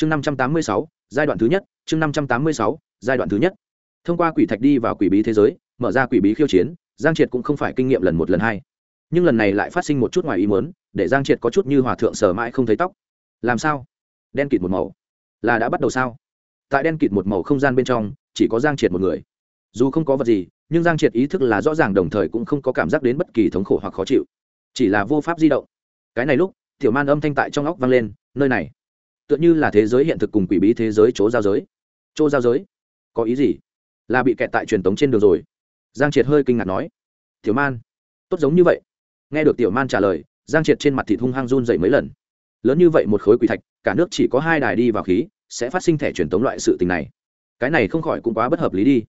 chương năm trăm tám mươi sáu, giai đoạn thứ nhất, chương năm trăm tám mươi sáu, giai đoạn thứ nhất. Thông qua quỷ thạch đi vào quỷ bí thế giới, mở ra quỷ bí khiêu chiến, giang triệt cũng không phải kinh nghiệm lần một lần hai. Nhưng lần này lại phát sinh một chút ngoài ý muốn, để giang triệt có chút như hòa thượng sở mãi không thấy tóc. Làm sao? Đen kịt một màu. Là đã bắt đầu sao? Tại đen kịt một màu không gian bên trong, chỉ có giang triệt một người. Dù không có vật gì, nhưng giang triệt ý thức là rõ ràng đồng thời cũng không có cảm giác đến bất kỳ thống khổ hoặc khó chịu. Chỉ là vô pháp di động. Cái này lúc, tiểu man âm thanh tại trong óc vang lên, nơi này tựa như là thế giới hiện thực cùng quỷ bí thế giới chỗ giao giới. Chỗ giao giới? Có ý gì? Là bị kẹt tại truyền tống trên đường rồi. Giang triệt hơi kinh ngạc nói. Tiểu man, tốt giống như vậy. Nghe được tiểu man trả lời, giang triệt trên mặt thịt hung hăng run dậy mấy lần. Lớn như vậy một khối quỷ thạch, cả nước chỉ có hai đài đi vào khí, sẽ phát sinh thẻ truyền tống loại sự tình này. Cái này không khỏi cũng quá bất hợp lý đi.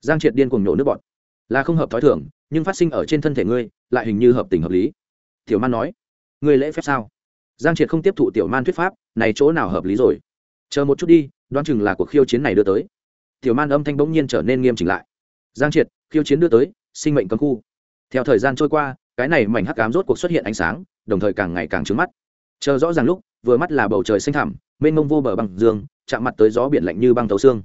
Giang triệt điên cuồng nhổ nước bọt. Là không hợp t h i thưởng nhưng phát sinh ở trên thân thể ngươi, lại hình như hợp tình hợp lý. Tiểu man nói. Ngươi lễ phép sao? Giang triệt không tiếp thụ tiểu man thuyết pháp, này chỗ nào hợp lý rồi? Chờ một chút đi, đoán chừng là cuộc khiêu chiến này đưa tới. Tiểu man âm thanh bỗng nhiên trở nên nghiêm chỉnh lại. Giang triệt, khiêu chiến đưa tới, sinh mệnh cấm khu. Theo thời gian trôi qua, cái này mảnh hắc cám rốt cuộc xuất hiện ánh sáng, đồng thời càng ngày càng trứng mắt. Chờ rõ ràng lúc, vừa mắt là bầu trời xanh thẳm, mênh mông vô bờ băng dương, chạm mặt tới gió biển lạnh như băng tàu xương.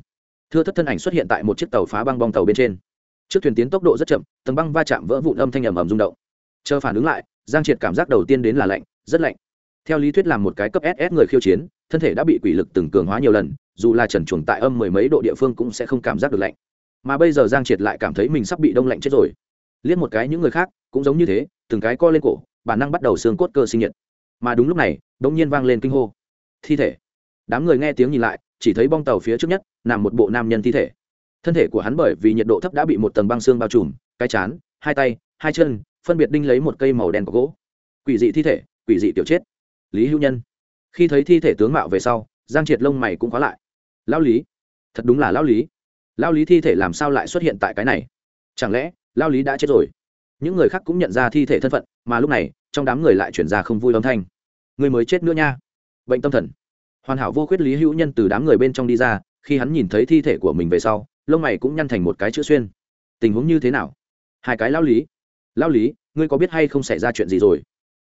Thưa thất thân ảnh xuất hiện tại một chiếc tàu phá băng bong tàu bên trên. Chiếc thuyền tiến tốc độ rất chậm, tầng băng va chạm vỡ vụn âm thanh ầm ầm rung động. Chờ phản ứng lại, giang triệt cảm giác đầu tiên đến là lạnh, rất lạnh theo lý thuyết làm một cái cấp ss người khiêu chiến, thân thể đã bị quỷ lực từng cường hóa nhiều lần, dù là trần chuồng tại âm mười mấy độ địa phương cũng sẽ không cảm giác được lạnh. Mà bây giờ giang triệt lại cảm thấy mình sắp bị đông lạnh chết rồi. Liếc một cái những người khác, cũng giống như thế, từng cái co lên cổ, bản năng bắt đầu xương cốt cơ sinh nhiệt. Mà đúng lúc này đ ỗ n g nhiên vang lên kinh hô. Thi thể. Đám người nghe tiếng nhìn lại, chỉ thấy bong tàu phía trước nhất, nằm một bộ nam nhân thi thể. Thân thể của hắn bởi vì nhiệt độ thấp đã bị một tầng băng xương bao trùm, cái chán, hai tay, hai chân, phân biệt đinh lấy một cây màu đen có gỗ. Quỷ dị thi thể, quỷ dị tiểu chết lý hữu nhân. Khi thấy thi thể tướng mạo về sau, giang triệt lông mày cũng khóa lại. Lao lý, thật đúng là lao lý. Lao lý thi thể làm sao lại xuất hiện tại cái này? Chẳng lẽ lao lý đã chết rồi? Những người khác cũng nhận ra thi thể thân phận, mà lúc này, trong đám người lại chuyển ra không vui âm thanh. Người mới chết nữa nha. Bệnh tâm thần. Hoàn hảo vô khuyết lý hữu nhân từ đám người bên trong đi ra, khi hắn nhìn thấy thi thể của mình về sau, lông mày cũng nhăn thành một cái chữ xuyên. Tình huống như thế nào? Hai cái lao lý. Lao lý, ngươi có biết hay không xảy ra chuyện gì rồi?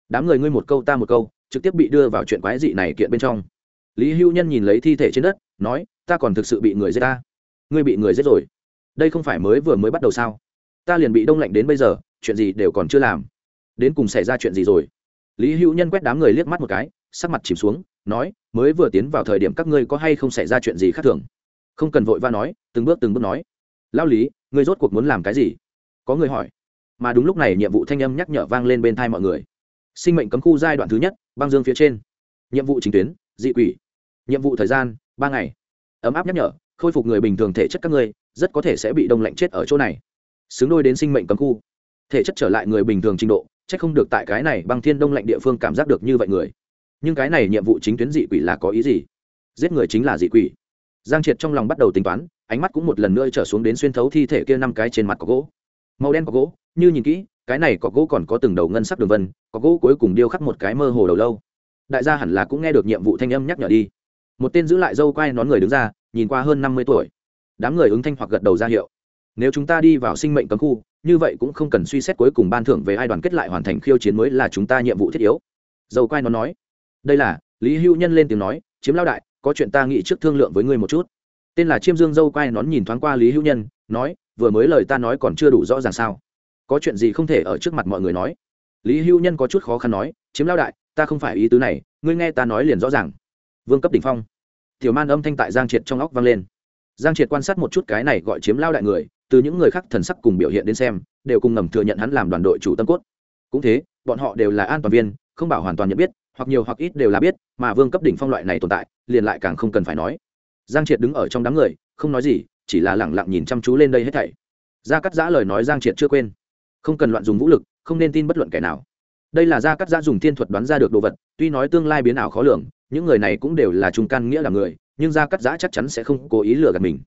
Đám người ngươi một câu ta một câu trực tiếp bị đưa vào chuyện quái dị này kiện bên trong. Lý Hưu nhân nhìn lấy thi thể trên đất, nói, ta còn thực sự bị người giết ta. Ngươi bị người giết rồi. Đây không phải mới vừa mới bắt đầu sao? Ta liền bị đông lạnh đến bây giờ, chuyện gì đều còn chưa làm. Đến cùng xảy ra chuyện gì rồi? Lý hữu nhân quét đám người liếc mắt một cái, sắc mặt chìm xuống, nói, mới vừa tiến vào thời điểm các ngươi có hay không xảy ra chuyện gì khác thường? Không cần vội va nói, từng bước từng bước nói lao lý, ngươi rốt cuộc muốn làm cái gì? Có người hỏi. Mà đúng lúc này, nhiệm vụ thanh âm nhắc nhở vang lên bên thai mọi người sinh mệnh cấm khu giai đoạn thứ nhất, băng dương phía trên. Nhiệm vụ chính tuyến, dị quỷ. Nhiệm vụ thời gian, ba ngày. Ấm áp nhắc nhở, khôi phục người bình thường thể chất các ngươi, rất có thể sẽ bị đông lạnh chết ở chỗ này. Xứng đôi đến sinh mệnh cấm khu. Thể chất trở lại người bình thường trình độ c h ắ c không được tại cái này băng thiên đông lạnh địa phương cảm giác được như vậy người. Nhưng cái này nhiệm vụ chính tuyến dị quỷ là có ý gì? Giết người chính là dị quỷ. Giang triệt trong lòng bắt đầu tính toán, ánh mắt cũng một lần nữa trở xuống đến xuyên thấu thi thể kia năm cái trên mặt có gỗ. Màu đen có gỗ, như nhìn kỹ cái này có gỗ còn có từng đầu ngân sắc đường vân, có gỗ cuối cùng điêu khắc một cái mơ hồ đầu lâu. Đại gia hẳn là cũng nghe được nhiệm vụ thanh âm nhắc nhở đi. Một tên giữ lại dâu quai nón người đứng ra, nhìn qua hơn năm mươi tuổi. Đám người ứng thanh hoặc gật đầu ra hiệu. Nếu chúng ta đi vào sinh mệnh cấm khu, như vậy cũng không cần suy xét cuối cùng ban thưởng về ai đoàn kết lại hoàn thành khiêu chiến mới là chúng ta nhiệm vụ thiết yếu. Dầu quai nó nói. Đây là, lý hữu nhân lên tiếng nói, chiếm lao đại, có chuyện ta nghĩ trước thương lượng với ngươi một chút. Tên là chiêm dương dâu quai nón nhìn thoáng qua lý hữu nhân, nói, vừa mới lời ta nói còn chưa đủ rõ ràng sao có chuyện gì không thể ở trước mặt mọi người nói. Lý Hưu nhân có chút khó khăn nói, chiếm lao đại, ta không phải ý tứ này, ngươi nghe ta nói liền rõ ràng. Vương cấp đ ỉ n h phong. Tiểu man âm thanh tại giang triệt trong óc vang lên. Giang triệt quan sát một chút cái này gọi chiếm lao đại người, từ những người khác thần sắc cùng biểu hiện đến xem, đều cùng ngầm thừa nhận hắn làm đoàn đội chủ tâm cốt. Cũng thế, bọn họ đều là an toàn viên, không bảo hoàn toàn nhận biết, hoặc nhiều hoặc ít đều là biết, mà vương cấp đỉnh phong loại này tồn tại, liền lại càng không cần phải nói. Giang triệt đứng ở trong đám người, không nói gì, chỉ là lẳng lặng nhìn chăm chú lên đây hết thảy. Gia cắt giã lời nói giang triệt chưa quên không cần loạn dùng vũ lực, không nên tin bất luận kẻ nào. Đây là gia cắt giã dùng thiên thuật đoán ra được đồ vật, tuy nói tương lai biến ảo khó lường, những người này cũng đều là trung căn nghĩa là người, nhưng gia cắt giã chắc chắn sẽ không cố ý lừa gạt mình.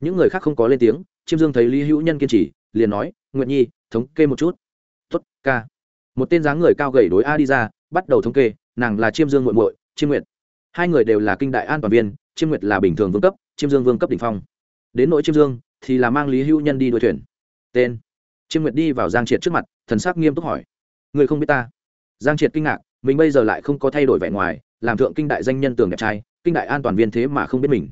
Những người khác không có lên tiếng, chiêm dương thấy lý hữu nhân kiên trì, liền nói nguyện nhi, thống kê một chút. Tuất ca. Một tên dáng người cao gầy đối a đi ra, bắt đầu thống kê, nàng là chiêm dương muội muội, chiêm nguyệt. Hai người đều là kinh đại an toàn viên, chiêm nguyệt là bình thường vương cấp, chiêm dương vương cấp đ ỉ n h phong. Đến nội chiêm dương thì là mang lý hữu nhân đi đuôi thuyền. Tên chiêm nguyệt đi vào giang triệt trước mặt, thần sắc nghiêm túc hỏi. Người không biết ta? Giang triệt kinh ngạc, mình bây giờ lại không có thay đổi vẻ ngoài, làm thượng kinh đại danh nhân tường đẹp trai, kinh đại an toàn viên thế mà không biết mình.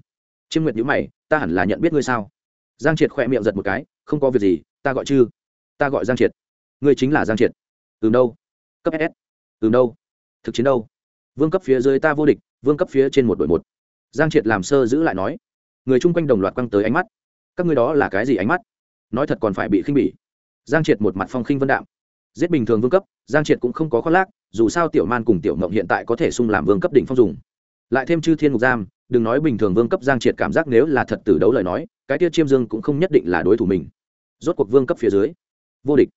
Chiêm nguyệt nhữ mày, ta hẳn là nhận biết ngươi sao? Giang triệt khỏe miệng giật một cái, không có việc gì, ta gọi chư. Ta gọi giang triệt. Ngươi chính là giang triệt. Từ đâu? Cấp ss từ đâu? Thực chiến đâu? Vương cấp phía dưới ta vô địch, vương cấp phía trên một đội một. Giang triệt làm sơ giữ lại nói. Người chung quanh đồng loạt quăng tới ánh mắt. Các ngươi đó là cái gì ánh mắt? Nói thật còn phải bị khinh bỉ giang triệt một mặt phong khinh vân đạm. Giết bình thường vương cấp, giang triệt cũng không có khoác lác, dù sao tiểu man cùng tiểu mộng hiện tại có thể sung làm vương cấp đỉnh phong dùng. Lại thêm chư thiên ngục giam, đừng nói bình thường vương cấp giang triệt cảm giác nếu là thật từ đấu lời nói, cái tiết chiêm dương cũng không nhất định là đối thủ mình. Rốt cuộc vương cấp phía dưới, vô địch.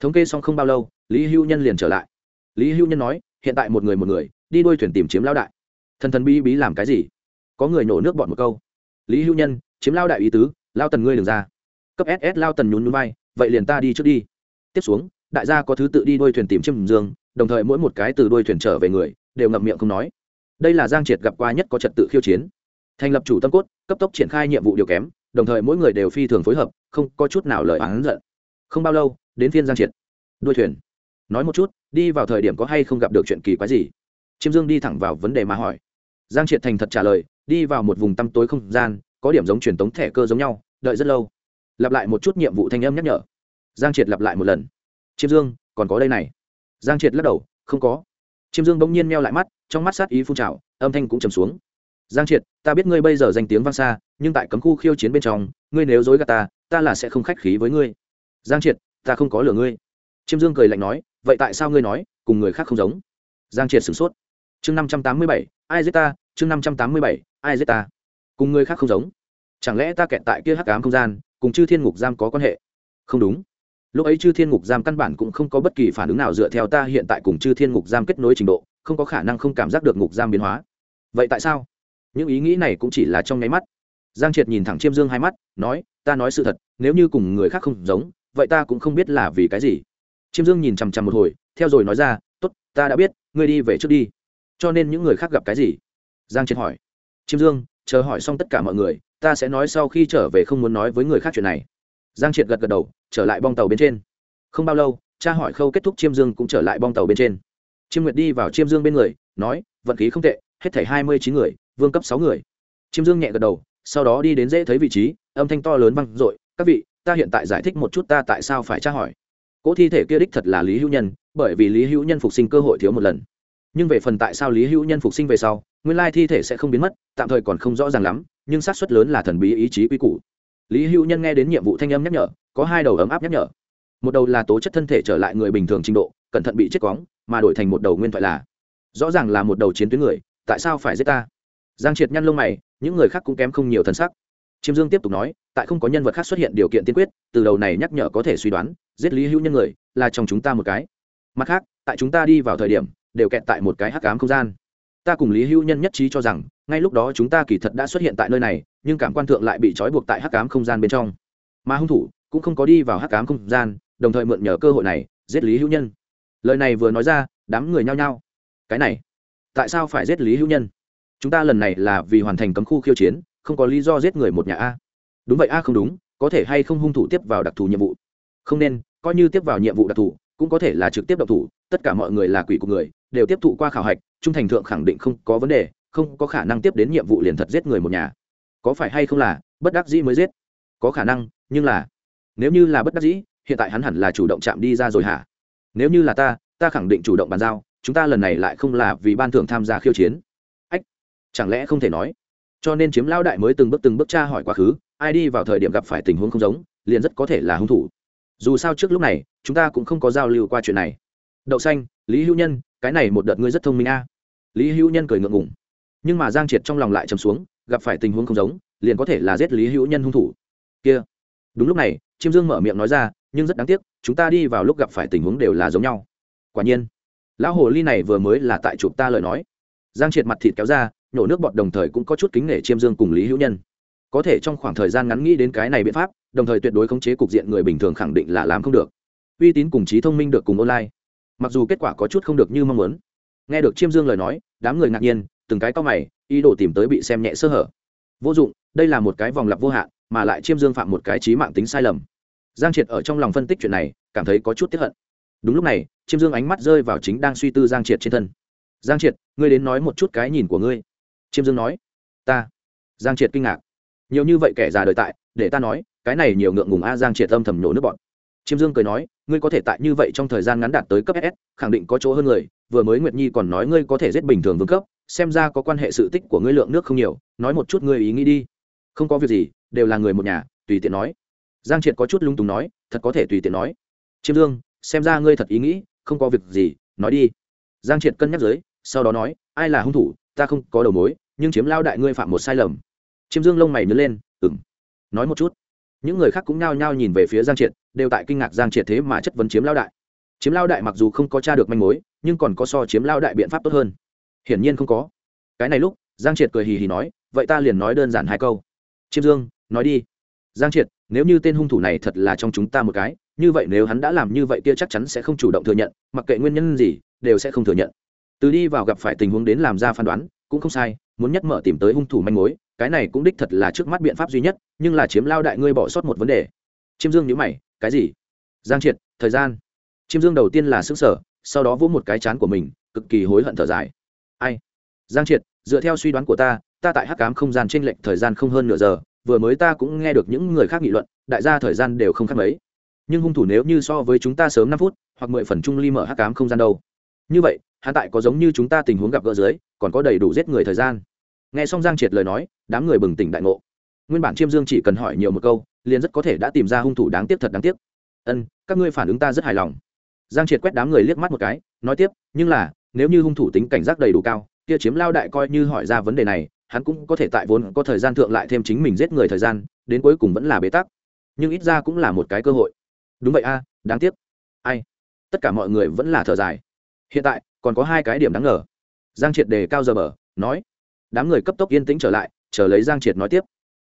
Thống kê xong không bao lâu, lý hưu nhân liền trở lại. Lý hưu nhân nói, hiện tại một người một người, đi đuôi thuyền tìm chiếm lao đại. Thần thần bí bí làm cái gì? Có người nổ nước bọn một câu. Lý hưu nhân, chiếm lao đại ý tứ lao tần ngươi đừng ra. Cấp ss lao tần nhún nhún vai vậy liền ta đi trước đi. Tiếp xuống, đại gia có thứ tự đi đuôi thuyền tìm chiêm dương, đồng thời mỗi một cái từ đuôi thuyền trở về người, đều ngậm miệng không nói. Đây là giang triệt gặp qua nhất có trật tự khiêu chiến. Thành lập chủ tâm cốt, cấp tốc triển khai nhiệm vụ điều kém, đồng thời mỗi người đều phi thường phối hợp, không có chút nào lời oán giận. Không bao lâu, đến phiên giang triệt. Đuôi thuyền. Nói một chút, đi vào thời điểm có hay không gặp được chuyện kỳ quái gì? Chiêm dương đi thẳng vào vấn đề mà hỏi. Giang triệt thành thật trả lời, đi vào một vùng tăm tối không gian, có điểm giống truyền tống thẻ cơ giống nhau, đợi rất lâu lặp lại một chút nhiệm vụ thanh âm nhắc nhở. Giang triệt lặp lại một lần. Chiêm dương, còn có đây này. Giang triệt lắc đầu, không có. Chiêm dương bỗng nhiên meo lại mắt, trong mắt sát ý phun trào, âm thanh cũng trầm xuống. Giang triệt, ta biết ngươi bây giờ danh tiếng vang xa, nhưng tại cấm khu khiêu chiến bên trong, ngươi nếu dối gạt ta ta là sẽ không khách khí với ngươi. Giang triệt, ta không có lừa ngươi. Chiêm dương cười lạnh nói, vậy tại sao ngươi nói, cùng người khác không giống? Giang triệt sửng sốt. Chương năm trăm tám mươi bảy, ai giết ta? Chương năm trăm tám mươi bảy, ai giết ta? Cùng người khác không giống chẳng lẽ ta kẹt tại kia hắc ám không gian, cùng chư thiên ngục giam có quan hệ? Không đúng. Lúc ấy chư thiên ngục giam căn bản cũng không có bất kỳ phản ứng nào dựa theo ta hiện tại cùng chư thiên ngục giam kết nối trình độ, không có khả năng không cảm giác được ngục giam biến hóa. Vậy tại sao? Những ý nghĩ này cũng chỉ là trong nháy mắt. Giang triệt nhìn thẳng chiêm dương hai mắt, nói, ta nói sự thật, nếu như cùng người khác không giống, vậy ta cũng không biết là vì cái gì. Chiêm dương nhìn chằm chằm một hồi, theo rồi nói ra t ố t ta đã biết, ngươi đi về trước đi. Cho nên những người khác gặp cái gì? Giang triệt hỏi. Chiêm dương, chờ hỏi xong tất cả mọi người ta sẽ nói sau khi trở về không muốn nói với người khác chuyện này. Giang triệt gật gật đầu, trở lại bong tàu bên trên. Không bao lâu, cha hỏi khâu kết thúc chiêm dương cũng trở lại bong tàu bên trên. Chiêm nguyệt đi vào chiêm dương bên người, nói, vận khí không tệ, hết thảy hai mươi chín người, vương cấp sáu người. Chiêm dương nhẹ gật đầu, sau đó đi đến dễ thấy vị trí, âm thanh to lớn vang dội, các vị, ta hiện tại giải thích một chút ta tại sao phải tra hỏi. Cỗ thi thể kia đích thật là lý hữu nhân, bởi vì lý hữu nhân phục sinh cơ hội thiếu một lần. Nhưng về phần tại sao lý hữu nhân phục sinh về sau nguyên lai thi thể sẽ không biến mất, tạm thời còn không rõ ràng lắm, nhưng xác suất lớn là thần bí ý chí quy củ. Lý hữu nhân nghe đến nhiệm vụ thanh âm nhắc nhở, có hai đầu ấm áp nhắc nhở. Một đầu là tố chất thân thể trở lại người bình thường trình độ, cẩn thận bị chết cóng mà đổi thành một đầu nguyên thoại là, rõ ràng là một đầu chiến tuyến người, tại sao phải giết ta? Giang triệt nhăn lông mày, những người khác cũng kém không nhiều thân sắc. Chiêm dương tiếp tục nói, tại không có nhân vật khác xuất hiện điều kiện tiên quyết, từ đầu này nhắc nhở có thể suy đoán, giết lý hữu nhân người, là trong chúng ta một cái. Mặt khác, tại chúng ta đi vào thời điểm, đều kẹt tại một cái hắc ám không gian ta cùng lý hữu nhân nhất trí cho rằng, ngay lúc đó chúng ta kỳ thật đã xuất hiện tại nơi này, nhưng cảm quan thượng lại bị trói buộc tại hắc ám không gian bên trong. Mà hung thủ cũng không có đi vào hắc ám không gian, đồng thời mượn nhờ cơ hội này, giết lý hữu nhân. Lời này vừa nói ra, đám người nhao nhao. Cái này, tại sao phải giết lý hữu nhân? Chúng ta lần này là vì hoàn thành cấm khu khiêu chiến, không có lý do giết người một nhà a. Đúng vậy a, không đúng, có thể hay không hung thủ tiếp vào đặc thù nhiệm vụ? Không nên, coi như tiếp vào nhiệm vụ đặc thù, cũng có thể là trực tiếp độc thủ tất cả mọi người là quỷ của người, đều tiếp thụ qua khảo hạch, trung thành thượng khẳng định không có vấn đề, không có khả năng tiếp đến nhiệm vụ liền thật giết người một nhà. Có phải hay không là bất đắc dĩ mới giết? Có khả năng, nhưng là, nếu như là bất đắc dĩ, hiện tại hắn hẳn là chủ động chạm đi ra rồi hả? Nếu như là ta ta khẳng định chủ động bàn giao, chúng ta lần này lại không là vì ban thưởng tham gia khiêu chiến. Ách, chẳng lẽ không thể nói? Cho nên chiếm lao đại mới từng bước từng bước tra hỏi quá khứ, ai đi vào thời điểm gặp phải tình huống không giống, liền rất có thể là hung thủ. Dù sao trước lúc này, chúng ta cũng không có giao lưu qua chuyện này đậu xanh, lý hữu nhân, cái này một đợt ngươi rất thông minh a. Lý hữu nhân cười ngượng ngùng. Nhưng mà giang triệt trong lòng lại chầm xuống, gặp phải tình huống không giống, liền có thể là giết lý hữu nhân hung thủ. Kia. Đúng lúc này, chiêm dương mở miệng nói ra, nhưng rất đáng tiếc, chúng ta đi vào lúc gặp phải tình huống đều là giống nhau. Quả nhiên, lão hồ ly này vừa mới là tại chụp ta lời nói. Giang triệt mặt thịt kéo ra nhổ nước bọt đồng thời cũng có chút kính nể chiêm dương cùng lý hữu nhân. Có thể trong khoảng thời gian ngắn nghĩ đến cái này biện pháp, đồng thời tuyệt đối khống chế cục diện người bình thường khẳng định là làm không được. Uy tín cùng trí thông minh được cùng online mặc dù kết quả có chút không được như mong muốn. Nghe được chiêm dương lời nói, đám người ngạc nhiên, từng cái to mày, ý đồ tìm tới bị xem nhẹ sơ hở. Vô dụng, đây là một cái vòng lặp vô hạn, mà lại chiêm dương phạm một cái trí mạng tính sai lầm. Giang triệt ở trong lòng phân tích chuyện này, cảm thấy có chút tiếp hận. Đúng lúc này, chiêm dương ánh mắt rơi vào chính đang suy tư giang triệt trên thân. Giang triệt, ngươi đến nói một chút cái nhìn của ngươi. Chiêm dương nói. Ta. Giang triệt kinh ngạc. Nhiều như vậy kẻ già đời tại, để ta nói, cái này nhiều ngượng ngùng a. Giang triệt âm thầm nhổ nước bọn chiêm dương cười nói ngươi có thể tại như vậy trong thời gian ngắn đạt tới cấp ss khẳng định có chỗ hơn người, vừa mới nguyệt nhi còn nói ngươi có thể giết bình thường vương cấp, xem ra có quan hệ sự tích của ngươi lượng nước không nhiều, nói một chút ngươi ý nghĩ đi. Không có việc gì, đều là người một nhà, tùy tiện nói. Giang triệt có chút lung túng nói, thật có thể tùy tiện nói. Chiêm dương, xem ra ngươi thật ý nghĩ, không có việc gì, nói đi. Giang triệt cân nhắc giới, sau đó nói, ai là hung thủ, ta không có đầu mối, nhưng chiếm lao đại ngươi phạm một sai lầm. Chiêm dương lông mày nhớ lên ừng nói một chút những người khác cũng nhao nhao nhìn về phía giang triệt, đều tại kinh ngạc giang triệt thế mà chất vấn chiếm lao đại. Chiếm lao đại mặc dù không có t r a được manh mối, nhưng còn có so chiếm lao đại biện pháp tốt hơn. Hiển nhiên không có. Cái này lúc, giang triệt cười hì hì nói, vậy ta liền nói đơn giản hai câu. Chiêm dương, nói đi. Giang triệt, nếu như tên hung thủ này thật là trong chúng ta một cái, như vậy nếu hắn đã làm như vậy kia chắc chắn sẽ không chủ động thừa nhận, mặc kệ nguyên nhân gì, đều sẽ không thừa nhận. Từ đi vào gặp phải tình huống đến làm ra phán đoán, cũng không sai, muốn nhất mở tìm tới hung thủ manh mối cái này cũng đích thật là trước mắt biện pháp duy nhất, nhưng là chiếm lao đại ngươi bỏ sót một vấn đề. Chiêm dương nhữ mày, cái gì? Giang triệt, thời gian. Chiêm dương đầu tiên là xứng sở sau đó vỗ một cái chán của mình, cực kỳ hối hận thở dài. Ai? Giang triệt, dựa theo suy đoán của ta ta tại hắc cám không gian t r ê n lệch thời gian không hơn nửa giờ, vừa mới ta cũng nghe được những người khác nghị luận, đại gia thời gian đều không khác mấy. Nhưng hung thủ nếu như so với chúng ta sớm năm phút, hoặc mười phần trung ly mở hắc cám không gian đâu. Như vậy hắn tại có giống như chúng ta tình huống gặp gỡ dưới, còn có đầy đủ giết người thời gian nghe xong giang triệt lời nói, đám người bừng tỉnh đại ngộ. Nguyên bản chiêm dương chỉ cần hỏi nhiều một câu, liền rất có thể đã tìm ra hung thủ đáng tiếc thật đáng tiếc. Ân, các ngươi phản ứng ta rất hài lòng. Giang triệt quét đám người liếc mắt một cái, nói tiếp, nhưng là, nếu như hung thủ tính cảnh giác đầy đủ cao, kia chiếm lao đại coi như hỏi ra vấn đề này, hắn cũng có thể tại vốn có thời gian thượng lại thêm chính mình giết người thời gian, đến cuối cùng vẫn là bế tắc. Nhưng ít ra cũng là một cái cơ hội. Đúng vậy a, đáng tiếc. Ai? Tất cả mọi người vẫn là thở dài. Hiện tại, còn có hai cái điểm đáng ngờ. Giang triệt đề cao giờ bờ, nói đám người cấp tốc yên tĩnh trở lại, chờ lấy giang triệt nói tiếp.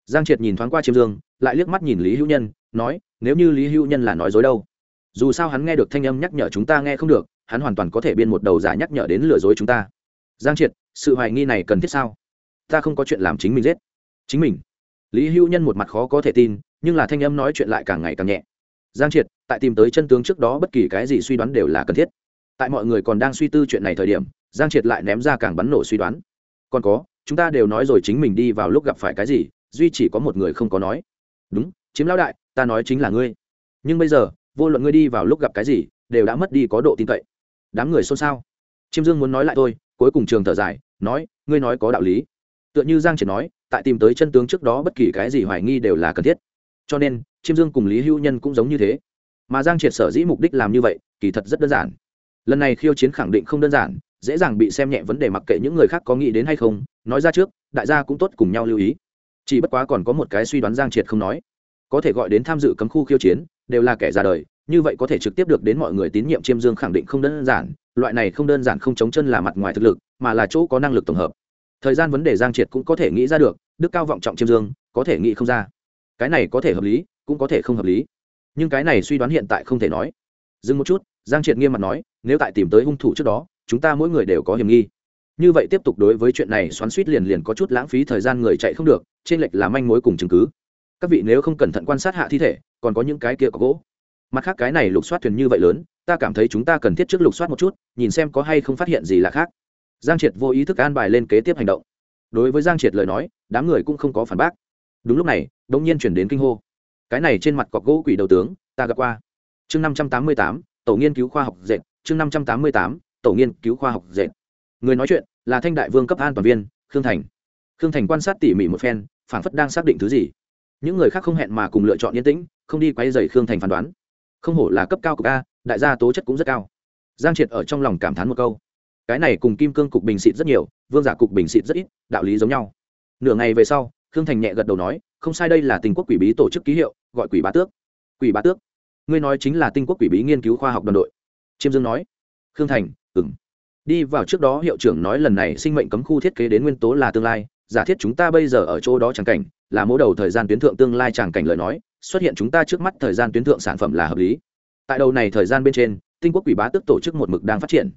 Giang triệt nhìn thoáng qua chiêm dương, lại liếc mắt nhìn lý hữu nhân, nói, nếu như lý hữu nhân là nói dối đâu? Dù sao hắn nghe được thanh âm nhắc nhở chúng ta nghe không được, hắn hoàn toàn có thể biên một đầu giả nhắc nhở đến lừa dối chúng ta. Giang triệt, sự hoài nghi này cần thiết sao? Ta không có chuyện làm chính mình giết. Chính mình? Lý hữu nhân một mặt khó có thể tin, nhưng là thanh âm nói chuyện lại càng ngày càng nhẹ. Giang triệt, tại tìm tới chân tướng trước đó bất kỳ cái gì suy đoán đều là cần thiết. Tại mọi người còn đang suy tư chuyện này thời điểm, giang triệt lại ném ra càng bắn nổ suy đoán. Còn có chúng ta đều nói rồi chính mình đi vào lúc gặp phải cái gì, duy chỉ có một người không có nói. Đúng, chiếm lão đại, ta nói chính là ngươi. Nhưng bây giờ, vô luận ngươi đi vào lúc gặp cái gì, đều đã mất đi có độ tin cậy. Đám người xôn xao. Chiêm dương muốn nói lại tôi cuối cùng trường thở dài, nói, ngươi nói có đạo lý. Tựa như giang triệt nói, tại tìm tới chân tướng trước đó bất kỳ cái gì hoài nghi đều là cần thiết. Cho nên, chiêm dương cùng lý hữu nhân cũng giống như thế. Mà giang triệt sở dĩ mục đích làm như vậy, kỳ thật rất đơn giản. Lần này khiêu chiến khẳng định không đơn giản dễ dàng bị xem nhẹ vấn đề mặc kệ những người khác có nghĩ đến hay không, nói ra trước, đại gia cũng tốt cùng nhau lưu ý. Chỉ bất quá còn có một cái suy đoán giang triệt không nói. Có thể gọi đến tham dự cấm khu khiêu chiến, đều là kẻ ra đời, như vậy có thể trực tiếp được đến mọi người tín nhiệm chiêm dương khẳng định không đơn giản, loại này không đơn giản không chống chân là mặt ngoài thực lực, mà là chỗ có năng lực tổng hợp. Thời gian vấn đề giang triệt cũng có thể nghĩ ra được, đức cao vọng trọng chiêm dương, có thể nghĩ không ra. Cái này có thể hợp lý, cũng có thể không hợp lý. Nhưng cái này suy đoán hiện tại không thể nói. Dừng một chút, giang triệt nghiêm mặt nói, nếu tại tìm tới hung thủ trước đó chúng ta mỗi người đều có hiểm nghi. Như vậy tiếp tục đối với chuyện này xoắn suýt liền liền có chút lãng phí thời gian người chạy không được, trên lệch là manh mối cùng chứng cứ. Các vị nếu không cẩn thận quan sát hạ thi thể, còn có những cái kia có gỗ. Mặt khác cái này lục soát thuyền như vậy lớn, ta cảm thấy chúng ta cần thiết trước lục soát một chút, nhìn xem có hay không phát hiện gì là khác. Giang triệt vô ý thức an bài lên kế tiếp hành động. Đối với giang triệt lời nói, đám người cũng không có phản bác. Đúng lúc này đ ỗ n g nhiên chuyển đến kinh hô. Cái này trên mặt cọc gỗ quỷ đầu tướng, ta gặp qua. Chương năm trăm tám mươi tám, tổ nghiên cứu khoa học dệt, chương năm trăm tám mươi tám tổ nghiên cứu khoa học dệt. Người nói chuyện là thanh đại vương cấp an toàn viên, khương thành. Khương thành quan sát tỉ mỉ một phen phảng phất đang xác định thứ gì. Những người khác không hẹn mà cùng lựa chọn yên tĩnh, không đi quay dày khương thành phán đoán. Không hổ là cấp cao cục a, đại gia tố chất cũng rất cao. Giang triệt ở trong lòng cảm thán một câu. Cái này cùng kim cương cục bình xịt rất nhiều, vương giả cục bình xịt rất ít, đạo lý giống nhau. Nửa ngày về sau, khương thành nhẹ gật đầu nói, không sai đây là tình quốc quỷ bí tổ chức ký hiệu, gọi quỷ bá tước. Quỷ bá tước? Ngươi nói chính là tinh quốc quỷ bí nghiên cứu khoa học đoàn đội. Chiêm dương nói. Khương thành ừng. Đi vào trước đó hiệu trưởng nói lần này sinh mệnh cấm khu thiết kế đến nguyên tố là tương lai, giả thiết chúng ta bây giờ ở chỗ đó chẳng cảnh, là mô đầu thời gian tuyến thượng tương lai chẳng cảnh lời nói, xuất hiện chúng ta trước mắt thời gian tuyến thượng sản phẩm là hợp lý. Tại đầu này thời gian bên trên, tinh quốc quỷ bá tức tổ chức một mực đang phát triển.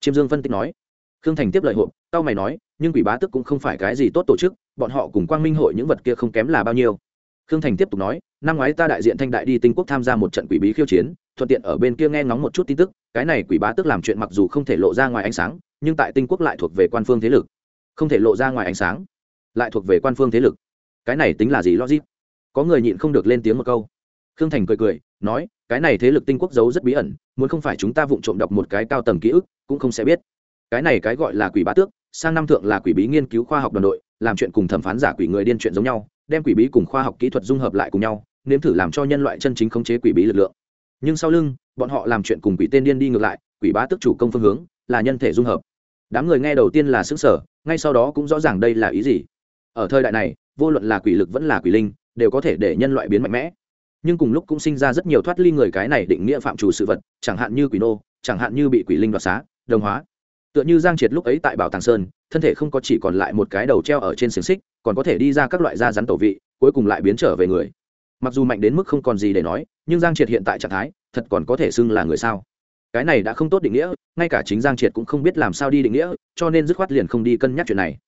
Chiêm dương phân tích nói. Khương thành tiếp lời hộp tao mày nói, nhưng quỷ bá tức cũng không phải cái gì tốt tổ chức, bọn họ cùng quang minh hội những vật kia không kém là bao nhiêu khương thành tiếp tục nói, năm ngoái ta đại diện thanh đại đi tinh quốc tham gia một trận quỷ bí khiêu chiến, thuận tiện ở bên kia nghe ngóng một chút tin tức, cái này quỷ bá tức làm chuyện mặc dù không thể lộ ra ngoài ánh sáng, nhưng tại tinh quốc lại thuộc về quan phương thế lực. Không thể lộ ra ngoài ánh sáng, lại thuộc về quan phương thế lực. Cái này tính là gì logic? Có người nhịn không được lên tiếng một câu. Khương thành cười cười, nói, cái này thế lực tinh quốc giấu rất bí ẩn, muốn không phải chúng ta vụng trộm đọc một cái cao tầng ký ức, cũng không sẽ biết. Cái này cái gọi là quỷ bá tước, sang năm thượng là quỷ bí nghiên cứu khoa học đoàn đội, làm chuyện cùng thẩm phán giả quỷ người điên chuyện giống nhau đem quỷ bí cùng khoa học kỹ thuật dung hợp lại cùng nhau, nếm thử làm cho nhân loại chân chính khống chế quỷ bí lực lượng. Nhưng sau lưng, bọn họ làm chuyện cùng quỷ tên điên đi ngược lại, quỷ bá tước chủ công phương hướng, là nhân thể dung hợp. Đám người nghe đầu tiên là xứng sở ngay sau đó cũng rõ ràng đây là ý gì. Ở thời đại này, vô luận là quỷ lực vẫn là quỷ linh, đều có thể để nhân loại biến mạnh mẽ. Nhưng cùng lúc cũng sinh ra rất nhiều thoát ly người cái này định nghĩa phạm chủ sự vật, chẳng hạn như quỷ nô, chẳng hạn như bị quỷ linh đoạt xá, đồng hóa tựa như giang triệt lúc ấy tại bảo tàng sơn, thân thể không có chỉ còn lại một cái đầu treo ở trên xiềng xích, còn có thể đi ra các loại da rắn tổ vị, cuối cùng lại biến trở về người. Mặc dù mạnh đến mức không còn gì để nói, nhưng giang triệt hiện tại trạng thái, thật còn có thể xưng là người sao? Cái này đã không tốt định nghĩa, ngay cả chính giang triệt cũng không biết làm sao đi định nghĩa, cho nên dứt khoát liền không đi cân nhắc chuyện này.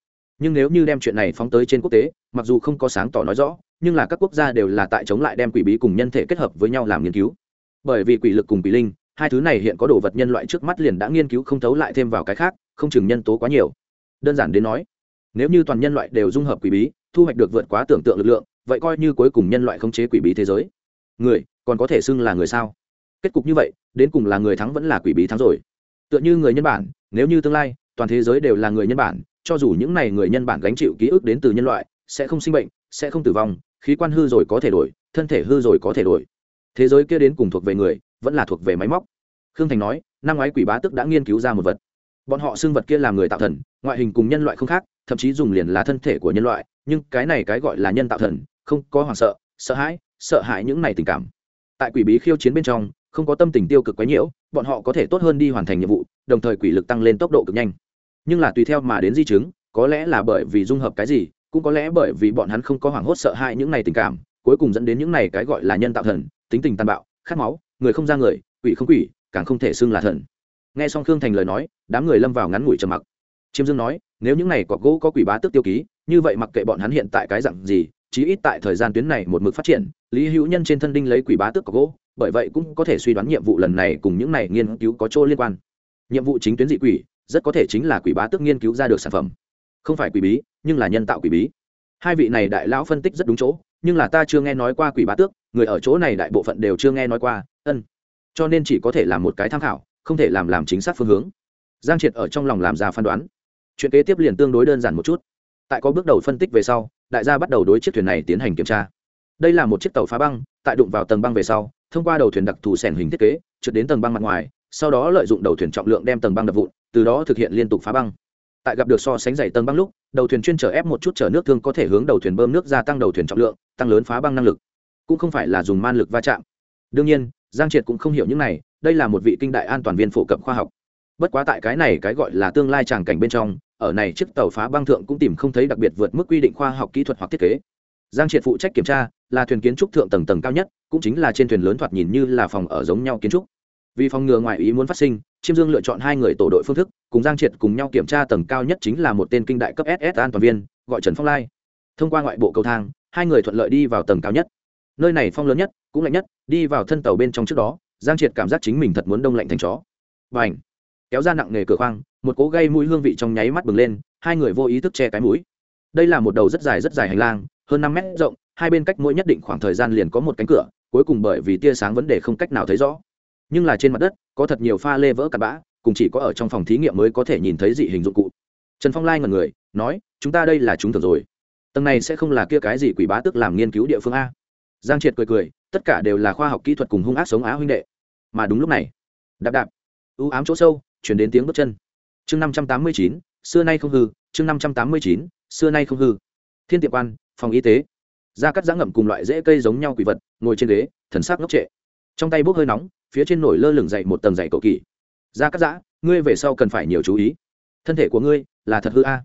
Nhưng nếu như đem chuyện này phóng tới trên quốc tế, mặc dù không có sáng tỏ nói rõ, nhưng là các quốc gia đều là tại chống lại đem quỷ bí cùng nhân thể kết hợp với nhau làm nghiên cứu. Bởi vì quỷ lực cùng quỷ linh hai thứ này hiện có đồ vật nhân loại trước mắt liền đã nghiên cứu không thấu lại thêm vào cái khác, không chừng nhân tố quá nhiều. Đơn giản đến nói, nếu như toàn nhân loại đều dung hợp quỷ bí, thu hoạch được vượt quá tưởng tượng lực lượng, vậy coi như cuối cùng nhân loại khống chế quỷ bí thế giới. Người, còn có thể xưng là người sao? Kết cục như vậy, đến cùng là người thắng vẫn là quỷ bí thắng rồi. Tựa như người nhân bản, nếu như tương lai, toàn thế giới đều là người nhân bản, cho dù những n à y người nhân bản gánh chịu ký ức đến từ nhân loại, sẽ không sinh bệnh, sẽ không tử vong, khí quan hư rồi có thể đổi, thân thể hư rồi có thể đổi thế giới kia đến cùng thuộc về người, vẫn là thuộc về máy móc. Khương thành nói, năm ngoái quỷ bá tức đã nghiên cứu ra một vật. Bọn họ xưng vật kia làm người tạo thần, ngoại hình cùng nhân loại không khác, thậm chí dùng liền là thân thể của nhân loại, nhưng cái này cái gọi là nhân tạo thần, không có hoảng sợ sợ hãi sợ hãi những này tình cảm. Tại quỷ bí khiêu chiến bên trong, không có tâm tình tiêu cực quấy nhiễu, bọn họ có thể tốt hơn đi hoàn thành nhiệm vụ, đồng thời quỷ lực tăng lên tốc độ cực nhanh. Nhưng là tùy theo mà đến di chứng, có lẽ là bởi vì dung hợp cái gì, cũng có lẽ bởi vì bọn hắn không có hoảng hốt sợ hãi những này tình cảm cuối cùng dẫn đến những này cái gọi là nhân tạo thần, tính tình tàn bạo, khát máu, người không ra người, quỷ không quỷ, càng không thể xưng là thần. Nghe xong khương thành lời nói, đám người lâm vào ngắn ngủi trầm mặc. Chiêm dương nói, nếu những này cọc gỗ có quỷ bá tức tiêu ký, như vậy mặc kệ bọn hắn hiện tại cái dặn gì, chí ít tại thời gian tuyến này một mực phát triển, lý hữu nhân trên thân đinh lấy quỷ bá tước cọc gỗ, bởi vậy cũng có thể suy đoán nhiệm vụ lần này cùng những này nghiên cứu có chỗ liên quan. Nhiệm vụ chính tuyến dị quỷ, rất có thể chính là quỷ bá tước nghiên cứu ra được sản phẩm. Không phải quỷ bí, nhưng là nhân tạo quỷ bí. Hai vị này đại lão phân tích rất đúng chỗ nhưng là ta chưa nghe nói qua quỷ bá tước, người ở chỗ này đại bộ phận đều chưa nghe nói qua, ân. Cho nên chỉ có thể làm một cái tham khảo, không thể làm làm chính xác phương hướng. Giang triệt ở trong lòng làm ra phán đoán. Chuyện kế tiếp liền tương đối đơn giản một chút. Tại có bước đầu phân tích về sau, đại gia bắt đầu đối chiếc thuyền này tiến hành kiểm tra. Đây là một chiếc tàu phá băng, tại đụng vào tầng băng về sau, thông qua đầu thuyền đặc thù sẻn hình thiết kế, trượt đến tầng băng mặt ngoài, sau đó lợi dụng đầu thuyền trọng lượng đem tầng băng đập vụn, từ đó thực hiện liên tục phá băng tại gặp được so sánh dày tầng băng lúc, đầu thuyền chuyên chở ép một chút chở nước thương có thể hướng đầu thuyền bơm nước gia tăng đầu thuyền trọng lượng, tăng lớn phá băng năng lực. Cũng không phải là dùng man lực va chạm. Đương nhiên, giang triệt cũng không hiểu những này, đây là một vị kinh đại an toàn viên phổ cập khoa học. Bất quá tại cái này cái gọi là tương lai tràng cảnh bên trong, ở này chiếc tàu phá băng thượng cũng tìm không thấy đặc biệt vượt mức quy định khoa học kỹ thuật hoặc thiết kế. Giang triệt phụ trách kiểm tra, là thuyền kiến trúc thượng tầng tầng cao nhất, cũng chính là trên thuyền lớn thoạt nhìn như là phòng ở giống nhau kiến trúc. Vì phòng ngừa ngoại ý muốn phát sinh chiêm dương lựa chọn hai người tổ đội phương thức, cùng giang triệt cùng nhau kiểm tra tầng cao nhất chính là một tên kinh đại cấp ss an toàn viên, gọi trần phong lai. Thông qua ngoại bộ cầu thang, hai người thuận lợi đi vào tầng cao nhất. Nơi này phong lớn nhất, cũng lạnh nhất, đi vào thân tàu bên trong trước đó, giang triệt cảm giác chính mình thật muốn đông lạnh thành chó. Và ảnh kéo ra nặng nghề cửa khoang, một cố gây mũi hương vị trong nháy mắt bừng lên, hai người vô ý thức che cái mũi. Đây là một đầu rất dài rất dài hành lang, hơn năm mét rộng, hai bên cách mỗi nhất định khoảng thời gian liền có một cánh cửa, cuối cùng bởi vì tia sáng vấn đề không cách nào thấy rõ nhưng là trên mặt đất, có thật nhiều pha lê vỡ cặn bã, cùng chỉ có ở trong phòng thí nghiệm mới có thể nhìn thấy dị hình dụng cụ. Trần phong lai ngần người, nói, chúng ta đây là chúng thường rồi. Tầng này sẽ không là kia cái gì quỷ bá tức làm nghiên cứu địa phương a. Giang triệt cười cười, tất cả đều là khoa học kỹ thuật cùng hung ác sống á huynh đệ. Mà đúng lúc này, đạp đạp ưu ám chỗ sâu, chuyển đến tiếng bước chân. Chương năm trăm tám mươi chín, xưa nay không hư, chương năm trăm tám mươi chín, xưa nay không hư. Thiên tiệm quan, phòng y tế. Da cắt giã ngậm cùng loại rễ cây giống nhau quỷ vật, ngồi trên ghế, thần sắc ngốc trệ. Trong tay bốc hơi nóng phía trên nổi lơ lửng dậy một tầng dày cầu kỳ. Da cắt giã, ngươi về sau cần phải nhiều chú ý. Thân thể của ngươi là thật hư a.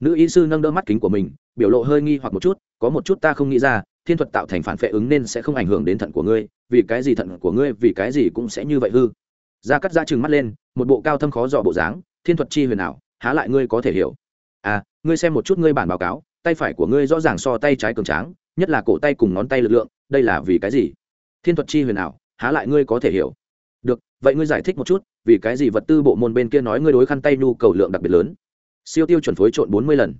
Nữ y sư nâng đỡ mắt kính của mình, biểu lộ hơi nghi hoặc một chút, có một chút ta không nghĩ ra, thiên thuật tạo thành phản phệ ứng nên sẽ không ảnh hưởng đến thận của ngươi, vì cái gì thận của ngươi, vì cái gì cũng sẽ như vậy hư. Da cắt giã chừng mắt lên, một bộ cao thâm khó dò bộ dáng, thiên thuật chi huyền ảo, há lại ngươi có thể hiểu. À ngươi xem một chút ngươi bản báo cáo, tay phải của ngươi rõ ràng so tay trái cường tráng, nhất là cổ tay cùng ngón tay lực lượng, đây là vì cái gì? Thiên thuật chi huyền ảo há lại ngươi có thể hiểu. Được, vậy ngươi giải thích một chút, vì cái gì vật tư bộ môn bên kia nói ngươi đối khăn tay nhu cầu lượng đặc biệt lớn? Siêu tiêu chuẩn phối trộn bốn mươi lần.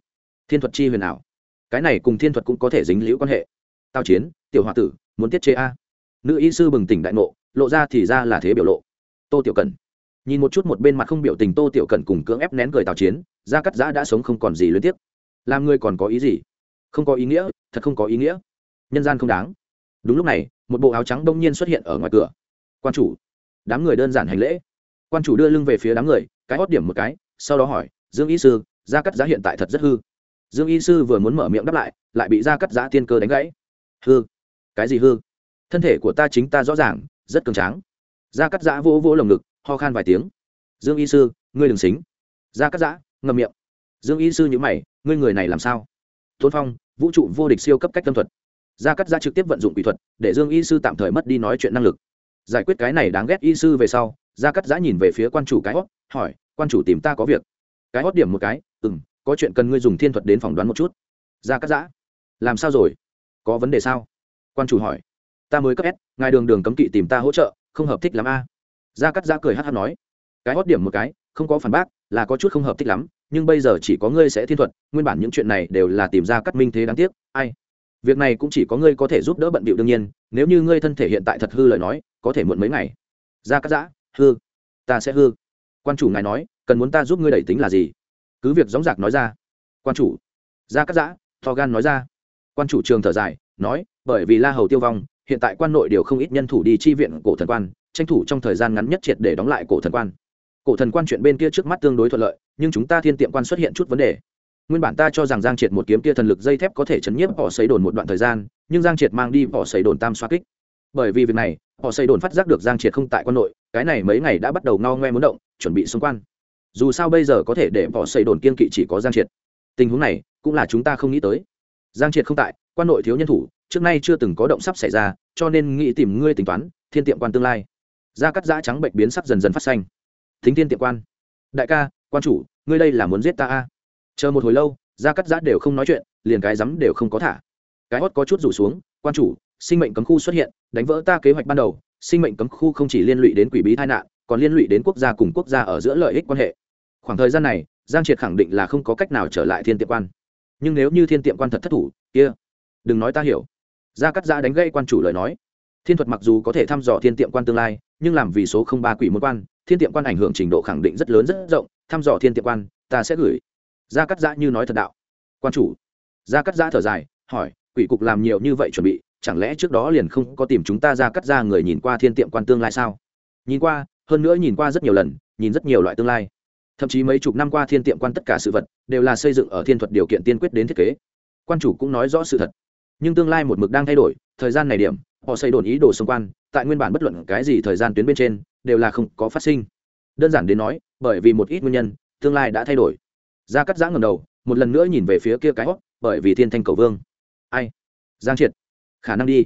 Thiên thuật chi huyền ảo. Cái này cùng thiên thuật cũng có thể dính liễu quan hệ. Tao chiến, tiểu h o a tử, muốn tiết chế a. Nữ y sư bừng tỉnh đại ngộ, lộ ra thì ra là thế biểu lộ. Tô tiểu cần nhìn một chút một bên mặt không biểu tình tô tiểu cần cùng cưỡng ép nén cười tào chiến ra cắt giã đã sống không còn gì liên tiếp làm ngươi còn có ý gì? Không có ý nghĩa, thật không có ý nghĩa. Nhân gian không đáng đúng lúc này, một bộ áo trắng đông nhiên xuất hiện ở ngoài cửa. Quan chủ. Đám người đơn giản hành lễ. Quan chủ đưa lưng về phía đám người, cái hót điểm một cái, sau đó hỏi, dương y sư, gia cắt giá hiện tại thật rất hư. Dương y sư vừa muốn mở miệng đáp lại lại bị gia cắt giá tiên cơ đánh gãy. Hư? Cái gì hư? Thân thể của ta chính ta rõ ràng, rất cường tráng. Gia cắt giá vỗ vỗ lồng ngực, ho khan vài tiếng. Dương y sư, ngươi đừng xính. Gia cắt giá, ngậm miệng. Dương y sư nhữ mày, ngươi người này làm sao? Tôn phong, vũ trụ vô địch siêu cấp cách tâm thuật gia cắt giã trực tiếp vận dụng kỹ thuật, để dương y sư tạm thời mất đi nói chuyện năng lực. Giải quyết cái này đáng ghét y sư về sau, gia cắt giã nhìn về phía quan chủ cái hót hỏi, quan chủ tìm ta có việc? Cái hót điểm một cái ừ m có chuyện cần ngươi dùng thiên thuật đến phỏng đoán một chút. Gia cắt giã làm sao rồi? Có vấn đề sao? Quan chủ hỏi, ta mới cấp s, ngài đường đường cấm kỵ tìm ta hỗ trợ, không hợp thích lắm a. Gia cắt giã cười hát hát nói, cái hót điểm một cái, không có phản bác, là có chút không hợp thích lắm, nhưng bây giờ chỉ có ngươi sẽ thiên thuật, nguyên bản những chuyện này đều là tìm ra cắt minh thế đáng tiếc, ai? Việc này cũng chỉ có ngươi có thể giúp đỡ bận bịu đương nhiên, nếu như ngươi thân thể hiện tại thật hư lời nói, có thể muộn mấy ngày. Ra cắt giã, hư. Ta sẽ hư. Quan chủ ngài nói, cần muốn ta giúp ngươi đẩy tính là gì? Cứ việc gióng giạc nói ra. Quan chủ. Ra cắt giã Tho gan nói ra. Quan chủ trường thở dài, nói, bởi vì la hầu tiêu vong, hiện tại quan nội đều không ít nhân thủ đi chi viện cổ thần quan, tranh thủ trong thời gian ngắn nhất triệt để đóng lại cổ thần quan. Cổ thần quan chuyện bên kia trước mắt tương đối thuận lợi, nhưng chúng ta thiên tiệm quan xuất hiện chút vấn đề nguyên bản ta cho rằng giang triệt một kiếm kia thần lực dây thép có thể chấn nhiếp họ xây đồn một đoạn thời gian, nhưng giang triệt mang đi họ xây đồn tam xoa kích. Bởi vì việc này, họ xây đồn phát giác được giang triệt không tại quân nội, cái này mấy ngày đã bắt đầu ngao ngoe muốn động, chuẩn bị xung quan. Dù sao bây giờ có thể để họ xây đồn kiên kỵ chỉ có giang triệt. Tình huống này, cũng là chúng ta không nghĩ tới. Giang triệt không tại, quan nội thiếu nhân thủ, trước nay chưa từng có động sắp xảy ra, cho nên nghĩ tìm ngươi tính toán, thiên tiệm quan tương lai. Da cắt giã trắng bệnh biến sắc dần dần phát xanh. Thính thiên tiệm quan. Đại ca, quan chủ, ngươi đây là muốn giết ta a? Chờ một hồi lâu, gia cắt giã đều không nói chuyện, liền cái rắm đều không có thả. Cái hót có chút rủ xuống, quan chủ, sinh mệnh cấm khu xuất hiện, đánh vỡ ta kế hoạch ban đầu, sinh mệnh cấm khu không chỉ liên lụy đến quỷ bí tai nạn, còn liên lụy đến quốc gia cùng quốc gia ở giữa lợi ích quan hệ. Khoảng thời gian này, giang triệt khẳng định là không có cách nào trở lại thiên tiệm quan. Nhưng nếu như thiên tiệm quan thật thất thủ, kia, đừng nói ta hiểu. Gia cắt giã đánh gây quan chủ lời nói. Thiên thuật mặc dù có thể thăm dò thiên tiệm quan tương lai, nhưng làm vì số không ba quỷ môn quan, thiên tiệm quan ảnh hưởng trình độ khẳng định rất lớn rất rộng, thăm dò thiên tiệm quan, ta sẽ gửi gia cắt giã như nói thật đạo. Quan chủ. Gia cắt giã thở dài, hỏi, quỷ cục làm nhiều như vậy chuẩn bị, chẳng lẽ trước đó liền không có tìm chúng ta ra cắt ra người nhìn qua thiên tiệm quan tương lai sao? Nhìn qua, hơn nữa nhìn qua rất nhiều lần, nhìn rất nhiều loại tương lai. Thậm chí mấy chục năm qua thiên tiệm quan tất cả sự vật, đều là xây dựng ở thiên thuật điều kiện tiên quyết đến thiết kế. Quan chủ cũng nói rõ sự thật. Nhưng tương lai một mực đang thay đổi, thời gian này điểm, họ xây đồn ý đồ xung quan tại nguyên bản bất luận cái gì thời gian tuyến bên trên, đều là không có phát sinh. Đơn giản đến nói, bởi vì một ít nguyên nhân, tương lai đã thay đổi ra cắt giã ngầm đầu, một lần nữa nhìn về phía kia cái hót bởi vì thiên thanh cầu vương. Ai? Giang triệt. Khả năng đi.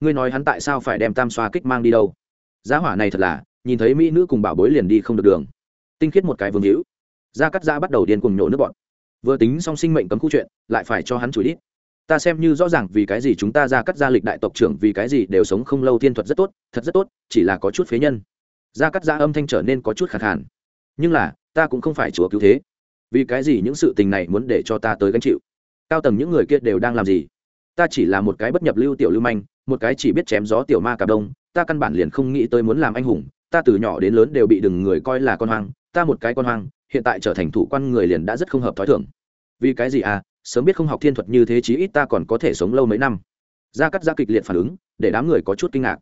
Ngươi nói hắn tại sao phải đem tam xoa kích mang đi đâu? Giá hỏa này thật là, nhìn thấy mỹ nữ cùng bảo bối liền đi không được đường. Tinh khiết một cái vương hữu. Gia cắt giã bắt đầu điên cùng nhổ nước bọn vừa tính xong sinh mệnh cấm khu chuyện, lại phải cho hắn chửi đít ta xem như rõ ràng vì cái gì chúng ta ra cắt gia lịch đại tộc trưởng vì cái gì đều sống không lâu thiên thuật rất tốt, thật rất tốt, chỉ là có chút phế nhân. Gia cắt gia âm thanh trở nên có chút khẳng khàn. Nhưng là, ta cũng không phải chúa cứu thế vì cái gì những sự tình này muốn để cho ta tới gánh chịu? Cao tầng những người kia đều đang làm gì? Ta chỉ là một cái bất nhập lưu tiểu lưu manh, một cái chỉ biết chém gió tiểu ma cả đông, ta căn bản liền không nghĩ tới muốn làm anh hùng, ta từ nhỏ đến lớn đều bị đừng người coi là con hoang, ta một cái con hoang, hiện tại trở thành thủ quan người liền đã rất không hợp thói thường. Vì cái gì à? Sớm biết không học thiên thuật như thế chí ít ta còn có thể sống lâu mấy năm. Gia cắt ra kịch liệt phản ứng, để đám người có chút kinh ngạc.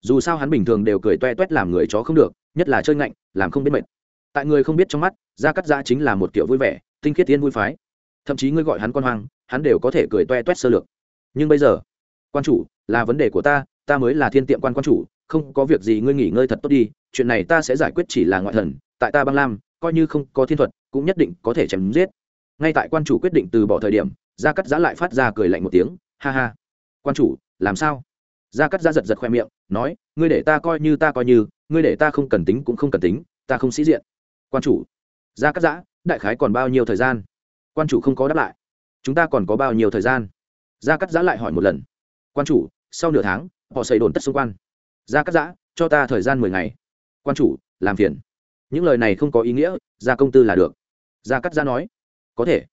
Dù sao hắn bình thường đều cười toe toét làm người chó không được, nhất là chơi ngạnh, làm không biết mệt. Tại người không biết trong mắt gia cắt gia chính là một kiểu vui vẻ, tinh khiết tiên vui phái. Thậm chí ngươi gọi hắn con hoang, hắn đều có thể cười toe toét sơ lược. Nhưng bây giờ, quan chủ, là vấn đề của ta ta mới là thiên tiệm quan quan chủ, không có việc gì ngươi nghỉ ngơi thật tốt đi, chuyện này ta sẽ giải quyết chỉ là ngoại thần, tại ta băng lam, coi như không có thiên thuật, cũng nhất định có thể chém giết. Ngay tại quan chủ quyết định từ bỏ thời điểm, gia cắt giã lại phát ra cười lạnh một tiếng, ha ha. Quan chủ, làm sao? Gia cắt giã giật giật khoe miệng, nói, ngươi để ta coi như ta coi như, ngươi để ta không cần tính cũng không cần tính, ta không sĩ diện. Quan chủ gia cắt giã, đại khái còn bao nhiêu thời gian? Quan chủ không có đáp lại. Chúng ta còn có bao nhiêu thời gian? Gia cắt giã lại hỏi một lần. Quan chủ, sau nửa tháng, họ xây đồn tất xung quan gia cắt giã, cho ta thời gian mười ngày. Quan chủ, làm phiền. Những lời này không có ý nghĩa gia công tư là được. Gia cắt giã nói. Có thể.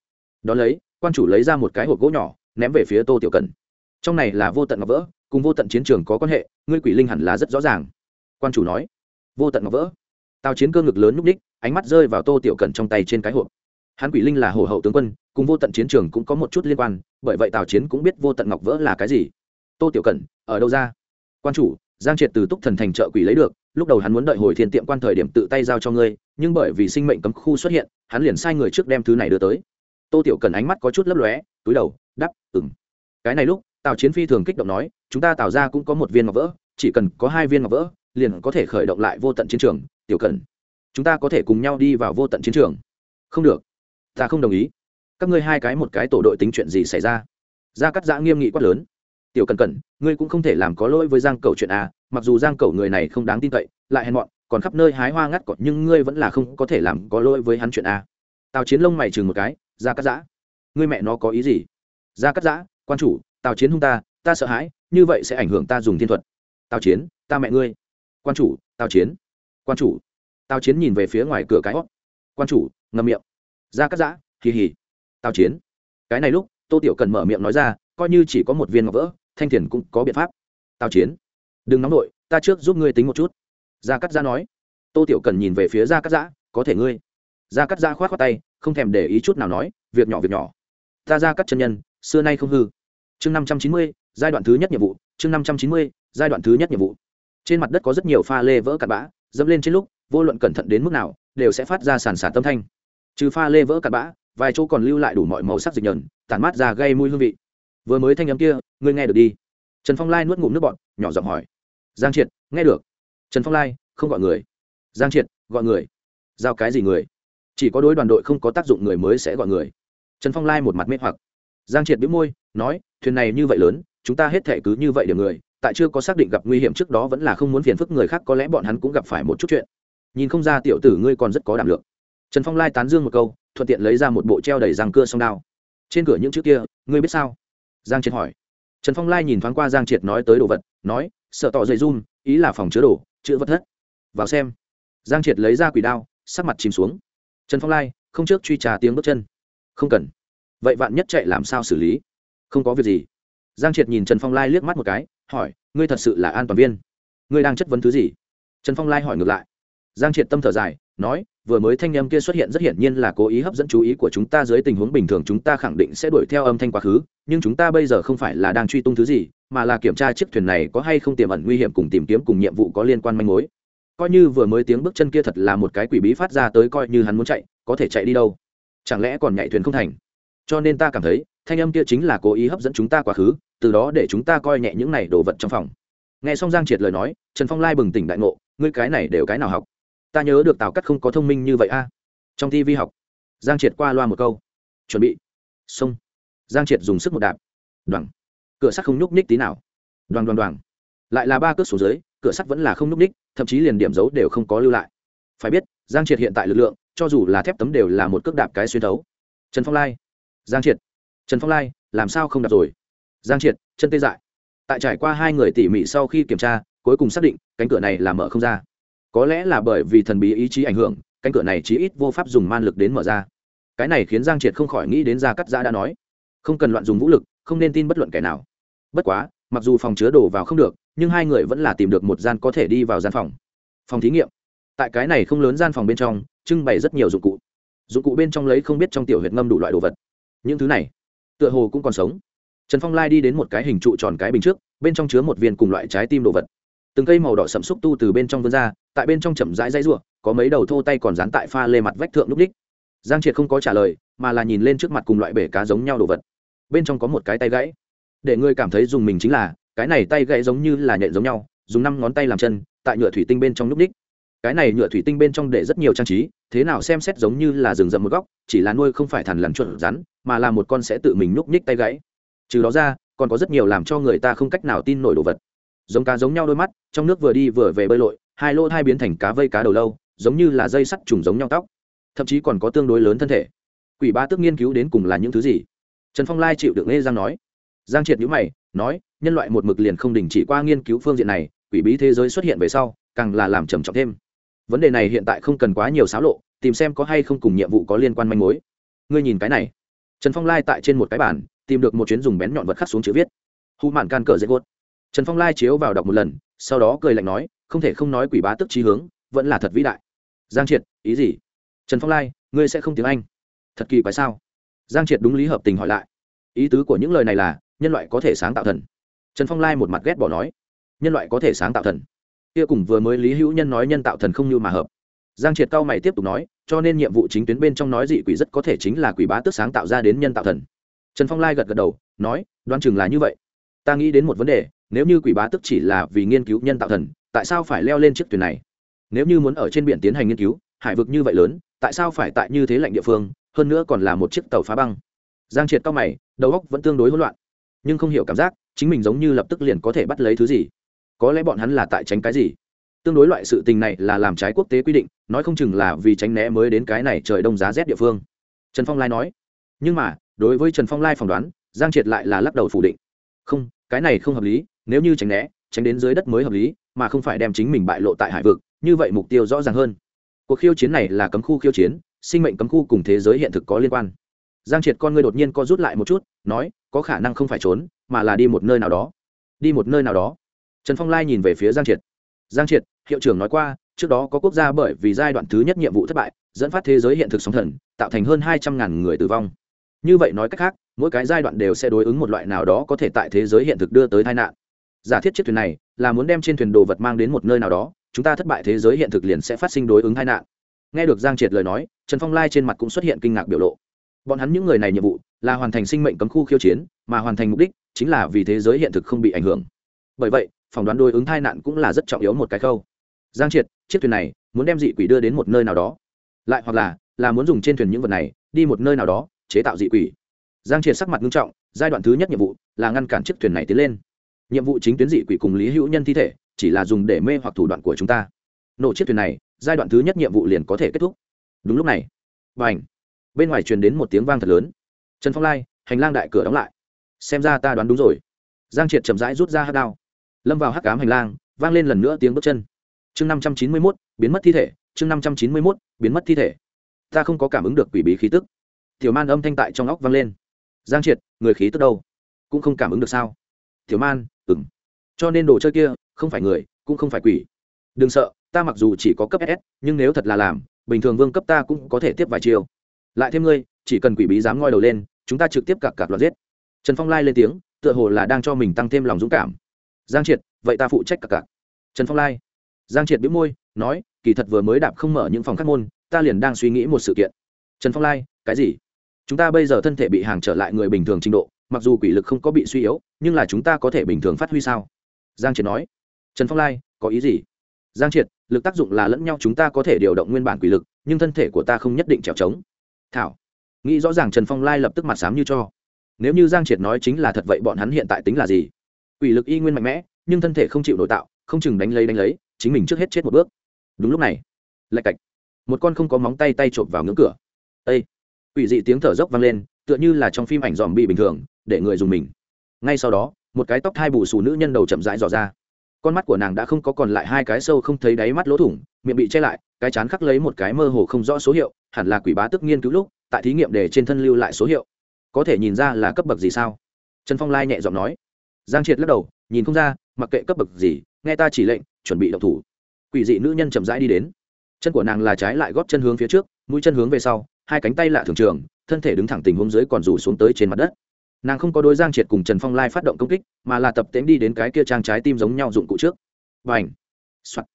Đón lấy, quan chủ lấy ra một cái hộp gỗ nhỏ, ném về phía tô tiểu cần. Trong này là vô tận ngọc vỡ, cùng vô tận chiến trường có quan hệ, ngươi quỷ linh hẳn là rất rõ ràng. Quan chủ nói. Vô tận ngọc vỡ. Tào chiến cơ ngực lớn núp đích ánh mắt rơi vào tô tiểu cần trong tay trên cái hộp. Hắn quỷ linh là hổ hậu tướng quân, cùng vô tận chiến trường cũng có một chút liên quan, bởi vậy tào chiến cũng biết vô tận ngọc vỡ là cái gì. Tô tiểu cần ở đâu ra? Quan chủ, giang triệt từ túc thần thành trợ quỷ lấy được, lúc đầu hắn muốn đợi hồi thiên tiệm quan thời điểm tự tay giao cho ngươi, nhưng bởi vì sinh mệnh cấm khu xuất hiện, hắn liền sai người trước đem thứ này đưa tới. Tô tiểu cần ánh mắt có chút lấp lóe, túi đầu đắp ừng cái này lúc, tào chiến phi thường kích động nói, chúng ta tạo ra cũng có một viên ngọc vỡ, chỉ cần có hai viên ngọc vỡ, liền có thể khởi động lại vô tận chiến trường, tiểu cần chúng ta có thể cùng nhau đi vào vô tận chiến trường. Không được. Ta không đồng ý. Các ngươi hai cái một cái tổ đội tính chuyện gì xảy ra? Gia cắt giã nghiêm nghị quát lớn. Tiểu cần cần ngươi cũng không thể làm có lỗi với giang cầu chuyện a mặc dù giang cầu người này không đáng tin cậy, lại hèn mọn, còn khắp nơi hái hoa ngắt cọt nhưng ngươi vẫn là không có thể làm có lỗi với hắn chuyện a tào chiến lông mày chừng một cái, gia cắt giã, ngươi mẹ nó có ý gì? Gia cắt giã, quan chủ, tào chiến hung ta ta sợ hãi, như vậy sẽ ảnh hưởng ta dùng thiên thuật. Tào chiến, ta mẹ ngươi. Quan chủ, tào chiến. Quan chủ tào chiến nhìn về phía ngoài cửa cái hót quan chủ ngầm miệng. Ra cắt giã kỳ hỉ tào chiến. Cái này lúc, tô tiểu cần mở miệng nói ra, coi như chỉ có một viên ngọc vỡ, thanh thiền cũng có biện pháp. Tào chiến. Đừng nóng nổi ta trước giúp ngươi tính một chút. Gia cắt giã nói. Tô tiểu cần nhìn về phía gia cắt giã, có thể ngươi. Gia cắt giã khoát khoát tay, không thèm để ý chút nào nói, việc nhỏ việc nhỏ. Ta ra cắt chân nhân, xưa nay không hư. Chương năm trăm chín mươi, giai đoạn thứ nhất nhiệm vụ, chương năm trăm chín mươi, giai đoạn thứ nhất nhiệm vụ. Trên mặt đất có rất nhiều pha lê vỡ cặn bã, dẫm lên trên lúc vô luận cẩn thận đến mức nào, đều sẽ phát ra sàn sàn tâm thanh. Trừ pha lê vỡ cặn bã, vài chỗ còn lưu lại đủ mọi màu sắc dịch nhờn, tản mát ra gây mùi hương vị. Vừa mới thanh n m kia, ngươi nghe được đi. Trần phong lai nuốt ngụm nước bọn nhỏ giọng hỏi. Giang triệt, nghe được. Trần phong lai, không gọi người. Giang triệt, gọi người. Giao cái gì người? Chỉ có đối đoàn đội không có tác dụng người mới sẽ gọi người. Trần phong lai một mặt mê hoặc. Giang triệt biếu môi, nói, thuyền này như vậy lớn, chúng ta hết thể cứ như vậy điểm người, tại chưa có xác định gặp nguy hiểm trước đó vẫn là không muốn phiền phức người khác, có lẽ bọn hắn cũng gặp phải một chút chuyện nhìn không ra tiểu tử ngươi còn rất có đảm lượng. Trần phong lai tán dương một câu, thuận tiện lấy ra một bộ treo đầy răng cưa song đao. Trên cửa những chữ kia, ngươi biết sao? Giang triệt hỏi. Trần phong lai nhìn thoáng qua giang triệt nói tới đồ vật, nói, sợ tỏ dậy run, ý là phòng chứa đồ, chữ vật thất. Vào xem. Giang triệt lấy ra quỷ đao, sắc mặt chìm xuống. Trần phong lai, không trước truy trà tiếng bước chân. Không cần. Vậy vạn nhất chạy làm sao xử lý? Không có việc gì. Giang triệt nhìn trần phong lai liếc mắt một cái, hỏi, ngươi thật sự là an toàn viên? Ngươi đang chất vấn thứ gì? Trần phong lai hỏi ngược lại giang triệt tâm thở dài, nói, vừa mới thanh âm kia xuất hiện rất hiển nhiên là cố ý hấp dẫn chú ý của chúng ta dưới tình huống bình thường chúng ta khẳng định sẽ đuổi theo âm thanh quá khứ, nhưng chúng ta bây giờ không phải là đang truy tung thứ gì, mà là kiểm tra chiếc thuyền này có hay không tiềm ẩn nguy hiểm cùng tìm kiếm cùng nhiệm vụ có liên quan manh mối. Coi như vừa mới tiếng bước chân kia thật là một cái quỷ bí phát ra tới coi như hắn muốn chạy, có thể chạy đi đâu? Chẳng lẽ còn nhảy thuyền không thành? Cho nên ta cảm thấy, thanh âm kia chính là cố ý hấp dẫn chúng ta quá khứ, từ đó để chúng ta coi nhẹ những này đồ vật trong phòng. Nghe xong giang triệt lời nói, trần phong lai bừng tỉnh đại ngộ, ngươi cái này đều cái nào học? Ta nhớ được tào cắt không có thông minh như vậy a. trong thi vi học, giang triệt qua loa một câu, chuẩn bị, xông. giang triệt dùng sức một đạp, đoằng, cửa sắt không nhúc ních tí nào, đoằng đoằng đoằng. lại là ba cước xuống dưới, cửa sắt vẫn là không nhúc ních thậm chí liền điểm dấu đều không có lưu lại. phải biết, giang triệt hiện tại lực lượng, cho dù là thép tấm đều là một cước đạp cái xuyên thấu. Trần phong lai, giang triệt, trần phong lai, làm sao không đạp rồi? giang triệt, chân tê dại. tại trải qua hai người tỉ mỉ sau khi kiểm tra, cuối cùng xác định, cánh cửa này là mở không ra có lẽ là bởi vì thần bí ý chí ảnh hưởng, cánh cửa này chí ít vô pháp dùng man lực đến mở ra. Cái này khiến giang triệt không khỏi nghĩ đến gia cắt giã đã nói. Không cần loạn dùng vũ lực, không nên tin bất luận kẻ nào. Bất quá, mặc dù phòng chứa đồ vào không được, nhưng hai người vẫn là tìm được một gian có thể đi vào gian phòng. Phòng thí nghiệm. Tại cái này không lớn gian phòng bên trong, trưng bày rất nhiều dụng cụ. Dụng cụ bên trong lấy không biết trong tiểu huyệt ngâm đủ loại đồ vật. Những thứ này, tựa hồ cũng còn sống. Trần phong lai đi đến một cái hình trụ tròn cái bình trước, bên trong chứa một viên cùng loại trái tim đồ vật từng cây màu đỏ sậm xúc tu từ bên trong vươn ra, tại bên trong chậm rãi dãy ruộng có mấy đầu thô tay còn dán tại pha lê mặt vách thượng lúc đích. Giang triệt không có trả lời, mà là nhìn lên trước mặt cùng loại bể cá giống nhau đồ vật. Bên trong có một cái tay gãy. Để ngươi cảm thấy dùng mình chính là, cái này tay gãy giống như là nhện giống nhau, dùng năm ngón tay làm chân, tại nhựa thủy tinh bên trong lúc đích. Cái này nhựa thủy tinh bên trong để rất nhiều trang trí, thế nào xem xét giống như là rừng rậm một góc, chỉ là nuôi không phải thằn lằn chuẩn rắn, mà là một con sẽ tự mình núp ních tay gãy. Trừ đó ra, còn có rất nhiều làm cho người ta không cách nào tin nổi đồ vật giống cá giống nhau đôi mắt, trong nước vừa đi vừa về bơi lội, hai lỗ hai biến thành cá vây cá đầu lâu, giống như là dây sắt trùng giống nhau tóc. Thậm chí còn có tương đối lớn thân thể. Quỷ ba tước nghiên cứu đến cùng là những thứ gì? Trần phong lai chịu được nghe giang nói. Giang triệt nhữ mày, nói, nhân loại một mực liền không đình chỉ qua nghiên cứu phương diện này, quỷ bí thế giới xuất hiện về sau, càng là làm trầm trọng thêm. Vấn đề này hiện tại không cần quá nhiều xáo lộ, tìm xem có hay không cùng nhiệm vụ có liên quan manh mối. Ngươi nhìn cái này. Trần phong lai tại trên một cái bản tìm được một chuyến dùng bén nhọn vật khắc xuống chữ viết. Hù mạn can cờ dễ gốt trần phong lai chiếu vào đọc một lần, sau đó cười lạnh nói, không thể không nói quỷ bá tức trí hướng, vẫn là thật vĩ đại. Giang triệt, ý gì? Trần phong lai, ngươi sẽ không tiếng anh? Thật kỳ quái sao? Giang triệt đúng lý hợp tình hỏi lại. Ý tứ của những lời này là, nhân loại có thể sáng tạo thần. Trần phong lai một mặt ghét bỏ nói, nhân loại có thể sáng tạo thần. Kia cùng vừa mới lý hữu nhân nói nhân tạo thần không như mà hợp. Giang triệt cao mày tiếp tục nói, cho nên nhiệm vụ chính tuyến bên trong nói dị quỷ rất có thể chính là quỷ bá tước sáng tạo ra đến nhân tạo thần. Trần phong lai gật gật đầu, nói đoan chừng là như vậy. Ta nghĩ đến một vấn đề nếu như quỷ bá tước chỉ là vì nghiên cứu nhân tạo thần, tại sao phải leo lên chiếc thuyền này? Nếu như muốn ở trên biển tiến hành nghiên cứu, hải vực như vậy lớn, tại sao phải tại như thế lạnh địa phương, hơn nữa còn là một chiếc tàu phá băng? Giang triệt cao mày, đầu óc vẫn tương đối hỗn loạn, nhưng không hiểu cảm giác, chính mình giống như lập tức liền có thể bắt lấy thứ gì. Có lẽ bọn hắn là tại tránh cái gì? Tương đối loại sự tình này là làm trái quốc tế quy định, nói không chừng là vì tránh né mới đến cái này trời đông giá rét địa phương. Trần phong lai nói, nhưng mà, đối với trần phong lai phỏng đoán, giang triệt lại là lắc đầu phủ định. Không, cái này không hợp lý nếu như tránh né, tránh đến dưới đất mới hợp lý, mà không phải đem chính mình bại lộ tại hải vực, như vậy mục tiêu rõ ràng hơn. Cuộc khiêu chiến này là cấm khu khiêu chiến, sinh mệnh cấm khu cùng thế giới hiện thực có liên quan. Giang triệt con ngươi đột nhiên co rút lại một chút, nói, có khả năng không phải trốn, mà là đi một nơi nào đó. Đi một nơi nào đó. Trần phong lai nhìn về phía giang triệt. Giang triệt, hiệu trưởng nói qua, trước đó có quốc gia bởi vì giai đoạn thứ nhất nhiệm vụ thất bại, dẫn phát thế giới hiện thực sóng thần, tạo thành hơn hai trăm ngàn người tử vong. Như vậy nói cách khác, mỗi cái giai đoạn đều sẽ đối ứng một loại nào đó có thể tại thế giới hiện thực đưa tới tai nạn giả thiết chiếc thuyền này là muốn đem trên thuyền đồ vật mang đến một nơi nào đó, chúng ta thất bại thế giới hiện thực liền sẽ phát sinh đối ứng tai nạn. Nghe được giang triệt lời nói, trần phong lai trên mặt cũng xuất hiện kinh ngạc biểu lộ. Bọn hắn những người này nhiệm vụ là hoàn thành sinh mệnh cấm khu khiêu chiến, mà hoàn thành mục đích chính là vì thế giới hiện thực không bị ảnh hưởng. Bởi vậy, phỏng đoán đối ứng tai nạn cũng là rất trọng yếu một cái khâu. Giang triệt, chiếc thuyền này muốn đem dị quỷ đưa đến một nơi nào đó? Lại hoặc là là muốn dùng trên thuyền những vật này đi một nơi nào đó chế tạo dị quỷ? Giang triệt sắc mặt nghiêm trọng, giai đoạn thứ nhất nhiệm vụ là ngăn cản chiếc thuyền này tiến lên nhiệm vụ chính tuyến dị quỷ cùng lý hữu nhân thi thể, chỉ là dùng để mê hoặc thủ đoạn của chúng ta. Nổ chiếc thuyền này, giai đoạn thứ nhất nhiệm vụ liền có thể kết thúc. Đúng lúc này b à n h bên ngoài truyền đến một tiếng vang thật lớn. Trần phong lai, hành lang đại cửa đóng lại. Xem ra ta đoán đúng rồi. Giang triệt chậm rãi rút ra hát đao. Lâm vào hắc cám hành lang, vang lên lần nữa tiếng bước chân. Chương năm trăm chín mươi mốt, biến mất thi thể. Chương năm trăm chín mươi mốt, biến mất thi thể. Ta không có cảm ứng được quỷ bí khí tức. Tiểu man âm thanh tại trong óc vang lên. Giang triệt, người khí tức đâu? Cũng không cảm ứng được sao? Tiểu man ừng cho nên đồ chơi kia không phải người, cũng không phải quỷ. Đừng sợ, ta mặc dù chỉ có cấp ss nhưng nếu thật là làm, bình thường vương cấp ta cũng có thể tiếp vài chiều lại thêm ngươi, chỉ cần quỷ bí dám ngoi đầu lên, chúng ta trực tiếp cặp cặp loạt giết. Trần phong lai lên tiếng, tựa hồ là đang cho mình tăng thêm lòng dũng cảm. Giang triệt, vậy ta phụ trách cặp cặp trần phong lai. Giang triệt biếu môi, nói, kỳ thật vừa mới đạp không mở những phòng khắc môn, ta liền đang suy nghĩ một sự kiện. Trần phong lai, cái gì? Chúng ta bây giờ thân thể bị hàng trở lại người bình thường trình độ mặc dù quỷ lực không có bị suy yếu, nhưng là chúng ta có thể bình thường phát huy sao? Giang triệt nói. Trần phong lai, có ý gì? Giang triệt, lực tác dụng là lẫn nhau chúng ta có thể điều động nguyên bản quỷ lực, nhưng thân thể của ta không nhất định trèo trống. Thảo, nghĩ rõ ràng trần phong lai lập tức mặt sám như cho. Nếu như giang triệt nói chính là thật vậy, bọn hắn hiện tại tính là gì? Quỷ lực y nguyên mạnh mẽ, nhưng thân thể không chịu nội tạo, không chừng đánh lấy đánh lấy, chính mình trước hết chết một bước. Đúng lúc này, lạch cạch, một con không có móng tay tay trộm vào ngưỡng cửa. Ây quỷ dị tiếng thở dốc vang lên, tựa như là trong phim ảnh dòm bị bình thường để người dùng mình. Ngay sau đó, một cái tóc hai bù xù nữ nhân đầu chậm rãi dò ra. Con mắt của nàng đã không có còn lại hai cái sâu không thấy đáy mắt lỗ thủng, miệng bị che lại, cái chán khắc lấy một cái mơ hồ không rõ số hiệu, hẳn là quỷ bá tức nghiên cứu lúc, tại thí nghiệm để trên thân lưu lại số hiệu. Có thể nhìn ra là cấp bậc gì sao? Trần phong lai nhẹ giọng nói. Giang triệt lắc đầu, nhìn không ra, mặc kệ cấp bậc gì, nghe ta chỉ lệnh, chuẩn bị độc thủ. Quỷ dị nữ nhân chậm rãi đi đến. Chân của nàng là trái lại góp chân hướng phía trước, mũi chân hướng về sau, hai cánh tay lạ thường trường, thân thể đứng thẳng tình huống dưới còn rủ xuống tới trên mặt đất nàng không có đôi giang triệt cùng trần phong lai phát động công kích mà là tập tễnh đi đến cái kia trang trái tim giống nhau dụng cụ trước và ảnh Soạn.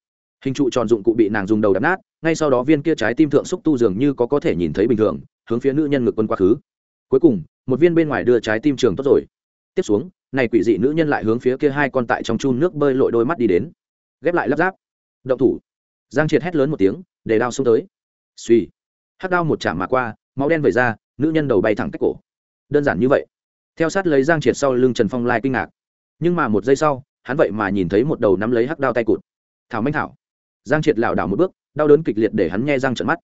hình trụ tròn dụng cụ bị nàng dùng đầu đập nát ngay sau đó viên kia trái tim thượng xúc tu dường như có có thể nhìn thấy bình thường hướng phía nữ nhân ngực quân quá khứ cuối cùng một viên bên ngoài đưa trái tim trường tốt rồi tiếp xuống này quỷ dị nữ nhân lại hướng phía kia hai con tại trong chun nước bơi lội đôi mắt đi đến ghép lại lắp ráp động thủ giang triệt hét lớn một tiếng để đao xông tới suy hắc đao một chạm mà qua máu đen vẩy ra nữ nhân đầu bay thẳng cách cổ đơn giản như vậy theo sát lấy giang triệt sau lưng trần phong lai kinh ngạc. Nhưng mà một giây sau, hắn vậy mà nhìn thấy một đầu nắm lấy hắc đao tay cụt. Thảo manh thảo. Giang triệt lảo đảo một bước, đau đớn kịch liệt để hắn nghe răng trận mắt.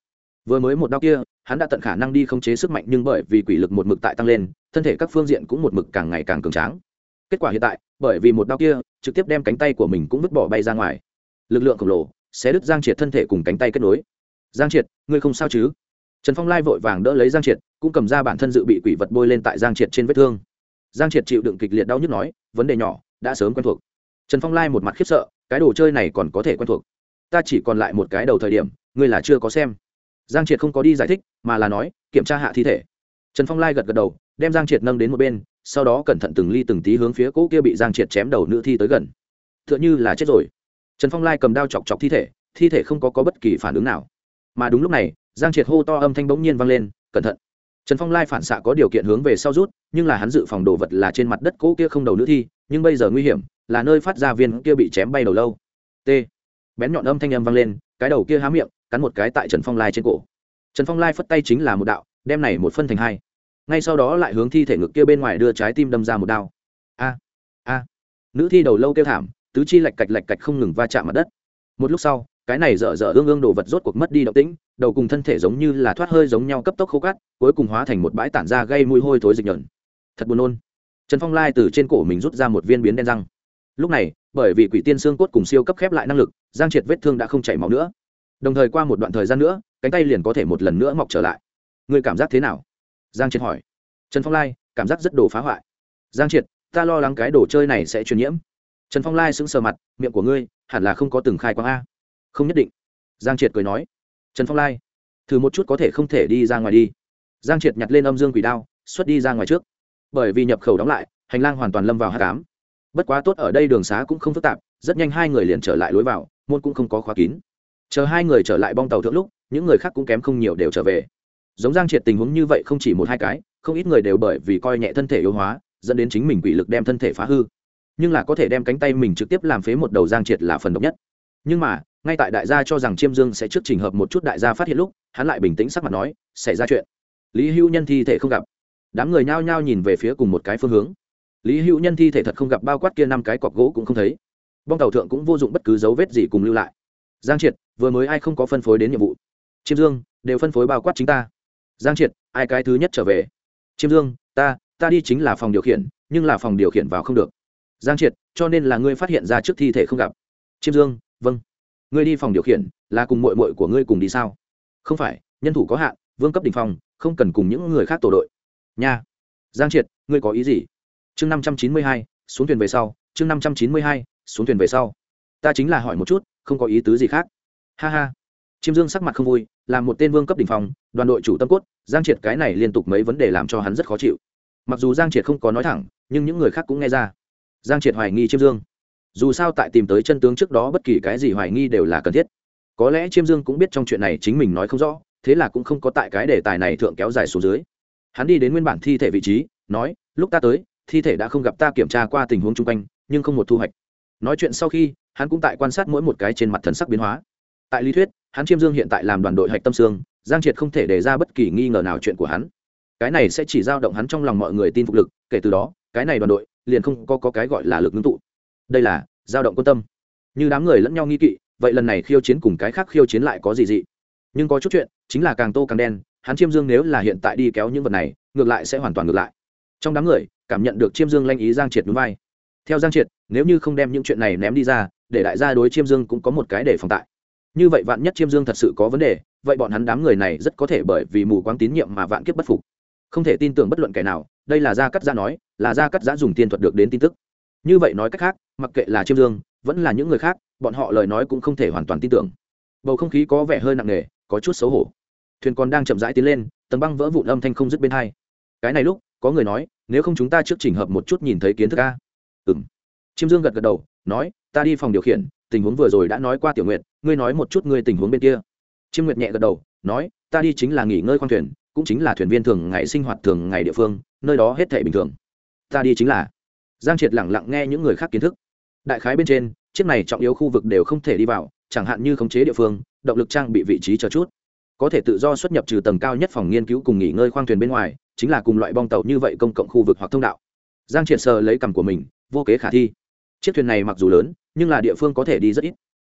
Vừa mới một đau kia, hắn đã tận khả năng đi khống chế sức mạnh nhưng bởi vì quỷ lực một mực tại tăng lên, thân thể các phương diện cũng một mực càng ngày càng cường tráng. Kết quả hiện tại, bởi vì một đau kia, trực tiếp đem cánh tay của mình cũng vứt bỏ bay ra ngoài. Lực lượng khổng lồ sẽ đứt giang triệt thân thể cùng cánh tay kết nối. Giang triệt, ngươi không sao chứ? Trần phong lai vội vàng đỡ lấy giang triệt cũng cầm ra bản thân dự bị quỷ vật bôi lên tại giang triệt trên vết thương. Giang triệt chịu đựng kịch liệt đau nhức nói vấn đề nhỏ đã sớm quen thuộc. Trần phong lai một mặt khiếp sợ cái đồ chơi này còn có thể quen thuộc? Ta chỉ còn lại một cái đầu thời điểm ngươi là chưa có xem. Giang triệt không có đi giải thích mà là nói kiểm tra hạ thi thể. Trần phong lai gật gật đầu đem giang triệt nâng đến một bên sau đó cẩn thận từng ly từng tí hướng phía cỗ kia bị giang triệt chém đầu nữ thi tới gần. T h ư ợ n h ư là chết rồi. Trần phong lai cầm đao chọc chọc thi thể thi thể không có, có bất kỳ phản ứng nào. Mà đúng lúc này giang triệt hô to âm thanh bỗng nhiên vang lên, cẩn thận. Trần phong lai phản xạ có điều kiện hướng về sau rút, nhưng là hắn dự phòng đồ vật là trên mặt đất cỗ kia không đầu nữ thi, nhưng bây giờ nguy hiểm, là nơi phát ra viên kia bị chém bay đầu lâu. T. Bén nhọn âm thanh âm vang lên, cái đầu kia há miệng, cắn một cái tại trần phong lai trên cổ. Trần phong lai phất tay chính là một đạo, đem này một phân thành hai. Ngay sau đó lại hướng thi thể ngực kia bên ngoài đưa trái tim đâm ra một đao. A a. Nữ thi đầu lâu kêu thảm, tứ chi lạch cạch lạch cạch không ngừng va chạm mặt đất. Một lúc sau cái này dở dở ương ương đồ vật rốt cuộc mất đi động tĩnh, đầu cùng thân thể giống như là thoát hơi giống nhau cấp tốc khô cát, cuối cùng hóa thành một bãi tản ra gây mùi hôi thối dịch nhợn. Thật buồn nôn. Trần phong lai từ trên cổ mình rút ra một viên biến đen răng. Lúc này, bởi vì quỷ tiên xương cốt cùng siêu cấp khép lại năng lực, giang triệt vết thương đã không chảy máu nữa. Đồng thời qua một đoạn thời gian nữa, cánh tay liền có thể một lần nữa mọc trở lại. Người cảm giác thế nào? Giang triệt hỏi. Trần phong lai, cảm giác rất đồ phá hoại. Giang triệt, ta lo lắng cái đồ chơi này sẽ truyền nhiễm. Trần phong lai sững sờ mặt, miệng của ngươi hẳn là không có từng khai quang a không nhất định. Giang triệt cười nói. Trần phong lai, thử một chút có thể không thể đi ra ngoài đi. Giang triệt nhặt lên âm dương quỷ đao, xuất đi ra ngoài trước. Bởi vì nhập khẩu đóng lại, hành lang hoàn toàn lâm vào hát cám bất quá tốt ở đây đường xá cũng không phức tạp, rất nhanh hai người liền trở lại lối vào, môn cũng không có khóa kín. Chờ hai người trở lại bong tàu thượng lúc, những người khác cũng kém không nhiều đều trở về. Giống giang triệt tình huống như vậy không chỉ một hai cái, không ít người đều bởi vì coi nhẹ thân thể yếu hóa, dẫn đến chính mình quỷ lực đem thân thể phá hư. Nhưng là có thể đem cánh tay mình trực tiếp làm phế một đầu giang triệt là phần độc nhất. Nhưng mà ngay tại đại gia cho rằng chiêm dương sẽ trước trình hợp một chút đại gia phát hiện lúc, hắn lại bình tĩnh sắc mặt nói, xảy ra chuyện. Lý hữu nhân thi thể không gặp. Đám người nhao nhao nhìn về phía cùng một cái phương hướng. Lý hữu nhân thi thể thật không gặp bao quát kia năm cái cọc gỗ cũng không thấy. Bong tàu thượng cũng vô dụng bất cứ dấu vết gì cùng lưu lại. Giang triệt, vừa mới ai không có phân phối đến nhiệm vụ? Chiêm dương, đều phân phối bao quát chính ta. Giang triệt, ai cái thứ nhất trở về? Chiêm dương, ta ta đi chính là phòng điều khiển, nhưng là phòng điều khiển vào không được. Giang triệt, cho nên là ngươi phát hiện ra trước thi thể không gặp. Chiêm dương vâng ngươi đi phòng điều khiển, là cùng mội mội của ngươi cùng đi sao? Không phải, nhân thủ có hạn, vương cấp đ ỉ n h phòng không cần cùng những người khác tổ đội. Nha. Giang triệt, ngươi có ý gì? Chương năm trăm chín mươi hai, xuống thuyền về sau, chương năm trăm chín mươi hai, xuống thuyền về sau. Ta chính là hỏi một chút, không có ý tứ gì khác. Ha ha. Chiêm dương sắc mặt không vui, là một tên vương cấp đ ỉ n h phòng đoàn đội chủ tâm cốt, giang triệt cái này liên tục mấy vấn đề làm cho hắn rất khó chịu. Mặc dù giang triệt không có nói thẳng, nhưng những người khác cũng nghe ra. Giang triệt hoài nghi chiêm dương dù sao tại tìm tới chân tướng trước đó bất kỳ cái gì hoài nghi đều là cần thiết. Có lẽ chiêm dương cũng biết trong chuyện này chính mình nói không rõ thế là cũng không có tại cái đề tài này thượng kéo dài xuống dưới. Hắn đi đến nguyên bản thi thể vị trí nói lúc ta tới thi thể đã không gặp ta kiểm tra qua tình huống chung quanh nhưng không một thu hoạch. Nói chuyện sau khi hắn cũng tại quan sát mỗi một cái trên mặt thần sắc biến hóa. Tại lý thuyết hắn chiêm dương hiện tại làm đoàn đội hạch tâm sương giang triệt không thể đề ra bất kỳ nghi ngờ nào chuyện của hắn. Cái này sẽ chỉ giao động hắn trong lòng mọi người tin phục lực kể từ đó cái này đoàn đội liền không có, có cái gọi là lực ngưng tụ đây là dao động quan tâm. Như đám người lẫn nhau nghi kỵ, vậy lần này khiêu chiến cùng cái khác khiêu chiến lại có gì dị? Nhưng có chút chuyện, chính là càng tô càng đen, hắn chiêm dương nếu là hiện tại đi kéo những vật này, ngược lại sẽ hoàn toàn ngược lại. Trong đám người, cảm nhận được chiêm dương lanh ý giang triệt núi vai. Theo giang triệt, nếu như không đem những chuyện này ném đi ra, để đại gia đối chiêm dương cũng có một cái để phòng tại. Như vậy vạn nhất chiêm dương thật sự có vấn đề, vậy bọn hắn đám người này rất có thể bởi vì mù quáng tín nhiệm mà vạn kiếp bất phục. Không thể tin tưởng bất luận kẻ nào, đây là gia cắt giã nói, là gia cắt giã dùng tiên thuật được đến tin tức như vậy nói cách khác, mặc kệ là chiêm dương, vẫn là những người khác, bọn họ lời nói cũng không thể hoàn toàn tin tưởng. Bầu không khí có vẻ hơi nặng nề, có chút xấu hổ. Thuyền còn đang chậm rãi tiến lên, tầng băng vỡ vụn âm thanh không dứt bên hai. Cái này lúc, có người nói, nếu không chúng ta trước trình hợp một chút nhìn thấy kiến thức a. Ừ m chiêm dương gật gật đầu, nói, ta đi phòng điều khiển, tình huống vừa rồi đã nói qua tiểu nguyện ngươi nói một chút ngươi tình huống bên kia. Chiêm nguyệt nhẹ gật đầu, nói, ta đi chính là nghỉ ngơi khoang thuyền, cũng chính là thuyền viên thường ngày sinh hoạt thường ngày địa phương, nơi đó hết thể bình thường. Ta đi chính là giang triệt lẳng lặng nghe những người khác kiến thức. Đại khái bên trên, chiếc này trọng yếu khu vực đều không thể đi vào, chẳng hạn như khống chế địa phương, động lực trang bị vị trí chờ chút. Có thể tự do xuất nhập trừ tầng cao nhất phòng nghiên cứu cùng nghỉ ngơi khoang thuyền bên ngoài, chính là cùng loại bong tàu như vậy công cộng khu vực hoặc thông đạo. Giang triệt sờ lấy cằm của mình, vô kế khả thi. Chiếc thuyền này mặc dù lớn, nhưng là địa phương có thể đi rất ít.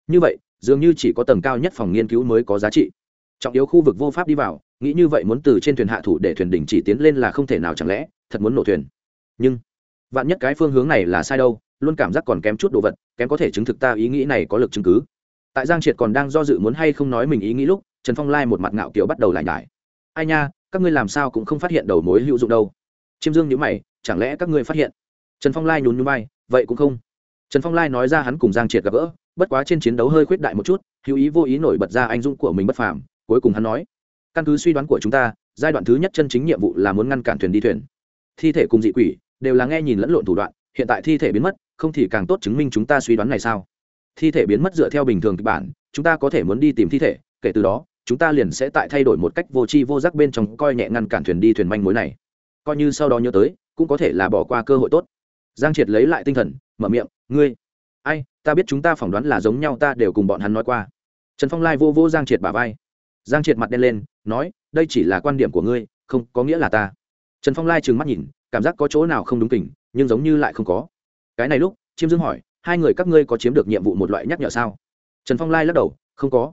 Như vậy, dường như chỉ có tầng cao nhất phòng nghiên cứu mới có giá trị. Trọng yếu khu vực vô pháp đi vào, nghĩ như vậy muốn từ trên thuyền hạ thủ để thuyền đỉnh chỉ tiến lên là không thể nào chẳng lẽ, thật muốn nổ thuyền. Nhưng vạn nhất cái phương hướng này là sai đâu, luôn cảm giác còn kém chút đồ vật, kém có thể chứng thực ta ý nghĩ này có lực chứng cứ. Tại giang triệt còn đang do dự muốn hay không nói mình ý nghĩ lúc, trần phong lai một mặt ngạo kiểu bắt đầu lại nhải. Ai nha, các ngươi làm sao cũng không phát hiện đầu mối hữu dụng đâu. Chiêm dương nhữ mày, chẳng lẽ các ngươi phát hiện? Trần phong lai nhún nhún vai, vậy cũng không. Trần phong lai nói ra hắn cùng giang triệt gặp gỡ, bất quá trên chiến đấu hơi khuyết đại một chút, hữu ý vô ý nổi bật ra anh dũng của mình bất phàm, cuối cùng hắn nói, căn cứ suy đoán của chúng ta, giai đoạn thứ nhất chân chính nhiệm vụ là muốn ngăn cản thuyền đi thuyền. Thi thể cùng dị quỷ đều là nghe nhìn lẫn lộn thủ đoạn, hiện tại thi thể biến mất, không thì càng tốt chứng minh chúng ta suy đoán này sao? Thi thể biến mất dựa theo bình thường kịch bản, chúng ta có thể muốn đi tìm thi thể, kể từ đó, chúng ta liền sẽ tại thay đổi một cách vô tri vô giác bên trong coi nhẹ ngăn cản thuyền đi thuyền manh mối này. Coi như sau đó nhớ tới, cũng có thể là bỏ qua cơ hội tốt. Giang triệt lấy lại tinh thần, mở miệng, ngươi, ai, ta biết chúng ta phỏng đoán là giống nhau, ta đều cùng bọn hắn nói qua. Trần phong lai vô vô giang triệt bà vai. Giang triệt mặt đen lên, nói, đây chỉ là quan điểm của ngươi, không có nghĩa là ta. Trần phong lai trừng mắt nhìn cảm giác có chỗ nào không đúng kỉnh nhưng giống như lại không có. Cái này lúc, chiêm dương hỏi, hai người các ngươi có chiếm được nhiệm vụ một loại nhắc nhở sao? Trần phong lai lắc đầu, không có.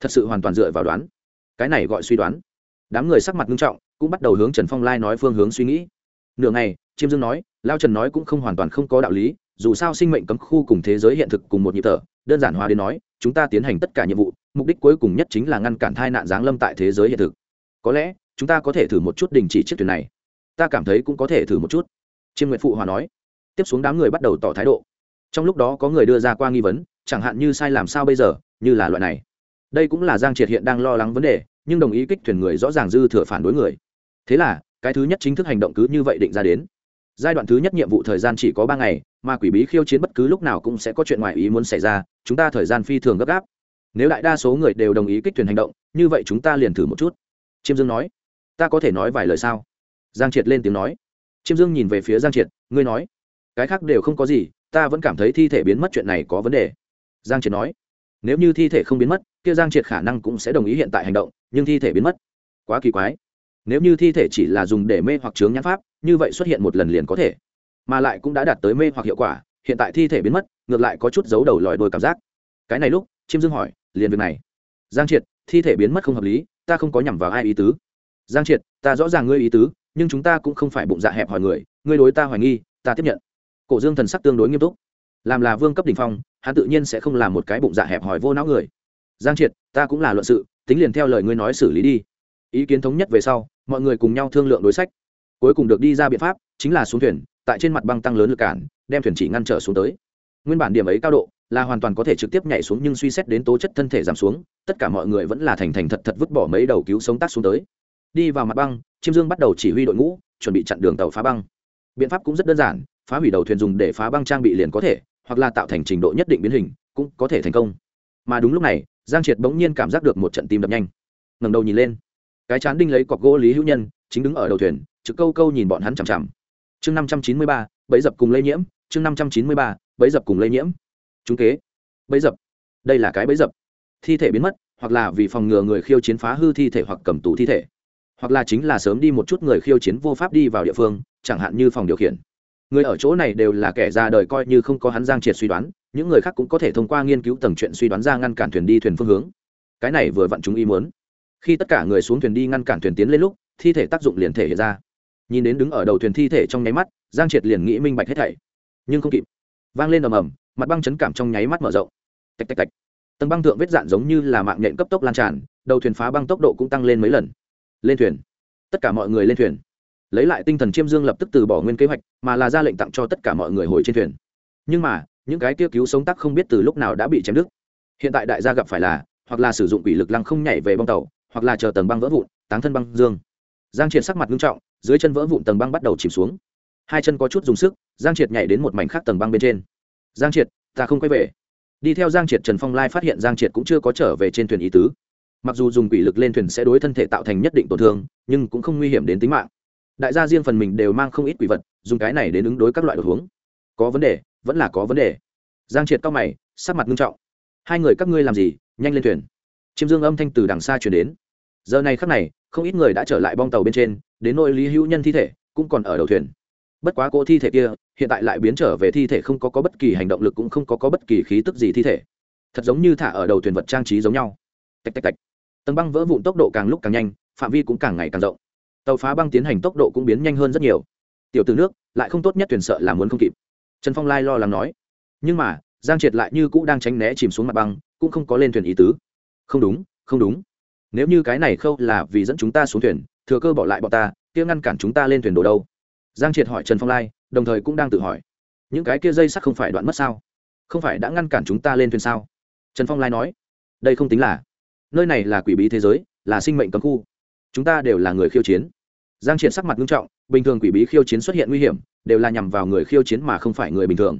Thật sự hoàn toàn dựa vào đoán. Cái này gọi suy đoán. Đám người sắc mặt nghiêm trọng, cũng bắt đầu hướng trần phong lai nói phương hướng suy nghĩ. Nửa ngày, chiêm dương nói, lao trần nói cũng không hoàn toàn không có đạo lý, dù sao sinh mệnh cấm khu cùng thế giới hiện thực cùng một nhịp thở, đơn giản hóa đến nói, chúng ta tiến hành tất cả nhiệm vụ, mục đích cuối cùng nhất chính là ngăn cản thai nạn giáng lâm tại thế giới hiện thực. Có lẽ, chúng ta có thể thử một chút đình chỉ chiếc thuyền này ta cảm thấy cũng có thể thử một chút. Chiêm nguyện phụ hòa nói. Tiếp xuống đám người bắt đầu tỏ thái độ. Trong lúc đó có người đưa ra qua nghi vấn, chẳng hạn như sai làm sao bây giờ, như là loại này. Đây cũng là giang triệt hiện đang lo lắng vấn đề, nhưng đồng ý kích thuyền người rõ ràng dư thừa phản đối người. Thế là, cái thứ nhất chính thức hành động cứ như vậy định ra đến. Giai đoạn thứ nhất nhiệm vụ thời gian chỉ có ba ngày, mà quỷ bí khiêu chiến bất cứ lúc nào cũng sẽ có chuyện ngoài ý muốn xảy ra, chúng ta thời gian phi thường gấp gáp. Nếu đại đa số người đều đồng ý kích thuyền hành động, như vậy chúng ta liền thử một chút. Chiêm dương nói. Ta có thể nói vài lời sao? Giang triệt lên tiếng nói. Chiêm dương nhìn về phía giang triệt, ngươi nói, cái khác đều không có gì, ta vẫn cảm thấy thi thể biến mất chuyện này có vấn đề. Giang triệt nói, nếu như thi thể không biến mất, kia giang triệt khả năng cũng sẽ đồng ý hiện tại hành động, nhưng thi thể biến mất, quá kỳ quái. Nếu như thi thể chỉ là dùng để mê hoặc chướng nhãn pháp, như vậy xuất hiện một lần liền có thể, mà lại cũng đã đạt tới mê hoặc hiệu quả, hiện tại thi thể biến mất, ngược lại có chút giấu đầu lòi đôi cảm giác. Cái này lúc, chiêm dương hỏi, liền việc này. Giang triệt, thi thể biến mất không hợp lý, ta không có nhằm vào ai ý tứ. Giang triệt, ta rõ ràng ngươi ý tứ nhưng chúng ta cũng không phải bụng dạ hẹp hỏi người, ngươi đối ta hoài nghi, ta tiếp nhận. Cổ dương thần sắc tương đối nghiêm túc. Làm là vương cấp đ ỉ n h phong, hắn tự nhiên sẽ không làm một cái bụng dạ hẹp hỏi vô não người. Giang triệt, ta cũng là luận sự, tính liền theo lời ngươi nói xử lý đi. Ý kiến thống nhất về sau, mọi người cùng nhau thương lượng đối sách. Cuối cùng được đi ra biện pháp, chính là xuống thuyền, tại trên mặt băng tăng lớn lực cản, đem thuyền chỉ ngăn trở xuống tới. Nguyên bản điểm ấy cao độ, là hoàn toàn có thể trực tiếp nhảy xuống nhưng suy xét đến tố chất thân thể giảm xuống, tất cả mọi người vẫn là thành thành thật thật vứt bỏ mấy đầu cứu sống tác xuống tới. Đi vào mặt băng chiêm dương bắt đầu chỉ huy đội ngũ, chuẩn bị chặn đường tàu phá băng. Biện pháp cũng rất đơn giản, phá hủy đầu thuyền dùng để phá băng trang bị liền có thể, hoặc là tạo thành trình độ nhất định biến hình, cũng có thể thành công. Mà đúng lúc này, giang triệt bỗng nhiên cảm giác được một trận tim đập nhanh. Ngẩng đầu nhìn lên, cái chán đinh lấy cọc gỗ lý hữu nhân, chính đứng ở đầu thuyền, trực câu câu nhìn bọn hắn chằm chằm. Chương năm trăm chín mươi ba, bẫy dập cùng lây nhiễm, chương năm trăm chín mươi ba, bẫy dập cùng lây nhiễm. Chúng kế, bẫy dập. Đây là cái bẫy dập. Thi thể biến mất, hoặc là vì phòng ngừa người khiêu chiến phá hư thi thể hoặc cầm tù thi thể hoặc là chính là sớm đi một chút người khiêu chiến vô pháp đi vào địa phương, chẳng hạn như phòng điều khiển. Người ở chỗ này đều là kẻ ra đời coi như không có hắn giang triệt suy đoán, những người khác cũng có thể thông qua nghiên cứu tầng chuyện suy đoán ra ngăn cản thuyền đi thuyền phương hướng. Cái này vừa vặn chúng ý muốn. Khi tất cả người xuống thuyền đi ngăn cản thuyền tiến lên lúc, thi thể tác dụng liền thể hiện ra. Nhìn đến đứng ở đầu thuyền thi thể trong nháy mắt, giang triệt liền nghĩ minh bạch hết thảy. Nhưng không kịp. Vang lên ầm ầm, mặt băng chấn cảm trong nháy mắt mở rộng. Tạch tạch tạch. Tầng băng thượng vết dạn giống như là mạng nhện cấp tốc lan tràn, đầu thuyền phá băng tốc độ cũng tăng lên mấy lần lên thuyền. Tất cả mọi người lên thuyền. Lấy lại tinh thần chiêm dương lập tức từ bỏ nguyên kế hoạch, mà là ra lệnh tặng cho tất cả mọi người hồi trên thuyền. Nhưng mà, những cái kia cứu sống tắc không biết từ lúc nào đã bị chém đứt. Hiện tại đại gia gặp phải là, hoặc là sử dụng quỷ lực lăng không nhảy về bong tàu, hoặc là chờ tầng băng vỡ vụn, táng thân băng dương. Giang triệt sắc mặt nghiêm trọng, dưới chân vỡ vụn tầng băng bắt đầu chìm xuống. Hai chân có chút dùng sức, giang triệt nhảy đến một mảnh khác tầng băng bên trên. Giang triệt, ta không quay về. Đi theo giang triệt trần phong lai phát hiện giang triệt cũng chưa có trở về trên thuyền ý tứ mặc dù dùng quỷ lực lên thuyền sẽ đối thân thể tạo thành nhất định tổn thương nhưng cũng không nguy hiểm đến tính mạng. Đại gia riêng phần mình đều mang không ít quỷ vật dùng cái này đến ứng đối các loại đột huống. Có vấn đề vẫn là có vấn đề. Giang triệt cao mày sắc mặt nghiêm trọng. Hai người các ngươi làm gì? Nhanh lên thuyền. Chiêm dương âm thanh từ đằng xa chuyển đến. Giờ này khắc này không ít người đã trở lại bong tàu bên trên đến nỗi lý hữu nhân thi thể cũng còn ở đầu thuyền. Bất quá cỗ thi thể kia hiện tại lại biến trở về thi thể không có, có bất kỳ hành động lực cũng không có, có bất kỳ khí tức gì thi thể. Thật giống như thả ở đầu thuyền vật trang trí giống nhau. Tạch tạch tạch tầng băng vỡ vụn tốc độ càng lúc càng nhanh, phạm vi cũng càng ngày càng rộng. Tàu phá băng tiến hành tốc độ cũng biến nhanh hơn rất nhiều. Tiểu từ nước, lại không tốt nhất thuyền sợ là muốn không kịp. Trần phong lai lo lắng nói. Nhưng mà, giang triệt lại như cũ đang tránh né chìm xuống mặt băng, cũng không có lên thuyền ý tứ. Không đúng không đúng. Nếu như cái này khâu là vì dẫn chúng ta xuống thuyền, thừa cơ bỏ lại bọn ta, kia ngăn cản chúng ta lên thuyền đồ đâu? Giang triệt hỏi trần phong lai, đồng thời cũng đang tự hỏi. Những cái kia dây sắt không phải đoạn mất sao? Không phải đã ngăn cản chúng ta lên thuyền sao? Trần phong lai nói. Đây không tính là nơi này là quỷ bí thế giới, là sinh mệnh cấm khu. Chúng ta đều là người khiêu chiến. Giang triệt sắc mặt nghiêm trọng, bình thường quỷ bí khiêu chiến xuất hiện nguy hiểm, đều là nhằm vào người khiêu chiến mà không phải người bình thường.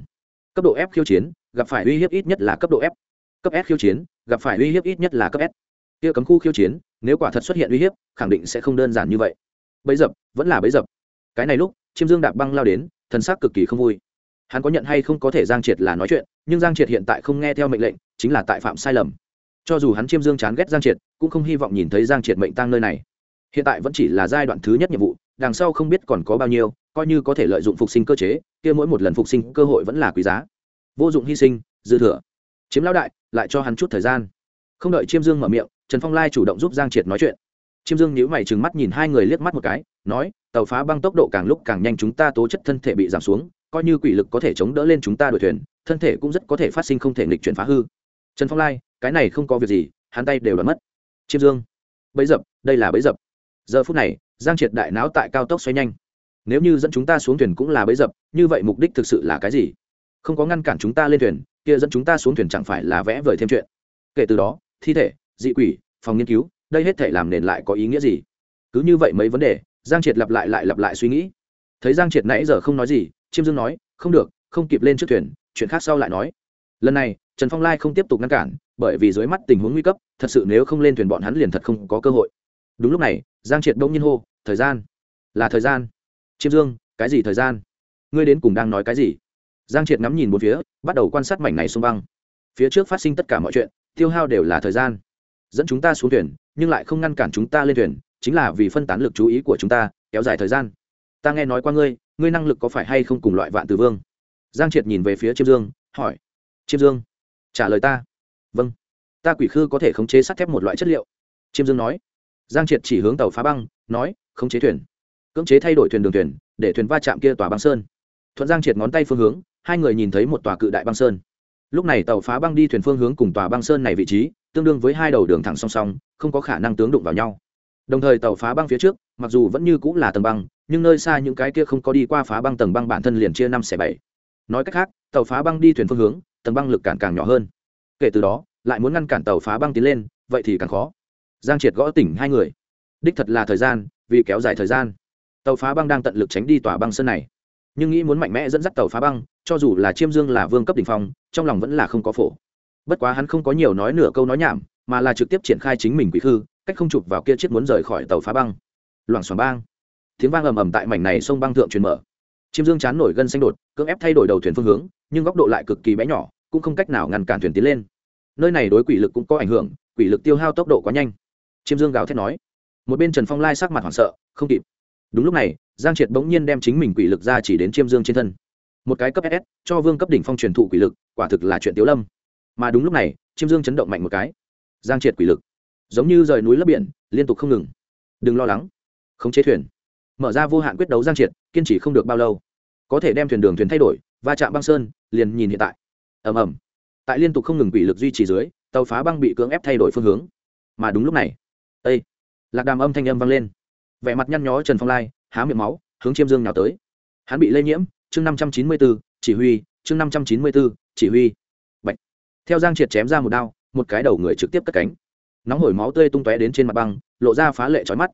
Cấp độ f khiêu chiến, gặp phải uy hiếp ít nhất là cấp độ f. Cấp s khiêu chiến, gặp phải uy hiếp ít nhất là cấp s. Kia cấm khu khiêu chiến, nếu quả thật xuất hiện uy hiếp, khẳng định sẽ không đơn giản như vậy. Bấy dập, vẫn là bấy dập. Cái này lúc, chiêm dương đạp băng lao đến, thần sắc cực kỳ không vui. Hắn có nhận hay không có thể giang triệt là nói chuyện, nhưng giang triệt hiện tại không nghe theo mệnh lệnh, chính là tại phạm sai lầm cho dù hắn chiêm dương chán ghét giang triệt, cũng không hy vọng nhìn thấy giang triệt mệnh tăng nơi này. Hiện tại vẫn chỉ là giai đoạn thứ nhất nhiệm vụ, đằng sau không biết còn có bao nhiêu, coi như có thể lợi dụng phục sinh cơ chế, kia mỗi một lần phục sinh cơ hội vẫn là quý giá. Vô dụng hy sinh, dư thừa. Chiếm lão đại, lại cho hắn chút thời gian. Không đợi chiêm dương mở miệng, trần phong lai chủ động giúp giang triệt nói chuyện. Chiêm dương nhíu mày trừng mắt nhìn hai người liếc mắt một cái, nói, tàu phá băng tốc độ càng lúc càng nhanh chúng ta tố chất thân thể bị giảm xuống, coi như quỷ lực có thể chống đỡ lên chúng ta đội thuyền, thân thể cũng rất có thể phát sinh không thể nghịch chuyển phá hư. Trần phong lai cái này không có việc gì, hắn tay đều đoán mất. Chiêm dương bấy dập, đây là bấy dập. Giờ phút này, giang triệt đại não tại cao tốc xoay nhanh. Nếu như dẫn chúng ta xuống thuyền cũng là bấy dập, như vậy mục đích thực sự là cái gì? Không có ngăn cản chúng ta lên thuyền, kia dẫn chúng ta xuống thuyền chẳng phải là vẽ vời thêm chuyện. Kể từ đó, thi thể, dị quỷ, phòng nghiên cứu, đây hết thể làm nền lại có ý nghĩa gì? Cứ như vậy mấy vấn đề, giang triệt lặp lại lại lặp lại suy nghĩ. Thấy giang triệt nãy giờ không nói gì, chiêm dương nói, không được, không kịp lên trước thuyền, chuyện khác sau lại nói. Lần này, trần phong lai không tiếp tục ngăn cản bởi vì dưới mắt tình huống nguy cấp, thật sự nếu không lên thuyền bọn hắn liền thật không có cơ hội. Đúng lúc này, giang triệt đông nhiên hô, thời gian. Là thời gian. Chiêm dương, cái gì thời gian? Ngươi đến cùng đang nói cái gì? Giang triệt ngắm nhìn một phía, bắt đầu quan sát mảnh này xung băng phía trước phát sinh tất cả mọi chuyện, tiêu hao đều là thời gian. Dẫn chúng ta xuống thuyền, nhưng lại không ngăn cản chúng ta lên thuyền, chính là vì phân tán lực chú ý của chúng ta, kéo dài thời gian. Ta nghe nói qua ngươi ngươi năng lực có phải hay không cùng loại vạn tử vương? Giang triệt nhìn về phía chiêm dương, hỏi. Chiêm dương, trả lời ta vâng. Ta quỷ khư có thể khống chế sắt thép một loại chất liệu. Chiêm dương nói. Giang triệt chỉ hướng tàu phá băng, nói, khống chế thuyền. Cưỡng chế thay đổi thuyền đường thuyền, để thuyền va chạm kia tòa băng sơn. Thuận giang triệt ngón tay phương hướng, hai người nhìn thấy một tòa cự đại băng sơn. Lúc này tàu phá băng đi thuyền phương hướng cùng tòa băng sơn này vị trí, tương đương với hai đầu đường thẳng song song, không có khả năng tướng đụng vào nhau. Đồng thời tàu phá băng phía trước, mặc dù vẫn như cũng là tầng băng, nhưng nơi xa những cái kia không có đi qua phá băng tầng băng bản thân liền chia năm xẻ bảy. Nói cách khác, tàu phá băng đi thuyền phương hướng, tầng băng lực cản càng nhỏ hơn kể từ đó, lại muốn ngăn cản tàu phá băng tiến lên, vậy thì càng khó. Giang triệt gõ tỉnh hai người. Đích thật là thời gian, vì kéo dài thời gian. Tàu phá băng đang tận lực tránh đi tòa băng sơn này. Nhưng nghĩ muốn mạnh mẽ dẫn dắt tàu phá băng, cho dù là chiêm dương là vương cấp đ ỉ n h phong, trong lòng vẫn là không có phổ. Bất quá hắn không có nhiều nói nửa câu nói nhảm, mà là trực tiếp triển khai chính mình quỷ khư, cách không chụp vào kia chiếc muốn rời khỏi tàu phá băng. Loảng xoảng bang. Tiếng vang ầm ầm tại mảnh này sông băng thượng truyền mở. Chiêm dương chán nổi gân xanh đột, cưỡng ép thay đổi đầu thuyền phương hướng, nhưng góc độ lại cực kỳ bé nhỏ cũng không cách nào ngăn cản thuyền tiến lên. Nơi này đối quỷ lực cũng có ảnh hưởng, quỷ lực tiêu hao tốc độ quá nhanh. Chiêm dương gào thét nói. Một bên trần phong lai sắc mặt hoảng sợ, không kịp. Đúng lúc này, giang triệt bỗng nhiên đem chính mình quỷ lực ra chỉ đến chiêm dương trên thân. Một cái cấp ss cho vương cấp đỉnh phong truyền thụ quỷ lực, quả thực là chuyện tiếu lâm. Mà đúng lúc này, chiêm dương chấn động mạnh một cái. Giang triệt quỷ lực. Giống như rời núi lấp biển, liên tục không ngừng. Đừng lo lắng. Khống chế thuyền. Mở ra vô hạn quyết đấu giang triệt, kiên trì không được bao lâu. Có thể đem thuyền đường thuyền thay đổi, va chạm băng sơn, liền nhìn hiện tại ầm ầm. Tại liên tục không ngừng quỷ lực duy trì dưới, tàu phá băng bị cưỡng ép thay đổi phương hướng. Mà đúng lúc này ây lạc đàm âm thanh âm vang lên. Vẻ mặt nhăn nhó trần phong lai, há miệng máu, hướng chiêm dương nào tới. Hắn bị lây nhiễm, chương năm trăm chín mươi bốn, chỉ huy, chương năm trăm chín mươi bốn, chỉ huy. Bạch. theo giang triệt chém ra một đao, một cái đầu người trực tiếp cất cánh. Nóng hổi máu tươi tung tóe đến trên mặt băng, lộ ra phá lệ trói mắt.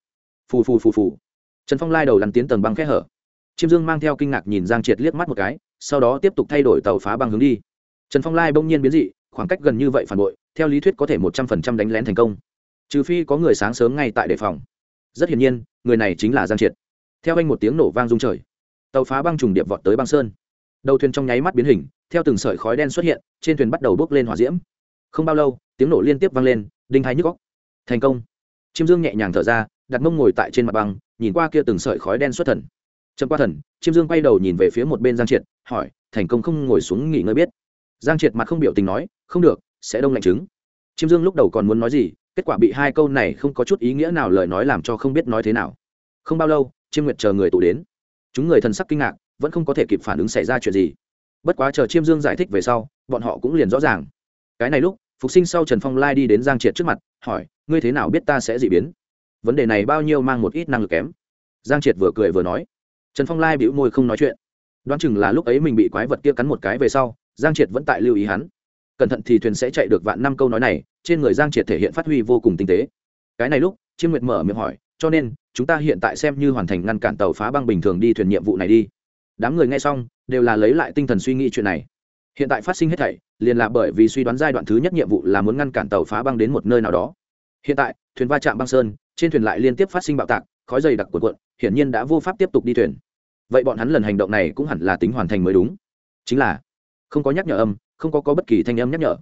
Phù phù phù phù. Trần phong lai đầu lăn tiến tầng băng khẽ hở. Chiêm dương mang theo kinh ngạc nhìn giang triệt liếc mắt một cái, sau đó tiếp tục thay đổi tàu phá băng hướng đi trần phong lai bỗng nhiên biến dị, khoảng cách gần như vậy phản bội, theo lý thuyết có thể một trăm phần trăm đánh lén thành công. Trừ phi có người sáng sớm ngay tại đề phòng. Rất hiển nhiên, người này chính là giang triệt. Theo anh một tiếng nổ vang rung trời, tàu phá băng trùng điệp vọt tới băng sơn. Đầu thuyền trong nháy mắt biến hình, theo từng sợi khói đen xuất hiện, trên thuyền bắt đầu bốc lên hỏa diễm. Không bao lâu, tiếng nổ liên tiếp vang lên, đinh hai nhức góc thành công. Chiêm dương nhẹ nhàng thở ra, đặt mông ngồi tại trên mặt băng, nhìn qua kia từng sợi khói đen xuất thần. Trầm qua thần, chiêm dương quay đầu nhìn về phía một bên giang triệt, hỏi, thành công không ngồi xuống nghỉ ngơi biết? Giang triệt mặt không biểu tình nói, không được, sẽ đông lạnh trứng. Chiêm dương lúc đầu còn muốn nói gì, kết quả bị hai câu này không có chút ý nghĩa nào lời nói làm cho không biết nói thế nào. Không bao lâu, chiêm nguyệt chờ người tụ đến. Chúng người thần sắc kinh ngạc, vẫn không có thể kịp phản ứng xảy ra chuyện gì. Bất quá chờ chiêm dương giải thích về sau, bọn họ cũng liền rõ ràng. Cái này lúc, phục sinh sau trần phong lai đi đến giang triệt trước mặt, hỏi, ngươi thế nào biết ta sẽ dị biến? Vấn đề này bao nhiêu mang một ít năng lực kém. Giang triệt vừa cười vừa nói. Trần phong lai bĩu môi không nói chuyện. Đoán chừng là lúc ấy mình bị quái vật kia cắn một cái về sau giang triệt vẫn tại lưu ý hắn. Cẩn thận thì thuyền sẽ chạy được vạn năm câu nói này, trên người giang triệt thể hiện phát huy vô cùng tinh tế. Cái này lúc, chiêm nguyệt mở miệng hỏi, cho nên, chúng ta hiện tại xem như hoàn thành ngăn cản tàu phá băng bình thường đi thuyền nhiệm vụ này đi. Đám người nghe xong, đều là lấy lại tinh thần suy nghĩ chuyện này. Hiện tại phát sinh hết thảy, liền là bởi vì suy đoán giai đoạn thứ nhất nhiệm vụ là muốn ngăn cản tàu phá băng đến một nơi nào đó. Hiện tại, thuyền va chạm băng sơn, trên thuyền lại liên tiếp phát sinh bạo tạc, khói dày đặc cuộn cuộn, hiển nhiên đã vô pháp tiếp tục đi thuyền. Vậy bọn hắn lần hành động này cũng hẳn là tính hoàn thành mới đúng. Chính là không có nhắc nhở âm không có, có bất kỳ thanh âm nhắc nhở.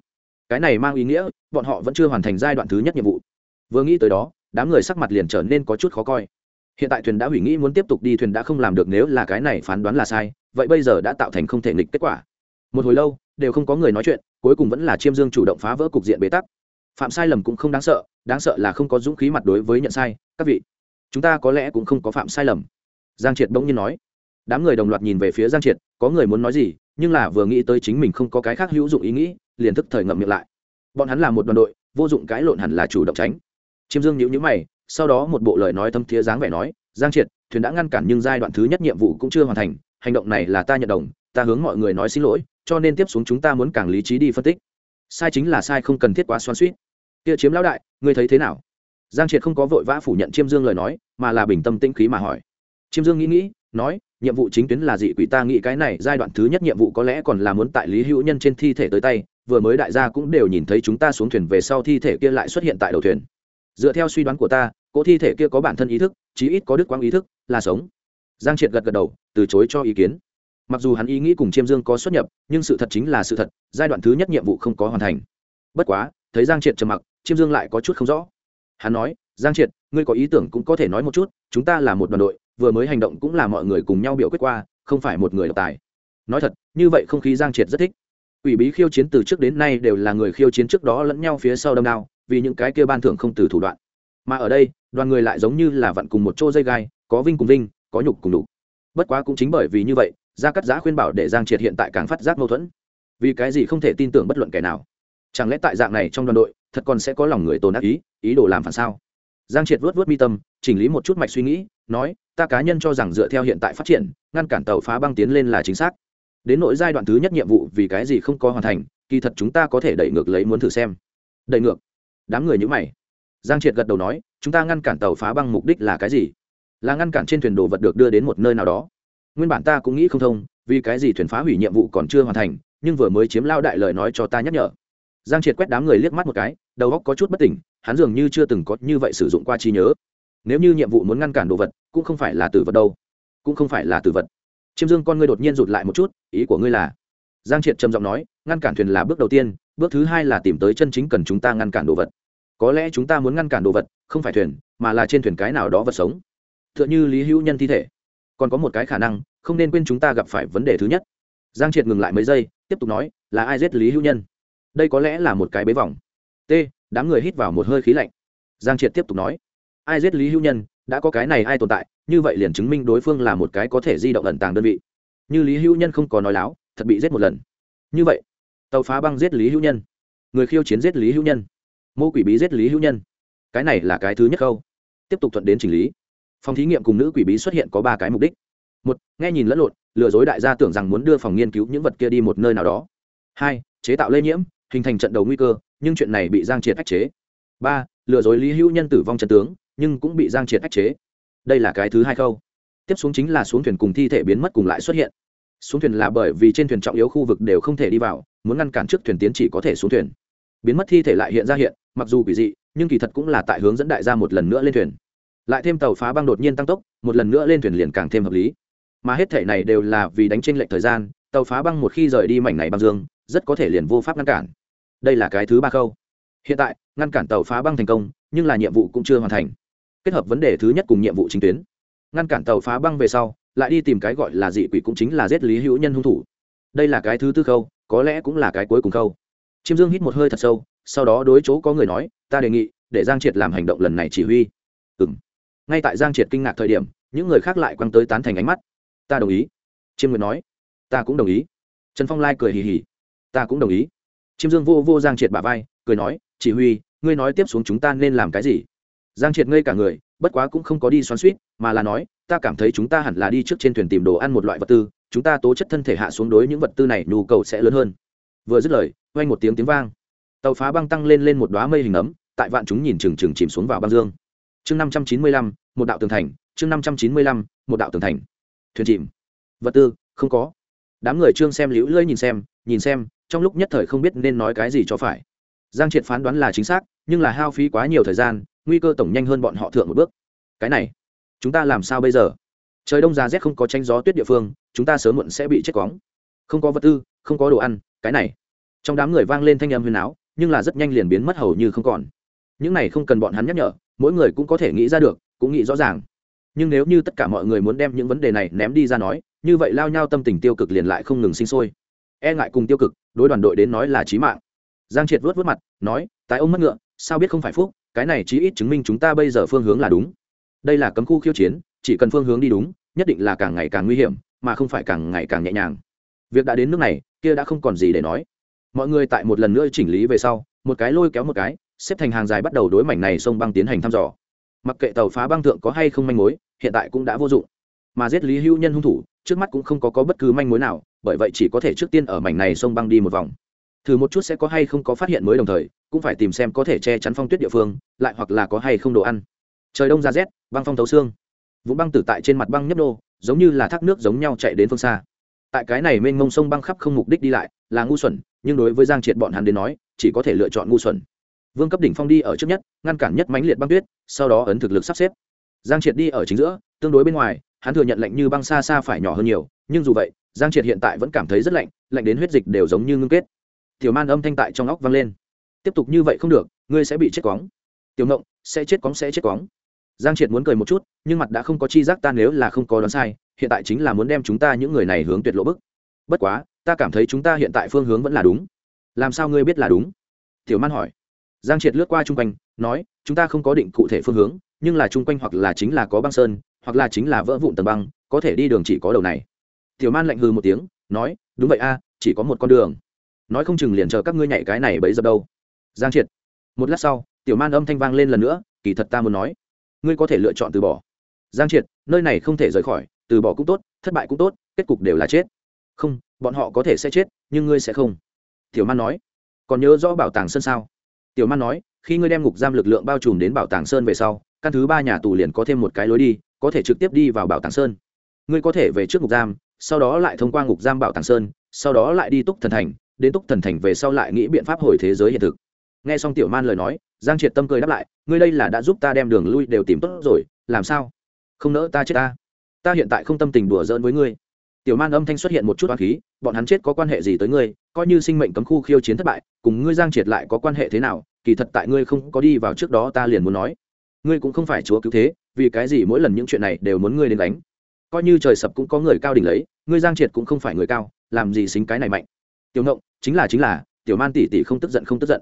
Cái này mang ý nghĩa bọn họ vẫn chưa hoàn thành giai đoạn thứ nhất nhiệm vụ. Vừa nghĩ tới đó đám người sắc mặt liền trở nên có chút khó coi. Hiện tại thuyền đã hủy nghĩ muốn tiếp tục đi thuyền đã không làm được nếu là cái này phán đoán là sai vậy bây giờ đã tạo thành không thể nghịch kết quả. Một hồi lâu đều không có người nói chuyện cuối cùng vẫn là chiêm dương chủ động phá vỡ cục diện bế tắc. Phạm sai lầm cũng không đáng sợ đáng sợ là không có dũng khí mặt đối với nhận sai các vị. Chúng ta có lẽ cũng không có phạm sai lầm. Giang triệt bỗng nhiên nói. Đám người đồng loạt nhìn về phía giang triệt có người muốn nói gì nhưng là vừa nghĩ tới chính mình không có cái khác hữu dụng ý nghĩ, liền thức thời ngậm miệng lại. Bọn hắn là một đoàn đội, vô dụng cái lộn hẳn là chủ động tránh. Chiêm dương nhữ nhữ mày, sau đó một bộ lời nói thâm thiế dáng vẻ nói, giang triệt, thuyền đã ngăn cản nhưng giai đoạn thứ nhất nhiệm vụ cũng chưa hoàn thành, hành động này là ta nhận đồng, ta hướng mọi người nói xin lỗi, cho nên tiếp xuống chúng ta muốn càng lý trí đi phân tích. Sai chính là sai không cần thiết quá xoan suýt kia chiếm lão đại, ngươi thấy thế nào? Giang triệt không có vội vã phủ nhận chiêm dương lời nói, mà là bình tâm tĩnh khí mà hỏi. Chiêm dương nghĩ nghĩ, nói nhiệm vụ chính tuyến là dị quỷ. Ta nghĩ cái này giai đoạn thứ nhất nhiệm vụ có lẽ còn là muốn tại lý hữu nhân trên thi thể tới tay, vừa mới đại gia cũng đều nhìn thấy chúng ta xuống thuyền về sau thi thể kia lại xuất hiện tại đầu thuyền. Dựa theo suy đoán của ta, cỗ thi thể kia có bản thân ý thức, chí ít có đức quang ý thức, là sống. Giang triệt gật gật đầu, từ chối cho ý kiến. Mặc dù hắn ý nghĩ cùng chiêm dương có xuất nhập, nhưng sự thật chính là sự thật, giai đoạn thứ nhất nhiệm vụ không có hoàn thành. Bất quá, thấy giang triệt trầm mặc, chiêm dương lại có chút không rõ. Hắn nói, giang triệt, ngươi có ý tưởng cũng có thể nói một chút, chúng ta là một đoàn đội vừa mới hành động cũng là mọi người cùng nhau biểu quyết qua, không phải một người độc tài. Nói thật, như vậy không khí giang triệt rất thích. Ủy bí khiêu chiến từ trước đến nay đều là người khiêu chiến trước đó lẫn nhau phía sau đâm đao, vì những cái kia ban thưởng không từ thủ đoạn. Mà ở đây, đoàn người lại giống như là vặn cùng một chỗ dây gai, có vinh cùng vinh, có nhục cùng đủ bất quá cũng chính bởi vì như vậy, gia cắt giã khuyên bảo để giang triệt hiện tại càng phát giác mâu thuẫn. Vì cái gì không thể tin tưởng bất luận kẻ nào? Chẳng lẽ tại dạng này trong đoàn đội, thật còn sẽ có lòng người tồn ác ý ý đồ làm phản sao? Giang triệt vớt vớt mi tâm, chỉnh lý một chút mạch suy nghĩ, nói, ta cá nhân cho rằng dựa theo hiện tại phát triển, ngăn cản tàu phá băng tiến lên là chính xác. Đến nội giai đoạn thứ nhất nhiệm vụ vì cái gì không có hoàn thành, kỳ thật chúng ta có thể đẩy ngược lấy muốn thử xem. Đẩy ngược? Đám người nhữ mày. Giang triệt gật đầu nói, chúng ta ngăn cản tàu phá băng mục đích là cái gì? Là ngăn cản trên thuyền đồ vật được đưa đến một nơi nào đó. Nguyên bản ta cũng nghĩ không thông, vì cái gì thuyền phá hủy nhiệm vụ còn chưa hoàn thành, nhưng vừa mới chiếm lao đại lời nói cho ta nhắc nhở giang triệt quét đám người liếc mắt một cái, đầu óc có chút bất tỉnh, hắn dường như chưa từng có như vậy sử dụng qua trí nhớ. Nếu như nhiệm vụ muốn ngăn cản đồ vật, cũng không phải là tử vật đâu. Cũng không phải là tử vật. Chiêm dương con ngươi đột nhiên rụt lại một chút, ý của ngươi là? Giang triệt trầm giọng nói, ngăn cản thuyền là bước đầu tiên, bước thứ hai là tìm tới chân chính cần chúng ta ngăn cản đồ vật. Có lẽ chúng ta muốn ngăn cản đồ vật, không phải thuyền, mà là trên thuyền cái nào đó vật sống. T h ư ợ n h ư lý hữu nhân thi thể. Còn có một cái khả năng, không nên quên chúng ta gặp phải vấn đề thứ nhất. Giang triệt ngừng lại mấy giây, tiếp tục nói, là ai giết lý hữu nhân? Đây có lẽ là một cái bế vòng. T, đám người hít vào một hơi khí lạnh. Giang triệt tiếp tục nói, ai giết lý hữu nhân, đã có cái này ai tồn tại, như vậy liền chứng minh đối phương là một cái có thể di động ẩn tàng đơn vị. Như lý hữu nhân không có nói láo, thật bị giết một lần. Như vậy, tàu phá băng giết lý hữu nhân. Người khiêu chiến giết lý hữu nhân. Mô quỷ bí giết lý hữu nhân. Cái này là cái thứ nhất câu tiếp tục thuận đến chỉnh lý. Phòng thí nghiệm cùng nữ quỷ bí xuất hiện có ba cái mục đích. Một, nghe nhìn lẫn lộn, lừa dối đại gia tưởng rằng muốn đưa phòng nghiên cứu những vật kia đi một nơi nào đó. Hai, chế tạo lây nhiễm hình thành trận đầu nguy cơ, nhưng chuyện này bị giang triệt ách chế. Ba, lừa dối lý hữu nhân tử vong trận tướng, nhưng cũng bị giang triệt ách chế. Đây là cái thứ hai khâu. Tiếp xuống chính là xuống thuyền cùng thi thể biến mất cùng lại xuất hiện. Xuống thuyền là bởi vì trên thuyền trọng yếu khu vực đều không thể đi vào, muốn ngăn cản trước thuyền tiến chỉ có thể xuống thuyền. Biến mất thi thể lại hiện ra hiện, mặc dù quỷ dị, nhưng kỳ thật cũng là tại hướng dẫn đại gia một lần nữa lên thuyền. Lại thêm tàu phá băng đột nhiên tăng tốc, một lần nữa lên thuyền liền càng thêm hợp lý. Mà hết thể này đều là vì đánh tranh lệch thời gian, tàu phá băng một khi rời đi mảnh này băng dương, rất có thể liền vô pháp ngăn cản đây là cái thứ ba khâu. Hiện tại, ngăn cản tàu phá băng thành công, nhưng là nhiệm vụ cũng chưa hoàn thành. Kết hợp vấn đề thứ nhất cùng nhiệm vụ chính tuyến. Ngăn cản tàu phá băng về sau, lại đi tìm cái gọi là dị quỷ cũng chính là giết lý hữu nhân hung thủ. Đây là cái thứ tư khâu, có lẽ cũng là cái cuối cùng khâu. Chiêm dương hít một hơi thật sâu, sau đó đối chỗ có người nói, ta đề nghị, để giang triệt làm hành động lần này chỉ huy. Ừ m ngay tại giang triệt kinh ngạc thời điểm, những người khác lại quăng tới tán thành ánh mắt. Ta đồng ý. Chiêm nguyệt nói. Ta cũng đồng ý. Trần phong lai cười hì hì. Ta cũng đồng ý chiêm dương vô vô giang triệt bà vai, cười nói, chỉ huy, ngươi nói tiếp xuống chúng ta nên làm cái gì? Giang triệt ngây cả người, bất quá cũng không có đi xoắn suýt, mà là nói, ta cảm thấy chúng ta hẳn là đi trước trên thuyền tìm đồ ăn một loại vật tư, chúng ta tố chất thân thể hạ xuống đối những vật tư này nhu cầu sẽ lớn hơn. Vừa dứt lời oanh một tiếng tiếng vang. Tàu phá băng tăng lên lên một đoá mây hình ấm, tại vạn chúng nhìn trừng trừng chìm xuống vào băng dương. Chương năm trăm chín mươi lăm, một đạo tường thành, chương năm trăm chín mươi lăm, một đạo tường thành. Thuyền chìm. Vật tư, không có. Đám người trương xem liễu lưỡi nhìn xem nhìn xem trong lúc nhất thời không biết nên nói cái gì cho phải. Giang triệt phán đoán là chính xác, nhưng là hao phí quá nhiều thời gian, nguy cơ tổng nhanh hơn bọn họ thượng một bước. Cái này, chúng ta làm sao bây giờ? Trời đông giá rét không có tranh gió tuyết địa phương, chúng ta sớm muộn sẽ bị chết cóng không có vật tư, không có đồ ăn, cái này. Trong đám người vang lên thanh âm huyền áo, nhưng là rất nhanh liền biến mất hầu như không còn. Những này không cần bọn hắn nhắc nhở, mỗi người cũng có thể nghĩ ra được, cũng nghĩ rõ ràng. Nhưng nếu như tất cả mọi người muốn đem những vấn đề này ném đi ra nói, như vậy lao nhau tâm tình tiêu cực liền lại không ngừng sinh sôi e ngại cùng tiêu cực, đối đoàn đội đến nói là trí mạng. Giang triệt vớt vớt mặt, nói, tái ông mất ngựa, sao biết không phải phúc, cái này chí ít chứng minh chúng ta bây giờ phương hướng là đúng. Đây là cấm khu khiêu chiến, chỉ cần phương hướng đi đúng, nhất định là càng ngày càng nguy hiểm, mà không phải càng ngày càng nhẹ nhàng. Việc đã đến nước này, kia đã không còn gì để nói. Mọi người tại một lần nữa chỉnh lý về sau, một cái lôi kéo một cái, xếp thành hàng dài bắt đầu đối mảnh này sông băng tiến hành thăm dò. Mặc kệ tàu phá băng thượng có hay không manh mối, hiện tại cũng đã vô dụng. Mà giết lý hữu nhân hung thủ trước mắt cũng không có, có bất cứ manh mối nào bởi vậy chỉ có thể trước tiên ở mảnh này sông băng đi một vòng. Thử một chút sẽ có hay không có phát hiện mới đồng thời cũng phải tìm xem có thể che chắn phong tuyết địa phương lại hoặc là có hay không đồ ăn. Trời đông ra rét băng phong thấu xương. Vụ băng tử tại trên mặt băng nhấp nô giống như là thác nước giống nhau chạy đến phương xa. Tại cái này mênh mông sông băng khắp không mục đích đi lại là ngu xuẩn nhưng đối với giang triệt bọn hắn đến nói chỉ có thể lựa chọn ngu xuẩn. Vương cấp đỉnh phong đi ở trước nhất ngăn cản nhất mãnh liệt băng tuyết sau đó ấn thực lực sắp xếp. Giang triệt đi ở chính giữa tương đối bên ngoài hắn thừa nhận lạnh như băng xa xa phải nhỏ hơn nhiều, nhưng dù vậy, giang triệt hiện tại vẫn cảm thấy rất lạnh lạnh đến huyết dịch đều giống như ngưng kết. Tiểu man âm thanh tại trong óc vang lên. Tiếp tục như vậy không được, ngươi sẽ bị chết cóng tiểu ngộng, sẽ chết cóng sẽ chết cóng giang triệt muốn cười một chút, nhưng mặt đã không có chi giác ta nếu là không có đoán sai, hiện tại chính là muốn đem chúng ta những người này hướng tuyệt lộ bức. Bất quá, ta cảm thấy chúng ta hiện tại phương hướng vẫn là đúng. Làm sao ngươi biết là đúng? Tiểu man hỏi. Giang triệt lướt qua chung quanh, nói, chúng ta không có định cụ thể phương hướng, nhưng là chung quanh hoặc là chính là có băng sơn hoặc là chính là vỡ vụn tầng băng, có thể đi đường chỉ có đầu này. Tiểu man lạnh hư một tiếng, nói, đúng vậy a, chỉ có một con đường. Nói không chừng liền chờ các ngươi nhảy cái này bấy giờ đâu. Giang triệt. Một lát sau, tiểu man âm thanh vang lên lần nữa, kỳ thật ta muốn nói, ngươi có thể lựa chọn từ bỏ. Giang triệt, nơi này không thể rời khỏi, từ bỏ cũng tốt, thất bại cũng tốt, kết cục đều là chết. Không, bọn họ có thể sẽ chết, nhưng ngươi sẽ không. Tiểu man nói, còn nhớ rõ bảo tàng sân sao? Tiểu man nói khi ngươi đem ngục giam lực lượng bao trùm đến bảo tàng sơn về sau, căn thứ ba nhà tù liền có thêm một cái lối đi, có thể trực tiếp đi vào bảo tàng sơn. Ngươi có thể về trước ngục giam, sau đó lại thông qua ngục giam bảo tàng sơn, sau đó lại đi túc thần thành, đến túc thần thành về sau lại nghĩ biện pháp hồi thế giới hiện thực. Nghe xong tiểu man lời nói, giang triệt tâm cười đáp lại, ngươi đây là đã giúp ta đem đường lui đều tìm tốt rồi, làm sao? Không nỡ ta chết ta. Ta hiện tại không tâm tình đùa giỡn với ngươi tiểu man âm thanh xuất hiện một chút oán khí, bọn hắn chết có quan hệ gì tới ngươi, coi như sinh mệnh cấm khu khiêu chiến thất bại, cùng ngươi giang triệt lại có quan hệ thế nào, kỳ thật tại ngươi không có đi vào trước đó ta liền muốn nói. Ngươi cũng không phải chúa cứu thế, vì cái gì mỗi lần những chuyện này đều muốn ngươi đến đánh. Coi như trời sập cũng có người cao đỉnh lấy, ngươi giang triệt cũng không phải người cao, làm gì xính cái này mạnh. Tiểu ngộng, chính là chính là, tiểu man tỷ tỷ không tức giận, không tức giận.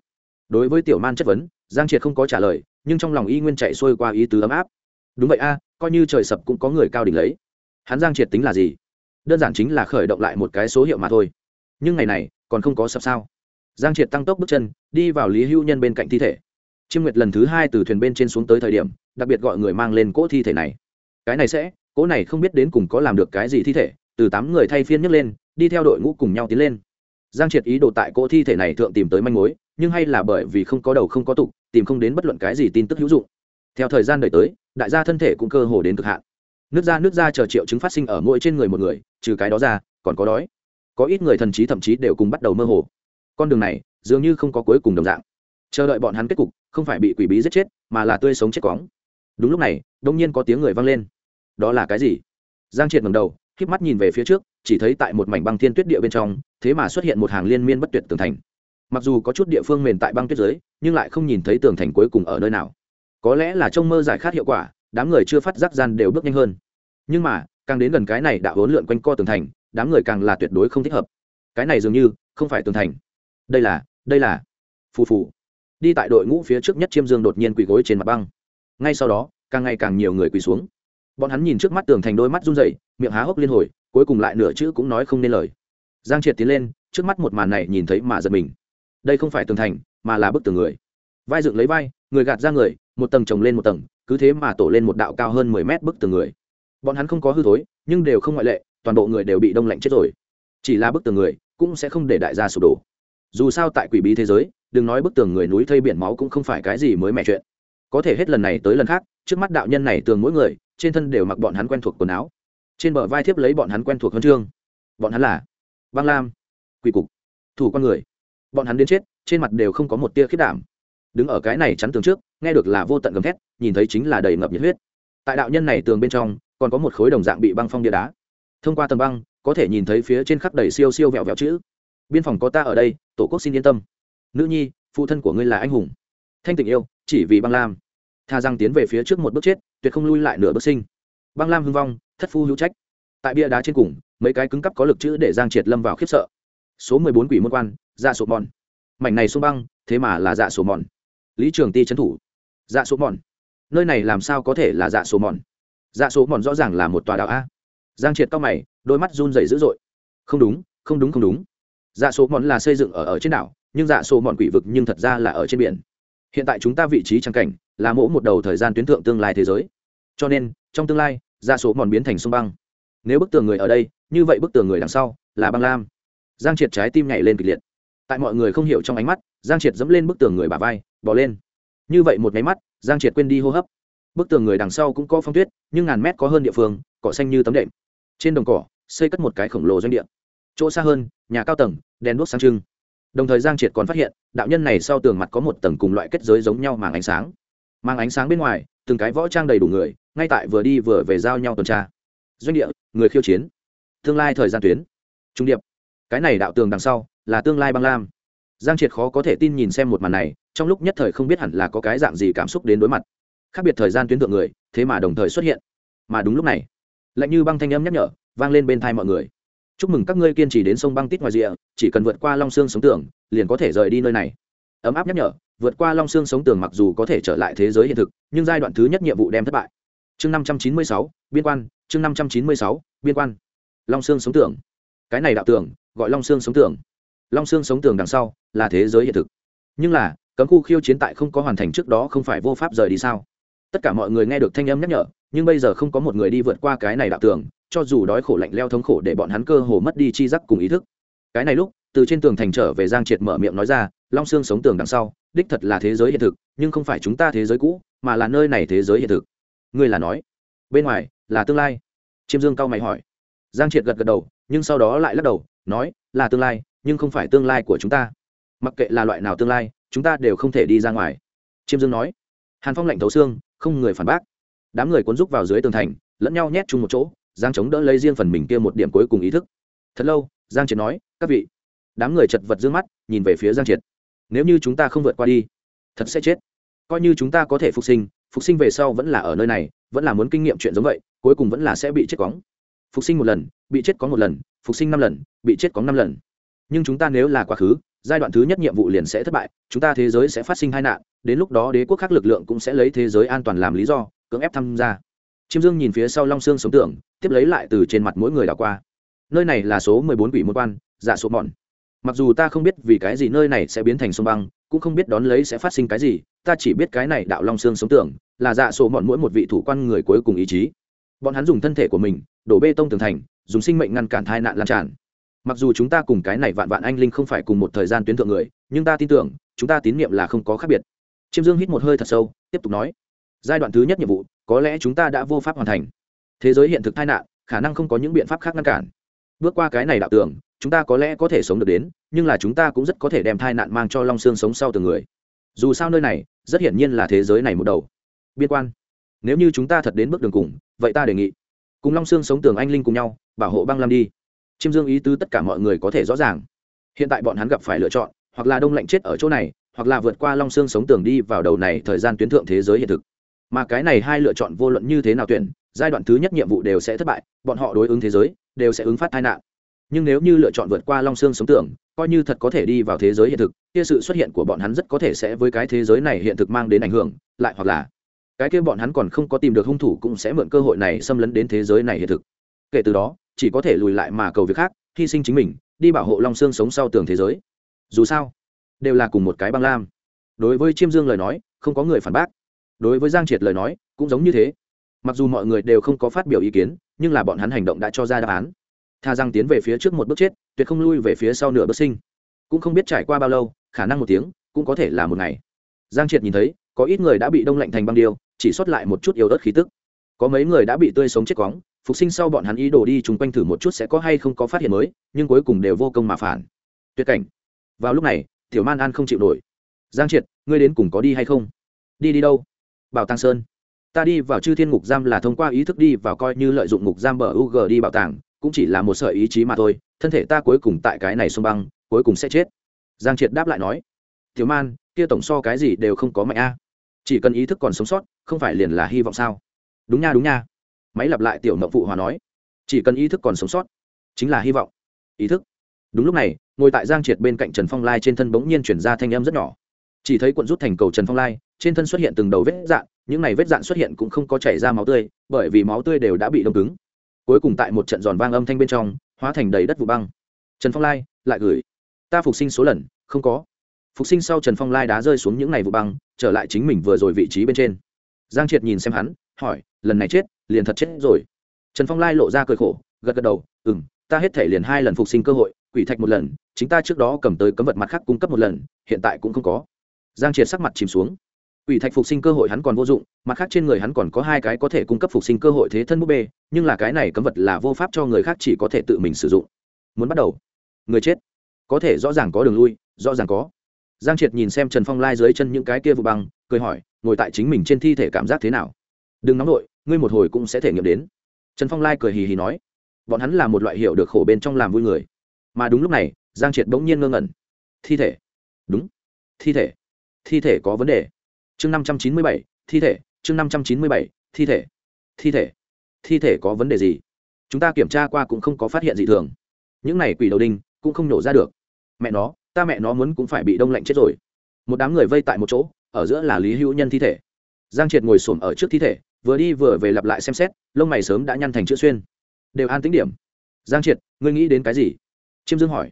Đối với tiểu man chất vấn, giang triệt không có trả lời, nhưng trong lòng y nguyên chạy xuôi qua ý tứ ấm áp. Đúng vậy a, coi như trời sập cũng có người cao đỉnh lấy. Hắn giang triệt tính là gì? Đơn giản chính là khởi động lại một cái số hiệu mà thôi. Nhưng ngày này, còn không có sập sao. Giang triệt tăng tốc bước chân, đi vào lý hữu nhân bên cạnh thi thể. Chiêm nguyệt lần thứ hai từ thuyền bên trên xuống tới thời điểm, đặc biệt gọi người mang lên cỗ thi thể này. Cái này sẽ, cỗ này không biết đến cùng có làm được cái gì thi thể, từ tám người thay phiên nhấc lên, đi theo đội ngũ cùng nhau tiến lên. Giang triệt ý đồ tại cỗ thi thể này thượng tìm tới manh mối, nhưng hay là bởi vì không có đầu không có tục tìm không đến bất luận cái gì tin tức hữu dụng. Theo thời gian đời tới, đại gia thân thể cũng cơ hồ đến cực hạn nước da nước da chờ triệu chứng phát sinh ở mỗi trên người một người, trừ cái đó ra, còn có đói. Có ít người thần trí thậm chí đều cùng bắt đầu mơ hồ. Con đường này, dường như không có cuối cùng đồng dạng. Chờ đợi bọn hắn kết cục, không phải bị quỷ bí giết chết, mà là tươi sống chết cóng. Đúng lúc này, đông nhiên có tiếng người vang lên. Đó là cái gì? Giang triệt ngầm đầu k mắt nhìn về phía trước, chỉ thấy tại một mảnh băng thiên tuyết địa bên trong, thế mà xuất hiện một hàng liên miên bất tuyệt tường thành. Mặc dù có chút địa phương mền tại băng tuyết giới nhưng lại không nhìn thấy tường thành cuối cùng ở nơi nào. Có lẽ là trong mơ giải khát hiệu quả, đám người chưa phát giác gian đều bước nhanh hơn nhưng mà, càng đến gần cái này đã hỗn lượn quanh co tường thành, đám người càng là tuyệt đối không thích hợp. Cái này dường như không phải tường thành. Đây là đây là. Phù phù. Đi tại đội ngũ phía trước nhất chiêm dương đột nhiên quỳ gối trên mặt băng. Ngay sau đó, càng ngày càng nhiều người quỳ xuống. Bọn hắn nhìn trước mắt tường thành đôi mắt run rẩy, miệng há hốc liên hồi, cuối cùng lại nửa chữ cũng nói không nên lời. Giang triệt tiến lên, trước mắt một màn này nhìn thấy mà giật mình. Đây không phải tường thành, mà là bức tường người. Vai dựng lấy vai, người gạt ra người, một tầng chồng lên một tầng, cứ thế mà tổ lên một đạo cao hơn mười mét bức tường người bọn hắn không có hư thối, nhưng đều không ngoại lệ, toàn bộ người đều bị đông lạnh chết rồi. Chỉ là bức tường người, cũng sẽ không để đại gia sụp đổ. Dù sao tại quỷ bí thế giới, đừng nói bức tường người núi thây biển máu cũng không phải cái gì mới mẹ chuyện. Có thể hết lần này tới lần khác, trước mắt đạo nhân này tường mỗi người, trên thân đều mặc bọn hắn quen thuộc quần áo. Trên bờ vai thiếp lấy bọn hắn quen thuộc huân chương. Bọn hắn là băng lam, quỷ cục, thủ con người. Bọn hắn đến chết, trên mặt đều không có một tia khiết đảm. Đứng ở cái này chắn tường trước, nghe được là vô tận gầm thét, nhìn thấy chính là đầy ngập nhiệt huyết tại đạo nhân này tường bên trong, còn có một khối đồng dạng bị băng phong địa đá. Thông qua tầng băng, có thể nhìn thấy phía trên khắp đầy siêu siêu vẹo vẹo chữ. Biên phòng có ta ở đây, tổ quốc xin yên tâm. Nữ nhi, phụ thân của ngươi là anh hùng. Thanh tình yêu, chỉ vì băng lam. Tha rằng tiến về phía trước một bước chết, tuyệt không lui lại nửa bước sinh. Băng lam hưng vong, thất phu hữu trách. Tại bia đá trên cùng, mấy cái cứng cắp có lực chữ để giang triệt lâm vào khiếp sợ. Số mười bốn quỷ môn quan dạ sổ mòn. Mảnh này xuống băng, thế mà là dạ sổ mòn. Lý trường ti trấn thủ. Dạ sổ mòn nơi này làm sao có thể là dạ số mòn? Dạ số mòn rõ ràng là một tòa đảo a. Giang triệt cao mày, đôi mắt run rẩy dữ dội. Không đúng không đúng không đúng. Dạ số mòn là xây dựng ở ở trên đảo, nhưng dạ số mòn quỷ vực nhưng thật ra là ở trên biển. Hiện tại chúng ta vị trí trang cảnh là mỗi một đầu thời gian tuyến thượng tương lai thế giới. Cho nên, trong tương lai dạ số mòn biến thành sông băng. Nếu bức tường người ở đây, như vậy bức tường người đằng sau là băng lam. Giang triệt trái tim nhảy lên kịch liệt. Tại mọi người không hiểu trong ánh mắt, giang triệt dẫm lên bức tường người bà vai bỏ lên như vậy một máy mắt, giang triệt quên đi hô hấp. Bức tường người đằng sau cũng có phong tuyết, nhưng ngàn mét có hơn địa phương, cỏ xanh như tấm đệm. Trên đồng cỏ, xây cất một cái khổng lồ doanh địa. Chỗ xa hơn, nhà cao tầng, đèn đuốc sang trưng. Đồng thời giang triệt còn phát hiện, đạo nhân này sau tường mặt có một tầng cùng loại kết giới giống nhau màng ánh sáng. Mang ánh sáng bên ngoài, từng cái võ trang đầy đủ người, ngay tại vừa đi vừa về giao nhau tuần tra. Doanh địa, người khiêu chiến. Tương lai thời gian tuyến. Trung điệp. Cái này đạo tường đằng sau, là tương lai băng lam. Giang triệt khó có thể tin nhìn xem một màn này trong lúc nhất thời không biết hẳn là có cái dạng gì cảm xúc đến đối mặt. Khác biệt thời gian tuyến thượng người, thế mà đồng thời xuất hiện. Mà đúng lúc này, lạnh như băng thanh âm nhắc nhở, vang lên bên thai mọi người. Chúc mừng các ngươi kiên trì đến sông băng tít ngoài rìa, chỉ cần vượt qua long xương sống tường liền có thể rời đi nơi này. Ấm áp nhắc nhở, vượt qua long xương sống tường mặc dù có thể trở lại thế giới hiện thực, nhưng giai đoạn thứ nhất nhiệm vụ đem thất bại. Chương năm trăm chín mươi sáu, biên quan, chương năm trăm chín mươi sáu, biên quan. Long xương sống tường cái này đạo tường gọi long xương sống tường long xương sống tường đằng sau, là thế giới hiện thực. Nhưng là cấm khu khiêu chiến tại không có hoàn thành trước đó không phải vô pháp rời đi sao? Tất cả mọi người nghe được thanh âm nhắc nhở, nhưng bây giờ không có một người đi vượt qua cái này đạo tường, cho dù đói khổ lạnh leo thống khổ để bọn hắn cơ hồ mất đi chi giác cùng ý thức. Cái này lúc, từ trên tường thành trở về giang triệt mở miệng nói ra, long xương sống tường đằng sau, đích thật là thế giới hiện thực, nhưng không phải chúng ta thế giới cũ, mà là nơi này thế giới hiện thực. Ngươi là nói. Bên ngoài, là tương lai. Chiêm dương cao mày hỏi. Giang triệt gật gật đầu, nhưng sau đó lại lắc đầu, nói, là tương lai, nhưng không phải tương lai của chúng ta. Mặc kệ là loại nào tương lai chúng ta đều không thể đi ra ngoài. Chiêm dương nói. Hàn phong lạnh thấu xương, không người phản bác. Đám người cuốn rúc vào dưới tường thành, lẫn nhau nhét chung một chỗ, giang chống đỡ lấy riêng phần mình kia một điểm cuối cùng ý thức. Thật lâu, giang triệt nói, các vị. Đám người chật vật d ư ơ n g mắt, nhìn về phía giang triệt. Nếu như chúng ta không vượt qua đi, thật sẽ chết. Coi như chúng ta có thể phục sinh phục sinh về sau vẫn là ở nơi này, vẫn là muốn kinh nghiệm chuyện giống vậy, cuối cùng vẫn là sẽ bị chết cóng phục sinh một lần, bị chết có một lần, phục sinh năm lần, bị chết có năm lần. Nhưng chúng ta nếu là quá khứ giai đoạn thứ nhất nhiệm vụ liền sẽ thất bại, chúng ta thế giới sẽ phát sinh hai nạn, đến lúc đó đế quốc khác lực lượng cũng sẽ lấy thế giới an toàn làm lý do, cưỡng ép tham gia. Chiêm dương nhìn phía sau long Sương sống tưởng, tiếp lấy lại từ trên mặt mỗi người đảo qua. Nơi này là số mười bốn quỷ môn quan dạ số mòn mặc dù ta không biết vì cái gì nơi này sẽ biến thành sông băng, cũng không biết đón lấy sẽ phát sinh cái gì, ta chỉ biết cái này đạo long Sương sống tưởng, là dạ số mòn mỗi một vị thủ quan người cuối cùng ý chí. Bọn hắn dùng thân thể của mình, đổ bê tông tường thành, dùng sinh mệnh ngăn cản tai nạn lan tràn mặc dù chúng ta cùng cái này vạn vạn anh linh không phải cùng một thời gian tuyến thượng người, nhưng ta tin tưởng, chúng ta tín nhiệm là không có khác biệt. Chiêm dương hít một hơi thật sâu, tiếp tục nói, giai đoạn thứ nhất nhiệm vụ, có lẽ chúng ta đã vô pháp hoàn thành. Thế giới hiện thực tai nạn, khả năng không có những biện pháp khác ngăn cản. Bước qua cái này đạo tưởng chúng ta có lẽ có thể sống được đến, nhưng là chúng ta cũng rất có thể đem tai nạn mang cho long xương sống sau từng người. Dù sao nơi này, rất hiển nhiên là thế giới này một đầu. Biên quan, nếu như chúng ta thật đến bước đường cùng, vậy ta đề nghị, cùng long xương sống tường anh linh cùng nhau, bảo hộ băng lam đi chiêm dương ý tứ tất cả mọi người có thể rõ ràng. Hiện tại bọn hắn gặp phải lựa chọn, hoặc là đông lạnh chết ở chỗ này, hoặc là vượt qua long xương sống tường đi vào đầu này thời gian tuyến thượng thế giới hiện thực. Mà cái này hai lựa chọn vô luận như thế nào tuyển, giai đoạn thứ nhất nhiệm vụ đều sẽ thất bại, bọn họ đối ứng thế giới đều sẽ ứng phát tai nạn. Nhưng nếu như lựa chọn vượt qua long xương sống tưởng coi như thật có thể đi vào thế giới hiện thực, kia sự xuất hiện của bọn hắn rất có thể sẽ với cái thế giới này hiện thực mang đến ảnh hưởng, lại hoặc là cái kia bọn hắn còn không có tìm được hung thủ cũng sẽ mượn cơ hội này xâm lấn đến thế giới này hiện thực. Kể từ đó chỉ có thể lùi lại mà cầu việc khác, hy sinh chính mình, đi bảo hộ long Sương sống sau tường thế giới. Dù sao, đều là cùng một cái băng lam. Đối với chiêm dương lời nói, không có người phản bác. Đối với giang triệt lời nói, cũng giống như thế. Mặc dù mọi người đều không có phát biểu ý kiến, nhưng là bọn hắn hành động đã cho ra đáp án. Tha giang tiến về phía trước một bước chết, tuyệt không lui về phía sau nửa bước sinh. Cũng không biết trải qua bao lâu, khả năng một tiếng, cũng có thể là một ngày. Giang triệt nhìn thấy, có ít người đã bị đông lạnh thành băng điêu, chỉ sót lại một chút yếu ớt khí tức. Có mấy người đã bị tươi sống chết quóng phục sinh sau bọn hắn ý đồ đi chung quanh thử một chút sẽ có hay không có phát hiện mới, nhưng cuối cùng đều vô công mà phản. Tuyệt cảnh. Vào lúc này, tiểu man an không chịu nổi. Giang triệt, ngươi đến cùng có đi hay không? Đi đi đâu? Bảo tàng sơn. Ta đi vào chư thiên ngục giam là thông qua ý thức đi vào coi như lợi dụng ngục giam bờ u g đi bảo tàng, cũng chỉ là một sợi ý chí mà thôi, thân thể ta cuối cùng tại cái này sông băng, cuối cùng sẽ chết. Giang triệt đáp lại nói. Tiểu man, kia tổng so cái gì đều không có mạnh a. Chỉ cần ý thức còn sống sót, không phải liền là hy vọng sao? Đúng nha đúng nha máy lặp lại tiểu mộng phụ hòa nói, chỉ cần ý thức còn sống sót, chính là hy vọng. Ý thức. Đúng lúc này, ngồi tại giang triệt bên cạnh trần phong lai trên thân bỗng nhiên chuyển ra thanh âm rất nhỏ. Chỉ thấy cuộn rút thành cầu trần phong lai, trên thân xuất hiện từng đầu vết dạn, những này vết dạn xuất hiện cũng không có chảy ra máu tươi, bởi vì máu tươi đều đã bị đông cứng. Cuối cùng tại một trận giòn vang âm thanh bên trong, hóa thành đầy đất vụ băng. Trần phong lai, lại gửi, ta phục sinh số lần, không có. Phục sinh sau trần phong lai đá rơi xuống những ngày vụ băng, trở lại chính mình vừa rồi vị trí bên trên. Giang triệt nhìn xem hắn, hỏi, lần này chết liền thật chết rồi. Trần phong lai lộ ra cười khổ, gật gật đầu ừ m ta hết thể liền hai lần phục sinh cơ hội, quỷ thạch một lần, chính ta trước đó cầm tới cấm vật mặt khác cung cấp một lần, hiện tại cũng không có. Giang triệt sắc mặt chìm xuống. Quỷ thạch phục sinh cơ hội hắn còn vô dụng, mặt khác trên người hắn còn có hai cái có thể cung cấp phục sinh cơ hội thế thân búp bê, nhưng là cái này cấm vật là vô pháp cho người khác chỉ có thể tự mình sử dụng. Muốn bắt đầu. Người chết. Có thể rõ ràng có đường lui, rõ ràng có. Giang triệt nhìn xem trần phong lai dưới chân những cái kia vụ băng, cười hỏi, ngồi tại chính mình trên thi thể cảm giác thế nào? Đừng nóng nổi ngươi một hồi cũng sẽ thể nghiệm đến. Trần phong lai cười hì hì nói, bọn hắn là một loại hiệu được khổ bên trong làm vui người. Mà đúng lúc này, giang triệt bỗng nhiên ngơ ngẩn. Thi thể. Đúng. Thi thể. Thi thể có vấn đề. Chương năm trăm chín mươi bảy, thi thể. Chương năm trăm chín mươi bảy, thi thể. Thi thể. Thi thể có vấn đề gì? Chúng ta kiểm tra qua cũng không có phát hiện gì thường. Những này quỷ đầu đinh cũng không nổ ra được. Mẹ nó, ta mẹ nó muốn cũng phải bị đông lạnh chết rồi. Một đám người vây tại một chỗ, ở giữa là lý hữu nhân thi thể. Giang triệt ngồi xổm ở trước thi thể vừa đi vừa về lặp lại xem xét, lông mày sớm đã nhăn thành chữ xuyên. Đều an tính điểm. Giang triệt, ngươi nghĩ đến cái gì? Chiêm dương hỏi.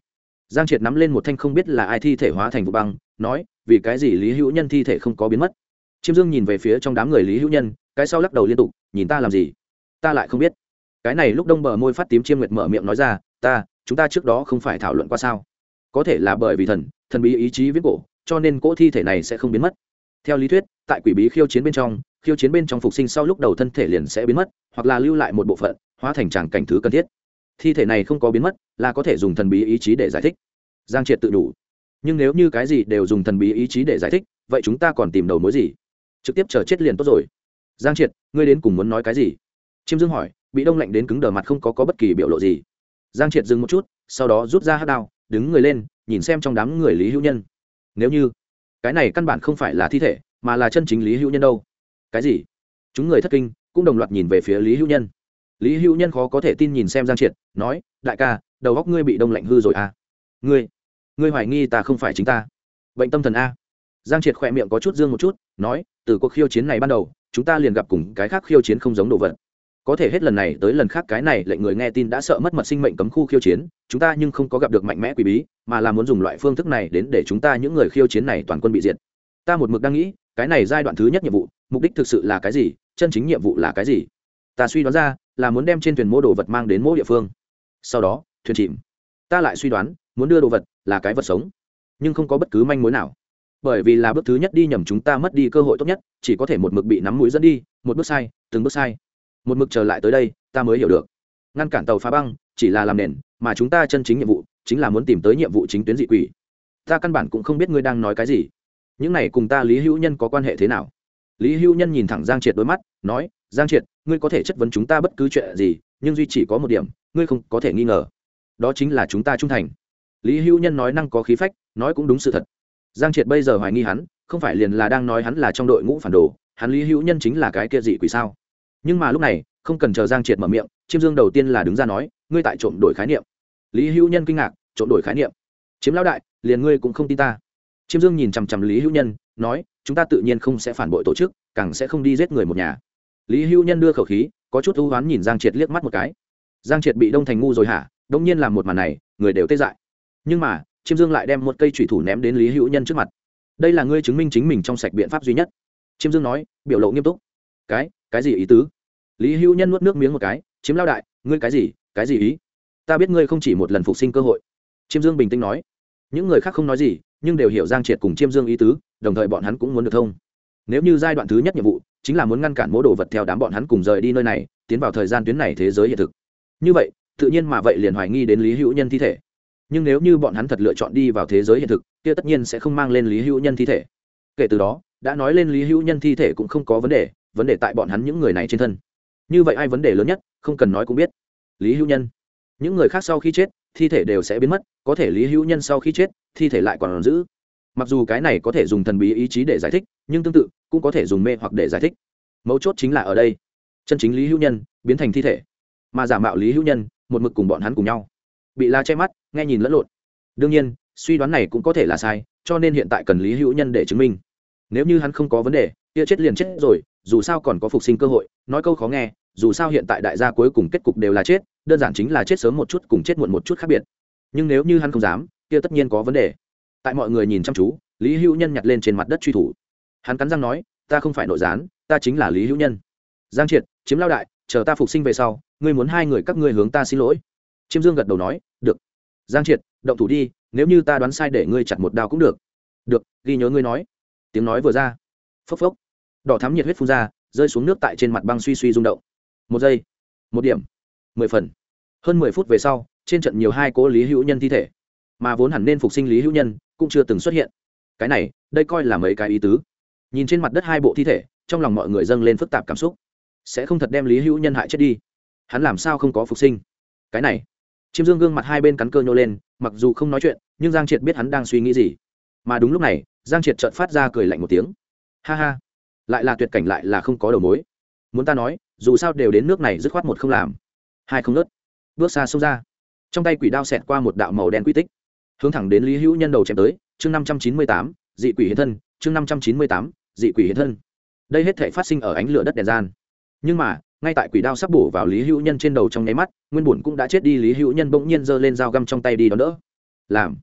Giang triệt nắm lên một thanh không biết là ai thi thể hóa thành vụ băng, nói, vì cái gì lý hữu nhân thi thể không có biến mất? Chiêm dương nhìn về phía trong đám người lý hữu nhân, cái sau lắc đầu liên tục, nhìn ta làm gì? Ta lại không biết. Cái này lúc đông bờ môi phát tím chiêm nguyệt mở miệng nói ra, ta, chúng ta trước đó không phải thảo luận qua sao? Có thể là bởi vì thần thần bí ý chí viết cổ, cho nên cỗ thi thể này sẽ không biến mất theo lý thuyết tại quỷ bí khiêu chiến bên trong khiêu chiến bên trong phục sinh sau lúc đầu thân thể liền sẽ biến mất hoặc là lưu lại một bộ phận hóa thành tràng cảnh thứ cần thiết. Thi thể này không có biến mất là có thể dùng thần bí ý chí để giải thích. Giang triệt tự đủ. Nhưng nếu như cái gì đều dùng thần bí ý chí để giải thích vậy chúng ta còn tìm đầu mối gì? Trực tiếp chờ chết liền tốt rồi. Giang triệt ngươi đến cùng muốn nói cái gì? Chiêm dương hỏi bị đông lạnh đến cứng đờ mặt không có, có bất kỳ biểu lộ gì. Giang triệt dừng một chút sau đó rút ra hát đao đứng người lên nhìn xem trong đám người lý hữu nhân. Nếu như cái này căn bản không phải là thi thể, mà là chân chính lý hữu nhân đâu. Cái gì? Chúng người thất kinh, cũng đồng loạt nhìn về phía lý hữu nhân. Lý hữu nhân khó có thể tin nhìn xem giang triệt, nói, đại ca, đầu góc ngươi bị đông lạnh hư rồi à? Ngươi ngươi hoài nghi ta không phải chính ta. Bệnh tâm thần a. Giang triệt khỏe miệng có chút dương một chút, nói, từ cuộc khiêu chiến này ban đầu, chúng ta liền gặp cùng cái khác khiêu chiến không giống đồ vật có thể hết lần này tới lần khác cái này lệnh người nghe tin đã sợ mất mật sinh mệnh cấm khu khiêu chiến, chúng ta nhưng không có gặp được mạnh mẽ quý bí, mà là muốn dùng loại phương thức này đến để chúng ta những người khiêu chiến này toàn quân bị diệt. Ta một mực đang nghĩ, cái này giai đoạn thứ nhất nhiệm vụ, mục đích thực sự là cái gì, chân chính nhiệm vụ là cái gì? Ta suy đoán ra, là muốn đem trên thuyền mô đồ vật mang đến mỗi địa phương. Sau đó, thuyền chìm. Ta lại suy đoán, muốn đưa đồ vật, là cái vật sống. Nhưng không có bất cứ manh mối nào. Bởi vì là bước thứ nhất đi nhầm chúng ta mất đi cơ hội tốt nhất, chỉ có thể một mực bị nắm mũi dẫn đi, một bước sai, từng bước sai một mực trở lại tới đây, ta mới hiểu được. Ngăn cản tàu phá băng, chỉ là làm nền, mà chúng ta chân chính nhiệm vụ, chính là muốn tìm tới nhiệm vụ chính tuyến dị quỷ. Ta căn bản cũng không biết ngươi đang nói cái gì. Những này cùng ta lý hữu nhân có quan hệ thế nào? Lý hữu nhân nhìn thẳng giang triệt đôi mắt, nói, giang triệt, ngươi có thể chất vấn chúng ta bất cứ chuyện gì, nhưng duy chỉ có một điểm, ngươi không có thể nghi ngờ. Đó chính là chúng ta trung thành. Lý hữu nhân nói năng có khí phách, nói cũng đúng sự thật. Giang triệt bây giờ hoài nghi hắn, không phải liền là đang nói hắn là trong đội ngũ phản đồ, hắn lý hữu nhân chính là cái kia dị quỷ sao? Nhưng mà lúc này, không cần chờ giang triệt mở miệng, chiêm dương đầu tiên là đứng ra nói, ngươi tại trộm đổi khái niệm. Lý hữu nhân kinh ngạc, trộm đổi khái niệm? Chiếm lão đại, liền ngươi cũng không tin ta. Chiêm dương nhìn chằm chằm lý hữu nhân, nói, chúng ta tự nhiên không sẽ phản bội tổ chức, càng sẽ không đi giết người một nhà. Lý hữu nhân đưa khẩu khí, có chút ưu hoán nhìn giang triệt liếc mắt một cái. Giang triệt bị đông thành ngu rồi hả? Đông nhiên làm một màn này, người đều tê dại. Nhưng mà, chiêm dương lại đem một cây thủy thủ ném đến lý hữu nhân trước mặt. Đây là ngươi chứng minh chính mình trong sạch biện pháp duy nhất. Chiêm dương nói, biểu lộ nghiêm túc. Cái cái gì ý tứ? Lý hữu nhân nuốt nước miếng một cái, chiếm lao đại, ngươi cái gì cái gì ý? Ta biết ngươi không chỉ một lần phục sinh cơ hội. Chiêm dương bình tĩnh nói, những người khác không nói gì, nhưng đều hiểu giang triệt cùng chiêm dương ý tứ, đồng thời bọn hắn cũng muốn được thông. Nếu như giai đoạn thứ nhất nhiệm vụ chính là muốn ngăn cản mỗ đồ vật theo đám bọn hắn cùng rời đi nơi này, tiến vào thời gian tuyến này thế giới hiện thực. Như vậy, tự nhiên mà vậy liền hoài nghi đến lý hữu nhân thi thể. Nhưng nếu như bọn hắn thật lựa chọn đi vào thế giới hiện thực, kia tất nhiên sẽ không mang lên lý hữu nhân thi thể. Kể từ đó, đã nói lên lý hữu nhân thi thể cũng không có vấn đề vấn đề tại bọn hắn những người này trên thân. Như vậy ai vấn đề lớn nhất, không cần nói cũng biết. Lý hữu nhân. Những người khác sau khi chết, thi thể đều sẽ biến mất, có thể lý hữu nhân sau khi chết, thi thể lại còn giữ. Mặc dù cái này có thể dùng thần bí ý chí để giải thích, nhưng tương tự, cũng có thể dùng mê hoặc để giải thích. Mấu chốt chính là ở đây. Chân chính lý hữu nhân, biến thành thi thể. Mà giả mạo lý hữu nhân, một mực cùng bọn hắn cùng nhau. Bị la che mắt, nghe nhìn lẫn lộn. Đương nhiên, suy đoán này cũng có thể là sai, cho nên hiện tại cần lý hữu nhân để chứng minh. Nếu như hắn không có vấn đề kia chết liền chết rồi, dù sao còn có phục sinh cơ hội, nói câu khó nghe, dù sao hiện tại đại gia cuối cùng kết cục đều là chết, đơn giản chính là chết sớm một chút cùng chết muộn một chút khác biệt. Nhưng nếu như hắn không dám, kia tất nhiên có vấn đề. Tại mọi người nhìn chăm chú, lý hữu nhân nhặt lên trên mặt đất truy thủ. Hắn cắn răng nói, ta không phải nội gián, ta chính là lý hữu nhân. Giang triệt, chiếm lao đại, chờ ta phục sinh về sau, ngươi muốn hai người các ngươi hướng ta xin lỗi. Chiêm dương gật đầu nói, được. Giang triệt, động thủ đi, nếu như ta đoán sai để ngươi chặt một đao cũng được. Được, ghi nhớ ngươi nói. Tiếng nói vừa ra. Phốc phốc đỏ thắm nhiệt huyết phun ra, rơi xuống nước tại trên mặt băng suy suy rung động. Một giây, một điểm, mười phần. Hơn mười phút về sau, trên trận nhiều hai cố lý hữu nhân thi thể. Mà vốn hẳn nên phục sinh lý hữu nhân, cũng chưa từng xuất hiện. Cái này, đây coi là mấy cái ý tứ. Nhìn trên mặt đất hai bộ thi thể, trong lòng mọi người dâng lên phức tạp cảm xúc. Sẽ không thật đem lý hữu nhân hại chết đi. Hắn làm sao không có phục sinh? Cái này, chiêm dương gương mặt hai bên cắn cơ nhô lên, mặc dù không nói chuyện, nhưng giang triệt biết hắn đang suy nghĩ gì. Mà đúng lúc này, giang triệt trợt phát ra cười lạnh một tiếng. Ha ha lại là tuyệt cảnh lại là không có đầu mối. Muốn ta nói, dù sao đều đến nước này dứt khoát một không làm. Hai không nớt. Bước xa sâu ra. Trong tay quỷ đao xẹt qua một đạo màu đen quy tích. Hướng thẳng đến lý hữu nhân đầu chém tới, chương năm trăm chín mươi tám, dị quỷ hiện thân, chương năm trăm chín mươi tám, dị quỷ hiện thân. Đây hết thể phát sinh ở ánh lửa đất đèn gian. Nhưng mà, ngay tại quỷ đao sắp bổ vào lý hữu nhân trên đầu trong nháy mắt, nguyên bùn cũng đã chết đi, lý hữu nhân bỗng nhiên giơ lên dao găm trong tay đi đón đỡ. Làm.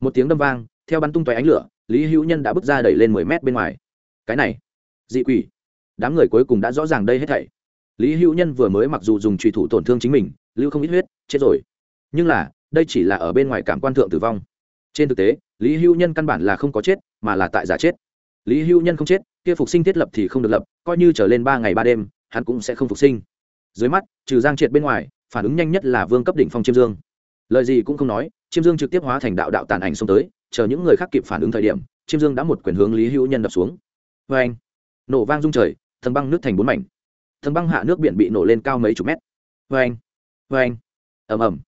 Một tiếng đâm vang, theo bắn tung tóe ánh lửa, lý hữu nhân đã bước ra đẩy lên mười mét bên ngoài. Cái này dị quỷ. Đám người cuối cùng đã rõ ràng đây hết thảy. Lý hữu nhân vừa mới mặc dù dùng trùy thủ tổn thương chính mình, lưu không ít huyết, chết rồi. Nhưng là, đây chỉ là ở bên ngoài cảm quan thượng tử vong. Trên thực tế, lý hữu nhân căn bản là không có chết, mà là tại giả chết. Lý hữu nhân không chết, kia phục sinh thiết lập thì không được lập, coi như trở lên ba ngày ba đêm, hắn cũng sẽ không phục sinh. Dưới mắt, trừ giang triệt bên ngoài, phản ứng nhanh nhất là vương cấp đỉnh phong chiêm dương. Lời gì cũng không nói, chiêm dương trực tiếp hóa thành đạo đạo tàn ảnh xông tới, chờ những người khác kịp phản ứng thời điểm, chiêm dương đã một quyền hướng lý hữu nhân đập xuống. Vê anh nổ vang rung trời, thần băng nước thành bốn mảnh. Thần băng hạ nước biển bị nổ lên cao mấy chục mét. Vê anh vê anh. Ẩm ẩm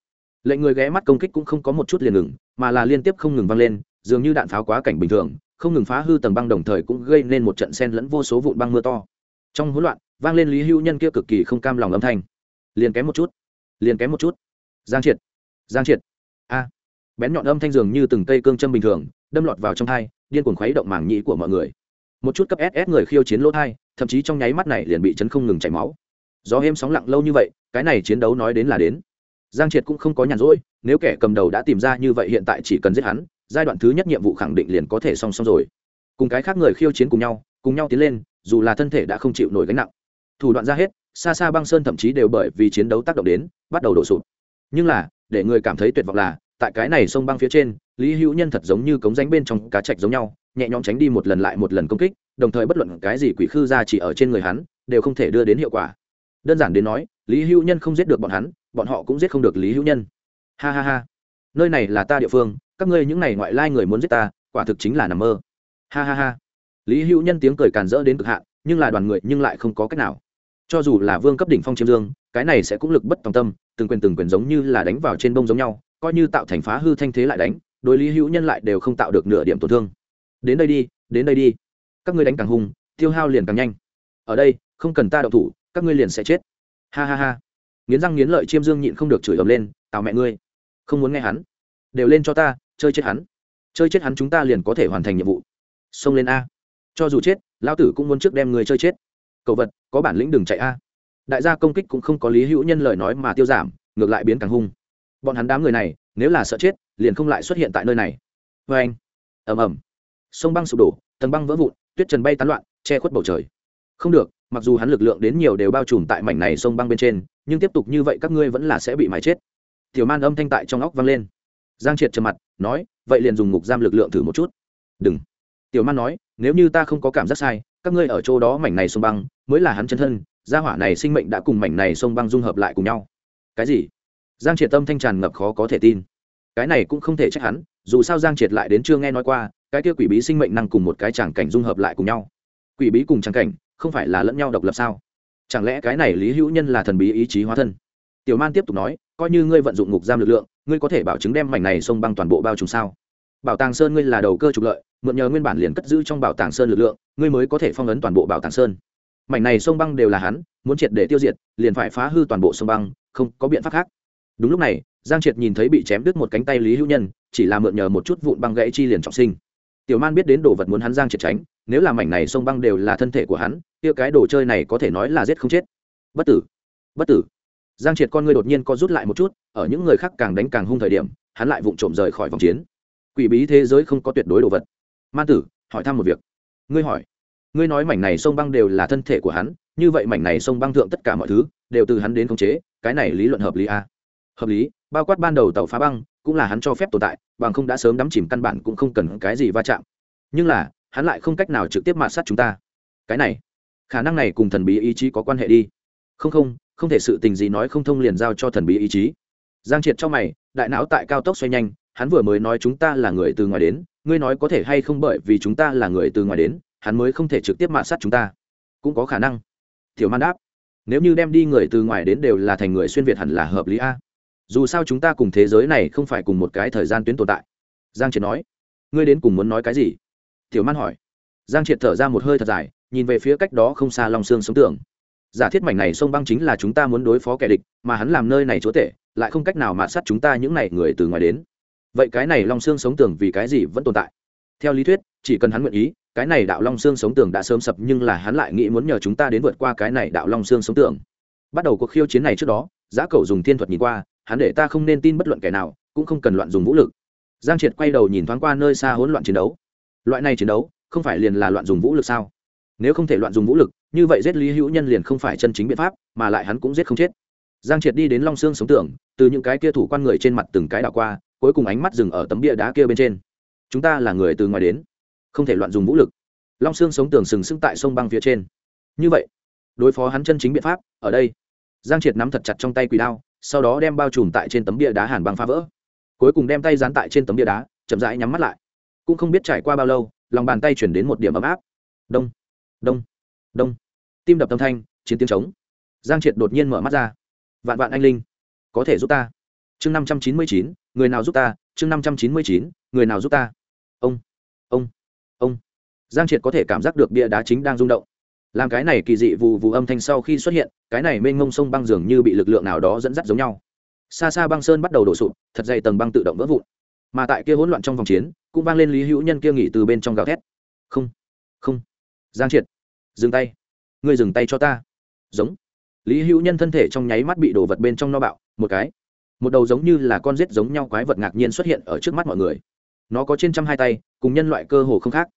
lệnh người ghé mắt công kích cũng không có một chút liền ngừng, mà là liên tiếp không ngừng vang lên, dường như đạn pháo quá cảnh bình thường, không ngừng phá hư tầng băng đồng thời cũng gây nên một trận sen lẫn vô số vụn băng mưa to. Trong hỗn loạn, vang lên lý hữu nhân kia cực kỳ không cam lòng âm thanh. Liền kém một chút, liền kém một chút. Giang triệt giang triệt. A. Bén nhọn âm thanh dường như từng cây cương châm bình thường, đâm lọt vào trong thai, điên cuồng khuấy động mảng nhĩ của mọi người một chút cấp ss người khiêu chiến lỗ thai, thậm chí trong nháy mắt này liền bị chấn không ngừng chảy máu. Do êm sóng lặng lâu như vậy, cái này chiến đấu nói đến là đến. Giang triệt cũng không có nhàn rỗi, nếu kẻ cầm đầu đã tìm ra như vậy hiện tại chỉ cần giết hắn, giai đoạn thứ nhất nhiệm vụ khẳng định liền có thể song song rồi. Cùng cái khác người khiêu chiến cùng nhau cùng nhau tiến lên, dù là thân thể đã không chịu nổi gánh nặng. Thủ đoạn ra hết, xa xa băng sơn thậm chí đều bởi vì chiến đấu tác động đến, bắt đầu đổ sụp. Nhưng là, để người cảm thấy tuyệt vọng là, tại cái này sông băng phía trên, lý hữu nhân thật giống như cống ránh bên trong cá chạch giống nhau nhẹ nhõm tránh đi một lần lại một lần công kích, đồng thời bất luận cái gì quỷ khư ra chỉ ở trên người hắn, đều không thể đưa đến hiệu quả. Đơn giản đến nói, lý hữu nhân không giết được bọn hắn, bọn họ cũng giết không được lý hữu nhân. Ha ha ha. Nơi này là ta địa phương, các ngươi những n à y ngoại lai người muốn giết ta, quả thực chính là nằm mơ. Ha ha ha. Lý hữu nhân tiếng cười càn rỡ đến cực hạn, nhưng là đoàn người nhưng lại không có cách nào. Cho dù là vương cấp đỉnh phong chiêm dương, cái này sẽ cũng lực bất tòng tâm, từng quyền từng quyền giống như là đánh vào trên bông giống nhau, coi như tạo thành phá hư thanh thế lại đánh, đối lý hữu nhân lại đều không tạo được nửa điểm tổn thương đến đây đi, đến đây đi. Các ngươi đánh càng hung, tiêu hao liền càng nhanh. Ở đây, không cần ta đậu thủ, các ngươi liền sẽ chết. Ha ha ha. Nghiến răng nghiến lợi chiêm dương nhịn không được chửi ầm lên, tào mẹ ngươi, không muốn nghe hắn. Đều lên cho ta, chơi chết hắn. Chơi chết hắn chúng ta liền có thể hoàn thành nhiệm vụ. Xông lên a. Cho dù chết lao tử cũng muốn trước đem người chơi chết. Cầu vật, có bản lĩnh đừng chạy a. Đại gia công kích cũng không có lý hữu nhân lời nói mà tiêu giảm, ngược lại biến càng hung. Bọn hắn đám người này, nếu là sợ chết, liền không lại xuất hiện tại nơi này. Vê anh ẩm ẩm sông băng sụp đổ, tầng băng vỡ vụn, tuyết trần bay tán loạn, che khuất bầu trời. Không được, mặc dù hắn lực lượng đến nhiều đều bao trùm tại mảnh này sông băng bên trên, nhưng tiếp tục như vậy các ngươi vẫn là sẽ bị mái chết. Tiểu man âm thanh tại trong óc vang lên. Giang triệt trầm mặt, nói, vậy liền dùng ngục giam lực lượng thử một chút. Đừng. Tiểu man nói, nếu như ta không có cảm giác sai, các ngươi ở chỗ đó mảnh này sông băng, mới là hắn chân thân, gia hỏa này sinh mệnh đã cùng mảnh này sông băng dung hợp lại cùng nhau. Cái gì? Giang triệt tâm thanh tràn ngập khó có thể tin. Cái này cũng không thể trách hắn, dù sao giang triệt lại đến chưa nghe nói qua cái kia quỷ bí sinh mệnh năng cùng một cái tràng cảnh dung hợp lại cùng nhau. Quỷ bí cùng tràng cảnh, không phải là lẫn nhau độc lập sao? Chẳng lẽ cái này lý hữu nhân là thần bí ý chí hóa thân? Tiểu man tiếp tục nói, coi như ngươi vận dụng ngục giam lực lượng, ngươi có thể bảo chứng đem mảnh này sông băng toàn bộ bao trùm sao? Bảo tàng sơn ngươi là đầu cơ trục lợi, mượn nhờ nguyên bản liền cất giữ trong bảo tàng sơn lực lượng, ngươi mới có thể phong ấn toàn bộ bảo tàng sơn. Mảnh này sông băng đều là hắn, muốn triệt để tiêu diệt, liền phải phá hư toàn bộ sông băng, không có biện pháp khác. Đúng lúc này, giang triệt nhìn thấy bị chém đứt một cánh tay lý hữu nhân, chỉ là mượn nhờ một chút vụn băng gãy chi liền trọng sinh tiểu man biết đến đồ vật muốn hắn giang triệt tránh, nếu là mảnh này sông băng đều là thân thể của hắn, kia cái đồ chơi này có thể nói là giết không chết. Bất tử bất tử. Giang triệt con ngươi đột nhiên co rút lại một chút, ở những người khác càng đánh càng hung thời điểm, hắn lại vụng trộm rời khỏi vòng chiến. Quỷ bí thế giới không có tuyệt đối đồ vật. Man tử, hỏi thăm một việc. Ngươi hỏi, ngươi nói mảnh này sông băng đều là thân thể của hắn, như vậy mảnh này sông băng thượng tất cả mọi thứ, đều từ hắn đến khống chế, cái này lý luận hợp lý a hợp lý, bao quát ban đầu tàu phá băng cũng là hắn cho phép tồn tại, bằng không đã sớm đắm chìm căn bản cũng không cần cái gì va chạm. Nhưng là, hắn lại không cách nào trực tiếp mạt sát chúng ta. Cái này, khả năng này cùng thần bí ý chí có quan hệ đi. Không không không thể sự tình gì nói không thông liền giao cho thần bí ý chí. Giang triệt cho mày, đại não tại cao tốc xoay nhanh, hắn vừa mới nói chúng ta là người từ ngoài đến, ngươi nói có thể hay không bởi vì chúng ta là người từ ngoài đến, hắn mới không thể trực tiếp mạ sát chúng ta. Cũng có khả năng. Thiểu man đáp, nếu như đem đi người từ ngoài đến đều là thành người xuyên việt hẳn là hợp lý a dù sao chúng ta cùng thế giới này không phải cùng một cái thời gian tuyến tồn tại. Giang triệt nói. Ngươi đến cùng muốn nói cái gì? Tiểu man hỏi. Giang triệt thở ra một hơi thật dài, nhìn về phía cách đó không xa long xương sống tưởng. Giả thiết mảnh này sông băng chính là chúng ta muốn đối phó kẻ địch, mà hắn làm nơi này chúa tể, lại không cách nào mạ sát chúng ta những n à y người từ ngoài đến. Vậy cái này long xương sống tưởng vì cái gì vẫn tồn tại? Theo lý thuyết, chỉ cần hắn nguyện ý, cái này đạo long xương sống tường đã sớm sập nhưng là hắn lại nghĩ muốn nhờ chúng ta đến vượt qua cái này đạo long xương sống tường bắt đầu cuộc khiêu chiến này trước đó, giá cầu dùng thiên thuật nhìn qua hắn để ta không nên tin bất luận kẻ nào, cũng không cần loạn dùng vũ lực. Giang triệt quay đầu nhìn thoáng qua nơi xa hỗn loạn chiến đấu. Loại này chiến đấu, không phải liền là loạn dùng vũ lực sao? Nếu không thể loạn dùng vũ lực, như vậy giết lý hữu nhân liền không phải chân chính biện pháp, mà lại hắn cũng giết không chết. Giang triệt đi đến long Sương sống tưởng, từ những cái kia thủ quan người trên mặt từng cái đảo qua, cuối cùng ánh mắt dừng ở tấm bia đá kia bên trên. Chúng ta là người từ ngoài đến, không thể loạn dùng vũ lực. Long Sương sống Tưởng sừng sững tại sông băng phía trên. Như vậy, đối phó hắn chân chính biện pháp, ở đây. Giang triệt nắm thật chặt trong tay quỳ đao sau đó đem bao trùm tại trên tấm bia đá hàn băng phá vỡ. Cuối cùng đem tay dán tại trên tấm bia đá, chậm rãi nhắm mắt lại. Cũng không biết trải qua bao lâu, lòng bàn tay chuyển đến một điểm ấm áp. Đông đông đông. Tim đập tâm thanh, chiến tiếng trống. Giang triệt đột nhiên mở mắt ra. Vạn vạn anh linh, có thể giúp ta. Chương năm trăm chín mươi chín, người nào giúp ta? Chương năm trăm chín mươi chín, người nào giúp ta? Ông ông ông. Giang triệt có thể cảm giác được bia đá chính đang rung động làm cái này kỳ dị vù vù âm thanh sau khi xuất hiện, cái này mênh ngông sông băng dường như bị lực lượng nào đó dẫn dắt giống nhau. Xa xa băng sơn bắt đầu đổ sụp, thật dày tầng băng tự động vỡ vụn. Mà tại kia hỗn loạn trong vòng chiến, cũng vang lên lý hữu nhân kia nghỉ từ bên trong gào thét. Không không. Giang triệt, dừng tay. Ngươi dừng tay cho ta. Giống. Lý hữu nhân thân thể trong nháy mắt bị đổ vật bên trong no bạo, một cái. Một đầu giống như là con rết giống nhau quái vật ngạc nhiên xuất hiện ở trước mắt mọi người. Nó có trên trăm hai tay, cùng nhân loại cơ hồ không khác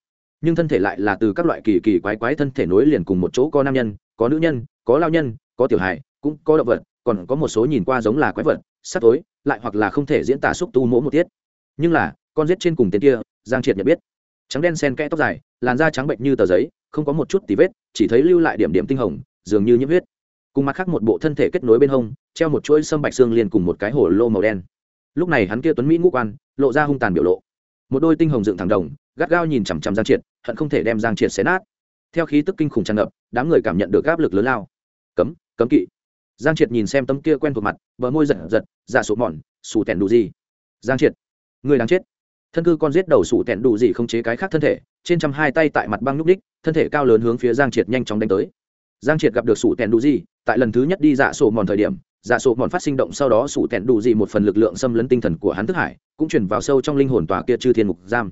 nhưng thân thể lại là từ các loại kỳ kỳ quái quái thân thể nối liền cùng một chỗ có nam nhân, có nữ nhân, có lao nhân, có tiểu hài, cũng có động vật, còn có một số nhìn qua giống là quái vật sắp tối, lại hoặc là không thể diễn tả xúc tu mỗ một tiết. Nhưng là, con giết trên cùng tên kia, giang triệt nhận biết. Trắng đen sen kẽ tóc dài, làn da trắng bệnh như tờ giấy, không có một chút tì vết, chỉ thấy lưu lại điểm điểm tinh hồng, dường như nhiễm huyết. Cùng mặt khác một bộ thân thể kết nối bên hông, treo một chuỗi sâm bạch xương liền cùng một cái hồ lô màu đen. Lúc này hắn kia tuấn mỹ ngũ quan, lộ ra hung tàn biểu lộ. Một đôi tinh hồng dựng thẳng đồng, gắt gao nhìn chằm chằm giang triệt hận không thể đem giang triệt xé nát. Theo khí tức kinh khủng tràn ngập, đám người cảm nhận được áp lực lớn lao. Cấm cấm kỵ. Giang triệt nhìn xem tấm kia quen thuộc mặt, bờ môi giật giật dạ giả sụp mòn xù tẻn đủ gì? Giang triệt, người đáng chết. Thân cư con giết đầu sủ tẻn đủ gì không chế cái khác thân thể, trên trăm hai tay tại mặt băng núp đích, thân thể cao lớn hướng phía giang triệt nhanh chóng đánh tới. Giang triệt gặp được sủ tẻn đủ gì, tại lần thứ nhất đi dạ sổ mòn thời điểm dạ sổ mòn phát sinh động sau đó sủ tẻn đủ gì một phần lực lượng xâm lấn tinh thần của hắn thức hải, cũng chuyển vào sâu trong linh hồn tòa kia chư thiên ngục giam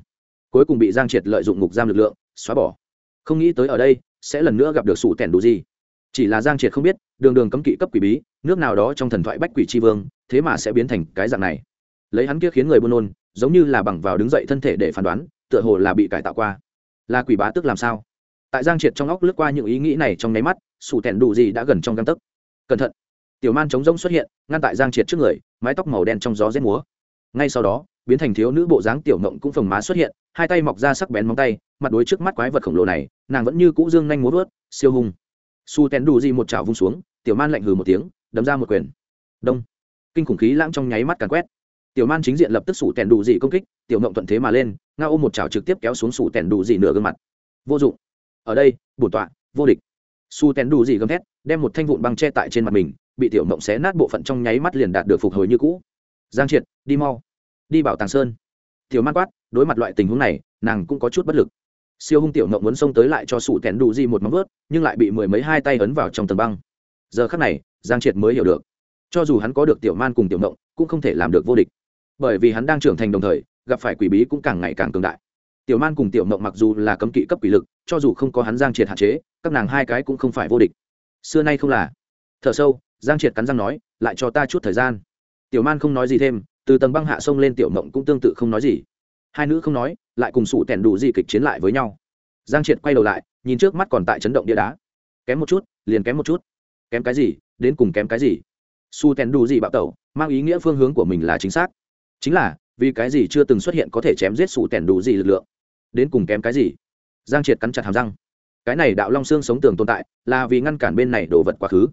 cuối cùng bị giang triệt lợi dụng ngục giam lực lượng, xóa bỏ. Không nghĩ tới ở đây, sẽ lần nữa gặp được sủ tẻn đủ gì chỉ là giang triệt không biết, đường đường cấm kỵ cấp quỷ bí, nước nào đó trong thần thoại bách quỷ tri vương, thế mà sẽ biến thành cái dạng này. Lấy hắn kia khiến người buôn nôn giống như là bằng vào đứng dậy thân thể để phán đoán, tựa hồ là bị cải tạo qua. Là quỷ bá tức làm sao? Tại giang triệt trong óc lướt qua những ý nghĩ này trong nháy mắt, sủ tẻn đủ gì đã gần trong găng tấc. Cẩn thận! Tiểu man chống rông xuất hiện, ngăn tại giang triệt trước người, mái tóc màu đen trong gió rét múa. Ngay sau đó biến thành thiếu nữ bộ dáng tiểu mộng cũng phồng má xuất hiện, hai tay mọc ra sắc bén móng tay, mặt đối trước mắt quái vật khổng lồ này, nàng vẫn như cũ dương nhanh múa vớt, siêu hung. Su tèn đủ gì một chảo vung xuống, tiểu man lạnh hừ một tiếng, đấm ra một quyền. Đông. Kinh khủng khí lãng trong nháy mắt càn quét. Tiểu man chính diện lập tức sủ tèn đủ gì công kích, tiểu mộng thuận thế mà lên, ngao ôm một chảo trực tiếp kéo xuống sủ tèn đủ gì nửa gương mặt. Vô dụng. Ở đây, bổn tọa, vô địch. Su tèn đủ gì gầm thét, đem một thanh vụn băng che tại trên mặt mình, bị tiểu mộng xé nát bộ phận trong nháy mắt liền đạt được phục hồi như cũ. Giang triệt, đi mau đi bảo tàng sơn. Tiểu man quát, đối mặt loại tình huống này, nàng cũng có chút bất lực. Siêu hung tiểu ngộng muốn xông tới lại cho sủ tèn đủ gì một móng vớt nhưng lại bị mười mấy hai tay ấn vào trong tầng băng. Giờ khắc này, giang triệt mới hiểu được. Cho dù hắn có được tiểu man cùng tiểu ngộng, cũng không thể làm được vô địch. Bởi vì hắn đang trưởng thành đồng thời, gặp phải quỷ bí cũng càng ngày càng cường đại. Tiểu man cùng tiểu ngộng mặc dù là cấm kỵ cấp quỷ lực, cho dù không có hắn giang triệt hạn chế, các nàng hai cái cũng không phải vô địch. Xưa nay không là. Thở sâu, giang triệt cắn răng nói, lại cho ta chút thời gian. Tiểu man không nói gì thêm từ tầng băng hạ sông lên tiểu mộng cũng tương tự không nói gì. Hai nữ không nói, lại cùng sủ tẻn đủ gì kịch chiến lại với nhau. Giang triệt quay đầu lại, nhìn trước mắt còn tại chấn động địa đá. Kém một chút, liền kém một chút. Kém cái gì, đến cùng kém cái gì? Su tèn đủ gì bạo tẩu, mang ý nghĩa phương hướng của mình là chính xác. Chính là, vì cái gì chưa từng xuất hiện có thể chém giết su tèn đủ gì lực lượng? Đến cùng kém cái gì? Giang triệt cắn chặt hàm răng. Cái này đạo long xương sống tường tồn tại, là vì ngăn cản bên này đổ vật quá khứ.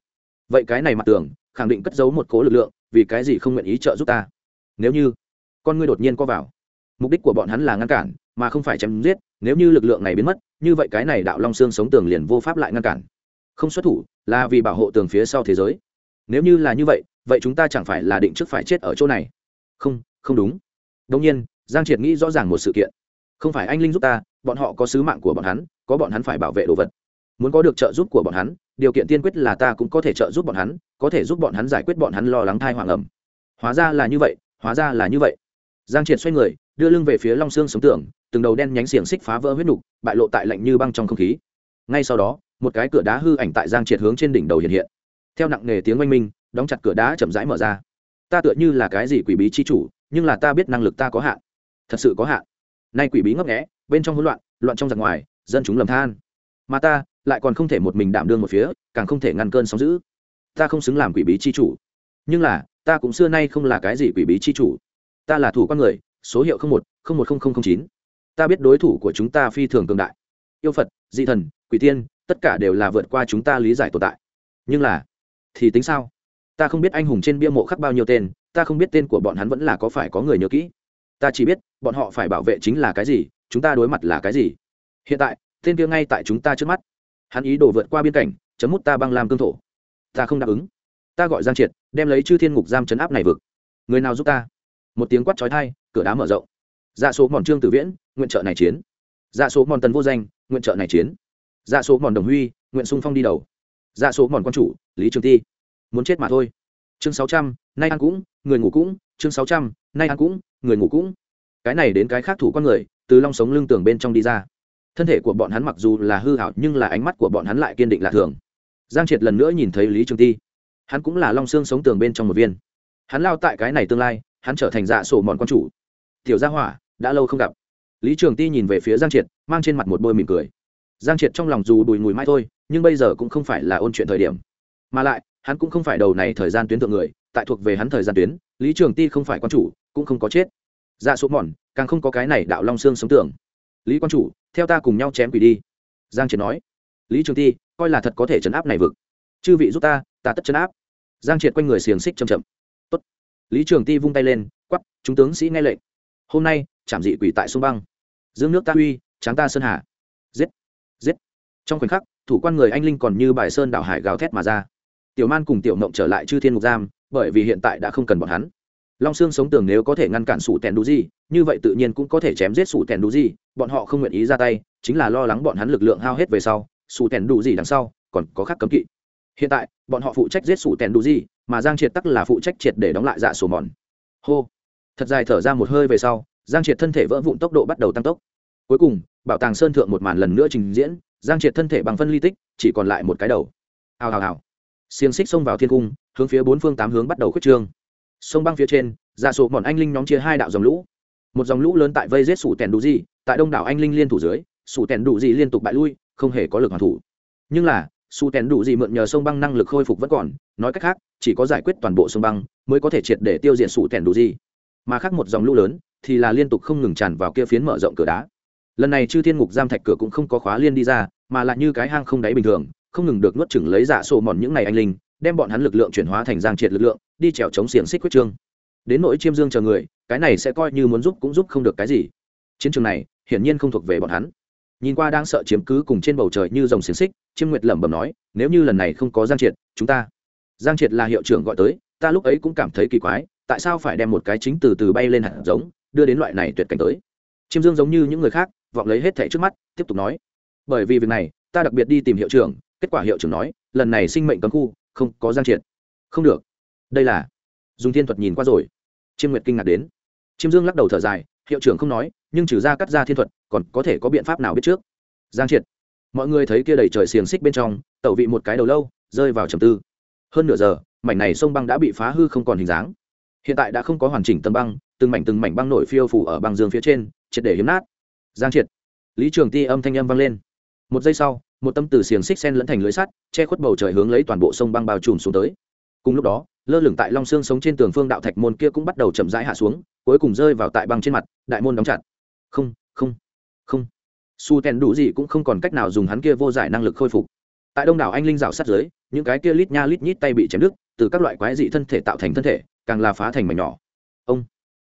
Vậy cái này mặt tường khẳng định cất giấu một cố lực lượng, vì cái gì không nguyện ý trợ giúp ta? Nếu như con ngươi đột nhiên co vào, mục đích của bọn hắn là ngăn cản, mà không phải chém giết, nếu như lực lượng này biến mất, như vậy cái này đạo long xương sống tường liền vô pháp lại ngăn cản. Không xuất thủ là vì bảo hộ tường phía sau thế giới. Nếu như là như vậy vậy chúng ta chẳng phải là định trước phải chết ở chỗ này. Không không đúng. Đông nhiên, giang triệt nghĩ rõ ràng một sự kiện. Không phải anh linh giúp ta, bọn họ có sứ mạng của bọn hắn, có bọn hắn phải bảo vệ đồ vật. Muốn có được trợ giúp của bọn hắn, điều kiện tiên quyết là ta cũng có thể trợ giúp bọn hắn, có thể giúp bọn hắn giải quyết bọn hắn lo lắng thai hoàng ẩm hóa ra là như vậy hóa ra là như vậy. Giang triệt xoay người, đưa lưng về phía long xương sống tưởng, từng đầu đen nhánh xiềng xích phá vỡ huyết nục, bại lộ tại lạnh như băng trong không khí. Ngay sau đó, một cái cửa đá hư ảnh tại giang triệt hướng trên đỉnh đầu hiện hiện. Theo nặng nề tiếng oanh minh, đóng chặt cửa đá chậm rãi mở ra. Ta tựa như là cái gì quỷ bí chi chủ, nhưng là ta biết năng lực ta có hạn. Thật sự có hạn. Nay quỷ bí ngấp nghẽ bên trong hỗn loạn loạn trong giặc ngoài, dân chúng lầm than. Mà ta lại còn không thể một mình đảm đương một phía, càng không thể ngăn cơn sóng giữ ta không xứng làm quỷ bí chi chủ. Nhưng là ta cũng xưa nay không là cái gì quỷ bí chi chủ. Ta là thủ con người, số hiệu một một chín. Ta biết đối thủ của chúng ta phi thường cường đại. Yêu phật, dị thần, quỷ tiên, tất cả đều là vượt qua chúng ta lý giải tồn tại. Nhưng là, thì tính sao? Ta không biết anh hùng trên bia mộ khắc bao nhiêu tên, ta không biết tên của bọn hắn vẫn là có phải có người nhớ kỹ. Ta chỉ biết, bọn họ phải bảo vệ chính là cái gì, chúng ta đối mặt là cái gì. Hiện tại, tên kia ngay tại chúng ta trước mắt. Hắn ý đồ vượt qua biên cảnh, chấm mút ta băng làm cương thổ. Ta không đáp ứng. Ta gọi giang triệt đem lấy chư thiên ngục giam chấn áp này vực. Người nào giúp ta? Một tiếng quát trói thai cửa đá mở rộng. Dạ số mòn trương tử viễn, nguyện trợ này chiến. Dạ số mòn tần vô danh, nguyện trợ này chiến. Dạ số mòn đồng huy, nguyện sung phong đi đầu. Dạ số mòn quan chủ, lý trường ti. Muốn chết mà thôi. Chương sáu trăm, nay ăn cũng, người ngủ cũng. Chương sáu trăm, nay ăn cũng, người ngủ cũng. Cái này đến cái khác thủ con người, từ long sống lưng tường bên trong đi ra. Thân thể của bọn hắn mặc dù là hư hảo, nhưng là ánh mắt của bọn hắn lại kiên định lạ thường. Giang triệt lần nữa nhìn thấy lý trường ti hắn cũng là long xương sống tường bên trong một viên. Hắn lao tại cái này tương lai, hắn trở thành dạ sổ mòn con chủ. Tiểu gia hỏa, đã lâu không gặp. Lý trường ti nhìn về phía giang triệt, mang trên mặt một bôi mỉm cười. Giang triệt trong lòng dù bùi mùi mai thôi, nhưng bây giờ cũng không phải là ôn chuyện thời điểm. Mà lại, hắn cũng không phải đầu này thời gian tuyến thượng người, tại thuộc về hắn thời gian tuyến, lý trường ti không phải quan chủ, cũng không có chết. Dạ số mòn, càng không có cái này đạo long xương sống tưởng lý quan chủ, theo ta cùng nhau chém quỷ đi. Giang triệt nói. Lý trường ti, coi là thật có thể chấn áp này vực. Chư vị giúp ta ta tất chân áp. Giang triệt quanh người xiềng xích chầm chậm. Tốt. lý trường ti vung tay lên, quắp, chúng tướng sĩ nghe lệnh. Hôm nay chạm dị quỷ tại sông băng. Dương nước ta uy, tráng ta sơn hà. Giết. Giết. Trong khoảnh khắc, thủ quan người anh linh còn như bài sơn đảo hải gào thét mà ra. Tiểu man cùng tiểu mộng trở lại chư thiên ngục giam, bởi vì hiện tại đã không cần bọn hắn. Long xương sống tường nếu có thể ngăn cản sủ tèn đu di, như vậy tự nhiên cũng có thể chém giết sủ tèn đu di, bọn họ không nguyện ý ra tay, chính là lo lắng bọn hắn lực lượng hao hết về sau, sủ tèn đu di đằng sau còn có khác cấm kỵ hiện tại bọn họ phụ trách giết sủ tèn đủ gì, mà giang triệt tắc là phụ trách triệt để đóng lại dạ sổ mòn. Hô. Thật dài thở ra một hơi về sau giang triệt thân thể vỡ vụn tốc độ bắt đầu tăng tốc. Cuối cùng bảo tàng sơn thượng một màn lần nữa trình diễn giang triệt thân thể bằng phân ly tích chỉ còn lại một cái đầu. Hào hào hào. Xiềng xích xông vào thiên cung hướng phía bốn phương tám hướng bắt đầu khuyết trương. Sông băng phía trên dạ sổ mòn anh linh nhóm chia hai đạo dòng lũ. Một dòng lũ lớn tại vây giết sủ tèn đủ gì tại đông đảo anh linh liên thủ dưới sủ tèn đủ gì liên tục bại lui không hề có lực hoàn thủ. Nhưng là su tèn đủ gì mượn nhờ sông băng năng lực khôi phục vẫn còn, nói cách khác, chỉ có giải quyết toàn bộ sông băng mới có thể triệt để tiêu diệt su tèn đủ gì mà khác một dòng lũ lớn thì là liên tục không ngừng tràn vào kia phiến mở rộng cửa đá. Lần này chư thiên ngục giam thạch cửa cũng không có khóa liên đi ra, mà lại như cái hang không đáy bình thường, không ngừng được nuốt chửng lấy giả sổ mòn những ngày anh linh, đem bọn hắn lực lượng chuyển hóa thành giang triệt lực lượng, đi trèo chống xiềng xích quyết trương. Đến nỗi chiêm dương chờ người, cái này sẽ coi như muốn giúp cũng giúp không được cái gì. Chiến trường này hiển nhiên không thuộc về bọn hắn nhìn qua đang sợ chiếm cứ cùng trên bầu trời như dòng xiềng xích, chiêm nguyệt lẩm bẩm nói, nếu như lần này không có giang triệt, chúng ta. Giang triệt là hiệu trưởng gọi tới, ta lúc ấy cũng cảm thấy kỳ quái, tại sao phải đem một cái chính từ từ bay lên hạt giống, đưa đến loại này tuyệt cảnh tới. Chiêm dương giống như những người khác, vọng lấy hết thẻ trước mắt, tiếp tục nói. Bởi vì việc này, ta đặc biệt đi tìm hiệu trưởng, kết quả hiệu trưởng nói, lần này sinh mệnh cấm khu, không có giang triệt. Không được. Đây là. Dùng thiên thuật nhìn qua rồi. Chiêm nguyệt kinh ngạc đến. Chiêm dương lắc đầu thở dài hiệu trưởng không nói, nhưng trừ ra cắt ra thiên thuật, còn có thể có biện pháp nào biết trước? Giang triệt. Mọi người thấy kia đầy trời xiềng xích bên trong, tẩu vị một cái đầu lâu, rơi vào trầm tư. Hơn nửa giờ, mảnh này sông băng đã bị phá hư không còn hình dáng. Hiện tại đã không có hoàn chỉnh tầng băng, từng mảnh từng mảnh băng nổi phiêu phủ ở băng dương phía trên, triệt để hiếm nát. Giang triệt. Lý trường ti âm thanh âm vang lên. Một giây sau, một tâm từ xiềng xích sen lẫn thành lưới sắt, che khuất bầu trời hướng lấy toàn bộ sông băng bao trùm xuống tới. Cùng lúc đó lơ lửng tại long xương sống trên tường phương đạo thạch môn kia cũng bắt đầu chậm rãi hạ xuống, cuối cùng rơi vào tại băng trên mặt, đại môn đóng chặt. Không không không. Su tèn đủ gì cũng không còn cách nào dùng hắn kia vô giải năng lực khôi phục. Tại đông đảo anh linh rào sát dưới những cái kia lít nha lít nhít tay bị chém đứt, từ các loại quái dị thân thể tạo thành thân thể, càng là phá thành mảnh nhỏ. Ông,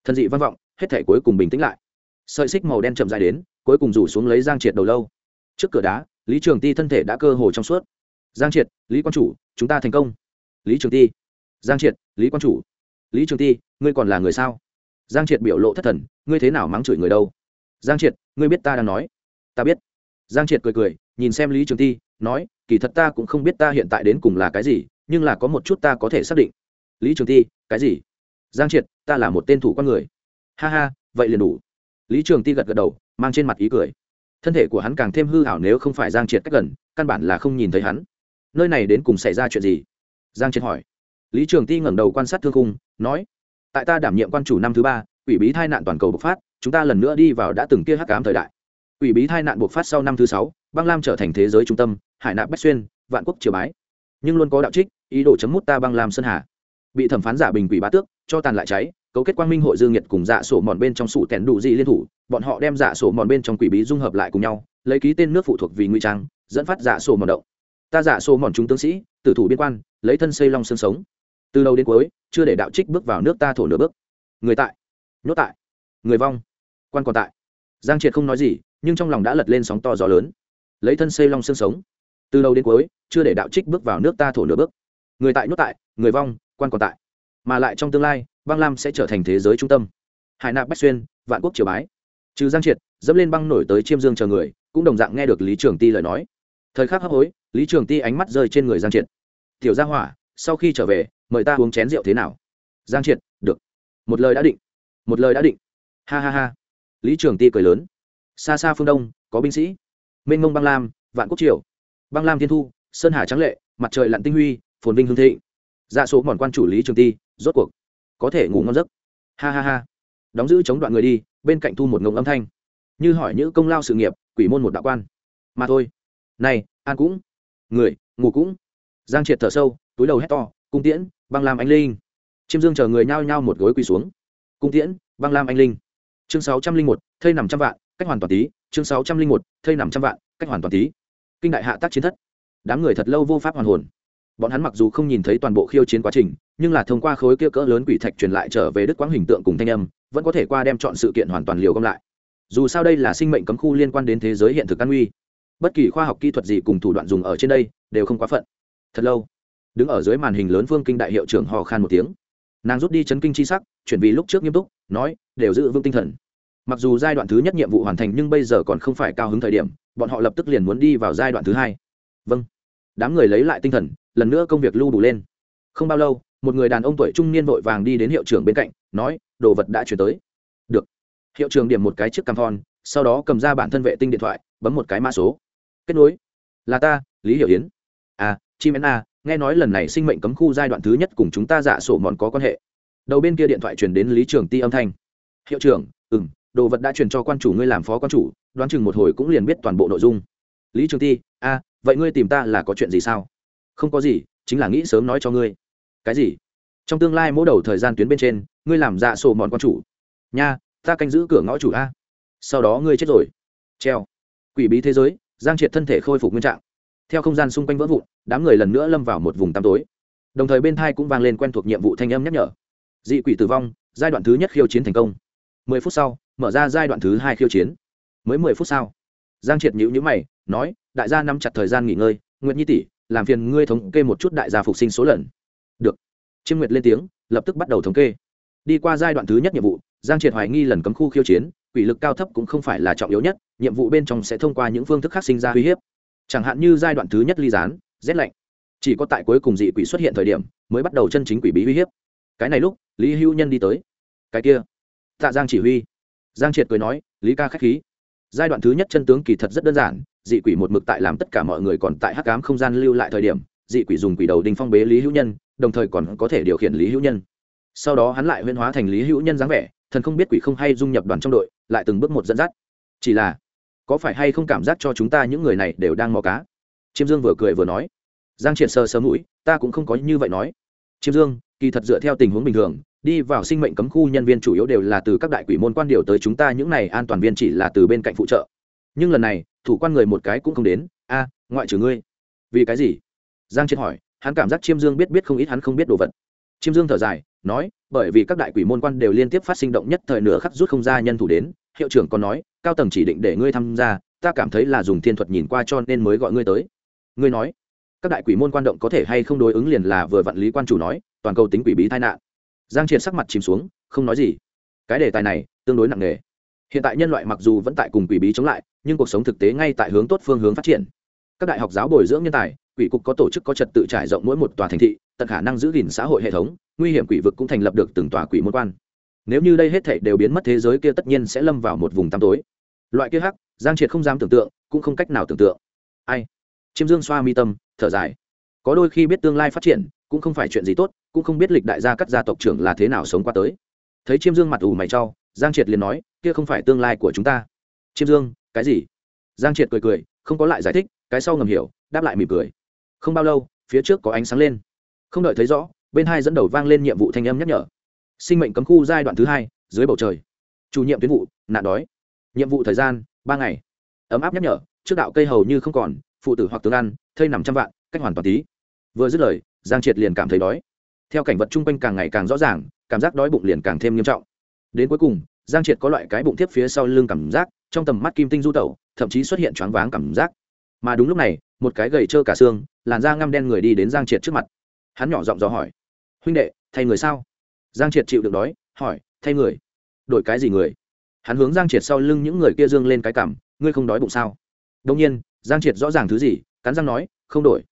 thân dị văn vọng, hết thể cuối cùng bình tĩnh lại. Sợi xích màu đen chậm dài đến, cuối cùng rủ xuống lấy giang triệt đầu lâu. Trước cửa đá, lý trường ti thân thể đã cơ hồ trong suốt. Giang triệt, lý quan chủ, chúng ta thành công. Lý trường ti giang triệt, lý quan chủ. Lý trường ti, ngươi còn là người sao? Giang triệt biểu lộ thất thần, ngươi thế nào mắng chửi người đâu? Giang triệt, ngươi biết ta đang nói. Ta biết. Giang triệt cười cười, nhìn xem lý trường ti, nói, kỳ thật ta cũng không biết ta hiện tại đến cùng là cái gì, nhưng là có một chút ta có thể xác định. Lý trường ti, cái gì? Giang triệt, ta là một tên thủ con người. Ha ha, vậy liền đủ. Lý trường ti gật gật đầu, mang trên mặt ý cười. Thân thể của hắn càng thêm hư hảo nếu không phải giang triệt cách gần, căn bản là không nhìn thấy hắn. Nơi này đến cùng xảy ra chuyện gì? Giang triệt hỏi lý trường ti ngẩng đầu quan sát thương khung, nói, tại ta đảm nhiệm quan chủ năm thứ ba ủy bí thai nạn toàn cầu bộc phát, chúng ta lần nữa đi vào đã từng kia hắc cám thời đại. Ủy bí thai nạn bộc phát sau năm thứ sáu, băng lam trở thành thế giới trung tâm, hải nạp bách xuyên, vạn quốc triều bái. Nhưng luôn có đạo trích, ý đồ chấm mút ta băng lam sơn hà. Bị thẩm phán giả bình quỷ bá tước, cho tàn lại cháy, cấu kết quang minh hội dương nhiệt cùng dạ sổ mòn bên trong sủ tèn đủ gì liên thủ, bọn họ đem dạ sổ mòn bên trong quỷ bí dung hợp lại cùng nhau, lấy ký tên nước phụ thuộc vì nguy trang, dẫn phát dạ sổ mòn động. Ta dạ sổ mòn chúng tướng sĩ, tử thủ biên quan, lấy thân xây long sương sống từ đầu đến cuối, chưa để đạo trích bước vào nước ta thổ nửa bước. Người tại. Nhốt tại. Người vong. Quan còn tại. Giang triệt không nói gì, nhưng trong lòng đã lật lên sóng to gió lớn. Lấy thân xây long xương sống. Từ đầu đến cuối, chưa để đạo trích bước vào nước ta thổ nửa bước. Người tại nhốt tại, người vong, quan còn tại. Mà lại trong tương lai, băng lam sẽ trở thành thế giới trung tâm. Hải nạp bách xuyên, vạn quốc triều bái. Trừ giang triệt, dẫm lên băng nổi tới chiêm dương chờ người, cũng đồng dạng nghe được lý trường ti lời nói. Thời khắc hấp hối, lý trường ti ánh mắt rơi trên người giang triệt. Tiểu gia hỏa, sau khi trở về mời ta uống chén rượu thế nào? Giang triệt, được. Một lời đã định. Một lời đã định. Ha ha ha. Lý trường ti cười lớn. Xa xa phương đông, có binh sĩ. Mênh mông băng lam, vạn quốc triều. Băng lam thiên thu, sơn hà trắng lệ, mặt trời lặn tinh huy, phồn vinh hương thị. dạ số mòn quan chủ lý trường ti, rốt cuộc, có thể ngủ ngon giấc. Ha ha ha. Đóng giữ chống đoạn người đi, bên cạnh thu một ngộng âm thanh. Như hỏi những công lao sự nghiệp, quỷ môn một đạo quan. Mà thôi. Này an cũng. Người, ngủ cũng. Giang triệt thở sâu, túi đầu hét to, cung tiễn băng lam anh linh. Chiêm dương chờ người nhao nhao một gối quỳ xuống. Cung tiễn, băng lam anh linh. Chương sáu trăm linh một, thây nằm trăm vạn, cách hoàn toàn tí. Chương sáu trăm linh một, thây nằm trăm vạn, cách hoàn toàn tí. Kinh đại hạ tác chiến thất. Đám người thật lâu vô pháp hoàn hồn. Bọn hắn mặc dù không nhìn thấy toàn bộ khiêu chiến quá trình, nhưng là thông qua khối kia cỡ lớn quỷ thạch truyền lại trở về đức Quang hình tượng cùng thanh âm, vẫn có thể qua đem chọn sự kiện hoàn toàn liều gom lại. Dù sao đây là sinh mệnh cấm khu liên quan đến thế giới hiện thực an nguy. Bất kỳ khoa học kỹ thuật gì cùng thủ đoạn dùng ở trên đây, đều không quá phận. Thật lâu đứng ở dưới màn hình lớn phương kinh đại hiệu trưởng hò khan một tiếng. Nàng rút đi chấn kinh chi sắc, chuyển vì lúc trước nghiêm túc, nói, đều giữ vững tinh thần. Mặc dù giai đoạn thứ nhất nhiệm vụ hoàn thành nhưng bây giờ còn không phải cao hứng thời điểm, bọn họ lập tức liền muốn đi vào giai đoạn thứ hai. Vâng. Đám người lấy lại tinh thần, lần nữa công việc lưu đủ lên. Không bao lâu, một người đàn ông tuổi trung niên vội vàng đi đến hiệu trưởng bên cạnh, nói, đồ vật đã chuyển tới. Được. Hiệu trưởng điểm một cái chiếc cam thon sau đó cầm ra bản thân vệ tinh điện thoại, bấm một cái mã số. Kết nối. Là ta, lý hiểu yến. À chim n a à, nghe nói lần này sinh mệnh cấm khu giai đoạn thứ nhất cùng chúng ta dạ sổ mòn có quan hệ. Đầu bên kia điện thoại truyền đến lý trường ti âm thanh. Hiệu trưởng ừ m đồ vật đã truyền cho quan chủ, ngươi làm phó quan chủ, đoán chừng một hồi cũng liền biết toàn bộ nội dung. Lý trường ti, a, vậy ngươi tìm ta là có chuyện gì sao? Không có gì, chính là nghĩ sớm nói cho ngươi. Cái gì? Trong tương lai mỗi đầu thời gian tuyến bên trên, ngươi làm dạ sổ mòn quan chủ. Nha, ta canh giữ cửa ngõ chủ a. Sau đó ngươi chết rồi. Treo. Quỷ bí thế giới, giang triệt thân thể khôi phục nguyên trạng theo không gian xung quanh vỡ vụn, đám người lần nữa lâm vào một vùng tăm tối. Đồng thời bên thai cũng vang lên quen thuộc nhiệm vụ thanh âm nhắc nhở. Dị quỷ tử vong, giai đoạn thứ nhất khiêu chiến thành công. Mười phút sau, mở ra giai đoạn thứ hai khiêu chiến. Mới mười phút sau, giang triệt nhữ nhữ mày, nói, đại gia nắm chặt thời gian nghỉ ngơi, nguyệt nhi tỷ, làm phiền ngươi thống kê một chút đại gia phục sinh số lần. Được. Chiêm nguyệt lên tiếng, lập tức bắt đầu thống kê. Đi qua giai đoạn thứ nhất nhiệm vụ, giang triệt hoài nghi lần cấm khu khiêu chiến, quỷ lực cao thấp cũng không phải là trọng yếu nhất, nhiệm vụ bên trong sẽ thông qua những phương thức khác sinh ra uy hiếp chẳng hạn như giai đoạn thứ nhất ly gián, rét lạnh. Chỉ có tại cuối cùng dị quỷ xuất hiện thời điểm mới bắt đầu chân chính quỷ bí uy hiếp. Cái này lúc, lý hữu nhân đi tới. Cái kia. Tạ giang chỉ huy. Giang triệt cười nói, lý ca k h á c h khí. Giai đoạn thứ nhất chân tướng kỳ thật rất đơn giản, dị quỷ một mực tại làm tất cả mọi người còn tại hắc cám không gian lưu lại thời điểm, dị quỷ dùng quỷ đầu đình phong bế lý hữu nhân, đồng thời còn có thể điều khiển lý hữu nhân. Sau đó hắn lại huyên hóa thành lý hữu nhân dáng vẻ, thần không biết quỷ không hay dung nhập đoàn trong đội, lại từng bước một dẫn dắt. Chỉ là có phải hay không cảm giác cho chúng ta những người này đều đang mò cá? Chiêm dương vừa cười vừa nói. Giang triệt sơ sơ mũi, ta cũng không có như vậy nói. Chiêm dương, kỳ thật dựa theo tình huống bình thường, đi vào sinh mệnh cấm khu nhân viên chủ yếu đều là từ các đại quỷ môn quan điều tới chúng ta những này an toàn viên chỉ là từ bên cạnh phụ trợ. Nhưng lần này, thủ quan người một cái cũng không đến. A, ngoại trừ ngươi. Vì cái gì? Giang triệt hỏi, hắn cảm giác chiêm dương biết biết không ít hắn không biết đồ vật. Chiêm dương thở dài, nói, bởi vì các đại quỷ môn quan đều liên tiếp phát sinh động nhất thời nửa khắc rút không ra nhân thủ đến hiệu trưởng còn nói, cao tầng chỉ định để ngươi tham gia, ta cảm thấy là dùng thiên thuật nhìn qua cho nên mới gọi ngươi tới. Ngươi nói, các đại quỷ môn quan động có thể hay không đối ứng liền là vừa vạn lý quan chủ nói, toàn cầu tính quỷ bí tai nạn. Giang triệt sắc mặt chìm xuống, không nói gì. Cái đề tài này tương đối nặng nề. Hiện tại nhân loại mặc dù vẫn tại cùng quỷ bí chống lại, nhưng cuộc sống thực tế ngay tại hướng tốt phương hướng phát triển. Các đại học giáo bồi dưỡng nhân tài, quỷ cục có tổ chức có trật tự trải rộng mỗi một tòa thành thị, tận khả năng giữ gìn xã hội hệ thống, nguy hiểm quỷ vực cũng thành lập được từng tòa quỷ môn quan nếu như đây hết thảy đều biến mất thế giới kia tất nhiên sẽ lâm vào một vùng tăm tối. Loại kia hắc, giang triệt không dám tưởng tượng, cũng không cách nào tưởng tượng. Ai? Chiêm dương xoa mi tâm, thở dài. Có đôi khi biết tương lai phát triển, cũng không phải chuyện gì tốt, cũng không biết lịch đại gia cắt gia tộc trưởng là thế nào sống qua tới. Thấy chiêm dương mặt ủ mày trau giang triệt liền nói, kia không phải tương lai của chúng ta. Chiêm dương, cái gì? Giang triệt cười cười, không có lại giải thích, cái sau ngầm hiểu, đáp lại mỉm cười. Không bao lâu, phía trước có ánh sáng lên. Không đợi thấy rõ, bên hai dẫn đầu vang lên nhiệm vụ thanh âm nhắc nhở sinh mệnh cấm khu giai đoạn thứ hai, dưới bầu trời. Chủ nhiệm tuyến vụ, nạn đói. Nhiệm vụ thời gian, ba ngày. Ấm áp nhắc nhở, trước đạo cây hầu như không còn, phụ tử hoặc tướng ăn, thây nằm trăm vạn, cách hoàn toàn tí. Vừa dứt lời, giang triệt liền cảm thấy đói. Theo cảnh vật chung quanh càng ngày càng rõ ràng, cảm giác đói bụng liền càng thêm nghiêm trọng. Đến cuối cùng, giang triệt có loại cái bụng tiếp phía sau lưng cảm giác, trong tầm mắt kim tinh du tẩu, thậm chí xuất hiện choáng váng cảm giác. Mà đúng lúc này, một cái gầy trơ cả xương, làn da ngăm đen người đi đến giang triệt trước mặt. Hắn nhỏ giọng dò hỏi, huynh đệ, thay người sao? Giang triệt chịu được đói, hỏi, thay người, đổi cái gì người? Hắn hướng giang triệt sau lưng những người kia dương lên cái cảm ngươi không đói bụng sao? Đông nhiên, giang triệt rõ ràng thứ gì, cắn răng nói, không đổi.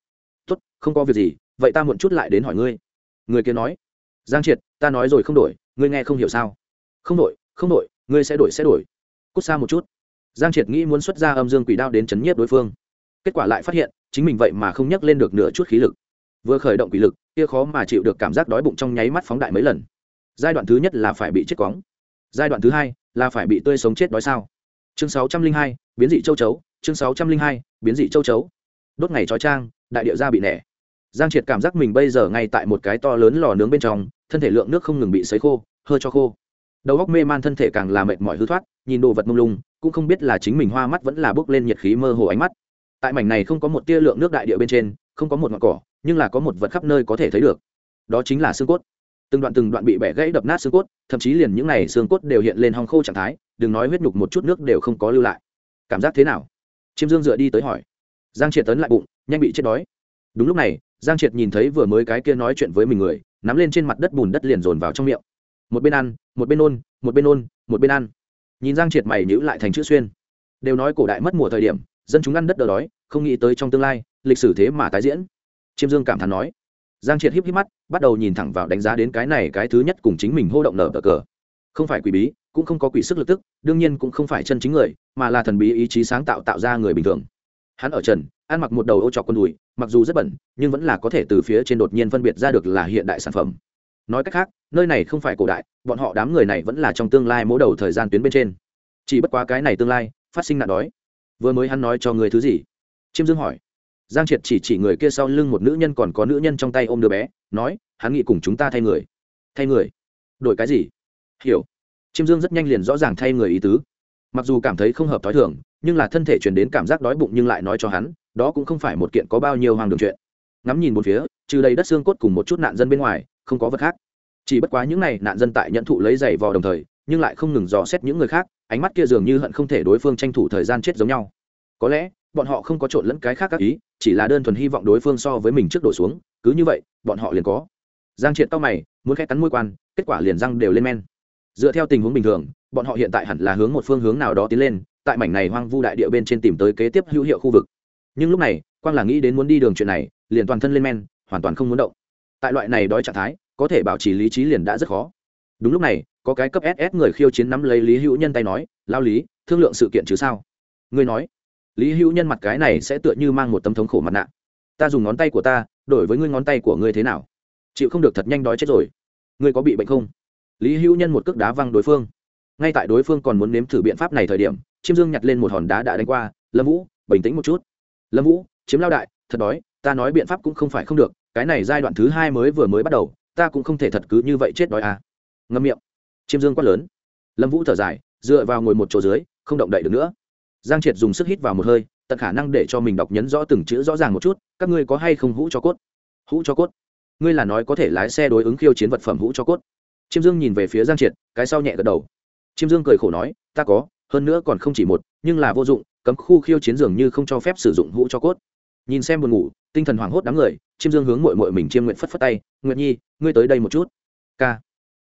Tốt, không có việc gì, vậy ta muộn chút lại đến hỏi ngươi. Người kia nói, giang triệt, ta nói rồi không đổi, ngươi nghe không hiểu sao? Không đổi không đổi, ngươi sẽ đổi sẽ đổi. Cút xa một chút. Giang triệt nghĩ muốn xuất ra âm dương quỷ đao đến chấn nhiếp đối phương. Kết quả lại phát hiện, chính mình vậy mà không nhắc lên được nửa chút khí lực vừa khởi động quỷ lực, kia khó mà chịu được cảm giác đói bụng trong nháy mắt phóng đại mấy lần. Giai đoạn thứ nhất là phải bị chết cóng giai đoạn thứ hai là phải bị tươi sống chết đói sao? Chương sáu trăm linh hai, biến dị châu chấu, chương sáu trăm linh hai, biến dị châu chấu. Đốt ngày trói trang, đại điệu ra bị nẻ. Giang triệt cảm giác mình bây giờ ngay tại một cái to lớn lò nướng bên trong, thân thể lượng nước không ngừng bị sấy khô hơi cho khô. Đầu góc mê man thân thể càng làm mệt mỏi hư thoát, nhìn đồ vật mông lung, cũng không biết là chính mình hoa mắt vẫn là bước lên nhiệt khí mơ hồ ánh mắt. Tại mảnh này không có một tia lượng nước đại địa bên trên, không có một ngọn cỏ nhưng là có một vật khắp nơi có thể thấy được. Đó chính là xương cốt. Từng đoạn từng đoạn bị bẻ gãy đập nát xương cốt, thậm chí liền những n à y xương cốt đều hiện lên hong khô trạng thái, đừng nói huyết nhục một chút nước đều không có lưu lại. Cảm giác thế nào? Chiêm dương dựa đi tới hỏi. Giang triệt tấn lại bụng, nhanh bị chết đói. Đúng lúc này, giang triệt nhìn thấy vừa mới cái kia nói chuyện với mình người, nắm lên trên mặt đất bùn đất liền dồn vào trong miệng. Một bên ăn, một bên ôn một bên ôn một bên ăn. Nhìn giang triệt mày nhữ lại thành chữ xuyên. Đều nói cổ đại mất mùa thời điểm, dân chúng ăn đất đờ đói, không nghĩ tới trong tương lai, lịch sử thế mà tái diễn chiêm dương cảm thán nói. Giang triệt híp híp mắt, bắt đầu nhìn thẳng vào đánh giá đến cái này cái thứ nhất cùng chính mình hô động nở cờ cờ. Không phải quỷ bí, cũng không có quỷ sức lực tức, đương nhiên cũng không phải chân chính người, mà là thần bí ý chí sáng tạo tạo ra người bình thường. Hắn ở trần, ăn mặc một đầu ô trọc con đùi, mặc dù rất bẩn, nhưng vẫn là có thể từ phía trên đột nhiên phân biệt ra được là hiện đại sản phẩm. Nói cách khác, nơi này không phải cổ đại, bọn họ đám người này vẫn là trong tương lai mỗi đầu thời gian tuyến bên trên. Chỉ bất quá cái này tương lai, phát sinh nạn đói. Vừa mới hắn nói cho người thứ gì? Chiêm dương hỏi giang triệt chỉ chỉ người kia sau lưng một nữ nhân còn có nữ nhân trong tay ôm đứa bé, nói, hắn nghĩ cùng chúng ta thay người. Thay người? Đổi cái gì? Hiểu. Chiêm dương rất nhanh liền rõ ràng thay người ý tứ. Mặc dù cảm thấy không hợp t h ó i thường, nhưng là thân thể truyền đến cảm giác đói bụng nhưng lại nói cho hắn, đó cũng không phải một kiện có bao nhiêu hoàng đường chuyện. Ngắm nhìn một phía, trừ đầy đất xương cốt cùng một chút nạn dân bên ngoài, không có vật khác. Chỉ bất quá những n à y nạn dân tại nhận thụ lấy giày vò đồng thời, nhưng lại không ngừng dò xét những người khác, ánh mắt kia dường như hận không thể đối phương tranh thủ thời gian chết giống nhau. Có lẽ bọn họ không có trộn lẫn cái khác các ý, chỉ là đơn thuần hy vọng đối phương so với mình trước đổ xuống, cứ như vậy, bọn họ liền có. Giang triệt tao mày, muốn khẽ cắn môi quan, kết quả liền răng đều lên men. Dựa theo tình huống bình thường, bọn họ hiện tại hẳn là hướng một phương hướng nào đó tiến lên, tại mảnh này hoang vu đại địa bên trên tìm tới kế tiếp hữu hiệu khu vực. Nhưng lúc này, quang là nghĩ đến muốn đi đường chuyện này, liền toàn thân lên men, hoàn toàn không muốn động. Tại loại này đói trạng thái, có thể bảo trì lý trí liền đã rất khó. Đúng lúc này, có cái cấp ss người khiêu chiến nắm lấy lý hữu nhân tay nói, lao lý, thương lượng sự kiện chứ sao? Ngươi nói lý hữu nhân mặt cái này sẽ tựa như mang một tấm thống khổ mặt nạ. Ta dùng ngón tay của ta, đổi với ngươi ngón tay của ngươi thế nào? Chịu không được thật nhanh đói chết rồi. Ngươi có bị bệnh không? Lý hữu nhân một cước đá văng đối phương. Ngay tại đối phương còn muốn nếm thử biện pháp này thời điểm, chiêm dương nhặt lên một hòn đá đã đánh qua. Lâm vũ, bình tĩnh một chút. Lâm vũ chiếm lao đại, thật đói, ta nói biện pháp cũng không phải không được, cái này giai đoạn thứ hai mới vừa mới bắt đầu, ta cũng không thể thật cứ như vậy chết đói à. Ngâm miệng. Chiêm dương quát lớn. Lâm vũ thở dài, dựa vào ngồi một chỗ dưới, không động đậy được nữa giang triệt dùng sức hít vào một hơi, tận khả năng để cho mình đọc nhấn rõ từng chữ rõ ràng một chút, các ngươi có hay không hũ cho cốt? Hũ cho cốt? Ngươi là nói có thể lái xe đối ứng khiêu chiến vật phẩm hũ cho cốt? Chiêm dương nhìn về phía giang triệt, cái sau nhẹ gật đầu. Chiêm dương cười khổ nói, ta có, hơn nữa còn không chỉ một, nhưng là vô dụng, cấm khu khiêu chiến dường như không cho phép sử dụng hũ cho cốt. Nhìn xem buồn ngủ, tinh thần hoảng hốt đám người, chiêm dương hướng mội mội mình chiêm nguyện phất phất tay, nguyệt nhi, ngươi tới đây một chút. K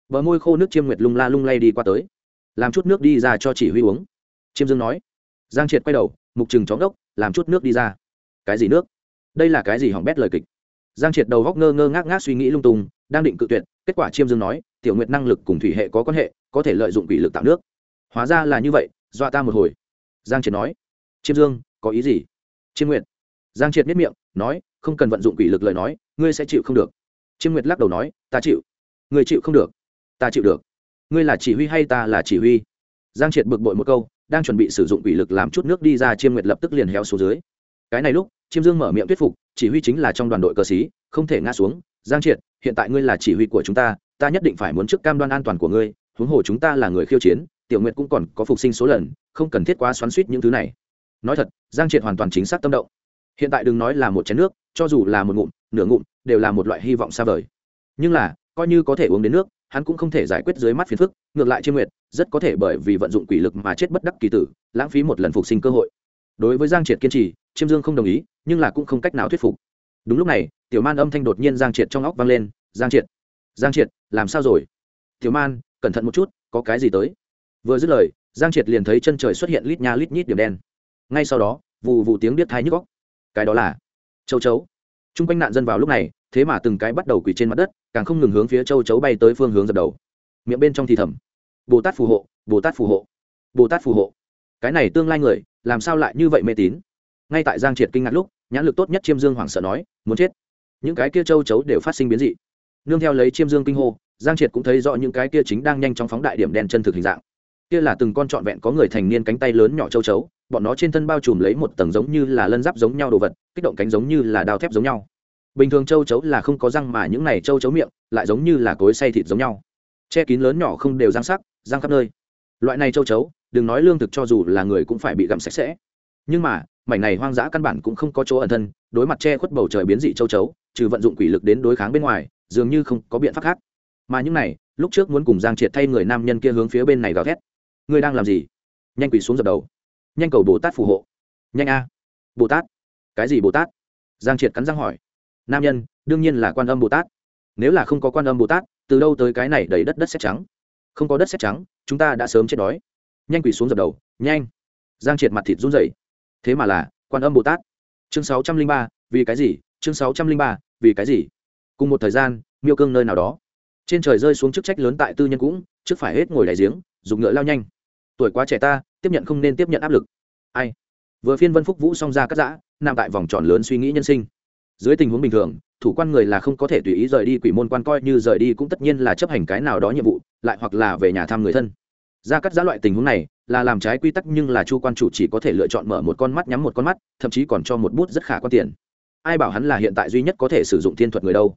bờ môi khô nước chiêm nguyệt lung la lung lay đi qua tới. Làm chút nước đi ra cho chỉ huy uống. Chiêm dương nói giang triệt quay đầu, mục chừng chóng đốc, làm chút nước đi ra. Cái gì nước? Đây là cái gì hỏng bét lời kịch? Giang triệt đầu góc ngơ ngơ ngác ngác suy nghĩ lung tung, đang định cự tuyệt, kết quả chiêm dương nói, tiểu nguyệt năng lực cùng thủy hệ có quan hệ, có thể lợi dụng quỷ lực tạo nước. Hóa ra là như vậy, dọa ta một hồi. Giang triệt nói. Chiêm dương, có ý gì? Chiêm nguyệt. Giang triệt biết miệng, nói, không cần vận dụng quỷ lực lời nói, ngươi sẽ chịu không được. Chiêm nguyệt lắc đầu nói, ta chịu. Ngươi chịu không được. Ta chịu được. Ngươi là chỉ huy hay ta là chỉ huy? Giang triệt bực bội một câu đang chuẩn bị sử dụng quỷ lực làm chút nước đi ra, chiêm nguyệt lập tức liền héo xuống dưới. Cái này lúc, chiêm dương mở miệng thuyết phục, chỉ huy chính là trong đoàn đội cờ xí không thể ngã xuống. Giang triệt, hiện tại ngươi là chỉ huy của chúng ta ta nhất định phải muốn trước cam đoan an toàn của ngươi, huống hồ chúng ta là người khiêu chiến, tiểu nguyệt cũng còn có phục sinh số lần, không cần thiết quá xoắn suýt những thứ này. Nói thật, giang triệt hoàn toàn chính xác tâm động. Hiện tại đừng nói là một chén nước, cho dù là một ngụm, nửa ngụm, đều là một loại hy vọng xa vời. Nhưng là, coi như có thể uống đến nước hắn cũng không thể giải quyết dưới mắt phiền phức, ngược lại chiêm nguyệt, rất có thể bởi vì vận dụng quỷ lực mà chết bất đắc kỳ tử, lãng phí một lần phục sinh cơ hội. Đối với giang triệt kiên trì, chiêm dương không đồng ý, nhưng là cũng không cách nào thuyết phục. Đúng lúc này, tiểu man âm thanh đột nhiên giang triệt trong óc vang lên, giang triệt giang triệt, làm sao rồi? Tiểu man, cẩn thận một chút, có cái gì tới? Vừa dứt lời, giang triệt liền thấy chân trời xuất hiện lít nha lít nhít điểm đen. Ngay sau đó vụ vụ tiếng biết thai nhức góc cái đó là châu chấu t r u n g quanh nạn dân vào lúc này, thế mà từng cái bắt đầu quỳ trên mặt đất, càng không ngừng hướng phía châu chấu bay tới phương hướng dập đầu. Miệng bên trong thì thầm, bồ tát phù hộ, bồ tát phù hộ, bồ tát phù hộ. Cái này tương lai người, làm sao lại như vậy mê tín? Ngay tại giang triệt kinh ngạc lúc, nhãn lực tốt nhất chiêm dương hoảng sợ nói, muốn chết. Những cái kia châu chấu đều phát sinh biến dị. Nương theo lấy chiêm dương kinh hô, giang triệt cũng thấy rõ những cái kia chính đang nhanh chóng phóng đại điểm đen chân thực hình dạng. Kia là từng con trọn vẹn có người thành niên cánh tay lớn nhỏ châu chấu bọn nó trên thân bao trùm lấy một tầng giống như là lân giáp giống nhau đồ vật, kích động cánh giống như là đao thép giống nhau. Bình thường châu chấu là không có răng mà những này châu chấu miệng lại giống như là cối xay thịt giống nhau. Che kín lớn nhỏ không đều răng sắc, răng khắp nơi. Loại này châu chấu, đừng nói lương thực cho dù là người cũng phải bị gặm sạch sẽ. Nhưng mà, mảnh này hoang dã căn bản cũng không có chỗ ẩn thân, đối mặt che khuất bầu trời biến dị châu chấu, trừ vận dụng quỷ lực đến đối kháng bên ngoài, dường như không có biện pháp khác. Mà những này, lúc trước muốn cùng giang triệt thay người nam nhân kia hướng phía bên này gào thét. Ngươi đang làm gì? Nhanh quỳ xuống dập đầu nhanh cầu bồ tát phù hộ. Nhanh a. Bồ tát. Cái gì bồ tát? Giang triệt cắn răng hỏi. Nam nhân, đương nhiên là quan âm bồ tát. Nếu là không có quan âm bồ tát, từ đâu tới cái này đầy đất đất xét trắng? Không có đất xét trắng, chúng ta đã sớm chết đói. Nhanh quỳ xuống dập đầu, nhanh. Giang triệt mặt thịt run rẩy. Thế mà là quan âm bồ tát. Chương sáu trăm linh ba, vì cái gì? Chương sáu trăm linh ba, vì cái gì? Cùng một thời gian, miêu cương nơi nào đó. Trên trời rơi xuống chức trách lớn tại tư nhân cũng, trước phải hết ngồi đại giếng dùng ngựa lao nhanh. Tuổi quá trẻ ta tiếp nhận không nên tiếp nhận áp lực. Ai? Vừa phiên vân phúc vũ xong ra cắt giã, nằm tại vòng tròn lớn suy nghĩ nhân sinh. Dưới tình huống bình thường, thủ quan người là không có thể tùy ý rời đi quỷ môn quan coi như rời đi cũng tất nhiên là chấp hành cái nào đó nhiệm vụ, lại hoặc là về nhà thăm người thân. Ra cắt giã loại tình huống này là làm trái quy tắc nhưng là chu quan chủ chỉ có thể lựa chọn mở một con mắt nhắm một con mắt, thậm chí còn cho một bút rất khả quan tiền. Ai bảo hắn là hiện tại duy nhất có thể sử dụng thiên thuật người đâu?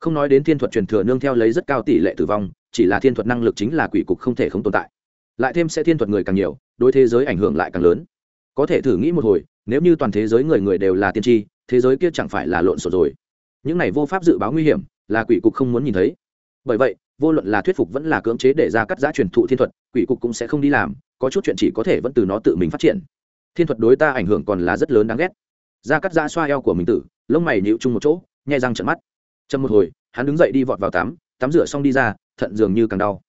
Không nói đến thiên thuật truyền thừa nương theo lấy rất cao tỷ lệ tử vong, chỉ là thiên thuật năng lực chính là quỷ cục không thể không tồn tại. Lại thêm sẽ thiên thuật người càng nhiều đối thế giới ảnh hưởng lại càng lớn. Có thể thử nghĩ một hồi, nếu như toàn thế giới người người đều là tiên tri, thế giới kia chẳng phải là lộn xộn rồi. Những này vô pháp dự báo nguy hiểm, là quỷ cục không muốn nhìn thấy. Bởi vậy, vô luận là thuyết phục vẫn là cưỡng chế để ra cắt giã truyền thụ thiên thuật, quỷ cục cũng sẽ không đi làm, có chút chuyện chỉ có thể vẫn từ nó tự mình phát triển. Thiên thuật đối ta ảnh hưởng còn là rất lớn đáng ghét. Ra cắt giã xoa eo của mình tử, lông mày nhịu chung một chỗ, nhai răng trận mắt. Chậm một hồi, hắn đứng dậy đi vọt vào tắm tắm rửa xong đi ra, thận dường như càng đau.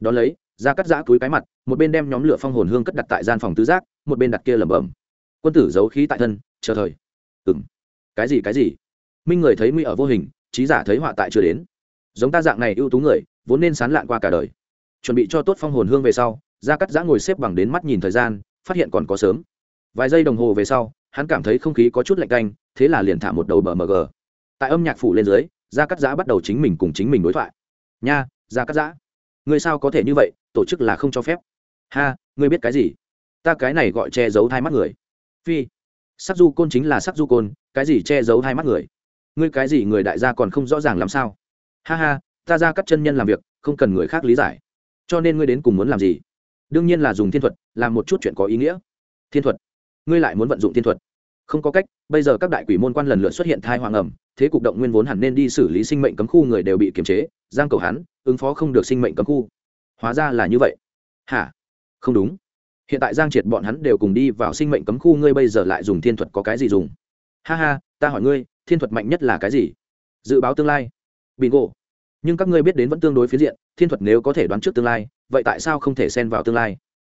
Đón lấy ra cắt giã túi cái mặt, một bên đem nhóm lửa phong hồn hương cất đặt tại gian phòng tứ giác, một bên đặt kia lẩm bẩm. Quân tử giấu khí tại thân, chờ thời. Ừng cái gì cái gì? Minh người thấy nguy ở vô hình, trí giả thấy họa tại chưa đến. Giống ta dạng này ưu tú người, vốn nên sán lạn qua cả đời. Chuẩn bị cho tốt phong hồn hương về sau, ra cắt giã ngồi xếp bằng đến mắt nhìn thời gian, phát hiện còn có sớm. Vài giây đồng hồ về sau, hắn cảm thấy không khí có chút lạnh canh, thế là liền thả một đầu bờ mg tại âm nhạc phủ lên dưới, ra cắt giã bắt đầu chính mình cùng chính mình đối thoại. Nha, ra cắt giã người sao có thể như vậy? Tổ chức là không cho phép. Ha, ngươi biết cái gì? Ta cái này gọi che giấu hai mắt người. Phi, sắc du côn chính là sắc du côn, cái gì che giấu hai mắt người? Ngươi cái gì người đại gia còn không rõ ràng làm sao? Ha ha, ta ra các chân nhân làm việc, không cần người khác lý giải. Cho nên ngươi đến cùng muốn làm gì? Đương nhiên là dùng thiên thuật, làm một chút chuyện có ý nghĩa. Thiên thuật? Ngươi lại muốn vận dụng thiên thuật? Không có cách, bây giờ các đại quỷ môn quan lần lượt xuất hiện thai hoàng ẩm, thế cục động nguyên vốn hẳn nên đi xử lý sinh mệnh cấm khu người đều bị kiềm chế, giang cầu hắn, ứng phó không được sinh mệnh cấm khu hóa ra là như vậy. Hả? Không đúng. Hiện tại giang triệt bọn hắn đều cùng đi vào sinh mệnh cấm khu, ngươi bây giờ lại dùng thiên thuật có cái gì dùng? Ha ha, ta hỏi ngươi, thiên thuật mạnh nhất là cái gì? Dự báo tương lai. Bingo. Nhưng các ngươi biết đến vẫn tương đối phiến diện, thiên thuật nếu có thể đoán trước tương lai, vậy tại sao không thể xen vào tương lai?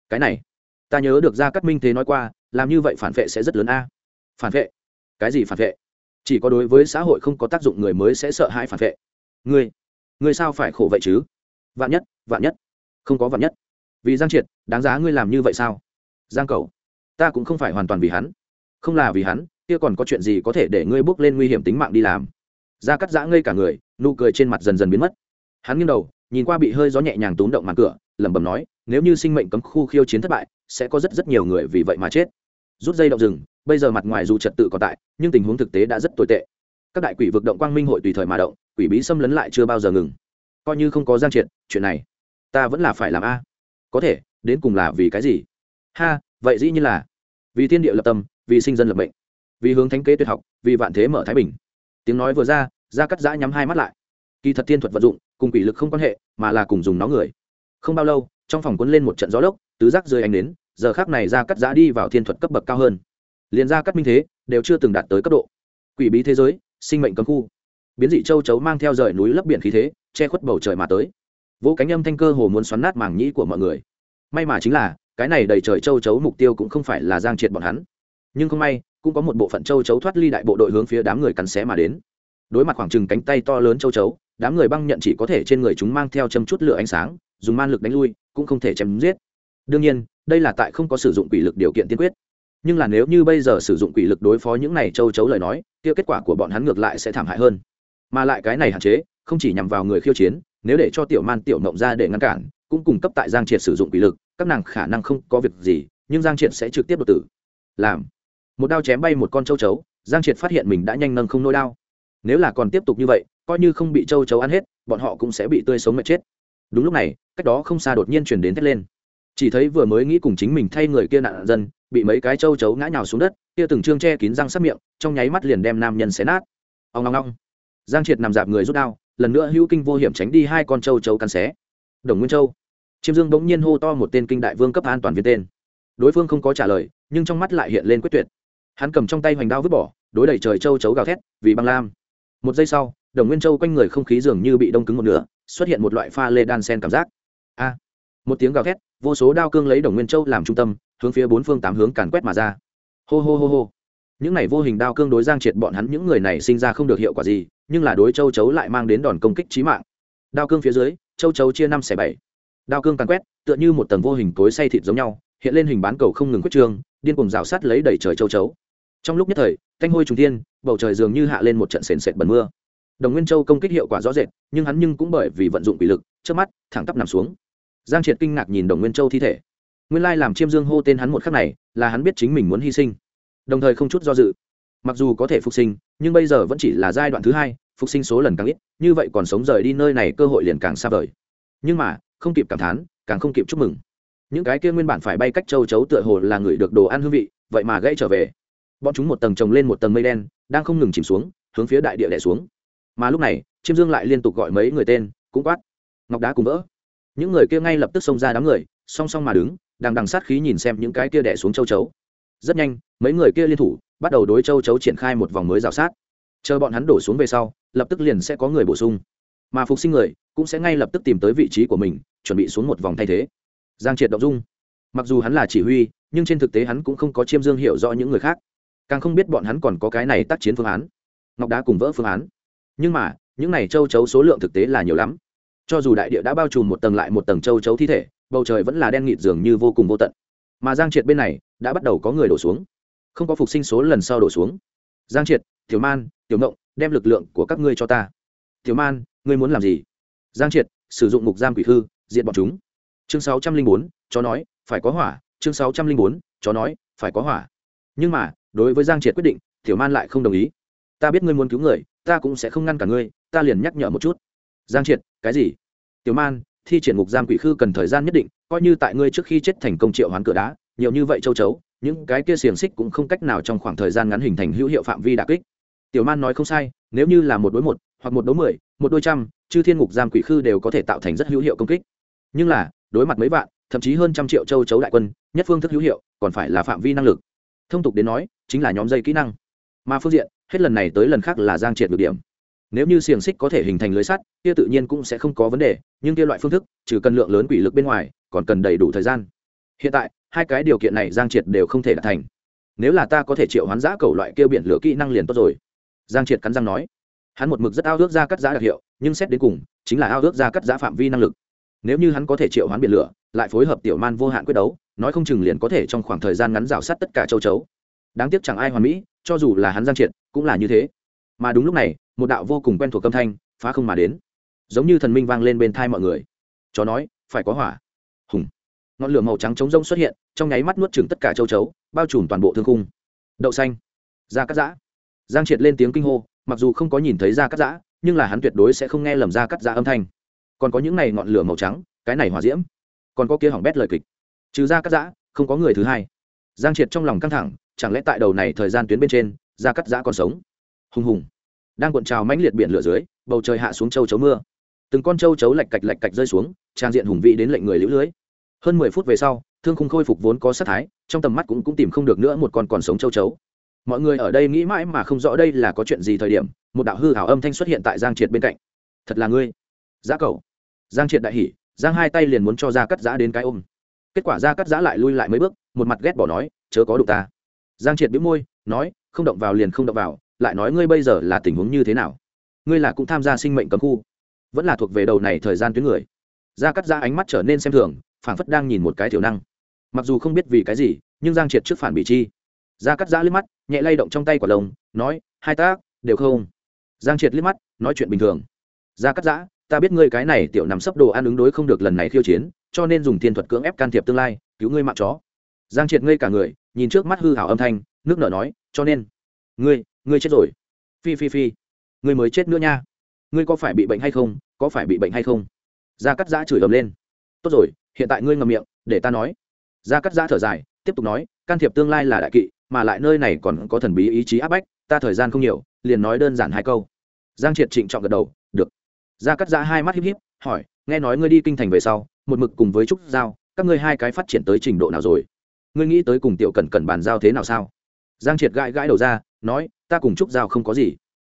Cái này, ta nhớ được gia cát minh thế nói qua, làm như vậy phản vệ sẽ rất lớn a. Phản vệ? Cái gì phản vệ? Chỉ có đối với xã hội không có tác dụng người mới sẽ sợ hãi phản vệ. Ngươi ngươi sao phải khổ vậy chứ? Vạn nhất vạn nhất không có vật nhất. Vì giang triệt, đáng giá ngươi làm như vậy sao? Giang cầu ta cũng không phải hoàn toàn vì hắn. Không là vì hắn, kia còn có chuyện gì có thể để ngươi bước lên nguy hiểm tính mạng đi làm? Ra cắt giã ngây cả người, nụ cười trên mặt dần dần biến mất. Hắn nghiêng đầu, nhìn qua bị hơi gió nhẹ nhàng tốn động màn cửa, lẩm bẩm nói, nếu như sinh mệnh cấm khu khiêu chiến thất bại, sẽ có rất rất nhiều người vì vậy mà chết. Rút dây động rừng, bây giờ mặt ngoài dù trật tự còn tại, nhưng tình huống thực tế đã rất tồi tệ. Các đại quỷ vực động quang minh hội tùy thời mà động, quỷ bí xâm lấn lại chưa bao giờ ngừng. Coi như không có giang triệt, chuyện này ta vẫn là phải làm a. Có thể, đến cùng là vì cái gì? Ha, vậy dĩ như là. Vì thiên địa lập tâm, vì sinh dân lập mệnh. Vì hướng thánh kế tuyệt học, vì vạn thế mở thái bình. Tiếng nói vừa ra ra cắt giã nhắm hai mắt lại. Kỳ thật thiên thuật vận dụng, cùng quỷ lực không quan hệ, mà là cùng dùng nó người. Không bao lâu, trong phòng cuốn lên một trận gió lốc, tứ giác rơi ánh đến, giờ khác này ra cắt giã đi vào thiên thuật cấp bậc cao hơn. Liền ra cắt minh thế, đều chưa từng đạt tới cấp độ. Quỷ bí thế giới, sinh mệnh cấm khu. Biến dị châu chấu mang theo rời núi lấp biển khí thế, che khuất bầu trời mà tới vỗ cánh âm thanh cơ hồ muốn xoắn nát màng nhĩ của mọi người. May mà chính là, cái này đầy trời châu chấu mục tiêu cũng không phải là giang triệt bọn hắn. Nhưng không may, cũng có một bộ phận châu chấu thoát ly đại bộ đội hướng phía đám người cắn xé mà đến. Đối mặt khoảng chừng cánh tay to lớn châu chấu, đám người băng nhận chỉ có thể trên người chúng mang theo châm chút lửa ánh sáng, dùng man lực đánh lui, cũng không thể chém giết. Đương nhiên, đây là tại không có sử dụng quỷ lực điều kiện tiên quyết. Nhưng là nếu như bây giờ sử dụng quỷ lực đối phó những này châu chấu lời nói, kia kết quả của bọn hắn ngược lại sẽ thảm hại hơn. Mà lại cái này hạn chế, không chỉ nhằm vào người khiêu chiến nếu để cho tiểu man tiểu mộng ra để ngăn cản, cũng cung cấp tại giang triệt sử dụng quỷ lực, các nàng khả năng không có việc gì, nhưng giang triệt sẽ trực tiếp đột tử. Làm. Một đao chém bay một con châu chấu, giang triệt phát hiện mình đã nhanh nâng không nôi đao nếu là còn tiếp tục như vậy, coi như không bị châu chấu ăn hết, bọn họ cũng sẽ bị tươi sống mệt chết. Đúng lúc này, cách đó không xa đột nhiên chuyển đến thét lên. Chỉ thấy vừa mới nghĩ cùng chính mình thay người kia nạn dân, bị mấy cái châu chấu ngã nhào xuống đất, kia từng trương che kín răng sắp miệng, trong nháy mắt liền đem nam nhân xé nát. Ông ngong ngong giang triệt nằm dạp người rút đao lần nữa hữu kinh vô hiểm tránh đi hai con châu chấu cắn xé. Đồng nguyên châu. Chiêm dương bỗng nhiên hô to một tên kinh đại vương cấp an toàn viên tên. Đối phương không có trả lời, nhưng trong mắt lại hiện lên quyết tuyệt. Hắn cầm trong tay hoành đao vứt bỏ, đối đẩy trời châu chấu gào thét, vì băng lam. Một giây sau, đồng nguyên châu quanh người không khí dường như bị đông cứng một nửa, xuất hiện một loại pha lê đan sen cảm giác. A! Một tiếng gào thét, vô số đao cương lấy đồng nguyên châu làm trung tâm, hướng phía bốn phương tám hướng càn quét mà ra. Hô hô hô hô những này vô hình đao cương đối giang triệt bọn hắn những người này sinh ra không được hiệu quả gì, nhưng là đối châu chấu lại mang đến đòn công kích trí mạng. Đao cương phía dưới, châu chấu chia năm xẻ bảy. Đao cương càn quét, tựa như một tầng vô hình cối say thịt giống nhau, hiện lên hình bán cầu không ngừng quyết trương, điên cùng rào sát lấy đẩy trời châu chấu. Trong lúc nhất thời canh hôi trùng thiên, bầu trời dường như hạ lên một trận sền sệt bẩn mưa. Đồng nguyên châu công kích hiệu quả rõ rệt, nhưng hắn nhưng cũng bởi vì vận dụng quỷ lực trước mắt, thẳng tắp nằm xuống. Giang triệt kinh ngạc nhìn đồng nguyên châu thi thể. Nguyên lai làm chiêm dương hô tên hắn một khắc này, là hắn biết chính mình muốn hy sinh đồng thời không chút do dự. Mặc dù có thể phục sinh, nhưng bây giờ vẫn chỉ là giai đoạn thứ hai, phục sinh số lần càng ít, như vậy còn sống rời đi nơi này cơ hội liền càng xa vời. Nhưng mà, không kịp cảm thán, càng không kịp chúc mừng. Những cái kia nguyên bản phải bay cách châu chấu tựa hồ là người được đồ ăn hương vị, vậy mà gãy trở về. Bọn chúng một tầng trồng lên một tầng mây đen, đang không ngừng chìm xuống, hướng phía đại địa đẻ xuống. Mà lúc này, chiêm dương lại liên tục gọi mấy người tên, cũng quát. Ngọc đá cùng vỡ. Những người kia ngay lập tức xông ra đám người, song song mà đứng, đang đằng sát khí nhìn xem những cái kia đẻ xuống châu chấu rất nhanh, mấy người kia liên thủ, bắt đầu đối châu chấu triển khai một vòng mới rào sát. Chờ bọn hắn đổ xuống về sau, lập tức liền sẽ có người bổ sung. Mà phục sinh người, cũng sẽ ngay lập tức tìm tới vị trí của mình, chuẩn bị xuống một vòng thay thế. Giang triệt động dung. Mặc dù hắn là chỉ huy, nhưng trên thực tế hắn cũng không có chiêm dương hiểu rõ những người khác. Càng không biết bọn hắn còn có cái này tác chiến phương án. Ngọc đá cùng vỡ phương án. Nhưng mà, những này châu chấu số lượng thực tế là nhiều lắm. Cho dù đại địa đã bao trùm một tầng lại một tầng châu chấu thi thể, bầu trời vẫn là đen nghịt dường như vô cùng vô tận. Mà giang triệt bên này đã bắt đầu có người đổ xuống. Không có phục sinh số lần sau đổ xuống. Giang triệt, tiểu man, tiểu ngộng, đem lực lượng của các ngươi cho ta. Tiểu man, ngươi muốn làm gì? Giang triệt, sử dụng mục giam quỷ hư diện bọn chúng. Chương sáu trăm linh bốn, chó nói, phải có hỏa. Chương sáu trăm linh bốn, chó nói, phải có hỏa. Nhưng mà, đối với giang triệt quyết định, tiểu man lại không đồng ý. Ta biết ngươi muốn cứu người, ta cũng sẽ không ngăn cả ngươi, ta liền nhắc nhở một chút. Giang triệt, cái gì? Tiểu man, thi triển ngục giam quỷ khư cần thời gian nhất định, coi như tại ngươi trước khi chết thành công triệu hoán cửa đá nhiều như vậy châu chấu, những cái kia xiềng xích cũng không cách nào trong khoảng thời gian ngắn hình thành hữu hiệu phạm vi đà kích. Tiểu man nói không sai, nếu như là một đối một, hoặc một đối mười, một đôi trăm, chư thiên ngục giam quỷ khư đều có thể tạo thành rất hữu hiệu công kích. Nhưng là, đối mặt mấy vạn, thậm chí hơn trăm triệu châu chấu đại quân, nhất phương thức hữu hiệu, còn phải là phạm vi năng lực. Thông tục đến nói, chính là nhóm dây kỹ năng. Mà phương diện, hết lần này tới lần khác là giang triệt được điểm. Nếu như xiềng xích có thể hình thành lưới sắt, kia tự nhiên cũng sẽ không có vấn đề, nhưng kia loại phương thức, trừ cần lượng lớn quỷ lực bên ngoài, còn cần đầy đủ thời gian. Hiện tại hai cái điều kiện này giang triệt đều không thể đạt thành. Nếu là ta có thể triệu hoán giã cầu loại kêu biển lửa kỹ năng liền tốt rồi. Giang triệt cắn răng nói. Hắn một mực rất ao ước ra cắt giã đặc hiệu, nhưng xét đến cùng, chính là ao ước ra cắt giã phạm vi năng lực. Nếu như hắn có thể triệu hoán biển lửa, lại phối hợp tiểu man vô hạn quyết đấu, nói không chừng liền có thể trong khoảng thời gian ngắn rào sát tất cả châu chấu. Đáng tiếc chẳng ai hoàn mỹ, cho dù là hắn giang triệt, cũng là như thế. Mà đúng lúc này, một đạo vô cùng quen thuộc âm thanh phá không mà đến. Giống như thần minh vang lên bên thai mọi người. Chó nói, phải có hỏa. Hùng ngọn lửa màu trắng trống rông xuất hiện, trong nháy mắt nuốt chừng tất cả châu chấu, bao trùm toàn bộ thương khung. Đậu xanh. Da cắt giã. Giang triệt lên tiếng kinh hô, mặc dù không có nhìn thấy da cắt giã, nhưng là hắn tuyệt đối sẽ không nghe lầm da cắt giã âm thanh. Còn có những này ngọn lửa màu trắng, cái này hỏa diễm. Còn có kia hỏng bét lời kịch. Trừ da cắt giã, không có người thứ hai. Giang triệt trong lòng căng thẳng, chẳng lẽ tại đầu này thời gian tuyến bên trên da cắt giã còn sống? Hùng hùng. Đang cuộn trào mãnh liệt biển lửa dưới, bầu trời hạ xuống châu chấu mưa. Từng con châu chấu lạch cạch lạch cạch rơi xuống, trang diện hùng vị đến lệnh người lũ lưới hơn mười phút về sau, thương khung khôi phục vốn có sát thái, trong tầm mắt cũng cũng tìm không được nữa một con còn sống châu chấu. Mọi người ở đây nghĩ mãi mà không rõ đây là có chuyện gì thời điểm, một đạo hư hảo âm thanh xuất hiện tại giang triệt bên cạnh. Thật là ngươi. Giá cầu. Giang triệt đại hỉ, giang hai tay liền muốn cho ra cắt giã đến cái ôm. Kết quả ra cắt giã lại lui lại mấy bước, một mặt ghét bỏ nói, chớ có đụng ta. Giang triệt bĩu môi, nói, không động vào liền không động vào, lại nói ngươi bây giờ là tình huống như thế nào? Ngươi là cũng tham gia sinh mệnh cấm khu, vẫn là thuộc về đầu này thời gian tuyến người. Ra cắt giã ánh mắt trở nên xem thường phảng phất đang nhìn một cái thiểu năng. Mặc dù không biết vì cái gì, nhưng giang triệt trước phản bị chi. Gia cắt giã liếc mắt, nhẹ lay động trong tay quả lồng nói, hai tác đều không? Giang triệt liếc mắt, nói chuyện bình thường. Gia cắt giã, ta biết ngươi cái này tiểu nằm sấp đồ ăn ứng đối không được lần này khiêu chiến, cho nên dùng thiên thuật cưỡng ép can thiệp tương lai, cứu ngươi mạng chó. Giang triệt ngây cả người, nhìn trước mắt hư hảo âm thanh, nước nở nói, cho nên, ngươi ngươi chết rồi. Phi phi phi, ngươi mới chết nữa nha. Ngươi có phải bị bệnh hay không, có phải bị bệnh hay không? Gia cắt giã chửi ầm lên. Tốt rồi hiện tại ngươi ngậm miệng, để ta nói. Gia cắt giã thở dài, tiếp tục nói, can thiệp tương lai là đại kỵ, mà lại nơi này còn có thần bí ý chí áp bách, ta thời gian không nhiều, liền nói đơn giản hai câu. Giang triệt trịnh trọng gật đầu, được. Gia cắt giã hai mắt híp híp, hỏi, nghe nói ngươi đi kinh thành về sau, một mực cùng với trúc giao, các ngươi hai cái phát triển tới trình độ nào rồi? Ngươi nghĩ tới cùng tiểu cần cần bàn giao thế nào sao? Giang triệt gãi gãi đầu ra, nói, ta cùng trúc giao không có gì.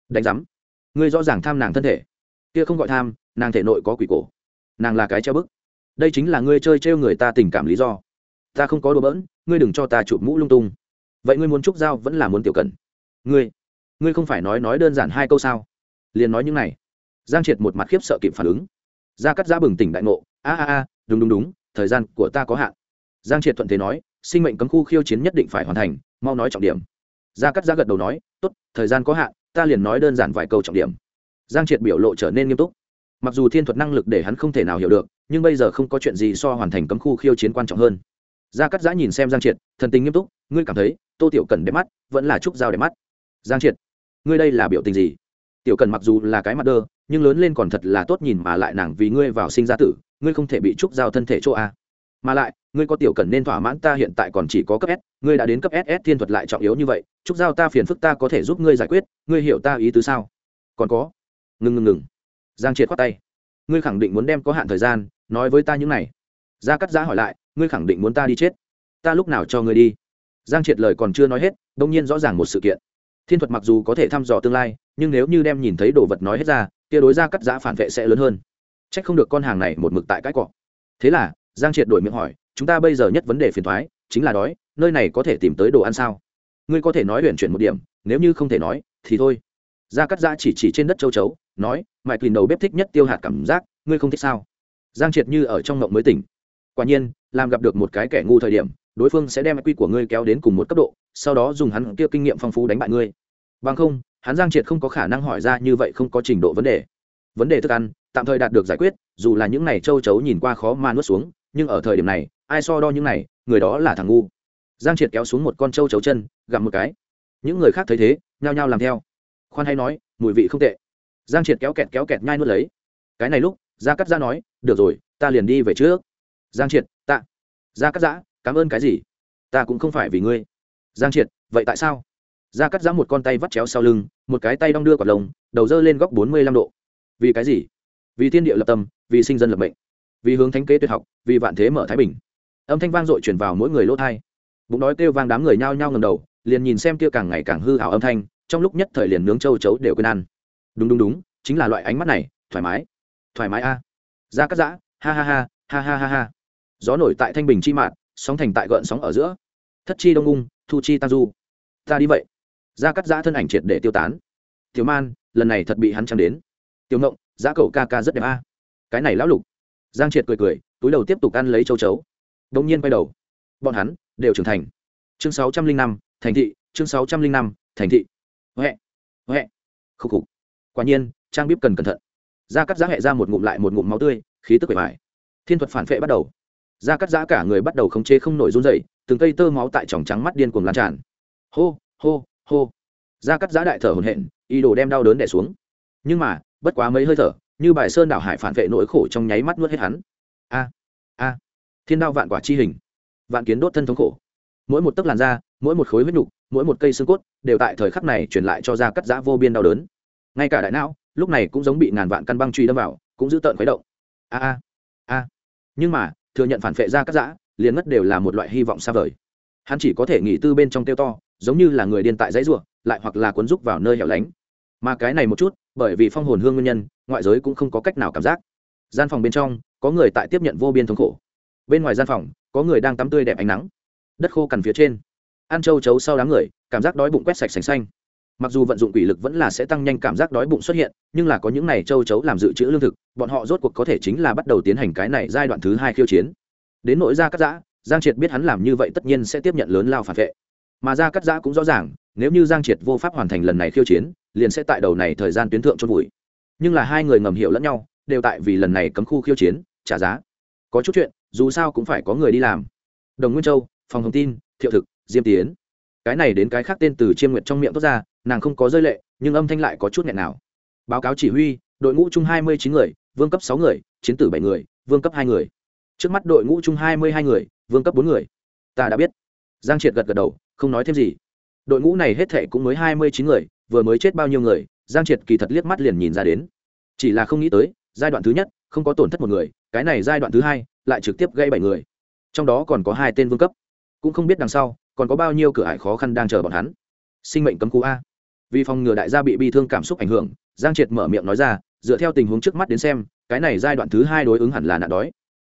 Đánh giám. Ngươi rõ ràng tham nàng thân thể. Kia không gọi tham, nàng thể nội có quỷ cổ. Nàng là cái treo bức đây chính là ngươi chơi trêu người ta tình cảm lý do. Ta không có đồ bỡn, ngươi đừng cho ta chụp mũ lung tung. Vậy ngươi muốn trúc giao vẫn là muốn tiểu cần ngươi ngươi không phải nói nói đơn giản hai câu sao? Liền nói những này. Giang triệt một mặt khiếp sợ kịp phản ứng. Gia cắt giã bừng tỉnh đại ngộ. A a a, đúng đúng đúng, thời gian của ta có hạn. Giang triệt thuận thế nói, sinh mệnh cấm khu khiêu chiến nhất định phải hoàn thành, mau nói trọng điểm. Gia cắt giã gật đầu nói, tốt, thời gian có hạn, ta liền nói đơn giản vài câu trọng điểm. Giang triệt biểu lộ trở nên nghiêm túc mặc dù thiên thuật năng lực để hắn không thể nào hiểu được, nhưng bây giờ không có chuyện gì so hoàn thành cấm khu khiêu chiến quan trọng hơn. Gia cắt giã nhìn xem giang triệt, thần tình nghiêm túc, ngươi cảm thấy, tô tiểu cần đẹp mắt, vẫn là trúc giao đẹp mắt? Giang triệt, ngươi đây là biểu tình gì? Tiểu cần mặc dù là cái mặt đơ, nhưng lớn lên còn thật là tốt nhìn mà lại nàng vì ngươi vào sinh ra tử, ngươi không thể bị trúc giao thân thể chỗ a. Mà lại, ngươi có tiểu cần nên thỏa mãn ta hiện tại còn chỉ có cấp s, ngươi đã đến cấp ss thiên thuật lại trọng yếu như vậy, trúc giao ta phiền phức ta có thể giúp ngươi giải quyết, ngươi hiểu ta ý tứ sao? Còn có. Ngừng ngừng ngừng giang triệt khoát tay. Ngươi khẳng định muốn đem có hạn thời gian nói với ta những này. Gia cắt giã hỏi lại, ngươi khẳng định muốn ta đi chết? Ta lúc nào cho ngươi đi? Giang triệt lời còn chưa nói hết, đông nhiên rõ ràng một sự kiện. Thiên thuật mặc dù có thể thăm dò tương lai, nhưng nếu như đem nhìn thấy đồ vật nói hết ra tia đối Gia cắt giã phản vệ sẽ lớn hơn. C h ắ c không được con hàng này một mực tại cãi cọ. Thế là, giang triệt đổi miệng hỏi, chúng ta bây giờ nhất vấn đề phiền thoái chính là đói, nơi này có thể tìm tới đồ ăn sao? Ngươi có thể nói huyện chuyển một điểm, nếu như không thể nói, thì thôi. Gia cắt giã chỉ chỉ trên đất châu chấu nói, mãi kìm đầu bếp thích nhất tiêu hạt cảm giác, ngươi không thích sao? Giang triệt như ở trong mộng mới tỉnh. Quả nhiên, làm gặp được một cái kẻ ngu thời điểm, đối phương sẽ đem quy của ngươi kéo đến cùng một cấp độ, sau đó dùng hắn kia kinh nghiệm phong phú đánh bại ngươi. Bằng không, hắn giang triệt không có khả năng hỏi ra như vậy không có trình độ vấn đề. Vấn đề thức ăn, tạm thời đạt được giải quyết, dù là những này châu chấu nhìn qua khó mà nuốt xuống, nhưng ở thời điểm này, ai so đo những này, người đó là thằng ngu. Giang triệt kéo xuống một con châu chấu chân, gặm một cái. Những người khác thấy thế, nhao nhao làm theo. Khoan hay nói, mùi vị không tệ giang triệt kéo kẹt kéo kẹt nhai nuốt lấy. Cái này lúc, gia cắt giã nói, được rồi, ta liền đi về trước. Giang triệt, tạ. Gia cắt giã, cảm ơn cái gì? Ta cũng không phải vì ngươi. Giang triệt, vậy tại sao? Gia cắt giã một con tay vắt chéo sau lưng, một cái tay đong đưa quả lồng, đầu dơ lên góc bốn mươi lăm độ. Vì cái gì? Vì thiên địa lập tâm, vì sinh dân lập mệnh, vì hướng thánh kế tuyệt học, vì vạn thế mở thái bình. Âm thanh vang dội chuyển vào mỗi người lỗ thai bụng đói kêu vang đám người nhao nhao ngầm đầu, liền nhìn xem kia càng ngày càng hư hảo âm thanh, trong lúc nhất thời liền nướng châu chấu đều quên ăn đúng đúng đúng, chính là loại ánh mắt này, thoải mái. Thoải mái a. Ra cắt giã, ha ha ha ha ha ha ha. Gió nổi tại thanh bình chi mạn, sóng thành tại gợn sóng ở giữa. Thất chi đông ung thu chi tam du. Ta đi vậy. Ra cắt giã thân ảnh triệt để tiêu tán. Tiểu man, lần này thật bị hắn chăm đến. Tiểu ngộng, giá cậu ca ca rất đẹp a. Cái này lão lục. Giang triệt cười cười, túi đầu tiếp tục ăn lấy châu chấu. Đông nhiên quay đầu. Bọn hắn đều trưởng thành. Chương sáu trăm linh năm, thành thị, chương sáu trăm linh năm, thành thị. Huệ huệ. Khúc khục quả nhiên, trang bíp cần cẩn thận. Da cắt giá hẹ ra một ngụm lại một ngụm máu tươi, khí tức bể mải thiên thuật phản vệ bắt đầu. Da cắt giá cả người bắt đầu khống chế không nổi run dậy từng cây tơ máu tại tròng trắng mắt điên cuồng lan tràn. Hô hô hô. Da cắt giá đại thở hồn hện ý đồ đem đau đớn đẻ xuống. Nhưng mà, bất quá mấy hơi thở, như bài sơn đảo hải phản vệ nỗi khổ trong nháy mắt nuốt hết hắn. A a. Thiên đao vạn quả chi hình. Vạn kiến đốt thân thống khổ. Mỗi một tấc làn da, mỗi một khối huyết nhục, mỗi một cây xương cốt, đều tại thời khắc này truyền lại cho da cắt giã vô biên đau đớn ngay cả đại não, lúc này cũng giống bị ngàn vạn căn băng truy đâm vào, cũng giữ tợn khuấy động. A a a. Nhưng mà, thừa nhận phản vệ ra cắt giã liền mất đều là một loại hy vọng xa vời. Hắn chỉ có thể nghỉ tư bên trong tiêu to, giống như là người điên tại dãy ruộng lại hoặc là cuốn rúc vào nơi hẻo lánh. Mà cái này một chút, bởi vì phong hồn hương nguyên nhân, ngoại giới cũng không có cách nào cảm giác. Gian phòng bên trong, có người tại tiếp nhận vô biên thống khổ. Bên ngoài gian phòng, có người đang tắm tươi đẹp ánh nắng. Đất khô cằn phía trên. Ăn châu chấu sau đám người, cảm giác đói bụng quét sạch sành xanh mặc dù vận dụng quỷ lực vẫn là sẽ tăng nhanh cảm giác đói bụng xuất hiện, nhưng là có những này châu chấu làm dự trữ lương thực, bọn họ rốt cuộc có thể chính là bắt đầu tiến hành cái này giai đoạn thứ hai khiêu chiến. Đến nội gia cắt giã, giang triệt biết hắn làm như vậy tất nhiên sẽ tiếp nhận lớn lao phản vệ. Mà gia cắt giã cũng rõ ràng, nếu như giang triệt vô pháp hoàn thành lần này khiêu chiến, liền sẽ tại đầu này thời gian tuyến thượng chôn vùi. Nhưng là hai người ngầm hiểu lẫn nhau, đều tại vì lần này cấm khu khiêu chiến, trả giá. Có chút chuyện, dù sao cũng phải có người đi làm. Đồng nguyên châu, phòng thông tin, thiệu thực, diêm tiến cái này đến cái khác tên từ chiêm nguyệt trong miệng tốt ra, nàng không có rơi lệ, nhưng âm thanh lại có chút nghẹn nào. Báo cáo chỉ huy, đội ngũ chung hai mươi chín người, vương cấp sáu người, chiến tử bảy người, vương cấp hai người. Trước mắt đội ngũ chung hai mươi hai người, vương cấp bốn người. Ta đã biết. Giang triệt gật gật đầu, không nói thêm gì. Đội ngũ này hết thệ cũng mới hai mươi chín người, vừa mới chết bao nhiêu người, giang triệt kỳ thật liếc mắt liền nhìn ra đến. Chỉ là không nghĩ tới, giai đoạn thứ nhất, không có tổn thất một người, cái này giai đoạn thứ hai, lại trực tiếp gây bảy người. Trong đó còn có hai tên vương cấp. Cũng không biết đằng sau còn có bao nhiêu cửa ải khó khăn đang chờ bọn hắn? Sinh mệnh cấm cú a. Vì phòng ngừa đại gia bị bi thương cảm xúc ảnh hưởng, giang triệt mở miệng nói ra, dựa theo tình huống trước mắt đến xem, cái này giai đoạn thứ hai đối ứng hẳn là nạn đói.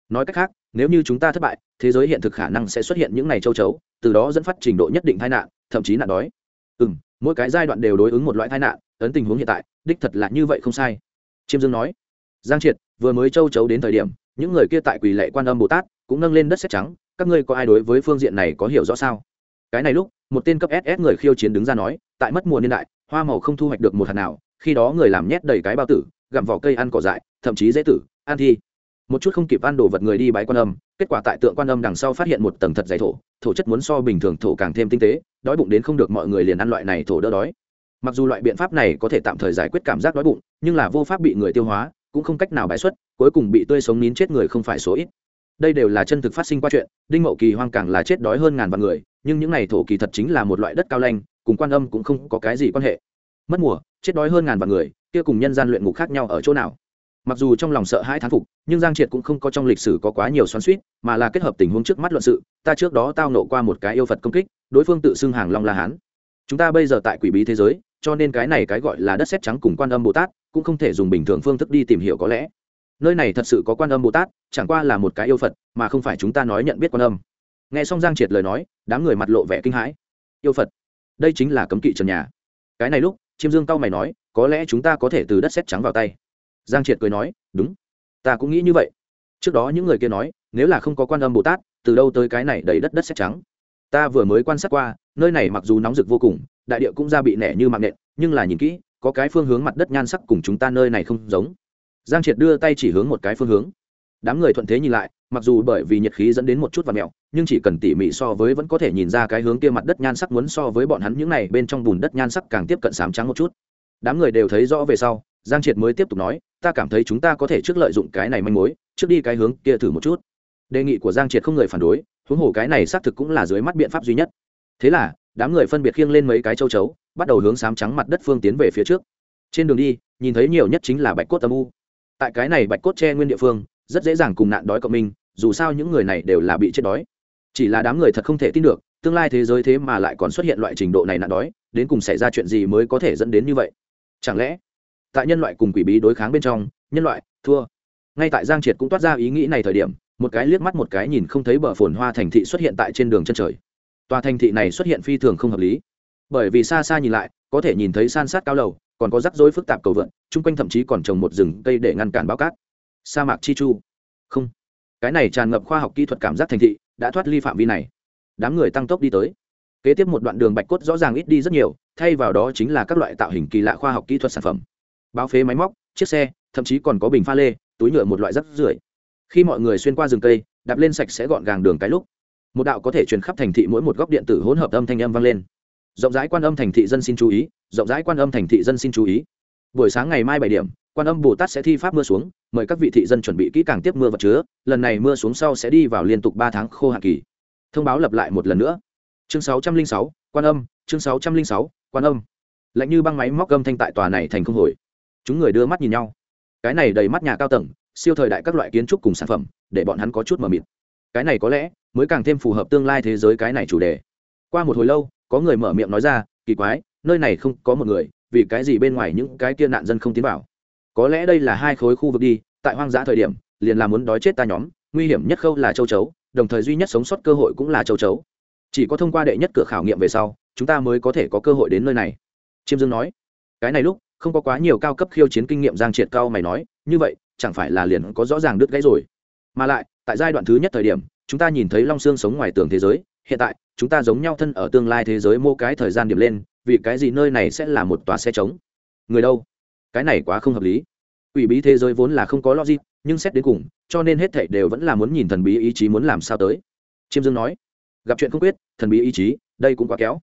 Nói cách khác, nếu như chúng ta thất bại, thế giới hiện thực khả năng sẽ xuất hiện những ngày châu chấu, từ đó dẫn phát trình độ nhất định tai nạn, thậm chí nạn đói. Ừ m mỗi cái giai đoạn đều đối ứng một loại tai nạn, ấn tình huống hiện tại, đích thật là như vậy không sai. Chiêm dương nói. Giang triệt, vừa mới châu chấu đến thời điểm, những người kia tại quỳ lệ quan âm bồ tát, cũng nâng lên đất xét trắng, các ngươi có ai đối với phương diện này có hiểu rõ sao? Cái này lúc, một tên cấp ss người khiêu chiến đứng ra nói, tại mất mùa niên đại, hoa màu không thu hoạch được một hạt nào, khi đó người làm nhét đầy cái bao tử, gặm vỏ cây ăn cỏ dại, thậm chí dễ tử, ăn thi. Một chút không kịp ăn đồ vật người đi bãi quan âm, kết quả tại tượng quan âm đằng sau phát hiện một tầng thật dày thổ thổ chất muốn so bình thường thổ càng thêm tinh tế, đói bụng đến không được mọi người liền ăn loại này thổ đỡ đói. Mặc dù loại biện pháp này có thể tạm thời giải quyết cảm giác đói bụng, nhưng là vô pháp bị người tiêu hóa, cũng không cách nào bãi xuất, cuối cùng bị tươi sống nín chết người không phải số ít đây đều là chân thực phát sinh qua chuyện, đinh mậu kỳ hoang càng là chết đói hơn ngàn vạn người, nhưng những này thổ kỳ thật chính là một loại đất cao lanh, cùng quan âm cũng không có cái gì quan hệ. Mất mùa, chết đói hơn ngàn vạn người, kia cùng nhân gian luyện ngục khác nhau ở chỗ nào? Mặc dù trong lòng sợ hãi thán phục, nhưng giang triệt cũng không có trong lịch sử có quá nhiều xoắn suýt mà là kết hợp tình huống trước mắt luận sự, ta trước đó tao nộ qua một cái yêu phật công kích, đối phương tự xưng hàng long la hán. Chúng ta bây giờ tại quỷ bí thế giới, cho nên cái này cái gọi là đất xét trắng cùng quan âm bồ tát, cũng không thể dùng bình thường phương thức đi tìm hiểu có lẽ nơi này thật sự có quan âm bồ tát, chẳng qua là một cái yêu phật, mà không phải chúng ta nói nhận biết quan âm. Nghe xong giang triệt lời nói, đám người mặt lộ vẻ kinh hãi. Yêu phật, đây chính là cấm kỵ trần nhà. Cái này lúc, chiêm dương cao mày nói, có lẽ chúng ta có thể từ đất xét trắng vào tay. Giang triệt cười nói, đúng, ta cũng nghĩ như vậy. Trước đó những người kia nói, nếu là không có quan âm bồ tát, từ đâu tới cái này đầy đất đất xét trắng? Ta vừa mới quan sát qua, nơi này mặc dù nóng rực vô cùng, đại địa cũng ra bị nẻ như mạng nện, nhưng là nhìn kỹ, có cái phương hướng mặt đất nhan sắc cùng chúng ta nơi này không giống giang triệt đưa tay chỉ hướng một cái phương hướng. Đám người thuận thế nhìn lại, mặc dù bởi vì nhiệt khí dẫn đến một chút và mẹo nhưng chỉ cần tỉ mỉ so với vẫn có thể nhìn ra cái hướng kia mặt đất nhan sắc muốn so với bọn hắn những này bên trong bùn đất nhan sắc càng tiếp cận sám trắng một chút. Đám người đều thấy rõ về sau, giang triệt mới tiếp tục nói, ta cảm thấy chúng ta có thể trước lợi dụng cái này manh mối, trước đi cái hướng kia thử một chút. Đề nghị của giang triệt không người phản đối, huống hồ cái này xác thực cũng là dưới mắt biện pháp duy nhất. Thế là, đám người phân biệt khiêng lên mấy cái châu chấu, bắt đầu hướng sám trắng mặt đất phương tiến về phía trước. Trên đường đi, nhìn thấy nhiều nhất chính là bạch cốt âm u tại cái này bạch cốt tre nguyên địa phương, rất dễ dàng cùng nạn đói cộng minh, dù sao những người này đều là bị chết đói. Chỉ là đám người thật không thể tin được, tương lai thế giới thế mà lại còn xuất hiện loại trình độ này nạn đói, đến cùng xảy ra chuyện gì mới có thể dẫn đến như vậy? Chẳng lẽ, tại nhân loại cùng quỷ bí đối kháng bên trong, nhân loại, thua. Ngay tại giang triệt cũng toát ra ý nghĩ này thời điểm, một cái liếc mắt một cái nhìn không thấy bờ phồn hoa thành thị xuất hiện tại trên đường chân trời. Tòa thành thị này xuất hiện phi thường không hợp lý. Bởi vì xa xa nhìn lại, có thể nhìn thấy san sát cao lầu còn có rắc rối phức tạp cầu vượn, chung quanh thậm chí còn trồng một rừng cây để ngăn cản bao cát. Sa mạc chi chu. Không. Cái này tràn ngập khoa học kỹ thuật cảm giác thành thị, đã thoát ly phạm vi này. Đám người tăng tốc đi tới. Kế tiếp một đoạn đường bạch cốt rõ ràng ít đi rất nhiều, thay vào đó chính là các loại tạo hình kỳ lạ khoa học kỹ thuật sản phẩm. Báo phế máy móc, chiếc xe, thậm chí còn có bình pha lê, túi nhựa một loại rắc rưởi. Khi mọi người xuyên qua rừng cây, đạp lên sạch sẽ gọn gàng đường cái lúc, một đạo có thể truyền khắp thành thị mỗi một góc điện tử hỗn hợp âm thanh âm vang lên rộng rãi quan âm thành thị dân xin chú ý, rộng rãi quan âm thành thị dân xin chú ý. Buổi sáng ngày mai bảy điểm, quan âm bồ tát sẽ thi pháp mưa xuống, mời các vị thị dân chuẩn bị kỹ càng tiếp mưa vật chứa, lần này mưa xuống sau sẽ đi vào liên tục ba tháng khô hạn kỳ. Thông báo lập lại một lần nữa. Chương sáu trăm linh sáu, quan âm, chương sáu trăm linh sáu, quan âm. Lạnh như băng máy móc gâm thanh tại tòa này thành không hồi. Chúng người đưa mắt nhìn nhau. Cái này đầy mắt nhà cao tầng, siêu thời đại các loại kiến trúc cùng sản phẩm, để bọn hắn có chút mờ mịt. Cái này có lẽ mới càng thêm phù hợp tương lai thế giới cái này chủ đề. Qua một hồi lâu có người mở miệng nói ra, kỳ quái, nơi này không có một người, vì cái gì bên ngoài những cái kia nạn dân không tiến vào? Có lẽ đây là hai khối khu vực đi, tại hoang dã thời điểm, liền là muốn đói chết ta nhóm, nguy hiểm nhất khâu là châu chấu, đồng thời duy nhất sống sót cơ hội cũng là châu chấu. Chỉ có thông qua đệ nhất cửa khảo nghiệm về sau, chúng ta mới có thể có cơ hội đến nơi này. Chiêm dương nói. Cái này lúc, không có quá nhiều cao cấp khiêu chiến kinh nghiệm giang triệt cao mày nói, như vậy, chẳng phải là liền có rõ ràng đứt gãy rồi. Mà lại, tại giai đoạn thứ nhất thời điểm, chúng ta nhìn thấy long xương sống ngoài tường thế giới, hiện tại chúng ta giống nhau thân ở tương lai thế giới mô cái thời gian điểm lên, vì cái gì nơi này sẽ là một tòa xe trống? Người đâu? Cái này quá không hợp lý. Ủy bí thế giới vốn là không có logic, nhưng xét đến cùng, cho nên hết thảy đều vẫn là muốn nhìn thần bí ý chí muốn làm sao tới. Chiêm dương nói, gặp chuyện không quyết, thần bí ý chí, đây cũng quá kéo.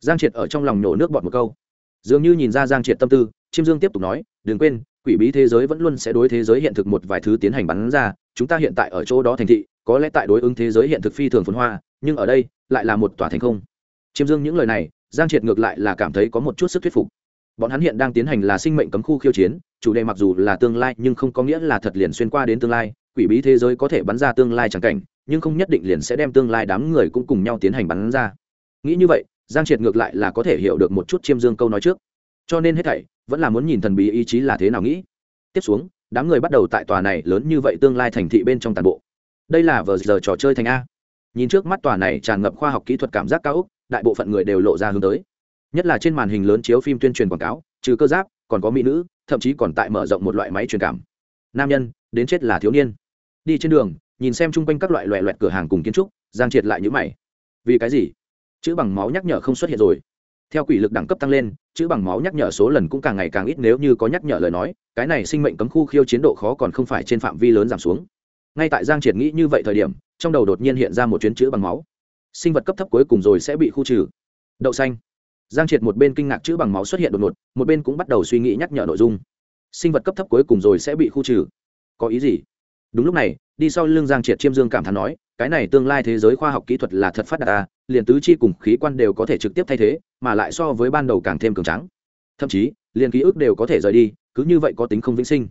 Giang triệt ở trong lòng nhổ nước bọt một câu. Dường như nhìn ra giang triệt tâm tư, chiêm dương tiếp tục nói, đừng quên, quỷ bí thế giới vẫn luôn sẽ đối thế giới hiện thực một vài thứ tiến hành bắn ra, chúng ta hiện tại ở chỗ đó thành thị, có lẽ tại đối ứng thế giới hiện thực phi thường phồn hoa nhưng ở đây lại là một tòa thành không. Chiêm dương những lời này, giang triệt ngược lại là cảm thấy có một chút sức thuyết phục. Bọn hắn hiện đang tiến hành là sinh mệnh cấm khu khiêu chiến, chủ đề mặc dù là tương lai nhưng không có nghĩa là thật liền xuyên qua đến tương lai, quỷ bí thế giới có thể bắn ra tương lai chẳng cảnh, nhưng không nhất định liền sẽ đem tương lai đám người cũng cùng nhau tiến hành bắn ra. Nghĩ như vậy, giang triệt ngược lại là có thể hiểu được một chút chiêm dương câu nói trước. Cho nên hết thảy, vẫn là muốn nhìn thần bí ý chí là thế nào nghĩ. Tiếp xuống, đám người bắt đầu tại tòa này lớn như vậy tương lai thành thị bên trong toàn bộ. Đây là vờ giờ trò chơi thành a nhìn trước mắt tòa này tràn ngập khoa học kỹ thuật cảm giác cao úc, đại bộ phận người đều lộ ra hướng tới. Nhất là trên màn hình lớn chiếu phim tuyên truyền quảng cáo, trừ cơ giáp, còn có mỹ nữ, thậm chí còn tại mở rộng một loại máy truyền cảm. Nam nhân, đến chết là thiếu niên. Đi trên đường, nhìn xem chung quanh các loại loẹ loẹt cửa hàng cùng kiến trúc, giang triệt lại nhữ mày. Vì cái gì? Chữ bằng máu nhắc nhở không xuất hiện rồi. Theo quỷ lực đẳng cấp tăng lên, chữ bằng máu nhắc nhở số lần cũng càng ngày càng ít nếu như có nhắc nhở lời nói, cái này sinh mệnh cấm khu khiêu chiến độ khó còn không phải trên phạm vi lớn giảm xuống. Ngay tại giang triệt nghĩ như vậy thời điểm trong đầu đột nhiên hiện ra một chuyến chữ bằng máu. Sinh vật cấp thấp cuối cùng rồi sẽ bị khu trừ. Đậu xanh. Giang triệt một bên kinh ngạc chữ bằng máu xuất hiện đột ngột, một bên cũng bắt đầu suy nghĩ nhắc nhở nội dung. Sinh vật cấp thấp cuối cùng rồi sẽ bị khu trừ. Có ý gì? Đúng lúc này, đi sau lưng giang triệt chiêm dương cảm thán nói, cái này tương lai thế giới khoa học kỹ thuật là thật phát đạt ta liền tứ chi cùng khí quan đều có thể trực tiếp thay thế, mà lại so với ban đầu càng thêm cường trắng thậm chí, liền ký ức đều có thể rời đi, cứ như vậy có tính không vĩnh sinh.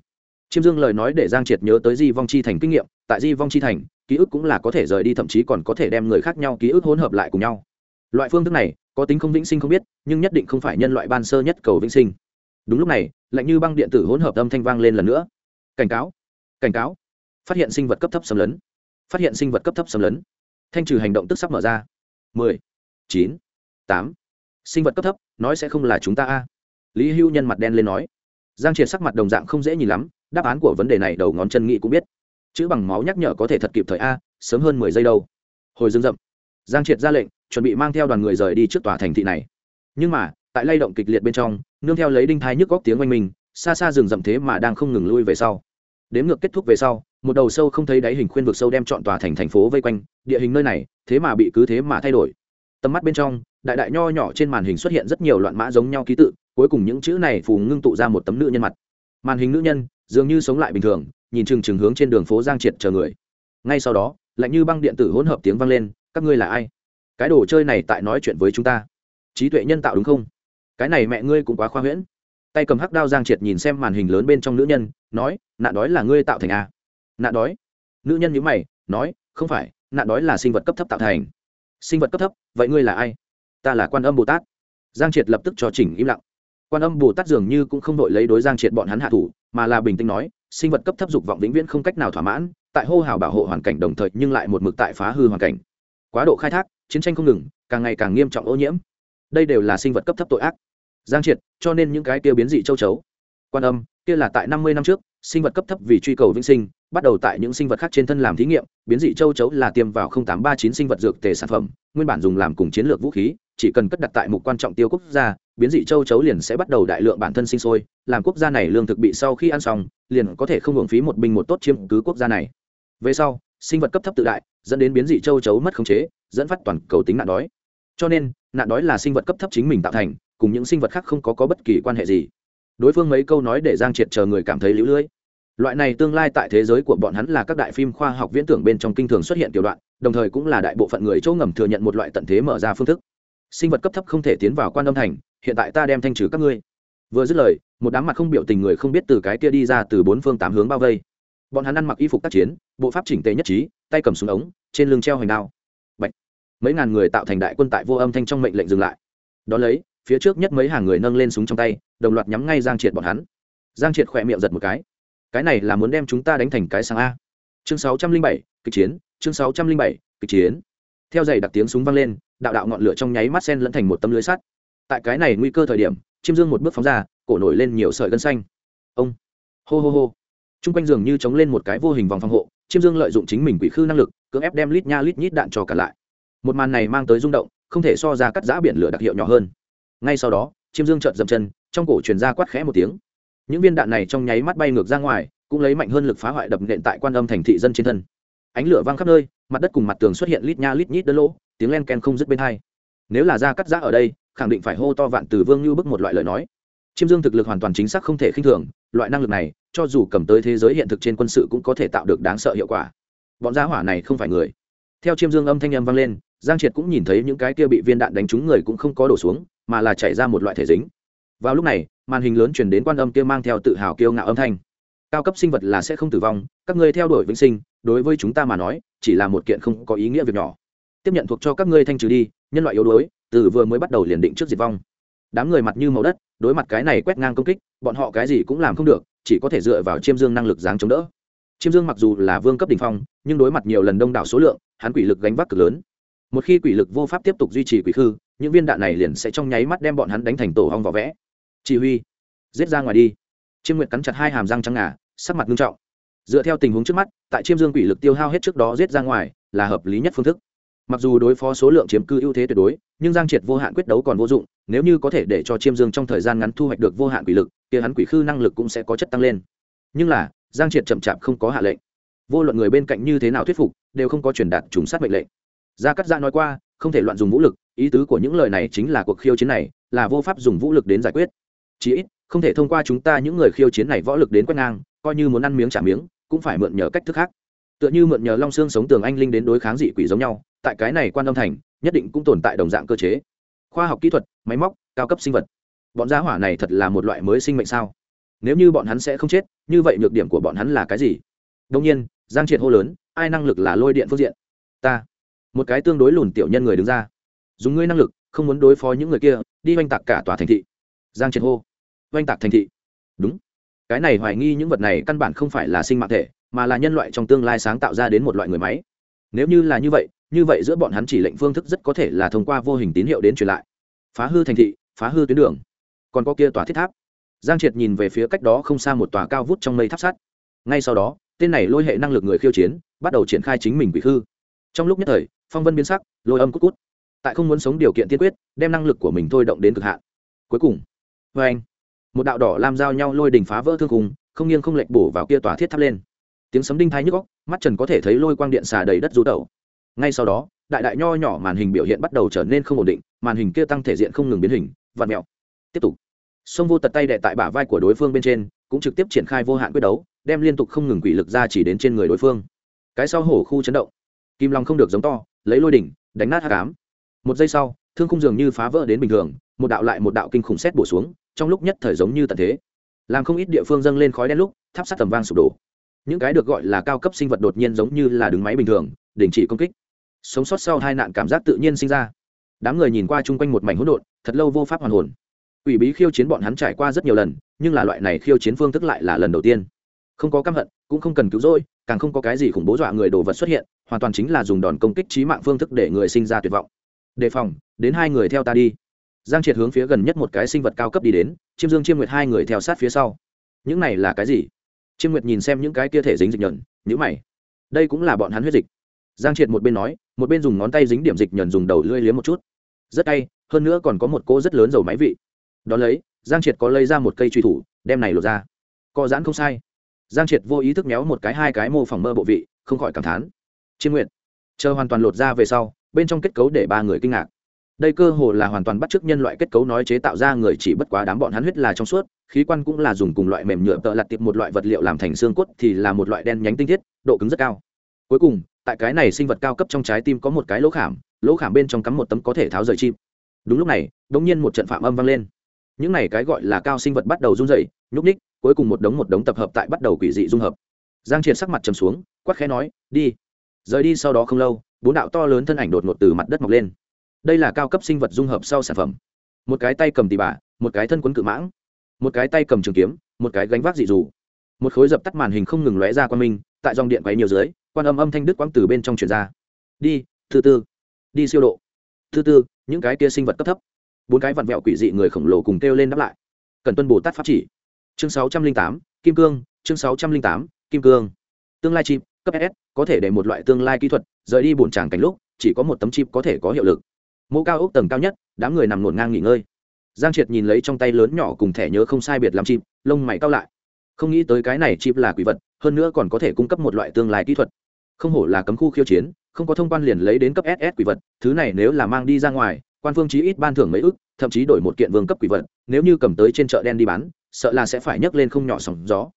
Chiêm dương lời nói để giang triệt nhớ tới di vong chi thành kinh nghiệm, tại di vong chi thành ký ức cũng là có thể rời đi, thậm chí còn có thể đem người khác nhau ký ức hỗn hợp lại cùng nhau. Loại phương thức này, có tính không vĩnh sinh không biết, nhưng nhất định không phải nhân loại ban sơ nhất cầu vĩnh sinh. Đúng lúc này, lạnh như băng điện tử hỗn hợp âm thanh vang lên lần nữa. Cảnh cáo cảnh cáo. Phát hiện sinh vật cấp thấp xâm lấn. Phát hiện sinh vật cấp thấp xâm lấn. Thanh trừ hành động tức sắp mở ra. Mười, chín, tám. Sinh vật cấp thấp, nói sẽ không là chúng ta a. Lý hưu nhân mặt đen lên nói. Giang triệt sắc mặt đồng dạng không dễ nhìn lắm, đáp án của vấn đề này đầu ngón chân nghĩ cũng biết chữ bằng máu nhắc nhở có thể thật kịp thời a, sớm hơn mười giây đâu. Hồi dương rậm giang triệt ra lệnh, chuẩn bị mang theo đoàn người rời đi trước tòa thành thị này. Nhưng mà, tại lay động kịch liệt bên trong, nương theo lấy đinh thai nhức góc tiếng oanh mình xa xa rừng rậm thế mà đang không ngừng lui về sau. Đếm ngược kết thúc về sau, một đầu sâu không thấy đáy hình khuyên vực sâu đem chọn tòa thành thành phố vây quanh, địa hình nơi này, thế mà bị cứ thế mà thay đổi. Tầm mắt bên trong, đại đại nho nhỏ trên màn hình xuất hiện rất nhiều loạn mã giống nhau ký tự, cuối cùng những chữ này phù ngưng tụ ra một tấm nữ nhân mặt. Màn hình nữ nhân dường như sống lại bình thường, nhìn chừng chừng hướng trên đường phố giang triệt chờ người. Ngay sau đó, lạnh như băng điện tử hỗn hợp tiếng vang lên, các ngươi là ai? Cái đồ chơi này tại nói chuyện với chúng ta. Trí tuệ nhân tạo đúng không? Cái này mẹ ngươi cũng quá khoa huyễn. Tay cầm hắc đao giang triệt nhìn xem màn hình lớn bên trong nữ nhân, nói, nạn đói là ngươi tạo thành a à? nạn đói? Nữ nhân nhữ mày, nói, không phải, nạn đói là sinh vật cấp thấp tạo thành. Sinh vật cấp thấp? Vậy ngươi là ai? Ta là quan âm bồ tát. Giang triệt lập tức cho chỉnh im lặng. Quan âm bồ tát dường như cũng không đội lấy đối giang triệt bọn hắn hạ thủ mà là bình tĩnh nói, sinh vật cấp thấp dục vọng vĩnh viễn không cách nào thỏa mãn, tại hô hào bảo hộ hoàn cảnh đồng thời nhưng lại một mực tại phá hư hoàn cảnh. Quá độ khai thác, chiến tranh không ngừng, càng ngày càng nghiêm trọng ô nhiễm. Đây đều là sinh vật cấp thấp tội ác. Giang triệt, cho nên những cái tiêu biến dị châu chấu. Quan âm, kia là tại năm mươi năm trước, sinh vật cấp thấp vì truy cầu vĩnh sinh, bắt đầu tại những sinh vật khác trên thân làm thí nghiệm, biến dị châu chấu là tiêm vào tám ba chín sinh vật dược tề sản phẩm, nguyên bản dùng làm cùng chiến lược vũ khí, chỉ cần cất đặt tại mục quan trọng tiêu quốc gia biến dị châu chấu liền sẽ bắt đầu đại lượng bản thân sinh sôi làm quốc gia này lương thực bị sau khi ăn xong liền có thể không hưởng phí một binh một tốt chiếm cứ quốc gia này. Về sau sinh vật cấp thấp tự đại dẫn đến biến dị châu chấu mất khống chế dẫn phát toàn cầu tính nạn đói. Cho nên nạn đói là sinh vật cấp thấp chính mình tạo thành cùng những sinh vật khác không có, có bất kỳ quan hệ gì. Đối phương mấy câu nói để giang triệt chờ người cảm thấy lũ lưỡi. Loại này tương lai tại thế giới của bọn hắn là các đại phim khoa học viễn tưởng bên trong kinh thường xuất hiện tiểu đoạn đồng thời cũng là đại bộ phận người chỗ ngầm thừa nhận một loại tận thế mở ra phương thức. Sinh vật cấp thấp không thể tiến vào quan âm thành hiện tại ta đem thanh trừ các ngươi. Vừa dứt lời, một đám mặt không biểu tình người không biết từ cái kia đi ra từ bốn phương tám hướng bao vây. Bọn hắn ăn mặc y phục tác chiến, bộ pháp chỉnh tề nhất trí, tay cầm súng ống, trên lưng treo hoành đao. Bạch. mấy ngàn người tạo thành đại quân tại vô âm thanh trong mệnh lệnh dừng lại. Đ ó lấy, phía trước nhất mấy hàng người nâng lên súng trong tay, đồng loạt nhắm ngay giang triệt bọn hắn. Giang triệt khỏe miệng giật một cái. Cái này là muốn đem chúng ta đánh thành cái sáng a. Chương sáu trăm linh bảy, kịch chiến, chương sáu trăm linh bảy, kịch chiến. Theo giày đặc tiếng súng vang lên, đạo đạo ngọn lửa trong nháy mắt sen lẫn thành một tấm lưới sắt tại cái này nguy cơ thời điểm, chiêm dương một bước phóng ra, cổ nổi lên nhiều sợi gân xanh. Ông, hô hô hô. T r u n g quanh giường như chống lên một cái vô hình vòng phòng hộ, chiêm dương lợi dụng chính mình quỷ khư năng lực, cưỡng ép đem lít nha lít nhít đạn cho cả lại. Một màn này mang tới rung động, không thể so ra cắt giã biển lửa đặc hiệu nhỏ hơn. Ngay sau đó, chiêm dương trợn dậm chân, trong cổ truyền ra quát khẽ một tiếng. Những viên đạn này trong nháy mắt bay ngược ra ngoài, cũng lấy mạnh hơn lực phá hoại đập nện tại quan âm thành thị dân trên thân. Ánh lửa văng khắp nơi, mặt đất cùng mặt tường xuất hiện lít nha lít nhít đỡ lỗ, tiếng len ken không dứt bên hai. Nếu là da cắt giã ở đây khẳng định phải hô to vạn từ vương như bức một loại lời nói. Chiêm dương thực lực hoàn toàn chính xác không thể khinh thường, loại năng lực này, cho dù cầm tới thế giới hiện thực trên quân sự cũng có thể tạo được đáng sợ hiệu quả. Bọn gia hỏa này không phải người. Theo chiêm dương âm thanh âm vang lên, giang triệt cũng nhìn thấy những cái kia bị viên đạn đánh trúng người cũng không có đổ xuống, mà là chạy ra một loại thể dính. Vào lúc này, màn hình lớn chuyển đến quan âm kia mang theo tự hào kiêu ngạo âm thanh. Cao cấp sinh vật là sẽ không tử vong, các ngươi theo đuổi vĩnh sinh, đối với chúng ta mà nói, chỉ là một kiện không có ý nghĩa việc nhỏ. Tiếp nhận thuộc cho các ngươi thanh trừ đi, nhân loại yếu đuối từ vừa mới bắt đầu liền định trước diệt vong. Đám người mặt như màu đất, đối mặt cái này quét ngang công kích, bọn họ cái gì cũng làm không được, chỉ có thể dựa vào chiêm dương năng lực dáng chống đỡ. Chiêm dương mặc dù là vương cấp đ ỉ n h phong, nhưng đối mặt nhiều lần đông đảo số lượng, hắn quỷ lực gánh vác cực lớn. Một khi quỷ lực vô pháp tiếp tục duy trì quỷ khư, những viên đạn này liền sẽ trong nháy mắt đem bọn hắn đánh thành tổ hong vỏ vẽ. Chỉ huy, giết ra ngoài đi. Chiêm nguyệt cắn chặt hai hàm răng trắng ngà, sắc mặt nghiêm trọng. Dựa theo tình huống trước mắt, tại chiêm dương quỷ lực tiêu hao hết trước đó giết ra ngoài, là hợp lý nhất phương thức mặc dù đối phó số lượng chiếm cư ưu thế tuyệt đối, nhưng giang triệt vô hạn quyết đấu còn vô dụng, nếu như có thể để cho chiêm dương trong thời gian ngắn thu hoạch được vô hạn quỷ lực thì hắn quỷ khư năng lực cũng sẽ có chất tăng lên. Nhưng là, giang triệt chậm chạp không có hạ lệnh. Vô luận người bên cạnh như thế nào thuyết phục, đều không có truyền đạt trùng sát mệnh lệnh. Gia cắt gia dạ nói qua, không thể loạn dùng vũ lực, ý tứ của những lời này chính là cuộc khiêu chiến này, là vô pháp dùng vũ lực đến giải quyết. Chí ít, không thể thông qua chúng ta những người khiêu chiến này võ lực đến quét ngang, coi như muốn ăn miếng trả miếng, cũng phải mượn nhờ cách thức khác tựa như mượn nhờ long xương sống tường anh linh đến đối kháng dị quỷ giống nhau, tại cái này quan âm thành, nhất định cũng tồn tại đồng dạng cơ chế. Khoa học kỹ thuật, máy móc, cao cấp sinh vật. Bọn gia hỏa này thật là một loại mới sinh mệnh sao? Nếu như bọn hắn sẽ không chết, như vậy nhược điểm của bọn hắn là cái gì? Đông nhiên, giang triệt hô lớn, ai năng lực là lôi điện phương diện? Ta. Một cái tương đối lùn tiểu nhân người đứng ra. Dùng ngươi năng lực, không muốn đối phó những người kia, đi oanh tạc cả tòa thành thị. Giang triệt hô. Oanh tạc thành thị. Đúng. Cái này hoài nghi những vật này căn bản không phải là sinh mạng thể mà là nhân loại trong tương lai sáng tạo ra đến một loại người máy. Nếu như là như vậy như vậy giữa bọn hắn chỉ lệnh phương thức rất có thể là thông qua vô hình tín hiệu đến truyền lại. Phá hư thành thị, phá hư tuyến đường. Còn có kia tòa thiết tháp. Giang triệt nhìn về phía cách đó không xa một tòa cao vút trong mây tháp sắt. Ngay sau đó, tên này lôi hệ năng lực người khiêu chiến, bắt đầu triển khai chính mình quỷ khư. Trong lúc nhất thời, phong vân biến sắc, lôi âm cút cút. Tại không muốn sống điều kiện tiên quyết, đem năng lực của mình thôi động đến cực hạn. Cuối cùng vê anh một đạo đỏ làm giao nhau lôi đình phá vỡ thương cùng không nghiêng không lệch bổ vào kia tòa thiết tháp lên tiếng sấm đinh thái nhức góc, mắt trần có thể thấy lôi quang điện xà đầy đất rú tẩu. Ngay sau đó, đại đại nho nhỏ màn hình biểu hiện bắt đầu trở nên không ổn định, màn hình kia tăng thể diện không ngừng biến hình, vặn mẹo tiếp tục. Sông vô tật tay đệ tại bả vai của đối phương bên trên, cũng trực tiếp triển khai vô hạn quyết đấu, đem liên tục không ngừng quỷ lực ra chỉ đến trên người đối phương. Cái sau hổ khu chấn động. Kim long không được giống to, lấy lôi đỉnh, đánh nát hạ cám một giây sau, thương khung dường như phá vỡ đến bình thường, một đạo lại một đạo kinh khủng xét bổ xuống, trong lúc nhất thời giống như tận thế. Làm không ít địa phương dâng lên khói đen lúc, tháp sắt tầm vang sụp đổ những cái được gọi là cao cấp sinh vật đột nhiên giống như là đứng máy bình thường, đình chỉ công kích. Sống sót sau hai nạn cảm giác tự nhiên sinh ra. Đám người nhìn qua chung quanh một mảnh hỗn độn, thật lâu vô pháp hoàn hồn. Ủy bí khiêu chiến bọn hắn trải qua rất nhiều lần, nhưng là loại này khiêu chiến phương thức lại là lần đầu tiên. Không có căm hận, cũng không cần cứu rỗi, càng không có cái gì khủng bố dọa người đồ vật xuất hiện, hoàn toàn chính là dùng đòn công kích trí mạng phương thức để người sinh ra tuyệt vọng. Đề phòng, đến hai người theo ta đi. Giang triệt hướng phía gần nhất một cái sinh vật cao cấp đi đến, chiêm dương chiêm nguyệt hai người theo sát phía sau. Những này là cái gì? Chiêm nguyệt nhìn xem những cái kia thể dính dịch nhẫn nhữ mày. Đây cũng là bọn hắn huyết dịch. Giang triệt một bên nói một bên dùng ngón tay dính điểm dịch nhẫn dùng đầu lưỡi liếm một chút. Rất tay hơn nữa còn có một cỗ rất lớn dầu máy vị. Đón lấy giang triệt có lấy ra một cây truy thủ đem này lột ra. Co giãn không sai. Giang triệt vô ý thức méo một cái hai cái mô phỏng mơ bộ vị không khỏi cảm thán. Chiêm Nguyệt, chờ hoàn toàn lột ra về sau bên trong kết cấu để ba người kinh ngạc đây cơ hồ là hoàn toàn bắt chước nhân loại kết cấu nói chế tạo ra người chỉ bất quá đám bọn hắn huyết là trong suốt, khí quan cũng là dùng cùng loại mềm nhựa tợ lặt tiệp một loại vật liệu làm thành xương cốt thì là một loại đen nhánh tinh thiết, độ cứng rất cao. Cuối cùng, tại cái này sinh vật cao cấp trong trái tim có một cái lỗ khảm lỗ khảm bên trong cắm một tấm có thể tháo rời chim. Đúng lúc này đ ỗ n g nhiên một trận phạm âm vang lên. Những này cái gọi là cao sinh vật bắt đầu run dày nhúc ních cuối cùng một đống một đống tập hợp tại bắt đầu quỷ dị dung hợp. Giang triệt sắc mặt trầm xuống quắc khẽ nói, đi. Rời đi sau đó không lâu, bốn đạo to lớn thân ảnh đột ngột từ mặt đất mọc lên đây là cao cấp sinh vật dung hợp sau sản phẩm. Một cái tay cầm tì bà một cái thân quấn cự mãng một cái tay cầm trường kiếm một cái gánh vác dị dù một khối dập tắt màn hình không ngừng lóe ra qua minh tại dòng điện quấy nhiều dưới quan âm âm thanh đức quang từ bên trong truyền ra. Đi thứ tư. Đi siêu độ. Thứ tư những cái kia sinh vật cấp thấp. Bốn cái vặn vẹo quỷ dị người khổng lồ cùng kêu lên đáp lại. Cần tuân bồ tát pháp chỉ. Chương sáu trăm linh tám kim cương. Chương sáu trăm linh tám kim cương. Tương lai chip cấp S, có thể để một loại tương lai kỹ thuật rời đi bổn tràng cảnh lúc chỉ có một tấm chip có thể có hiệu lực mô cao ốc tầng cao nhất, đám người nằm ngổn ngang nghỉ ngơi. Giang triệt nhìn lấy trong tay lớn nhỏ cùng thẻ nhớ không sai biệt làm chịp lông mày cao lại. Không nghĩ tới cái này chịp là quỷ vật, hơn nữa còn có thể cung cấp một loại tương lai kỹ thuật. Không hổ là cấm khu khiêu chiến, không có thông quan liền lấy đến cấp ss quỷ vật, thứ này nếu là mang đi ra ngoài, quan phương chí ít ban thưởng mấy ức, thậm chí đổi một kiện vương cấp quỷ vật, nếu như cầm tới trên chợ đen đi bán, sợ là sẽ phải nhấc lên không nhỏ sóng gió.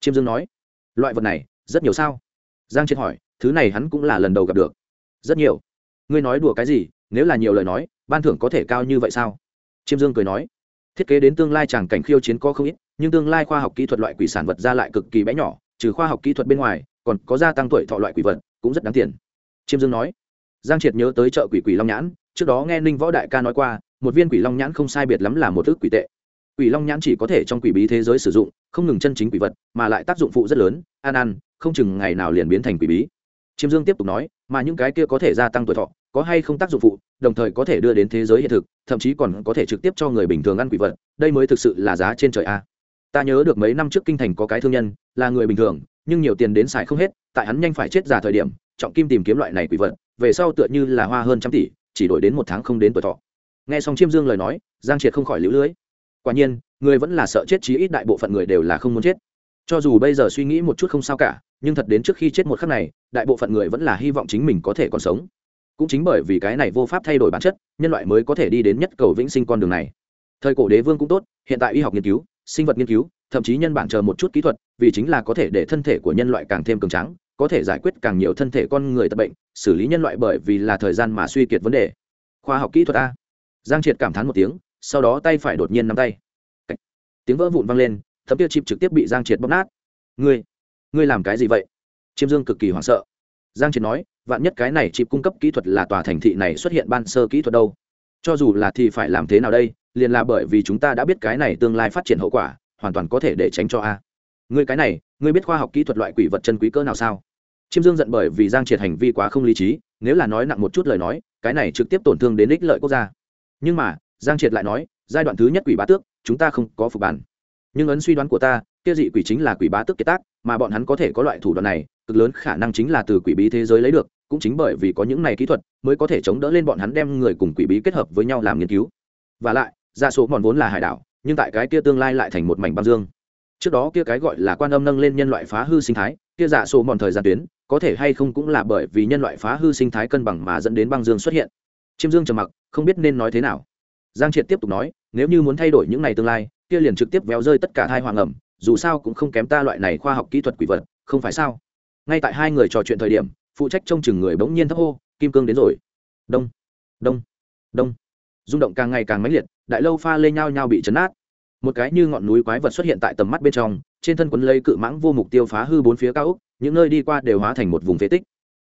Chiêm dương nói, loại vật này, rất nhiều sao? Giang triệt hỏi, thứ này hắn cũng là lần đầu gặp được. Rất nhiều. Ngươi nói đùa cái gì? Nếu là nhiều lời nói, ban thưởng có thể cao như vậy sao? Chiêm dương cười nói, thiết kế đến tương lai chàng cảnh khiêu chiến có không ít, nhưng tương lai khoa học kỹ thuật loại quỷ sản vật ra lại cực kỳ bé nhỏ, trừ khoa học kỹ thuật bên ngoài, còn có gia tăng tuổi thọ loại quỷ vật, cũng rất đáng tiền. Chiêm dương nói, giang triệt nhớ tới chợ quỷ quỷ long nhãn, trước đó nghe ninh võ đại ca nói qua, một viên quỷ long nhãn không sai biệt lắm là một ước quỷ tệ. Quỷ long nhãn chỉ có thể trong quỷ bí thế giới sử dụng, không ngừng chân chính quỷ vật, mà lại tác dụng phụ rất lớn an ăn, không chừng ngày nào liền biến thành quỷ bí. Chiêm dương tiếp tục nói, mà những cái kia có thể gia tăng tuổi thọ có hay không tác dụng phụ, đồng thời có thể đưa đến thế giới hiện thực, thậm chí còn có thể trực tiếp cho người bình thường ăn quỷ vật, đây mới thực sự là giá trên trời a. Ta nhớ được mấy năm trước kinh thành có cái thương nhân, là người bình thường, nhưng nhiều tiền đến xài không hết, tại hắn nhanh phải chết già thời điểm, trọng kim tìm kiếm loại này quỷ vật, về sau tựa như là hoa hơn trăm tỷ, chỉ đổi đến một tháng không đến tuổi thọ. Nghe xong chiêm dương lời nói, giang triệt không khỏi lũ lưới. Quả nhiên, người vẫn là sợ chết chí ít đại bộ phận người đều là không muốn chết. Cho dù bây giờ suy nghĩ một chút không sao cả, nhưng thật đến trước khi chết một khắc này, đại bộ phận người vẫn là hy vọng chính mình có thể còn sống cũng chính bởi vì cái này vô pháp thay đổi bản chất, nhân loại mới có thể đi đến nhất cầu vĩnh sinh con đường này. Thời cổ đế vương cũng tốt, hiện tại y học nghiên cứu, sinh vật nghiên cứu, thậm chí nhân bản chờ một chút kỹ thuật, vì chính là có thể để thân thể của nhân loại càng thêm cường tráng, có thể giải quyết càng nhiều thân thể con người tập bệnh, xử lý nhân loại bởi vì là thời gian mà suy kiệt vấn đề. Khoa học kỹ thuật a. Giang triệt cảm thán một tiếng, sau đó tay phải đột nhiên nắm tay. Tiếng vỡ vụn vang lên, thấm tiêu chip trực tiếp bị giang triệt bóp nát. Ngươi ngươi làm cái gì vậy? Chiêm dương cực kỳ hoảng sợ giang triệt nói, vạn nhất cái này chịp cung cấp kỹ thuật là tòa thành thị này xuất hiện ban sơ kỹ thuật đâu? Cho dù là thì phải làm thế nào đây, liền là bởi vì chúng ta đã biết cái này tương lai phát triển hậu quả, hoàn toàn có thể để tránh cho a. Ngươi cái này, ngươi biết khoa học kỹ thuật loại quỷ vật chân quý cỡ nào sao? Chiêm dương giận bởi vì giang triệt hành vi quá không lý trí, nếu là nói nặng một chút lời nói, cái này trực tiếp tổn thương đến ích lợi quốc gia. Nhưng mà, giang triệt lại nói, giai đoạn thứ nhất quỷ bá tước, chúng ta không có phục bản. Nhưng ấn suy đoán của ta, kia dị quỷ chính là quỷ bá tước kiệt tác, mà bọn hắn có thể có loại thủ đoạn này cực lớn khả năng chính là từ quỷ bí thế giới lấy được, cũng chính bởi vì có những này kỹ thuật mới có thể chống đỡ lên bọn hắn đem người cùng quỷ bí kết hợp với nhau làm nghiên cứu. Và lại ra số mòn vốn là hải đảo, nhưng tại cái kia tương lai lại thành một mảnh băng dương. Trước đó kia cái gọi là quan âm nâng lên nhân loại phá hư sinh thái, kia giả số mòn thời gian tuyến, có thể hay không cũng là bởi vì nhân loại phá hư sinh thái cân bằng mà dẫn đến băng dương xuất hiện. Chiêm dương trầm mặc, không biết nên nói thế nào. Giang triệt tiếp tục nói, nếu như muốn thay đổi những ngày tương lai, kia liền trực tiếp véo rơi tất cả thai hoàng ẩm, dù sao cũng không kém ta loại này khoa học kỹ thuật quỷ vật, không phải sao? Ngay tại hai người trò chuyện thời điểm, phụ trách trông chừng người bỗng nhiên thấp hô, kim cương đến rồi. Đông đông đông. Rung động càng ngày càng mãnh liệt, đại lâu pha lê nhau nhau bị chấn át. Một cái như ngọn núi quái vật xuất hiện tại tầm mắt bên trong, trên thân quấn lấy cự mãng vô mục tiêu phá hư bốn phía cao úc những nơi đi qua đều hóa thành một vùng phế tích.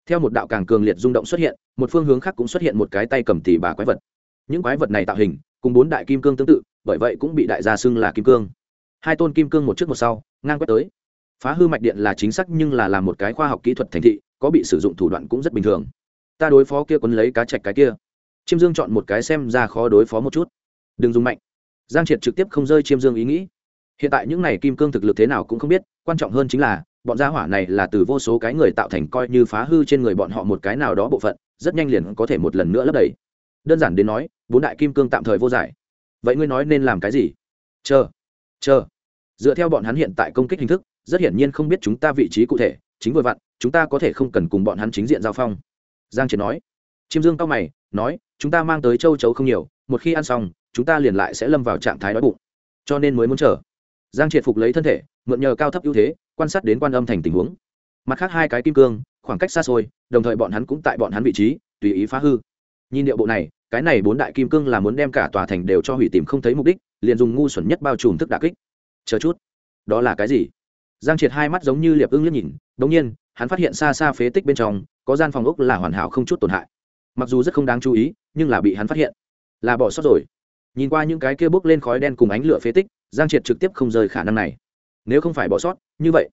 Theo một đạo càng cường liệt rung động xuất hiện, một phương hướng khác cũng xuất hiện một cái tay cầm tỉ bà quái vật. Những quái vật này tạo hình, cùng bốn đại kim cương tương tự, bởi vậy cũng bị đại gia xưng là kim cương. Hai tôn kim cương một trước một sau, ngang quét tới phá hư mạch điện là chính xác nhưng là làm một cái khoa học kỹ thuật thành thị, có bị sử dụng thủ đoạn cũng rất bình thường. Ta đối phó kia quấn lấy cá chạch cái kia. Chiêm dương chọn một cái xem ra khó đối phó một chút. Đừng dùng mạnh. Giang triệt trực tiếp không rơi chiêm dương ý nghĩ. Hiện tại những này kim cương thực lực thế nào cũng không biết, quan trọng hơn chính là, bọn gia hỏa này là từ vô số cái người tạo thành coi như phá hư trên người bọn họ một cái nào đó bộ phận, rất nhanh liền có thể một lần nữa lấp đầy. Đơn giản đến nói, bốn đại kim cương tạm thời vô giải. Vậy ngươi nói nên làm cái gì? Chờ. Chờ. Dựa theo bọn hắn hiện tại công kích hình thức rất hiển nhiên không biết chúng ta vị trí cụ thể, chính vừa vặn, chúng ta có thể không cần cùng bọn hắn chính diện giao phong. Giang triệt nói. Chiêm dương cao mày, nói, chúng ta mang tới châu chấu không nhiều, một khi ăn xong, chúng ta liền lại sẽ lâm vào trạng thái đói bụng. Cho nên mới muốn chờ. Giang triệt phục lấy thân thể, mượn nhờ cao thấp ưu thế, quan sát đến quan âm thành tình huống. Mặt khác hai cái kim cương, khoảng cách xa xôi, đồng thời bọn hắn cũng tại bọn hắn vị trí, tùy ý phá hư. Nhìn điệu bộ này, cái này bốn đại kim cương là muốn đem cả tòa thành đều cho hủy tìm không thấy mục đích, liền dùng ngu xuẩn nhất bao trùm thức đà kích. Chờ chút, đó là cái gì? Giang triệt hai mắt giống như liệp ưng liếc nhìn, đống nhiên, hắn phát hiện xa xa phế tích bên trong, có gian phòng ốc là hoàn hảo không chút tổn hại. Mặc dù rất không đáng chú ý, nhưng là bị hắn phát hiện. Là bỏ sót rồi. Nhìn qua những cái kia bốc lên khói đen cùng ánh lửa phế tích, giang triệt trực tiếp không rời khả năng này. Nếu không phải bỏ sót, như vậy,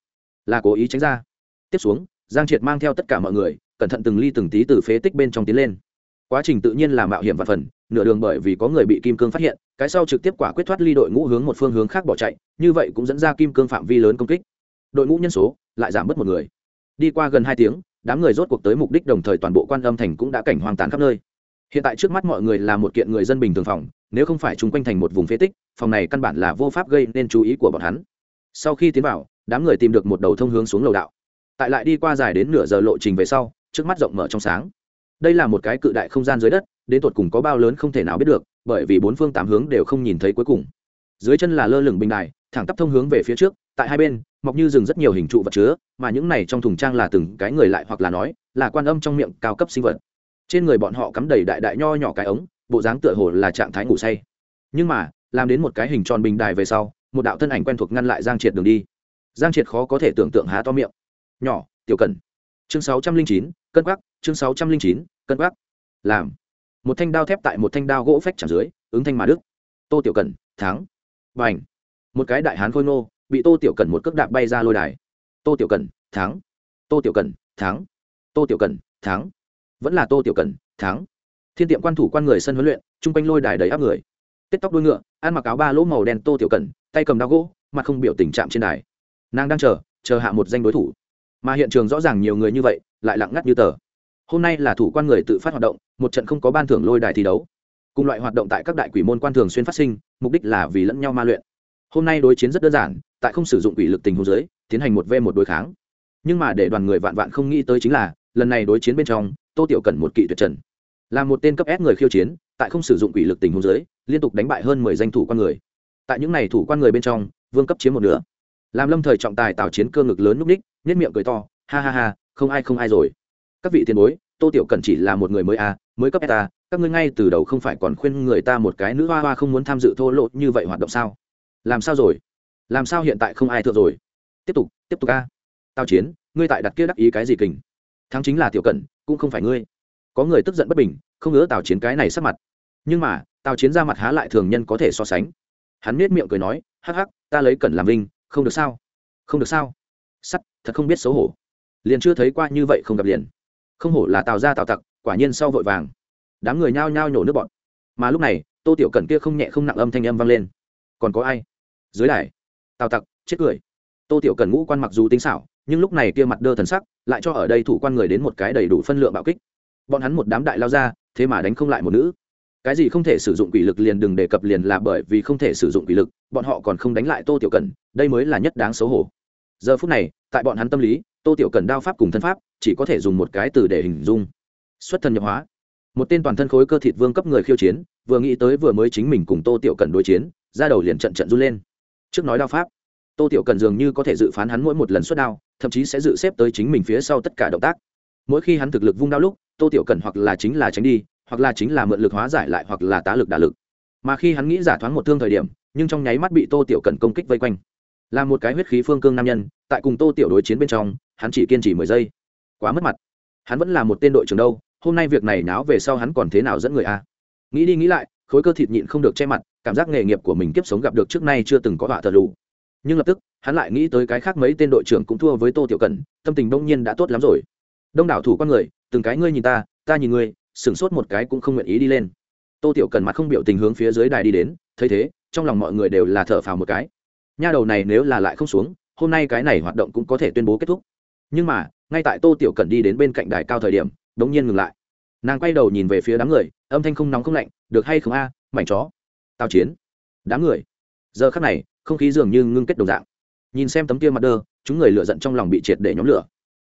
là cố ý tránh ra. Tiếp xuống, giang triệt mang theo tất cả mọi người, cẩn thận từng ly từng tí từ phế tích bên trong tiến lên. Quá trình tự nhiên là mạo hiểm và phần, nửa đường bởi vì có người bị kim cương phát hiện, cái sau trực tiếp quả quyết thoát ly đội ngũ hướng một phương hướng khác bỏ chạy, như vậy cũng dẫn ra kim cương phạm vi lớn công kích đội ngũ nhân số lại giảm bớt một người. Đi qua gần hai tiếng, đám người rốt cuộc tới mục đích đồng thời toàn bộ quan âm thành cũng đã cảnh hoang tàn khắp nơi. Hiện tại trước mắt mọi người là một kiện người dân bình thường phòng, nếu không phải chung quanh thành một vùng phế tích, phòng này căn bản là vô pháp gây nên chú ý của bọn hắn. Sau khi tiến vào, đám người tìm được một đầu thông hướng xuống lầu đạo. Tại lại đi qua dài đến nửa giờ lộ trình về sau, trước mắt rộng mở trong sáng. Đây là một cái cự đại không gian dưới đất, đến tột cùng có bao lớn không thể nào biết được, bởi vì bốn phương tám hướng đều không nhìn thấy cuối cùng. Dưới chân là lơ lửng bình đài, thẳng tắp thông hướng về phía trước tại hai bên, mọc như rừng rất nhiều hình trụ vật chứa, mà những này trong thùng trang là từng cái người lại hoặc là nói, là quan âm trong miệng cao cấp sinh vật. Trên người bọn họ cắm đầy đại đại nho nhỏ cái ống, bộ dáng tựa hồ là trạng thái ngủ say. Nhưng mà, làm đến một cái hình tròn bình đài về sau, một đạo thân ảnh quen thuộc ngăn lại giang triệt đường đi. Giang triệt khó có thể tưởng tượng há to miệng. Nhỏ, tiểu cần chương sáu trăm linh chín, cân quắc, chương sáu trăm linh chín, cân quắc. Làm. Một thanh đao thép tại một thanh đao gỗ phách chẳng dưới, ứng thanh mà đức tô tiểu cần thắng. Và ảnh một cái đại hán khôi nô bị tô tiểu cần một cước đạp bay ra lôi đài. Tô tiểu cần, thắng. Tô tiểu cần, thắng. Tô tiểu cần, thắng. Vẫn là tô tiểu cần, thắng. Thiên tiệm quan thủ quan người sân huấn luyện, chung quanh lôi đài đầy áp người. Tết tóc đuôi ngựa, ăn mặc áo ba lỗ màu đen tô tiểu cần, tay cầm đao gỗ, mặt không biểu tình chạm trên đài. Nàng đang chờ chờ hạ một danh đối thủ. Mà hiện trường rõ ràng nhiều người như vậy, lại lặng ngắt như tờ. Hôm nay là thủ quan người tự phát hoạt động, một trận không có ban thưởng lôi đài thi đấu. Cùng loại hoạt động tại các đại quỷ môn quan thường xuyên phát sinh, mục đích là vì lẫn nhau ma luyện hôm nay đối chiến rất đơn giản tại không sử dụng ủy lực tình huống dưới, tiến hành một v một đối kháng. Nhưng mà để đoàn người vạn vạn không nghĩ tới chính là lần này đối chiến bên trong tô tiểu cần một kỵ tuyệt trần. Là một tên cấp ép người khiêu chiến tại không sử dụng ủy lực tình huống dưới, liên tục đánh bại hơn mười danh thủ quan người. Tại những n à y thủ quan người bên trong vương cấp chiếm một nửa. Làm lâm thời trọng tài tạo chiến cơ ngực lớn núp ních nhất miệng cười to ha ha ha không ai không ai rồi. Các vị tiền bối tô tiểu cần chỉ là một người mới a mới cấp ta à, các ngươi ngay từ đầu không phải còn khuyên người ta một cái nữ hoa hoa không muốn tham dự thô lộ như vậy hoạt động sao? Làm sao rồi? Làm sao hiện tại không ai thượng rồi? Tiếp tục tiếp tục ca. tao chiến, ngươi tại đặt kia đắc ý cái gì kình? Thắng chính là tiểu cẩn, cũng không phải ngươi. Có người tức giận bất bình, không ngớ tào chiến cái này sắp mặt. Nhưng mà, tào chiến ra mặt há lại thường nhân có thể so sánh. Hắn nết miệng cười nói, hắc hắc, ta lấy cẩn làm vinh, không được sao? Không được sao? Sắt, thật không biết xấu hổ. Liền chưa thấy qua như vậy không gặp liền. Không hổ là tào ra tào tặc, quả nhiên sau vội vàng. Đám người nhao nhao nhổ nước bọn mà lúc này, tô tiểu cẩn kia không nhẹ không nặng âm thanh âm vang lên. Còn có ai? Dưới đài. Tào tặc, chết cười. Tô tiểu cẩn ngũ quan mặc dù tính xảo, nhưng lúc này kia mặt đơ thần sắc lại cho ở đây thủ quan người đến một cái đầy đủ phân lượng bạo kích. Bọn hắn một đám đại lao ra, thế mà đánh không lại một nữ. Cái gì không thể sử dụng quỷ lực liền đừng đề cập liền là bởi vì không thể sử dụng quỷ lực, bọn họ còn không đánh lại tô tiểu cần, đây mới là nhất đáng xấu hổ. Giờ phút này, tại bọn hắn tâm lý, tô tiểu cần đao pháp cùng thân pháp chỉ có thể dùng một cái từ để hình dung. Xuất thần nhập hóa. Một tên toàn thân khối cơ thịt vương cấp người khiêu chiến, vừa nghĩ tới vừa mới chính mình cùng tô tiểu cần đối chiến ra đầu liền trận trận run lên trước nói đao pháp, tô tiểu cần dường như có thể dự phán hắn mỗi một lần xuất đao, thậm chí sẽ dự xếp tới chính mình phía sau tất cả động tác. Mỗi khi hắn thực lực vung đao lúc, tô tiểu cần hoặc là chính là tránh đi, hoặc là chính là mượn lực hóa giải lại, hoặc là tá lực đả lực. Mà khi hắn nghĩ giả thoáng một thương thời điểm, nhưng trong nháy mắt bị tô tiểu cần công kích vây quanh. Là một cái huyết khí phương cương nam nhân, tại cùng tô tiểu đối chiến bên trong, hắn chỉ kiên trì mười giây. Quá mất mặt. Hắn vẫn là một tên đội trưởng đâu, hôm nay việc này náo về sau hắn còn thế nào dẫn người a? Nghĩ đi nghĩ lại, khối cơ thịt nhịn không được che mặt cảm giác nghề nghiệp của mình kiếp sống gặp được trước nay chưa từng có họa thờ lù. Nhưng lập tức, hắn lại nghĩ tới cái khác mấy tên đội trưởng cũng thua với tô tiểu cần tâm tình đông nhiên đã tốt lắm rồi. Đông đảo thủ con người, từng cái ngươi nhìn ta ta nhìn ngươi, sửng sốt một cái cũng không nguyện ý đi lên. Tô tiểu cần mặt không biểu tình hướng phía dưới đài đi đến, thấy thế, trong lòng mọi người đều là thở phào một cái. Nha đầu này nếu là lại không xuống, hôm nay cái này hoạt động cũng có thể tuyên bố kết thúc. Nhưng mà, ngay tại tô tiểu cần đi đến bên cạnh đài cao thời điểm đ ố n g nhiên ngừng lại. Nàng quay đầu nhìn về phía đám người, âm thanh không nóng không lạnh, được hay không a, mảnh chó? Tao chiến. Đám người. Giờ khắc này, không khí dường như ngưng kết đồng dạng. Nhìn xem tấm kia mặt đơ, chúng người lựa giận trong lòng bị triệt để nhóm lửa.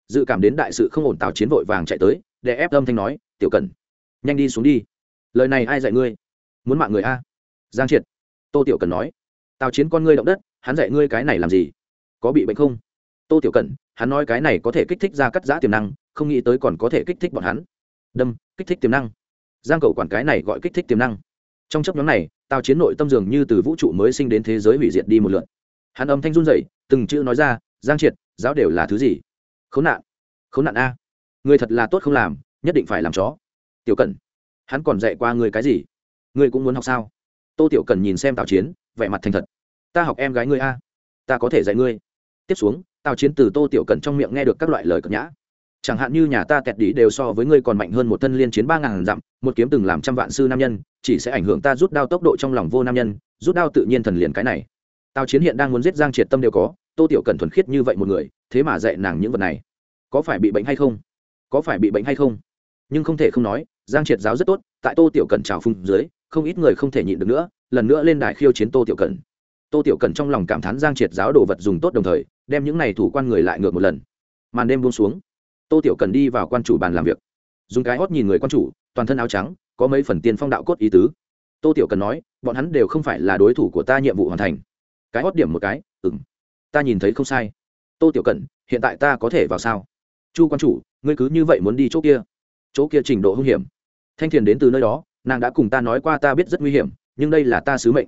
Dự cảm đến đại sự không ổn tào chiến vội vàng chạy tới, để ép âm thanh nói, tiểu cần nhanh đi xuống đi. Lời này ai dạy ngươi? Muốn mạng người a. Giang triệt. Tô tiểu cần nói. Tào chiến con ngươi động đất, hắn dạy ngươi cái này làm gì? Có bị bệnh không? Tô tiểu cần hắn nói cái này có thể kích thích ra cắt giã tiềm năng, không nghĩ tới còn có thể kích thích bọn hắn. Đâm, kích thích tiềm năng. Giang cầu quản cái này gọi kích thích tiềm năng. Trong chấp nhóm này tào chiến nội tâm dường như từ vũ trụ mới sinh đến thế giới hủy diệt đi một lượt. hắn âm thanh run dậy từng chữ nói ra, giang triệt, giáo đều là thứ gì? Khốn nạn khốn nạn a. Người thật là tốt không làm, nhất định phải làm chó. Tiểu cần hắn còn dạy qua người cái gì? Người cũng muốn học sao? Tô tiểu cần nhìn xem tào chiến, vẻ mặt thành thật. Ta học em gái ngươi a, ta có thể dạy ngươi. Tiếp xuống, tào chiến từ tô tiểu cần trong miệng nghe được các loại lời cập nhã chẳng hạn như nhà ta kẹt đi đều so với ngươi còn mạnh hơn một thân liên chiến ba ngàn dặm, một kiếm từng làm trăm vạn sư nam nhân, chỉ sẽ ảnh hưởng ta rút đao tốc độ trong lòng vô nam nhân, rút đao tự nhiên thần liền cái này. Tào chiến hiện đang muốn giết giang triệt tâm đều có, tô tiểu cần thuần khiết như vậy một người, thế mà dạy nàng những vật này. Có phải bị bệnh hay không? Có phải bị bệnh hay không? Nhưng không thể không nói, giang triệt giáo rất tốt, tại tô tiểu cần trào phung dưới, không ít người không thể nhịn được nữa, lần nữa lên đài khiêu chiến tô tiểu cần tô tiểu cần trong lòng cảm thán giang triệt giáo đồ vật dùng tốt đồng thời, đem những này thủ quan người lại ngược một lần. Màn đêm buông xuống tô tiểu cần đi vào quan chủ bàn làm việc. Dùng cái hót nhìn người quan chủ, toàn thân áo trắng, có mấy phần tiên phong đạo cốt ý tứ. Tô tiểu cần nói, bọn hắn đều không phải là đối thủ của ta nhiệm vụ hoàn thành. Cái hót điểm một cái ừng ta nhìn thấy không sai. Tô tiểu cần, hiện tại ta có thể vào sao? Chu quan chủ, ngươi cứ như vậy muốn đi chỗ kia. Chỗ kia trình độ hung hiểm. Thanh thiền đến từ nơi đó, nàng đã cùng ta nói qua ta biết rất nguy hiểm, nhưng đây là ta sứ mệnh.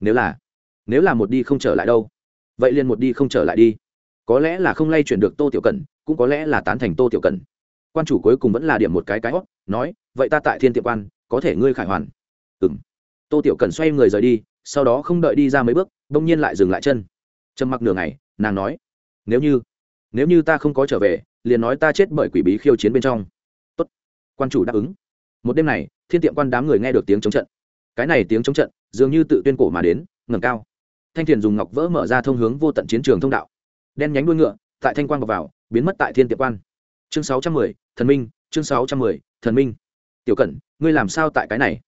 Nếu là nếu là một đi không trở lại đâu? Vậy liền một đi không trở lại đi. Có lẽ là không lay chuyển được tô tiểu cần cũng có lẽ là tán thành tô tiểu cần quan chủ cuối cùng vẫn là điểm một cái cái hót nói vậy ta tại thiên tiệm quan có thể ngươi khải hoàn. Ừ m tô tiểu cần xoay người rời đi sau đó không đợi đi ra mấy bước đ ỗ n g nhiên lại dừng lại chân. Trầm mặc nửa ngày nàng nói nếu như nếu như ta không có trở về liền nói ta chết bởi quỷ bí khiêu chiến bên trong. Tốt. quan chủ đáp ứng. Một đêm này thiên tiệm quan đám người nghe được tiếng chống trận. Cái này tiếng chống trận dường như tự tuyên cổ mà đến ngầm cao. Thanh thiền dùng ngọc vỡ mở ra thông hướng vô tận chiến trường thông đạo. Đen nhánh đuôi ngựa tại thanh quan vào, vào biến mất tại thiên tiệm quan. Chương sáu trăm mười, thần minh, chương sáu trăm mười, thần minh. Tiểu cẩn, ngươi làm sao tại cái này?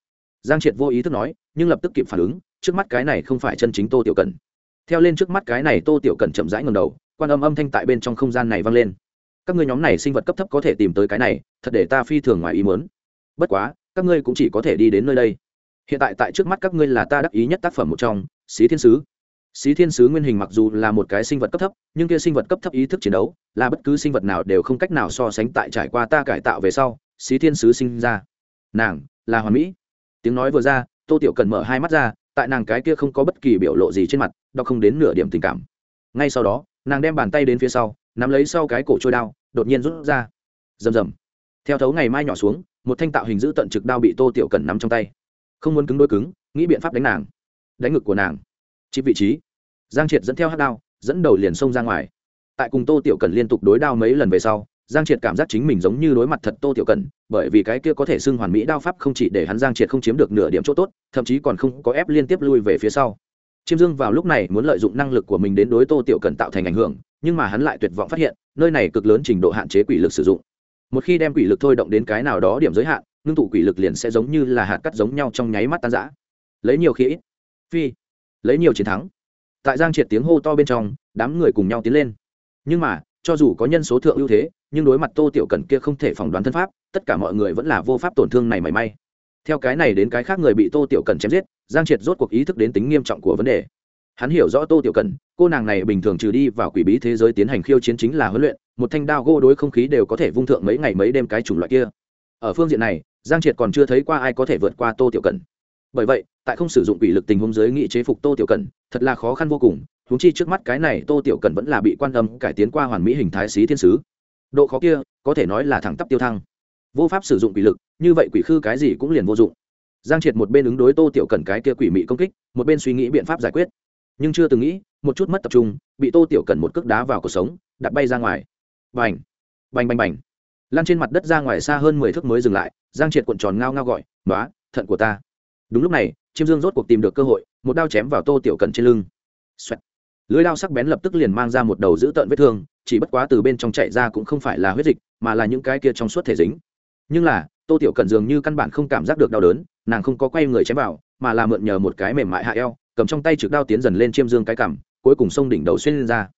Giang triệt vô ý thức nói, nhưng lập tức kịp phản ứng, trước mắt cái này không phải chân chính tô tiểu cẩn. Theo lên trước mắt cái này tô tiểu cẩn chậm rãi ngầm đầu, quan âm âm thanh tại bên trong không gian này vang lên. Các ngươi nhóm này sinh vật cấp thấp có thể tìm tới cái này, thật để ta phi thường ngoài ý muốn. Bất quá, các ngươi cũng chỉ có thể đi đến nơi đây. Hiện tại tại trước mắt các ngươi là ta đắc ý nhất tác phẩm một trong, xí thiên sứ xí thiên sứ nguyên hình mặc dù là một cái sinh vật cấp thấp, nhưng kia sinh vật cấp thấp ý thức chiến đấu, là bất cứ sinh vật nào đều không cách nào so sánh tại trải qua ta cải tạo về sau, xí thiên sứ sinh ra. Nàng là hoàn mỹ. Tiếng nói vừa ra, tô tiểu cần mở hai mắt ra, tại nàng cái kia không có bất kỳ biểu lộ gì trên mặt đ không đến nửa điểm tình cảm. Ngay sau đó, nàng đem bàn tay đến phía sau, nắm lấy sau cái cổ trôi đao, đột nhiên rút ra. Rầm rầm. Theo thấu ngày mai nhỏ xuống, một thanh tạo hình giữ tận trực đao bị tô tiểu cần nắm trong tay. Không muốn cứng đôi cứng, nghĩ biện pháp đánh nàng. Đánh ngực của nàng. Chịp vị trí giang triệt dẫn theo hát đao, dẫn đầu liền xông ra ngoài. Tại cùng tô tiểu cần liên tục đối đao mấy lần về sau, giang triệt cảm giác chính mình giống như đối mặt thật tô tiểu cần, bởi vì cái kia có thể xưng hoàn mỹ đao pháp không chỉ để hắn giang triệt không chiếm được nửa điểm chỗ tốt, thậm chí còn không có ép liên tiếp lui về phía sau. Chiêm dương vào lúc này muốn lợi dụng năng lực của mình đến đối tô tiểu cần tạo thành ảnh hưởng, nhưng mà hắn lại tuyệt vọng phát hiện, nơi này cực lớn trình độ hạn chế quỷ lực sử dụng. Một khi đem quỷ lực thôi động đến cái nào đó điểm giới hạn, ngưng tụ quỷ lực liền sẽ giống như là hạt cắt giống nhau trong nháy mắt tan giã lấy nhiều khi ít. Phi. Lấy nhiều chiến thắng tại giang triệt tiếng hô to bên trong, đám người cùng nhau tiến lên. Nhưng mà, cho dù có nhân số thượng ưu thế, nhưng đối mặt tô tiểu cần kia không thể phỏng đoán thân pháp, tất cả mọi người vẫn là vô pháp tổn thương này mảy may. Theo cái này đến cái khác người bị tô tiểu cần chém giết, giang triệt rốt cuộc ý thức đến tính nghiêm trọng của vấn đề. Hắn hiểu rõ tô tiểu cần cô nàng này bình thường trừ đi vào quỷ bí thế giới tiến hành khiêu chiến chính là huấn luyện, một thanh đao gô đối không khí đều có thể vung thượng mấy ngày mấy đêm cái chủng loại kia. Ở phương diện này, giang triệt còn chưa thấy qua ai có thể vượt qua tô tiểu cần bởi vậy tại không sử dụng quỷ lực tình huống giới nghị chế phục tô tiểu cần thật là khó khăn vô cùng, huống chi trước mắt cái này tô tiểu cần vẫn là bị quan âm cải tiến qua hoàn mỹ hình thái xí thiên sứ. Độ khó kia, có thể nói là thẳng tắp tiêu thăng. Vô pháp sử dụng quỷ lực, như vậy quỷ khư cái gì cũng liền vô dụng. Giang triệt một bên ứng đối tô tiểu cần cái kia quỷ mị công kích, một bên suy nghĩ biện pháp giải quyết. Nhưng chưa từng nghĩ, một chút mất tập trung, bị tô tiểu cần một cước đá vào cuộc sống đặt bay ra ngoài. Bành! Bành bành bành! Lan trên mặt đất ra ngoài xa hơn mười thước mới dừng lại, giang triệt cuộn tròn ngao ngao gọi nói thận của ta. Đúng lúc này chiêm dương rốt cuộc tìm được cơ hội, một đao chém vào tô tiểu cần trên lưng. Xoẹt. lưới đao sắc bén lập tức liền mang ra một đầu dữ tợn vết thương, chỉ bất quá từ bên trong chạy ra cũng không phải là huyết dịch, mà là những cái kia trong suốt thể dính. Nhưng là, tô tiểu cần dường như căn bản không cảm giác được đau đớn, nàng không có quay người chém vào, mà là mượn nhờ một cái mềm mại hạ eo, cầm trong tay trực đao tiến dần lên chiêm dương cái cằm, cuối cùng xông đỉnh đầu xuyên lên ra.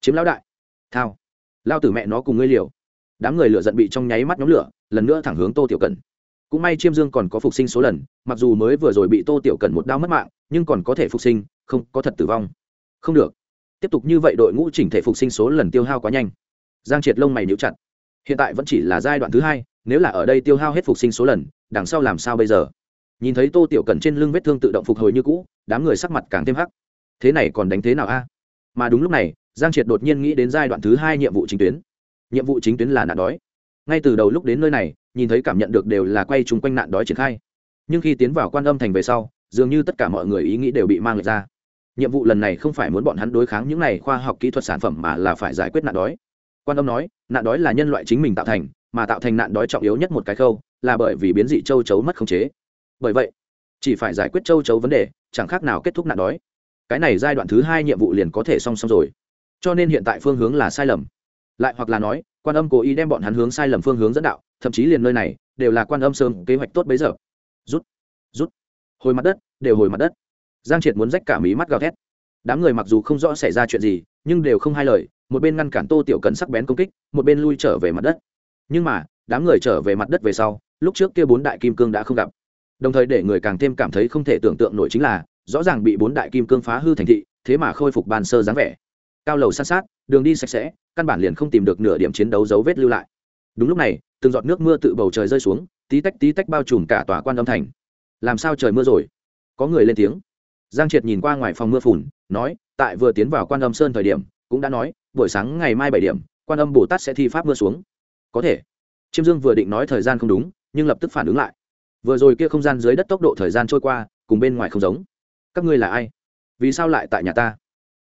Chiếm lão đại. Thao. Lao tử mẹ nó cùng ngươi liều. Đám người lửa giận bị trong nháy mắt nhóm lửa, lần nữa thẳng hướng tô tiểu cần cũng may chiêm dương còn có phục sinh số lần, mặc dù mới vừa rồi bị tô tiểu cần một đao mất mạng, nhưng còn có thể phục sinh, không, có thật tử vong. Không được. Tiếp tục như vậy đội ngũ chỉnh thể phục sinh số lần tiêu hao quá nhanh. Giang triệt lông mày níu chặt. Hiện tại vẫn chỉ là giai đoạn thứ hai, nếu là ở đây tiêu hao hết phục sinh số lần, đằng sau làm sao bây giờ? Nhìn thấy tô tiểu cần trên lưng vết thương tự động phục hồi như cũ, đám người sắc mặt càng thêm hắc. Thế này còn đánh thế nào a? Mà đúng lúc này, giang triệt đột nhiên nghĩ đến giai đoạn thứ hai nhiệm vụ chính tuyến. Nhiệm vụ chính tuyến là nạn đói ngay từ đầu lúc đến nơi này, nhìn thấy cảm nhận được đều là quay chung quanh nạn đói triển khai. Nhưng khi tiến vào quan âm thành về sau, dường như tất cả mọi người ý nghĩ đều bị mang lại ra. Nhiệm vụ lần này không phải muốn bọn hắn đối kháng những này khoa học kỹ thuật sản phẩm mà là phải giải quyết nạn đói. Quan âm nói, nạn đói là nhân loại chính mình tạo thành, mà tạo thành nạn đói trọng yếu nhất một cái khâu, là bởi vì biến dị châu chấu mất khống chế. Bởi vậy, chỉ phải giải quyết châu chấu vấn đề, chẳng khác nào kết thúc nạn đói. Cái này giai đoạn thứ hai nhiệm vụ liền có thể song song rồi. Cho nên hiện tại phương hướng là sai lầm. Lại hoặc là nói quan âm cố ý đem bọn hắn hướng sai lầm phương hướng dẫn đạo, thậm chí liền nơi này đều là quan âm sớm kế hoạch tốt bấy giờ. Rút rút. Hồi mặt đất, đều hồi mặt đất. Giang triệt muốn rách cả mí mắt gào thét. Đám người mặc dù không rõ xảy ra chuyện gì, nhưng đều không hai lời, một bên ngăn cản tô tiểu cần sắc bén công kích, một bên lui trở về mặt đất. Nhưng mà, đám người trở về mặt đất về sau, lúc trước kia bốn đại kim cương đã không gặp. Đồng thời để người càng thêm cảm thấy không thể tưởng tượng nổi chính là, rõ ràng bị bốn đại kim cương phá hư thành thị, thế mà khôi phục bàn sơ dáng vẻ. Cao lầu san sát, đường đi sạch sẽ căn bản liền không tìm được nửa điểm chiến đấu dấu vết lưu lại. Đúng lúc này, từng giọt nước mưa tự bầu trời rơi xuống, tí tách tí tách bao trùm cả tòa quan âm thành. Làm sao trời mưa rồi? Có người lên tiếng. Giang triệt nhìn qua ngoài phòng mưa phùn, nói, tại vừa tiến vào quan âm sơn thời điểm, cũng đã nói, buổi sáng ngày mai bảy điểm, quan âm bồ tát sẽ thi pháp mưa xuống. Có thể. Chiêm dương vừa định nói thời gian không đúng, nhưng lập tức phản ứng lại. Vừa rồi kia không gian dưới đất tốc độ thời gian trôi qua, cùng bên ngoài không giống. Các ngươi là ai? Vì sao lại tại nhà ta?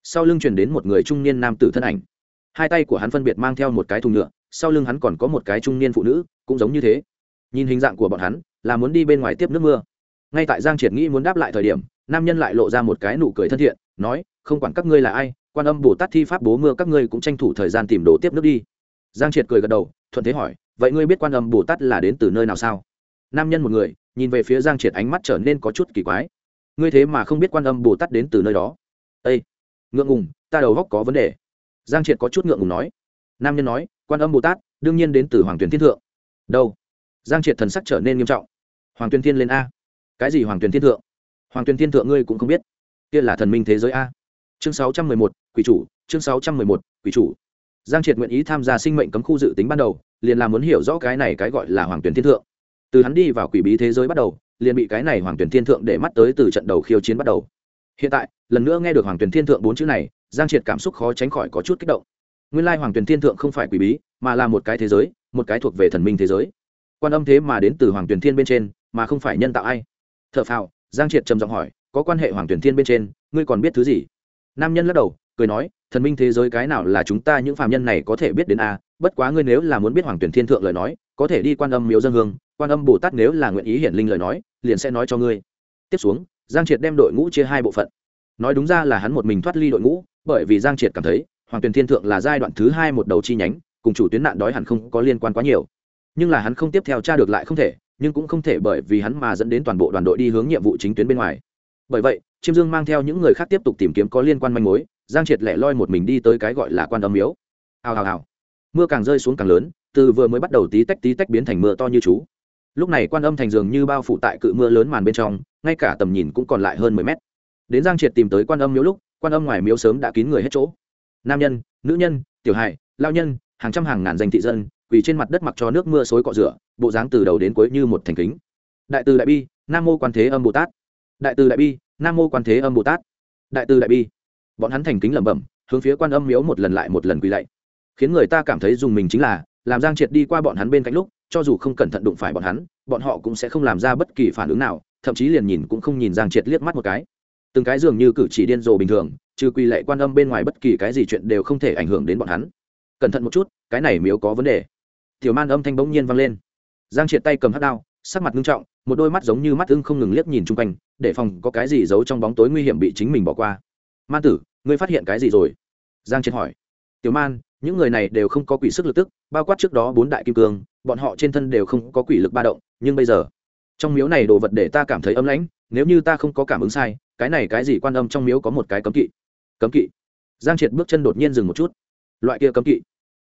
Sau lưng truyền đến một người trung niên nam tử thân ảnh hai tay của hắn phân biệt mang theo một cái thùng nhựa, sau lưng hắn còn có một cái trung niên phụ nữ, cũng giống như thế. Nhìn hình dạng của bọn hắn, là muốn đi bên ngoài tiếp nước mưa. Ngay tại giang triệt nghĩ muốn đáp lại thời điểm, nam nhân lại lộ ra một cái nụ cười thân thiện, nói, không quản các ngươi là ai, quan âm bồ tát thi pháp bố mưa các ngươi cũng tranh thủ thời gian tìm đồ tiếp nước đi. Giang triệt cười gật đầu, thuận thế hỏi, vậy ngươi biết quan âm bồ tát là đến từ nơi nào sao? Nam nhân một người, nhìn về phía giang triệt ánh mắt trở nên có chút kỳ quái. Ngươi thế mà không biết quan âm bồ tát đến từ nơi đó. Ây ngượng ngùng, ta đầu góc có vấn đề giang triệt có chút ngượng ngùng nói. Nam nhân nói, quan âm bồ tát, đương nhiên đến từ hoàng tuyền thiên thượng. Đâu? Giang triệt thần sắc trở nên nghiêm trọng. Hoàng tuyền thiên lên a. Cái gì hoàng tuyền thiên thượng? Hoàng tuyền thiên thượng ngươi cũng không biết. Kia là thần minh thế giới a. Chương sáu trăm mười một, quỷ chủ, chương sáu trăm mười một, quỷ chủ. Giang triệt nguyện ý tham gia sinh mệnh cấm khu dự tính ban đầu, liền là muốn hiểu rõ cái này cái gọi là hoàng tuyển thiên thượng. Từ hắn đi vào quỷ bí thế giới bắt đầu, liền bị cái này hoàng tuyển thiên thượng để mắt tới từ trận đầu khiêu chiến bắt đầu. Hiện tại lần nữa nghe được hoàng tuyển thiên thượng bốn chữ này, giang triệt cảm xúc khó tránh khỏi có chút kích động. Nguyên lai hoàng tuyển thiên thượng không phải quỷ bí, mà là một cái thế giới, một cái thuộc về thần minh thế giới. Quan âm thế mà đến từ hoàng tuyển thiên bên trên, mà không phải nhân tạo ai? T h ở phào, giang triệt trầm giọng hỏi, có quan hệ hoàng tuyển thiên bên trên, ngươi còn biết thứ gì? Nam nhân lắc đầu, cười nói, thần minh thế giới cái nào là chúng ta những phàm nhân này có thể biết đến a? Bất quá ngươi nếu là muốn biết hoàng tuyển thiên thượng lời nói, có thể đi quan âm miếu dân hương, quan âm bồ tát nếu là nguyện ý hiển linh lời nói, liền sẽ nói cho ngươi. Tiếp xuống, giang triệt đem đội ngũ chia hai bộ phận nói đúng ra là hắn một mình thoát ly đội ngũ, bởi vì giang triệt cảm thấy, hoàng Tuyền thiên thượng là giai đoạn thứ hai một đầu chi nhánh, cùng chủ tuyến nạn đói hẳn không có liên quan quá nhiều. Nhưng là hắn không tiếp theo tra được lại không thể, nhưng cũng không thể bởi vì hắn mà dẫn đến toàn bộ đoàn đội đi hướng nhiệm vụ chính tuyến bên ngoài. Bởi vậy, chiêm dương mang theo những người khác tiếp tục tìm kiếm có liên quan manh mối, giang triệt lẻ loi một mình đi tới cái gọi là quan âm miếu. Hào hào hào. Mưa càng rơi xuống càng lớn, từ vừa mới bắt đầu tí tách tí tách biến thành mưa to như chú. Lúc này quan âm thành dường như bao phủ tại cự mưa lớn màn bên trong, ngay cả tầm nhìn cũng còn lại hơn mười mét đến giang triệt tìm tới quan âm miếu lúc, quan âm ngoài miếu sớm đã kín người hết chỗ. Nam nhân, nữ nhân, tiểu hài, lao nhân, hàng trăm hàng ngàn danh thị dân, quỳ trên mặt đất mặc cho nước mưa xối cọ rửa, bộ dáng từ đầu đến cuối như một thành kính. Đại từ đại bi, nam mô quan thế âm bồ tát. Đại từ đại bi, nam mô quan thế âm bồ tát. Đại từ đại bi. Bọn hắn thành kính lẩm bẩm, hướng phía quan âm miếu một lần lại một lần quỳ lạy. Khiến người ta cảm thấy dùng mình chính là, làm giang triệt đi qua bọn hắn bên cạnh lúc, cho dù không cẩn thận đụng phải bọn hắn, bọn họ cũng sẽ không làm ra bất kỳ phản ứng nào, thậm chí liền nhìn cũng không nhìn giang triệt liếc mắt một cái từng cái dường như cử chỉ điên rồ bình thường, trừ quy lệ quan âm bên ngoài bất kỳ cái gì chuyện đều không thể ảnh hưởng đến bọn hắn. Cẩn thận một chút, cái này miếu có vấn đề. Tiểu man âm thanh bỗng nhiên vang lên. Giang triệt tay cầm hát đao, sắc mặt nghiêm trọng, một đôi mắt giống như mắt ưng không ngừng liếc nhìn chung quanh, để phòng có cái gì giấu trong bóng tối nguy hiểm bị chính mình bỏ qua. Man tử, ngươi phát hiện cái gì rồi? Giang triệt hỏi. Tiểu man, những người này đều không có quỷ sức lực tức, bao quát trước đó bốn đại kim cương, bọn họ trên thân đều không có quỷ lực ba động, nhưng bây giờ, trong miếu này đồ vật để ta cảm thấy ấm lãnh, nếu như ta không có cảm ứng sai cái này cái gì quan âm trong miếu có một cái cấm kỵ? Cấm kỵ? Giang triệt bước chân đột nhiên dừng một chút. Loại kia cấm kỵ?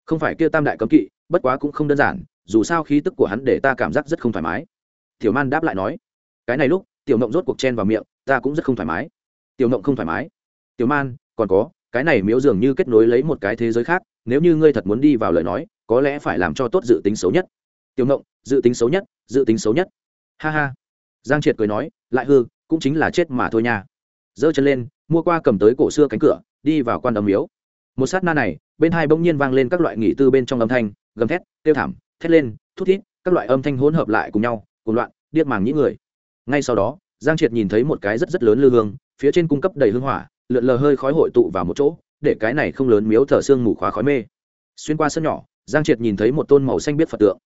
Không phải kia tam đại cấm kỵ, bất quá cũng không đơn giản, dù sao khí tức của hắn để ta cảm giác rất không thoải mái. Tiểu man đáp lại nói, cái này lúc, tiểu mộng rốt cuộc chen vào miệng, ta cũng rất không thoải mái. Tiểu mộng không thoải mái. Tiểu man, còn có, cái này miếu dường như kết nối lấy một cái thế giới khác, nếu như ngươi thật muốn đi vào lời nói, có lẽ phải làm cho tốt dự tính xấu nhất. Tiểu mộng dự tính xấu nhất, dự tính xấu nhất. Ha ha. Giang triệt cười nói, lại hư cũng chính là chết mà thôi nha. Giơ chân lên, mua qua cầm tới cổ xưa cánh cửa, đi vào quan âm miếu. Một sát na này, bên hai bỗng nhiên vang lên các loại nghỉ tư bên trong âm thanh, gầm thét tiêu thảm, thét lên, thút thít, các loại âm thanh hỗn hợp lại cùng nhau cùng loạn, điếc màng những người. Ngay sau đó, giang triệt nhìn thấy một cái rất rất lớn lư hương, phía trên cung cấp đầy hương hỏa, lượn lờ hơi khói hội tụ vào một chỗ, để cái này không lớn miếu thở xương mù khóa khói mê. Xuyên qua sân nhỏ, giang triệt nhìn thấy một tôn màu xanh biết phật tượng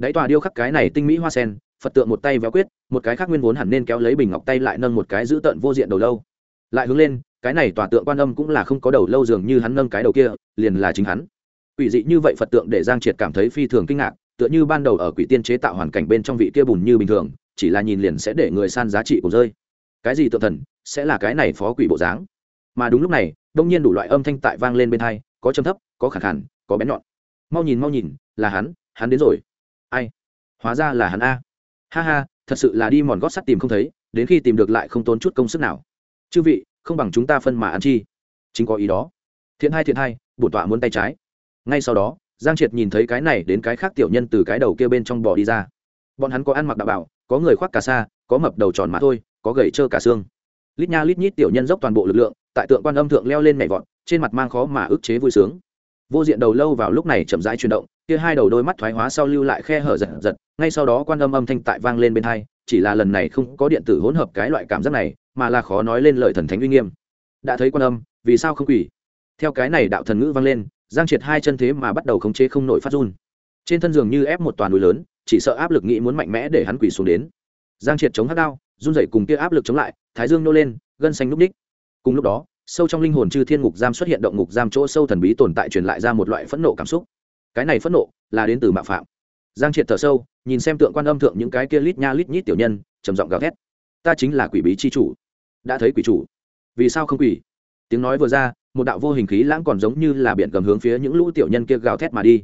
đáy tòa điêu khắc cái này tinh mỹ hoa sen, phật tượng một tay véo quyết, một cái khác nguyên vốn hẳn nên kéo lấy bình ngọc tay lại nâng một cái giữ tợn vô diện đầu lâu. Lại hướng lên, cái này tòa tượng quan âm cũng là không có đầu lâu dường như hắn nâng cái đầu kia, liền là chính hắn. Quỷ dị như vậy phật tượng để giang triệt cảm thấy phi thường kinh ngạc, tựa như ban đầu ở quỷ tiên chế tạo hoàn cảnh bên trong vị kia bùn như bình thường, chỉ là nhìn liền sẽ để người san giá trị của rơi. Cái gì tượng thần, sẽ là cái này phó quỷ bộ dáng? Mà đúng lúc này, đông nhiên đủ loại âm thanh tại vang lên bên hai, có châm thấp, có khẳng khẳng có bén nhọn. Mau nhìn mau nhìn, là hắn hắn đến rồi ai? Hóa ra là hắn a. Ha ha, thật sự là đi mòn gót sắt tìm không thấy, đến khi tìm được lại không tốn chút công sức nào. Chư vị, không bằng chúng ta phân mà ăn chi. Chính có ý đó. Thiện hai thiện hai bổn tọa muốn tay trái. Ngay sau đó, giang triệt nhìn thấy cái này đến cái khác tiểu nhân từ cái đầu kia bên trong bò đi ra. Bọn hắn có ăn mặc đạo bảo, có người khoác cà sa, có mập đầu tròn mà thôi, có gầy trơ cả xương. Lít nha lít nhít tiểu nhân dốc toàn bộ lực lượng, tại tượng quan âm thượng leo lên nhảy vọt, trên mặt mang khó mà ức chế vui sướng vô diện đầu lâu vào lúc này chậm rãi chuyển động, kia hai đầu đôi mắt thoái hóa sau lưu lại khe hở giật giật, ngay sau đó quan âm âm thanh tại vang lên bên hai, chỉ là lần này không có điện tử hỗn hợp cái loại cảm giác này, mà là khó nói lên lời thần thánh uy nghiêm. Đã thấy quan âm, vì sao không quỷ theo cái này đạo thần ngữ vang lên, giang triệt hai chân thế mà bắt đầu khống chế không nổi phát run. Trên thân giường như ép một toàn núi lớn, chỉ sợ áp lực nghĩ muốn mạnh mẽ để hắn quỷ xuống đến. Giang triệt chống hát đao, run dậy cùng kia áp lực chống lại, thái dương nô lên, gân xanh núp ních. Cùng lúc đó sâu trong linh hồn chư thiên ngục giam xuất hiện động ngục giam chỗ sâu thần bí tồn tại truyền lại ra một loại phẫn nộ cảm xúc. Cái này phẫn nộ là đến từ mạo phạm. Giang triệt thở sâu, nhìn xem tượng quan âm thượng những cái kia lít nha lít nhít tiểu nhân, trầm giọng gào thét. Ta chính là quỷ bí chi chủ. Đã thấy quỷ chủ. Vì sao không quỷ? Tiếng nói vừa ra, một đạo vô hình khí lãng còn giống như là biển cầm hướng phía những lũ tiểu nhân kia gào thét mà đi.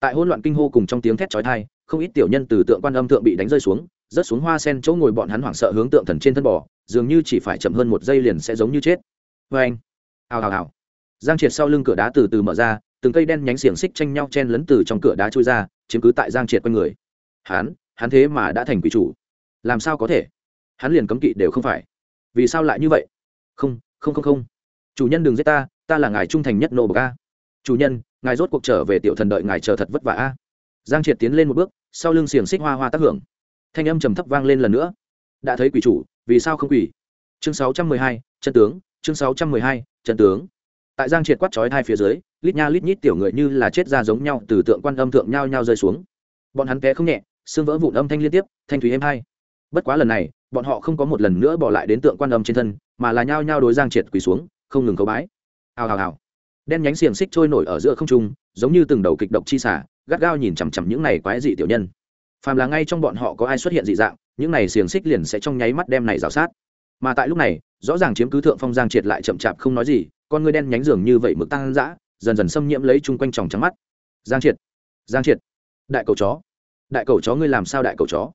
Tại hỗn loạn kinh hô cùng trong tiếng thét chói tai, không ít tiểu nhân từ tượng quan âm thượng bị đánh rơi xuống, rớt xuống hoa sen chỗ ngồi bọn hắn hoảng sợ hướng tượng thần trên thân bò, dường như chỉ phải chậm hơn một giây liền sẽ giống như chết vê anh. Hào hào hào. Giang triệt sau lưng cửa đá từ từ mở ra, từng cây đen nhánh xiềng xích tranh nhau chen lấn từ trong cửa đá trôi ra, chiếm cứ tại giang triệt quanh người. Hắn hắn thế mà đã thành quỷ chủ. Làm sao có thể? Hắn liền cấm kỵ đều không phải. Vì sao lại như vậy? Không không không không. Chủ nhân đừng giết ta ta là ngài trung thành nhất nô bờ ca chủ nhân, ngài rốt cuộc trở về tiểu thần đợi ngài chờ thật vất vả a. Giang triệt tiến lên một bước, sau lưng xiềng xích hoa hoa tác hưởng. Thanh âm trầm thấp vang lên lần nữa. Đã thấy quỷ chủ, vì sao không quỷ? Chương sáu trăm mười hai, chân tướng chương sáu trăm mười hai chân tướng. Tại giang triệt quát chói hai phía dưới, lít nha lít nhít tiểu người như là chết ra giống nhau từ tượng quan âm thượng nhau nhau rơi xuống. Bọn hắn té không nhẹ, xương vỡ vụn âm thanh liên tiếp, thanh thủy êm hai. Bất quá lần này, bọn họ không có một lần nữa bỏ lại đến tượng quan âm trên thân, mà là nhao nhao đối giang triệt quỳ xuống, không ngừng cầu bái. Hào hào hào. Đen nhánh xiềng xích trôi nổi ở giữa không trung, giống như từng đầu kịch độc chi xả, gắt gao nhìn chằm chằm những này quái dị tiểu nhân. Phàm là ngay trong bọn họ có ai xuất hiện dị dạng, những này xiềng xích liền sẽ trong nháy mắt đem này rào sát mà tại lúc này, rõ ràng chiếm cứ thượng phong giang triệt lại chậm chạp không nói gì, con ngươi đen nhánh dường như vậy mực tăng dã, dần dần xâm nhiễm lấy chung quanh tròng trắng mắt. Giang triệt giang triệt. Đại cầu chó. Đại cầu chó ngươi làm sao đại cầu chó?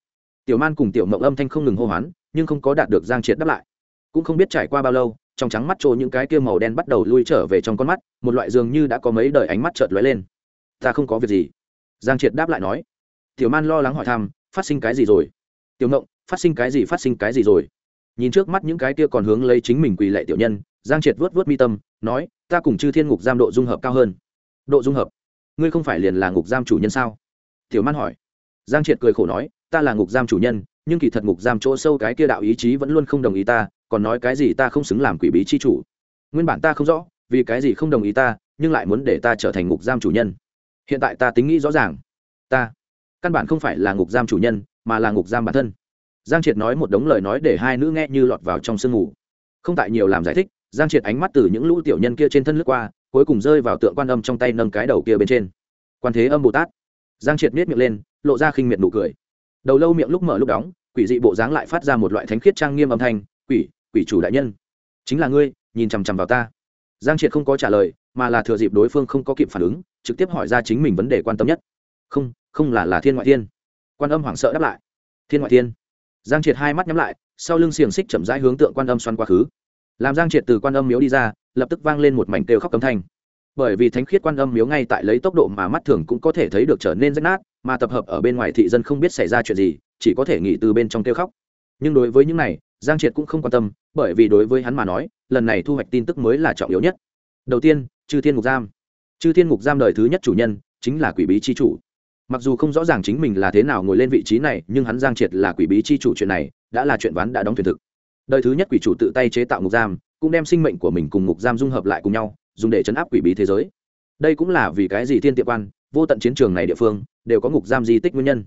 Tiểu man cùng tiểu mộng âm thanh không ngừng hô hoán, nhưng không có đạt được giang triệt đáp lại. Cũng không biết trải qua bao lâu, trong trắng mắt trôi những cái kia màu đen bắt đầu lui trở về trong con mắt, một loại dường như đã có mấy đời ánh mắt chợt lóe lên. Ta không có việc gì. Giang triệt đáp lại nói. Tiểu man lo lắng hỏi thăm, phát sinh cái gì rồi? Tiểu mộng, phát sinh cái gì, phát sinh cái gì rồi? Nhìn trước mắt những cái kia còn hướng lấy chính mình quỳ lệ tiểu nhân, giang triệt vớt vớt mi tâm, nói, ta cùng chư thiên ngục giam độ dung hợp cao hơn. Độ dung hợp? Ngươi không phải liền là ngục giam chủ nhân sao? Tiểu man hỏi. Giang triệt cười khổ nói, ta là ngục giam chủ nhân, nhưng kỳ thật ngục giam chỗ sâu cái kia đạo ý chí vẫn luôn không đồng ý ta, còn nói cái gì ta không xứng làm quỷ bí chi chủ. Nguyên bản ta không rõ, vì cái gì không đồng ý ta, nhưng lại muốn để ta trở thành ngục giam chủ nhân. Hiện tại ta tính nghĩ rõ ràng. Ta, căn bản không phải là ngục giam chủ nhân, mà là ngục giam bản thân giang triệt nói một đống lời nói để hai nữ nghe như lọt vào trong sương ngủ. Không tại nhiều làm giải thích, giang triệt ánh mắt từ những lũ tiểu nhân kia trên thân lướt qua, cuối cùng rơi vào tượng quan âm trong tay nâng cái đầu kia bên trên. Quan thế âm bồ tát. Giang triệt miết miệng lên, lộ ra khinh miệt nụ cười. Đầu lâu miệng lúc mở lúc đóng, quỷ dị bộ dáng lại phát ra một loại thánh khiết trang nghiêm âm thanh, quỷ quỷ chủ đại nhân, chính là ngươi, nhìn chằm chằm vào ta. Giang triệt không có trả lời, mà là thừa dịp đối phương không có kịp phản ứng, trực tiếp hỏi ra chính mình vấn đề quan tâm nhất. Không không là là thiên ngoại thiên. Quan âm hoảng sợ đáp lại. Thiên ngoại thiên giang triệt hai mắt nhắm lại, sau lưng xiềng xích chậm rãi hướng tượng quan âm xoăn quá khứ. Làm giang triệt từ quan âm miếu đi ra, lập tức vang lên một mảnh kêu khóc cấm thanh. Bởi vì thánh khiết quan âm miếu ngay tại lấy tốc độ mà mắt thường cũng có thể thấy được trở nên rách nát, mà tập hợp ở bên ngoài thị dân không biết xảy ra chuyện gì, chỉ có thể nghỉ từ bên trong kêu khóc. Nhưng đối với những này, giang triệt cũng không quan tâm, bởi vì đối với hắn mà nói, lần này thu hoạch tin tức mới là trọng yếu nhất. Đầu tiên, chư thiên ngục giam. Chư thiên ngục giam đời thứ nhất chủ nhân chính là quỷ bí c h i chủ mặc dù không rõ ràng chính mình là thế nào ngồi lên vị trí này, nhưng hắn giang triệt là quỷ bí chi chủ chuyện này, đã là chuyện ván đã đóng thuyền thực. Đời thứ nhất quỷ chủ tự tay chế tạo ngục giam, cũng đem sinh mệnh của mình cùng ngục giam dung hợp lại cùng nhau, dùng để chấn áp quỷ bí thế giới. Đây cũng là vì cái gì thiên tiệm quan, vô tận chiến trường này địa phương, đều có ngục giam di tích nguyên nhân.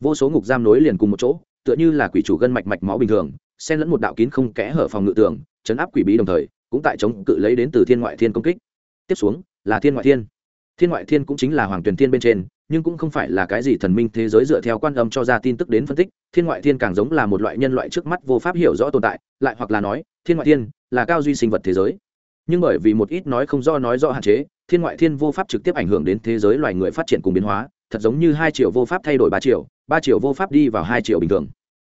Vô số ngục giam nối liền cùng một chỗ, tựa như là quỷ chủ gân mạch mạch máu bình thường, xen lẫn một đạo kín không kẽ hở phòng ngự tường, chấn áp quỷ bí đồng thời, cũng tại chống cự lấy đến từ thiên ngoại thiên công kích. Tiếp xuống, là thiên ngoại thiên. Thiên ngoại thiên cũng chính là hoàng tuyền thiên bên trên nhưng cũng không phải là cái gì thần minh thế giới dựa theo quan âm cho ra tin tức đến phân tích, thiên ngoại thiên càng giống là một loại nhân loại trước mắt vô pháp hiểu rõ tồn tại, lại hoặc là nói, thiên ngoại thiên là cao duy sinh vật thế giới. Nhưng bởi vì một ít nói không do nói rõ hạn chế, thiên ngoại thiên vô pháp trực tiếp ảnh hưởng đến thế giới loài người phát triển cùng biến hóa, thật giống như hai triệu vô pháp thay đổi ba triệu ba triệu vô pháp đi vào hai triệu bình thường.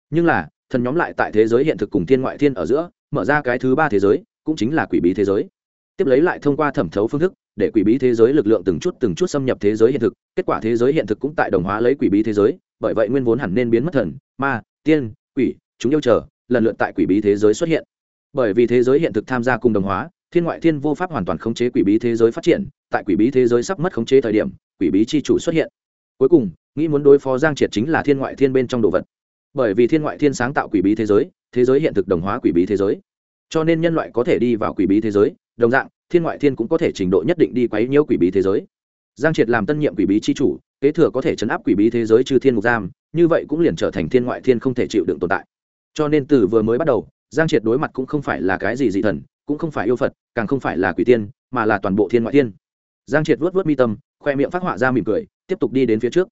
Nhưng là, thần nhóm lại tại thế giới hiện thực cùng thiên ngoại thiên ở giữa, mở ra cái thứ ba thế giới, cũng chính là quỷ bí thế giới. Tiếp lấy lại thông qua thẩm thấu phương thức để quỷ bí thế giới lực lượng từng chút từng chút xâm nhập thế giới hiện thực, kết quả thế giới hiện thực cũng tại đồng hóa lấy quỷ bí thế giới, bởi vậy nguyên vốn hẳn nên biến mất thần, ma, tiên, quỷ, chúng yêu chờ, lần lượt tại quỷ bí thế giới xuất hiện. Bởi vì thế giới hiện thực tham gia cùng đồng hóa, thiên ngoại thiên vô pháp hoàn toàn khống chế quỷ bí thế giới phát triển, tại quỷ bí thế giới sắp mất khống chế thời điểm, quỷ bí c h i chủ xuất hiện. Cuối cùng, nghĩ muốn đối phó giang triệt chính là thiên ngoại thiên bên trong đồ vật. Bởi vì thiên ngoại thiên sáng tạo quỷ bí thế giới thế giới hiện thực đồng hóa quỷ bí thế giới. Cho nên nhân loại có thể đi vào quỷ bí thế giới, đồng dạng thiên ngoại thiên cũng có thể trình độ nhất định đi quấy nhiễu quỷ bí thế giới. Giang triệt làm tân nhiệm quỷ bí c h i chủ, kế thừa có thể chấn áp quỷ bí thế giới trừ thiên mục giam, như vậy cũng liền trở thành thiên ngoại thiên không thể chịu đựng tồn tại. Cho nên từ vừa mới bắt đầu, giang triệt đối mặt cũng không phải là cái gì dị thần, cũng không phải yêu phật, càng không phải là quỷ tiên, mà là toàn bộ thiên ngoại thiên. Giang triệt vuốt vuốt mi tâm, khoe miệng phát họa ra mỉm cười, tiếp tục đi đến phía trước.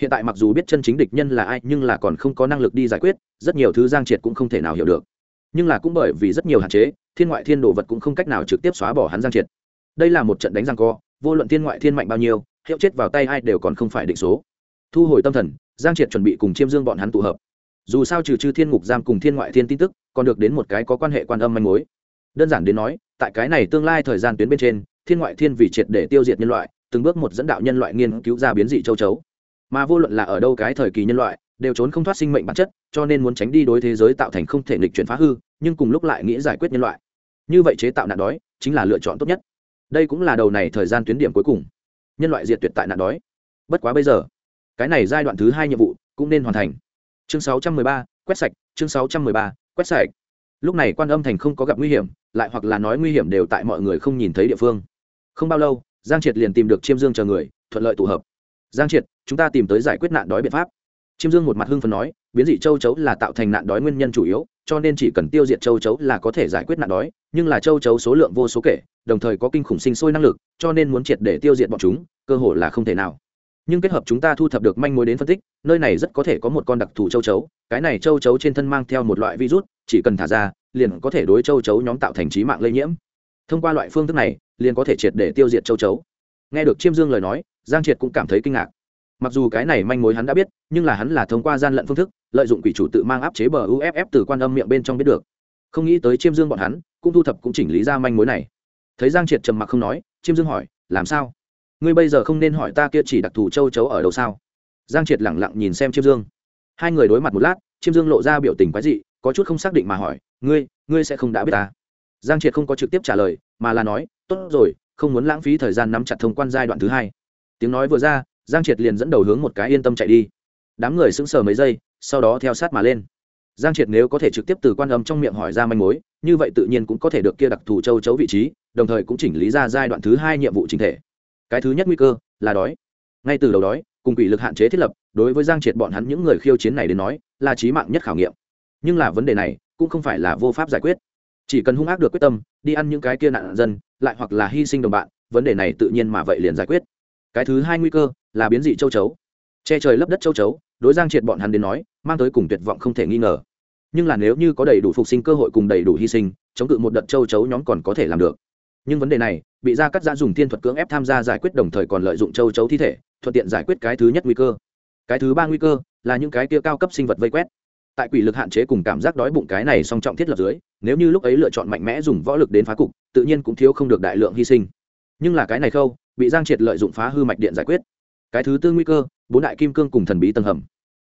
Hiện tại mặc dù biết chân chính địch nhân là ai, nhưng là còn không có năng lực đi giải quyết, rất nhiều thứ giang triệt cũng không thể nào hiểu được. Nhưng là cũng bởi vì rất nhiều hạn chế thiên ngoại thiên đồ vật cũng không cách nào trực tiếp xóa bỏ hắn giang triệt. Đây là một trận đánh giang co, vô luận thiên ngoại thiên mạnh bao nhiêu, hiệu chết vào tay ai đều còn không phải định số. Thu hồi tâm thần, giang triệt chuẩn bị cùng chiêm dương bọn hắn tụ hợp. Dù sao trừ trừ thiên ngục giam cùng thiên ngoại thiên tin tức, còn được đến một cái có quan hệ quan âm manh mối. Đơn giản đến nói, tại cái này tương lai thời gian tuyến bên trên, thiên ngoại thiên vì triệt để tiêu diệt nhân loại, từng bước một dẫn đạo nhân loại nghiên cứu ra biến dị châu chấu. Mà vô luận là ở đâu cái thời kỳ nhân loại, đều trốn không thoát sinh mệnh bản chất, cho nên muốn tránh đi đối thế giới tạo thành không thể nghịch chuyển phá hư, nhưng cùng lúc lại nghĩ giải quyết nhân loại như vậy chế tạo nạn đói chính là lựa chọn tốt nhất. Đây cũng là đầu này thời gian tuyến điểm cuối cùng. Nhân loại diệt tuyệt tại nạn đói. Bất quá bây giờ cái này giai đoạn thứ hai nhiệm vụ cũng nên hoàn thành. Chương 613, quét sạch. Chương 613, quét sạch. Lúc này quan âm thành không có gặp nguy hiểm lại hoặc là nói nguy hiểm đều tại mọi người không nhìn thấy địa phương. Không bao lâu giang triệt liền tìm được chiêm dương chờ người thuận lợi tụ hợp. Giang triệt chúng ta tìm tới giải quyết nạn đói biện pháp. Chiêm dương một mặt hưng phần nói biến dị châu chấu là tạo thành nạn đói nguyên nhân chủ yếu cho nên chỉ cần tiêu diệt châu chấu là có thể giải quyết nạn đói, nhưng là châu chấu số lượng vô số kể, đồng thời có kinh khủng sinh sôi năng lực, cho nên muốn triệt để tiêu diệt bọn chúng, cơ hội là không thể nào. Nhưng kết hợp chúng ta thu thập được manh mối đến phân tích, nơi này rất có thể có một con đặc thù châu chấu, cái này châu chấu trên thân mang theo một loại virus, chỉ cần thả ra, liền có thể đối châu chấu nhóm tạo thành trí mạng lây nhiễm. Thông qua loại phương thức này, liền có thể triệt để tiêu diệt châu chấu. Nghe được chiêm dương lời nói, giang triệt cũng cảm thấy kinh ngạc. Mặc dù cái này manh mối hắn đã biết, nhưng là hắn là thông qua gian lận phương thức lợi dụng quỷ chủ tự mang áp chế bờ uff từ quan âm miệng bên trong biết được. Không nghĩ tới chiêm dương bọn hắn cũng thu thập cũng chỉnh lý ra manh mối này. Thấy giang triệt trầm mặc không nói, chiêm dương hỏi, làm sao? Ngươi bây giờ không nên hỏi ta kia chỉ đặc thù châu chấu ở đâu sao? Giang triệt lẳng lặng nhìn xem chiêm dương. Hai người đối mặt một lát, chiêm dương lộ ra biểu tình quái dị, có chút không xác định mà hỏi, ngươi ngươi sẽ không đã biết ta? Giang triệt không có trực tiếp trả lời, mà là nói, tốt rồi, không muốn lãng phí thời gian nắm chặt thông quan giai đoạn thứ hai. Tiếng nói vừa ra, giang triệt liền dẫn đầu hướng một cái yên tâm chạy đi. Đám người sững sờ mấy giây sau đó theo sát mà lên. Giang triệt nếu có thể trực tiếp từ quan âm trong miệng hỏi ra manh mối, như vậy tự nhiên cũng có thể được kia đặc thù châu chấu vị trí, đồng thời cũng chỉnh lý ra giai đoạn thứ hai nhiệm vụ chính thể. Cái thứ nhất nguy cơ là đói. Ngay từ đầu đói, cùng quỷ lực hạn chế thiết lập, đối với giang triệt bọn hắn những người khiêu chiến này đến nói, là trí mạng nhất khảo nghiệm. Nhưng là vấn đề này cũng không phải là vô pháp giải quyết. Chỉ cần hung ác được quyết tâm, đi ăn những cái kia nạn dân, lại hoặc là hy sinh đồng bạn, vấn đề này tự nhiên mà vậy liền giải quyết. Cái thứ hai nguy cơ là biến dị châu chấu. Che trời lấp đất châu chấu đối giang triệt bọn hắn đến nói, mang tới cùng tuyệt vọng không thể nghi ngờ. Nhưng là nếu như có đầy đủ phục sinh cơ hội cùng đầy đủ hy sinh, chống cự một đợt châu chấu nhóm còn có thể làm được. Nhưng vấn đề này, bị gia cắt giã dùng thiên thuật cưỡng ép tham gia giải quyết đồng thời còn lợi dụng châu chấu thi thể, thuận tiện giải quyết cái thứ nhất nguy cơ. Cái thứ ba nguy cơ là những cái kia cao cấp sinh vật vây quét. Tại quỷ lực hạn chế cùng cảm giác đói bụng cái này song trọng thiết lập dưới, nếu như lúc ấy lựa chọn mạnh mẽ dùng võ lực đến phá cục, tự nhiên cũng thiếu không được đại lượng hy sinh. Nhưng là cái này khâu, bị giang triệt lợi dụng phá hư mạch điện giải quyết. Cái thứ tư nguy cơ, bốn đại kim cương cùng thần bí tầng hầm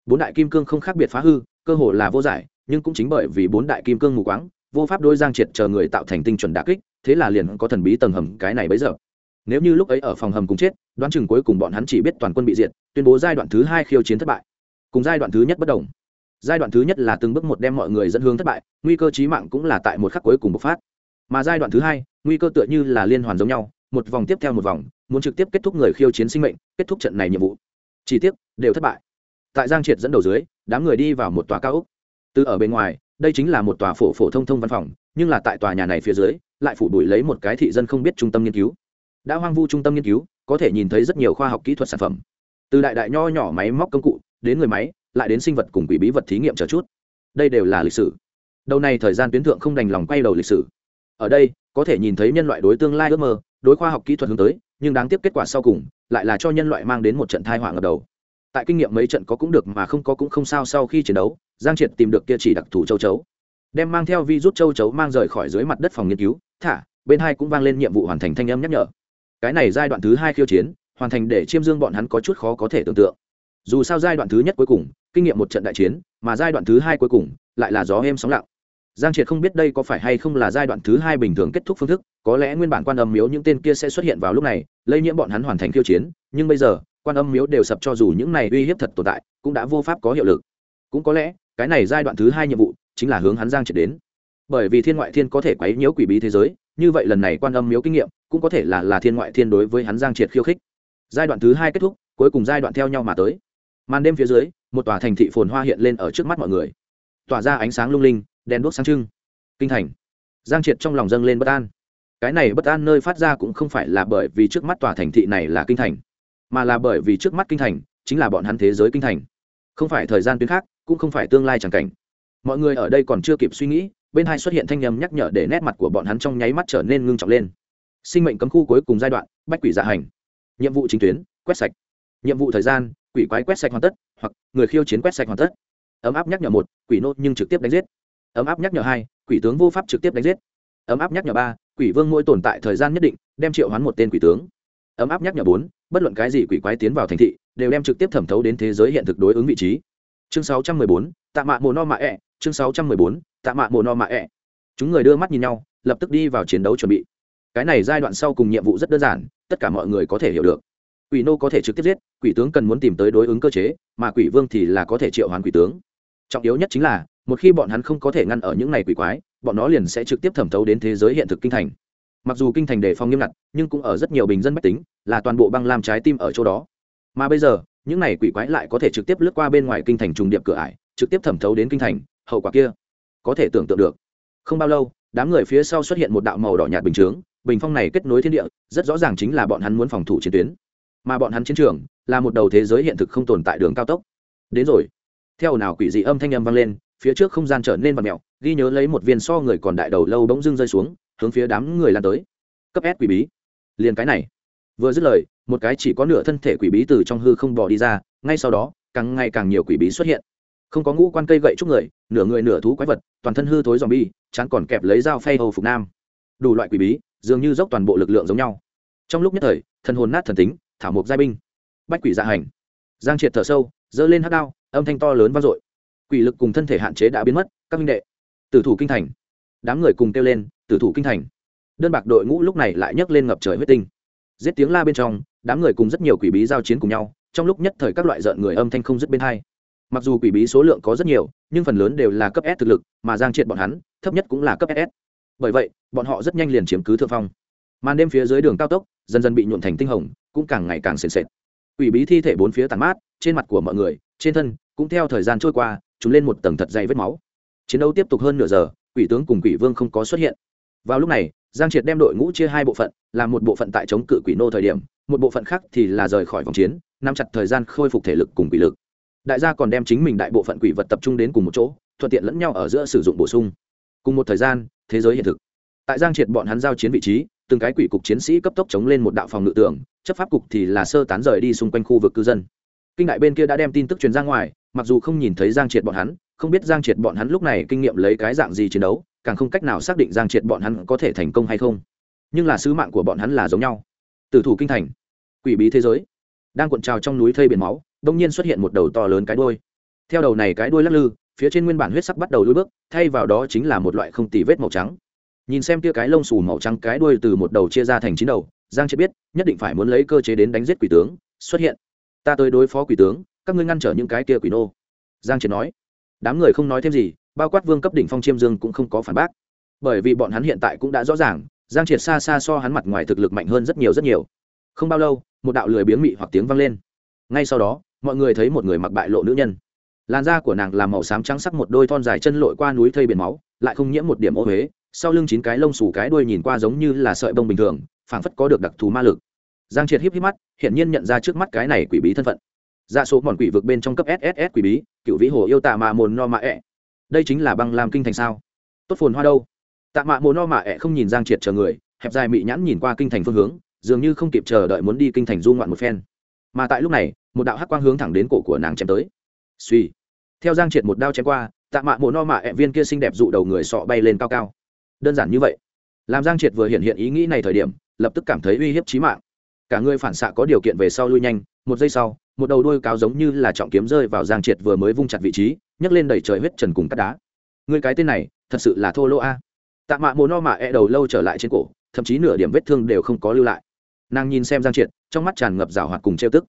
bốn đại kim cương không khác biệt phá hư, cơ hồ là vô giải, nhưng cũng chính bởi vì bốn đại kim cương mù quáng, vô pháp đôi giang triệt chờ người tạo thành tinh chuẩn đà kích, thế là liền có thần bí tầng hầm cái này bấy giờ. Nếu như lúc ấy ở phòng hầm cùng chết, đoán chừng cuối cùng bọn hắn chỉ biết toàn quân bị diệt, tuyên bố giai đoạn thứ hai khiêu chiến thất bại. Cùng giai đoạn thứ nhất bất đồng. Giai đoạn thứ nhất là từng bước một đem mọi người dẫn hướng thất bại, nguy cơ chí mạng cũng là tại một khắc cuối cùng bộc phát. Mà giai đoạn thứ hai, nguy cơ tựa như là liên hoàn giống nhau, một vòng tiếp theo một vòng, muốn trực tiếp kết thúc người khiêu chiến sinh mệnh, kết thúc trận này nhiệm vụ. Chỉ tiếc, đều thất bại tại giang triệt dẫn đầu dưới, đám người đi vào một tòa cao ốc. Từ ở bên ngoài, đây chính là một tòa phổ phổ thông thông văn phòng, nhưng là tại tòa nhà này phía dưới, lại phủ đuổi lấy một cái thị dân không biết trung tâm nghiên cứu. Đã hoang vu trung tâm nghiên cứu, có thể nhìn thấy rất nhiều khoa học kỹ thuật sản phẩm. Từ đại đại nho nhỏ máy móc công cụ, đến người máy, lại đến sinh vật cùng quỷ bí vật thí nghiệm chờ chút. Đây đều là lịch sử. Đầu này thời gian tuyến thượng không đành lòng quay đầu lịch sử. Ở đây, có thể nhìn thấy nhân loại đối tương lai ước mơ, đối khoa học kỹ thuật hướng tới, nhưng đáng tiếc kết quả sau cùng, lại là cho nhân loại mang đến một trận thai họa ngập đầu tại kinh nghiệm mấy trận có cũng được mà không có cũng không sao sau khi chiến đấu, giang triệt tìm được kia chỉ đặc thù châu chấu. Đem mang theo vi rút châu chấu mang rời khỏi dưới mặt đất phòng nghiên cứu, thả, bên hai cũng vang lên nhiệm vụ hoàn thành thanh âm nhắc nhở. Cái này giai đoạn thứ hai khiêu chiến, hoàn thành để chiêm dương bọn hắn có chút khó có thể tưởng tượng. Dù sao giai đoạn thứ nhất cuối cùng, kinh nghiệm một trận đại chiến, mà giai đoạn thứ hai cuối cùng, lại là gió êm sóng lặng. Giang triệt không biết đây có phải hay không là giai đoạn thứ hai bình thường kết thúc phương thức, có lẽ nguyên bản quan âm miếu những tên kia sẽ xuất hiện vào lúc này, lây nhiễm bọn hắn hoàn thành khiêu chiến, nhưng bây giờ quan âm miếu đều sập cho dù những này uy hiếp thật tồn tại, cũng đã vô pháp có hiệu lực. Cũng có lẽ, cái này giai đoạn thứ hai nhiệm vụ chính là hướng hắn giang triệt đến. Bởi vì thiên ngoại thiên có thể quấy nhiễu quỷ bí thế giới, như vậy lần này quan âm miếu kinh nghiệm cũng có thể là là thiên ngoại thiên đối với hắn giang triệt khiêu khích. Giai đoạn thứ hai kết thúc, cuối cùng giai đoạn theo nhau mà tới. Màn đêm phía dưới, một tòa thành thị phồn hoa hiện lên ở trước mắt mọi người. Tỏa ra ánh sáng lung linh, đèn đuốc sáng trưng. Kinh thành. Giang triệt trong lòng dâng lên bất an. Cái này bất an nơi phát ra cũng không phải là bởi vì trước mắt tòa thành thị này là kinh thành mà là bởi vì trước mắt kinh thành, chính là bọn hắn thế giới kinh thành. Không phải thời gian tuyến khác, cũng không phải tương lai chẳng cảnh. Mọi người ở đây còn chưa kịp suy nghĩ, bên hai xuất hiện thanh nhầm nhắc nhở để nét mặt của bọn hắn trong nháy mắt trở nên ngưng trọng lên. Sinh mệnh cấm khu cuối cùng giai đoạn, bách quỷ dạ hành. Nhiệm vụ chính tuyến, quét sạch. Nhiệm vụ thời gian, quỷ quái quét sạch hoàn tất, hoặc người khiêu chiến quét sạch hoàn tất. Ấm áp nhắc nhở một, quỷ nô nhưng trực tiếp đánh giết. Ấm áp nhắc nhở hai, quỷ tướng vô pháp trực tiếp đánh giết. Ấm áp nhắc nhở ba, quỷ vương mỗi tồn tại thời gian nhất định, đem triệu hoán một tên quỷ tướng ấm áp nhắc nhở bốn, bất luận cái gì quỷ quái tiến vào thành thị, đều đem trực tiếp thẩm thấu đến thế giới hiện thực đối ứng vị trí. Chương sáu trăm mười bốn, tạ mạ mồ no mạ ẹ、e. chương sáu trăm mười bốn, tạ mạ mồ no mạ ẹ、e. chúng người đưa mắt nhìn nhau, lập tức đi vào chiến đấu chuẩn bị. Cái này giai đoạn sau cùng nhiệm vụ rất đơn giản, tất cả mọi người có thể hiểu được. Quỷ nô có thể trực tiếp giết, quỷ tướng cần muốn tìm tới đối ứng cơ chế, mà quỷ vương thì là có thể triệu hoán quỷ tướng. Trọng yếu nhất chính là, một khi bọn hắn không có thể ngăn ở những này quỷ quái, bọn nó liền sẽ trực tiếp thẩm thấu đến thế giới hiện thực kinh thành mặc dù kinh thành đề phòng nghiêm ngặt, nhưng cũng ở rất nhiều bình dân mách tính, là toàn bộ băng làm trái tim ở chỗ đó. Mà bây giờ, những này quỷ quái lại có thể trực tiếp lướt qua bên ngoài kinh thành trùng điệp cửa ải, trực tiếp thẩm thấu đến kinh thành, hậu quả kia, có thể tưởng tượng được. Không bao lâu, đám người phía sau xuất hiện một đạo màu đỏ nhạt bình chướng, bình phong này kết nối thiên địa, rất rõ ràng chính là bọn hắn muốn phòng thủ chiến tuyến. Mà bọn hắn chiến trường, là một đầu thế giới hiện thực không tồn tại đường cao tốc. Đến rồi. Theo nào quỷ dị âm thanh âm vang lên, phía trước không gian trở nên vật mẹo ghi nhớ lấy một viên so người còn đại đầu lâu bỗng dưng rơi xuống hướng phía đám người lan tới. Cấp s quỷ bí. Liền cái này. Vừa dứt lời, một cái chỉ có nửa thân thể quỷ bí từ trong hư không bỏ đi ra, ngay sau đó, càng ngày càng nhiều quỷ bí xuất hiện. Không có ngũ quan cây gậy chúc người, nửa người nửa thú quái vật, toàn thân hư thối dòm bi chán còn kẹp lấy dao phay hầu phục nam. Đủ loại quỷ bí, dường như dốc toàn bộ lực lượng giống nhau. Trong lúc nhất thời, thần hồn nát thần tính, thảo mộc giai binh. Bách quỷ dạ hành. Giang triệt thở sâu dơ lên hát đao, âm thanh to lớn vang dội. Quỷ lực cùng thân thể hạn chế đã biến mất, các minh đệ. Tử thủ kinh thành đám người cùng kêu lên, tử thủ kinh thành. Đơn bạc đội ngũ lúc này lại nhấc lên ngập trời huyết tinh. Giết tiếng la bên trong, đám người cùng rất nhiều quỷ bí giao chiến cùng nhau, trong lúc nhất thời các loại rợn người âm thanh không dứt bên hai. Mặc dù quỷ bí số lượng có rất nhiều, nhưng phần lớn đều là cấp s thực lực, mà giang triệt bọn hắn, thấp nhất cũng là cấp ss bởi vậy, bọn họ rất nhanh liền chiếm cứ thượng phong. Màn đêm phía dưới đường cao tốc, dần dần bị nhuộn thành tinh hồng, cũng càng ngày càng sền sệt. Quỷ bí thi thể bốn phía tàn mát, trên mặt của mọi người, trên thân, cũng theo thời gian trôi qua chúng lên một tầng thật dày vết máu. Chiến đấu tiếp tục hơn nửa giờ quỷ tướng cùng quỷ vương không có xuất hiện. Vào lúc này, giang triệt đem đội ngũ chia hai bộ phận là một bộ phận tại chống cự quỷ nô thời điểm, một bộ phận khác thì là rời khỏi vòng chiến, nắm chặt thời gian khôi phục thể lực cùng quỷ lực. Đại gia còn đem chính mình đại bộ phận quỷ vật tập trung đến cùng một chỗ, thuận tiện lẫn nhau ở giữa sử dụng bổ sung. Cùng một thời gian, thế giới hiện thực. Tại giang triệt bọn hắn giao chiến vị trí, từng cái quỷ cục chiến sĩ cấp tốc chống lên một đạo phòng ngự tường, chấp pháp cục thì là sơ tán rời đi xung quanh khu vực cư dân. Kinh đại bên kia đã đem tin tức truyền ra ngoài, mặc dù không nhìn thấy giang triệt bọn hắn không biết giang triệt bọn hắn lúc này kinh nghiệm lấy cái dạng gì chiến đấu, càng không cách nào xác định giang triệt bọn hắn có thể thành công hay không. Nhưng là sứ mạng của bọn hắn là giống nhau. Tử thủ kinh thành, quỷ bí thế giới, đang cuộn trào trong núi thây biển máu, đông nhiên xuất hiện một đầu to lớn cái đôi theo đầu này cái đôi lắc lư, phía trên nguyên bản huyết sắc bắt đầu đuôi bước, thay vào đó chính là một loại không tì vết màu trắng. Nhìn xem tia cái lông xù màu trắng cái đuôi từ một đầu chia ra thành chín đầu, giang triệt biết, nhất định phải muốn lấy cơ chế đến đánh giết quỷ tướng, xuất hiện. Ta tới đối phó quỷ tướng, các ngươi ngăn trở những cái kia quỷ nô. Giang triệt nói đám người không nói thêm gì, bao quát vương cấp đỉnh phong chiêm dương cũng không có phản bác. Bởi vì bọn hắn hiện tại cũng đã rõ ràng, giang triệt xa xa so hắn mặt ngoài thực lực mạnh hơn rất nhiều rất nhiều. Không bao lâu, một đạo lười biếng mị hoặc tiếng vang lên. Ngay sau đó, mọi người thấy một người mặc bại lộ nữ nhân. Làn da của nàng làm màu xám trắng sắc một đôi thon dài chân lội qua núi thây biển máu, lại không nhiễm một điểm ô huế, sau lưng chín cái lông xù cái đuôi nhìn qua giống như là sợi bông bình thường, phảng phất có được đặc thù ma lực. Giang triệt híp híp mắt, hiển nhiên nhận ra trước mắt cái này quỷ bí thân phận. Ra số mòn quỷ vực bên trong cấp sss quỷ bí cựu vĩ hồ yêu tạ mạ mồn no mạ ẹ. Đây chính là băng làm kinh thành sao? Tốt phồn hoa đâu? Tạ mạ mồn no mạ ẹ không nhìn giang triệt chờ người, hẹp dài mị nhãn nhìn qua kinh thành phương hướng, dường như không kịp chờ đợi muốn đi kinh thành du ngoạn một phen. Mà tại lúc này, một đạo hắc quang hướng thẳng đến cổ của nàng chém tới. Suy theo giang triệt một đao chém qua, tạ mạ mồn no mạ ẹ viên kia xinh đẹp dụ đầu người sọ bay lên cao cao. Đơn giản như vậy. Làm giang triệt vừa hiện hiện ý nghĩ này thời điểm, lập tức cảm thấy uy hiếp trí mạng. Cả người phản xạ có điều kiện về sau lui nhanh, một giây sau một đầu đuôi cáo giống như là trọng kiếm rơi vào giang triệt vừa mới vung chặt vị trí, nhấc lên đẩy trời huyết trần cùng cắt đá. Người cái tên này, thật sự là thô lỗ a. Tạ mạ mồ no mạ e đầu lâu trở lại trên cổ, thậm chí nửa điểm vết thương đều không có lưu lại. Nàng nhìn xem giang triệt, trong mắt tràn ngập rào hoạt cùng trêu tức.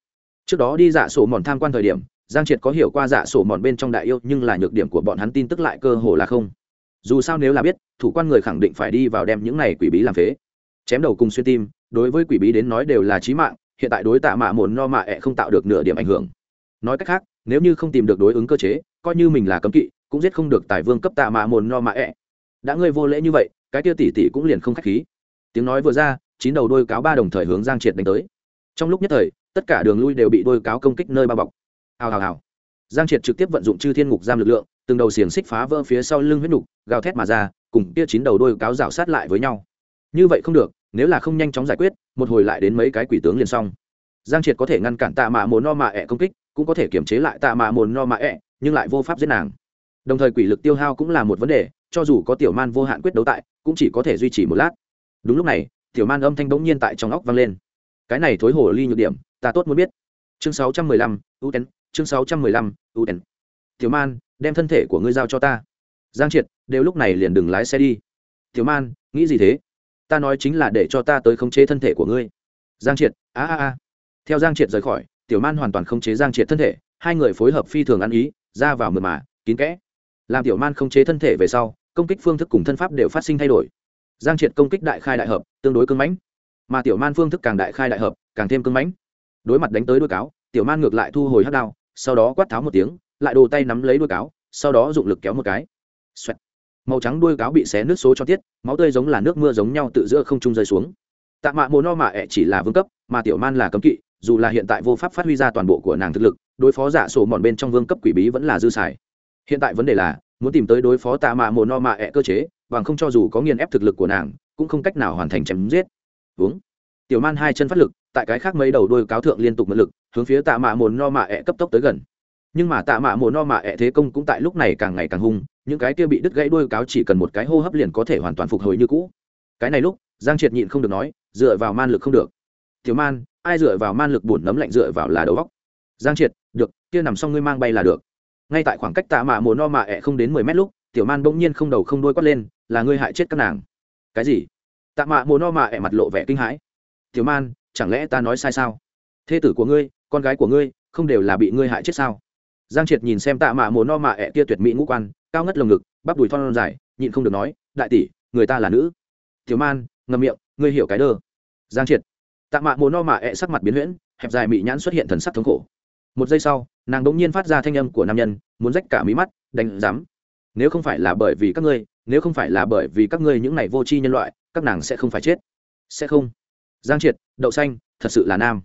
Trước đó đi dạ sổ mòn tham quan thời điểm, giang triệt có hiểu qua dạ sổ mòn bên trong đại yêu, nhưng là nhược điểm của bọn hắn tin tức lại cơ hồ là không. Dù sao nếu là biết, thủ quan người khẳng định phải đi vào đem những này quỷ bí làm phế. Chém đầu cùng xuyên tim, đối với quỷ bí đến nói đều là trí mạng hiện tại đối tạ mạ mồn no mạ ẹ không tạo được nửa điểm ảnh hưởng. Nói cách khác, nếu như không tìm được đối ứng cơ chế, coi như mình là cấm kỵ, cũng giết không được tài vương cấp tạ mạ mồn no mạ ẹ. Đã ngươi vô lễ như vậy, cái tia tỷ tỷ cũng liền không k h á c h khí. Tiếng nói vừa ra, chín đầu đôi cáo ba đồng thời hướng giang triệt đánh tới. Trong lúc nhất thời, tất cả đường lui đều bị đôi cáo công kích nơi bao bọc. Hào hào hào. Giang triệt trực tiếp vận dụng chư thiên ngục giam lực lượng, từng đầu xiềng xích phá vỡ phía sau lưng huyết nục, gào thét mà ra, cùng kia chín đầu đôi cáo rào sát lại với nhau. Như vậy không được nếu là không nhanh chóng giải quyết, một hồi lại đến mấy cái quỷ tướng liền xong. Giang triệt có thể ngăn cản tạ mạ mồn no mạ ẹ công kích, cũng có thể kiềm chế lại tạ mạ mồn no mạ ẹ nhưng lại vô pháp giết nàng. Đồng thời quỷ lực tiêu hao cũng là một vấn đề, cho dù có tiểu man vô hạn quyết đấu tại, cũng chỉ có thể duy trì một lát. Đúng lúc này, tiểu man âm thanh bỗng nhiên tại trong óc vang lên. Cái này thối hổ ly nhược điểm, ta tốt muốn biết. Chương sáu trăm mười lăm uten chương sáu trăm mười lăm uten tiểu man, đem thân thể của ngươi giao cho ta. Giang triệt, đều lúc này liền đừng lái xe đi. Tiểu man, nghĩ gì thế? Ta nói chính là để cho ta tới khống chế thân thể của ngươi. Giang triệt, a a a. Theo giang triệt rời khỏi, tiểu man hoàn toàn khống chế giang triệt thân thể, hai người phối hợp phi thường ăn ý, ra vào mượt mà, kín kẽ. Làm tiểu man khống chế thân thể về sau, công kích phương thức cùng thân pháp đều phát sinh thay đổi. Giang triệt công kích đại khai đại hợp, tương đối cưng mãnh. Mà tiểu man phương thức càng đại khai đại hợp, càng thêm cưng mãnh. Đối mặt đánh tới đuôi cáo, tiểu man ngược lại thu hồi hát đao, sau đó quát tháo một tiếng, lại đồ tay nắm lấy đuôi cáo, sau đó dụng lực kéo một cái. Xoẹt màu trắng đuôi cáo bị xé nước số cho tiết, máu tươi giống là nước mưa giống nhau tự giữa không trung rơi xuống. Tạ mạ mồ no mạ ẹ chỉ là vương cấp, mà tiểu man là cấm kỵ, dù là hiện tại vô pháp phát huy ra toàn bộ của nàng thực lực, đối phó giả sổ mòn bên trong vương cấp quỷ bí vẫn là dư xài. Hiện tại vấn đề là, muốn tìm tới đối phó tạ mạ mồ no mạ ẹ cơ chế, bằng không cho dù có nghiền ép thực lực của nàng, cũng không cách nào hoàn thành chém giết. Uống tiểu man hai chân phát lực, tại cái khác mấy đầu đôi cáo thượng liên tục mật lực, hướng phía tạ mạ mồ no mạ ẹ cấp tốc tới gần. Nhưng mà tạ mạ mồ no mạ ẹ thế công cũng tại lúc này càng ngày càng hung những cái kia bị đứt gãy đuôi cáo chỉ cần một cái hô hấp liền có thể hoàn toàn phục hồi như cũ. Cái này lúc, giang triệt nhịn không được nói, dựa vào man lực không được. Tiểu man, ai dựa vào man lực buồn nấm lạnh dựa vào là đầu vóc giang triệt, được, kia nằm xong ngươi mang bay là được. Ngay tại khoảng cách tạ mạ mồn no mạ ẹ không đến mười mét lúc, tiểu man bỗng nhiên không đầu không đuôi quát lên, là ngươi hại chết các nàng. Cái gì? Tạ mạ mồn no mạ ẹ mặt lộ vẻ kinh hãi. Tiểu man, chẳng lẽ ta nói sai sao? Thê tử của ngươi, con gái của ngươi, không đều là bị ngươi hại chết sao? Giang triệt nhìn xem tạ mạ mồ no mạ ẹ kia tuyệt mỹ ngũ quan cao ngất lồng ngực, bắp đùi thon dài, nhịn không được nói, đại tỷ, người ta là nữ. Thiếu man ngầm miệng, ngươi hiểu cái đơ. Giang triệt. Tạ mạ mồ no mạ ẹ sắc mặt biến huyễn, hẹp dài mị nhãn xuất hiện thần sắc thống khổ. Một giây sau, nàng đ ỗ n g nhiên phát ra thanh âm của nam nhân, muốn rách cả mí mắt, đánh rắm nếu không phải là bởi vì các ngươi, nếu không phải là bởi vì các ngươi những này vô tri nhân loại, các nàng sẽ không phải chết. Sẽ không. Giang triệt, đậu xanh, thật sự là nam.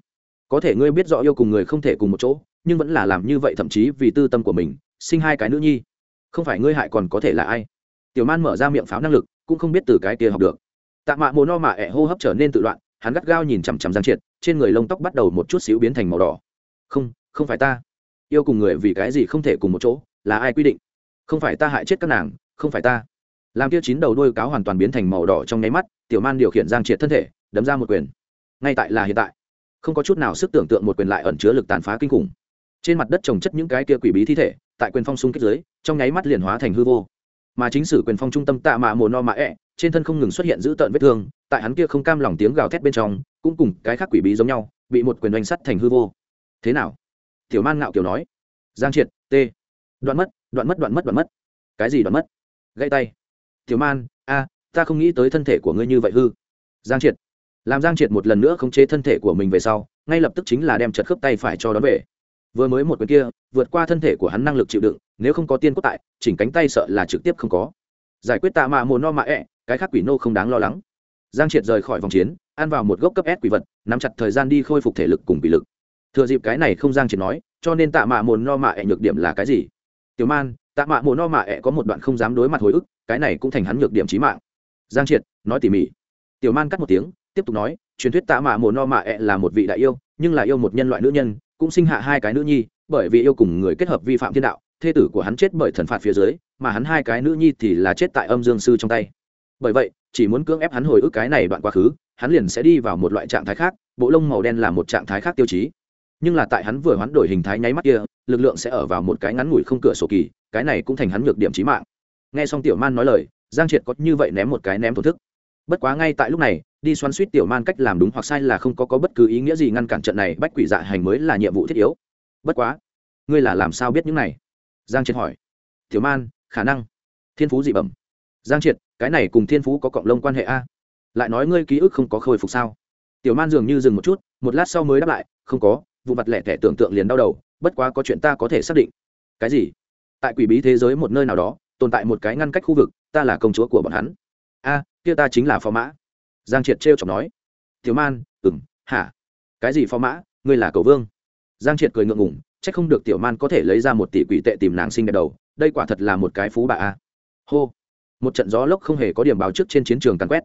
Có thể ngươi biết rõ yêu cùng người không thể cùng một chỗ, nhưng vẫn là làm như vậy thậm chí vì tư tâm của mình, sinh hai cái nữ nhi không phải ngươi hại còn có thể là ai? Tiểu man mở ra miệng pháo năng lực, cũng không biết từ cái kia học được. Tạ mạ mồ no mạ ẹ hô hấp trở nên tự loạn, hắn gắt gao nhìn chằm chằm giang triệt, trên người lông tóc bắt đầu một chút xíu biến thành màu đỏ. Không không phải ta. Yêu cùng người vì cái gì không thể cùng một chỗ, là ai quy định? Không phải ta hại chết các nàng, không phải ta. Làm kia chín đầu đôi cáo hoàn toàn biến thành màu đỏ trong nháy mắt, tiểu man điều khiển giang triệt thân thể, đấm ra một quyền. Ngay tại là hiện tại, không có chút nào sức tưởng tượng một quyền lại ẩn chứa lực tàn phá kinh khủng. Trên mặt đất trồng chất những cái kia quỷ bí thi thể, tại quyền phong xung kích dưới trong nháy mắt liền hóa thành hư vô. Mà chính sử quyền phong trung tâm tạ mạ mồ no mạ ẹ、e, trên thân không ngừng xuất hiện dữ tợn vết thương tại hắn kia không cam lòng tiếng gào thét bên trong cũng cùng cái khác quỷ bí giống nhau bị một quyền oanh sắt thành hư vô. Thế nào? Tiểu man ngạo kiểu nói. Giang triệt t. Đoạn mất đoạn mất đoạn mất đoạn mất. Cái gì đoạn mất? Gãy tay. Tiểu man a ta không nghĩ tới thân thể của ngươi như vậy hư. Giang triệt. Làm giang triệt một lần nữa khống chế thân thể của mình về sau ngay lập tức chính là đem chật khớp tay phải cho đón về. Vừa mới một quyền kia vượt qua thân thể của hắn năng lực chịu đựng nếu không có tiên cốt tại chỉnh cánh tay sợ là trực tiếp không có. Giải quyết tạ mạ mồ no mạ ẹ、e, cái khác quỷ nô không đáng lo lắng. Giang triệt rời khỏi vòng chiến ăn vào một gốc cấp s quỷ vật nắm chặt thời gian đi khôi phục thể lực cùng bị lực. Thừa dịp cái này không giang triệt nói cho nên tạ mạ mồ no mạ ẹ、e、nhược nhược điểm là cái gì? Tiểu man tạ mạ mồ no mạ ẹ、e、có có một đoạn không dám đối mặt hồi ức cái này cũng thành hắn nhược điểm trí mạng. Giang triệt nói tỉ mỉ. Tiểu man cắt một tiếng tiếp tục nói truyền thuyết tạ mạ mồ no mạ ẹ、e、là là một vị đại yêu nhưng là yêu một nhân loại nữ nhân cũng sinh hạ hai cái nữ nhi bởi vì yêu cùng người kết hợp vi phạm thiên đạo thê tử của hắn chết bởi thần phạt phía dưới mà hắn hai cái nữ nhi thì là chết tại âm dương sư trong tay. Bởi vậy chỉ muốn cưỡng ép hắn hồi ức cái này đoạn quá khứ hắn liền sẽ đi vào một loại trạng thái khác bộ lông màu đen là một trạng thái khác tiêu chí. Nhưng là tại hắn vừa hoán đổi hình thái nháy mắt kia lực lượng sẽ ở vào một cái ngắn ngủi không cửa sổ kỳ cái này cũng thành hắn nhược điểm trí mạng. Nghe xong tiểu man nói lời giang triệt có như vậy ném một cái ném thổ thức. Bất quá ngay tại lúc này đi xoắn suýt tiểu man cách làm đúng hoặc sai là không có, có bất cứ ý nghĩa gì ngăn cản trận này bách quỷ dạ hành mới là nhiệm vụ thiết yếu. Bất quá ngươi là làm sao biết những này? Giang triệt hỏi. Tiểu man, khả năng. Thiên phú dị bẩm. Giang triệt, cái này cùng thiên phú có cộng lông quan hệ a? Lại nói ngươi ký ức không có khôi phục sao? Tiểu man dường như dừng một chút, một lát sau mới đáp lại, không có, vụ mặt lẻ tẻ tưởng tượng liền đau đầu, bất quá có chuyện ta có thể xác định. Cái gì? Tại quỷ bí thế giới một nơi nào đó, tồn tại một cái ngăn cách khu vực, ta là công chúa của bọn hắn. A, kia ta chính là phó mã. Giang triệt trêu chọc nói. Thiếu man ừng hả? Cái gì phó mã? Ngươi là cầu vương. Giang triệt cười ngượng ngủng chắc không được tiểu man có thể lấy ra một tỷ quỷ tệ tìm nàng sinh đẹp đầu, đây quả thật là một cái phú bà a. Hô. Một trận gió lốc không hề có điểm báo trước trên chiến trường càn quét.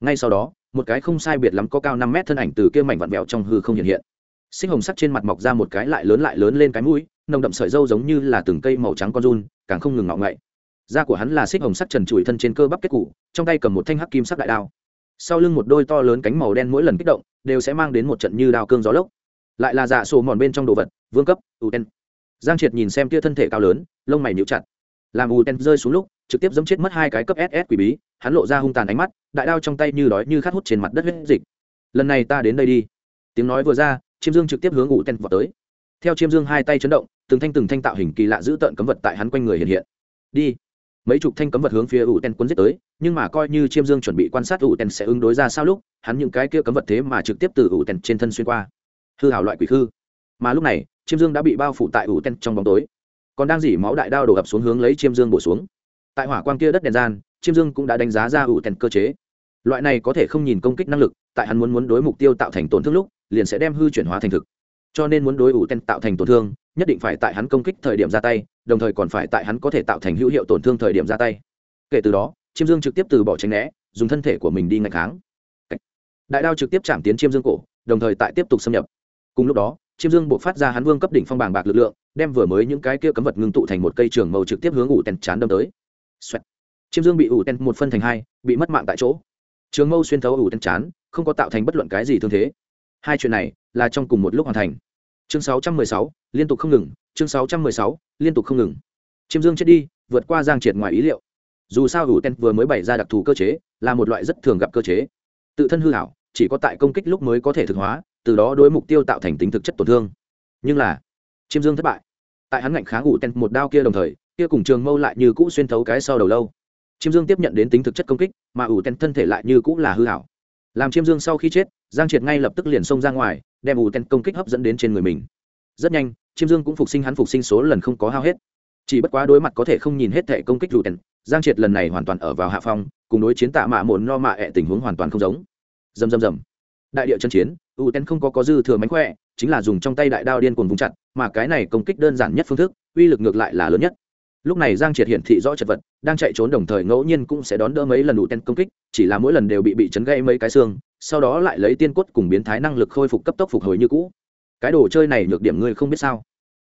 Ngay sau đó, một cái không sai biệt lắm có cao năm mét thân ảnh từ kia mảnh vặn vẹo trong hư không hiện hiện. Xích hồng sắc trên mặt mọc ra một cái lại lớn lại lớn lên cái mũi, nồng đậm sợi dâu giống như là từng cây màu trắng con run, càng không ngừng ngọng ngậy. Da của hắn là xích hồng sắc trần trụi thân trên cơ bắp kết cụ trong tay cầm một thanh hắc kim sắc đại đao. Sau lưng một đôi to lớn cánh màu đen mỗi lần kích động, đều sẽ mang đến một trận như đao cương gió lốc. Lại là dạ sổ mòn bên trong đồ vật vương cấp uten giang triệt nhìn xem tia thân thể cao lớn, lông mày níu chặt. Làm uten rơi xuống lúc, trực tiếp dẫm chết mất hai cái cấp ss quỷ bí, hắn lộ ra hung tàn ánh mắt, đại đao trong tay như đói như khát hút trên mặt đất huyết dịch. Lần này ta đến đây đi. Tiếng nói vừa ra, chiêm dương trực tiếp hướng uten vào tới. Theo chiêm dương hai tay chấn động, từng thanh từng thanh tạo hình kỳ lạ giữ tợn cấm vật tại hắn quanh người hiện hiện. Đi. Mấy chục thanh cấm vật hướng phía ủ ten cuốn giết tới, nhưng mà coi như chiêm dương chuẩn bị quan sát ủ ten sẽ ứng đối ra sao lúc, hắn những cái kia cấm vật thế mà trực tiếp từ ủ ten trên thân xuyên qua. Hư hảo loại quỷ khư. Mà lúc này chiêm dương đã bị bao phủ tại ủ ten trong bóng tối. Còn đang dỉ máu đại đao đổ ập xuống hướng lấy chiêm dương bổ xuống. Tại hỏa quang kia đất đèn gian, chiêm dương cũng đã đánh giá ra ủ ten cơ chế. Loại này có thể không nhìn công kích năng lực, tại hắn muốn muốn đối mục tiêu tạo thành tổn thương lúc, liền sẽ đem hư chuyển hóa thành thực. Cho nên muốn đối ủ ten tạo thành tổn thương, nhất định phải tại hắn công kích thời điểm ra tay, đồng thời còn phải tại hắn có thể tạo thành hữu hiệu tổn thương thời điểm ra tay. Kể từ đó, chiêm dương trực tiếp từ bỏ tránh né, dùng thân thể của mình đi ngạch kháng. Đại đao trực tiếp chạm tiến chiêm dương cổ, đồng thời tại tiếp tục xâm nhập. Cùng lúc đó chiêm dương buộc phát ra hắn vương cấp đỉnh phong bàng bạc lực lượng đem vừa mới những cái kia cấm vật ngưng tụ thành một cây trường màu trực tiếp hướng ủ tèn chán đâm tới、Xoẹt. Chiêm dương bị ủ tèn một phân thành hai bị mất mạng tại chỗ. Trường mâu xuyên thấu ủ tèn chán không có tạo thành bất luận cái gì thương thế. Hai chuyện này là trong cùng một lúc hoàn thành. Chương 616, liên tục không ngừng chương 616, liên tục không ngừng. Chiêm dương chết đi vượt qua giang triệt ngoài ý liệu. Dù sao ủ ten vừa mới bày ra đặc thù cơ chế là một loại rất thường gặp cơ chế. Tự thân hư hảo chỉ có tại công kích lúc mới có thể thực hóa từ đó đối mục tiêu tạo thành tính thực chất tổn thương. Nhưng là, chiêm dương thất bại. Tại hắn ngạnh kháng ủ ten một đao kia đồng thời, kia cùng trường mâu lại như cũ xuyên thấu cái sau đầu lâu. Chiêm dương tiếp nhận đến tính thực chất công kích, mà ủ ten thân thể lại như cũ là hư hảo. Làm chiêm dương sau khi chết, giang triệt ngay lập tức liền xông ra ngoài, đem ủ ten công kích hấp dẫn đến trên người mình. Rất nhanh, chiêm dương cũng phục sinh hắn phục sinh số lần không có hao hết. Chỉ bất quá đối mặt có thể không nhìn hết thể công kích ủ ten giang triệt lần này hoàn toàn ở vào hạ phong, cùng đối chiến tạ mạ mồn no mạ ẹ tình huống hoàn toàn không giống. Dầm dầm dầm đại địa chân chiến U ten không có có dư thừa mánh khỏe, chính là dùng trong tay đại đao điên cuồng vùng chặt, mà cái này công kích đơn giản nhất phương thức, uy lực ngược lại là lớn nhất. Lúc này giang triệt hiển thị rõ chật vật, đang chạy trốn đồng thời ngẫu nhiên cũng sẽ đón đỡ mấy lần U tên công kích, chỉ là mỗi lần đều bị bị chấn gây mấy cái xương, sau đó lại lấy tiên cốt cùng biến thái năng lực khôi phục cấp tốc phục hồi như cũ. Cái đồ chơi này nhược điểm ngươi không biết sao?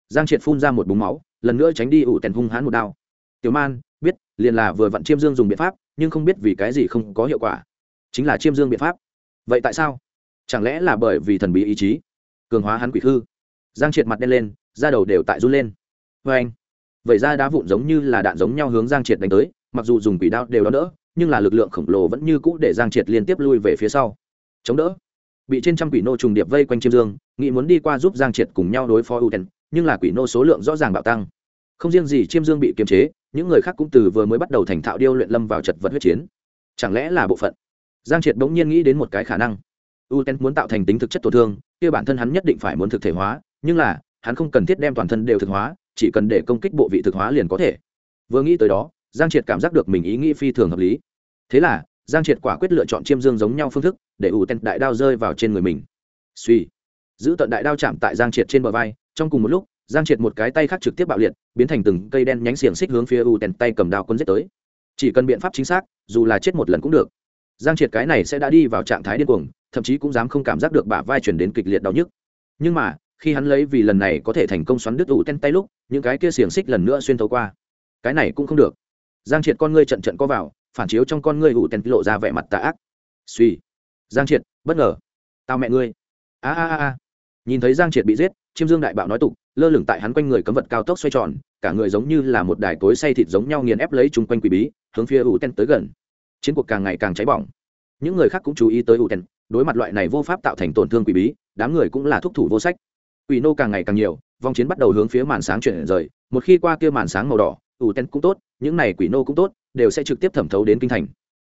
Giang triệt phun ra một búng máu, lần nữa tránh đi ủ tèn hung hãn một đao. Tiểu man, biết, liền là vừa vặn chiêm dương dùng biện pháp, nhưng không biết vì cái gì không có hiệu quả. Chính là chiêm dương biện pháp. Vậy tại sao? Chẳng lẽ là bởi vì thần bí ý chí? Cường hóa hắn quỷ hư. Giang triệt mặt đen lên, da đầu đều tại run lên. Vê anh vậy ra đá vụn giống như là đạn giống nhau hướng giang triệt đánh tới, mặc dù dùng quỷ đao đều đón đỡ, nhưng là lực lượng khổng lồ vẫn như cũ để giang triệt liên tiếp lui về phía sau. Chống đỡ. Bị trên trăm quỷ nô trùng điệp vây quanh chiêm dương nghị muốn đi qua giúp giang triệt cùng nhau đối phó uten, nhưng là quỷ nô số lượng rõ ràng bạo tăng. Không riêng gì chiêm dương bị kiềm chế, những người khác cũng từ vừa mới bắt đầu thành thạo điêu luyện lâm vào chật vật huyết chiến. Chẳng lẽ là bộ phận? Giang triệt bỗng nhiên nghĩ đến một cái khả năng uten muốn tạo thành tính thực chất tổn thương, kia bản thân hắn nhất định phải muốn thực thể hóa, nhưng là, hắn không cần thiết đem toàn thân đều thực hóa, chỉ cần để công kích bộ vị thực hóa liền có thể. Vừa nghĩ tới đó, giang triệt cảm giác được mình ý nghĩ phi thường hợp lý. Thế là, giang triệt quả quyết lựa chọn chiêm dương giống nhau phương thức, để ủ tên đại đao rơi vào trên người mình. Suy giữ tận đại đao chạm tại giang triệt trên bờ vai, trong cùng một lúc, giang triệt một cái tay khác trực tiếp bạo liệt, biến thành từng cây đen nhánh xiềng xích hướng phía ủ tên tay cầm đao quân giết tới. Chỉ cần biện pháp chính xác, dù là chết một lần cũng được. Giang triệt cái này sẽ đã đi vào trạng thái điên cuồng thậm chí cũng dám không cảm giác được bả vai chuyển đến kịch liệt đau nhức. Nhưng mà, khi hắn lấy vì lần này có thể thành công xoắn đứt ủ ten tay lúc, những cái kia xiềng xích lần nữa xuyên thấu qua. Cái này cũng không được. Giang triệt con ngươi trận trận co vào, phản chiếu trong con ngươi ủ ten lộ ra vẻ mặt tà ác. Suy. Giang triệt, bất ngờ. Tao mẹ ngươi. A a a nhìn thấy giang triệt bị giết, chiêm dương đại bạo nói tục, lơ lửng tại hắn quanh người cấm vật cao tốc xoay tròn, cả người giống như là một đài cối say thịt giống nhau nghiền ép lấy chung quanh quỷ bí, hướng phía ủ ten tới gần. Chiến cuộc càng ngày càng cháy bỏng. Những người khác cũng chú ý tới ủ ten đối mặt loại này vô pháp tạo thành tổn thương quỷ bí, đám người cũng là thúc thủ vô sách. Quỷ nô càng ngày càng nhiều vòng chiến bắt đầu hướng phía màn sáng chuyển rời, một khi qua kia màn sáng màu đỏ, ủ tên cũng tốt, những này quỷ nô cũng tốt, đều sẽ trực tiếp thẩm thấu đến kinh thành.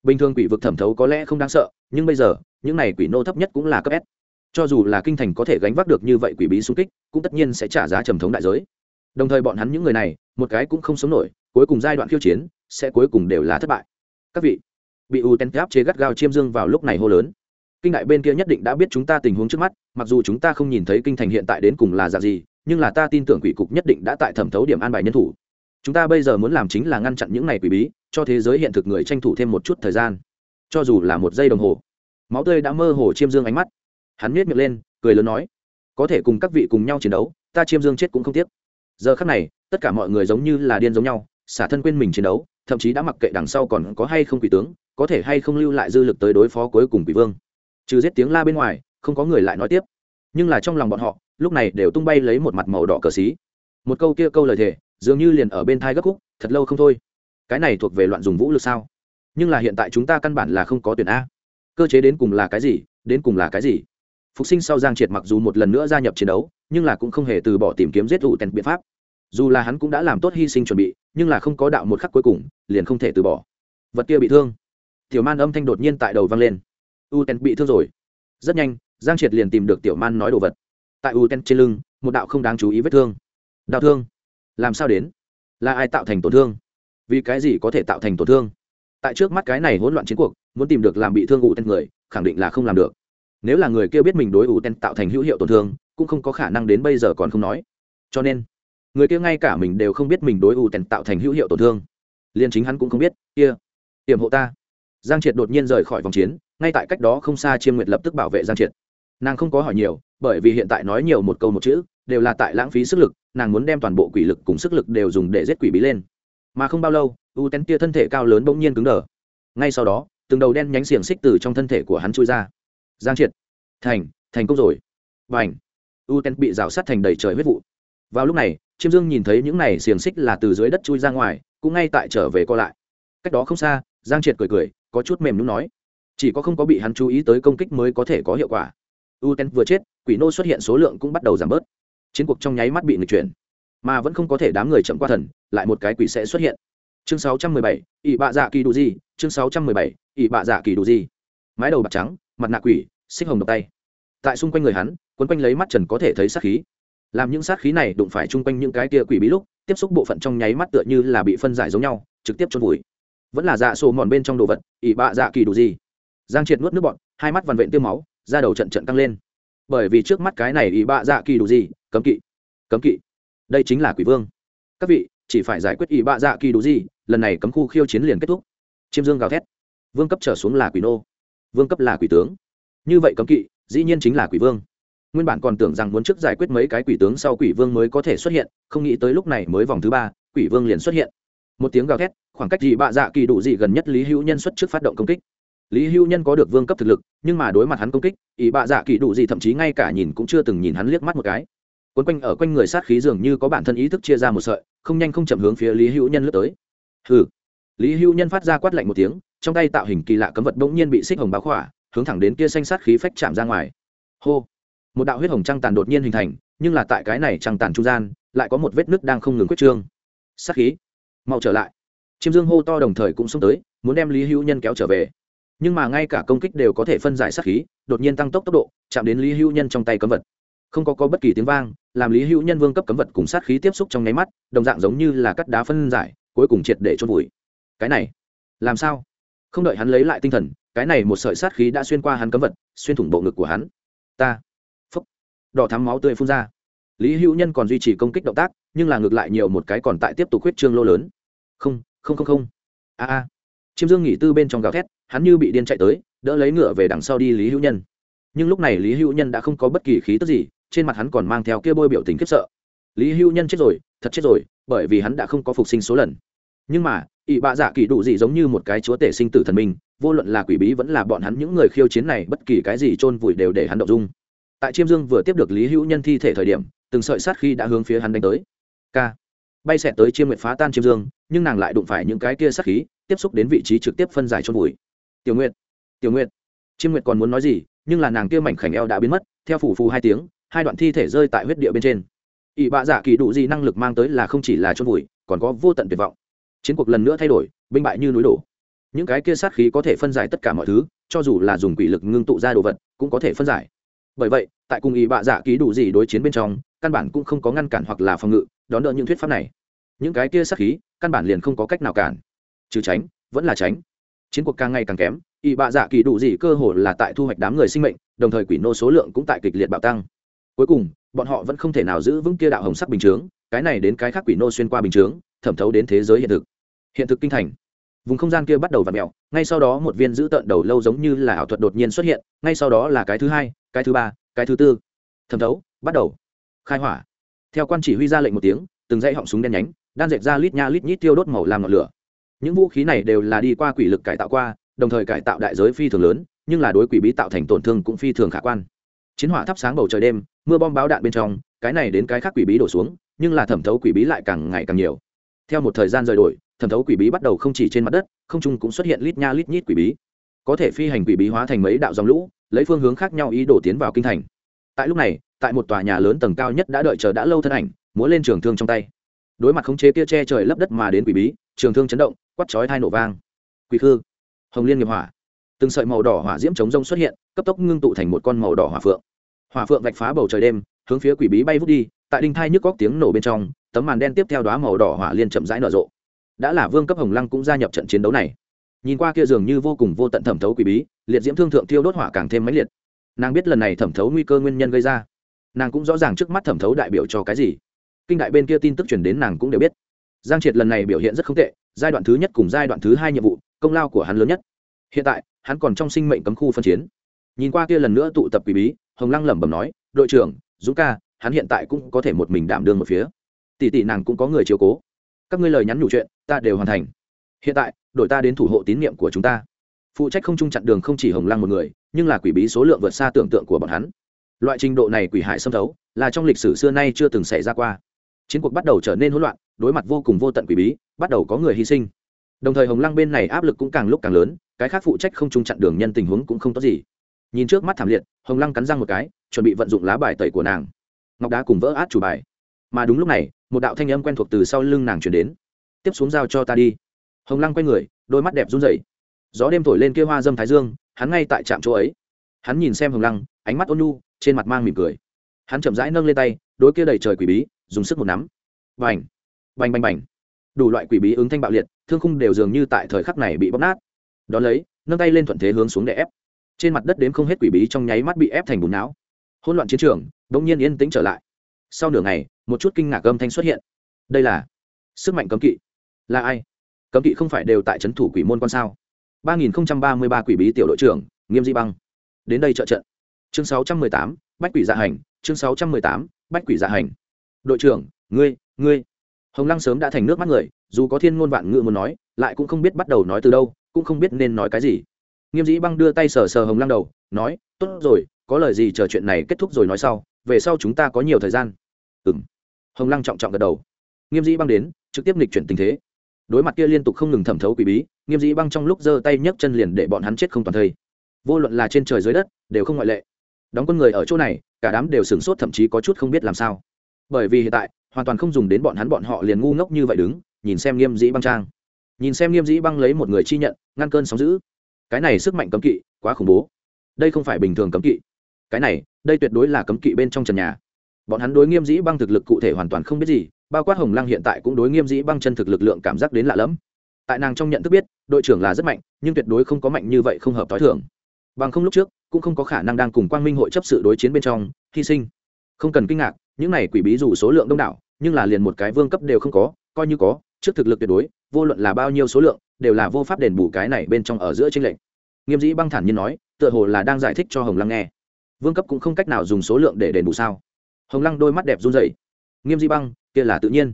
Bình thường quỷ vực thẩm thấu có lẽ không đáng sợ, nhưng bây giờ, những này quỷ nô thấp nhất cũng là cấp s. Cho dù là kinh thành có thể gánh vác được như vậy quỷ bí xung kích, cũng tất nhiên sẽ trả giá trầm thống đại giới. Đồng thời bọn hắn những người này, một cái cũng không sống nổi, cuối cùng giai đoạn khiêu chiến, sẽ cuối cùng đều là thất bại. Các vị, bị u ten áp chế gắt gao chiêm dương vào lúc này hô lớn kinh đại bên kia nhất định đã biết chúng ta tình huống trước mắt, mặc dù chúng ta không nhìn thấy kinh thành hiện tại đến cùng là dạng gì, nhưng là ta tin tưởng quỷ cục nhất định đã tại thẩm thấu điểm an bài nhân thủ. Chúng ta bây giờ muốn làm chính là ngăn chặn những này quỷ bí, cho thế giới hiện thực người tranh thủ thêm một chút thời gian. Cho dù là một giây đồng hồ. Máu tươi đã mơ hồ chiêm dương ánh mắt. Hắn miết miệng lên, cười lớn nói, có thể cùng các vị cùng nhau chiến đấu, ta chiêm dương chết cũng không tiếc. Giờ khắc này, tất cả mọi người giống như là điên giống nhau, xả thân quên mình chiến đấu, thậm chí đã mặc kệ đằng sau còn có hay không quỷ tướng, có thể hay không lưu lại dư lực tới đối phó cuối cùng quỷ vương trừ giết tiếng la bên ngoài, không có người lại nói tiếp. Nhưng là trong lòng bọn họ, lúc này đều tung bay lấy một mặt màu đỏ cờ xí. Một câu kia câu lời thề, dường như liền ở bên thai gấp khúc, thật lâu không thôi. Cái này thuộc về loạn dùng vũ lực sao? Nhưng là hiện tại chúng ta căn bản là không có tuyển a. Cơ chế đến cùng là cái gì, đến cùng là cái gì? Phục sinh sau giang triệt mặc dù một lần nữa gia nhập chiến đấu, nhưng là cũng không hề từ bỏ tìm kiếm giết ủ tèn biện pháp. Dù là hắn cũng đã làm tốt hy sinh chuẩn bị, nhưng là không có đạo một khắc cuối cùng, liền không thể từ bỏ. Vật kia bị thương. Tiểu man âm thanh đột nhiên tại đầu vang lên u Ten bị thương rồi. Rất nhanh, giang triệt liền tìm được tiểu man nói đồ vật. Tại u Ten trên lưng, một đạo không đáng chú ý vết thương. Đau thương? Làm sao đến? Là ai tạo thành tổn thương? Vì cái gì có thể tạo thành tổn thương? Tại trước mắt cái này hỗn loạn chiến cuộc, muốn tìm được làm bị thương U Ten người, khẳng định là không làm được. Nếu là người kia biết mình đối U Ten tạo thành hữu hiệu tổn thương, cũng không có khả năng đến bây giờ còn không nói. Cho nên, người kia ngay cả mình đều không biết mình đối U Ten tạo thành hữu hiệu tổn thương. Liền chính hắn cũng không biết. Kia, hiểm hộ ta. Giang triệt đột nhiên rời khỏi vòng chiến ngay tại cách đó không xa chiêm nguyệt lập tức bảo vệ giang triệt nàng không có hỏi nhiều bởi vì hiện tại nói nhiều một câu một chữ đều là tại lãng phí sức lực nàng muốn đem toàn bộ quỷ lực cùng sức lực đều dùng để giết quỷ bí lên mà không bao lâu u tén tia thân thể cao lớn bỗng nhiên cứng đờ ngay sau đó từng đầu đen nhánh xiềng xích từ trong thân thể của hắn chui ra giang triệt thành thành công rồi và ảnh u tén bị rào sát thành đầy trời huyết vụ vào lúc này chiêm dương nhìn thấy những này xiềng xích là từ dưới đất chui ra ngoài cũng ngay tại trở về co lại cách đó không xa giang triệt cười cười có chút mềm nhún nói chỉ có không có bị hắn chú ý tới công kích mới có thể có hiệu quả. U ten vừa chết quỷ nô xuất hiện số lượng cũng bắt đầu giảm bớt. Chiến cuộc trong nháy mắt bị nghịch chuyển. Mà vẫn không có thể đám người chậm qua thần lại một cái quỷ sẽ xuất hiện. Chương 617, ỷ bạ dạ kỳ đủ gì? Chương 617, ỷ bạ dạ kỳ đủ gì? Mái đầu bạc trắng mặt nạ quỷ xích hồng độc tay. Tại xung quanh người hắn quấn quanh lấy mắt trần có thể thấy sát khí. Làm những sát khí này đụng phải chung quanh những cái kia quỷ bí lúc tiếp xúc bộ phận trong nháy mắt tựa như là bị phân giải giống nhau trực tiếp chôn vùi. Vẫn là dạ sổ mòn bên trong đồ vật ỷ bạ dạ kỳ đủ gì? Giang triệt nuốt nước bọn hai mắt vằn vện tiêu máu ra đầu trận trận căng lên. Bởi vì trước mắt cái này Ý bạ dạ kỳ đủ gì, cấm kỵ cấm kỵ. Đây chính là quỷ vương. Các vị, chỉ phải giải quyết Ý bạ dạ kỳ đủ gì, lần này cấm khu khiêu chiến liền kết thúc. Chiêm dương gào thét. Vương cấp trở xuống là quỷ nô. Vương cấp là quỷ tướng. Như vậy cấm kỵ, dĩ nhiên chính là quỷ vương. Nguyên bản còn tưởng rằng muốn trước giải quyết mấy cái quỷ tướng sau quỷ vương mới có thể xuất hiện, không nghĩ tới lúc này mới vòng thứ ba, quỷ vương liền xuất hiện. Một tiếng gào thét, khoảng cách gì bạ dạ kỳ đủ gì gần nhất lý hữu nhân xuất trước phát động công kích lý Hưu nhân có được vương cấp thực lực, nhưng mà đối mặt hắn công kích, ỷ bạ dạ kỳ đủ gì thậm chí ngay cả nhìn cũng chưa từng nhìn hắn liếc mắt một cái. Quấn quanh ở quanh người sát khí dường như có bản thân ý thức chia ra một sợi, không nhanh không chậm hướng phía lý hữu nhân lướt tới. Hừ. Lý hữu nhân phát ra quát lạnh một tiếng, trong tay tạo hình kỳ lạ cấm vật bỗng nhiên bị xích hồng báo khỏa, hướng thẳng đến kia xanh sát khí phách chạm ra ngoài. Hô. Một đạo huyết hồng trăng tàn đột nhiên hình thành, nhưng là tại cái này trăng tàn trung gian, lại có một vết nứt đang không ngừng quyết trương. Sát khí. Mau trở lại. Chiêm dương hô to đồng thời cũng xông tới, muốn đem lý hữu nhân kéo trở về nhưng mà ngay cả công kích đều có thể phân giải sát khí đột nhiên tăng tốc tốc độ chạm đến lý hữu nhân trong tay cấm vật. Không có, có bất kỳ tiếng vang làm lý hữu nhân vương cấp cấm vật cùng sát khí tiếp xúc trong nháy mắt đồng dạng giống như là cắt đá phân giải cuối cùng triệt để trôn vùi. Cái này làm sao? Không đợi hắn lấy lại tinh thần cái này một sợi sát khí đã xuyên qua hắn cấm vật xuyên thủng bộ ngực của hắn. Ta. Phúc. Đỏ thắm máu tươi phun ra. Lý hữu nhân còn duy trì công kích động tác nhưng là ngược lại nhiều một cái còn tại tiếp tục huyết trương lô lớn. Không không không không. A a. Chiêm dương nghỉ tư bên trong gào thét hắn như bị điên chạy tới, đỡ lấy ngựa về đằng sau đi lý hữu nhân. Nhưng lúc này lý hữu nhân đã không có bất kỳ khí tức gì, trên mặt hắn còn mang theo kia bôi biểu tình khiếp sợ. Lý hữu nhân chết rồi, thật chết rồi, bởi vì hắn đã không có phục sinh số lần. Nhưng mà ỵ bạ dạ kỳ đủ gì giống như một cái chúa tể sinh tử thần minh, vô luận là quỷ bí vẫn là bọn hắn những người khiêu chiến này, bất kỳ cái gì chôn vùi đều để hắn động dung. Tại chiêm dương vừa tiếp được lý hữu nhân thi thể thời điểm, từng sợi sát khi đã hướng phía hắn đánh tới. K bay xẹt tới chiêm nguyệt phá tan chiêm dương, nhưng nàng lại đụng phải những cái kia sát khí, tiếp xúc đến vị trí trực tiếp phân giải chôn vùi tiểu nguyệt tiểu nguyệt. Chiêm nguyệt còn muốn nói gì, nhưng là nàng kia mảnh khảnh eo đã biến mất, theo phủ phù hai tiếng, hai đoạn thi thể rơi tại huyết địa bên trên. Ỵ bạ dạ kỳ đủ gì năng lực mang tới là không chỉ là chôn vùi, còn có vô tận tuyệt vọng. Chiến cuộc lần nữa thay đổi, binh bại như núi đổ. Những cái kia sát khí có thể phân giải tất cả mọi thứ, cho dù là dùng quỷ lực ngưng tụ ra đồ vật, cũng có thể phân giải. Bởi vậy, tại cùng ý bạ dạ Kỳ đủ gì đối chiến bên trong, căn bản cũng không có ngăn cản hoặc là phòng ngự, đón đỡ những thuyết pháp này. Những cái kia sát khí, căn bản liền không có cách nào cản. Trừ tránh, vẫn là tránh chiến cuộc càng ngày càng kém ỵ bạ dạ kỳ đủ gì cơ hồ là tại thu hoạch đám người sinh mệnh, đồng thời quỷ nô số lượng cũng tại kịch liệt bạo tăng. Cuối cùng, bọn họ vẫn không thể nào giữ vững kia đạo hồng sắc bình chướng, cái này đến cái khác quỷ nô xuyên qua bình chướng, thẩm thấu đến thế giới hiện thực. Hiện thực kinh thành. Vùng không gian kia bắt đầu v ặ mẹo ngay sau đó một viên giữ tợn đầu lâu giống như là ảo thuật đột nhiên xuất hiện, ngay sau đó là cái thứ hai, cái thứ ba, cái thứ tư. Thẩm thấu, bắt đầu. Khai hỏa. Theo quan chỉ huy ra lệnh một tiếng, từng dãy họng súng đen nhánh, đan dệt ra lít nha lít nhít tiêu đốt màu làm ngọn lửa những vũ khí này đều là đi qua quỷ lực cải tạo qua, đồng thời cải tạo đại giới phi thường lớn, nhưng là đối quỷ bí tạo thành tổn thương cũng phi thường khả quan. Chiến hỏa thắp sáng bầu trời đêm, mưa bom báo đạn bên trong, cái này đến cái khác quỷ bí đổ xuống, nhưng là thẩm thấu quỷ bí lại càng ngày càng nhiều. Theo một thời gian rời đổi, thẩm thấu quỷ bí bắt đầu không chỉ trên mặt đất, không trung cũng xuất hiện lít nha lít nhít quỷ bí. Có thể phi hành quỷ bí hóa thành mấy đạo dòng lũ, lấy phương hướng khác nhau ý đổ tiến vào kinh thành. Tại lúc này, tại một tòa nhà lớn tầng cao nhất đã đợi chờ đã lâu thân ảnh, múa lên trường thương trong tay. Đối mặt khống chế kia che trời lấp đất mà đến quỷ bí, trường thương chấn động quắt chói thai nổ vang. Quỷ khư. Hồng liên nghiệp hỏa. Từng sợi màu đỏ hỏa diễm chống rông xuất hiện, cấp tốc ngưng tụ thành một con màu đỏ hỏa phượng. Hỏa phượng vạch phá bầu trời đêm, hướng phía quỷ bí bay vút đi, tại đinh thai nhức góc tiếng nổ bên trong, tấm màn đen tiếp theo đoá màu đỏ hỏa liên chậm rãi nở rộ. Đã là vương cấp hồng lăng cũng gia nhập trận chiến đấu này. Nhìn qua kia dường như vô cùng vô tận thẩm thấu quỷ bí, liệt diễm thương thượng thiêu đốt hỏa càng thêm mãnh liệt. Nàng biết lần này thẩm thấu nguy cơ nguyên nhân gây ra. Nàng cũng rõ ràng trước mắt thẩm thấu đại biểu cho cái gì. Kinh đại bên kia tin tức chuyển đến nàng cũng đều biết giang triệt lần này biểu hiện rất không tệ, giai đoạn thứ nhất cùng giai đoạn thứ hai nhiệm vụ, công lao của hắn lớn nhất. Hiện tại, hắn còn trong sinh mệnh cấm khu phân chiến. Nhìn qua kia lần nữa tụ tập quỷ bí, hồng lăng lẩm bẩm nói, đội trưởng, dũng ca, hắn hiện tại cũng có thể một mình đảm đương một phía. Tỷ tỷ nàng cũng có người chiếu cố. Các ngươi lời nhắn nhủ chuyện, ta đều hoàn thành. Hiện tại, đội ta đến thủ hộ tín nhiệm của chúng ta. Phụ trách không trung chặn đường không chỉ hồng lăng một người, nhưng là quỷ bí số lượng vượt xa tưởng tượng của bọn hắn. Loại trình độ này quỷ hại xâm thấu, là trong lịch sử xưa nay chưa từng xảy ra qua chiến cuộc bắt đầu trở nên hỗn loạn, đối mặt vô cùng vô tận quỷ bí, bắt đầu có người hy sinh. Đồng thời hồng lăng bên này áp lực cũng càng lúc càng lớn, cái khác phụ trách không trung chặn đường nhân tình huống cũng không tốt gì. Nhìn trước mắt thảm liệt, hồng lăng cắn răng một cái, chuẩn bị vận dụng lá bài tẩy của nàng. Ngọc đá cùng vỡ át chủ bài. Mà đúng lúc này, một đạo thanh âm quen thuộc từ sau lưng nàng chuyển đến. Tiếp xuống giao cho ta đi. Hồng lăng quay người, đôi mắt đẹp run rẩy. Gió đêm thổi lên kia hoa dâm thái dương, hắn ngay tại trạm chỗ ấy. Hắn nhìn xem hồng lăng, ánh mắt ôn nhu, trên mặt mang mỉm cười. Hắn chậm rãi nâng lên tay, đối kia đầy trời quỷ bí dùng sức một nắm. Bành bành bành bành. Đủ loại quỷ bí ứng thanh bạo liệt, thương khung đều dường như tại thời khắc này bị bóp nát. Đón lấy, nâng tay lên thuận thế hướng xuống để ép. Trên mặt đất đếm không hết quỷ bí trong nháy mắt bị ép thành bùn não. Hỗn loạn chiến trường đ ỗ n g nhiên yên tĩnh trở lại. Sau nửa ngày, một chút kinh ngạc âm thanh xuất hiện. Đây là sức mạnh cấm kỵ. Là ai? Cấm kỵ không phải đều tại c thủ quỷ môn quan sao? ba nghìn ba mươi ba quỷ bí tiểu đội trưởng, nghiêm di băng. Đến đây trợ trận. Chương sáu trăm mười tám, bách quỷ dạ hành. Chương sáu trăm mười tám, bách quỷ dạ hành đội trưởng, ngươi ngươi. Hồng lăng sớm đã thành nước mắt người, dù có thiên ngôn vạn ngữ muốn nói, lại cũng không biết bắt đầu nói từ đâu, cũng không biết nên nói cái gì. Nghiêm dĩ băng đưa tay sờ sờ hồng lăng đầu, nói, tốt rồi, có lời gì chờ chuyện này kết thúc rồi nói sau, về sau chúng ta có nhiều thời gian. Ừ m hồng lăng trọng trọng gật đầu. Nghiêm dĩ băng đến, trực tiếp nghịch chuyển tình thế. Đối mặt kia liên tục không ngừng thẩm thấu quỷ bí, nghiêm dĩ băng trong lúc giơ tay nhấc chân liền để bọn hắn chết không toàn thây. Vô luận là trên trời dưới đất, đều không ngoại lệ. Đóng con người ở chỗ này, cả đám đều sửng sốt thậm chí có chút không biết làm sao bởi vì hiện tại, hoàn toàn không dùng đến bọn hắn bọn họ liền ngu ngốc như vậy đứng, nhìn xem nghiêm dĩ băng trang. Nhìn xem nghiêm dĩ băng lấy một người chi nhận, ngăn cơn sóng giữ cái này sức mạnh cấm kỵ, quá khủng bố. Đây không phải bình thường cấm kỵ. Cái này, đây tuyệt đối là cấm kỵ bên trong trần nhà. Bọn hắn đối nghiêm dĩ băng thực lực cụ thể hoàn toàn không biết gì, bao quát hồng lăng hiện tại cũng đối nghiêm dĩ băng chân thực lực lượng cảm giác đến lạ lẫm. Tại nàng trong nhận thức biết, đội trưởng là rất mạnh, nhưng tuyệt đối không có mạnh như vậy không hợp t h o i thưởng bằng không lúc trước, cũng không có khả năng đang cùng quang minh hội chấp sự đối chiến bên trong, hy sinh. Không cần kinh ngạc những này quỷ bí dù số lượng đông đảo, nhưng là liền một cái vương cấp đều không có, coi như có, trước thực lực tuyệt đối, vô luận là bao nhiêu số lượng, đều là vô pháp đền bù cái này bên trong ở giữa tranh lệch. Nghiêm dĩ băng thản nhiên nói, tựa hồ là đang giải thích cho hồng lăng nghe. Vương cấp cũng không cách nào dùng số lượng để đền bù sao? Hồng lăng đôi mắt đẹp run rẩy. Nghiêm dĩ băng, kia là tự nhiên.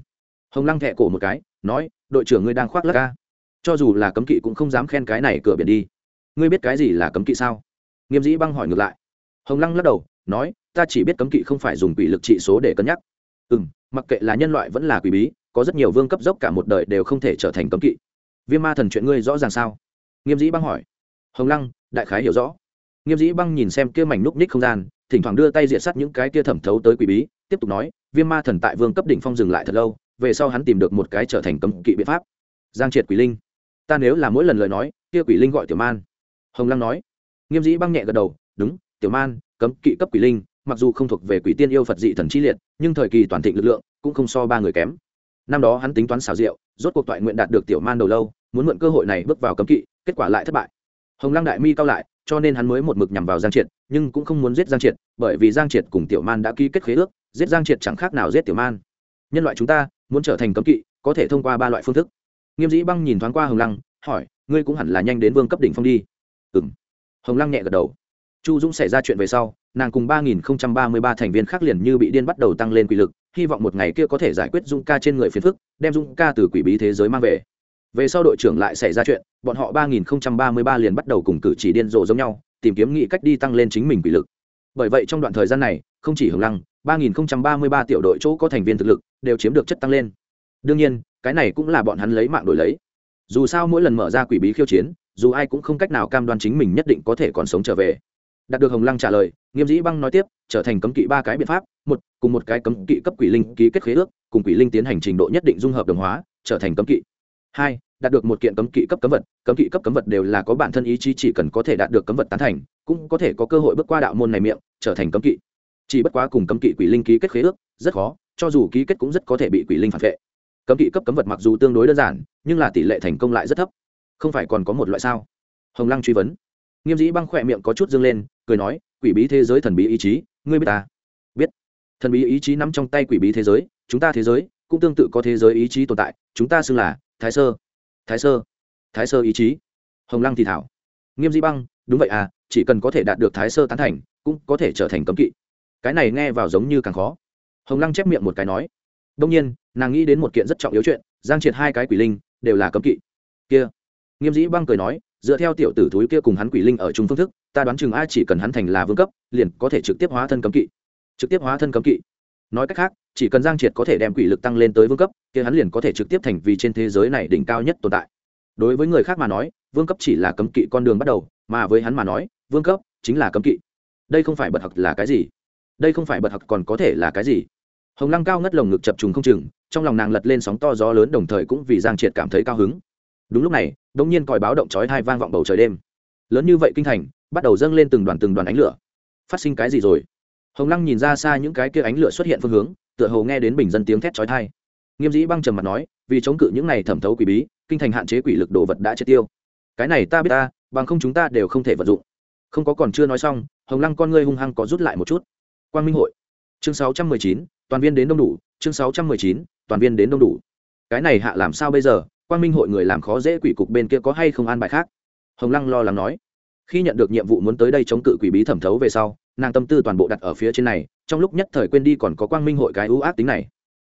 Hồng lăng thẹ cổ một cái, nói, đội trưởng ngươi đang khoác lắc ca. Cho dù là cấm kỵ cũng không dám khen cái này cửa biển đi. Ngươi biết cái gì là cấm kỵ sao? Nghiêm dĩ băng hỏi ngược lại. Hồng lăng lắc đầu, nói ta chỉ biết cấm kỵ không phải dùng quỷ lực trị số để cân nhắc. Ừ m mặc kệ là nhân loại vẫn là quỷ bí, có rất nhiều vương cấp dốc cả một đời đều không thể trở thành cấm kỵ. Viêm ma thần chuyện ngươi rõ ràng sao? Nghiêm dĩ băng hỏi. Hồng lăng, đại khái hiểu rõ. Nghiêm dĩ băng nhìn xem kia mảnh núc ních không gian, thỉnh thoảng đưa tay diện sắt những cái kia thẩm thấu tới quỷ bí, tiếp tục nói, viêm ma thần tại vương cấp đỉnh phong dừng lại thật lâu, về sau hắn tìm được một cái trở thành cấm kỵ biện pháp. Giang triệt quỷ linh. Ta nếu là mỗi lần lời nói, kia quỷ linh gọi tiểu man. Hồng lăng nói. Nghiêm dĩ băng nhẹ gật đầu, đúng, tiểu man, cấm kỵ cấp quỷ linh mặc dù không thuộc về quỷ tiên yêu phật dị thần chi liệt, nhưng thời kỳ toàn thịnh lực lượng cũng không so ba người kém. Năm đó hắn tính toán xào rượu rốt cuộc toại nguyện đạt được tiểu man đầu lâu, muốn mượn cơ hội này bước vào cấm kỵ, kết quả lại thất bại. Hồng lăng đại mi cao lại, cho nên hắn mới một mực nhằm vào giang triệt, nhưng cũng không muốn giết giang triệt, bởi vì giang triệt cùng tiểu man đã ký kết khế ước, giết giang triệt chẳng khác nào giết tiểu man. Nhân loại chúng ta, muốn trở thành cấm kỵ, có thể thông qua ba loại phương thức. Nghiêm dĩ băng nhìn thoáng qua hồng lăng, hỏi, ngươi cũng hẳn là nhanh đến vương cấp đỉnh phong đi. Ừ m hồng lăng nhẹ gật đầu. Chu dũng xảy ra chuyện về sau nàng cùng ba nghìn ba mươi ba thành viên khác liền như bị điên bắt đầu tăng lên quỷ lực, hy vọng một ngày kia có thể giải quyết dung ca trên người phiền phức, đem dung ca từ quỷ bí thế giới mang về. Về sau đội trưởng lại xảy ra chuyện, bọn họ ba nghìn ba mươi ba liền bắt đầu cùng cử chỉ điên rồ giống nhau, tìm kiếm nghị cách đi tăng lên chính mình quỷ lực. Bởi vậy trong đoạn thời gian này, không chỉ hồng lăng, ba nghìn ba mươi ba tiểu đội chỗ có thành viên thực lực đều chiếm được chất tăng lên. Đương nhiên, cái này cũng là bọn hắn lấy mạng đổi lấy. Dù sao mỗi lần mở ra quỷ bí khiêu chiến, dù ai cũng không cách nào cam đoan chính mình nhất định có thể còn sống trở về đạt được hồng lăng trả lời, nghiêm dĩ băng nói tiếp, trở thành cấm kỵ ba cái biện pháp, một, cùng một cái cấm kỵ cấp quỷ linh ký kết khế ước, cùng quỷ linh tiến hành trình độ nhất định dung hợp đồng hóa, trở thành cấm kỵ. Hai, đạt được một kiện cấm kỵ cấp cấm vật, cấm kỵ cấp cấm vật đều là có bản thân ý chí chỉ cần có thể đạt được cấm vật tán thành, cũng có thể có cơ hội bước qua đạo môn này miệng, trở thành cấm kỵ. Chỉ bất quá cùng cấm kỵ quỷ linh ký kết khế ước, rất khó, cho dù ký kết cũng rất có thể bị quỷ linh phản vệ. Cấm kỵ cấp cấm vật mặc dù tương đối đơn giản, nhưng là tỷ lệ thành công lại rất thấp. Không phải còn có một loại sao? Hồng lăng truy vấn nghiêm dĩ băng khỏe miệng có chút dâng lên, cười nói, quỷ bí thế giới thần bí ý chí, ngươi biết ta? Biết. Thần bí ý chí nắm trong tay quỷ bí thế giới, chúng ta thế giới cũng tương tự có thế giới ý chí tồn tại, chúng ta xưng là thái sơ. Thái sơ. Thái sơ ý chí. Hồng lăng thì thảo. Nghiêm dĩ băng, đúng vậy à chỉ cần có thể đạt được thái sơ tán thành, cũng có thể trở thành cấm kỵ. Cái này nghe vào giống như càng khó. Hồng lăng chép miệng một cái nói. Đông nhiên, nàng nghĩ đến một kiện rất trọng yếu chuyện, giang triệt hai cái quỷ linh đều là cấm kỵ. Kia. Nghiêm dĩ băng cười nói dựa theo tiểu tử thúi kia cùng hắn quỷ linh ở chung phương thức, ta đoán chừng ai chỉ cần hắn thành là vương cấp, liền có thể trực tiếp hóa thân cấm kỵ. Trực tiếp hóa thân cấm kỵ. Nói cách khác, chỉ cần giang triệt có thể đem quỷ lực tăng lên tới vương cấp, kia hắn liền có thể trực tiếp thành vì trên thế giới này đỉnh cao nhất tồn tại. Đối với người khác mà nói, vương cấp chỉ là cấm kỵ con đường bắt đầu, mà với hắn mà nói, vương cấp chính là cấm kỵ. Đây không phải bật học là cái gì? Đây không phải bật học còn có thể là cái gì? Hồng lăng cao ngất lồng ngực chập trùng không chừng, trong lòng nàng lật lên sóng to gió lớn đồng thời cũng vì giang triệt cảm thấy cao hứng đúng lúc này đ ỗ n g nhiên còi báo động trói hai vang vọng bầu trời đêm. Lớn như vậy kinh thành, bắt đầu dâng lên từng đoàn từng đoàn ánh lửa. Phát sinh cái gì rồi? Hồng lăng nhìn ra xa những cái kia ánh lửa xuất hiện phương hướng, tựa hồ nghe đến bình dân tiếng thét trói thai nghiêm dĩ băng trầm mặt nói, vì chống cự những này thẩm thấu quỷ bí, kinh thành hạn chế quỷ lực đồ vật đã triệt tiêu. Cái này ta biết ta, bằng không chúng ta đều không thể vận dụng. Không có còn chưa nói xong, hồng lăng con ngươi hung hăng có rút lại một chút. Quang minh hội. Chương sáu trăm mười chín, toàn viên đến đông đủ, chương sáu trăm mười chín, toàn viên đến đông đủ. Cái này hạ làm sao bây giờ? Quang minh hội người làm khó dễ quỷ cục bên kia có hay không an bài khác? Hồng lăng lo lắng nói. Khi nhận được nhiệm vụ muốn tới đây chống cự quỷ bí thẩm thấu về sau, nàng tâm tư toàn bộ đặt ở phía trên này, trong lúc nhất thời quên đi còn có quang minh hội cái ưu ác tính này.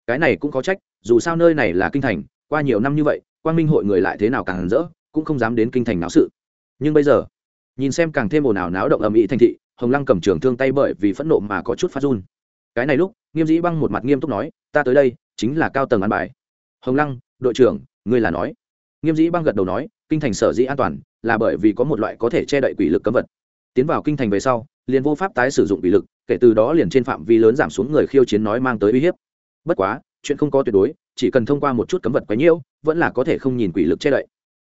Cái này cũng có trách, dù sao nơi này là kinh thành, qua nhiều năm như vậy, quang minh hội người lại thế nào càng hẳn rỡ, cũng không dám đến kinh thành náo sự. Nhưng bây giờ, nhìn xem càng thêm ồn ào náo động ầm ĩ thành thị, hồng lăng cầm trường thương tay bởi vì phẫn nộ mà có chút phát run. Cái này lúc, nghiêm dĩ băng một mặt nghiêm túc nói, ta tới đây, chính là cao tầng an bài. Hồng lăng, đội trưởng ngươi là nói. Nghiêm dĩ băng gật đầu nói, kinh thành sở dĩ an toàn là bởi vì có một loại có thể che đậy quỷ lực cấm vật. Tiến vào kinh thành về sau, liền vô pháp tái sử dụng quỷ lực, kể từ đó liền trên phạm vi lớn giảm xuống người khiêu chiến nói mang tới uy hiếp. Bất quá, chuyện không có tuyệt đối, chỉ cần thông qua một chút cấm vật quấy nhiễu vẫn là có thể không nhìn quỷ lực che đậy.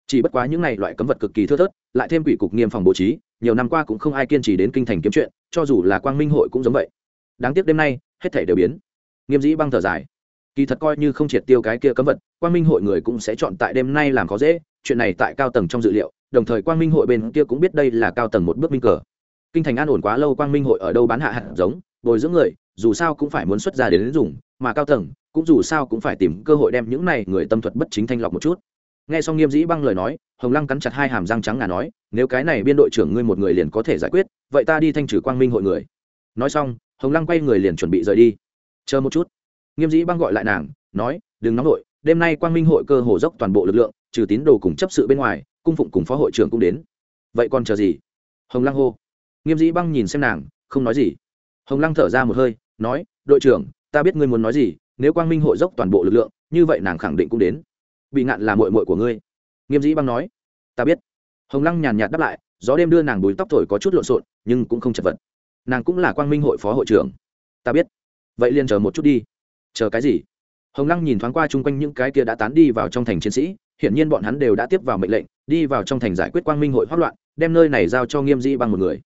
Chỉ bất quá những này loại cấm vật cực kỳ thưa thớt, lại thêm quỷ cục nghiêm phòng bố trí, nhiều năm qua cũng không ai kiên trì đến kinh thành kiếm chuyện, cho dù là quang minh hội cũng giống vậy. Đáng tiếc đêm nay, hết thể đều biến. Nghiêm dĩ băng thở dài kỳ thật coi như không triệt tiêu cái kia cấm vật, quang minh hội người cũng sẽ chọn tại đêm nay làm khó dễ, chuyện này tại cao tầng trong dự liệu, đồng thời quang minh hội bên kia cũng biết đây là cao tầng một bước minh cờ. Kinh thành an ổn quá lâu quang minh hội ở đâu bán hạ hạt giống, bồi dưỡng người, dù sao cũng phải muốn xuất ra đến dùng, mà cao tầng, cũng dù sao cũng phải tìm cơ hội đem những này người tâm thuật bất chính thanh lọc một chút. Nghe xong nghiêm dĩ băng lời nói, hồng lăng cắn chặt hai hàm răng trắng ngà nói, nếu cái này biên đội trưởng ngươi một người liền có thể giải quyết, vậy ta đi thanh trừ quang minh hội người. Nói xong, hồng lăng quay người liền chuẩn bị rời đi. Chờ một chút nghiêm dĩ băng gọi lại nàng, nói, đừng nóng đội đêm nay quang minh hội cơ hồ dốc toàn bộ lực lượng, trừ tín đồ cùng chấp sự bên ngoài, cung phụng cùng phó hội trưởng cũng đến. Vậy còn chờ gì? Hồng lăng hô. Nghiêm dĩ băng nhìn xem nàng, không nói gì. Hồng lăng thở ra một hơi, nói, đội trưởng, ta biết ngươi muốn nói gì, nếu quang minh hội dốc toàn bộ lực lượng, như vậy nàng khẳng định cũng đến. Bị ngạn là mội mội của ngươi. Nghiêm dĩ băng nói. Ta biết. Hồng lăng nhàn nhạt đáp lại, gió đêm đưa nàng bùi tóc thổi có chút lộn xộn, nhưng cũng không chật vật. Nàng cũng là quang minh hội phó hội trưởng. Ta biết. Vậy liền chờ một chút đi chờ cái gì? Hồng lăng nhìn thoáng qua chung quanh những cái kia đã tán đi vào trong thành chiến sĩ, hiển nhiên bọn hắn đều đã tiếp vào mệnh lệnh, đi vào trong thành giải quyết quang minh hội hoát loạn, đem nơi này giao cho nghiêm Di bằng một người.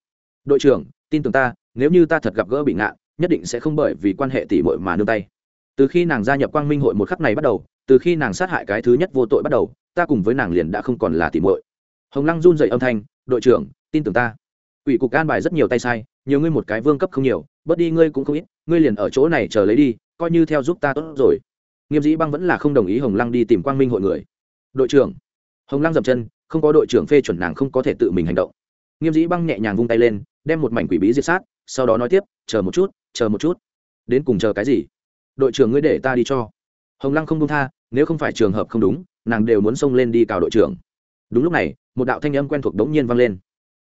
Đội trưởng, tin tưởng ta, nếu như ta thật gặp gỡ bị ngạn, nhất định sẽ không bởi vì quan hệ tỉ mội mà nương tay. Từ khi nàng gia nhập quang minh hội một khắc này bắt đầu, từ khi nàng sát hại cái thứ nhất vô tội bắt đầu, ta cùng với nàng liền đã không còn là tỉ mội hồng lăng run dậy âm thanh, đội trưởng, tin tưởng ta. Ủy cục an bài rất nhiều tay sai, nhiều ngươi một cái vương cấp không nhiều, bớt đi ngươi cũng không ít, ngươi liền ở chỗ này chờ lấy đi coi như theo giúp ta tốt rồi. Nghiêm dĩ băng vẫn là không đồng ý hồng lăng đi tìm quang minh hội người. Đội trưởng. Hồng lăng dậm chân, không có đội trưởng phê chuẩn nàng không có thể tự mình hành động. Nghiêm dĩ băng nhẹ nhàng vung tay lên, đem một mảnh quỷ bí diệt sát, sau đó nói tiếp, chờ một chút, chờ một chút. Đến cùng chờ cái gì? Đội trưởng ngươi để ta đi cho. Hồng lăng không công tha, nếu không phải trường hợp không đúng, nàng đều muốn xông lên đi cào đội trưởng. Đúng lúc này, một đạo thanh âm quen thuộc đống nhiên vang lên.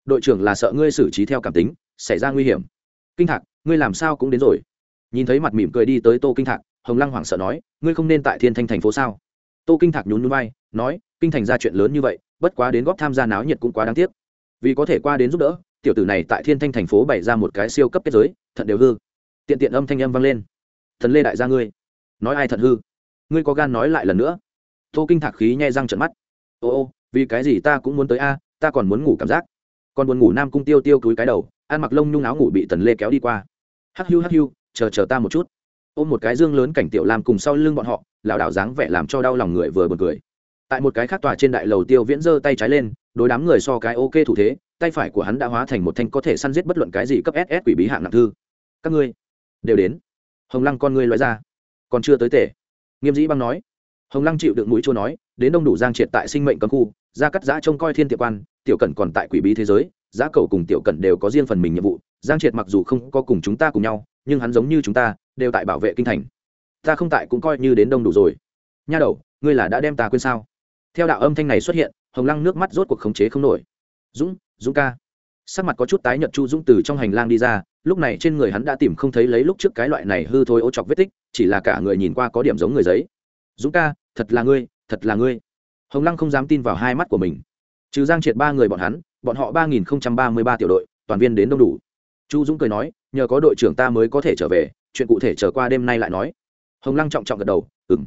Đội trưởng là sợ ngươi xử trí theo cảm tính, xảy ra nguy hiểm. Kinh thạc, ngươi làm sao cũng đến rồi nhìn thấy mặt mỉm cười đi tới tô kinh thạc, hồng lăng hoảng sợ nói, ngươi không nên tại thiên thanh thành phố sao? Tô kinh thạc nhún núi bay nói, kinh thành ra chuyện lớn như vậy, bất quá đến góp tham gia náo nhiệt cũng quá đáng tiếc. Vì có thể qua đến giúp đỡ, tiểu tử này tại thiên thanh thành phố bày ra một cái siêu cấp kết giới, thận đều hư. Tiện tiện âm thanh âm vang lên. Thần lê đại gia ngươi, nói ai thận hư? Ngươi có gan nói lại lần nữa. Tô kinh thạc khí nhai răng trận mắt. Ô ô, vì cái gì ta cũng muốn tới a, ta còn muốn ngủ cảm giác. Còn buồn ngủ nam cung tiêu tiêu cúi cái đầu, ăn mặc lông nhung áo ngủ bị tần lê kéo đi qua. Hắc hiu hắc hiu chờ chờ ta một chút. Ôm một cái dương lớn cảnh tiểu lam cùng sau lưng bọn họ, lảo đảo dáng vẻ làm cho đau lòng người vừa buồn cười. Tại một cái khác tòa trên đại lầu tiêu viễn giơ tay trái lên, đối đám người so cái ok thủ thế, tay phải của hắn đã hóa thành một thanh có thể săn giết bất luận cái gì cấp ss quỷ bí hạng nặng thư. Các ngươi đều đến. Hồng lăng con ngươi loại ra. Còn chưa tới tể nghiêm dĩ băng nói. Hồng lăng chịu đựng mũi chua nói, đến đông đủ giang triệt tại sinh mệnh cấm khu ra cắt giã trông coi thiên tiệp quan, tiểu cẩn còn tại quỷ bí thế giới giá cầu cùng tiểu cẩn đều có riêng phần mình nhiệm vụ, giang triệt mặc dù không có cùng chúng ta cùng nhau nhưng hắn giống như chúng ta, đều tại bảo vệ kinh thành. Ta không tại cũng coi như đến đông đủ rồi. Nha đầu, ngươi là đã đem ta quên sao? Theo đạo âm thanh này xuất hiện, hồng lăng nước mắt rốt cuộc khống chế không nổi. Dũng dũng ca. Sắc mặt có chút tái nhợt chu dũng từ trong hành lang đi ra, lúc này trên người hắn đã tìm không thấy lấy lúc trước cái loại này hư thôi ô chọc vết tích, chỉ là cả người nhìn qua có điểm giống người giấy. Dũng ca, thật là ngươi, thật là ngươi. Hồng lăng không dám tin vào hai mắt của mình. Trừ giang triệt ba người bọn hắn, bọn họ ba nghìn ba mươi ba tiểu đội, toàn viên đến đông đủ. Chu dũng cười nói nhờ có đội trưởng ta mới có thể trở về, chuyện cụ thể trở qua đêm nay lại nói. Hồng lăng trọng trọng gật đầu ừng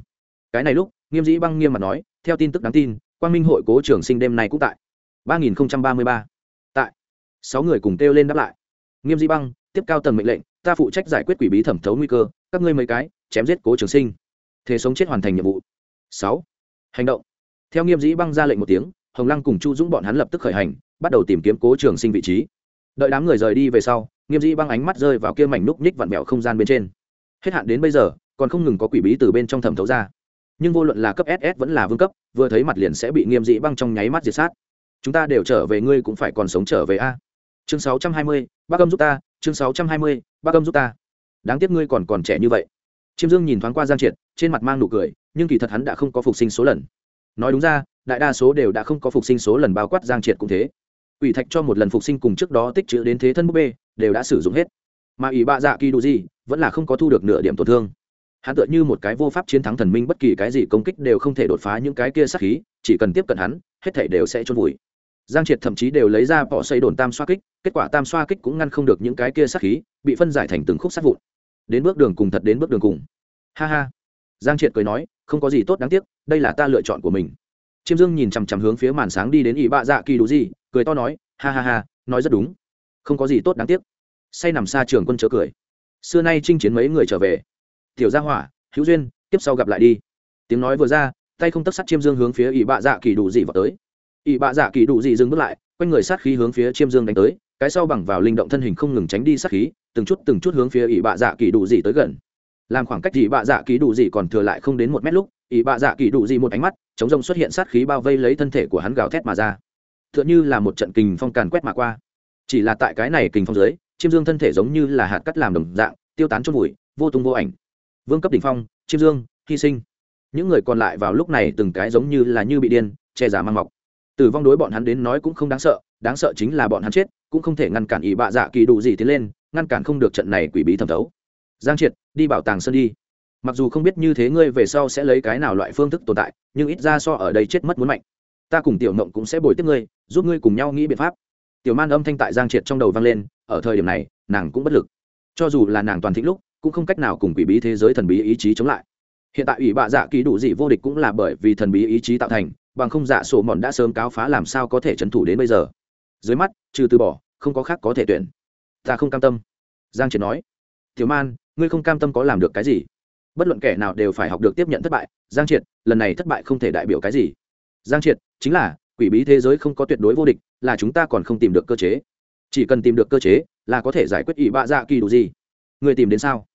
cái này lúc, nghiêm dĩ băng nghiêm mặt nói, theo tin tức đáng tin, quang minh hội cố trường sinh đêm nay cũng tại. ba nghìn ba mươi ba. Tại. Sáu người cùng kêu lên đáp lại. Nghiêm dĩ băng, tiếp cao tầng mệnh lệnh, ta phụ trách giải quyết quỷ bí thẩm thấu nguy cơ, các ngươi mấy cái, chém giết cố trường sinh. Thế sống chết hoàn thành nhiệm vụ. Sáu. Hành động. Theo nghiêm dĩ băng ra lệnh một tiếng, hồng lăng cùng chu dũng bọn hắn lập tức khởi hành, bắt đầu tìm kiếm cố trường sinh vị trí đợi đám người rời đi về sau nghiêm dĩ băng ánh mắt rơi vào kia mảnh núc nhích vặn vẹo không gian bên trên. Hết hạn đến bây giờ còn không ngừng có quỷ bí từ bên trong thẩm thấu ra. Nhưng vô luận là cấp ss vẫn là vương cấp vừa thấy mặt liền sẽ bị nghiêm dĩ băng trong nháy mắt diệt sát. Chúng ta đều trở về ngươi cũng phải còn sống trở về a. Chương 620, bác âm giúp ta chương 620, bác âm giúp ta. Đáng tiếc ngươi còn còn trẻ như vậy. Chiêm dương nhìn thoáng qua giang triệt trên mặt mang nụ cười nhưng kỳ thật hắn đã không có phục sinh số lần. Nói đúng ra đại đa số đều đã không có phục sinh số lần bao quát giang triệt cũng thế quỷ thạch cho một lần phục sinh cùng trước đó tích trữ đến thế thân búp bê, đều đã sử dụng hết. Mà ủy bạ dạ kỳ đủ gì, vẫn là không có thu được nửa điểm tổn thương. Hắn tựa như một cái vô pháp chiến thắng thần minh, bất kỳ cái gì công kích đều không thể đột phá những cái kia sát khí, chỉ cần tiếp cận hắn, hết thể đều sẽ trôn vùi. Giang triệt thậm chí đều lấy ra bỏ xây đồn tam xoa kích, kết quả tam xoa kích cũng ngăn không được những cái kia sát khí, bị phân giải thành từng khúc sát vụn. Đến bước đường cùng thật đến bước đường cùng. Ha ha. Giang triệt cười nói, không có gì tốt đáng tiếc, đây là ta lựa chọn của mình chiêm dương nhìn chằm chằm hướng phía màn sáng đi đến ỷ bạ dạ kỳ đủ gì, cười to nói, ha ha ha, nói rất đúng. Không có gì tốt đáng tiếc. Say nằm xa trường quân chớ cười. Xưa nay chinh chiến mấy người trở về. Tiểu gia hỏa, hữu duyên, tiếp sau gặp lại đi. Tiếng nói vừa ra, tay không tấc sắt chiêm dương hướng phía ỷ bạ dạ kỳ đủ gì vào tới. Ỷ bạ dạ kỳ đủ gì dừng bước lại, quanh người sát khí hướng phía chiêm dương đánh tới, cái sau bằng vào linh động thân hình không ngừng tránh đi sát khí, từng chút từng chút hướng phía ỷ bạ dạ kỳ đủ gì tới gần làm khoảng cách ỷ bạ dạ kỳ đủ gì còn thừa lại không đến một mét lúc, ỷ bạ dạ kỳ đủ gì một ánh mắt, chống rông xuất hiện sát khí bao vây lấy thân thể của hắn gào thét mà ra. T h ư ợ n h ư là một trận kình phong càn quét mà qua. Chỉ là tại cái này kình phong dưới, chiêm dương thân thể giống như là hạt cắt làm đồng dạng, tiêu tán trong bụi vô tung vô ảnh. Vương cấp đ ỉ n h phong, chiêm dương, hy sinh. Những người còn lại vào lúc này từng cái giống như là như bị điên, che giả mang mọc. Tử vong đối bọn hắn đến nói cũng không đáng sợ đáng sợ chính là bọn hắn chết, cũng không thể ngăn cản ỷ bạ dạ kỳ đủ gì tiến lên, ngăn cản không được trận này quỷ bí thẩm thấu giang triệt, đi bảo tàng sơn đi. Mặc dù không biết như thế ngươi về sau sẽ lấy cái nào loại phương thức tồn tại, nhưng ít ra so ở đây chết mất muốn mạnh. Ta cùng tiểu mộng cũng sẽ bồi tiếp ngươi, giúp ngươi cùng nhau nghĩ biện pháp. Tiểu man âm thanh tại giang triệt trong đầu vang lên, ở thời điểm này, nàng cũng bất lực. Cho dù là nàng toàn thịnh lúc, cũng không cách nào cùng quỷ bí thế giới thần bí ý chí chống lại. Hiện tại ủy bạ dạ ký đủ dị vô địch cũng là bởi vì thần bí ý chí tạo thành, bằng không dạ sổ mòn đã sớm cáo phá làm sao có thể trấn thủ đến bây giờ. Dưới mắt, trừ từ bỏ, không có khác có thể tuyển. Ta không cam tâm. Giang triệt nói tiểu man, ngươi không cam tâm có làm được cái gì? Bất luận kẻ nào đều phải học được tiếp nhận thất bại. Giang triệt, lần này thất bại không thể đại biểu cái gì. Giang triệt, chính là, quỷ bí thế giới không có tuyệt đối vô địch, là chúng ta còn không tìm được cơ chế. Chỉ cần tìm được cơ chế, là có thể giải quyết ỷ bạ dạ kỳ đủ gì. Người tìm đến sao?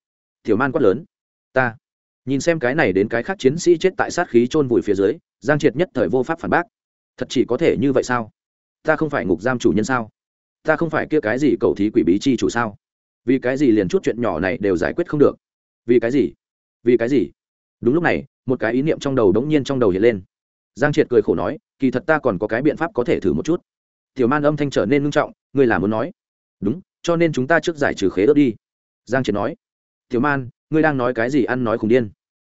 Thiểu man quát lớn. Ta. Nhìn xem cái này đến cái khác chiến sĩ chết tại sát khí chôn vùi phía dưới, giang triệt nhất thời vô pháp phản bác. Thật chỉ có thể như vậy sao? Ta không phải ngục giam chủ nhân sao? Ta không phải kia cái gì cầu thí quỷ bí chi chủ sao? Vì cái gì liền chút chuyện nhỏ này đều giải quyết không được? Vì cái gì? Vì cái gì? Đúng lúc này, một cái ý niệm trong đầu đống nhiên trong đầu hiện lên. Giang triệt cười khổ nói, kỳ thật ta còn có cái biện pháp có thể thử một chút. Tiểu man âm thanh trở nên ngưng trọng, ngươi là muốn nói. Đúng, cho nên chúng ta trước giải trừ khế ước đi. Giang triệt nói. Tiểu man, ngươi đang nói cái gì ăn nói khùng điên.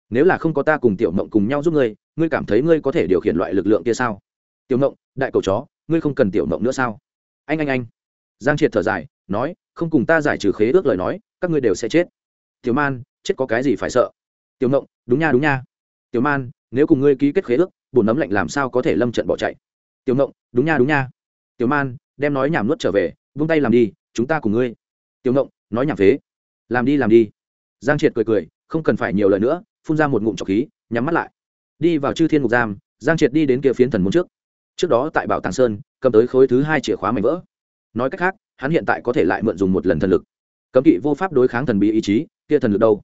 Nếu là không có ta cùng tiểu mộng cùng nhau giúp ngươi ngươi cảm thấy ngươi có thể điều khiển loại lực lượng kia sao? Tiểu mộng, đại cầu chó, ngươi không cần tiểu mộng nữa sao? Anh anh anh. Giang triệt thở dài nói, không cùng ta giải trừ khế ước lời nói, các ngươi đều sẽ chết. Tiểu man, chết có cái gì phải sợ? Tiểu ngộng, đúng nha đúng nha. Tiểu man, nếu cùng ngươi ký kết khế ước bùn nấm lạnh làm sao có thể lâm trận bỏ chạy? Tiểu ngộng, đúng nha đúng nha. Tiểu man, đem nói nhảm nuốt trở về, vung tay làm đi, chúng ta cùng ngươi. Tiểu ngộng, nói nhảm phế làm đi làm đi. Giang triệt cười cười, không cần phải nhiều lời nữa, phun ra một ngụm trọc khí, nhắm mắt lại. Đi vào chư thiên ngục giam, giang triệt đi đến kia phiến thần môn trước. Trước đó tại bảo tàng sơn, cầm tới khối thứ hai chìa khóa mảnh vỡ. Nói cách khác hắn hiện tại có thể lại mượn dùng một lần thần lực. Cấm kỵ vô pháp đối kháng thần bí ý chí, kia thần lực đâu?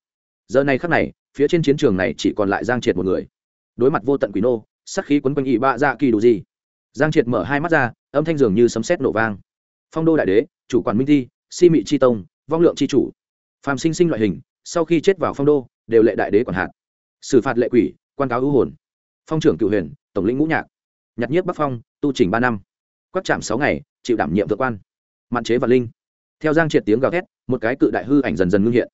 Giờ này khắc này, phía trên chiến trường này chỉ còn lại giang triệt một người. Đối mặt vô tận quỷ nô sắc khí quấn quanh ỵ bạ dạ kỳ đủ gì giang triệt mở hai mắt ra, âm thanh dường như sấm sét nổ vang. Phong đô đại đế, chủ quản minh thi si mị chi tông, vong lượng chi chủ. Phàm sinh sinh loại hình, sau khi chết vào phong đô, đều lệ đại đế quản hạt. Xử phạt lệ quỷ, quan cáo hữu hồn. Phong trưởng cựu huyền, tổng lĩnh ngũ nhạc. Nhặt nhiếp bắc phong, tu trình ba năm. Quắc chạm sáu ngày, chịu đảm nhiệm thượng quan mạn chế và linh. Theo giang triệt tiếng gào thét một cái cự đại hư ảnh dần dần ngưng hiện.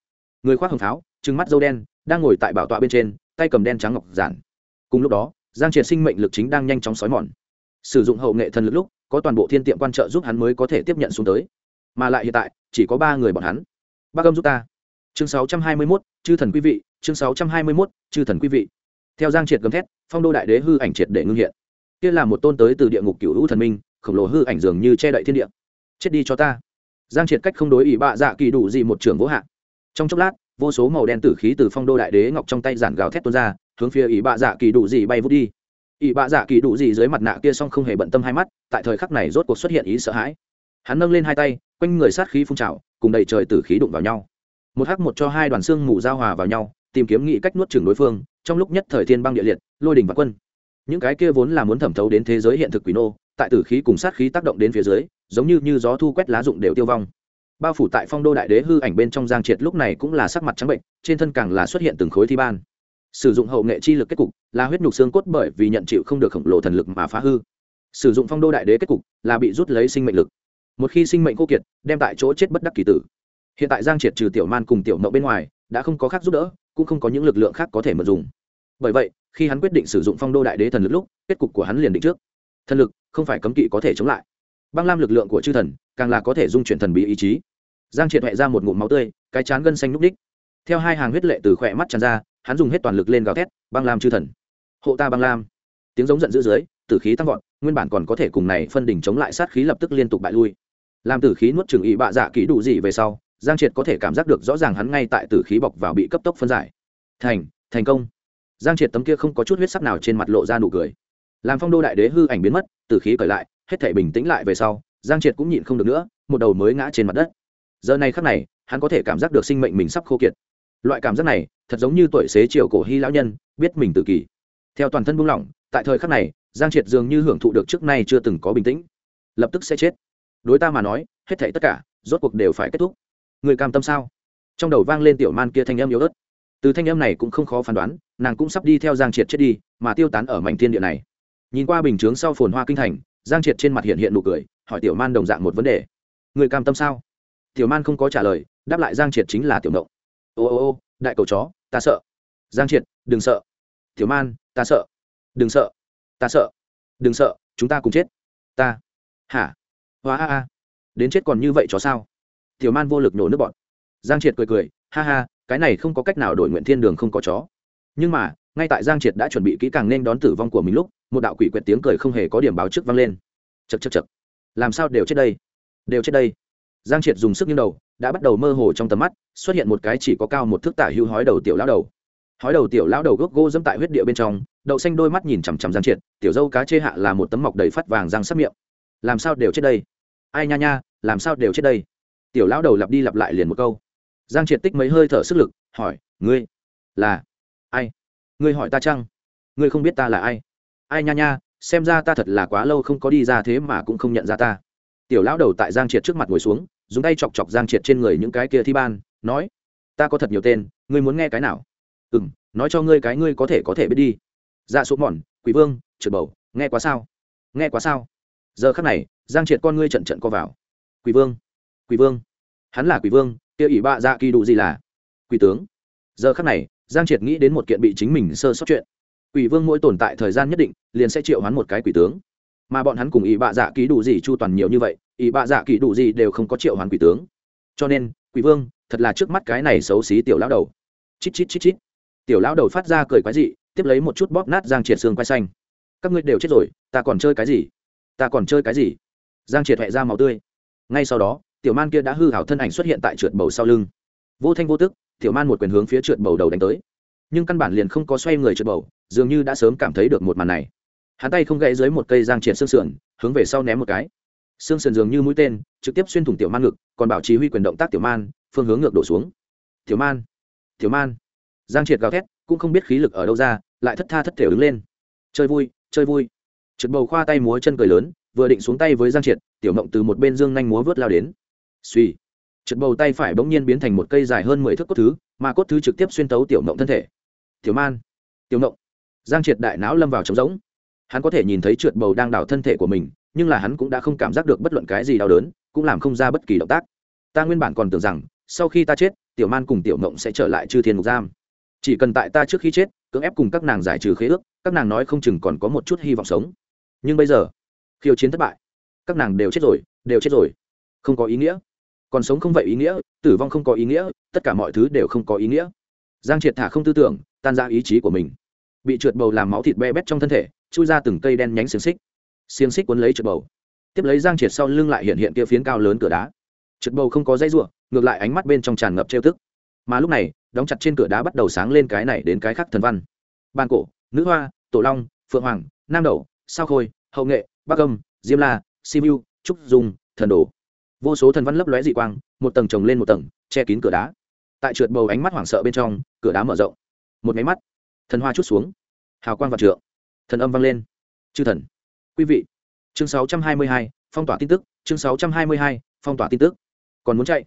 Người khoác hồng pháo trừng mắt dâu đen đang ngồi tại bảo tọa bên trên tay cầm đen trắng ngọc giản. Cùng lúc đó giang triệt sinh mệnh lực chính đang nhanh chóng xói mòn. Sử dụng hậu nghệ thần lực lúc có toàn bộ thiên tiệm quan trợ giúp hắn mới có thể tiếp nhận xuống tới. Mà lại hiện tại chỉ có ba người bọn hắn. Bác âm giúp ta. Chương 621, chư thần quý vị chương 621, chư thần quý vị. Theo giang triệt gầm thét phong đô đại đế hư ảnh triệt để ngưng hiện. Kia là một tôn tới từ địa ngục cựu hữu thần minh khổng lồ hư ảnh dường như che đậy thiên địa chết đi cho ta. Giang triệt cách không đối ỷ bạ dạ kỳ đủ gì một trưởng vô hạn trong chốc lát, vô số màu đen tử khí từ phong đô đại đế ngọc trong tay giản gào thét tuôn ra, hướng phía ỷ bạ dạ kỳ đủ gì bay vút đi. Ỷ bạ dạ kỳ đủ gì dưới mặt nạ kia song không hề bận tâm hai mắt, tại thời khắc này rốt cuộc xuất hiện ý sợ hãi. Hắn nâng lên hai tay, quanh người sát khí phun trào, cùng đầy trời tử khí đụng vào nhau. Một hắc một cho hai đoàn xương mù giao hòa vào nhau, tìm kiếm nghị cách nuốt chửng đối phương, trong lúc nhất thời thiên băng địa liệt, lôi đình và quân. Những cái kia vốn là muốn thẩm thấu đến thế giới hiện thực quỷ nô tại tử khí cùng sát khí tác động đến phía dưới, giống như như gió thu quét lá dụng đều tiêu vong. Bao phủ tại phong đô đại đế hư ảnh bên trong giang triệt lúc này cũng là sắc mặt trắng bệnh, trên thân càng là xuất hiện từng khối thi ban. Sử dụng hậu nghệ chi lực kết cục là huyết nhục xương cốt bởi vì nhận chịu không được khổng lồ thần lực mà phá hư. Sử dụng phong đô đại đế kết cục là bị rút lấy sinh mệnh lực. Một khi sinh mệnh khô kiệt, đem tại chỗ chết bất đắc kỳ tử. Hiện tại giang triệt trừ tiểu man cùng tiểu mậu bên ngoài, đã không có khác giúp đỡ, cũng không có những lực lượng khác có thể mượn dùng. Bởi vậy, khi hắn quyết định sử dụng phong đô đại đế thần lực lúc, kết cục của hắn liền định trước. Thần lực không phải cấm kỵ có thể chống lại. Băng lam lực lượng của chư thần, càng là có thể dung chuyển thần bí ý chí. Giang triệt huệ ra một ngụm máu tươi, cái chán gân xanh núc đích. Theo hai hàng huyết lệ từ khỏe mắt tràn ra, hắn dùng hết toàn lực lên gào thét, băng lam chư thần, hộ ta băng lam. Tiếng giống giận dữ dưới, tử khí tăng vọt, nguyên bản còn có thể cùng này phân đỉnh chống lại sát khí lập tức liên tục bại lui. Làm tử khí nuốt chừng ý bạ dạ kỹ đủ gì về sau, giang triệt có thể cảm giác được rõ ràng hắn ngay tại tử khí bọc vào bị cấp tốc phân giải. Thành thành công. Giang triệt tấm kia không có chút huyết sắc nào trên mặt lộ ra nụ cười làm phong đô đại đế hư ảnh biến mất tử khí cởi lại, hết thể bình tĩnh lại về sau, giang triệt cũng nhịn không được nữa, một đầu mới ngã trên mặt đất. Giờ này khắc này, hắn có thể cảm giác được sinh mệnh mình sắp khô kiệt. Loại cảm giác này, thật giống như tuổi xế chiều cổ hy lão nhân, biết mình tự kỷ. Theo toàn thân buông lỏng, tại thời khắc này, giang triệt dường như hưởng thụ được trước nay chưa từng có bình tĩnh. Lập tức sẽ chết. Đối ta mà nói, hết thảy tất cả, rốt cuộc đều phải kết thúc. Người cam tâm sao? Trong đầu vang lên tiểu man kia thanh âm yếu ớt. Từ thanh âm này cũng không khó phán đoán, nàng cũng sắp đi theo giang triệt chết đi, mà tiêu tán ở mảnh thiên địa này nhìn qua bình chướng sau phồn hoa kinh thành, giang triệt trên mặt hiện hiện nụ cười, hỏi tiểu man đồng dạng một vấn đề. Người cam tâm sao? Tiểu man không có trả lời, đáp lại giang triệt chính là tiểu mộng ô ô ô, đại cầu chó, ta sợ. Giang triệt, đừng sợ. Tiểu man, ta sợ. Đừng sợ. Ta sợ. Đừng sợ, chúng ta cùng chết. Ta. Hả? Hóa a a. Đến chết còn như vậy chó sao? Tiểu man vô lực nổ nước bọn giang triệt cười cười, ha ha, cái này không có cách nào đổi nguyện thiên đường không có chó. Nhưng mà ngay tại giang triệt đã chuẩn bị kỹ càng nên đón tử vong của mình lúc, một đạo quỷ quyệt tiếng cười không hề có điểm báo trước vang lên. Chật chật chật làm sao đều chết đây? Đều chết đây. Giang triệt dùng sức như đầu, đã bắt đầu mơ hồ trong tầm mắt, xuất hiện một cái chỉ có cao một thước tả hưu hói đầu tiểu lão đầu. Hói đầu tiểu lão đầu gốc gỗ dẫm tại huyết địa bên trong, đậu xanh đôi mắt nhìn chằm chằm giang triệt, tiểu dâu cá chê hạ là một tấm mọc đầy phát vàng răng sắp miệng. Làm sao đều chết đây? Ai nha nha, làm sao đều chết đây? Tiểu lão đầu lặp đi lặp lại liền một câu. Giang triệt tích mấy hơi thở sức lực, hỏi, ngươi là ai? Ngươi hỏi ta chăng? Ngươi không biết ta là ai? Ai nha nha, xem ra ta thật là quá lâu không có đi ra thế mà cũng không nhận ra ta. Tiểu lão đầu tại giang triệt trước mặt ngồi xuống, dùng tay chọc chọc giang triệt trên người những cái kia thi ban, nói, ta có thật nhiều tên, ngươi muốn nghe cái nào? Ừ m nói cho ngươi cái ngươi có thể có thể biết đi. Dạ số mòn, quỷ vương trượt bầu, nghe quá sao? Nghe quá sao? Giờ khắc này, giang triệt con ngươi trận trận co vào. Quỷ vương quỷ vương, hắn là quỷ vương, kia ỷ bạ dạ kỳ đủ gì là? Quỷ tướng. Giờ khắc này giang triệt nghĩ đến một kiện bị chính mình sơ sót chuyện. Quỷ vương mỗi tồn tại thời gian nhất định, liền sẽ triệu hoán một cái quỷ tướng. Mà bọn hắn cùng ý bạ dạ ký đủ gì chu toàn nhiều như vậy ý bạ dạ ký đủ gì đều không có triệu hoán quỷ tướng. Cho nên, quỷ vương, thật là trước mắt cái này xấu xí tiểu lão đầu. Chít chít chít chít. Tiểu lão đầu phát ra cười quái dị, tiếp lấy một chút bóp nát giang triệt xương quay xanh. Các ngươi đều chết rồi, ta còn chơi cái gì? Ta còn chơi cái gì? Giang triệt hẹ ra màu tươi. Ngay sau đó, tiểu man kia đã hư hảo thân ảnh xuất hiện tại trượt bầu sau lưng. Vô thanh vô tức tiểu man một quyền hướng phía trượt bầu đầu đánh tới. Nhưng căn bản liền không có xoay người trượt bầu, dường như đã sớm cảm thấy được một màn này. Hắn tay không gãy dưới một cây giang triệt xương sườn, hướng về sau ném một cái. Xương sườn dường như mũi tên, trực tiếp xuyên thủng tiểu man ngực, còn bảo trì huy quyền động tác tiểu man, phương hướng ngược đổ xuống. Tiểu man tiểu man. Giang triệt gào thét, cũng không biết khí lực ở đâu ra, lại thất tha thất thể đứng lên. Chơi vui chơi vui. Trượt bầu khoa tay múa chân cười lớn, vừa định xuống tay với giang triệt, tiểu mộng từ một bên dương nhanh múa vớt lao đến. Suy trượt bầu tay phải bỗng nhiên biến thành một cây dài hơn mười thước cốt thứ, mà cốt thứ trực tiếp xuyên tấu tiểu mộng thân thể. Tiểu man. Tiểu mộng giang triệt đại não lâm vào trống rỗng. Hắn có thể nhìn thấy trượt bầu đang đảo thân thể của mình, nhưng là hắn cũng đã không cảm giác được bất luận cái gì đau đớn, cũng làm không ra bất kỳ động tác. Ta nguyên bản còn tưởng rằng, sau khi ta chết, tiểu man cùng tiểu mộng sẽ trở lại chư thiên mục giam. Chỉ cần tại ta trước khi chết, cưỡng ép cùng các nàng giải trừ khế ước, các nàng nói không chừng còn có một chút hy vọng sống. Nhưng bây giờ, khiêu chiến thất bại. Các nàng đều chết rồi, đều chết rồi. Không có ý nghĩa còn sống không vậy ý nghĩa, tử vong không có ý nghĩa, tất cả mọi thứ đều không có ý nghĩa. Giang triệt thả không tư tưởng, tan ra ý chí của mình. Bị trượt bầu làm máu thịt be bét trong thân thể, chui ra từng cây đen nhánh xiềng xích. Xiềng xích cuốn lấy trượt bầu. Tiếp lấy giang triệt sau lưng lại hiện hiện kia phiến cao lớn cửa đá. Trượt bầu không có dây ruộng ngược lại ánh mắt bên trong tràn ngập trêu tức. Mà lúc này, đóng chặt trên cửa đá bắt đầu sáng lên cái này đến cái khác thần văn. Ban cổ, nữ hoa, tổ long, phượng hoàng, nam đậu sao khôi, hậu nghệ, bắc âm, diêm la simu trúc dung, thần đồ vô số thần văn lấp lóe dị quang một tầng trồng lên một tầng che kín cửa đá. Tại trượt bầu ánh mắt hoảng sợ bên trong cửa đá mở rộng. Một máy mắt thần hoa chút xuống. Hào quang vạn trượng. Thần âm vang lên. Chư thần. Quý vị chương 622, phong tỏa tin tức chương 622, phong tỏa tin tức. Còn muốn chạy?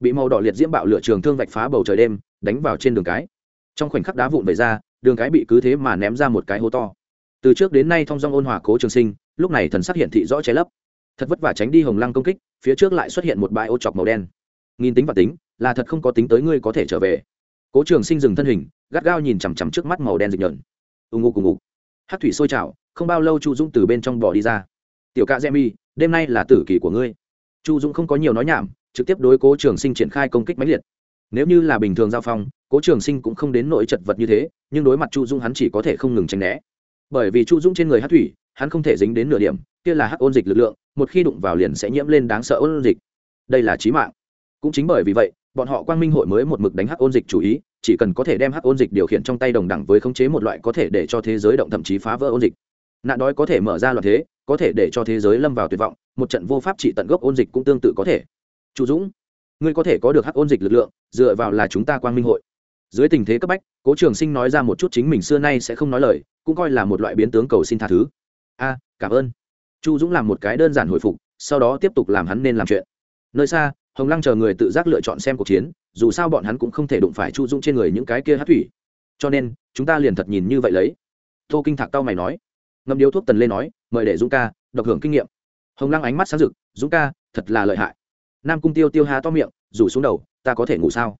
Bị màu đỏ liệt diễm bạo lửa trường thương vạch phá bầu trời đêm đánh vào trên đường cái. Trong khoảnh khắc đá vụn về ra đường cái bị cứ thế mà ném ra một cái hố to. Từ trước đến nay thong dong ôn hòa cố trường sinh lúc này thần sắc hiện thị rõ cháy lấp thật vất vả tránh đi hồng lăng công kích, phía trước lại xuất hiện một bãi ô chọc màu đen. Nghìn tính và tính, là thật không có tính tới ngươi có thể trở về. Cố trường sinh dừng thân hình, gắt gao nhìn chằm chằm trước mắt màu đen dịch nhợn ù ngụ cùng ngụ hát thủy sôi trào, không bao lâu chu dũng từ bên trong bò đi ra. Tiểu cạ mi, đêm nay là tử kỳ của ngươi. Chu dũng không có nhiều nói nhảm, trực tiếp đối cố trường sinh triển khai công kích mãnh liệt. Nếu như là bình thường giao phong, cố trường sinh cũng không đến nỗi chật vật như thế, nhưng đối mặt chu dung hắn chỉ có thể không ngừng tránh né. Bởi vì chu dung trên người hát thủy, hắn không thể dính đến nửa điểm, kia là hắc ôn dịch lực lượng một khi đụng vào liền sẽ nhiễm lên đáng sợ ôn dịch. Đây là trí mạng. Cũng chính bởi vì vậy, bọn họ quang minh hội mới một mực đánh hắc ôn dịch chủ ý, chỉ cần có thể đem hắc ôn dịch điều khiển trong tay đồng đẳng với khống chế một loại có thể để cho thế giới động thậm chí phá vỡ ôn dịch. Nạn đói có thể mở ra loạn thế, có thể để cho thế giới lâm vào tuyệt vọng, một trận vô pháp trị tận gốc ôn dịch cũng tương tự có thể. Chủ dũng, ngươi có thể có được hắc ôn dịch lực lượng, dựa vào là chúng ta quang minh hội. Dưới tình thế cấp bách, cố trường sinh nói ra một chút chính mình xưa nay sẽ không nói lời, cũng coi là một loại biến tướng cầu xin tha thứ. A, cảm ơn chu dũng làm một cái đơn giản hồi phục, sau đó tiếp tục làm hắn nên làm chuyện. Nơi xa, hồng lăng chờ người tự giác lựa chọn xem cuộc chiến, dù sao bọn hắn cũng không thể đụng phải chu dũng trên người những cái kia hát thủy. Cho nên, chúng ta liền thật nhìn như vậy lấy. Tô kinh thạc tao mày nói. Ngâm điếu thuốc tần lê nói, mời để dũng ca, độc hưởng kinh nghiệm. Hồng lăng ánh mắt sáng rực, dũng ca, thật là lợi hại. Nam cung tiêu tiêu há to miệng, rủ xuống đầu, ta có thể ngủ sao?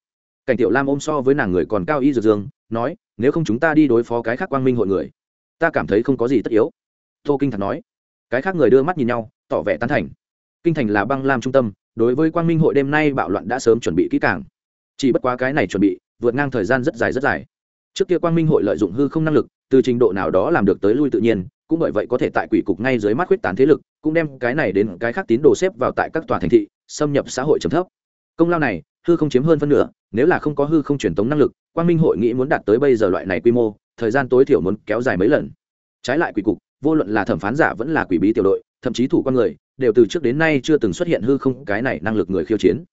Cảnh tiểu lam ôm so với nàng người còn cao y dược dương, nói, nếu không chúng ta đi đối phó cái khác quang minh hội người, ta cảm thấy không có gì tất yếu. Tô kinh thạc nói cái khác người đưa mắt nhìn nhau, tỏ vẻ tán thành. Kinh thành là băng lam trung tâm, đối với quang minh hội đêm nay bạo loạn đã sớm chuẩn bị kỹ càng. Chỉ bất quá cái này chuẩn bị, vượt ngang thời gian rất dài rất dài. Trước kia quang minh hội lợi dụng hư không năng lực, từ trình độ nào đó làm được tới lui tự nhiên, cũng bởi vậy có thể tại quỷ cục ngay dưới mắt khuyết tán thế lực, cũng đem cái này đến cái khác tín đồ xếp vào tại các tòa thành thị, xâm nhập xã hội trầm thấp. Công lao này, hư không chiếm hơn phân nửa, nếu là không có hư không truyền tống năng lực, quang minh hội nghĩ muốn đạt tới bây giờ loại này quy mô, thời gian tối thiểu muốn kéo dài mấy lần. Trái lại quỷ cục vô luận là thẩm phán giả vẫn là quỷ bí tiểu đội, thậm chí thủ con người, đều từ trước đến nay chưa từng xuất hiện hư không, cái này năng lực người khiêu chiến.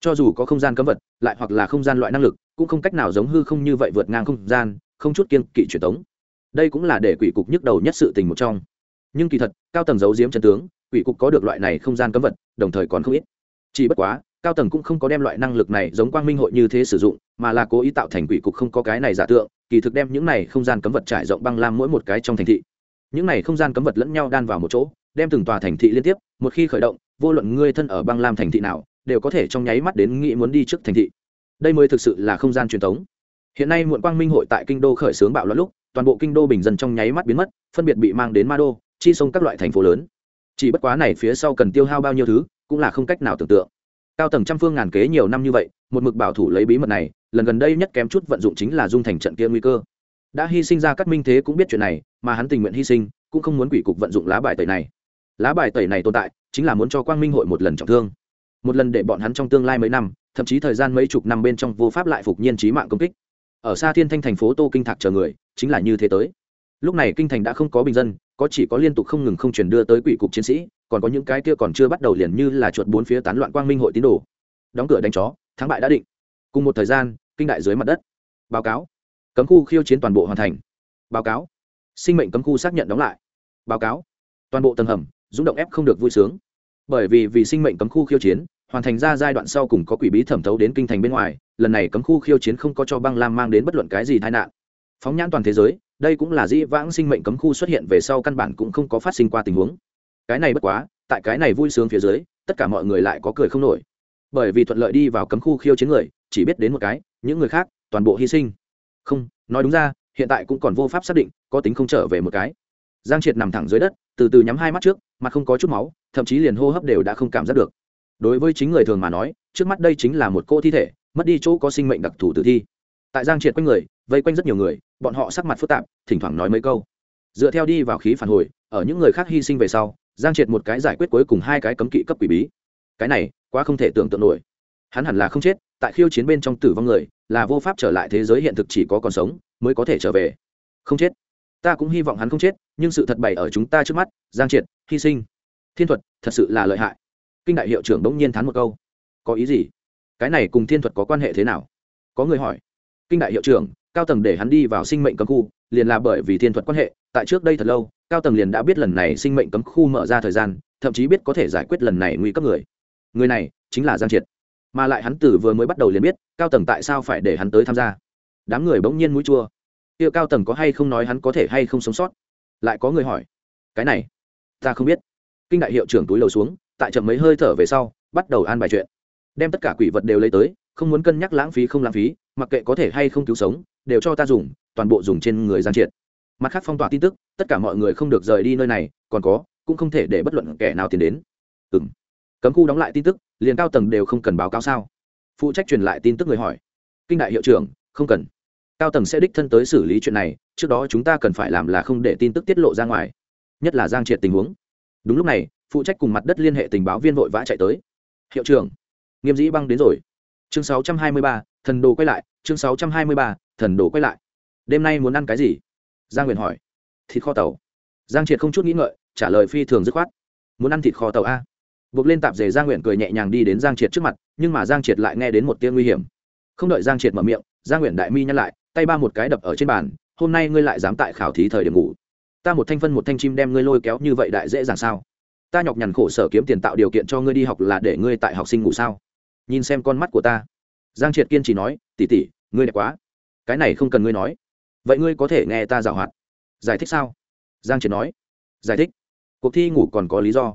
Cho dù có không gian cấm vật, lại hoặc là không gian loại năng lực, cũng không cách nào giống hư không như vậy vượt ngang không gian, không chút kiên kỵ truyền thống. đây cũng là để quỷ cục nhức đầu nhất sự tình một trong. Nhưng kỳ thật, cao tầng giấu giếm chân tướng, quỷ cục có được loại này không gian cấm vật, đồng thời còn không ít. Chỉ bất quá, cao tầng cũng không có đem loại năng lực này giống quang minh hội như thế sử dụng, mà là cố ý tạo thành quỷ cục không có cái này giả tượng, kỳ thực đem những này không gian cấm vật trải rộng băng lam mỗi một cái trong thành thị những này không gian cấm vật lẫn nhau đan vào một chỗ, đem từng tòa thành thị liên tiếp, một khi khởi động, vô luận ngươi thân ở băng lam thành thị nào, đều có thể trong nháy mắt đến nghĩ muốn đi trước thành thị. Đây mới thực sự là không gian truyền thống. Hiện nay muộn quang minh hội tại kinh đô khởi xướng bạo loạn lúc, toàn bộ kinh đô bình dân trong nháy mắt biến mất, phân biệt bị mang đến ma đô, chi sông các loại thành phố lớn. Chỉ bất quá này phía sau cần tiêu hao bao nhiêu thứ, cũng là không cách nào tưởng tượng. Cao tầng trăm phương ngàn kế nhiều năm như vậy, một mực bảo thủ lấy bí mật này, lần gần đây nhất kém chút vận dụng chính là dung thành trận kia nguy cơ đã hy sinh ra các minh thế cũng biết chuyện này, mà hắn tình nguyện hy sinh, cũng không muốn quỷ cục vận dụng lá bài tẩy này. Lá bài tẩy này tồn tại, chính là muốn cho quang minh hội một lần trọng thương. Một lần để bọn hắn trong tương lai mấy năm, thậm chí thời gian mấy chục năm bên trong vô pháp lại phục nhiên trí mạng công kích. Ở xa thiên thanh thành phố tô kinh thạc chờ người, chính là như thế tới. Lúc này kinh thành đã không có bình dân, có chỉ có liên tục không ngừng không chuyển đưa tới quỷ cục chiến sĩ, còn có những cái kia còn chưa bắt đầu liền như là chuột bốn phía tán loạn quang minh hội tín đồ. Đóng cửa đánh chó, thắng bại đã định. Cùng một thời gian, kinh đại dưới mặt đất. Báo cáo cấm khu khiêu chiến toàn bộ hoàn thành. Báo cáo. Sinh mệnh cấm khu xác nhận đóng lại. Báo cáo. Toàn bộ tầng hầm rung động ép không được vui sướng. Bởi vì vì sinh mệnh cấm khu khiêu chiến, hoàn thành ra giai đoạn sau cùng có quỷ bí thẩm thấu đến kinh thành bên ngoài, lần này cấm khu khiêu chiến không có cho băng lam mang đến bất luận cái gì tai nạn. Phóng nhãn toàn thế giới, đây cũng là dĩ vãng sinh mệnh cấm khu xuất hiện về sau căn bản cũng không có phát sinh qua tình huống. Cái này bất quá, tại cái này vui sướng phía dưới, tất cả mọi người lại có cười không nổi. Bởi vì thuận lợi đi vào cấm khu khiêu chiến người, chỉ biết đến một cái, những người khác, toàn bộ hy sinh không, nói đúng ra, hiện tại cũng còn vô pháp xác định có tính không trở về một cái. Giang triệt nằm thẳng dưới đất, từ từ nhắm hai mắt trước mặt không có chút máu, thậm chí liền hô hấp đều đã không cảm giác được. Đối với chính người thường mà nói, trước mắt đây chính là một cô thi thể, mất đi chỗ có sinh mệnh đặc thù tử thi. Tại giang triệt quanh người, vây quanh rất nhiều người, bọn họ sắc mặt phức tạp, thỉnh thoảng nói mấy câu. Dựa theo đi vào khí phản hồi, ở những người khác hy sinh về sau, giang triệt một cái giải quyết cuối cùng hai cái cấm kỵ cấp quỷ bí. Cái này, quá không thể tưởng tượng nổi. Hắn hẳn là không chết, tại khiêu chiến bên trong tử vong người là vô pháp trở lại thế giới hiện thực chỉ có còn sống, mới có thể trở về. Không chết. Ta cũng hy vọng hắn không chết, nhưng sự thật bày ở chúng ta trước mắt, giang triệt, hy sinh. Thiên thuật, thật sự là lợi hại. Kinh đại hiệu trưởng bỗng nhiên thán một câu. Có ý gì? Cái này cùng thiên thuật có quan hệ thế nào? Có người hỏi. Kinh đại hiệu trưởng, cao tầng để hắn đi vào sinh mệnh cấm khu, liền là bởi vì thiên thuật quan hệ, tại trước đây thật lâu, cao tầng liền đã biết lần này sinh mệnh cấm khu mở ra thời gian, thậm chí biết có thể giải quyết lần này nguy cấp người. Người này chính là giang triệt mà lại hắn tử vừa mới bắt đầu liền biết cao tầng tại sao phải để hắn tới tham gia. Đám người bỗng nhiên mũi chua. Kia cao tầng có hay không nói hắn có thể hay không sống sót? Lại có người hỏi. Cái này, ta không biết. Kinh đại hiệu trưởng túi lầu xuống, tại chậm mấy hơi thở về sau, bắt đầu an bài chuyện. Đem tất cả quỷ vật đều lấy tới, không muốn cân nhắc lãng phí không lãng phí, mặc kệ có thể hay không cứu sống, đều cho ta dùng, toàn bộ dùng trên người gian triệt. Mặt khác phong tỏa tin tức, tất cả mọi người không được rời đi nơi này, còn có, cũng không thể để bất luận kẻ nào tiến đến. Ừng cấm khu đóng lại tin tức liền cao tầng đều không cần báo cáo sao? Phụ trách truyền lại tin tức người hỏi. Kinh đại hiệu trưởng không cần. Cao tầng sẽ đích thân tới xử lý chuyện này trước đó chúng ta cần phải làm là không để tin tức tiết lộ ra ngoài. Nhất là giang triệt tình huống. Đúng lúc này phụ trách cùng mặt đất liên hệ tình báo viên vội vã chạy tới. Hiệu trưởng nghiêm dĩ băng đến rồi. Chương 623, thần đồ quay lại chương 623, thần đồ quay lại. Đêm nay muốn ăn cái gì? Giang huyền hỏi. Thịt kho tàu. Giang triệt không chút nghĩ ngợi trả lời phi thường dứt khoát. Muốn ăn thịt kho tàu a buộc lên tạp dề giang nguyện cười nhẹ nhàng đi đến giang triệt trước mặt, nhưng mà giang triệt lại nghe đến một tiếng nguy hiểm. Không đợi giang triệt mở miệng, giang nguyện đại mi nhắc lại, tay ba một cái đập ở trên bàn, hôm nay ngươi lại dám tại khảo thí thời điểm ngủ? Ta một thanh phân một thanh chim đem ngươi lôi kéo như vậy đại dễ dàng sao? Ta nhọc nhằn khổ sở kiếm tiền tạo điều kiện cho ngươi đi học là để ngươi tại học sinh ngủ sao? Nhìn xem con mắt của ta. Giang triệt kiên trì nói tỉ tỉ ngươi đẹp quá. Cái này không cần ngươi nói. Vậy ngươi có thể nghe ta giảo hoạt. Giải thích sao? Giang triệt nói. Giải thích. Cuộc thi ngủ còn có lý do.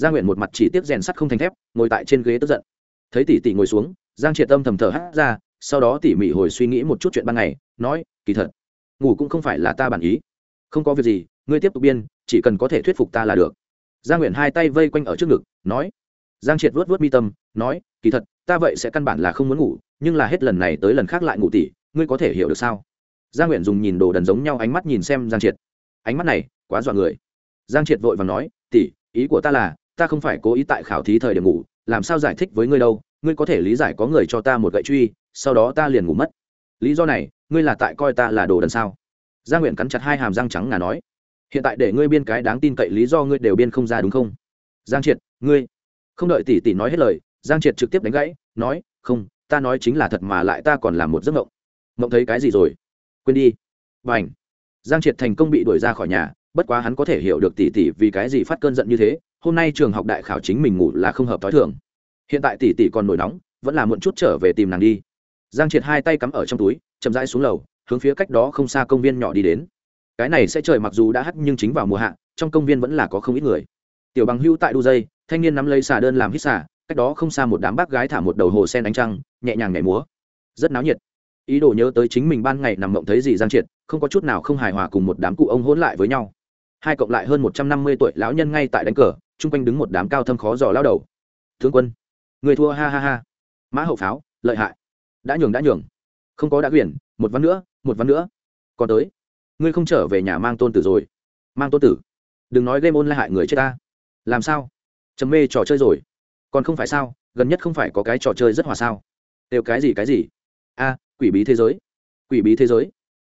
Gia nguyện một mặt chỉ tiếp rèn sắt không thành thép, ngồi tại trên ghế tức giận. Thấy tỷ tỷ ngồi xuống, giang triệt tâm thầm thở hát ra, sau đó tỉ mỉ hồi suy nghĩ một chút chuyện ban ngày, nói, kỳ thật, ngủ cũng không phải là ta bản ý. Không có việc gì, ngươi tiếp tục biên, chỉ cần có thể thuyết phục ta là được. Giang nguyện hai tay vây quanh ở trước ngực, nói. Giang triệt vuốt vuốt mi tâm, nói, kỳ thật, ta vậy sẽ căn bản là không muốn ngủ, nhưng là hết lần này tới lần khác lại ngủ tỉ, ngươi có thể hiểu được sao? Giang nguyện dùng nhìn đồ đần giống nhau ánh mắt nhìn xem giang triệt. Ánh mắt này quá dọa người. Giang triệt vội và nói, tỉ, ý của ta là ta không phải cố ý tại khảo thí thời điểm ngủ, làm sao giải thích với ngươi đâu, ngươi có thể lý giải có người cho ta một gậy truy, sau đó ta liền ngủ mất. Lý do này, ngươi là tại coi ta là đồ đần sao? Gia nguyện cắn chặt hai hàm răng trắng ngà nói. Hiện tại để ngươi biên cái đáng tin cậy lý do ngươi đều biên không ra đúng không? Giang triệt, ngươi. Không đợi tỷ tỷ nói hết lời, giang triệt trực tiếp đánh gãy, nói, không, ta nói chính là thật mà lại ta còn làm một giấc mộng. Mộng thấy cái gì rồi? Quên đi. Và ảnh giang triệt thành công bị đuổi ra khỏi nhà bất quá hắn có thể hiểu được tỷ tỷ vì cái gì phát cơn giận như thế, hôm nay trường học đại khảo chính mình ngủ là không hợp t h o i thường. Hiện tại tỷ tỷ còn nổi nóng, vẫn là muộn chút trở về tìm nàng đi. Giang triệt hai tay cắm ở trong túi, chậm rãi xuống lầu, hướng phía cách đó không xa công viên nhỏ đi đến. Cái này sẽ trời mặc dù đã hắt nhưng chính vào mùa hạ, trong công viên vẫn là có không ít người. Tiểu bằng hưu tại đu dây, thanh niên nắm lấy xà đơn làm hít xà, cách đó không xa một đám bác gái thả một đầu hồ sen ánh trăng, nhẹ nhàng nhảy múa. Rất náo nhiệt. Ý đồ nhớ tới chính mình ban ngày nằm mộng thấy gì giang triệt, không có chút nào không hài hòa cùng một đám cụ ông hỗn lại với nhau hai cộng lại hơn một trăm năm mươi tuổi lão nhân ngay tại đánh cờ, chung quanh đứng một đám cao thâm khó dò lao đầu. Tướng quân, người thua, ha ha ha. Mã hậu pháo, lợi hại. Đã nhường đã nhường. Không có đã quyển, một ván nữa, một ván nữa. Còn tới. Ngươi không trở về nhà mang tôn tử rồi. Mang tôn tử. Đừng nói game la hại người chết ta. Làm sao? Chấm mê trò chơi rồi. Còn không phải sao? Gần nhất không phải có cái trò chơi rất hòa sao? Đều cái gì cái gì? A, quỷ bí thế giới. Quỷ bí thế giới.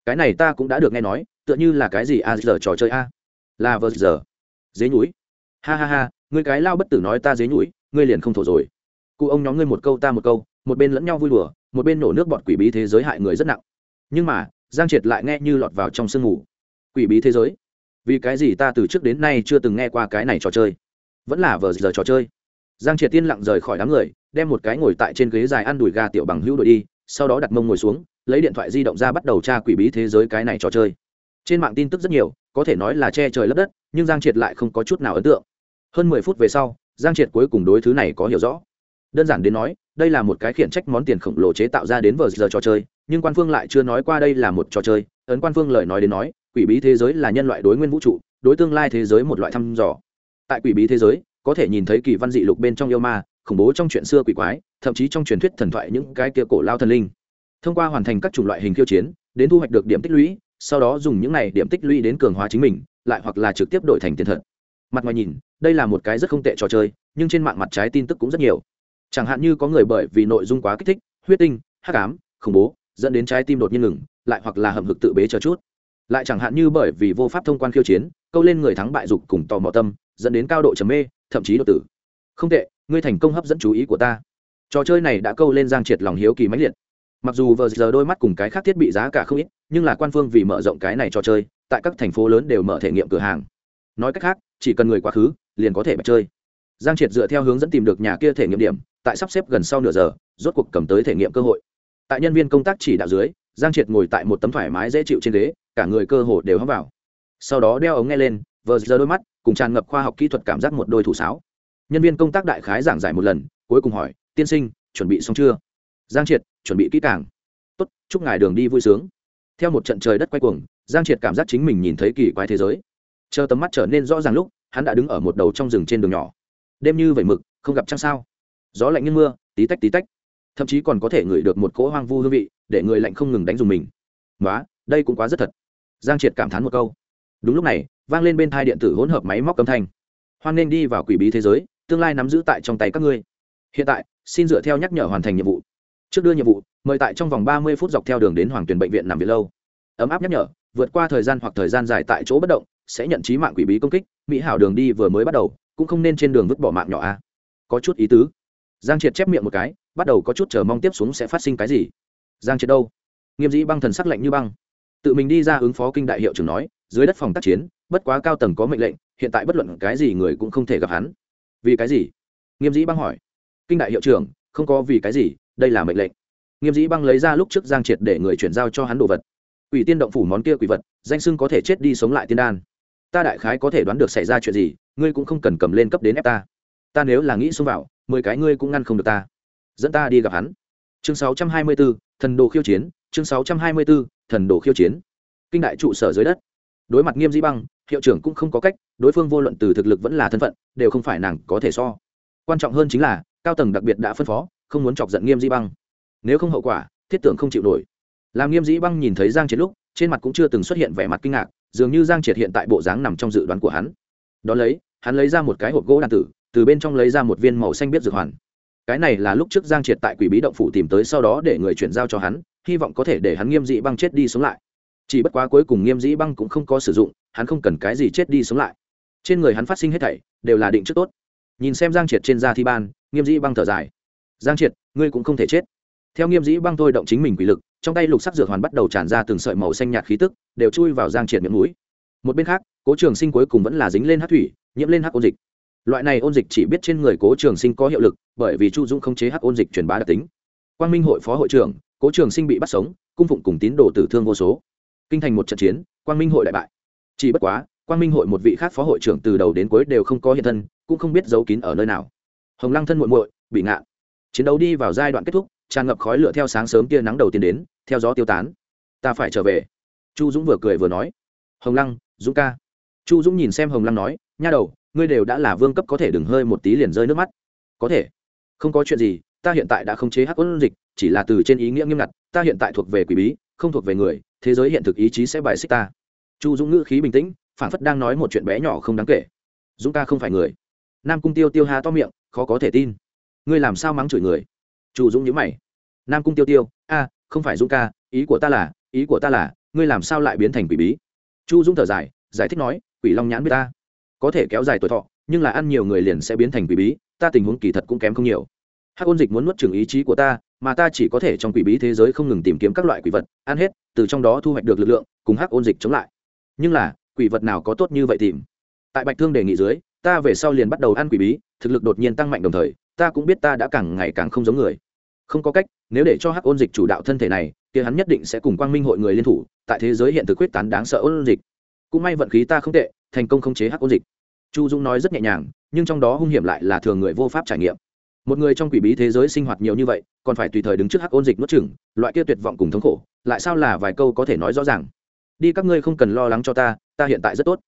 Cái này ta cũng đã được nghe nói, tựa như là cái gì a giờ trò chơi a là vờ giờ. Dế nhúi ha ha ha, ngươi cái lao bất tử nói ta dế nhúi ngươi liền không thổ rồi. Cụ ông nhóm ngươi một câu ta một câu, một bên lẫn nhau vui đùa, một bên nổ nước bọt quỷ bí thế giới hại người rất nặng. Nhưng mà, giang triệt lại nghe như lọt vào trong sương mù. Quỷ bí thế giới? Vì cái gì ta từ trước đến nay chưa từng nghe qua cái này trò chơi? Vẫn là vờ giờ trò chơi. Giang triệt tiên lặng rời khỏi đám người, đem một cái ngồi tại trên ghế dài ăn đùi gà tiểu bằng hữu đội đi, sau đó đặt mông ngồi xuống, lấy điện thoại di động ra bắt đầu tra quỷ bí thế giới cái này trò chơi. Trên mạng tin tức rất nhiều có thể nói là che trời lấp đất, nhưng giang triệt lại không có chút nào ấn tượng. Hơn mười phút về sau, giang triệt cuối cùng đối thứ này có hiểu rõ. Đơn giản đến nói, đây là một cái khiển trách món tiền khổng lồ chế tạo ra đến vờ giờ trò chơi, nhưng quan phương lại chưa nói qua đây là một trò chơi. Ấn quan phương lời nói đến nói, quỷ bí thế giới là nhân loại đối nguyên vũ trụ, đối tương lai thế giới một loại thăm dò. Tại quỷ bí thế giới, có thể nhìn thấy kỳ văn dị lục bên trong yêu ma, khủng bố trong chuyện xưa quỷ quái, thậm chí trong truyền thuyết thần thoại những cái kia cổ lao thần linh. Thông qua hoàn thành các chủng loại hình khiêu chiến, đến thu hoạch được điểm tích lũy sau đó dùng những này điểm tích lũy đến cường hóa chính mình, lại hoặc là trực tiếp đổi thành tiền thật. Mặt ngoài nhìn, đây là một cái rất không tệ trò chơi, nhưng trên mạng mặt trái tin tức cũng rất nhiều. Chẳng hạn như có người bởi vì nội dung quá kích thích, huyết tinh, hắc ám, khủng bố, dẫn đến trái tim đột nhiên ngừng, lại hoặc là hầm hực tự bế chờ chút. Lại chẳng hạn như bởi vì vô pháp thông quan khiêu chiến, câu lên người thắng bại dục cùng tò mò tâm, dẫn đến cao độ trầm mê, thậm chí đột tử. Không tệ, ngươi thành công hấp dẫn chú ý của ta. Trò chơi này đã câu lên giang triệt lòng hiếu kỳ mãnh liệt mặc dù vờ giờ đôi mắt cùng cái khác thiết bị giá cả không ít, nhưng là quan phương vì mở rộng cái này cho chơi, tại các thành phố lớn đều mở thể nghiệm cửa hàng. Nói cách khác, chỉ cần người quá khứ, liền có thể mà chơi. Giang triệt dựa theo hướng dẫn tìm được nhà kia thể nghiệm điểm, tại sắp xếp gần sau nửa giờ, rốt cuộc cầm tới thể nghiệm cơ hội. Tại nhân viên công tác chỉ đạo dưới, giang triệt ngồi tại một tấm thoải mái dễ chịu trên ghế, cả người cơ hồ đều hấp vào. Sau đó đeo ống nghe lên, vờ giờ đôi mắt, cùng tràn ngập khoa học kỹ thuật cảm giác một đôi thủ sáo. Nhân viên công tác đại khái giảng giải một lần, cuối cùng hỏi, tiên sinh, chuẩn bị xong chưa? Giang triệt chuẩn bị kỹ càng. Tốt, chúc ngài đường đi vui sướng. Theo một trận trời đất quay cuồng, giang triệt cảm giác chính mình nhìn thấy kỳ quái thế giới. Chờ tầm mắt trở nên rõ ràng lúc, hắn đã đứng ở một đầu trong rừng trên đường nhỏ. Đêm như vẩy mực, không gặp trăng sao. Gió lạnh như mưa, tí tách tí tách. Thậm chí còn có thể ngửi được một cỗ hoang vu hương vị, để người lạnh không ngừng đánh dùng mình. Nói đây cũng quá rất thật. Giang triệt cảm thán một câu. Đúng lúc này, vang lên bên thai điện tử hỗn hợp máy móc âm thanh. Hoan nên đi vào quỷ bí thế giới, tương lai nắm giữ tại trong tay các ngươi. Hiện tại, xin dựa theo nhắc nhở hoàn thành nhiệm vụ trước đưa nhiệm vụ, mời tại trong vòng ba mươi phút dọc theo đường đến hoàng tuyền bệnh viện nằm viện lâu. Ấm áp nhắc nhở, vượt qua thời gian hoặc thời gian dài tại chỗ bất động, sẽ nhận trí mạng quỷ bí công kích, mỹ hảo đường đi vừa mới bắt đầu, cũng không nên trên đường vứt bỏ mạng nhỏ a. Có chút ý tứ. Giang triệt chép miệng một cái, bắt đầu có chút chờ mong tiếp xuống sẽ phát sinh cái gì. Giang triệt đâu? Nghiêm dĩ băng thần sắc lạnh như băng. Tự mình đi ra ứng phó kinh đại hiệu trưởng nói, dưới đất phòng tác chiến, bất quá cao tầng có mệnh lệnh, hiện tại bất luận cái gì người cũng không thể gặp hắn. Vì cái gì? Nghiêm dĩ băng hỏi. Kinh đại hiệu trưởng, không có vì cái gì đây là mệnh lệnh. Nghiêm dĩ băng lấy ra lúc trước giang triệt để người chuyển giao cho hắn đồ vật. Quỷ tiên động phủ món kia quỷ vật danh sưng có thể chết đi sống lại tiên đan. Ta đại khái có thể đoán được xảy ra chuyện gì ngươi cũng không cần cầm lên cấp đến ép ta. Ta nếu là nghĩ xông vào mười cái ngươi cũng ngăn không được ta. Dẫn ta đi gặp hắn. Chương 624, thần đồ khiêu chiến chương 624, thần đồ khiêu chiến. Kinh đại trụ sở dưới đất. Đối mặt nghiêm dĩ băng hiệu trưởng cũng không có cách đối phương vô luận từ thực lực vẫn là thân phận đều không phải nàng có thể so. Quan trọng hơn chính là cao tầng đặc biệt đã phân phó không muốn chọc giận nghiêm dĩ băng. Nếu không hậu quả, thiết tưởng không chịu nổi. Làm nghiêm dĩ băng nhìn thấy giang triệt lúc, trên mặt cũng chưa từng xuất hiện vẻ mặt kinh ngạc, dường như giang triệt hiện tại bộ dáng nằm trong dự đoán của hắn. Đ ó lấy, hắn lấy ra một cái hộp gỗ đàn tử, từ bên trong lấy ra một viên màu xanh biết dược hoàn. Cái này là lúc trước giang triệt tại quỷ bí động phủ tìm tới sau đó để người chuyển giao cho hắn, hy vọng có thể để hắn nghiêm dĩ băng chết đi sống lại. Chỉ bất quá cuối cùng nghiêm dĩ băng cũng không có sử dụng, hắn không cần cái gì chết đi sống lại. Trên người hắn phát sinh hết thảy, đều là định trước tốt. Nhìn xem giang triệt trên da thi ban, nghiêm dĩ băng thở dài giang triệt, ngươi cũng không thể chết. Theo nghiêm dĩ băng thôi động chính mình quỷ lực, trong tay lục sắc dược hoàn bắt đầu tràn ra từng sợi màu xanh nhạt khí tức, đều chui vào giang triệt miệng mũi. Một bên khác, cố trường sinh cuối cùng vẫn là dính lên hát thủy, nhiễm lên hắc ôn dịch. Loại này ôn dịch chỉ biết trên người cố trường sinh có hiệu lực, bởi vì chu dũng không chế hắc ôn dịch truyền bá đặc tính. Quang minh hội phó hội trưởng, cố trường sinh bị bắt sống, cung phụng cùng tín đồ tử thương vô số. Kinh thành một trận chiến, quang minh hội đại bại. Chỉ bất quá, quang minh hội một vị khác phó hội trưởng từ đầu đến cuối đều không có hiện thân, cũng không biết giấu kín ở nơi nào. Hồng lăng thân muộn muội, bị ngạn chiến đấu đi vào giai đoạn kết thúc, tràn ngập khói lửa theo sáng sớm tia nắng đầu tiên đến, theo gió tiêu tán. Ta phải trở về. Chu dũng vừa cười vừa nói. Hồng lăng, dũng ca. Chu dũng nhìn xem hồng lăng nói, nha đầu, ngươi đều đã là vương cấp có thể đừng hơi một tí liền rơi nước mắt. Có thể. Không có chuyện gì, ta hiện tại đã không chế hắc ôn dịch, chỉ là từ trên ý nghĩa nghiêm ngặt, ta hiện tại thuộc về quỷ bí, không thuộc về người, thế giới hiện thực ý chí sẽ bài xích ta. Chu dũng ngữ khí bình tĩnh phản phất đang nói một chuyện bé nhỏ không đáng kể. Dũng ca không phải người. Nam cung tiêu tiêu ha to miệng, khó có thể tin ngươi làm sao mắng chửi người? Chu dũng nhớ mày. Nam cung tiêu tiêu, a, không phải dũng ca, ý của ta là, ý của ta là, ngươi làm sao lại biến thành quỷ bí? Chu dũng thở dài, giải thích nói, quỷ long nhãn biết ta. Có thể kéo dài tuổi thọ, nhưng là ăn nhiều người liền sẽ biến thành quỷ bí, ta tình huống kỳ thật cũng kém không nhiều. Hắc ôn dịch muốn nuốt chừng ý chí của ta, mà ta chỉ có thể trong quỷ bí thế giới không ngừng tìm kiếm các loại quỷ vật, ăn hết, từ trong đó thu hoạch được lực lượng, cùng hắc ôn dịch chống lại. Nhưng là, quỷ vật nào có tốt như vậy tìm? Tại bạch thương đề nghị dưới, ta về sau liền bắt đầu ăn quỷ bí thực lực đột nhiên tăng mạnh đồng thời, ta cũng biết ta đã càng ngày càng không giống người. Không có cách, nếu để cho hắc ôn dịch chủ đạo thân thể này thì hắn nhất định sẽ cùng quang minh hội người liên thủ, tại thế giới hiện thực quyết tán đáng sợ ôn dịch. Cũng may vận khí ta không tệ, thành công khống chế hắc ôn dịch. Chu dung nói rất nhẹ nhàng, nhưng trong đó hung hiểm lại là thường người vô pháp trải nghiệm. Một người trong quỷ bí thế giới sinh hoạt nhiều như vậy, còn phải tùy thời đứng trước hắc ôn dịch nuốt chừng loại kia tuyệt vọng cùng thống khổ, lại sao là vài câu có thể nói rõ ràng? Đi các ngươi không cần lo lắng cho ta ta hiện tại rất tốt.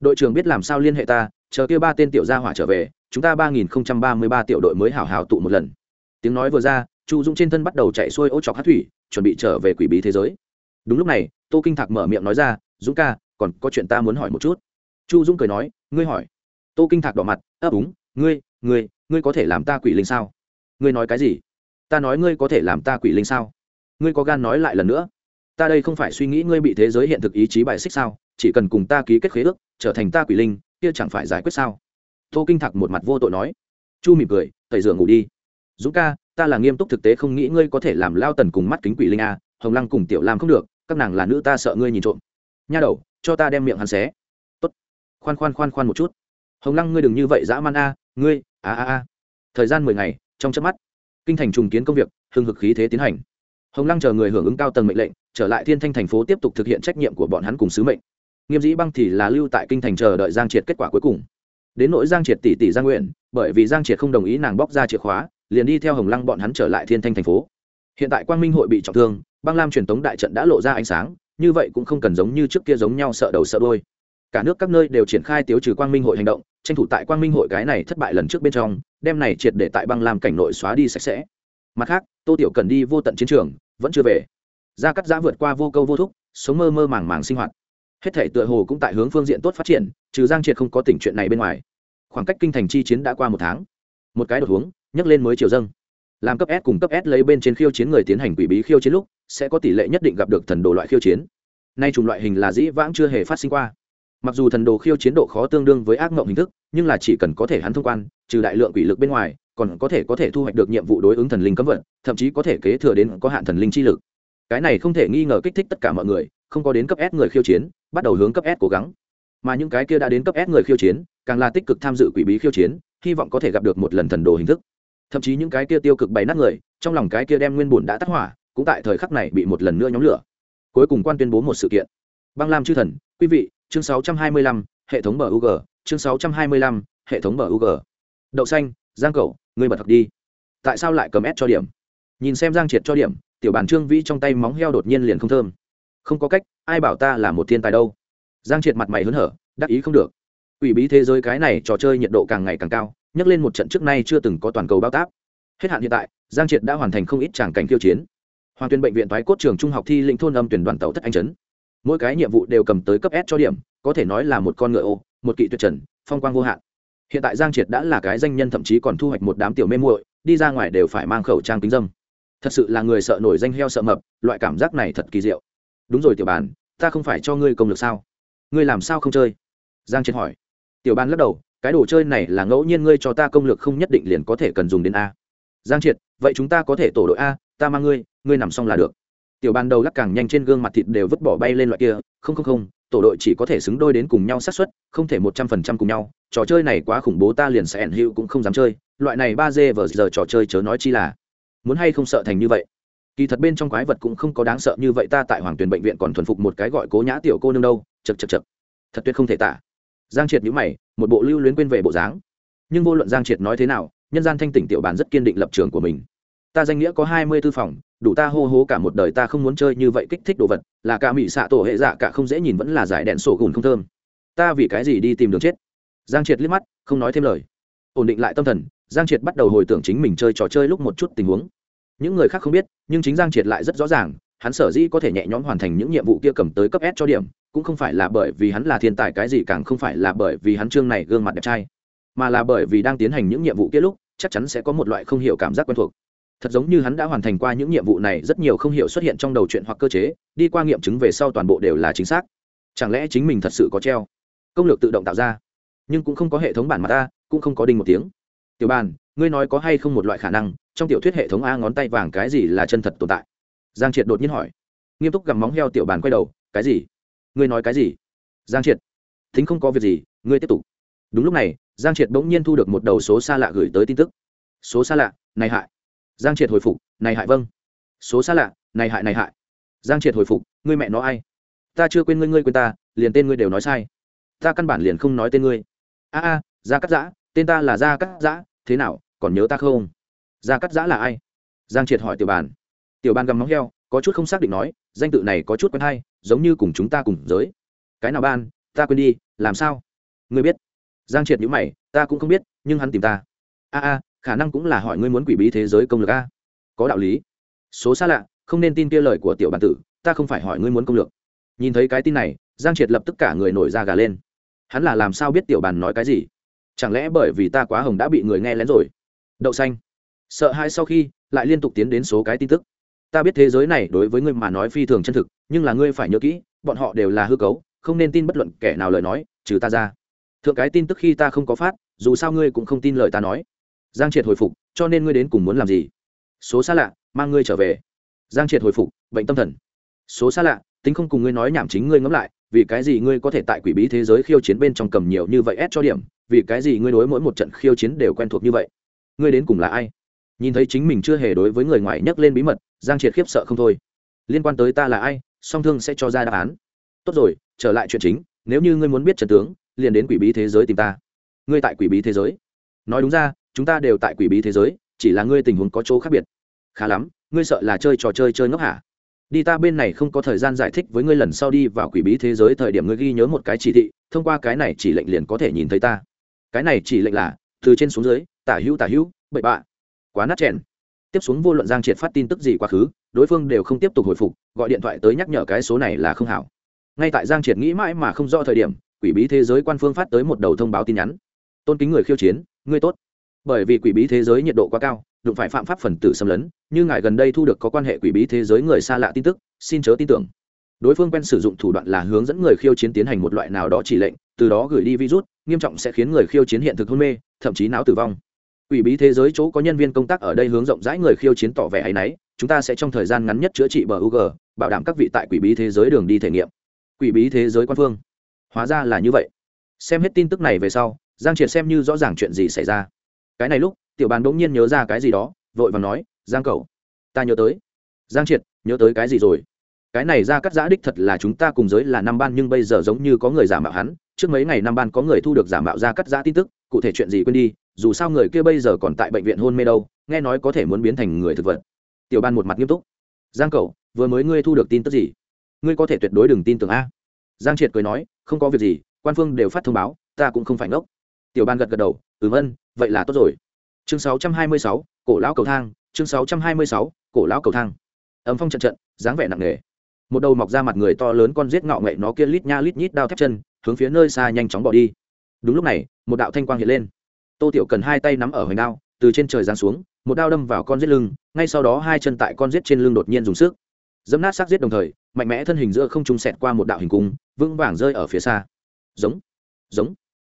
Đội trưởng biết làm sao liên hệ ta, chờ kia ba tên tiểu gia hỏa trở về chúng ta ba nghìn ba mươi ba tiểu đội mới hảo hảo tụ một lần. Tiếng nói vừa ra, chu dũng trên thân bắt đầu chạy xuôi ô chọc hát thủy, chuẩn bị trở về quỷ bí thế giới. Đúng lúc này, tô kinh thạc mở miệng nói ra, dũng ca, còn có chuyện ta muốn hỏi một chút. Chu dũng cười nói, ngươi hỏi. Tô kinh thạc đỏ mặt ấp úng ngươi ngươi ngươi có thể làm ta quỷ linh sao? Ngươi nói cái gì? Ta nói ngươi có thể làm ta quỷ linh sao? Ngươi có gan nói lại lần nữa. Ta đây không phải suy nghĩ ngươi bị thế giới hiện thực ý chí bài xích sao? Chỉ cần cùng ta ký kết khế ước, trở thành ta quỷ linh, kia chẳng phải giải quyết sao? Tô kinh thạc một mặt vô tội nói. Chu mỉm cười, tẩy rửa ngủ đi. Dũng ca, ta là nghiêm túc thực tế không nghĩ ngươi có thể làm lao tần cùng mắt kính quỷ linh a, hồng lăng cùng tiểu lam không được, các nàng là nữ ta sợ ngươi nhìn trộm. Nha đầu, cho ta đem miệng hắn xé. Tốt. Khoan khoan khoan khoan một chút. Hồng lăng ngươi đừng như vậy dã man a, ngươi, a a a. Thời gian mười ngày, trong chớp mắt, kinh thành trùng kiến công việc, hưng hực khí thế tiến hành. Hồng lăng chờ người hưởng ứng cao tầng mệnh lệnh, trở lại thiên thanh thành phố tiếp tục thực hiện trách nhiệm của bọn hắn cùng sứ mệnh. Nghiêm dĩ băng thì là lưu tại kinh thành chờ đợi giang triệt kết quả cuối cùng đến nỗi giang triệt tỷ tỷ giang nguyện, bởi vì giang triệt không đồng ý nàng bóc ra chìa khóa, liền đi theo hồng lăng bọn hắn trở lại thiên thanh thành phố. Hiện tại quang minh hội bị trọng thương, băng lam truyền tống đại trận đã lộ ra ánh sáng, như vậy cũng không cần giống như trước kia giống nhau sợ đầu sợ đôi cả nước các nơi đều triển khai tiêu trừ quang minh hội hành động, tranh thủ tại quang minh hội cái này thất bại lần trước bên trong, đem này triệt để tại băng lam cảnh nội xóa đi sạch sẽ. Mặt khác, tô tiểu cần đi vô tận chiến trường, vẫn chưa về. Ra cắt giã vượt qua vô câu vô thúc, sống mơ mơ màng màng sinh hoạt hết thể tựa hồ cũng tại hướng phương diện tốt phát triển, trừ giang triệt không có tỉnh chuyện này bên ngoài. Khoảng cách kinh thành chi chiến đã qua một tháng. Một cái đột hướng, nhấc lên mới chiều dâng. Làm cấp s cùng cấp s lấy bên trên khiêu chiến người tiến hành quỷ bí khiêu chiến lúc, sẽ có tỷ lệ nhất định gặp được thần đồ loại khiêu chiến. Nay chủng loại hình là dĩ vãng chưa hề phát sinh qua. Mặc dù thần đồ khiêu chiến độ khó tương đương với ác mộng hình thức, nhưng là chỉ cần có thể hắn thông quan, trừ đại lượng quỷ lực bên ngoài, còn có thể có thể thu hoạch được nhiệm vụ đối ứng thần linh cấm vận, thậm chí có thể kế thừa đến có hạn thần linh chi lực. Cái này không thể nghi ngờ kích thích tất cả mọi người không có đến cấp s người khiêu chiến bắt đầu hướng cấp s cố gắng. Mà những cái kia đã đến cấp s người khiêu chiến càng là tích cực tham dự quỷ bí khiêu chiến hy vọng có thể gặp được một lần thần đồ hình thức. Thậm chí những cái kia tiêu cực bày nát người trong lòng cái kia đem nguyên bùn đã tắt hỏa cũng tại thời khắc này bị một lần nữa nhóm lửa. Cuối cùng quan tuyên bố một sự kiện. Băng lam chư thần quý vị chương 625, hệ thống bug chương 625, hệ thống bug đậu xanh giang cậu ngươi bật thật đi. Tại sao lại cầm s cho điểm? Nhìn xem giang triệt cho điểm tiểu bản trương vĩ trong tay móng heo đột nhiên liền không thơm không có cách, ai bảo ta là một thiên tài đâu. Giang triệt mặt mày hớn hở, đắc ý không được. Ủy bí thế giới cái này trò chơi nhiệt độ càng ngày càng cao, nhắc lên một trận trước nay chưa từng có toàn cầu bao táp. Hết hạn hiện tại, giang triệt đã hoàn thành không ít tràng cảnh khiêu chiến. Hoàng tuyên bệnh viện thoái cốt trường trung học thi lĩnh thôn âm tuyển đoàn tàu thất anh trấn mỗi cái nhiệm vụ đều cầm tới cấp s cho điểm, có thể nói là một con ngựa ô, một kỵ tuyệt trần, phong quang vô hạn. Hiện tại giang triệt đã là cái danh nhân thậm chí còn thu hoạch một đám tiểu mê muội, đi ra ngoài đều phải mang khẩu trang kính dâm. Thật sự là người sợ nổi danh heo sợ mập, loại cảm giác này thật kỳ diệu đúng rồi, tiểu bàn, ta không phải cho ngươi công lực sao? Ngươi làm sao không chơi? Giang triệt hỏi. Tiểu bàn lắc đầu, cái đồ chơi này là ngẫu nhiên ngươi cho ta công lực không nhất định liền có thể cần dùng đến a. Giang triệt, vậy chúng ta có thể tổ đội a, ta mang ngươi ngươi nằm xong là được. Tiểu bàn đầu lắc càng nhanh trên gương mặt thịt đều vứt bỏ bay lên loại kia, không không không, tổ đội chỉ có thể xứng đôi đến cùng nhau xác suất, không thể một trăm phần trăm cùng nhau, trò chơi này quá khủng bố ta liền sẽ ẩn hữu cũng không dám chơi, loại này ba d vờ giờ trò chơi chớ nói chi là. Muốn hay không sợ thành như vậy? Kỳ thật bên trong quái vật cũng không có đáng sợ như vậy, ta tại hoàng tuyền bệnh viện còn thuần phục một cái gọi cố nhã tiểu cô nương đâu. Chật chật chật thật tuyệt không thể tả. Giang triệt nhữ mày, một bộ lưu luyến quên về bộ dáng. Nhưng vô luận giang triệt nói thế nào, nhân gian thanh tỉnh tiểu bàn rất kiên định lập trường của mình. Ta danh nghĩa có hai mươi tư phòng, đủ ta hô hố cả một đời ta không muốn chơi như vậy kích thích đồ vật, là cả mỹ xạ tổ hệ dạ cả không dễ nhìn vẫn là giải đèn sổ gùn không thơm. Ta vì cái gì đi tìm đường chết? Giang triệt liếc mắt, không nói thêm lời. Ổn định lại tâm thần, giang triệt bắt đầu hồi tưởng chính mình chơi trò chơi lúc một chút tình huống những người khác không biết, nhưng chính giang triệt lại rất rõ ràng, hắn sở dĩ có thể nhẹ nhõm hoàn thành những nhiệm vụ kia cầm tới cấp s cho điểm, cũng không phải là bởi vì hắn là thiên tài cái gì, càng không phải là bởi vì hắn trương này gương mặt đẹp trai, mà là bởi vì đang tiến hành những nhiệm vụ kia lúc, chắc chắn sẽ có một loại không hiểu cảm giác quen thuộc. Thật giống như hắn đã hoàn thành qua những nhiệm vụ này, rất nhiều không hiểu xuất hiện trong đầu chuyện hoặc cơ chế, đi qua nghiệm chứng về sau toàn bộ đều là chính xác. Chẳng lẽ chính mình thật sự có treo? Công lược tự động tạo ra. Nhưng cũng không có hệ thống bản mặt ta, cũng không có đinh một tiếng. Tiểu bàn, ngươi nói có hay không một loại khả năng trong tiểu thuyết hệ thống a ngón tay vàng cái gì là chân thật tồn tại? Giang triệt đột nhiên hỏi. Nghiêm túc gặm móng heo tiểu bàn quay đầu, cái gì? Ngươi nói cái gì? Giang triệt, thính không có việc gì, ngươi tiếp tục. Đúng lúc này, giang triệt bỗng nhiên thu được một đầu số xa lạ gửi tới tin tức. Số xa lạ, này hại. Giang triệt hồi phục, này hại vâng. Số xa lạ, này hại này hại. Giang triệt hồi phục, ngươi mẹ nó ai? Ta chưa quên ngươi ngươi quên ta, liền tên ngươi đều nói sai. Ta căn bản liền không nói tên ngươi. A a, gia cắt giã, tên ta là gia cắt giã, thế nào, còn nhớ ta không? Gia cắt giã là ai? Giang triệt hỏi tiểu bàn. Tiểu bàn gầm móng heo, có chút không xác định nói, danh tự này có chút quen hay, giống như cùng chúng ta cùng giới. Cái nào ban? Ta quên đi, làm sao? Ngươi biết. Giang triệt nhữ mày, ta cũng không biết, nhưng hắn tìm ta. A a, khả năng cũng là hỏi ngươi muốn quỷ bí thế giới công lược a. Có đạo lý. Số xa lạ, không nên tin kia lời của tiểu bản tử, ta không phải hỏi ngươi muốn công lược. Nhìn thấy cái tin này, giang triệt lập tức cả người nổi da gà lên. Hắn là làm sao biết tiểu bàn nói cái gì? Chẳng lẽ bởi vì ta quá hồng đã bị người nghe lén rồi? Đậu xanh sợ hãi sau khi, lại liên tục tiến đến số cái tin tức. Ta biết thế giới này đối với ngươi mà nói phi thường chân thực, nhưng là ngươi phải nhớ kỹ, bọn họ đều là hư cấu, không nên tin bất luận kẻ nào lời nói, trừ ta ra. Thượng cái tin tức khi ta không có phát, dù sao ngươi cũng không tin lời ta nói. Giang triệt hồi phục, cho nên ngươi đến cùng muốn làm gì? Số xa lạ, mang ngươi trở về. Giang triệt hồi phục, bệnh tâm thần. Số xa lạ, tính không cùng ngươi nói nhảm chính ngươi ngẫm lại, vì cái gì ngươi có thể tại quỷ bí thế giới khiêu chiến bên trong cầm nhiều như vậy ép cho điểm, vì cái gì ngươi đối mỗi một trận khiêu chiến đều quen thuộc như vậy? Ngươi đến cùng là ai? Nhìn thấy chính mình chưa hề đối với người ngoài nhắc lên bí mật, giang triệt khiếp sợ không thôi. Liên quan tới ta là ai, song thương sẽ cho ra đáp án. Tốt rồi, trở lại chuyện chính, nếu như ngươi muốn biết trần tướng, liền đến quỷ bí thế giới tìm ta. Ngươi tại quỷ bí thế giới. Nói đúng ra, chúng ta đều tại quỷ bí thế giới, chỉ là ngươi tình huống có chỗ khác biệt. Khá lắm, ngươi sợ là chơi trò chơi chơi ngốc hả? Đi ta bên này không có thời gian giải thích với ngươi lần sau đi vào quỷ bí thế giới thời điểm ngươi ghi nhớ một cái chỉ thị, thông qua cái này chỉ lệnh liền có thể nhìn thấy ta. Cái này chỉ lệnh là, từ trên xuống dưới, tả hữu tả hữu, bậy bạ quá nát chèn. Tiếp xuống vô luận giang triệt phát tin tức gì quá khứ, đối phương đều không tiếp tục hồi phục, gọi điện thoại tới nhắc nhở cái số này là không hảo. Ngay tại giang triệt nghĩ mãi mà không rõ thời điểm, quỷ bí thế giới quan phương phát tới một đầu thông báo tin nhắn. Tôn kính người khiêu chiến ngươi tốt. Bởi vì quỷ bí thế giới nhiệt độ quá cao, đụng phải phạm pháp phần tử xâm lấn, như ngài gần đây thu được có quan hệ quỷ bí thế giới người xa lạ tin tức, xin chớ tin tưởng. Đối phương quen sử dụng thủ đoạn là hướng dẫn người khiêu chiến tiến hành một loại nào đó chỉ lệnh, từ đó gửi đi virus, nghiêm trọng sẽ khiến người khiêu chiến hiện thực hôn mê, thậm chí não tử vong. Quỷ bí thế giới chỗ có nhân viên công tác ở đây hướng rộng rãi người khiêu chiến tỏ vẻ hay nấy, chúng ta sẽ trong thời gian ngắn nhất chữa trị bờ UG, bảo đảm các vị tại quỷ bí thế giới đường đi thể nghiệm. Quỷ bí thế giới quan phương. Hóa ra là như vậy. Xem hết tin tức này về sau, Giang Triệt xem như rõ ràng chuyện gì xảy ra. Cái này lúc, tiểu bàn bỗng nhiên nhớ ra cái gì đó, vội vàng nói, "Giang cầu ta nhớ tới." Giang Triệt, nhớ tới cái gì rồi? Cái này ra cắt giã đích thật là chúng ta cùng giới là năm ban nhưng bây giờ giống như có người giả mạo hắn, trước mấy ngày năm ban có người thu được giả mạo ra cắt giã tin tức, cụ thể chuyện gì quên đi, dù sao người kia bây giờ còn tại bệnh viện hôn mê đâu nghe nói có thể muốn biến thành người thực vật. Tiểu ban một mặt nghiêm túc. Giang cầu vừa mới ngươi thu được tin tức gì? Ngươi có thể tuyệt đối đừng tin tưởng a. Giang triệt cười nói không có việc gì quan phương đều phát thông báo ta cũng không phải ngốc. Tiểu ban gật gật đầu ừm ân vậy là tốt rồi. Chương 626, cổ lão cầu thang chương 626, cổ lão cầu thang. Ấm phong trận trận dáng vẻ nặng nề. Một đầu mọc ra mặt người to lớn con giết ngạo nghệ nó kia lít nha lít nhít đao thép chân hướng phía nơi xa nhanh chóng bỏ đi đúng lúc này, một đạo thanh quang hiện lên. Tô tiểu cần hai tay nắm ở hoành đao, từ trên trời giáng xuống, một đao đâm vào con giết lưng, ngay sau đó hai chân tại con giết trên lưng đột nhiên dùng sức. Dẫm nát xác giết đồng thời, mạnh mẽ thân hình giữa không trung sẹt qua một đạo hình cung, vững vàng rơi ở phía xa. Giống giống.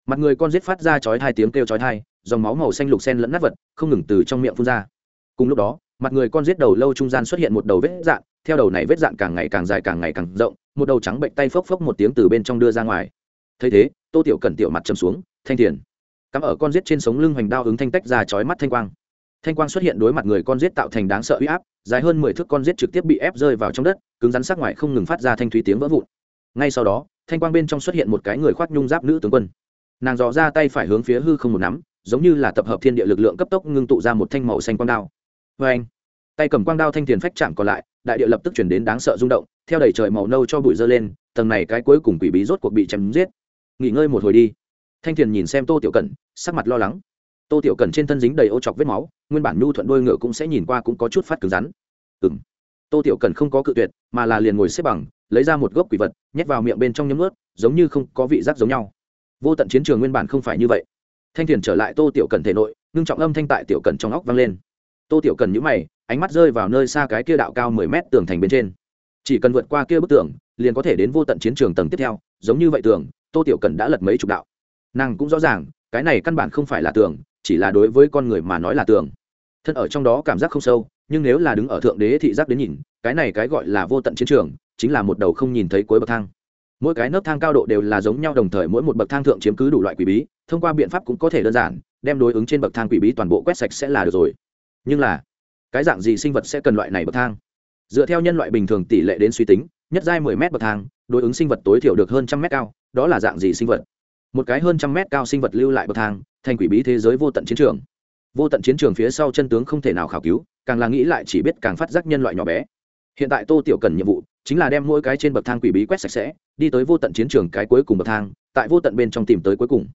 Mặt người con giết phát ra chói hai tiếng kêu chói hai dòng máu màu xanh lục sen lẫn nát vật, không ngừng từ trong miệng phun ra. Cùng lúc đó, mặt người con giết đầu lâu trung gian xuất hiện một đầu vết dạn, theo đầu này vết dạn càng ngày càng dài càng ngày càng rộng, một đầu trắng bệnh tay phốc phốc một tiếng từ bên trong đưa ra ngoài. Thấy thế tô tiểu cần tiểu mặt chầm xuống, thanh thiền cắm ở con giết trên sống lưng hoành đao ứng thanh tách ra chói mắt thanh quang. Thanh quang xuất hiện đối mặt người con giết tạo thành đáng sợ uy áp, dài hơn mười thước con giết trực tiếp bị ép rơi vào trong đất, cứng rắn sắc ngoài không ngừng phát ra thanh thúy tiếng vỡ vụn. Ngay sau đó, thanh quang bên trong xuất hiện một cái người khoác nhung giáp nữ tướng quân. Nàng dò ra tay phải hướng phía hư không một nắm, giống như là tập hợp thiên địa lực lượng cấp tốc ngưng tụ ra một thanh màu xanh quang đao. Vê anh. Tay cầm quang đao thanh tiền phách chạm còn lại, đại địa lập tức chuyển đến đáng sợ rung động, theo đầy trời màu nâu cho bụi dơ lên, tầng này cái cuối cùng quỷ bí rốt cuộc bị chém giết nghỉ ngơi một hồi đi. Thanh thiền nhìn xem tô tiểu cẩn, sắc mặt lo lắng. Tô tiểu cẩn trên thân dính đầy ô chọc vết máu, nguyên bản nhu thuận đôi ngựa cũng sẽ nhìn qua cũng có chút phát cứng rắn. Ừ m tô tiểu cẩn không có cự tuyệt, mà là liền ngồi xếp bằng, lấy ra một gốc quỷ vật, nhét vào miệng bên trong nhấm ướt giống như không có vị giác giống nhau. Vô tận chiến trường nguyên bản không phải như vậy. Thanh thiền trở lại tô tiểu cẩn thể nội, ngưng trọng âm thanh tại tiểu cẩn trong óc vang lên. Tô tiểu cẩn nhũ mày, ánh mắt rơi vào nơi xa cái kia đạo cao mười mét tường thành bên trên. Chỉ cần vượt qua kia bức tường, liền có thể đến vô tận chiến trường tầng tiếp theo, giống như vậy tường tô tiểu cẩn đã lật mấy chục đạo. Nàng cũng rõ ràng, cái này căn bản không phải là tường, chỉ là đối với con người mà nói là tường. Thân ở trong đó cảm giác không sâu, nhưng nếu là đứng ở thượng đế thị giác đến nhìn, cái này cái gọi là vô tận chiến trường, chính là một đầu không nhìn thấy cuối bậc thang. Mỗi cái nấc thang cao độ đều là giống nhau đồng thời mỗi một bậc thang thượng chiếm cứ đủ loại quỷ bí, thông qua biện pháp cũng có thể đơn giản, đem đối ứng trên bậc thang quỷ bí toàn bộ quét sạch sẽ là được rồi. Nhưng là, cái dạng gì sinh vật sẽ cần loại này bậc thang? Dựa theo nhân loại bình thường tỷ lệ đến suy tính, nhất giai mười m bậc thang, đối ứng sinh vật tối thiểu được hơn trăm mét cao đó là dạng gì sinh vật? Một cái hơn trăm mét cao sinh vật lưu lại bậc thang, thành quỷ bí thế giới vô tận chiến trường. Vô tận chiến trường phía sau chân tướng không thể nào khảo cứu, càng là nghĩ lại chỉ biết càng phát giác nhân loại nhỏ bé. Hiện tại tô tiểu cần nhiệm vụ chính là đem mỗi cái trên bậc thang quỷ bí quét sạch sẽ, đi tới vô tận chiến trường cái cuối cùng bậc thang, tại vô tận bên trong tìm tới cuối cùng.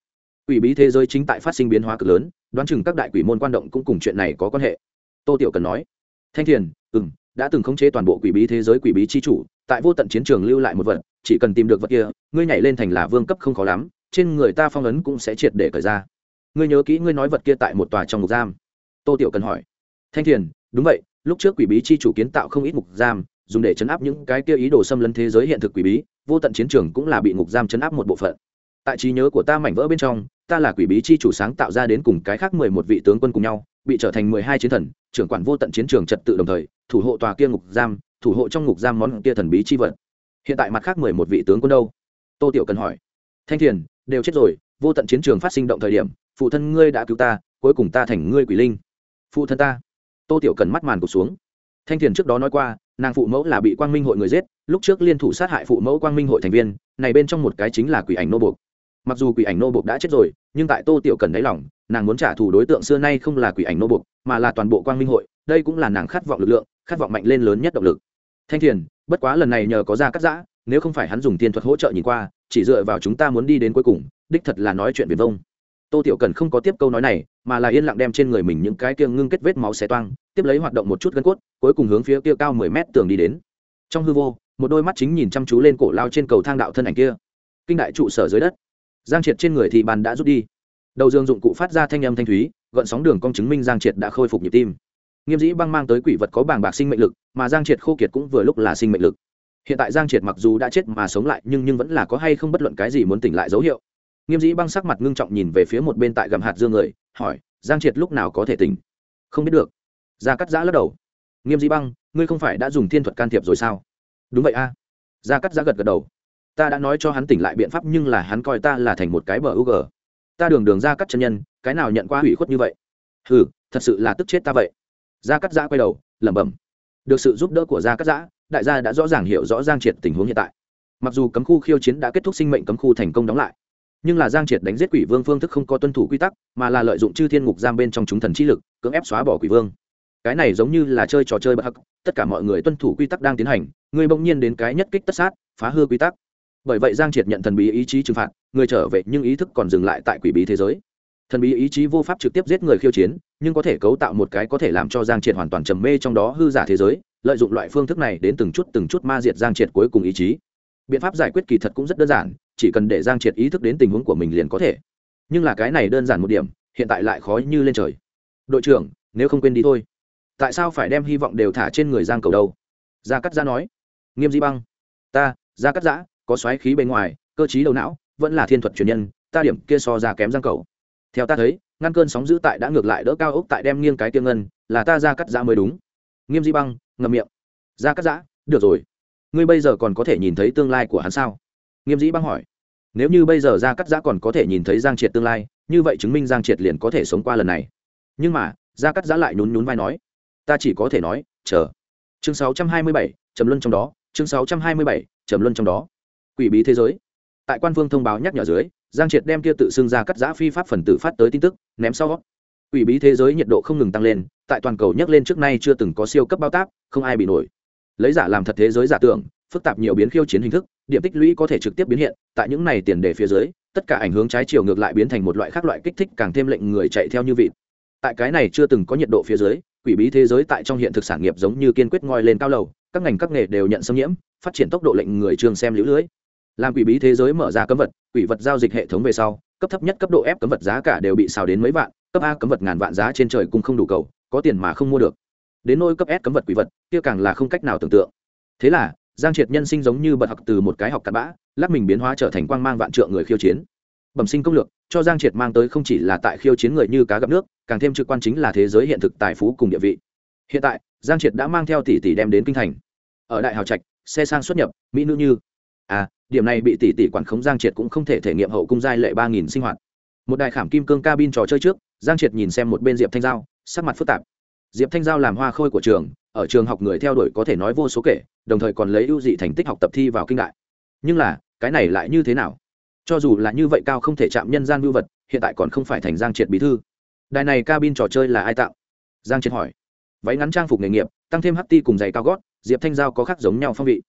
Quỷ bí thế giới chính tại phát sinh biến hóa cực lớn, đoán chừng các đại quỷ môn quan động cũng cùng chuyện này có quan hệ. Tô tiểu cần nói, thanh thiền ừ m đã từng khống chế toàn bộ quỷ bí thế giới quỷ bí c h i chủ, tại vô tận chiến trường lưu lại một vật chỉ cần tìm được vật kia, ngươi nhảy lên thành là vương cấp không khó lắm, trên người ta phong ấn cũng sẽ triệt để cởi ra. Ngươi nhớ kỹ ngươi nói vật kia tại một tòa trong ngục giam. Tô tiểu cần hỏi. Thanh thiền, đúng vậy, lúc trước quỷ bí chi chủ kiến tạo không ít ngục giam, dùng để chấn áp những cái kia ý đồ xâm lấn thế giới hiện thực quỷ bí, vô tận chiến trường cũng là bị ngục giam chấn áp một bộ phận. Tại trí nhớ của ta mảnh vỡ bên trong, ta là quỷ bí chi chủ sáng tạo ra đến cùng cái khác mười một vị tướng quân cùng nhau, bị trở thành mười hai chiến thần, trưởng quản vô tận chiến trường trật tự đồng thời, thủ hộ tòa kia ngục giam, thủ hộ trong ngục giam món kia thần bí chi vật hiện tại mặt khác mười một vị tướng quân đâu? Tô tiểu cần hỏi. Thanh thiền, đều chết rồi, vô tận chiến trường phát sinh động thời điểm, phụ thân ngươi đã cứu ta, cuối cùng ta thành ngươi quỷ linh. Phụ thân ta. Tô tiểu cần mắt màn cụt xuống. Thanh thiền trước đó nói qua, nàng phụ mẫu là bị quang minh hội người giết, lúc trước liên thủ sát hại phụ mẫu quang minh hội thành viên, này bên trong một cái chính là quỷ ảnh nô bục mặc dù quỷ ảnh nô bục đã chết rồi, nhưng tại tô tiểu cần đáy lòng, nàng muốn trả thù đối tượng xưa nay không là quỷ ảnh nô bục mà là toàn bộ quang minh hội, đây cũng là nàng khát vọng lực lượng, khát vọng mạnh lên lớn nhất động lực thanh thiền, bất quá lần này nhờ có ra cắt giã, nếu không phải hắn dùng tiền thuật hỗ trợ nhìn qua, chỉ dựa vào chúng ta muốn đi đến cuối cùng, đích thật là nói chuyện viền vông. Tô tiểu cần không có tiếp câu nói này, mà là yên lặng đem trên người mình những cái kia ngưng kết vết máu xé toang, tiếp lấy hoạt động một chút gân cốt, cuối cùng hướng phía kia cao mười mét tường đi đến. Trong hư vô, một đôi mắt chính nhìn chăm chú lên cổ lao trên cầu thang đạo thân ảnh kia. Kinh đại trụ sở dưới đất. Giang triệt trên người thì bàn đã rút đi. Đầu dương dụng cụ phát ra thanh âm thanh thúy, gợn sóng đường cong chứng minh giang triệt đã khôi phục nhịp tim nghiêm dĩ băng mang tới quỷ vật có bảng bạc sinh mệnh lực, mà giang triệt khô kiệt cũng vừa lúc là sinh mệnh lực. Hiện tại giang triệt mặc dù đã chết mà sống lại, nhưng nhưng vẫn là có hay không bất luận cái gì muốn tỉnh lại dấu hiệu. Nghiêm dĩ băng sắc mặt ngưng trọng nhìn về phía một bên tại gầm hạt dương người, hỏi, giang triệt lúc nào có thể tỉnh? Không biết được. Gia cắt giã lắc đầu. Nghiêm dĩ băng, ngươi không phải đã dùng thiên thuật can thiệp rồi sao? Đúng vậy a. À. gia cắt giã gật gật đầu. Ta đã nói cho hắn tỉnh lại biện pháp, nhưng là hắn coi ta là thành một cái bờ u g. Ta đường đường ra cắt chân nhân, cái nào nhận qua hủy khuất như vậy? Ừ thật sự là tức chết ta vậy gia cắt giã quay đầu, lẩm bẩm. Được sự giúp đỡ của gia cắt giã, đại gia đã rõ ràng hiểu rõ giang triệt tình huống hiện tại. Mặc dù cấm khu khiêu chiến đã kết thúc sinh mệnh cấm khu thành công đóng lại, nhưng là giang triệt đánh giết quỷ vương phương thức không có tuân thủ quy tắc, mà là lợi dụng chư thiên ngục giam bên trong chúng thần trí lực, cưỡng ép xóa bỏ quỷ vương. Cái này giống như là chơi trò chơi bất hắc, tất cả mọi người tuân thủ quy tắc đang tiến hành, người bỗng nhiên đến cái nhất kích tất sát, phá hư quy tắc. Bởi vậy giang triệt nhận thần bí ý chí trừng phạt, người trở về nhưng ý thức còn dừng lại tại quỷ bí thế giới thần bí ý chí vô pháp trực tiếp giết người khiêu chiến, nhưng có thể cấu tạo một cái có thể làm cho giang triệt hoàn toàn trầm mê trong đó hư giả thế giới, lợi dụng loại phương thức này đến từng chút từng chút ma diệt giang triệt cuối cùng ý chí. Biện pháp giải quyết kỳ thật cũng rất đơn giản, chỉ cần để giang triệt ý thức đến tình huống của mình liền có thể. Nhưng là cái này đơn giản một điểm, hiện tại lại khó như lên trời. Đội trưởng, nếu không quên đi thôi. Tại sao phải đem hy vọng đều thả trên người giang cầu đâu? Gia cắt giã nói. Nghiêm di băng. Ta, gia cắt giã, có xoáy khí bên ngoài, cơ chí đầu não, vẫn là thiên thuật truyền nhân, ta điểm kia so ra kém giang cầu theo ta thấy ngăn cơn sóng giữ tại đã ngược lại đỡ cao ốc tại đem nghiêng cái tiêng ngân là ta ra cắt giã mới đúng. Nghiêm di băng ngậm miệng. Ra cắt giã? Được rồi. Ngươi bây giờ còn có thể nhìn thấy tương lai của hắn sao? Nghiêm dĩ băng hỏi. Nếu như bây giờ ra cắt giã còn có thể nhìn thấy giang triệt tương lai như vậy chứng minh giang triệt liền có thể sống qua lần này. Nhưng mà ra cắt giã lại nhún nhún vai nói. Ta chỉ có thể nói chờ. Chương 627, trầm luân trong đó. Chương 627, trầm luân trong đó. Quỷ bí thế giới. Tại quan vương thông báo nhắc nhở dưới giang triệt đem kia tự xưng ra cắt giã phi pháp phần tử phát tới tin tức, ném sau. Quỷ bí thế giới nhiệt độ không ngừng tăng lên, tại toàn cầu nhắc lên trước nay chưa từng có siêu cấp bao tác, không ai bị nổi. Lấy giả làm thật thế giới giả tưởng, phức tạp nhiều biến khiêu chiến hình thức, điểm tích lũy có thể trực tiếp biến hiện, tại những này tiền đề phía dưới, tất cả ảnh hướng trái chiều ngược lại biến thành một loại khác loại kích thích càng thêm lệnh người chạy theo như vị tại cái này chưa từng có nhiệt độ phía dưới, quỷ bí thế giới tại trong hiện thực sản nghiệp giống như kiên quyết ngoi lên cao lầu, các ngành các nghề đều nhận xâm nhiễm, phát triển tốc độ lệnh người trường xem lũ lưới làm quỷ bí thế giới mở ra cấm vật, quỷ vật giao dịch hệ thống về sau, cấp thấp nhất cấp độ ép cấm vật giá cả đều bị xào đến mấy vạn, cấp a cấm vật ngàn vạn giá trên trời cũng không đủ cầu, có tiền mà không mua được. Đến nôi cấp s cấm vật quỷ vật, kia càng là không cách nào tưởng tượng. Thế là, giang triệt nhân sinh giống như bật học từ một cái học cặn bã, lắc mình biến hóa trở thành quang mang vạn trượng người khiêu chiến. Bẩm sinh công lược, cho giang triệt mang tới không chỉ là tại khiêu chiến người như cá gặp nước, càng thêm trực quan chính là thế giới hiện thực, tài phú cùng địa vị. Hiện tại, giang triệt đã mang theo tỷ tỷ đem đến kinh thành. Ở đại hào trạch, xe sang xuất nhập, mỹ nữ như à điểm này bị tỷ tỷ quản khống giang triệt cũng không thể thể nghiệm hậu cung giai lệ ba nghìn sinh hoạt. Một đài khảm kim cương cabin trò chơi trước, giang triệt nhìn xem một bên diệp thanh giao, sắc mặt phức tạp. Diệp thanh giao làm hoa khôi của trường, ở trường học người theo đuổi có thể nói vô số kể, đồng thời còn lấy ưu dị thành tích học tập thi vào kinh đại. Nhưng là, cái này lại như thế nào? Cho dù là như vậy cao không thể chạm nhân gian mưu vật, hiện tại còn không phải thành giang triệt bí thư. Đài này cabin trò chơi là ai tạo? Giang triệt hỏi. Váy ngắn trang phục nghề nghiệp, tăng thêm ht ti cùng giày cao gót, diệp thanh giao có khác giống nhau phong vị.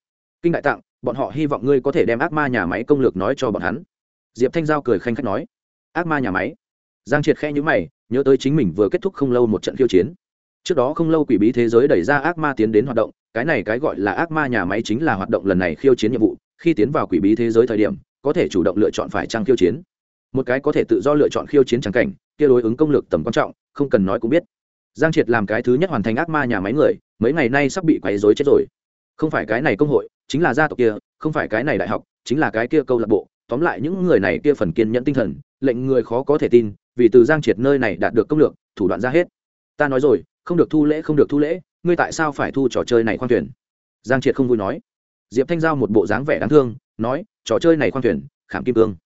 Kinh đại tặng bọn họ hy vọng ngươi có thể đem ác ma nhà máy công lược nói cho bọn hắn. Diệp thanh giao cười khanh khách nói, ác ma nhà máy? Giang triệt khe nhữ mày, nhớ tới chính mình vừa kết thúc không lâu một trận khiêu chiến. Trước đó không lâu quỷ bí thế giới đẩy ra ác ma tiến đến hoạt động, cái này cái gọi là ác ma nhà máy chính là hoạt động lần này khiêu chiến nhiệm vụ, khi tiến vào quỷ bí thế giới thời điểm, có thể chủ động lựa chọn phải trang khiêu chiến. Một cái có thể tự do lựa chọn khiêu chiến trắng cảnh, kia đối ứng công lược tầm quan trọng, không cần nói cũng biết. Giang triệt làm cái thứ nhất hoàn thành ác ma nhà máy người, mấy ngày nay sắp bị quấy dối chết rồi. Không phải cái này công hội chính là gia tộc kia, không phải cái này đại học, chính là cái kia câu lạc bộ. Tóm lại những người này kia phần kiên nhẫn tinh thần, lệnh người khó có thể tin, vì từ giang triệt nơi này đạt được công lược, thủ đoạn ra hết. Ta nói rồi, không được thu lễ, không được thu lễ, ngươi tại sao phải thu trò chơi này khoan thuyền? Giang triệt không vui nói. Diệp thanh giao một bộ dáng vẻ đáng thương, nói, trò chơi này khoan thuyền, khảm kim cương.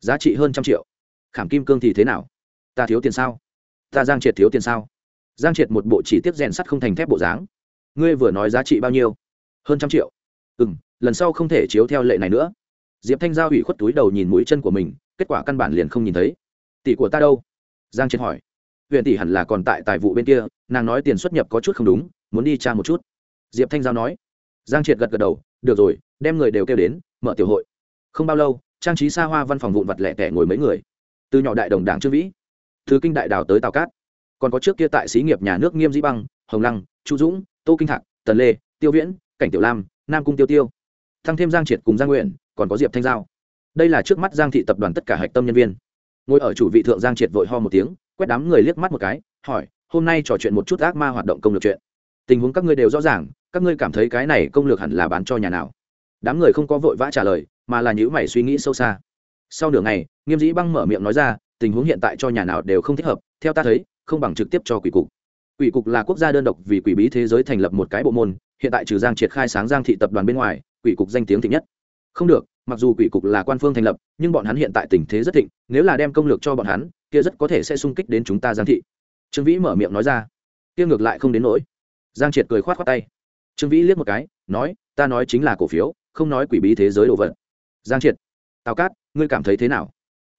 Giá trị hơn trăm triệu. Khảm kim cương thì thế nào? Ta thiếu tiền sao? Ta giang triệt thiếu tiền sao? Giang triệt một bộ chỉ tiếp rèn sắt không thành thép bộ dáng. Ngươi vừa nói giá trị bao nhiêu? Hơn trăm triệu ừ m lần sau không thể chiếu theo lệ này nữa. Diệp thanh giao ủy khuất túi đầu nhìn mũi chân của mình, kết quả căn bản liền không nhìn thấy. Tỷ của ta đâu? Giang triệt hỏi. Huyện tỷ hẳn là còn tại tài vụ bên kia, nàng nói tiền xuất nhập có chút không đúng, muốn đi tra một chút. Diệp thanh giao nói. Giang triệt gật gật đầu, được rồi, đem người đều kêu đến, mở tiểu hội. Không bao lâu, trang trí xa hoa văn phòng vụn vặt lẻ tẻ ngồi mấy người. Từ nhỏ đại đồng đảng trương vĩ, từ kinh đại đào tới tào cát. Còn có trước kia tại xí nghiệp nhà nước nghiêm dĩ băng, hồng lăng, chu dũng, tô kinh thạc, tần lê, tiêu viễn, cảnh tiểu lam nam cung tiêu tiêu, thăng thêm giang triệt cùng giang nguyện, còn có diệp thanh giao. đây là trước mắt giang thị tập đoàn tất cả hạch tâm nhân viên. ngồi ở chủ vị thượng giang triệt vội ho một tiếng, quét đám người liếc mắt một cái, hỏi, hôm nay trò chuyện một chút ác ma hoạt động công lược chuyện. tình huống các ngươi đều rõ ràng, các ngươi cảm thấy cái này công lược hẳn là bán cho nhà nào? đám người không có vội vã trả lời, mà là những mày suy nghĩ sâu xa. sau nửa ngày, nghiêm dĩ băng mở miệng nói ra, tình huống hiện tại cho nhà nào đều không thích hợp, theo ta thấy, không bằng trực tiếp cho quỷ cục. quỷ cục là quốc gia đơn độc vì quỷ bí thế giới thành lập một cái bộ môn hiện tại trừ giang triệt khai sáng giang thị tập đoàn bên ngoài, quỷ cục danh tiếng thịnh nhất. Không được, mặc dù quỷ cục là quan phương thành lập, nhưng bọn hắn hiện tại tình thế rất thịnh, nếu là đem công lược cho bọn hắn, kia rất có thể sẽ sung kích đến chúng ta giang thị. Trương vĩ mở miệng nói ra. Kia ngược lại không đến nỗi. Giang triệt cười khoát khoát tay. Trương vĩ liếc một cái, nói, ta nói chính là cổ phiếu, không nói quỷ bí thế giới đồ vật. Giang triệt, tào cát, ngươi cảm thấy thế nào?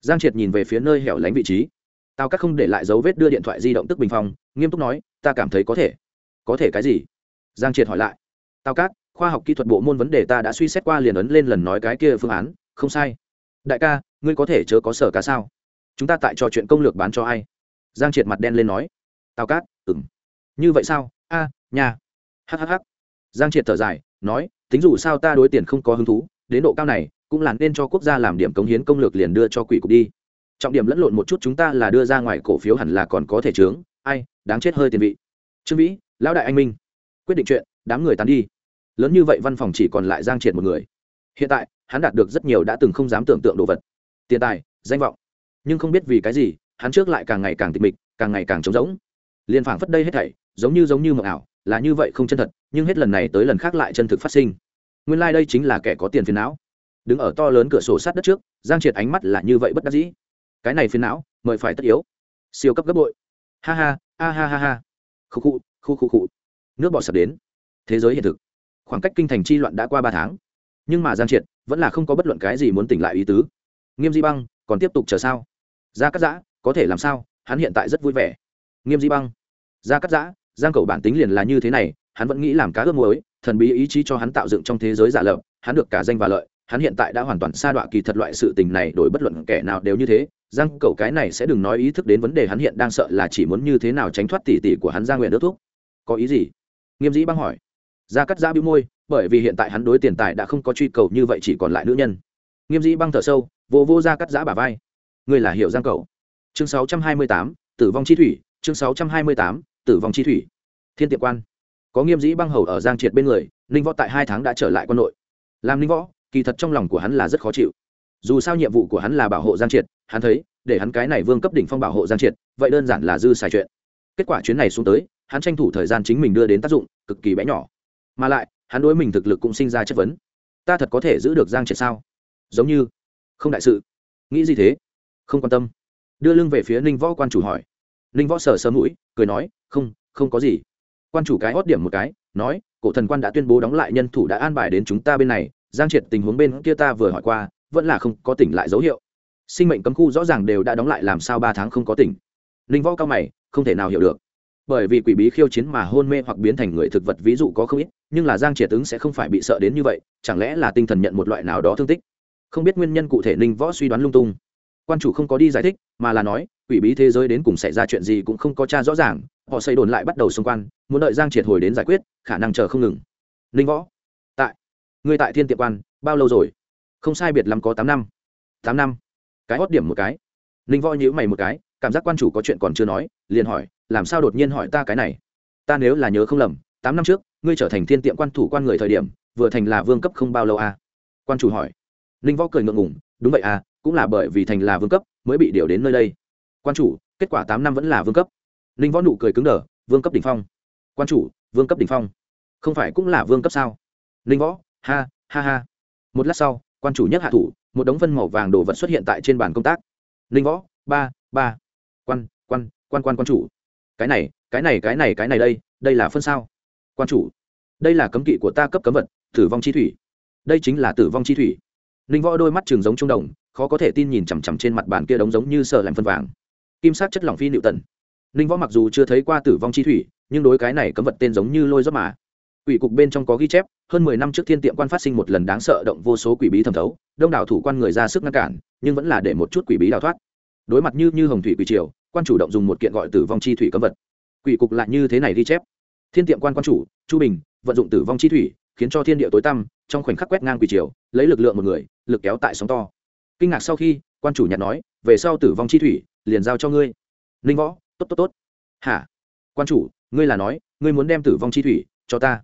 Giang triệt nhìn về phía nơi hẻo lánh vị trí. Tào cát không để lại dấu vết đưa điện thoại di động tức bình phong, nghiêm túc nói, ta cảm thấy có thể. Có thể cái gì? Giang triệt hỏi lại. Tào cát, khoa học kỹ thuật bộ môn vấn đề ta đã suy xét qua liền ấn lên lần nói cái kia phương án, không sai. Đại ca, ngươi có thể chớ có sở cá sao? Chúng ta tại trò chuyện công lược bán cho ai? Giang triệt mặt đen lên nói. Tào cát ừng như vậy sao? A, nhà. Hhh giang triệt thở dài, nói, tính dù sao ta đối tiền không có hứng thú, đến độ cao này, cũng là nên cho quốc gia làm điểm cống hiến công lược liền đưa cho quỷ cục đi. Trọng điểm lẫn lộn một chút chúng ta là đưa ra ngoài cổ phiếu hẳn là còn có thể chướng. Ai, đáng chết hơi tiền vị. Trương vĩ, lão đại anh minh quyết định chuyện, đám người tán đi. Lớn như vậy văn phòng chỉ còn lại giang triệt một người. Hiện tại, hắn đạt được rất nhiều đã từng không dám tưởng tượng đồ vật. Tiền tài, danh vọng. Nhưng không biết vì cái gì, hắn trước lại càng ngày càng tịch mịch, càng ngày càng trống rỗng. Liền phảng phất đây hết thảy, giống như giống như mộng ảo, là như vậy không chân thật, nhưng hết lần này tới lần khác lại chân thực phát sinh. Nguyên lai、like、đây chính là kẻ có tiền phiền não. Đứng ở to lớn cửa sổ sát đất trước, giang triệt ánh mắt là như vậy bất đắc dĩ. Cái này phiền não, mời phải tất yếu. Siêu cấp gấp bội. Ha ha ha ha ha ha. Khu khu khu khu khu nước bọt sập đến. Thế giới hiện thực. Khoảng cách kinh thành chi loạn đã qua ba tháng. Nhưng mà giang triệt vẫn là không có bất luận cái gì muốn tỉnh lại ý tứ. Nghiêm di băng, còn tiếp tục chờ sao? Gia cắt giã, có thể làm sao? Hắn hiện tại rất vui vẻ. Nghiêm di băng. Gia cắt giã, giang cầu bản tính liền là như thế này, hắn vẫn nghĩ làm cá ước muối, thần bí ý chí cho hắn tạo dựng trong thế giới giả lập, hắn được cả danh và lợi, hắn hiện tại đã hoàn toàn xa đọa kỳ thật loại sự tình này đổi bất luận kẻ nào đều như thế. Giang cầu cái này sẽ đừng nói ý thức đến vấn đề hắn hiện đang sợ là chỉ muốn như thế nào tránh thoát tỉ tỉ của hắn ra nguyện nước thuốc. Có ý gì? Nghiêm dĩ băng hỏi. Ra cắt giã bưu môi bởi vì hiện tại hắn đối tiền tài đã không có truy cầu như vậy chỉ còn lại nữ nhân. Nghiêm dĩ băng thở sâu vô vô ra cắt giã bả vai. Người là hiệu giang cầu chương 628, tử vong chi thủy chương 628, tử vong chi thủy. Thiên tiệm quan. Có nghiêm dĩ băng hầu ở giang triệt bên người ninh võ tại hai tháng đã trở lại quân nội làm ninh võ kỳ thật trong lòng của hắn là rất khó chịu. Dù sao nhiệm vụ của hắn là bảo hộ giang triệt hắn thấy để hắn cái này vương cấp đỉnh phong bảo hộ giang triệt vậy đơn giản là dư xài chuyện. Kết quả chuyến này xuống tới hắn tranh thủ thời gian chính mình đưa đến tác dụng, cực kỳ bé nhỏ. Mà lại, hắn đối mình thực lực cũng sinh ra chất vấn. Ta thật có thể giữ được giang triệt sao? Giống như, không đại sự. Nghĩ gì thế? Không quan tâm. Đưa lưng về phía ninh võ quan chủ hỏi. Ninh võ sờ sơ mũi, cười nói, không không có gì. Quan chủ cái hót điểm một cái, nói, cổ thần quan đã tuyên bố đóng lại nhân thủ đã an bài đến chúng ta bên này. Giang triệt tình huống bên kia ta vừa hỏi qua, vẫn là không có tỉnh lại dấu hiệu. Sinh mệnh cấm khu rõ ràng đều đã đóng lại làm sao ba tháng không có tỉnh. Ninh võ cao mày, không thể nào hiểu được bởi vì quỷ bí khiêu chiến mà hôn mê hoặc biến thành người thực vật ví dụ có không ít, nhưng là giang triệt ứng sẽ không phải bị sợ đến như vậy, chẳng lẽ là tinh thần nhận một loại nào đó thương tích? Không biết nguyên nhân cụ thể ninh võ suy đoán lung tung. Quan chủ không có đi giải thích, mà là nói, quỷ bí thế giới đến cùng xảy ra chuyện gì cũng không có cha rõ ràng, họ xây đồn lại bắt đầu xung quanh, muốn đợi giang triệt hồi đến giải quyết, khả năng chờ không ngừng. Ninh võ, tại người tại thiên tiệm quan, bao lâu rồi? Không sai biệt lắm có tám năm. Tám năm. Cái hót điểm một cái. Ninh võ nhữ mày một cái, cảm giác quan chủ có chuyện còn chưa nói, liền hỏi làm sao đột nhiên hỏi ta cái này? Ta nếu là nhớ không lầm tám năm trước ngươi trở thành thiên tiệm quan thủ quan người thời điểm vừa thành là vương cấp không bao lâu à? quan chủ hỏi. Ninh võ cười ngượng ngùng, đúng vậy à cũng là bởi vì thành là vương cấp mới bị điều đến nơi đây. Quan chủ kết quả tám năm vẫn là vương cấp. Ninh võ nụ cười cứng đờ vương cấp đ ỉ n h phong. Quan chủ vương cấp đ ỉ n h phong. Không phải cũng là vương cấp sao? Ninh võ ha ha ha. Một lát sau quan chủ nhất hạ thủ một đống phân màu vàng đồ vật xuất hiện tại trên bàn công tác. Ninh võ ba ba. Quan quan quan quan quan chủ cái này cái này cái này cái này đây đây là phân sao. Quan chủ, đây là cấm kỵ của ta cấp cấm vật, tử vong chi thủy. Đây chính là tử vong chi thủy. Ninh võ đôi mắt trường giống trung đồng, khó có thể tin nhìn chằm chằm trên mặt bàn kia đống giống như sợ làm phân vàng. Kim sắc chất lỏng phi nịu tần. Ninh võ mặc dù chưa thấy qua tử vong chi thủy, nhưng đối cái này cấm vật tên giống như lôi gió mà. Quỷ cục bên trong có ghi chép, hơn mười năm trước thiên tiệm quan phát sinh một lần đáng sợ động vô số quỷ bí thẩm thấu, đông đảo thủ quan người ra sức ngăn cản, nhưng vẫn là để một chút quỷ bí đào thoát. Đối mặt như như hồng thủy quỷ triều quan chủ động dùng một kiện gọi tử vong chi thủy cấm vật. Quỷ cục lại như thế này ghi chép. Thiên tiệm quan quan chủ, chu bình, vận dụng tử vong chi thủy, khiến cho thiên địa tối tăm, trong khoảnh khắc quét ngang quỷ triều, lấy lực lượng một người, lực kéo tại sóng to. Kinh ngạc sau khi, quan chủ nhặt nói, về sau tử vong chi thủy, liền giao cho ngươi. Ninh võ, tốt tốt tốt. Hả? Quan chủ, ngươi là nói, ngươi muốn đem tử vong chi thủy cho ta?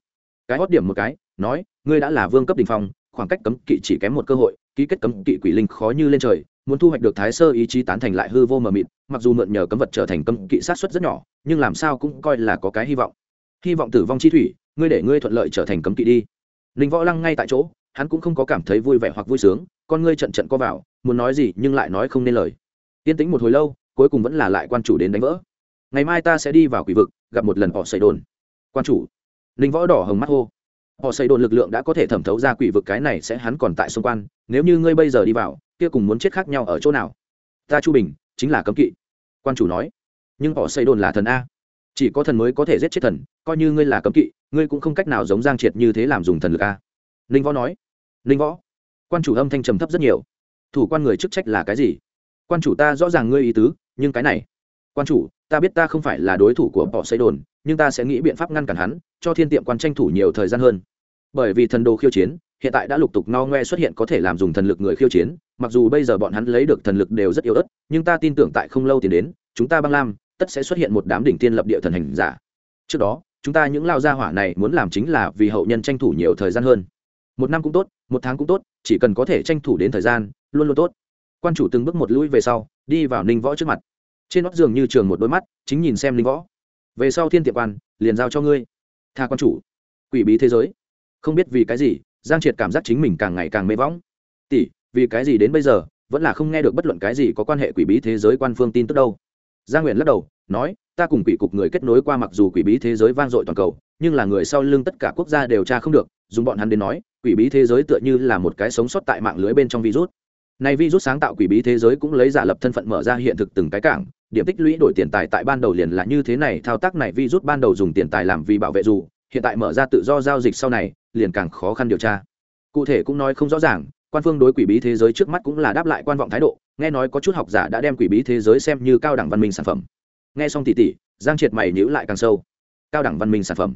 Cái hót điểm một cái, nói, ngươi đã là vương cấp đình phòng khoảng cách cấm kỵ chỉ kém một cơ hội ký kết cấm kỵ quỷ linh khó như lên trời, muốn thu hoạch được thái sơ ý chí tán thành lại hư vô mờ mịt, mặc dù mượn nhờ cấm vật trở thành cấm kỵ sát xuất rất nhỏ, nhưng làm sao cũng coi là có cái hy vọng. Hy vọng tử vong chi thủy, ngươi để ngươi thuận lợi trở thành cấm kỵ đi. Linh võ lăng ngay tại chỗ, hắn cũng không có cảm thấy vui vẻ hoặc vui sướng, con ngươi trận trận co vào, muốn nói gì nhưng lại nói không nên lời. Yên tĩnh một hồi lâu, cuối cùng vẫn là lại quan chủ đến đánh vỡ. Ngày mai ta sẽ đi vào quỷ vực, gặp một lần họ xảy đồn. Quan chủ. Linh võ đỏ hồng mắt hô họ xây đồn lực lượng đã có thể thẩm thấu ra quỷ vực cái này sẽ hắn còn tại xung quanh, nếu như ngươi bây giờ đi vào, kia cùng muốn chết khác nhau ở chỗ nào? Ta chu bình, chính là cấm kỵ. Quan chủ nói. Nhưng họ xây đồn là thần a. Chỉ có thần mới có thể giết chết thần, coi như ngươi là cấm kỵ, ngươi cũng không cách nào giống giang triệt như thế làm dùng thần lực a. Linh võ nói. Linh võ. Quan chủ âm thanh trầm thấp rất nhiều. Thủ quan người chức trách là cái gì? Quan chủ ta rõ ràng ngươi ý tứ, nhưng cái này. Quan chủ, ta biết ta không phải là đối thủ của bỏ xây đồn, nhưng ta sẽ nghĩ biện pháp ngăn cản hắn, cho thiên tiệm quan tranh thủ nhiều thời gian hơn bởi vì thần đồ khiêu chiến, hiện tại đã lục tục no ngoe xuất hiện có thể làm dùng thần lực người khiêu chiến, mặc dù bây giờ bọn hắn lấy được thần lực đều rất yếu ớt, nhưng ta tin tưởng tại không lâu tiền đến, chúng ta băng lam, tất sẽ xuất hiện một đám đỉnh tiên lập địa thần hành giả. Trước đó, chúng ta những lao gia hỏa này muốn làm chính là vì hậu nhân tranh thủ nhiều thời gian hơn. Một năm cũng tốt, một tháng cũng tốt, chỉ cần có thể tranh thủ đến thời gian, luôn luôn tốt. Quan chủ từng bước một lũi về sau, đi vào ninh võ trước mặt. Trên nót giường như trường một đôi mắt, chính nhìn xem ninh võ. Về sau thiên tiệp quan, liền giao cho ngươi. Tha quan chủ, quỷ bí thế giới không biết vì cái gì, giang triệt cảm giác chính mình càng ngày càng mê võng. Tỷ, vì cái gì đến bây giờ, vẫn là không nghe được bất luận cái gì có quan hệ quỷ bí thế giới quan phương tin tức đâu. Giang nguyện lắc đầu, nói, ta cùng quỷ cục người kết nối qua mặc dù quỷ bí thế giới vang dội toàn cầu, nhưng là người sau lưng tất cả quốc gia đều tra không được, dùng bọn hắn đến nói, quỷ bí thế giới tựa như là một cái sống sót tại mạng lưới bên trong virus. Nay virus sáng tạo quỷ bí thế giới cũng lấy giả lập thân phận mở ra hiện thực từng cái cảng, điểm tích lũy đổi tiền tài tại ban đầu liền là như thế này, thao tác này virus ban đầu dùng tiền tài làm vì bảo vệ dù, hiện tại mở ra tự do giao dịch sau này liền càng khó khăn điều tra cụ thể cũng nói không rõ ràng quan phương đối quỷ bí thế giới trước mắt cũng là đáp lại quan vọng thái độ nghe nói có chút học giả đã đem quỷ bí thế giới xem như cao đẳng văn minh sản phẩm nghe xong tỷ tỷ giang triệt mày nhữ lại càng sâu cao đẳng văn minh sản phẩm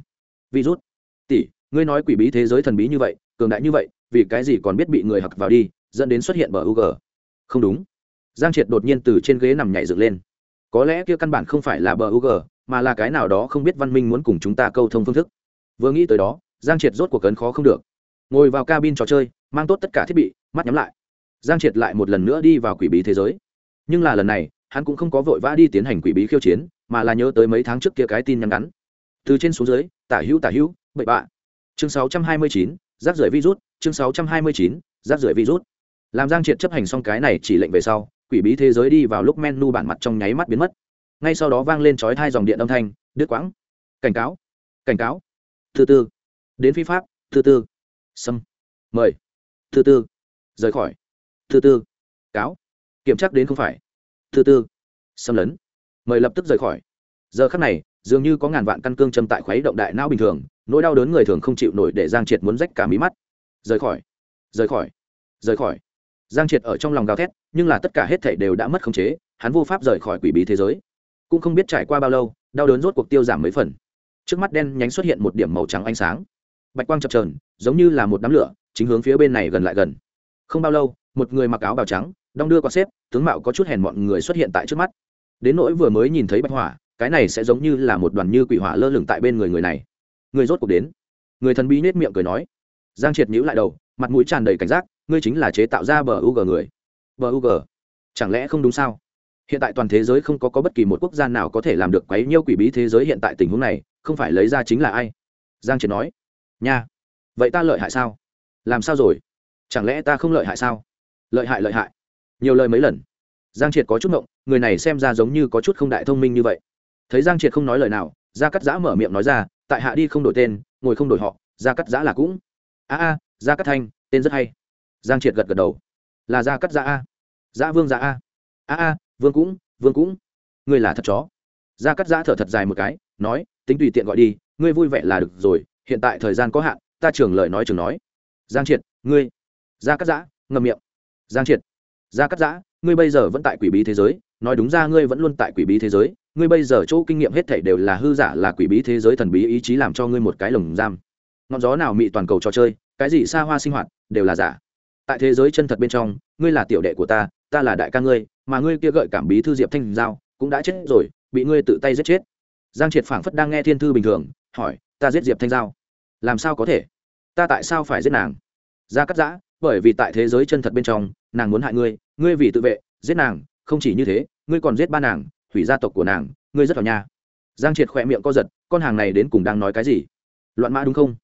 virus tỷ ngươi nói quỷ bí thế giới thần bí như vậy cường đại như vậy vì cái gì còn biết bị người học vào đi dẫn đến xuất hiện bờ UG. Không đúng. Giang Triệt đột nhiên từ trên ghế nằm nhảy dựng lên. Có lẽ kia căn bản không phải là bờ UG, mà là cái nào đó không biết văn minh muốn cùng chúng ta câu thông phương thức. Vừa nghĩ tới đó, Giang Triệt rốt cuộc cấn khó không được. Ngồi vào cabin trò chơi, mang tốt tất cả thiết bị, mắt nhắm lại. Giang Triệt lại một lần nữa đi vào quỷ bí thế giới. Nhưng là lần này, hắn cũng không có vội vã đi tiến hành quỷ bí khiêu chiến, mà là nhớ tới mấy tháng trước kia cái tin nhắn ngắn. Từ trên xuống dưới, tả hữu tả hữu, bậy bạ. Chương 629, rác rưởi virus, chương 629, rác rưởi virus làm giang triệt chấp hành xong cái này chỉ lệnh về sau quỷ bí thế giới đi vào lúc menu bản mặt trong nháy mắt biến mất ngay sau đó vang lên chói hai dòng điện âm thanh đứt quãng cảnh cáo cảnh cáo thứ tư đến phi pháp, thứ tư. Xâm mời. Thứ tư. Rời khỏi. Thứ tư. Cáo. Kiểm tra đến không phải. Thứ tư. Xâm lấn. Mời lập tức rời khỏi. Giờ khắc này, dường như có ngàn vạn căn cương châm tại khuấy động đại não bình thường, nỗi đau đớn người thường không chịu nổi để giang triệt muốn rách cả mí mắt. Rời khỏi. Rời khỏi. Rời khỏi. Giang triệt ở trong lòng gào thét, nhưng là tất cả hết thảy đều đã mất khống chế, hắn vô pháp rời khỏi quỷ bí thế giới. Cũng không biết trải qua bao lâu, đau đớn rốt cuộc tiêu giảm mấy phần. Trước mắt đen nhánh xuất hiện một điểm màu trắng ánh sáng bạch quang chập trờn giống như là một đám lửa chính hướng phía bên này gần lại gần. Không bao lâu một người mặc áo bào trắng đong đưa qua xếp tướng mạo có chút hèn mọi người xuất hiện tại trước mắt. Đến nỗi vừa mới nhìn thấy bạch hỏa cái này sẽ giống như là một đoàn như quỷ hỏa lơ lửng tại bên người người này. Người rốt cuộc đến. Người thần bí nết miệng cười nói. Giang triệt nhíu lại đầu mặt mũi tràn đầy cảnh giác ngươi chính là chế tạo ra bờ u g người. Bờ u g chẳng lẽ không đúng sao? Hiện tại toàn thế giới không có, có bất kỳ một quốc gia nào có thể làm được quấy nhiêu quỷ bí thế giới hiện tại tình huống này không phải lấy ra chính là ai? Giang triệt nói nha. Vậy ta lợi hại sao? Làm sao rồi? Chẳng lẽ ta không lợi hại sao? Lợi hại lợi hại. Nhiều lời mấy lần. Giang triệt có chút ngộng, người này xem ra giống như có chút không đại thông minh như vậy. Thấy giang triệt không nói lời nào, gia cắt giã mở miệng nói ra, tại hạ đi không đổi tên, ngồi không đổi họ, gia cắt giã là cũng. A a, gia cắt thanh, tên rất hay. Giang triệt gật gật đầu. Là gia cắt giã a. Giã vương giã a. A a, vương cũng vương cũng. Người là thật chó. Gia cắt giã thở thật dài một cái, nói, tính tùy tiện gọi đi, ngươi vui vẻ là được rồi hiện tại thời gian có hạn, ta trường lời nói trường nói. Giang triệt, ngươi ra cắt giã ngầm miệng. Giang triệt ra cắt giã, ngươi bây giờ vẫn tại quỷ bí thế giới, nói đúng ra ngươi vẫn luôn tại quỷ bí thế giới, ngươi bây giờ chỗ kinh nghiệm hết thảy đều là hư giả, là quỷ bí thế giới thần bí ý chí làm cho ngươi một cái lồng giam. Ngọn gió nào mị toàn cầu trò chơi, cái gì xa hoa sinh hoạt, đều là giả. Tại thế giới chân thật bên trong, ngươi là tiểu đệ của ta ta là đại ca ngươi, mà ngươi kia gợi cảm bí thư diệp thanh giao cũng đã chết rồi, bị ngươi tự tay giết chết. Giang triệt phảng phất đang nghe thiên thư bình thường, hỏi ta giết diệp thanh giao làm sao có thể ta tại sao phải giết nàng ra cắt giã, bởi vì tại thế giới chân thật bên trong, nàng muốn hại ngươi ngươi vì tự vệ, giết nàng, không chỉ như thế, ngươi còn giết ba nàng, hủy gia tộc của nàng, ngươi rất vào nha. Giang triệt khỏe miệng co giật, con hàng này đến cùng đang nói cái gì? Loạn mã đúng không?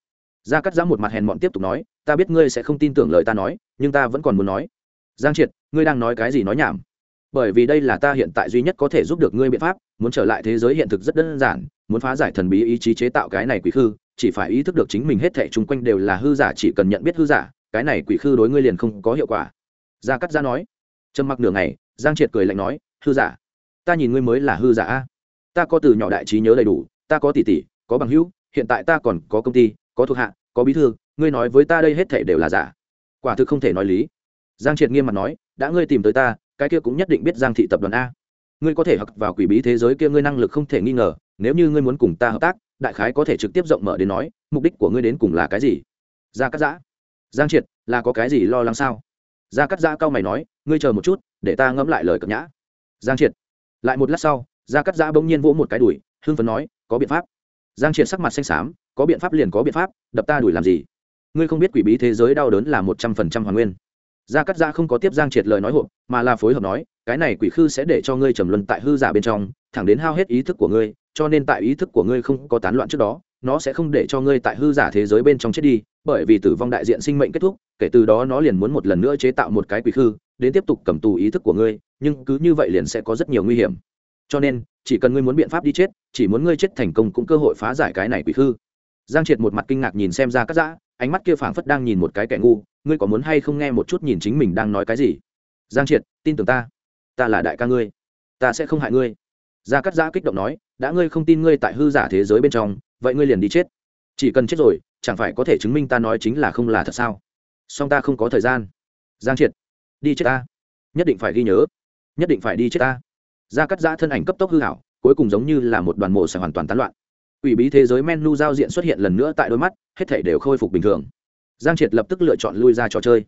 Gia cắt giã một mặt hèn mọn tiếp tục nói, ta biết ngươi sẽ không tin tưởng lời ta nói, nhưng ta vẫn còn muốn nói. Giang triệt, ngươi đang nói cái gì nói nhảm? Bởi vì đây là ta hiện tại duy nhất có thể giúp được ngươi biện pháp, muốn trở lại thế giới hiện thực rất đơn giản, muốn phá giải thần bí ý chí chế tạo cái này quỷ khư, chỉ phải ý thức được chính mình hết thảy chung quanh đều là hư giả, chỉ cần nhận biết hư giả, cái này quỷ khư đối ngươi liền không có hiệu quả. Gia cắt gia nói. Trầm mặc nửa ngày, giang triệt cười lạnh nói, hư giả, ta nhìn ngươi mới là hư giả a. Ta có từ nhỏ đại trí nhớ đầy đủ, ta có tỷ tỷ, có bằng hữu, hiện tại ta còn có công ty, có thuộc hạ, có bí thư, ngươi nói với ta đây hết thể đều là giả. Quả thực không thể nói lý. Giang triệt nghiêm mặt nói, đã ngươi tìm tới ta cái kia cũng nhất định biết giang thị tập đoàn a. Ngươi có thể học vào quỷ bí thế giới kia, ngươi năng lực không thể nghi ngờ, nếu như ngươi muốn cùng ta hợp tác, đại khái có thể trực tiếp rộng mở đến nói, mục đích của ngươi đến cùng là cái gì? Gia cắt giã. Giang triệt, là có cái gì lo lắng sao? Gia cắt giã cao mày nói, ngươi chờ một chút, để ta ngẫm lại lời cập nhã. Giang triệt. Lại một lát sau, gia cắt giã bỗng nhiên vỗ một cái đùi, hưng phấn nói, có biện pháp. Giang triệt sắc mặt xanh xám, có biện pháp liền có biện pháp, đập ta đuổi làm gì? Ngươi không biết quỷ bí thế giới đau đớn là một trăm phần trăm hoàn nguyên gia cắt gia không có tiếp giang triệt lời nói hộp mà là phối hợp nói, cái này quỷ khư sẽ để cho ngươi trầm luân tại hư giả bên trong, thẳng đến hao hết ý thức của ngươi, cho nên tại ý thức của ngươi không có tán loạn trước đó, nó sẽ không để cho ngươi tại hư giả thế giới bên trong chết đi, bởi vì tử vong đại diện sinh mệnh kết thúc, kể từ đó nó liền muốn một lần nữa chế tạo một cái quỷ khư, đến tiếp tục cầm tù ý thức của ngươi, nhưng cứ như vậy liền sẽ có rất nhiều nguy hiểm. Cho nên, chỉ cần ngươi muốn biện pháp đi chết, chỉ muốn ngươi chết thành công cũng cơ hội phá giải cái này quỷ khư giang triệt một mặt kinh ngạc nhìn xem ra cắt giã, ánh mắt kia phảng phất đang nhìn một cái kẻ ngu, ngươi có muốn hay không nghe một chút nhìn chính mình đang nói cái gì? Giang triệt, tin tưởng ta. Ta là đại ca ngươi. Ta sẽ không hại ngươi. Gia cắt giã kích động nói, đã ngươi không tin ngươi tại hư giả thế giới bên trong, vậy ngươi liền đi chết. Chỉ cần chết rồi, chẳng phải có thể chứng minh ta nói chính là không là thật sao? Song ta không có thời gian. Giang triệt, đi chết ta. Nhất định phải ghi nhớ. Nhất định phải đi chết ta. Gia cắt giã thân ảnh cấp tốc hư hảo cuối cùng giống như là một đoàn mộ sẽ hoàn toàn tán loạn ủy bí thế giới menu giao diện xuất hiện lần nữa tại đôi mắt hết thể đều khôi phục bình thường. Giang triệt lập tức lựa chọn lui ra trò chơi.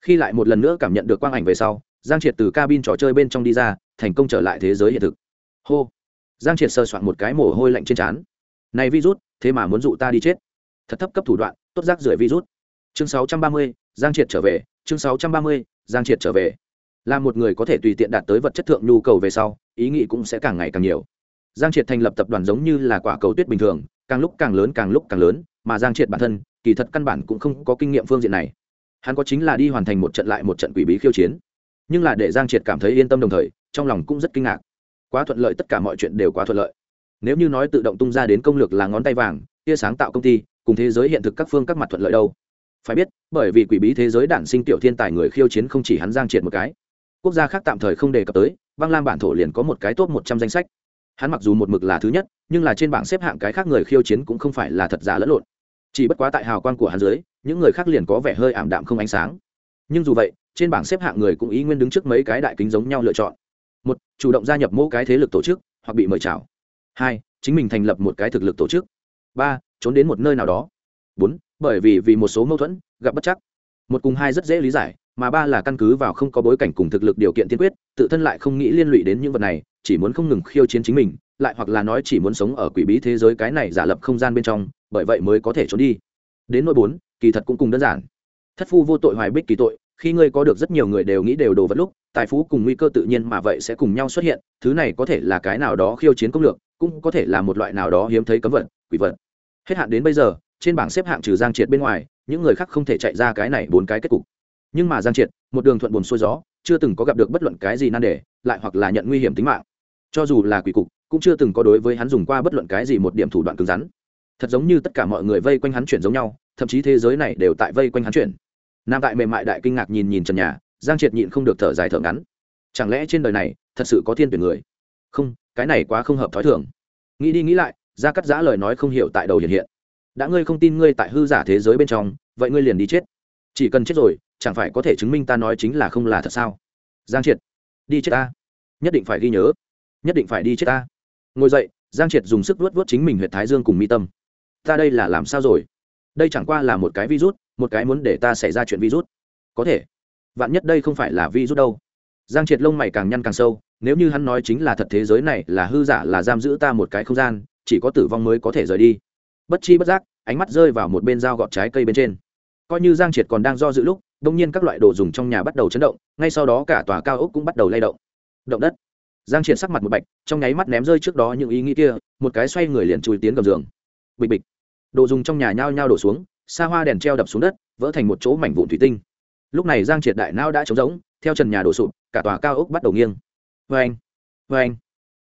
Khi lại một lần nữa cảm nhận được quang ảnh về sau giang triệt từ cabin trò chơi bên trong đi ra thành công trở lại thế giới hiện thực. Hô! Giang triệt sơ soạn một cái mồ hôi lạnh trên trán. Này virus thế mà muốn dụ ta đi chết. Thật thấp cấp thủ đoạn tốt rác rưởi virus. Chương 630, giang triệt trở về. Chương 630, giang triệt trở về. Là một người có thể tùy tiện đạt tới vật chất thượng nhu cầu về sau ý nghĩ cũng sẽ càng ngày càng nhiều giang triệt thành lập tập đoàn giống như là quả cầu tuyết bình thường, càng lúc càng lớn càng lúc càng lớn, mà giang triệt bản thân, kỳ thật căn bản cũng không có kinh nghiệm phương diện này. Hắn có chính là đi hoàn thành một trận lại một trận quỷ bí khiêu chiến. Nhưng là để giang triệt cảm thấy yên tâm đồng thời, trong lòng cũng rất kinh ngạc. Quá thuận lợi tất cả mọi chuyện đều quá thuận lợi. Nếu như nói tự động tung ra đến công lược là ngón tay vàng, tia sáng tạo công ty, cùng thế giới hiện thực các phương các mặt thuận lợi đâu? Phải biết, bởi vì quỷ bí thế giới đản sinh tiểu thiên tài người khiêu chiến không chỉ hắn giang triệt một cái. Quốc gia khác tạm thời không đề cập tới băng lam bản thổ liền có một cái top một trăm danh sách hắn mặc dù một mực là thứ nhất, nhưng là trên bảng xếp hạng cái khác người khiêu chiến cũng không phải là thật giả lẫn lộn. Chỉ bất quá tại hào quang của hắn dưới, những người khác liền có vẻ hơi ảm đạm không ánh sáng. Nhưng dù vậy, trên bảng xếp hạng người cũng ý nguyên đứng trước mấy cái đại kính giống nhau lựa chọn. Một, chủ động gia nhập mỗi cái thế lực tổ chức, hoặc bị mời chào. Hai, chính mình thành lập một cái thực lực tổ chức. Ba, trốn đến một nơi nào đó. Bốn, bởi vì vì một số mâu thuẫn, gặp bất chắc. Một cùng hai rất dễ lý giải mà ba là căn cứ vào không có bối cảnh cùng thực lực điều kiện tiên quyết, tự thân lại không nghĩ liên lụy đến những vật này, chỉ muốn không ngừng khiêu chiến chính mình, lại hoặc là nói chỉ muốn sống ở quỷ bí thế giới cái này giả lập không gian bên trong, bởi vậy mới có thể trốn đi. Đến nỗi bốn, kỳ thật cũng cùng đơn giản. Thất phu vô tội hoài bích kỳ tội, khi ngươi có được rất nhiều người đều nghĩ đều đồ vật lúc, tài phú cùng nguy cơ tự nhiên mà vậy sẽ cùng nhau xuất hiện, thứ này có thể là cái nào đó khiêu chiến công lược, cũng có thể là một loại nào đó hiếm thấy cấm vật quỷ vật hết hạn đến bây giờ, trên bảng xếp hạng trừ giang triệt bên ngoài, những người khác không thể chạy ra cái này bốn cái kết cục nhưng mà giang triệt, một đường thuận buồn xuôi gió, chưa từng có gặp được bất luận cái gì nan đề, lại hoặc là nhận nguy hiểm tính mạng. Cho dù là quỷ cục, cũng chưa từng có đối với hắn dùng qua bất luận cái gì một điểm thủ đoạn cứng rắn. Thật giống như tất cả mọi người vây quanh hắn chuyển giống nhau, thậm chí thế giới này đều tại vây quanh hắn chuyển. Nam tại mềm mại đại kinh ngạc nhìn nhìn trần nhà, giang triệt nhịn không được thở dài thở ngắn. Chẳng lẽ trên đời này, thật sự có thiên tuyển người? Không, cái này quá không hợp thói thường. Nghĩ đi nghĩ lại ra cắt giã lời nói không hiểu tại đầu hiện hiện. Đã ngươi không tin ngươi tại hư giả thế giới bên trong, vậy ngươi liền đi chết. Chỉ cần chết rồi chẳng phải có thể chứng minh ta nói chính là không là thật sao? Giang triệt, đi chết ta. Nhất định phải ghi nhớ. Nhất định phải đi chết ta. Ngồi dậy, giang triệt dùng sức vuốt vuốt chính mình huyện thái dương cùng mi tâm. Ta đây là làm sao rồi? Đây chẳng qua là một cái virus, một cái muốn để ta xảy ra chuyện virus. Có thể. Vạn nhất đây không phải là virus đâu. Giang triệt lông mày càng nhăn càng sâu, nếu như hắn nói chính là thật thế giới này là hư giả là giam giữ ta một cái không gian, chỉ có tử vong mới có thể rời đi. Bất chi bất giác, ánh mắt rơi vào một bên dao gọt trái cây bên trên. Coi như giang triệt còn đang do dự lúc đông nhiên các loại đồ dùng trong nhà bắt đầu chấn động, ngay sau đó cả tòa cao ốc cũng bắt đầu lay động. Động đất. Giang triệt sắc mặt một bạch, trong nháy mắt ném rơi trước đó những ý nghĩ kia, một cái xoay người liền chui tiến gầm giường. Bịch bịch. Đồ dùng trong nhà nhao nhao đổ xuống, xa hoa đèn treo đập xuống đất, vỡ thành một chỗ mảnh vụn thủy tinh. Lúc này giang triệt đại nao đã trống rỗng, theo trần nhà đổ sụp, cả tòa cao ốc bắt đầu nghiêng. Vê anh vê anh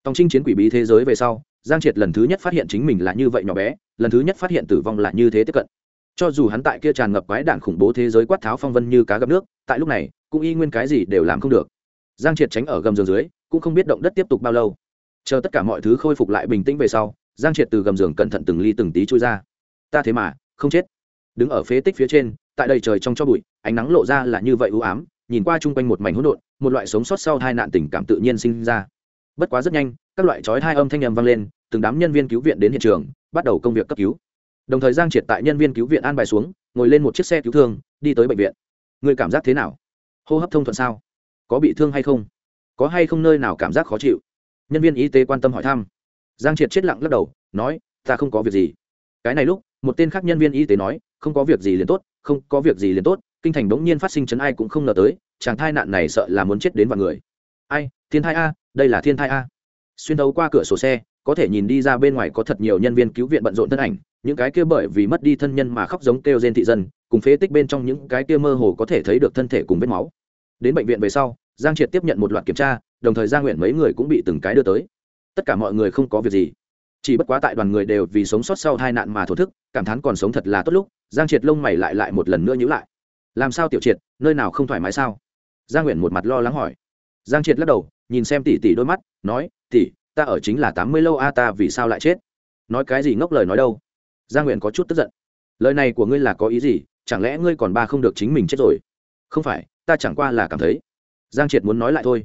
tòng trinh chiến quỷ bí thế giới về sau, giang triệt lần thứ nhất phát hiện chính mình là như vậy nhỏ bé, lần thứ nhất phát hiện tử vong là như thế tiếp cận cho dù hắn tại kia tràn ngập quái đạn khủng bố thế giới quát tháo phong vân như cá gặp nước, tại lúc này, cũng y nguyên cái gì đều làm không được. Giang triệt tránh ở gầm giường dưới, cũng không biết động đất tiếp tục bao lâu. Chờ tất cả mọi thứ khôi phục lại bình tĩnh về sau, giang triệt từ gầm giường cẩn thận từng ly từng tí trôi ra. Ta thế mà, không chết. Đứng ở phế tích phía trên, tại đầy trời trong cho bụi, ánh nắng lộ ra là như vậy ưu ám, nhìn qua chung quanh một mảnh hỗn độn, một loại sống sót sau hai nạn tình cảm tự nhiên sinh ra. Bất quá rất nhanh, các loại chói hai âm thanh nhầm vang lên, từng đám nhân viên cứu viện đến hiện trường, bắt đầu công việc cấp cứu đồng thời giang triệt tại nhân viên cứu viện an bài xuống, ngồi lên một chiếc xe cứu thương, đi tới bệnh viện. Người cảm giác thế nào? Hô hấp thông thuận sao? Có bị thương hay không? Có hay không nơi nào cảm giác khó chịu? Nhân viên y tế quan tâm hỏi thăm. Giang triệt chết lặng lắc đầu, nói, ta không có việc gì. Cái này lúc, một tên khác nhân viên y tế nói, không có việc gì liền tốt, không có việc gì liền tốt. Kinh thành bỗng nhiên phát sinh chấn ai cũng không ngờ tới, chàng thai nạn này sợ là muốn chết đến vạn người. Ai, thiên thai a, đây là thiên thai a. Xuyên đấu qua cửa sổ xe, có thể nhìn đi ra bên ngoài có thật nhiều nhân viên cứu viện bận rộn thân ảnh những cái kia bởi vì mất đi thân nhân mà khóc giống kêu rên thị dân, cùng phế tích bên trong những cái kia mơ hồ có thể thấy được thân thể cùng vết máu. Đến bệnh viện về sau, giang triệt tiếp nhận một loạt kiểm tra, đồng thời gia nguyện mấy người cũng bị từng cái đưa tới. Tất cả mọi người không có việc gì. Chỉ bất quá tại đoàn người đều vì sống sót sau hai nạn mà thổ thức, cảm thán còn sống thật là tốt lúc, giang triệt lông mày lại lại một lần nữa nhữ lại. Làm sao tiểu triệt, nơi nào không thoải mái sao? Giang nguyện một mặt lo lắng hỏi. Giang triệt lắc đầu, nhìn xem tỷ tỷ đôi mắt, nói, tỷ, ta ở chính là tám mươi lâu a, ta vì sao lại chết? Nói cái gì ngốc lời nói đâu? Giang nguyện có chút tức giận. Lời này của ngươi là có ý gì? Chẳng lẽ ngươi còn ba không được chính mình chết rồi? Không phải, ta chẳng qua là cảm thấy. Giang triệt muốn nói lại thôi.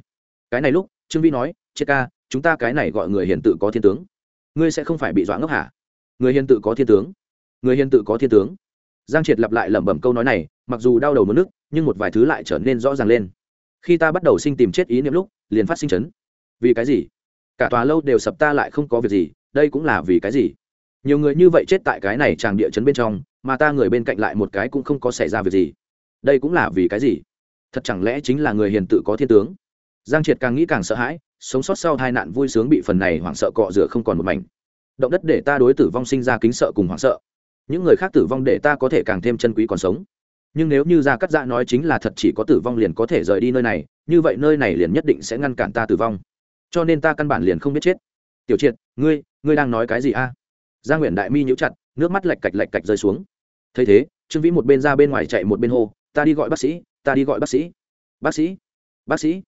Cái này lúc, trương vi nói, triệt ca, chúng ta cái này gọi người hiền tự có thiên tướng. Ngươi sẽ không phải bị dọa ngốc hả? Người hiền tự có thiên tướng. Người hiền tự có thiên tướng. Giang triệt lặp lại lẩm bẩm câu nói này, mặc dù đau đầu mất nước, nhưng một vài thứ lại trở nên rõ ràng lên. Khi ta bắt đầu sinh tìm chết ý niệm lúc, liền phát sinh chấn. Vì cái gì? Cả tòa lâu đều sập ta lại không có việc gì, đây cũng là vì cái gì? Nhiều người như vậy chết tại cái này tràng địa chấn bên trong, mà ta người bên cạnh lại một cái cũng không có xảy ra việc gì. Đây cũng là vì cái gì? Thật chẳng lẽ chính là người hiền tự có thiên tướng? Giang triệt càng nghĩ càng sợ hãi, sống sót sau hai nạn vui sướng bị phần này hoảng sợ cọ rửa không còn một mảnh. Động đất để ta đối tử vong sinh ra kính sợ cùng hoảng sợ. Những người khác tử vong để ta có thể càng thêm chân quý còn sống. Nhưng nếu như gia cắt dạ nói chính là thật chỉ có tử vong liền có thể rời đi nơi này, như vậy nơi này liền nhất định sẽ ngăn cản ta tử vong. Cho nên ta căn bản liền không biết chết. Tiểu triệt, ngươi ngươi đang nói cái gì a? Gia nguyện đại mi nhíu chặt, nước mắt lạch cạch lạch cạch rơi xuống. Thấy thế, trương vĩ một bên ra bên ngoài chạy một bên hô, ta đi gọi bác sĩ, ta đi gọi bác sĩ. Bác sĩ? Bác sĩ?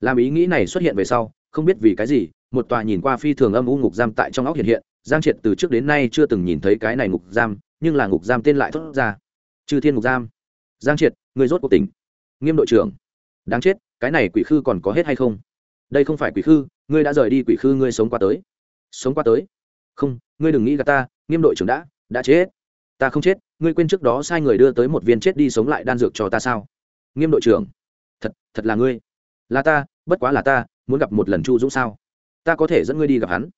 Làm ý nghĩ này xuất hiện về sau, không biết vì cái gì, một tòa nhìn qua phi thường âm u ngục giam tại trong óc hiện hiện, giang triệt từ trước đến nay chưa từng nhìn thấy cái này ngục giam, nhưng là ngục giam tên lại thốt ra. Chư thiên ngục giam. Giang triệt, người rốt cuộc tỉnh. Nghiêm đội trưởng. Đáng chết, cái này quỷ khư còn có hết hay không? Đây không phải quỷ khư, ngươi đã rời đi quỷ khư, ngươi sống qua tới. Sống qua tới? Không ngươi đừng nghĩ gà ta, nghiêm đội trưởng đã đã chết. Ta không chết, ngươi quên trước đó sai người đưa tới một viên chết đi sống lại đan dược cho ta sao? Nghiêm đội trưởng, thật thật là ngươi. Là ta, bất quá là ta, muốn gặp một lần chu dũng sao? Ta có thể dẫn ngươi đi gặp hắn.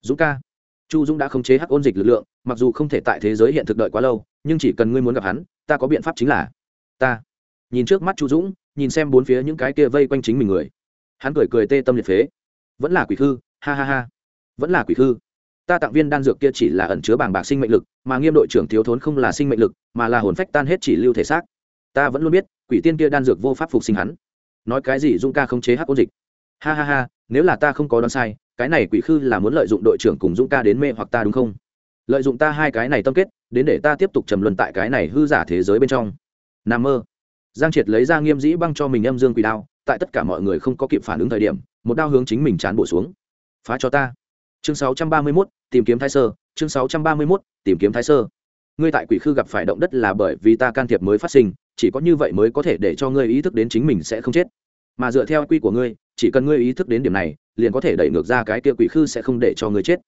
Dũng ca. Chu dũng đã khống chế hắc ôn dịch lực lượng, mặc dù không thể tại thế giới hiện thực đợi quá lâu, nhưng chỉ cần ngươi muốn gặp hắn, ta có biện pháp chính là ta. Nhìn trước mắt chu dũng, nhìn xem bốn phía những cái kia vây quanh chính mình người. Hắn cười cười tê tâm liệt phế. Vẫn là quỷ thư ha ha ha. Vẫn là quỷ thư ta tặng viên đan dược kia chỉ là ẩn chứa bảng bạc sinh mệnh lực mà nghiêm đội trưởng thiếu thốn không là sinh mệnh lực mà là hồn phách tan hết chỉ lưu thể xác. Ta vẫn luôn biết quỷ tiên kia đan dược vô pháp phục sinh hắn. Nói cái gì dung ca không chế hắc ôn dịch. Ha ha ha nếu là ta không có đoán sai cái này quỷ khư là muốn lợi dụng đội trưởng cùng dũng ca đến mê hoặc ta đúng không? Lợi dụng ta hai cái này tâm kết đến để ta tiếp tục trầm luân tại cái này hư giả thế giới bên trong. N a mơ. Giang triệt lấy ra nghiêm dĩ băng cho mình âm dương quỷ đao tại tất cả mọi người không có kịp phản ứng thời điểm một đao hướng chính mình chán bổ xuống. Phá cho ta. Chương 631, tìm kiếm thái sơ chương 631, tìm kiếm thái sơ. Ngươi tại quỷ khư gặp phải động đất là bởi vì ta can thiệp mới phát sinh chỉ có như vậy mới có thể để cho ngươi ý thức đến chính mình sẽ không chết. Mà dựa theo quy của ngươi chỉ cần ngươi ý thức đến điểm này liền có thể đẩy ngược ra cái kia quỷ khư sẽ không để cho ngươi chết.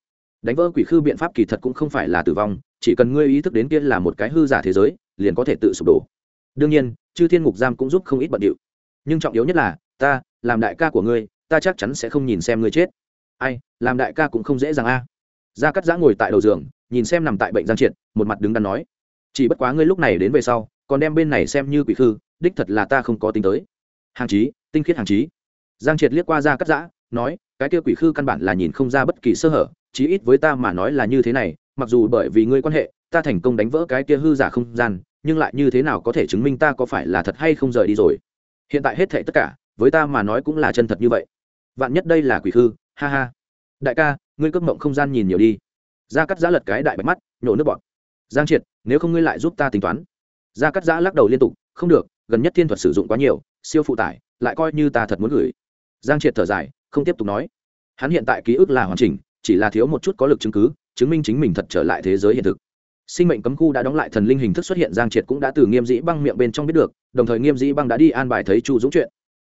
Đánh vỡ quỷ khư biện pháp kỳ thật cũng không phải là tử vong chỉ cần ngươi ý thức đến kia là một cái hư giả thế giới liền có thể tự sụp đổ. Đương nhiên chư thiên ngục giam cũng giúp không ít bận điệu. Nhưng trọng yếu nhất là ta làm đại ca của ngươi ta chắc chắn sẽ không nhìn xem ngươi chết. Ai làm đại ca cũng không dễ dàng a. à gia cắt giã ngồi tại đầu giường, nhìn xem nằm tại bệnh giang triệt, một mặt đứng đắn nói, chỉ bất quá ngươi lúc này đến về sau, còn đem bên này xem như quỷ khư, đích thật là ta không có tính tới. Hàng chí, tinh khiết hàng chí. Giang triệt liếc qua gia cắt giã, nói, cái kia quỷ khư căn bản là nhìn không ra bất kỳ sơ hở, chí ít với ta mà nói là như thế này, mặc dù bởi vì ngươi quan hệ, ta thành công đánh vỡ cái kia hư giả không gian, nhưng lại như thế nào có thể chứng minh ta có phải là thật hay không rời đi rồi? Hiện tại hết thệ tất cả, với ta mà nói cũng là chân thật như vậy. Vạn nhất đây là quỷ khư, ha ha. Đại ca ngươi cấp mộng không gian nhìn nhiều đi. Gia cắt giã lật cái đại bạch mắt, nhổ nước bọn giang triệt, nếu không ngươi lại giúp ta tính toán. Gia cắt giã lắc đầu liên tục, không được, gần nhất thiên thuật sử dụng quá nhiều, siêu phụ tải, lại coi như ta thật muốn gửi. Giang triệt thở dài, không tiếp tục nói. Hắn hiện tại ký ức là hoàn chỉnh, chỉ là thiếu một chút có lực chứng cứ, chứng minh chính mình thật trở lại thế giới hiện thực. Sinh mệnh cấm khu đã đóng lại thần linh hình thức xuất hiện, giang triệt cũng đã từ nghiêm dĩ băng miệng bên trong biết được, đồng thời nghiêm dĩ băng đã đi an bài thấy chu dũng chuyện.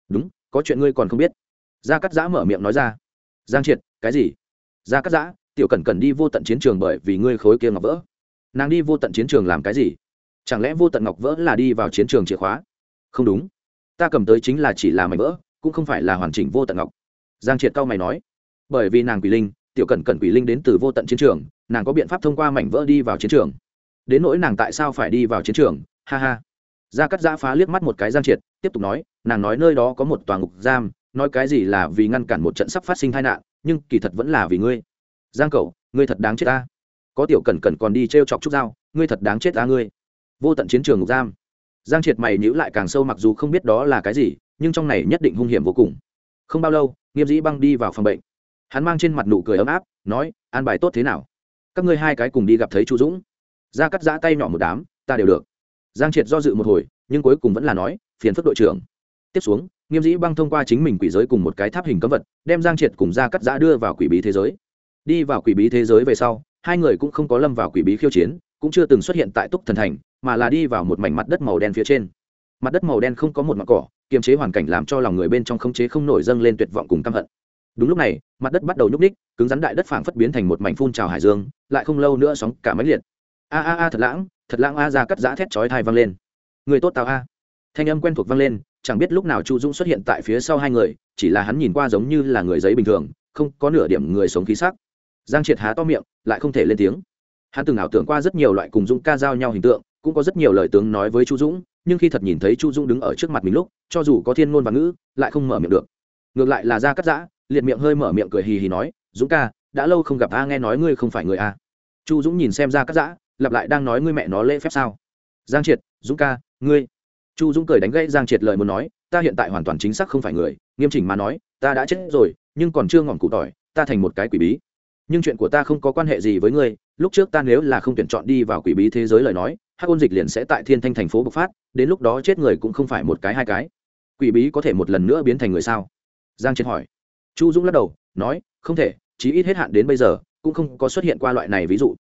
Đúng, có chuyện ngươi còn không biết. Gia cắt giã mở miệng nói ra. Giang triệt, cái gì? Gia cắt giã, tiểu cẩn cẩn đi vô tận chiến trường bởi vì ngươi khối kia ngọc vỡ. Nàng đi vô tận chiến trường làm cái gì? Chẳng lẽ vô tận ngọc vỡ là đi vào chiến trường chìa khóa? Không đúng. Ta cầm tới chính là chỉ là mảnh vỡ, cũng không phải là hoàn chỉnh vô tận ngọc. Giang triệt cao mày nói. Bởi vì nàng quỷ linh, tiểu cẩn cẩn quỷ linh đến từ vô tận chiến trường, nàng có biện pháp thông qua mảnh vỡ đi vào chiến trường. Đến nỗi nàng tại sao phải đi vào chiến trường? Ha ha. Gia cắt giã phá liếc mắt một cái giang triệt, tiếp tục nói, nàng nói nơi đó có một tòa ngục giam nói cái gì là vì ngăn cản một trận sắp phát sinh tai nạn nhưng kỳ thật vẫn là vì ngươi. Giang Cầu, ngươi thật đáng chết ta. Có tiểu cẩn cẩn còn đi t r e o chọc trúc dao ngươi thật đáng chết ta ngươi. Vô tận chiến trường ngục giam. Giang triệt mày nhữ lại càng sâu mặc dù không biết đó là cái gì nhưng trong này nhất định hung hiểm vô cùng. Không bao lâu nghiêm dĩ băng đi vào phòng bệnh. Hắn mang trên mặt nụ cười ấm áp nói an bài tốt thế nào? Các ngươi hai cái cùng đi gặp thấy chu dũng. Ra cắt giã tay nhỏ một đám ta đều được. Giang triệt do dự một hồi nhưng cuối cùng vẫn là nói phiền phức đội trưởng. Tiếp xuống nghiêm dĩ băng thông qua chính mình quỷ giới cùng một cái tháp hình cấm vật, đem giang triệt cùng ra cắt giã đưa vào quỷ bí thế giới. Đi vào quỷ bí thế giới về sau, hai người cũng không có lâm vào quỷ bí khiêu chiến, cũng chưa từng xuất hiện tại túc thần thành, mà là đi vào một mảnh mặt đất màu đen phía trên. Mặt đất màu đen không có một mặt cỏ, kiềm chế hoàn cảnh làm cho lòng người bên trong không chế không nổi dâng lên tuyệt vọng cùng căm hận. Đúng lúc này, mặt đất bắt đầu nhúc ních cứng rắn đại đất phảng phất biến thành một mảnh phun trào hải dương, lại không lâu nữa sóng cả máy liệt. A a a thật lãng thật lãng a ra cắt giã thét chói thai vang lên. Người tốt tào a. Thanh âm quen thuộc vang lên chẳng biết lúc nào chu dũng xuất hiện tại phía sau hai người, chỉ là hắn nhìn qua giống như là người giấy bình thường, không có nửa điểm người sống khí sắc. Giang triệt há to miệng, lại không thể lên tiếng. Hắn từng ảo tưởng qua rất nhiều loại cùng dũng ca giao nhau hình tượng, cũng có rất nhiều lời tướng nói với chu dũng, nhưng khi thật nhìn thấy chu dũng đứng ở trước mặt mình lúc, cho dù có thiên ngôn và ngữ, lại không mở miệng được. Ngược lại là ra cắt giã, liệt miệng hơi mở miệng cười hì hì nói, dũng ca, đã lâu không gặp a nghe nói ngươi không phải người a chu dũng nhìn xem ra cắt giã, lặp lại đang nói, ngươi mẹ nó lễ phép sao? Giang triệt, dũng ca, ngươi chu dũng cười đánh gãy giang triệt lời muốn nói, ta hiện tại hoàn toàn chính xác không phải người, nghiêm chỉnh mà nói, ta đã chết rồi, nhưng còn chưa ngỏm cụ tỏi, ta thành một cái quỷ bí. Nhưng chuyện của ta không có quan hệ gì với ngươi, lúc trước ta nếu là không tuyển chọn đi vào quỷ bí thế giới lời nói, hắc ôn dịch liền sẽ tại thiên thanh thành phố bộc phát, đến lúc đó chết người cũng không phải một cái hai cái. Quỷ bí có thể một lần nữa biến thành người sao? Giang triệt hỏi. Chu dũng lắc đầu, nói, không thể, chí ít hết hạn đến bây giờ, cũng không có xuất hiện qua loại này ví dụ.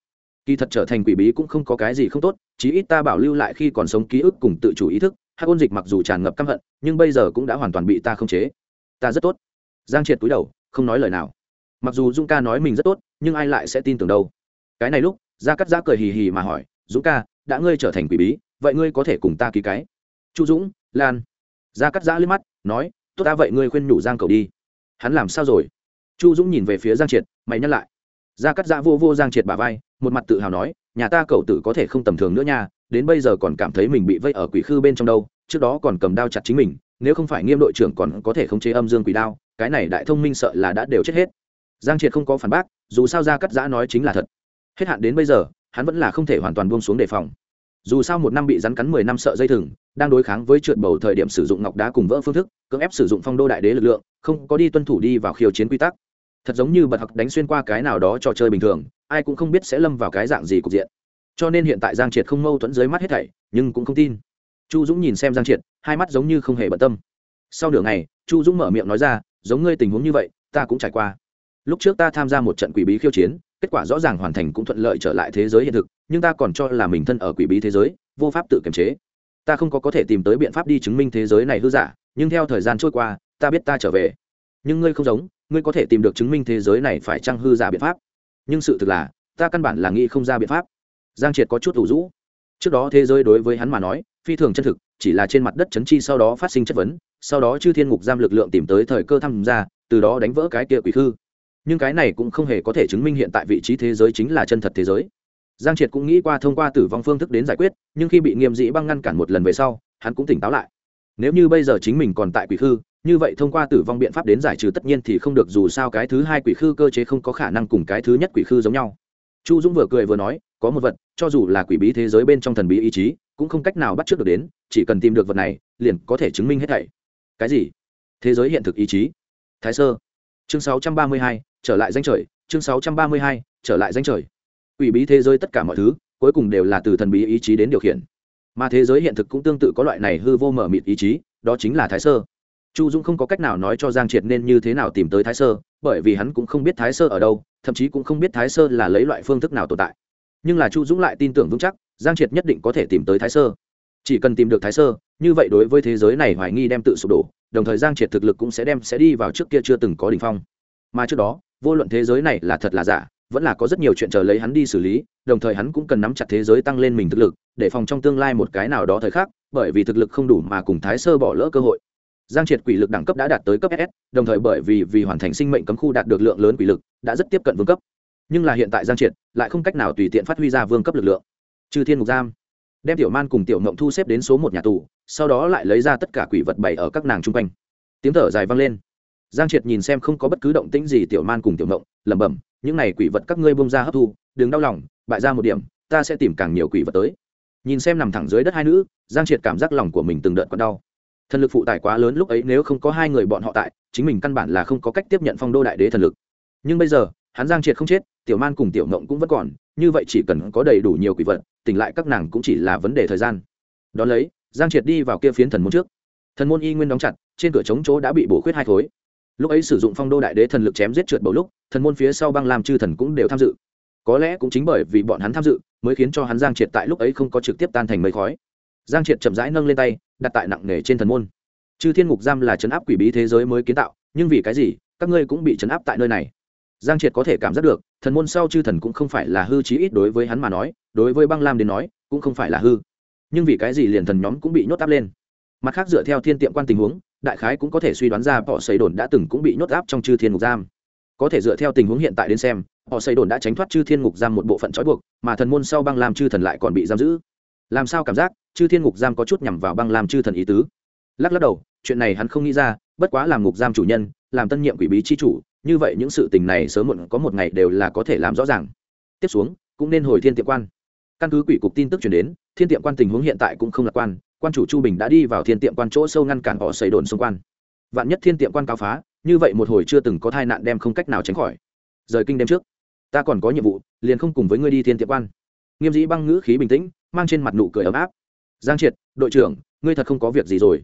Kỳ thật trở thành quỷ bí cũng không có cái gì không tốt, chí ít ta bảo lưu lại khi còn sống ký ức cùng tự chủ ý thức hắc ôn dịch mặc dù tràn ngập căm hận, nhưng bây giờ cũng đã hoàn toàn bị ta khống chế. Ta rất tốt. Giang triệt túi đầu, không nói lời nào. Mặc dù dũng ca nói mình rất tốt, nhưng ai lại sẽ tin tưởng đâu? Cái này lúc, gia cắt giã cười hì hì mà hỏi, dũng ca, đã ngươi trở thành quỷ bí, vậy ngươi có thể cùng ta ký cái? Chu dũng, lan. Gia cắt giã liếc mắt, nói, tốt ta, vậy ngươi khuyên nhủ giang cầu đi. Hắn làm sao rồi? Chu dũng nhìn về phía giang triệt, mày nhắc lại. Gia cắt giã vô vô giang triệt bà vai, một mặt tự hào nói, nhà ta cậu tử có thể không tầm thường nữa nha đến bây giờ còn cảm thấy mình bị vây ở quỷ khư bên trong đâu, trước đó còn cầm đao chặt chính mình, nếu không phải nghiêm đội trưởng còn có thể khống chế âm dương quỷ đao, cái này đại thông minh sợ là đã đều chết hết. Giang triệt không có phản bác, dù sao ra cắt giã nói chính là thật. Hết hạn đến bây giờ, hắn vẫn là không thể hoàn toàn buông xuống đề phòng. Dù sao một năm bị rắn cắn mười năm sợ dây thừng, đang đối kháng với trượt bầu thời điểm sử dụng ngọc đá cùng vỡ phương thức, cưỡng ép sử dụng phong đô đại đế lực lượng, không có đi tuân thủ đi vào khiêu chiến quy tắc. Thật giống như bật học đánh xuyên qua cái nào đó trò chơi bình thường, ai cũng không biết sẽ lâm vào cái dạng gì cục diện cho nên hiện tại giang triệt không mâu thuẫn dưới mắt hết thảy, nhưng cũng không tin. Chu dũng nhìn xem giang triệt, hai mắt giống như không hề bận tâm. Sau nửa ngày, chu dũng mở miệng nói ra, giống ngươi tình huống như vậy, ta cũng trải qua. Lúc trước ta tham gia một trận quỷ bí khiêu chiến, kết quả rõ ràng hoàn thành cũng thuận lợi trở lại thế giới hiện thực, nhưng ta còn cho là mình thân ở quỷ bí thế giới, vô pháp tự kiềm chế. Ta không có có thể tìm tới biện pháp đi chứng minh thế giới này hư giả, nhưng theo thời gian trôi qua, ta biết ta trở về. Nhưng ngươi không giống, ngươi có thể tìm được chứng minh thế giới này phải chăng hư giả biện pháp? Nhưng sự thực là, ta căn bản là nghĩ không ra biện pháp giang triệt có chút ủ rũ. Trước đó thế giới đối với hắn mà nói, phi thường chân thực, chỉ là trên mặt đất chấn chi sau đó phát sinh chất vấn, sau đó chư thiên ngục giam lực lượng tìm tới thời cơ tham gia, từ đó đánh vỡ cái kia quỷ khư. Nhưng cái này cũng không hề có thể chứng minh hiện tại vị trí thế giới chính là chân thật thế giới. Giang triệt cũng nghĩ qua thông qua tử vong phương thức đến giải quyết, nhưng khi bị nghiêm dĩ băng ngăn cản một lần về sau, hắn cũng tỉnh táo lại. Nếu như bây giờ chính mình còn tại quỷ khư, như vậy thông qua tử vong biện pháp đến giải trừ tất nhiên thì không được, dù sao cái thứ hai quỷ khư cơ chế không có khả năng cùng cái thứ nhất quỷ khư giống nhau. Chu dũng vừa cười vừa nói có một vật cho dù là quỷ bí thế giới bên trong thần bí ý chí cũng không cách nào bắt trước được đến chỉ cần tìm được vật này liền có thể chứng minh hết thảy. Cái gì? Thế giới hiện thực ý chí. Thái sơ. Chương 632, trở lại danh trời. Chương 632, trở lại danh trời. Quỷ bí thế giới tất cả mọi thứ cuối cùng đều là từ thần bí ý chí đến điều khiển. Mà thế giới hiện thực cũng tương tự có loại này hư vô mở mịt ý chí đó chính là thái sơ. Chu dũng không có cách nào nói cho giang triệt nên như thế nào tìm tới thái sơ bởi vì hắn cũng không biết thái sơ ở đâu thậm chí cũng không biết thái sơ là lấy loại phương thức nào tồn tại nhưng là chu dũng lại tin tưởng vững chắc, giang triệt nhất định có thể tìm tới thái sơ. Chỉ cần tìm được thái sơ, như vậy đối với thế giới này hoài nghi đem tự sụp đổ, đồng thời giang triệt thực lực cũng sẽ đem sẽ đi vào trước kia chưa từng có đ ỉ n h phong. Mà trước đó, vô luận thế giới này là thật là giả, vẫn là có rất nhiều chuyện chờ lấy hắn đi xử lý, đồng thời hắn cũng cần nắm chặt thế giới tăng lên mình thực lực, để phòng trong tương lai một cái nào đó thời khắc, bởi vì thực lực không đủ mà cùng thái sơ bỏ lỡ cơ hội. Giang triệt quỷ lực đẳng cấp đã đạt tới cấp ss đồng thời bởi vì vì hoàn thành sinh mệnh cấm khu đạt được lượng lớn quỷ lực, đã rất tiếp cận vương cấp nhưng là hiện tại giang triệt lại không cách nào tùy tiện phát huy ra vương cấp lực lượng. Trừ thiên mục giam, đem tiểu man cùng tiểu mộng thu xếp đến số một nhà tù, sau đó lại lấy ra tất cả quỷ vật bày ở các nàng chung quanh. Tiếng thở dài vang lên. Giang triệt nhìn xem không có bất cứ động tĩnh gì tiểu man cùng tiểu mộng, lẩm bẩm, những này quỷ vật các ngươi bông ra hấp thu, đừng đau lòng, bại ra một điểm, ta sẽ tìm càng nhiều quỷ vật tới. Nhìn xem nằm thẳng dưới đất hai nữ, giang triệt cảm giác lòng của mình từng đợt còn đau. Thần lực phụ tải quá lớn lúc ấy nếu không có hai người bọn họ tại, chính mình căn bản là không có cách tiếp nhận phong đô đại đế thần lực. Nhưng bây giờ hắn giang triệt không chết, tiểu man cùng tiểu ngộng cũng vẫn còn, như vậy chỉ cần có đầy đủ nhiều quỷ vật, tỉnh lại các nàng cũng chỉ là vấn đề thời gian. Đón lấy, giang triệt đi vào kia phiến thần môn trước. Thần môn y nguyên đóng chặt, trên cửa chống chỗ đã bị bổ khuyết hai khối. Lúc ấy sử dụng phong đô đại đế thần lực chém giết trượt bầu lúc, thần môn phía sau băng làm chư thần cũng đều tham dự. Có lẽ cũng chính bởi vì bọn hắn tham dự, mới khiến cho hắn giang triệt tại lúc ấy không có trực tiếp tan thành mây khói. Giang triệt chậm rãi nâng lên tay, đặt tại nặng nề trên thần môn. Chư thiên ngục giam là chấn áp quỷ bí thế giới mới kiến tạo, nhưng vì cái gì, các ngươi cũng bị chấn áp tại nơi này? Giang triệt có thể cảm giác được, thần môn sau chư thần cũng không phải là hư chí ít đối với hắn mà nói, đối với băng lam đến nói, cũng không phải là hư. Nhưng vì cái gì liền thần nhóm cũng bị nhốt áp lên? Mặt khác dựa theo thiên tiệm quan tình huống, đại khái cũng có thể suy đoán ra họ xây đồn đã từng cũng bị nhốt áp trong chư thiên ngục giam. Có thể dựa theo tình huống hiện tại đến xem họ xây đồn đã tránh thoát chư thiên ngục giam một bộ phận trói buộc, mà thần môn sau băng lam chư thần lại còn bị giam giữ. Làm sao cảm giác, chư thiên ngục giam có chút nhằm vào băng lam chư thần ý tứ? Lắc lắc đầu, chuyện này hắn không nghĩ ra, bất quá làm ngục giam chủ nhân, làm tân nhiệm quỷ bí chi chủ như vậy những sự tình này sớm muộn có một ngày đều là có thể làm rõ ràng. Tiếp xuống, cũng nên hồi thiên tiệm quan. Căn cứ quỷ cục tin tức chuyển đến, thiên tiệm quan tình huống hiện tại cũng không lạc quan quan chủ chu bình đã đi vào thiên tiệm quan chỗ sâu ngăn cản họ xây đồn xung quanh. Vạn nhất thiên tiệm quan cáo phá, như vậy một hồi chưa từng có tai nạn đem không cách nào tránh khỏi. Rời kinh đêm trước, ta còn có nhiệm vụ, liền không cùng với ngươi đi thiên tiệm quan. Nghiêm dĩ băng ngữ khí bình tĩnh, mang trên mặt nụ cười ấm áp. Giang triệt, đội trưởng, ngươi thật không có việc gì rồi.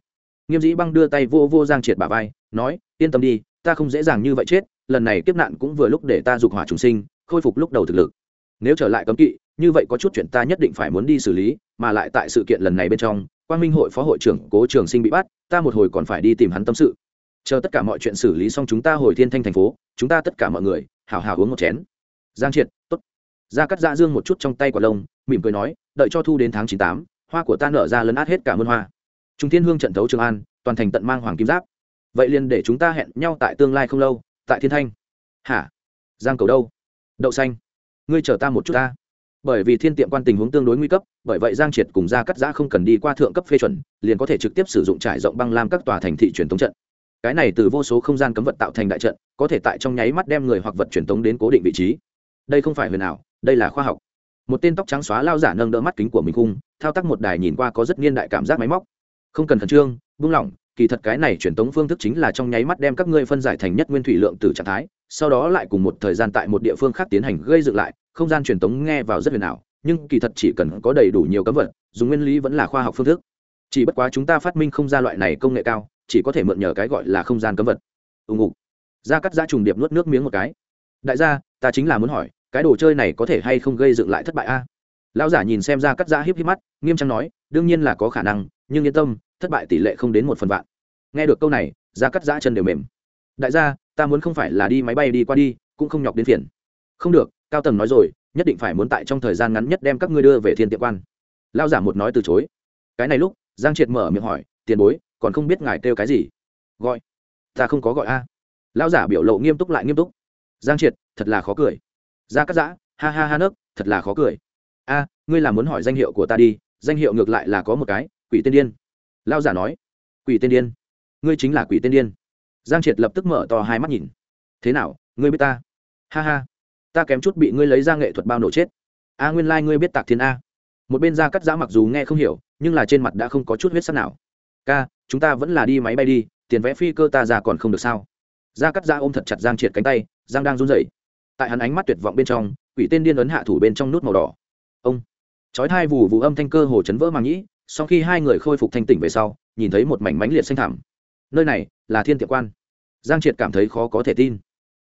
Nghiêm dĩ băng đưa tay vô vô giang triệt bà vai, nói, yên tâm đi ta không dễ dàng như vậy chết, lần này kiếp nạn cũng vừa lúc để ta dục hỏa trùng sinh, khôi phục lúc đầu thực lực. Nếu trở lại cấm kỵ, như vậy có chút chuyện ta nhất định phải muốn đi xử lý, mà lại tại sự kiện lần này bên trong quan minh hội phó hội trưởng cố trường sinh bị bắt, ta một hồi còn phải đi tìm hắn tâm sự. Chờ tất cả mọi chuyện xử lý xong chúng ta hồi thiên thanh thành phố, chúng ta tất cả mọi người, hào hào uống một chén. Giang triệt t ố t ra cắt dạ dương một chút trong tay quả lông, mỉm cười nói, đợi cho thu đến tháng chín tám, hoa của ta nở ra lấn át hết cả mơn hoa. Trung thiên hương trận thấu trường an, toàn thành tận mang hoàng kim giáp vậy liền để chúng ta hẹn nhau tại tương lai không lâu, tại thiên thanh. Hả? Giang cầu đâu? Đậu xanh. Ngươi chờ ta một chút ta. Bởi vì thiên tiệm quan tình huống tương đối nguy cấp, bởi vậy giang triệt cùng ra cắt giã không cần đi qua thượng cấp phê chuẩn, liền có thể trực tiếp sử dụng trải rộng băng lam các tòa thành thị truyền thống trận. Cái này từ vô số không gian cấm vật tạo thành đại trận, có thể tại trong nháy mắt đem người hoặc vật truyền thống đến cố định vị trí. Đây không phải huyền ảo, đây là khoa học. Một tên tóc trắng xóa lao giả nâng đỡ mắt kính của mình khung, thao tác một đài nhìn qua có rất niên đại cảm giác máy móc. Không cần khẩn trương, buông lỏng kỳ thật cái này truyền tống phương thức chính là trong nháy mắt đem các ngươi phân giải thành nhất nguyên thủy lượng từ trạng thái, sau đó lại cùng một thời gian tại một địa phương khác tiến hành gây dựng lại, không gian truyền tống nghe vào rất huyền ảo, nhưng kỳ thật chỉ cần có đầy đủ nhiều cấm vật dùng nguyên lý vẫn là khoa học phương thức. Chỉ bất quá chúng ta phát minh không ra loại này công nghệ cao, chỉ có thể mượn nhờ cái gọi là không gian cấm vật ù ngục. Da cắt da trùng điệp nuốt nước miếng một cái. Đại gia, ta chính là muốn hỏi, cái đồ chơi này có thể hay không gây dựng lại thất bại a? Lão giả nhìn xem ra cắt giã híp híp mắt, nghiêm trang nói, đương nhiên là có khả năng, nhưng yên tâm, thất bại tỷ lệ không đến một phần vạn. Nghe được câu này, ra cắt giã chân đều mềm. Đại gia, ta muốn không phải là đi máy bay đi qua đi, cũng không nhọc đến phiền. Không được, cao tầng nói rồi, nhất định phải muốn tại trong thời gian ngắn nhất đem các ngươi đưa về thiên tiệm quan. Lao giả một nói từ chối. Cái này lúc, giang triệt mở miệng hỏi, tiền bối, còn không biết ngài kêu cái gì? Gọi. Ta không có gọi a. Lao giả biểu lộ nghiêm túc lại nghiêm túc. Giang triệt, thật là khó cười. Ra cắt giã ha ha ha nấc, thật là khó cười a, ngươi là muốn hỏi danh hiệu của ta đi, danh hiệu ngược lại là có một cái, quỷ tiên điên. Lao giả nói. Quỷ tiên điên. Ngươi chính là quỷ tiên điên. Giang triệt lập tức mở to hai mắt nhìn. Thế nào, ngươi biết ta? Ha ha. Ta kém chút bị ngươi lấy ra nghệ thuật bao nổ chết. A, nguyên lai、like、ngươi biết tạc thiên a. Một bên da cắt giã mặc dù nghe không hiểu, nhưng là trên mặt đã không có chút huyết sắc nào. Ca, chúng ta vẫn là đi máy bay đi, tiền vẽ phi cơ ta ra còn không được sao? Da cắt giã ôm thật chặt giang triệt cánh tay, giang đang run rẩy. Tại hắn ánh mắt tuyệt vọng bên trong, quỷ tên điên ấn hạ thủ bên trong nút màu đỏ ông. Chói thai vù vù âm thanh cơ hồ chấn vỡ màng nhĩ sau khi hai người khôi phục thanh tỉnh về sau nhìn thấy một mảnh mánh liệt xanh thảm nơi này là thiên tiệm quan. Giang triệt cảm thấy khó có thể tin.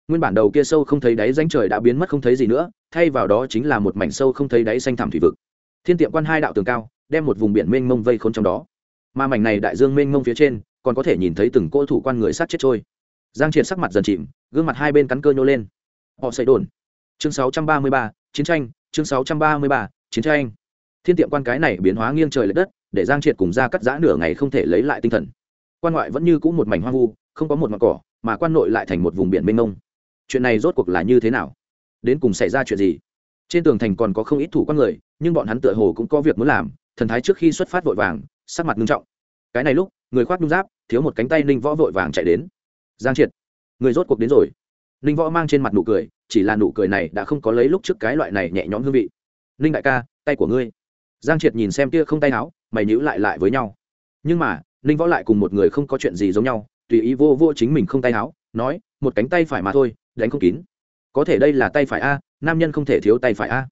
Nguyên bản đầu kia sâu không thấy đáy danh trời đã biến mất không thấy gì nữa thay vào đó chính là một mảnh sâu không thấy đáy xanh thảm thủy vực. Thiên tiệm quan hai đạo tường cao đem một vùng biển mênh mông vây khốn trong đó. Mà mảnh này đại dương mênh mông phía trên còn có thể nhìn thấy từng cỗ thủ quan người sát chết trôi. Giang triệt sắc mặt dần chìm gương mặt hai bên cắn cơ nhô lên. Họ xây đồn. Chương 633, chiến tranh chương 633, chiến tranh. Thiên tiệm quan cái này biến hóa nghiêng trời l ệ đất để giang triệt cùng ra cắt giã nửa ngày không thể lấy lại tinh thần. Quan ngoại vẫn như cũ một mảnh hoang vu không có một mặt cỏ mà quan nội lại thành một vùng biển mênh mông. Chuyện này rốt cuộc là như thế nào? Đến cùng xảy ra chuyện gì? Trên tường thành còn có không ít thủ quan người nhưng bọn hắn tựa hồ cũng có việc muốn làm thần thái trước khi xuất phát vội vàng sắc mặt nghiêm trọng. Cái này lúc người khoác nhung giáp thiếu một cánh tay ninh võ vội vàng chạy đến. Giang triệt người rốt cuộc đến rồi ninh võ mang trên mặt nụ cười, chỉ là nụ cười này đã không có lấy lúc trước cái loại này nhẹ nhõm hương vị. Ninh đại ca, tay của ngươi. Giang triệt nhìn xem kia không tay áo, mày nhữ lại lại với nhau. Nhưng mà, ninh võ lại cùng một người không có chuyện gì giống nhau, tùy ý vô vô chính mình không tay áo, nói, một cánh tay phải mà thôi, đánh không kín. Có thể đây là tay phải a, nam nhân không thể thiếu tay phải a.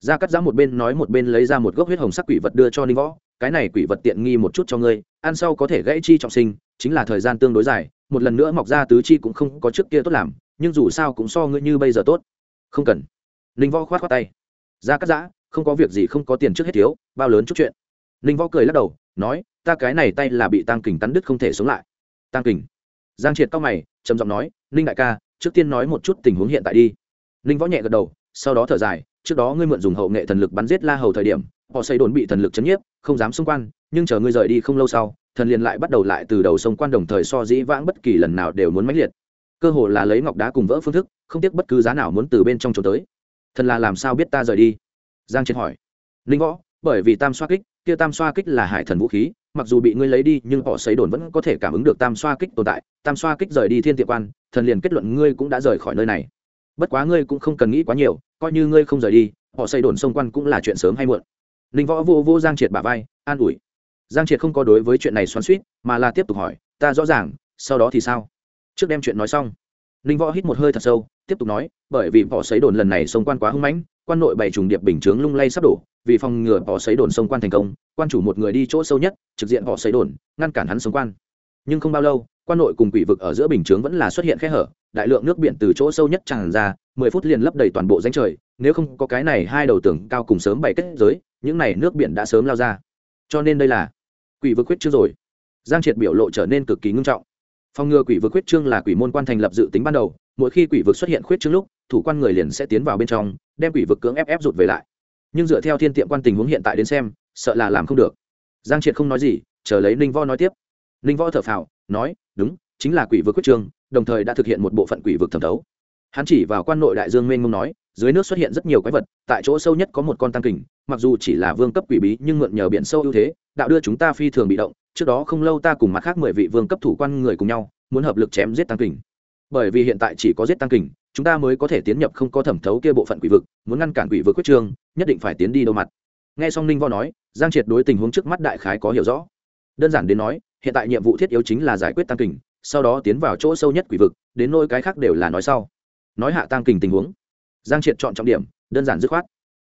Ra cắt giã một bên nói một bên lấy ra một gốc huyết hồng sắc quỷ vật đưa cho ninh võ, cái này quỷ vật tiện nghi một chút cho ngươi, ăn sau có thể gãy chi trọng sinh, chính là thời gian tương đối dài, một lần nữa mọc ra tứ chi cũng không có trước kia tốt làm nhưng dù sao cũng so ngươi như bây giờ tốt. Không cần. Ninh võ khoát khoát tay. Ra cắt giã, không có việc gì, không có tiền trước hết thiếu, bao lớn chút chuyện. Ninh võ cười lắc đầu, nói, ta cái này tay là bị tăng kình cắn đứt không thể sống lại. Tăng kình. Giang triệt cao mày, trầm giọng nói, ninh đại ca, trước tiên nói một chút tình huống hiện tại đi. Ninh võ nhẹ gật đầu, sau đó thở dài, trước đó ngươi mượn dùng hậu nghệ thần lực bắn giết la hầu thời điểm, họ xây đồn bị thần lực chấn nhiếp, không dám xung quan, nhưng chờ ngươi rời đi không lâu sau, thần liền lại bắt đầu lại từ đầu sông quan đồng thời so dĩ vãng bất kỳ lần nào đều muốn mãnh liệt cơ hồ là lấy ngọc đá cùng vỡ phương thức, không tiếc bất cứ giá nào muốn từ bên trong trốn tới. Thần là làm sao biết ta rời đi? Giang triệt hỏi. Linh võ, bởi vì tam xoa kích, kia tam xoa kích là hải thần vũ khí, mặc dù bị ngươi lấy đi, nhưng họ xấy đồn vẫn có thể cảm ứng được tam xoa kích tồn tại. Tam xoa kích rời đi thiên tiệm quan, thần liền kết luận ngươi cũng đã rời khỏi nơi này. Bất quá ngươi cũng không cần nghĩ quá nhiều, coi như ngươi không rời đi, họ xây đồn xung quan cũng là chuyện sớm hay muộn. Linh võ vô vô giang triệt bà vai, an ủi. Giang triệt không có đối với chuyện này xoắn suýt mà là tiếp tục hỏi, ta rõ ràng, sau đó thì sao? Trước đem chuyện nói xong, ninh võ hít một hơi thật sâu, tiếp tục nói, bởi vì bỏ xấy đồn lần này sông quan quá hưng mãnh, quan nội bảy trùng điệp bình chướng lung lay sắp đổ, vì phòng ngừa bỏ xấy đồn sông quan thành công, quan chủ một người đi chỗ sâu nhất, trực diện bỏ xấy đồn, ngăn cản hắn sông quan. Nhưng không bao lâu, quan nội cùng quỷ vực ở giữa bình chướng vẫn là xuất hiện khe hở, đại lượng nước biển từ chỗ sâu nhất tràn ra, mười phút liền lấp đầy toàn bộ danh trời, nếu không có cái này hai đầu tường cao cùng sớm bày kết giới, những này nước biển đã sớm lao ra. Cho nên đây là quỷ vực quyết chưa rồi. Giang triệt biểu lộ trở nên cực kỳ ngưng trọng phòng ngừa quỷ vực khuyết trương là quỷ môn quan thành lập dự tính ban đầu, mỗi khi quỷ vực xuất hiện khuyết trương lúc, thủ quan người liền sẽ tiến vào bên trong, đem quỷ vực cưỡng ép ép rụt về lại. Nhưng dựa theo thiên tiệm quan tình huống hiện tại đến xem, sợ là làm không được. Giang triệt không nói gì, chờ lấy ninh võ nói tiếp. Ninh võ thở phào, nói, đúng, chính là quỷ vực quyết trương, đồng thời đã thực hiện một bộ phận quỷ vực thẩm thấu. Hắn chỉ vào quan nội đại dương mênh mông nói, dưới nước xuất hiện rất nhiều quái vật, tại chỗ sâu nhất có một con tăng kình, mặc dù chỉ là vương cấp quỷ bí nhưng mượn nhờ biển sâu ưu thế, đạo đưa chúng ta phi thường bị động trước đó không lâu ta cùng mặt khác mười vị vương cấp thủ quan người cùng nhau, muốn hợp lực chém giết tăng kình. Bởi vì hiện tại chỉ có giết tăng kình, chúng ta mới có thể tiến nhập không có thẩm thấu kia bộ phận quỷ vực, muốn ngăn cản quỷ vực quyết trương nhất định phải tiến đi đâu mặt. Nghe xong ninh võ nói, giang triệt đối tình huống trước mắt đại khái có hiểu rõ. Đơn giản đến nói, hiện tại nhiệm vụ thiết yếu chính là giải quyết tăng kình, sau đó tiến vào chỗ sâu nhất quỷ vực, đến nôi cái khác đều là nói sau. Nói hạ tăng kình tình huống. Giang triệt chọn trọng điểm, đơn giản dứt khoát.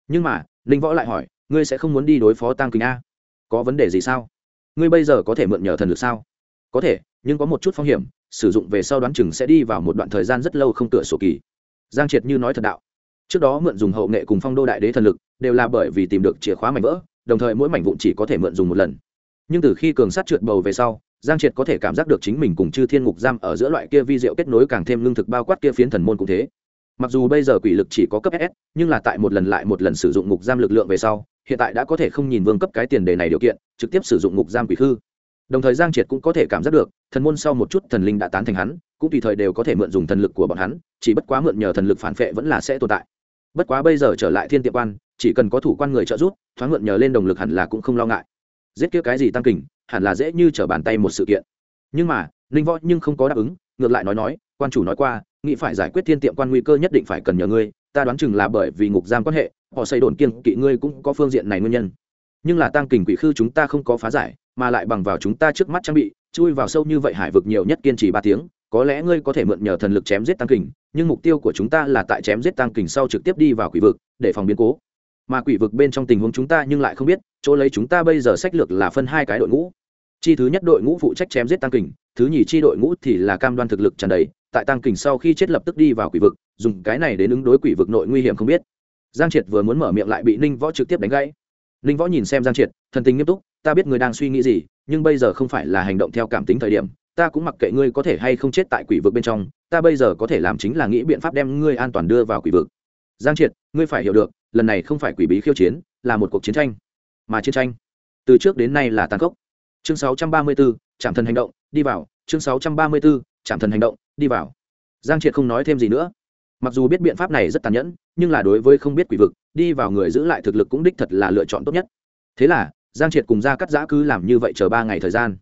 Nhưng mà, ninh võ lại hỏi, ngươi sẽ không muốn đi đối phó tăng kình a? Có vấn đề gì sao? Ngươi bây giờ có thể mượn nhờ thần lực sao? Có thể, nhưng có một chút phong hiểm, sử dụng về sau đoán chừng sẽ đi vào một đoạn thời gian rất lâu không tựa sổ kỳ. Giang triệt như nói thật đạo. Trước đó mượn dùng hậu nghệ cùng phong đô đại đế thần lực, đều là bởi vì tìm được chìa khóa mảnh vỡ, đồng thời mỗi mảnh vụn chỉ có thể mượn dùng một lần. Nhưng từ khi cường sát trượt bầu về sau, giang triệt có thể cảm giác được chính mình cùng chư thiên ngục giam ở giữa loại kia vi diệu kết nối càng thêm lương thực bao quát kia phiến thần môn cũng thế mặc dù bây giờ quỷ lực chỉ có cấp ss nhưng là tại một lần lại một lần sử dụng ngục giam lực lượng về sau, hiện tại đã có thể không nhìn vương cấp cái tiền đề này điều kiện, trực tiếp sử dụng ngục giam quỷ khư. Đồng thời giang triệt cũng có thể cảm giác được, thần môn sau một chút thần linh đã tán thành hắn, cũng tùy thời đều có thể mượn dùng thần lực của bọn hắn, chỉ bất quá mượn nhờ thần lực phản vệ vẫn là sẽ tồn tại. Bất quá bây giờ trở lại thiên tiệm quan, chỉ cần có thủ quan người trợ giúp, thoáng mượn nhờ lên đồng lực hẳn là cũng không lo ngại. Giết kia cái gì tăng kình, hẳn là dễ như trở bàn tay một sự kiện. Nhưng mà, ninh võ nhưng không có đáp ứng, ngược lại nói nói, quan chủ nói qua nghĩ phải giải quyết thiên tiệm quan nguy cơ nhất định phải cần nhờ ngươi, ta đoán chừng là bởi vì ngục giam quan hệ, họ xây đồn kiên kỵ ngươi cũng có phương diện này nguyên nhân. Nhưng là tăng kình quỷ khư chúng ta không có phá giải, mà lại bằng vào chúng ta trước mắt trang bị, chui vào sâu như vậy hải vực nhiều nhất kiên trì ba tiếng, có lẽ ngươi có thể mượn nhờ thần lực chém giết tăng kình, nhưng mục tiêu của chúng ta là tại chém giết tăng kình sau trực tiếp đi vào quỷ vực, để phòng biến cố. Mà quỷ vực bên trong tình huống chúng ta nhưng lại không biết, chỗ lấy chúng ta bây giờ sách lược là phân hai cái đội ngũ. Chi thứ nhất đội ngũ phụ trách chém giết tăng kình, thứ nhì chi đội ngũ thì là cam đoan thực lực tràn đầy tại tăng kình sau khi chết lập tức đi vào quỷ vực dùng cái này đến ứng đối quỷ vực nội nguy hiểm không biết. Giang triệt vừa muốn mở miệng lại bị ninh võ trực tiếp đánh gãy. Ninh võ nhìn xem giang triệt thần tình nghiêm túc ta biết người đang suy nghĩ gì nhưng bây giờ không phải là hành động theo cảm tính thời điểm. Ta cũng mặc kệ ngươi có thể hay không chết tại quỷ vực bên trong ta bây giờ có thể làm chính là nghĩ biện pháp đem ngươi an toàn đưa vào quỷ vực. Giang triệt ngươi phải hiểu được lần này không phải quỷ bí khiêu chiến là một cuộc chiến tranh mà chiến tranh. Từ trước đến nay là tàn khốc. Chương 634, trạm thần hành động đi vào. Chương 634, trạm thần hành động đi vào. Giang triệt không nói thêm gì nữa. Mặc dù biết biện pháp này rất tàn nhẫn, nhưng là đối với không biết quỷ vực, đi vào người giữ lại thực lực cũng đích thật là lựa chọn tốt nhất. Thế là, giang triệt cùng ra cắt giã cứ làm như vậy chờ ba ngày thời gian.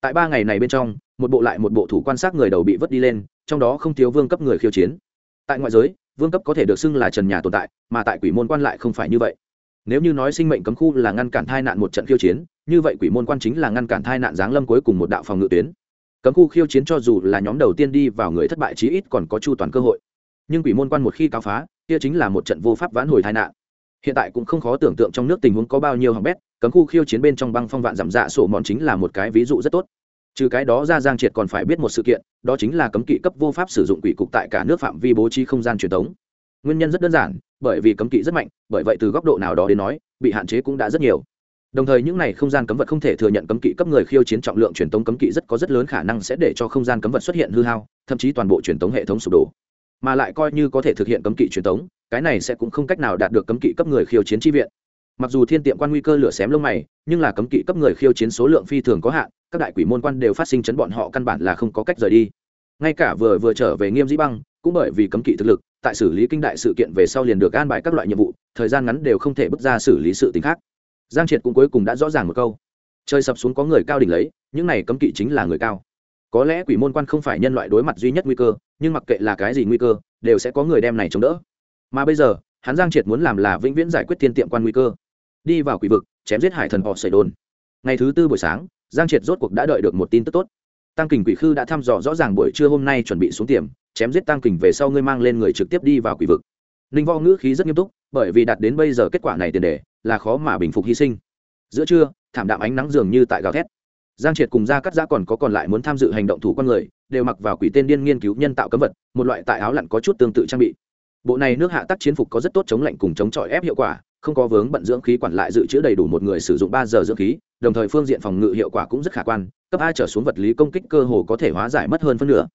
Tại ba ngày này bên trong, một bộ lại một bộ thủ quan sát người đầu bị vứt đi lên, trong đó không thiếu vương cấp người khiêu chiến. Tại ngoại giới, vương cấp có thể được xưng là trần nhà tồn tại, mà tại quỷ môn quan lại không phải như vậy. Nếu như nói sinh mệnh cấm khu là ngăn cản thai nạn một trận khiêu chiến, như vậy quỷ môn quan chính là ngăn cản thai nạn giáng lâm cuối cùng một đạo phòng ngự tuyến cấm khu khiêu chiến cho dù là nhóm đầu tiên đi vào người thất bại chí ít còn có chu toàn cơ hội. Nhưng quỷ môn quan một khi cáo phá, kia chính là một trận vô pháp vãn hồi tai nạn. Hiện tại cũng không khó tưởng tượng trong nước tình huống có bao nhiêu hỏng bét, cấm khu khiêu chiến bên trong băng phong vạn giảm dạ sổ mòn chính là một cái ví dụ rất tốt. Trừ cái đó ra giang triệt còn phải biết một sự kiện, đó chính là cấm kỵ cấp vô pháp sử dụng quỷ cục tại cả nước phạm vi bố trí không gian truyền thống. Nguyên nhân rất đơn giản, bởi vì cấm kỵ rất mạnh, bởi vậy từ góc độ nào đó đến nói, bị hạn chế cũng đã rất nhiều đồng thời những này không gian cấm vật không thể thừa nhận cấm kỵ cấp người khiêu chiến trọng lượng truyền tống cấm kỵ rất có rất lớn khả năng sẽ để cho không gian cấm vật xuất hiện hư hao, thậm chí toàn bộ truyền tống hệ thống sụp đổ. Mà lại coi như có thể thực hiện cấm kỵ truyền tống, cái này sẽ cũng không cách nào đạt được cấm kỵ cấp người khiêu chiến tri viện. Mặc dù thiên tiệm quan nguy cơ lửa xém lông mày, nhưng là cấm kỵ cấp người khiêu chiến số lượng phi thường có hạn, các đại quỷ môn quan đều phát sinh chấn bọn họ căn bản là không có cách rời đi. Ngay cả vừa vừa trở về nghiêm dĩ băng, cũng bởi vì cấm kỵ thực lực, tại xử lý kinh đại sự kiện về sau liền được an bài các loại nhiệm vụ, thời gian ngắn đều không thể bước ra xử lý sự t khác giang triệt cũng cuối cùng đã rõ ràng một câu. Trời sập xuống có người cao đỉnh lấy những này cấm kỵ chính là người cao. Có lẽ quỷ môn quan không phải nhân loại đối mặt duy nhất nguy cơ nhưng mặc kệ là cái gì nguy cơ đều sẽ có người đem này chống đỡ. Mà bây giờ hắn giang triệt muốn làm là vĩnh viễn giải quyết thiên tiệm quan nguy cơ. Đi vào quỷ vực chém giết hải thần họ Sẩy đồn. Ngày thứ tư buổi sáng giang triệt rốt cuộc đã đợi được một tin tức tốt. Tăng kình quỷ khư đã thăm dò rõ ràng buổi trưa hôm nay chuẩn bị xuống tiệm, chém giết tăng kình về sau ngươi mang lên người trực tiếp đi vào quỷ vực. Ninh vo ngữ khí rất nghiêm túc bởi vì đạt đến bây giờ kết quả này tiền đề là khó mà bình phục hy sinh. Giữa trưa, thảm đạm ánh nắng dường như tại gào thét. Giang triệt cùng gia cắt giã còn có còn lại muốn tham dự hành động thủ con người, đều mặc vào quỷ tên điên nghiên cứu nhân tạo cấm vật, một loại tại áo lặn có chút tương tự trang bị. Bộ này nước hạ tác chiến phục có rất tốt chống lạnh cùng chống chọi ép hiệu quả, không có vướng bận dưỡng khí quản lại dự trữ đầy đủ một người sử dụng ba giờ dưỡng khí, đồng thời phương diện phòng ngự hiệu quả cũng rất khả quan, cấp a trở xuống vật lý công kích cơ hồ có thể hóa giải mất hơn phân nửa.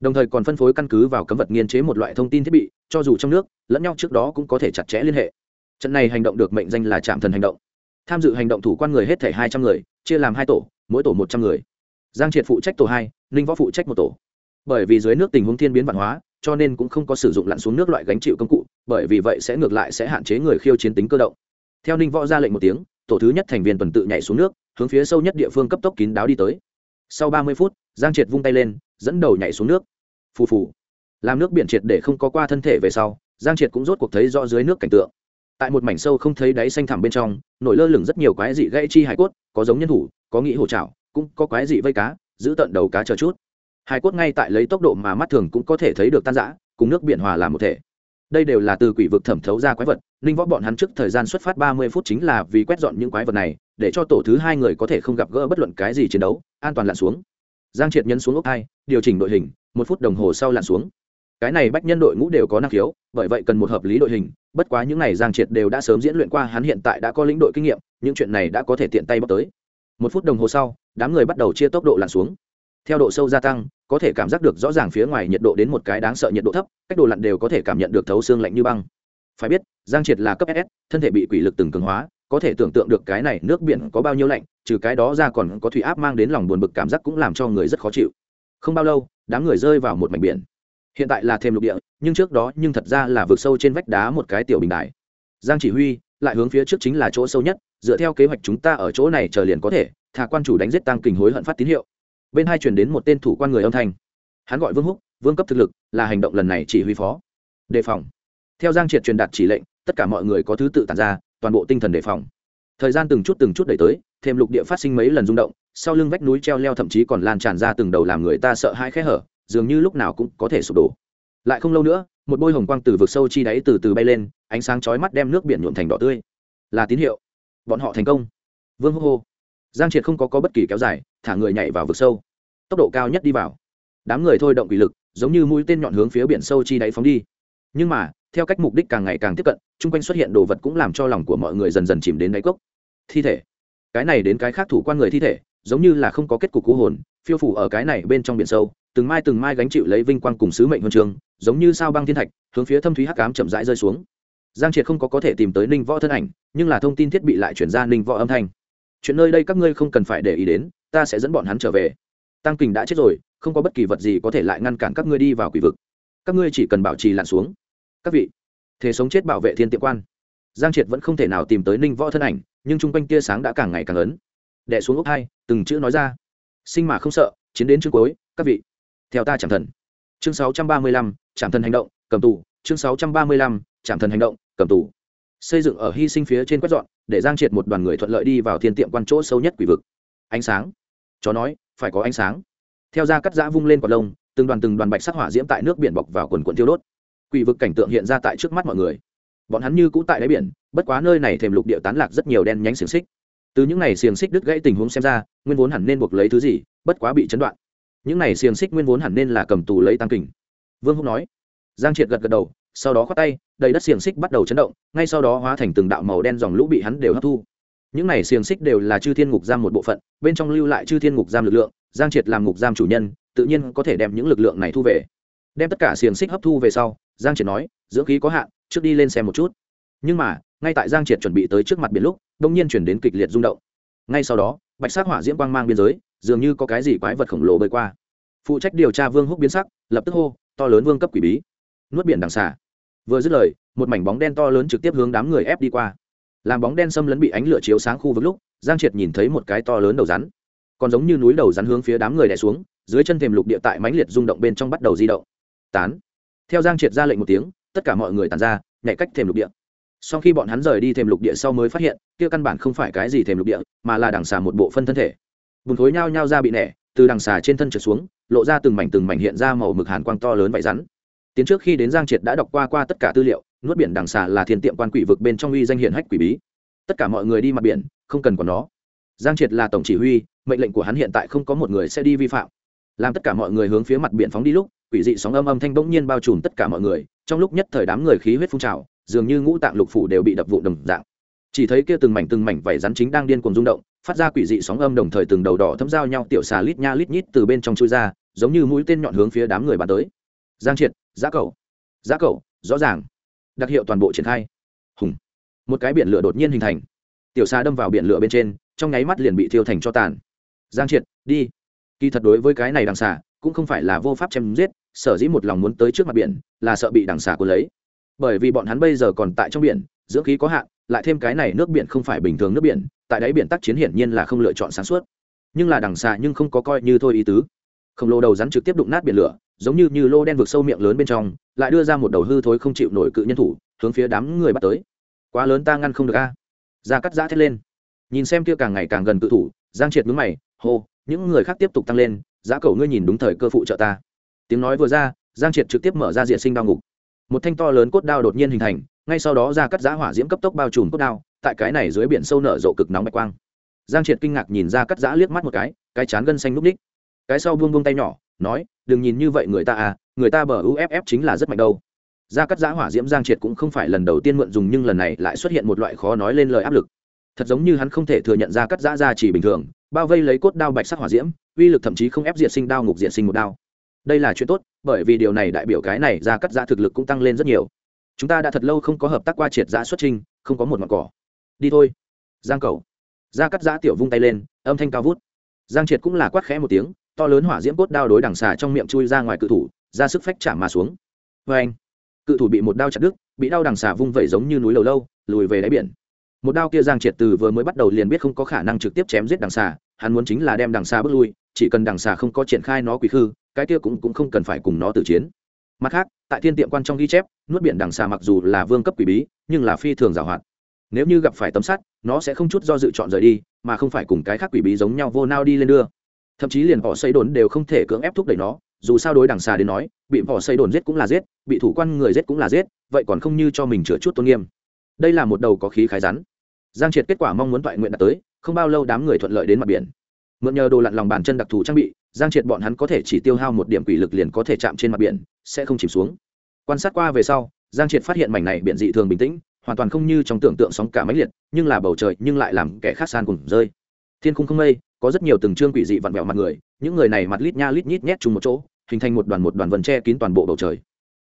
Đồng thời còn phân phối căn cứ vào cấm vật nghiên chế một loại thông tin thiết bị, cho dù trong nước, lẫn nhau trước đó cũng có thể chặt chẽ liên hệ trận này hành động được mệnh danh là trạm thần hành động. Tham dự hành động thủ quan người hết thể hai trăm người, chia làm hai tổ, mỗi tổ một trăm người. Giang triệt phụ trách tổ hai, ninh võ phụ trách một tổ. Bởi vì dưới nước tình huống thiên biến văn hóa, cho nên cũng không có sử dụng lặn xuống nước loại gánh chịu công cụ, bởi vì vậy sẽ ngược lại sẽ hạn chế người khiêu chiến tính cơ động. Theo ninh võ ra lệnh một tiếng, tổ thứ nhất thành viên tuần tự nhảy xuống nước, hướng phía sâu nhất địa phương cấp tốc kín đáo đi tới. Sau ba mươi phút, giang triệt vung tay lên, dẫn đầu nhảy xuống nước. Phù phù. Làm nước biển triệt để không có qua thân thể về sau, giang triệt cũng rốt cuộc thấy rõ dưới nước cảnh tượng tại một mảnh sâu không thấy đáy xanh thẳm bên trong, nổi lơ lửng rất nhiều quái dị gãy chi hải cốt, có giống nhân thủ, có nghĩ hổ trảo cũng có quái dị vây cá, giữ tận đầu cá chờ chút. Hải cốt ngay tại lấy tốc độ mà mắt thường cũng có thể thấy được tan rã, cùng nước biển hòa làm một thể. Đây đều là từ quỷ vực thẩm thấu ra quái vật, ninh võ bọn hắn trước thời gian xuất phát ba mươi phút chính là vì quét dọn những quái vật này, để cho tổ thứ hai người có thể không gặp gỡ bất luận cái gì chiến đấu, an toàn lặn xuống. Giang triệt nhân xuống ốc hai, điều chỉnh đội hình, một phút đồng hồ sau lặn xuống cái này bách nhân đội ngũ đều có năng khiếu, bởi vậy cần một hợp lý đội hình, bất quá những n à y giang triệt đều đã sớm diễn luyện qua, hắn hiện tại đã có lĩnh đội kinh nghiệm, những chuyện này đã có thể tiện tay bóc tới. Một phút đồng hồ sau, đám người bắt đầu chia tốc độ lặn xuống. Theo độ sâu gia tăng, có thể cảm giác được rõ ràng phía ngoài nhiệt độ đến một cái đáng sợ nhiệt độ thấp, cách đồ lặn đều có thể cảm nhận được thấu xương lạnh như băng. Phải biết, giang triệt là cấp ss thân thể bị quỷ lực từng cường hóa, có thể tưởng tượng được cái này nước biển có bao nhiêu lạnh, trừ cái đó ra còn có thủy áp mang đến lòng buồn bực cảm giác cũng làm cho người rất khó chịu. Không bao lâu, đám người rơi vào một mảnh biển hiện tại là thêm lục địa, nhưng trước đó nhưng thật ra là vượt sâu trên vách đá một cái tiểu bình đài. Giang chỉ huy lại hướng phía trước chính là chỗ sâu nhất, dựa theo kế hoạch chúng ta ở chỗ này chờ liền có thể, thả quan chủ đánh giết tăng kình hối hận phát tín hiệu. Bên hai chuyển đến một tên thủ quan người âm thanh. Hắn gọi vương húc, vương cấp thực lực, là hành động lần này chỉ huy phó. Đề phòng. Theo giang triệt truyền đạt chỉ lệnh, tất cả mọi người có thứ tự tàn ra, toàn bộ tinh thần đề phòng. Thời gian từng chút từng chút đẩy tới, thêm lục địa phát sinh mấy lần rung động, sau lưng vách núi treo leo thậm chí còn lan tràn ra từng đầu làm người ta sợ hãi khẽ hở dường như lúc nào cũng có thể sụp đổ. Lại không lâu nữa một bôi hồng quang từ vực sâu chi đáy từ từ bay lên ánh sáng chói mắt đem nước biển nhuộm thành đỏ tươi. Là tín hiệu. Bọn họ thành công. Vương hô hô. Giang triệt không có, có bất kỳ kéo dài thả người nhảy vào vực sâu. Tốc độ cao nhất đi vào. Đám người thôi động quỷ lực giống như mũi tên nhọn hướng phía biển sâu chi đáy phóng đi. Nhưng mà theo cách mục đích càng ngày càng tiếp cận chung quanh xuất hiện đồ vật cũng làm cho lòng của mọi người dần dần chìm đến đáy cốc. Thi thể. Cái này đến cái khác thủ quan người thi thể giống như là không có kết cục cú hồn, phiêu phủ ở cái này bên trong biển sâu, từng mai từng mai gánh chịu lấy vinh quang cùng sứ mệnh huân trường, giống như sao băng thiên thạch, hướng phía thâm thúy hắc ám chậm rãi rơi xuống. Giang triệt không có có thể tìm tới ninh võ thân ảnh, nhưng là thông tin thiết bị lại chuyển ra ninh võ âm thanh. Chuyện nơi đây các ngươi không cần phải để ý đến, ta sẽ dẫn bọn hắn trở về. Tăng kình đã chết rồi, không có bất kỳ vật gì có thể lại ngăn cản các ngươi đi vào quỷ vực. Các ngươi chỉ cần bảo trì lặn xuống. Các vị, thế sống chết bảo vệ thiên tiệm quan. Giang triệt vẫn không thể nào tìm tới ninh võ thân ảnh, nhưng chung quanh tia sáng đã càng ngày càng lớn đẻ xuống ốc hai, từng chữ nói ra. Sinh mà không sợ, chiến đến chương cuối, các vị. Theo ta chẳng thần. Chương sáu trăm ba mươi lăm, chạm thần hành động, cầm tù. Chương sáu trăm ba mươi lăm, chạm thần hành động, cầm tù. Xây dựng ở hy sinh phía trên quét dọn, để giang triệt một đoàn người thuận lợi đi vào thiên tiệm quan chỗ sâu nhất quỷ vực. Ánh sáng. Chó nói, phải có ánh sáng. Theo ra cắt giã vung lên quạt lông, từng đoàn từng đoàn bạch sắc hỏa diễm tại nước biển bọc vào quần quần tiêu đốt. Quỷ vực cảnh tượng hiện ra tại trước mắt mọi người. Bọn hắn như cũ tại đáy biển, bất quá nơi này thềm lục địa tán lạc rất nhiều đen nhánh xiềng xích từ những này xiềng xích đứt gãy tình huống xem ra, nguyên vốn hẳn nên buộc lấy thứ gì, bất quá bị chấn đoạn. Những này xiềng xích nguyên vốn hẳn nên là cầm tù lấy tăng kình. Vương húc nói. Giang triệt gật gật đầu, sau đó khoát tay, đầy đất xiềng xích bắt đầu chấn động, ngay sau đó hóa thành từng đạo màu đen dòng lũ bị hắn đều hấp thu. Những này xiềng xích đều là chư thiên ngục giam một bộ phận, bên trong lưu lại chư thiên ngục giam lực lượng, giang triệt làm ngục giam chủ nhân, tự nhiên có thể đem những lực lượng này thu về. Đem tất cả xiềng xích hấp thu về sau, giang triệt nói, dưỡng khí có hạn, trước đi lên xem một chút nhưng mà, ngay tại giang triệt chuẩn bị tới trước mặt biển lúc đông nhiên chuyển đến kịch liệt rung động. Ngay sau đó, bạch sắc hỏa diễm quang mang biên giới, dường như có cái gì quái vật khổng lồ bơi qua. Phụ trách điều tra vương húc biến sắc, lập tức hô, to lớn vương cấp quỷ bí, nuốt biển đằng xả vừa dứt lời, một mảnh bóng đen to lớn trực tiếp hướng đám người ép đi qua. Làm bóng đen xâm lấn bị ánh lửa chiếu sáng khu vực lúc, giang triệt nhìn thấy một cái to lớn đầu rắn. Còn giống như núi đầu rắn hướng phía đám người đè xuống, dưới chân thềm lục địa tại mãnh liệt rung động bên trong bắt đầu di động. Tán. Theo giang triệt ra lệnh một tiếng, tất cả mọi người tàn ra, nhảy cách thềm lục địa sau khi bọn hắn rời đi thềm lục địa sau mới phát hiện, kia căn bản không phải cái gì thềm lục địa, mà là đằng xà một bộ phân thân thể. Bùn thối nhao nhao ra bị nẻ, từ đằng xà trên thân trượt xuống, lộ ra từng mảnh từng mảnh hiện ra màu mực hàn quang to lớn vải rắn. Tiến trước khi đến giang triệt đã đọc qua qua tất cả tư liệu, nuốt biển đằng xà là thiên tiệm quan quỷ vực bên trong uy danh hiện hách quỷ bí. Tất cả mọi người đi mặt biển, không cần còn nó. Giang triệt là tổng chỉ huy, mệnh lệnh của hắn hiện tại không có một người sẽ đi vi phạm. Làm tất cả mọi người hướng phía mặt biển phóng đi lúc, quỷ dị sóng âm âm thanh bỗng nhiên bao trùm tất cả mọi người, trong lúc nhất thời đám người khí huyết phun trào dường như ngũ tạng lục phủ đều bị đập vụ đồng dạng. Chỉ thấy kia từng mảnh từng mảnh vảy rắn chính đang điên cuồng rung động, phát ra quỷ dị sóng âm đồng thời từng đầu đỏ thấm giao nhau tiểu xà lít nha lít nhít từ bên trong chui ra, giống như mũi tên nhọn hướng phía đám người bàn tới. Giang triệt giá cậu giá cậu rõ ràng. Đặc hiệu toàn bộ triển khai. Hùng. Một cái biển lửa đột nhiên hình thành. Tiểu xà đâm vào biển lửa bên trên, trong nháy mắt liền bị thiêu thành cho tàn. Giang triệt, đi. Kỳ thật đối với cái này đằng xà, cũng không phải là vô pháp chém giết, sở dĩ một lòng muốn tới trước mặt biển, là sợ bị đằng xà của lấy bởi vì bọn hắn bây giờ còn tại trong biển, dưỡng khí có hạn, lại thêm cái này nước biển không phải bình thường nước biển, tại đáy biển tác chiến hiển nhiên là không lựa chọn sáng suốt. Nhưng là đằng xà nhưng không có coi như thôi ý tứ. Khổng lồ đầu rắn trực tiếp đụng nát biển lửa, giống như như lô đen vực sâu miệng lớn bên trong, lại đưa ra một đầu hư thối không chịu nổi cự nhân thủ, hướng phía đám người bắt tới. Quá lớn ta ngăn không được a. À. ra cắt giã thét lên. Nhìn xem kia càng ngày càng gần cự thủ, giang triệt mướn mày, hô, những người khác tiếp tục tăng lên, giá cầu ngươi nhìn đúng thời cơ phụ trợ ta. Tiếng nói vừa ra, giang triệt trực tiếp mở ra diện sinh đao ngục một thanh to lớn cốt đao đột nhiên hình thành, ngay sau đó ra cắt giã hỏa diễm cấp tốc bao trùm cốt đao, tại cái này dưới biển sâu nở rộ cực nóng bạch quang. Giang triệt kinh ngạc nhìn ra cắt giã liếc mắt một cái cái chán gân xanh núp ních. Cái sau buông buông tay nhỏ, nói, đừng nhìn như vậy người ta à người ta bờ uff chính là rất mạnh đâu. Ra cắt giã hỏa diễm giang triệt cũng không phải lần đầu tiên mượn dùng, nhưng lần này lại xuất hiện một loại khó nói lên lời áp lực. Thật giống như hắn không thể thừa nhận ra cắt giã ra chỉ bình thường, bao vây lấy cốt đao bạch sắc hỏa diễm, uy lực thậm chí không ép diệt sinh đao, ngục diệt sinh một đao đây là chuyện tốt, bởi vì điều này đại biểu cái này ra cắt giã thực lực cũng tăng lên rất nhiều. Chúng ta đã thật lâu không có hợp tác qua triệt giã xuất trình, không có một mặt cỏ. Đi thôi. Giang cầu. Ra cắt giã tiểu vung tay lên, âm thanh cao vút. Giang triệt cũng là quát khẽ một tiếng, to lớn hỏa diễm cốt đao đối đằng xà trong miệng chui ra ngoài cự thủ, ra sức phách chạm mà xuống. Vê anh cự thủ bị một đao chặt đứt, bị đao đằng xà vung vẩy giống như núi lầu lâu, lùi về đáy biển. Một đao kia giang triệt từ vừa mới bắt đầu liền biết không có khả năng trực tiếp chém giết đằng xà, hắn muốn chính là đem đằng xà bước lui, chỉ cần đằng xà không có triển khai nó quỷ khư cái kia cũng cũng không cần phải cùng nó tử chiến. Mặt khác, tại thiên tiệm quan trong ghi chép, nuốt biển đằng xà mặc dù là vương cấp quỷ bí, nhưng là phi thường giảo hoạt nếu như gặp phải tấm sắt, nó sẽ không chút do dự chọn rời đi, mà không phải cùng cái khác quỷ bí giống nhau vô nao đi lên đưa. Thậm chí liền họ xây đồn đều không thể cưỡng ép thúc đẩy nó, dù sao đối đằng xà đến nói, bị họ xây đồn giết cũng là giết, bị thủ quan người giết cũng là giết, vậy còn không như cho mình chữa chút tôn nghiêm. Đây là một đầu có khí khái rắn. Giang triệt kết quả mong muốn toại nguyện đạt tới, không bao lâu đám người thuận lợi đến mặt biển. Mượn nhờ đồ lặn lòng bàn chân đặc thù trang bị giang triệt bọn hắn có thể chỉ tiêu hao một điểm quỷ lực liền có thể chạm trên mặt biển, sẽ không chìm xuống. Quan sát qua về sau, giang triệt phát hiện mảnh này biển dị thường bình tĩnh, hoàn toàn không như trong tưởng tượng sóng cả máy liệt, nhưng là bầu trời nhưng lại làm kẻ khác san cùng rơi. Thiên khung không mây, có rất nhiều từng trương quỷ dị vặn vẹo mặt người, những người này mặt lít nha lít nhít nhét chung một chỗ, hình thành một đoàn một đoàn vần che kín toàn bộ bầu trời.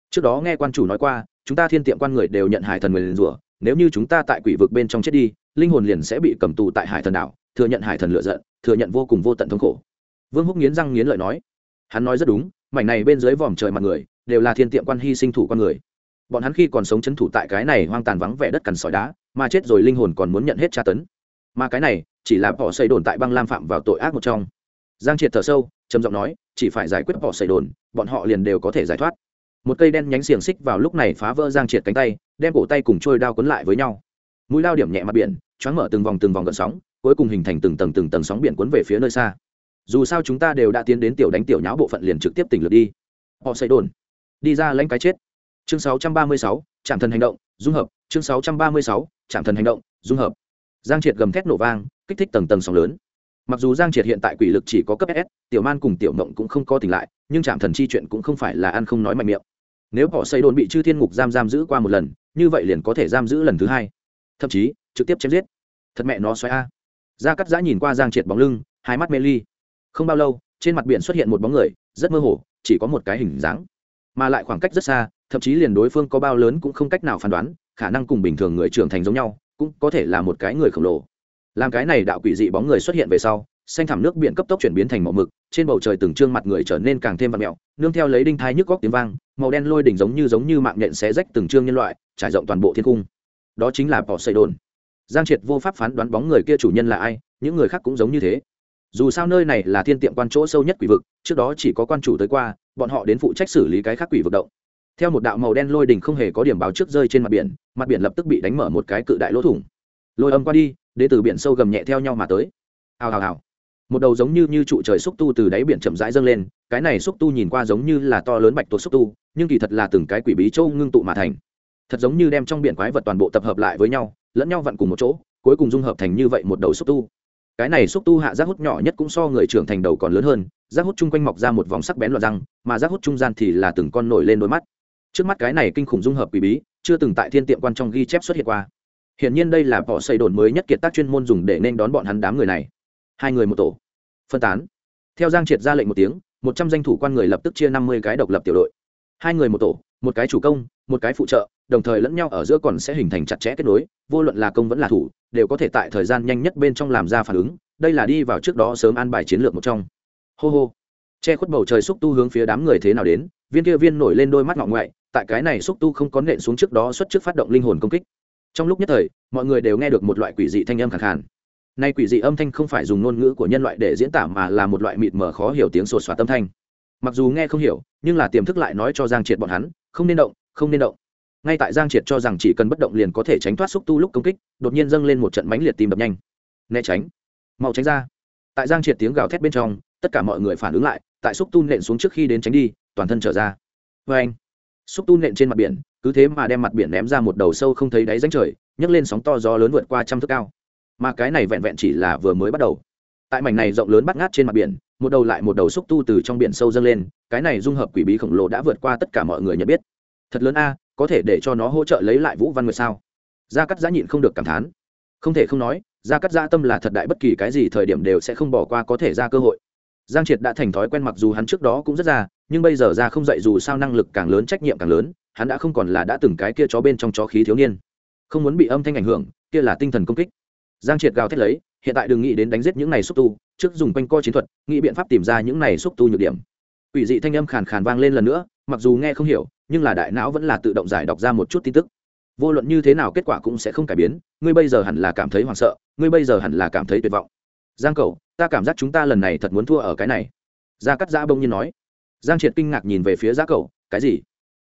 Trước đó nghe quan chủ nói qua, chúng ta thiên tiệm quan người đều nhận hải thần người liền rủa, nếu như chúng ta tại quỷ vực bên trong chết đi, linh hồn liền sẽ bị cầm tù tại hải thần đảo, thừa nhận hải thần lựa giận, thừa nhận vô cùng vô tận thống khổ vương húc nghiến răng nghiến lợi nói, hắn nói rất đúng, mảnh này bên dưới vòm trời mặt người, đều là thiên tiệm quan hy sinh thủ con người. Bọn hắn khi còn sống c h ấ n thủ tại cái này hoang tàn vắng vẻ đất cằn sỏi đá, mà chết rồi linh hồn còn muốn nhận hết tra tấn. Mà cái này, chỉ là bỏ xây đồn tại băng lam phạm vào tội ác một trong. Giang triệt thở sâu, trầm giọng nói, chỉ phải giải quyết bỏ xây đồn, bọn họ liền đều có thể giải thoát. Một cây đen nhánh xiềng xích vào lúc này phá vỡ giang triệt cánh tay, đem cổ tay cùng trôi đao quấn lại với nhau. Mũi lao điểm nhẹ mặt biển, choáng mở từng vòng từng vòng gợn sóng, cuối cùng hình thành từng tầng từng tầng sóng biển cuốn về phía nơi xa dù sao chúng ta đều đã tiến đến tiểu đánh tiểu nháo bộ phận liền trực tiếp tỉnh lược đi. Họ xây đồn đi ra lãnh cái chết. Chương 636, trạm thần hành động dung hợp. Chương 636, trạm thần hành động dung hợp. Giang triệt gầm thét nổ vang kích thích tầng tầng sóng lớn. Mặc dù giang triệt hiện tại quỷ lực chỉ có cấp ss tiểu man cùng tiểu mộng cũng không có tỉnh lại nhưng trạm thần chi chuyện cũng không phải là ăn không nói mạnh miệng. Nếu họ xây đồn bị chư thiên ngục giam giam giữ qua một lần như vậy liền có thể giam giữ lần thứ hai. Thậm chí trực tiếp chém giết. Thật mẹ nó xoáy a. Ra cắt giã nhìn qua giang triệt bóng lưng hai mắt mê ly không bao lâu, trên mặt biển xuất hiện một bóng người, rất mơ hồ, chỉ có một cái hình dáng. Mà lại khoảng cách rất xa, thậm chí liền đối phương có bao lớn cũng không cách nào phán đoán, khả năng cùng bình thường người trưởng thành giống nhau, cũng có thể là một cái người khổng lồ. Làm cái này đạo quỷ dị bóng người xuất hiện về sau, xanh thẳm nước biển cấp tốc chuyển biến thành màu mực, trên bầu trời từng trương mặt người trở nên càng thêm vặt mẹo, nương theo lấy đinh thai nhức góc tiếng vang, màu đen lôi đỉnh giống như giống như mạng nhện xé rách từng trương nhân loại, trải rộng toàn bộ thiên cung. Đó chính là bỏ xây đồn giang triệt vô pháp phán đoán bóng người kia chủ nhân là ai, những người khác cũng giống như thế dù sao nơi này là thiên tiệm quan chỗ sâu nhất quỷ vực, trước đó chỉ có quan chủ tới qua, bọn họ đến phụ trách xử lý cái khác quỷ vực động. Theo một đạo màu đen lôi đỉnh không hề có điểm báo trước rơi trên mặt biển mặt biển lập tức bị đánh mở một cái cự đại lỗ thủng. Lôi âm qua đi đ từ biển sâu gầm nhẹ theo nhau mà tới. Hào hào hào. Một đầu giống như như trụ trời xúc tu từ đáy biển chậm rãi dâng lên, cái này xúc tu nhìn qua giống như là to lớn bạch tuộc xúc tu, nhưng kỳ thật là từng cái quỷ bí châu ngưng tụ mà thành. Thật giống như đem trong biển quái vật toàn bộ tập hợp lại với nhau, lẫn nhau vặn cùng một chỗ, cuối cùng dung hợp thành như vậy một đầu xúc tu cái này xúc tu hạ giác hút nhỏ nhất cũng so người trưởng thành đầu còn lớn hơn giác hút chung quanh mọc ra một vòng sắc bén loạt răng, mà giác hút trung gian thì là từng con nổi lên đôi mắt. Trước mắt cái này kinh khủng dung hợp quỷ bí, chưa từng tại thiên tiệm quan trong ghi chép xuất hiện qua. Hiển nhiên đây là bỏ xây đồn mới nhất kiệt tác chuyên môn dùng để nên đón bọn hắn đám người này. Hai người một tổ. Phân tán. Theo giang triệt ra lệnh một tiếng, một trăm danh thủ quan người lập tức chia năm mươi cái độc lập tiểu đội. Hai người một tổ, một cái chủ công, một cái phụ trợ, đồng thời lẫn nhau ở giữa còn sẽ hình thành chặt chẽ kết nối, vô luận là công vẫn là thủ đều có thể tại thời gian nhanh nhất bên trong làm ra phản ứng, đây là đi vào trước đó sớm an bài chiến lược một trong. Hô hô. Che khuất bầu trời xúc tu hướng phía đám người thế nào đến, viên kia viên nổi lên đôi mắt ngọng ngoại, tại cái này xúc tu không có nện xuống trước đó xuất trước phát động linh hồn công kích. Trong lúc nhất thời, mọi người đều nghe được một loại quỷ dị thanh âm khẳng khàn. Nay quỷ dị âm thanh không phải dùng ngôn ngữ của nhân loại để diễn tả mà là một loại mịt mờ khó hiểu tiếng sột soạt tâm thanh. Mặc dù nghe không hiểu, nhưng là tiềm thức lại nói cho giang triệt bọn hắn, không nên động, không nên động ngay tại giang triệt cho rằng chỉ cần bất động liền có thể tránh thoát xúc tu lúc công kích, đột nhiên dâng lên một trận mánh liệt tìm đập nhanh. Né tránh. Mau tránh ra. Tại giang triệt tiếng gào thét bên trong, tất cả mọi người phản ứng lại, tại xúc tu nện xuống trước khi đến tránh đi, toàn thân trở ra. Vê anh, xúc tu nện trên mặt biển, cứ thế mà đem mặt biển ném ra một đầu sâu không thấy đáy ránh trời, nhấc lên sóng to gió lớn vượt qua trăm thước cao. Mà cái này vẹn vẹn chỉ là vừa mới bắt đầu. Tại mảnh này rộng lớn bắt ngát trên mặt biển, một đầu lại một đầu xúc tu từ trong biển sâu dâng lên, cái này dung hợp quỷ bí khổng lồ đã vượt qua tất cả mọi người nhận biết. Thật lớn a có thể để cho nó hỗ trợ lấy lại vũ văn nguyệt sao? Gia cắt giã nhịn không được cảm thán. Không thể không nói, gia cắt giã tâm là thật đại, bất kỳ cái gì thời điểm đều sẽ không bỏ qua có thể ra cơ hội. Giang triệt đã thành thói quen mặc dù hắn trước đó cũng rất ra nhưng bây giờ ra không dạy dù sao năng lực càng lớn, trách nhiệm càng lớn, hắn đã không còn là đã từng cái kia chó bên trong chó khí thiếu niên. Không muốn bị âm thanh ảnh hưởng, kia là tinh thần công kích. Giang triệt gào thét lấy, hiện tại đừng nghĩ đến đánh giết những này xúc tu, trước dùng quanh co chiến thuật, nghĩ biện pháp tìm ra những này xúc tu nhược điểm. Quỷ dị thanh âm khàn khàn vang lên lần nữa mặc dù nghe không hiểu, nhưng là đại não vẫn là tự động giải đọc ra một chút tin tức. Vô luận như thế nào kết quả cũng sẽ không cải biến, ngươi bây giờ hẳn là cảm thấy hoảng sợ, ngươi bây giờ hẳn là cảm thấy tuyệt vọng. Giang cầu ta cảm giác chúng ta lần này thật muốn thua ở cái này. Gia cắt giã bông nhiên nói. Giang triệt kinh ngạc nhìn về phía giá cầu cái gì?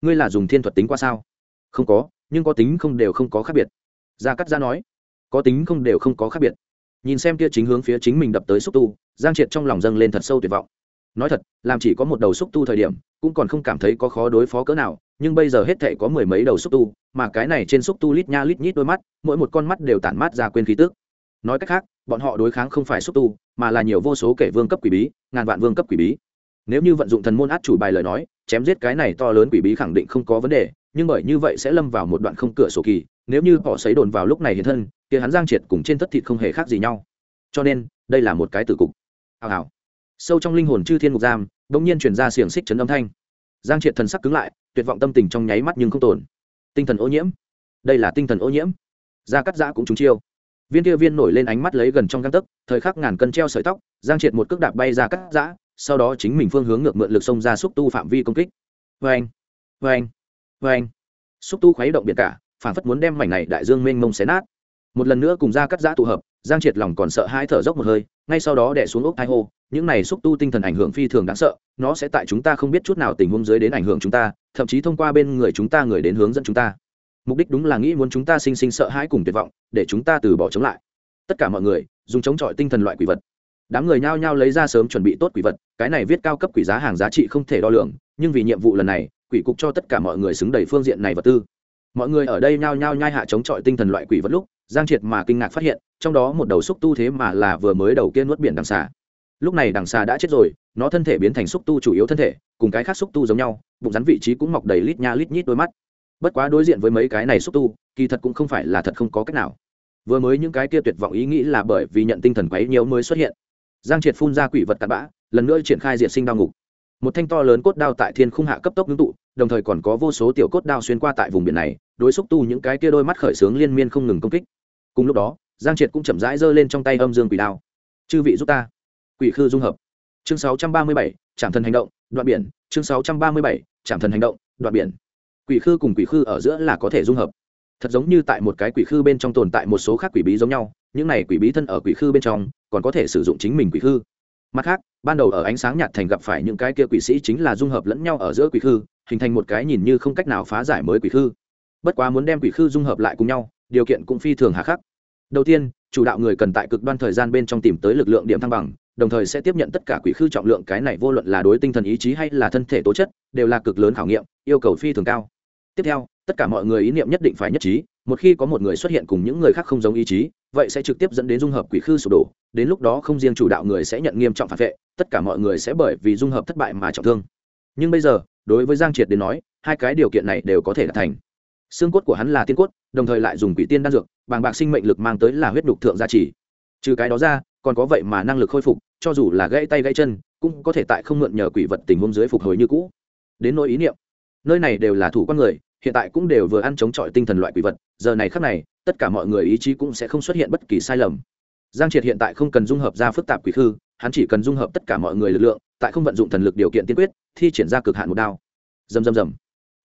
Ngươi là dùng thiên thuật tính qua sao? Không có, nhưng có tính không đều không có khác biệt. Gia cắt giã nói. Có tính không đều không có khác biệt. Nhìn xem kia chính hướng phía chính mình đập tới xúc tu, giang triệt trong lòng dâng lên thật sâu tuyệt vọng nói thật, làm chỉ có một đầu xúc tu thời điểm, cũng còn không cảm thấy có khó đối phó cỡ nào, nhưng bây giờ hết thể có mười mấy đầu xúc tu, mà cái này trên xúc tu lít nha lít nhít đôi mắt, mỗi một con mắt đều tản mát ra quên khí tức. Nói cách khác, bọn họ đối kháng không phải xúc tu, mà là nhiều vô số kể vương cấp quỷ bí, ngàn vạn vương cấp quỷ bí. Nếu như vận dụng thần môn át chủ bài lời nói, chém giết cái này to lớn quỷ bí khẳng định không có vấn đề, nhưng bởi như vậy sẽ lâm vào một đoạn không cửa sổ kỳ, nếu như họ xấy đồn vào lúc này hiện thân thì hắn giang triệt cùng trên thất thịt không hề khác gì nhau. Cho nên, đây là một cái tử cục. Hào hào sâu trong linh hồn chư thiên ngục giam đ ỗ n g nhiên chuyển ra xiềng xích chấn âm thanh. Giang triệt thần sắc cứng lại, tuyệt vọng tâm tình trong nháy mắt nhưng không tồn. Tinh thần ô nhiễm. Đây là tinh thần ô nhiễm. Da cắt giã cũng trúng chiêu. Viên kia viên nổi lên ánh mắt lấy gần trong găng tấc, thời khắc ngàn cân treo sợi tóc, giang triệt một cước đạp bay ra cắt giã, sau đó chính mình phương hướng ngược mượn lực xông ra xúc tu phạm vi công kích. Vê anh vê anh vê anh xúc tu khuấy động biển cả, phản phất muốn đem mảnh này đại dương mênh mông xé nát. Một lần nữa cùng ra cắt giã tụ hợp, giang triệt lòng còn sợ hai thở dốc một hơi, ngay sau đó đẻ xuống ốc hai hô những này xúc tu tinh thần ảnh hưởng phi thường đáng sợ, nó sẽ tại chúng ta không biết chút nào tình huống dưới đến ảnh hưởng chúng ta, thậm chí thông qua bên người chúng ta người đến hướng dẫn chúng ta. Mục đích đúng là nghĩ muốn chúng ta sinh sinh sợ hãi cùng tuyệt vọng, để chúng ta từ bỏ chống lại. Tất cả mọi người, dùng chống chọi tinh thần loại quỷ vật. Đám người nhao nhao lấy ra sớm chuẩn bị tốt quỷ vật, cái này viết cao cấp quỷ giá hàng giá trị không thể đo lường, nhưng vì nhiệm vụ lần này, quỷ cục cho tất cả mọi người xứng đầy phương diện này vật tư. Mọi người ở đây nhao nhao nhai hạ chống chọi tinh thần loại quỷ vật lúc, giang triệt mà kinh ngạc phát hiện, trong đó một đầu xúc tu thế mà là vừa mới đầu kia nuốt biển đằng xà lúc này đằng xà đã chết rồi, nó thân thể biến thành xúc tu chủ yếu thân thể, cùng cái khác xúc tu giống nhau, bụng rắn vị trí cũng mọc đầy lít nha lít nhít đôi mắt. Bất quá đối diện với mấy cái này xúc tu, kỳ thật cũng không phải là thật không có cách nào. Vừa mới những cái kia tuyệt vọng ý nghĩ là bởi vì nhận tinh thần quấy nhiều mới xuất hiện. Giang triệt phun ra quỷ vật tạt bã, lần nữa triển khai diện sinh đao ngục. Một thanh to lớn cốt đao tại thiên khung hạ cấp tốc ngưng tụ, đồng thời còn có vô số tiểu cốt đao xuyên qua tại vùng biển này, đối xúc tu những cái kia đôi mắt khởi sướng liên miên không ngừng công kích. Cùng lúc đó, giang triệt cũng chậm rãi giơ lên trong tay âm dương quỷ đao. Chư vị giúp ta quỷ khư dung hợp. Chương 637, trạm thần hành động đoạn biển. Chương 637, trạm thần hành động đoạn biển. Quỷ khư cùng quỷ khư ở giữa là có thể dung hợp. Thật giống như tại một cái quỷ khư bên trong tồn tại một số khác quỷ bí giống nhau những này quỷ bí thân ở quỷ khư bên trong còn có thể sử dụng chính mình quỷ khư. Mặt khác ban đầu ở ánh sáng nhạt thành gặp phải những cái kia quỷ sĩ chính là dung hợp lẫn nhau ở giữa quỷ khư hình thành một cái nhìn như không cách nào phá giải mới quỷ khư. Bất quá muốn đem quỷ khư dung hợp lại cùng nhau điều kiện cũng phi thường hà khắc. Đầu tiên chủ đạo người cần tại cực đoan thời gian bên trong tìm tới lực lượng điểm thăng bằng đồng thời sẽ tiếp nhận tất cả quỷ khư trọng lượng, cái này vô luận là đối tinh thần ý chí hay là thân thể tố chất, đều là cực lớn khảo nghiệm, yêu cầu phi thường cao. Tiếp theo, tất cả mọi người ý niệm nhất định phải nhất trí, một khi có một người xuất hiện cùng những người khác không giống ý chí, vậy sẽ trực tiếp dẫn đến dung hợp quỷ khư sụp đổ, đến lúc đó không riêng chủ đạo người sẽ nhận nghiêm trọng phản vệ, tất cả mọi người sẽ bởi vì dung hợp thất bại mà trọng thương. Nhưng bây giờ, đối với giang triệt đến nói, hai cái điều kiện này đều có thể đạt thành. Xương cốt của hắn là tiên cốt, đồng thời lại dùng quỷ tiên đan dược, bàng bạc sinh mệnh lực mang tới là huyết đục thượng gia trì. Trừ cái đó ra, còn có vậy mà năng lực khôi phục cho dù là gãy tay gãy chân, cũng có thể tại không mượn nhờ quỷ vật tình huống dưới phục hồi như cũ. Đến nỗi ý niệm, nơi này đều là thủ con người, hiện tại cũng đều vừa ăn chống chọi tinh thần loại quỷ vật, giờ này khắc này, tất cả mọi người ý chí cũng sẽ không xuất hiện bất kỳ sai lầm. Giang triệt hiện tại không cần dung hợp ra phức tạp quỷ khư, hắn chỉ cần dung hợp tất cả mọi người lực lượng, tại không vận dụng thần lực điều kiện tiên quyết, thi triển ra cực hạn một đao. Rầm rầm rầm.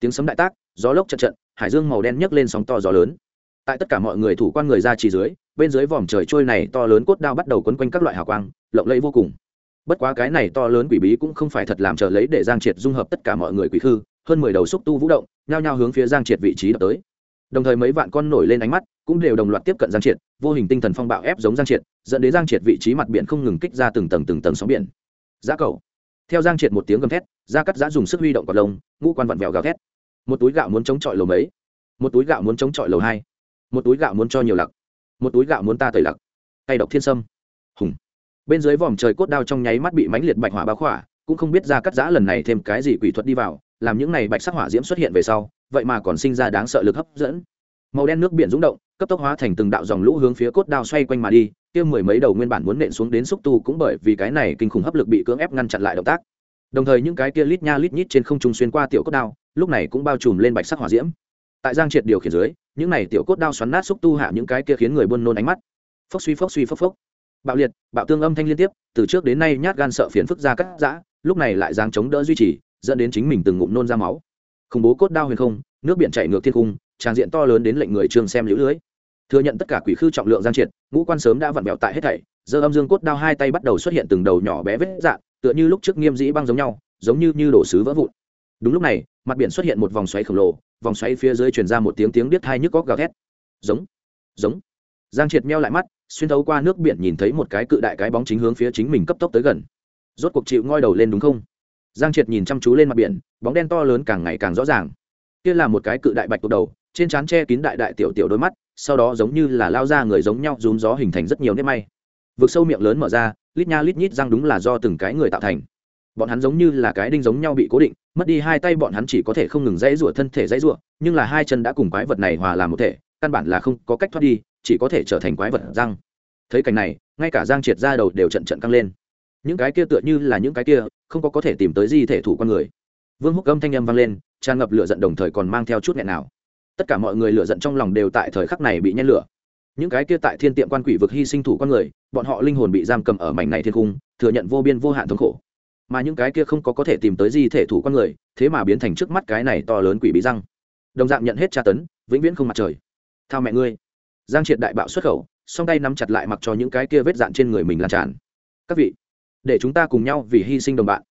Tiếng sấm đại tác, gió lốc chật trận hải dương màu đen nhấc lên sóng to gió lớn. Tại tất cả mọi người thủ quan người ra chỉ dưới, bên dưới vòm trời trôi này to lớn cốt đao bắt đầu quấn quanh các loại hào quang lộng lẫy vô cùng. Bất quá cái này to lớn quỷ bí cũng không phải thật làm chờ lấy để giang triệt dung hợp tất cả mọi người quỷ khư, hơn mười đầu xúc tu vũ động, nhao nhao hướng phía giang triệt vị trí đập tới. Đồng thời mấy vạn con nổi lên ánh mắt cũng đều đồng loạt tiếp cận giang triệt, vô hình tinh thần phong bạo ép giống giang triệt, dẫn đến giang triệt vị trí mặt biển không ngừng kích ra từng tầng từng tầng sóng biển. Giá cầu. Theo giang triệt một tiếng gầm thét da cắt giã dùng sức huy động quả lông, ngũ quan vặn vẹo gào thét. Một túi gạo muốn chống chọi lầu mấy? Một túi gạo muốn chống chọi lầu hai? Một túi gạo muốn cho nhiều lặc? Một túi gạo muốn ta tẩy lặc? Tay độc thiên sâm. Hùng bên dưới vòm trời cốt đao trong nháy mắt bị mánh liệt bạch hỏa báo khỏa, cũng không biết ra cắt giã lần này thêm cái gì quỷ thuật đi vào, làm những này bạch sắc hỏa diễm xuất hiện về sau, vậy mà còn sinh ra đáng sợ lực hấp dẫn. Màu đen nước biển rúng động, cấp tốc hóa thành từng đạo dòng lũ hướng phía cốt đao xoay quanh mà đi, kia mười mấy đầu nguyên bản muốn nện xuống đến xúc tu cũng bởi vì cái này kinh khủng hấp lực bị cưỡng ép ngăn chặn lại động tác. Đồng thời những cái kia lít nha lít nhít trên không trung xuyên qua tiểu cốt đao, lúc này cũng bao trùm lên bạch sắc hỏa diễm. Tại giang triệt điều khiển dưới, những này tiểu cốt đao xoắn nát xúc tu hạ những cái kia khiến người buôn nôn ánh mắt. Phốc suy phốc suy, phốc phốc bạo liệt, bạo tương âm thanh liên tiếp, từ trước đến nay nhát gan sợ phiền phức ra cắt giã, lúc này lại dáng chống đỡ duy trì, dẫn đến chính mình từng ngụm nôn ra máu. Khủng bố cốt đao huyền không, nước biển chảy ngược thiên cung tràng diện to lớn đến lệnh người trường xem lũ lưới. Thừa nhận tất cả quỷ khư trọng lượng giang triệt, ngũ quan sớm đã vặn vẹo tại hết thảy giờ âm dương cốt đao hai tay bắt đầu xuất hiện từng đầu nhỏ bé vết dạng, tựa như lúc trước nghiêm dĩ băng giống nhau, giống như như đổ sứ vỡ vụn. Đúng lúc này, mặt biển xuất hiện một vòng xoáy khổng lồ, vòng xoáy phía dưới truyền ra một tiếng tiếng biết thai nhức góc gào thét. Giống giống. Giang triệt meo lại mắt xuyên thấu qua nước biển nhìn thấy một cái cự đại cái bóng chính hướng phía chính mình cấp tốc tới gần. Rốt cuộc chịu ngoi đầu lên đúng không? Giang triệt nhìn chăm chú lên mặt biển, bóng đen to lớn càng ngày càng rõ ràng. Kia là một cái cự đại bạch tột đầu, trên trán che kín đại đại tiểu tiểu đôi mắt, sau đó giống như là lao ra người giống nhau rúm gió hình thành rất nhiều nếp may. Vực sâu miệng lớn mở ra, lít nha lít nhít răng đúng là do từng cái người tạo thành. Bọn hắn giống như là cái đinh giống nhau bị cố định, mất đi hai tay bọn hắn chỉ có thể không ngừng dãy rủa thân thể dãy rủa, nhưng là hai chân đã cùng quái vật này hòa làm một thể, căn bản là không có cách thoát đi chỉ có thể trở thành quái vật răng. Thấy cảnh này, ngay cả giang triệt ra đầu đều trận trận căng lên. Những cái kia tựa như là những cái kia, không có có thể tìm tới di thể thủ con người. Vương húc âm thanh âm vang lên, tràn ngập lửa giận đồng thời còn mang theo chút nghẹn nào. Tất cả mọi người lửa giận trong lòng đều tại thời khắc này bị nhen lửa. Những cái kia tại thiên tiệm quan quỷ vực hy sinh thủ con người, bọn họ linh hồn bị giam cầm ở mảnh này thiên cung, thừa nhận vô biên vô hạn thống khổ. Mà những cái kia không có có thể tìm tới di thể thủ con người, thế mà biến thành trước mắt cái này to lớn quỷ bí răng. Đồng dạng nhận hết tra tấn, vĩnh viễn không mặt trời. Thao mẹ ngươi giang triệt đại bạo xuất khẩu, song tay nắm chặt lại mặc cho những cái kia vết dạn trên người mình lan tràn. Các vị, để chúng ta cùng nhau vì hy sinh đồng bạn.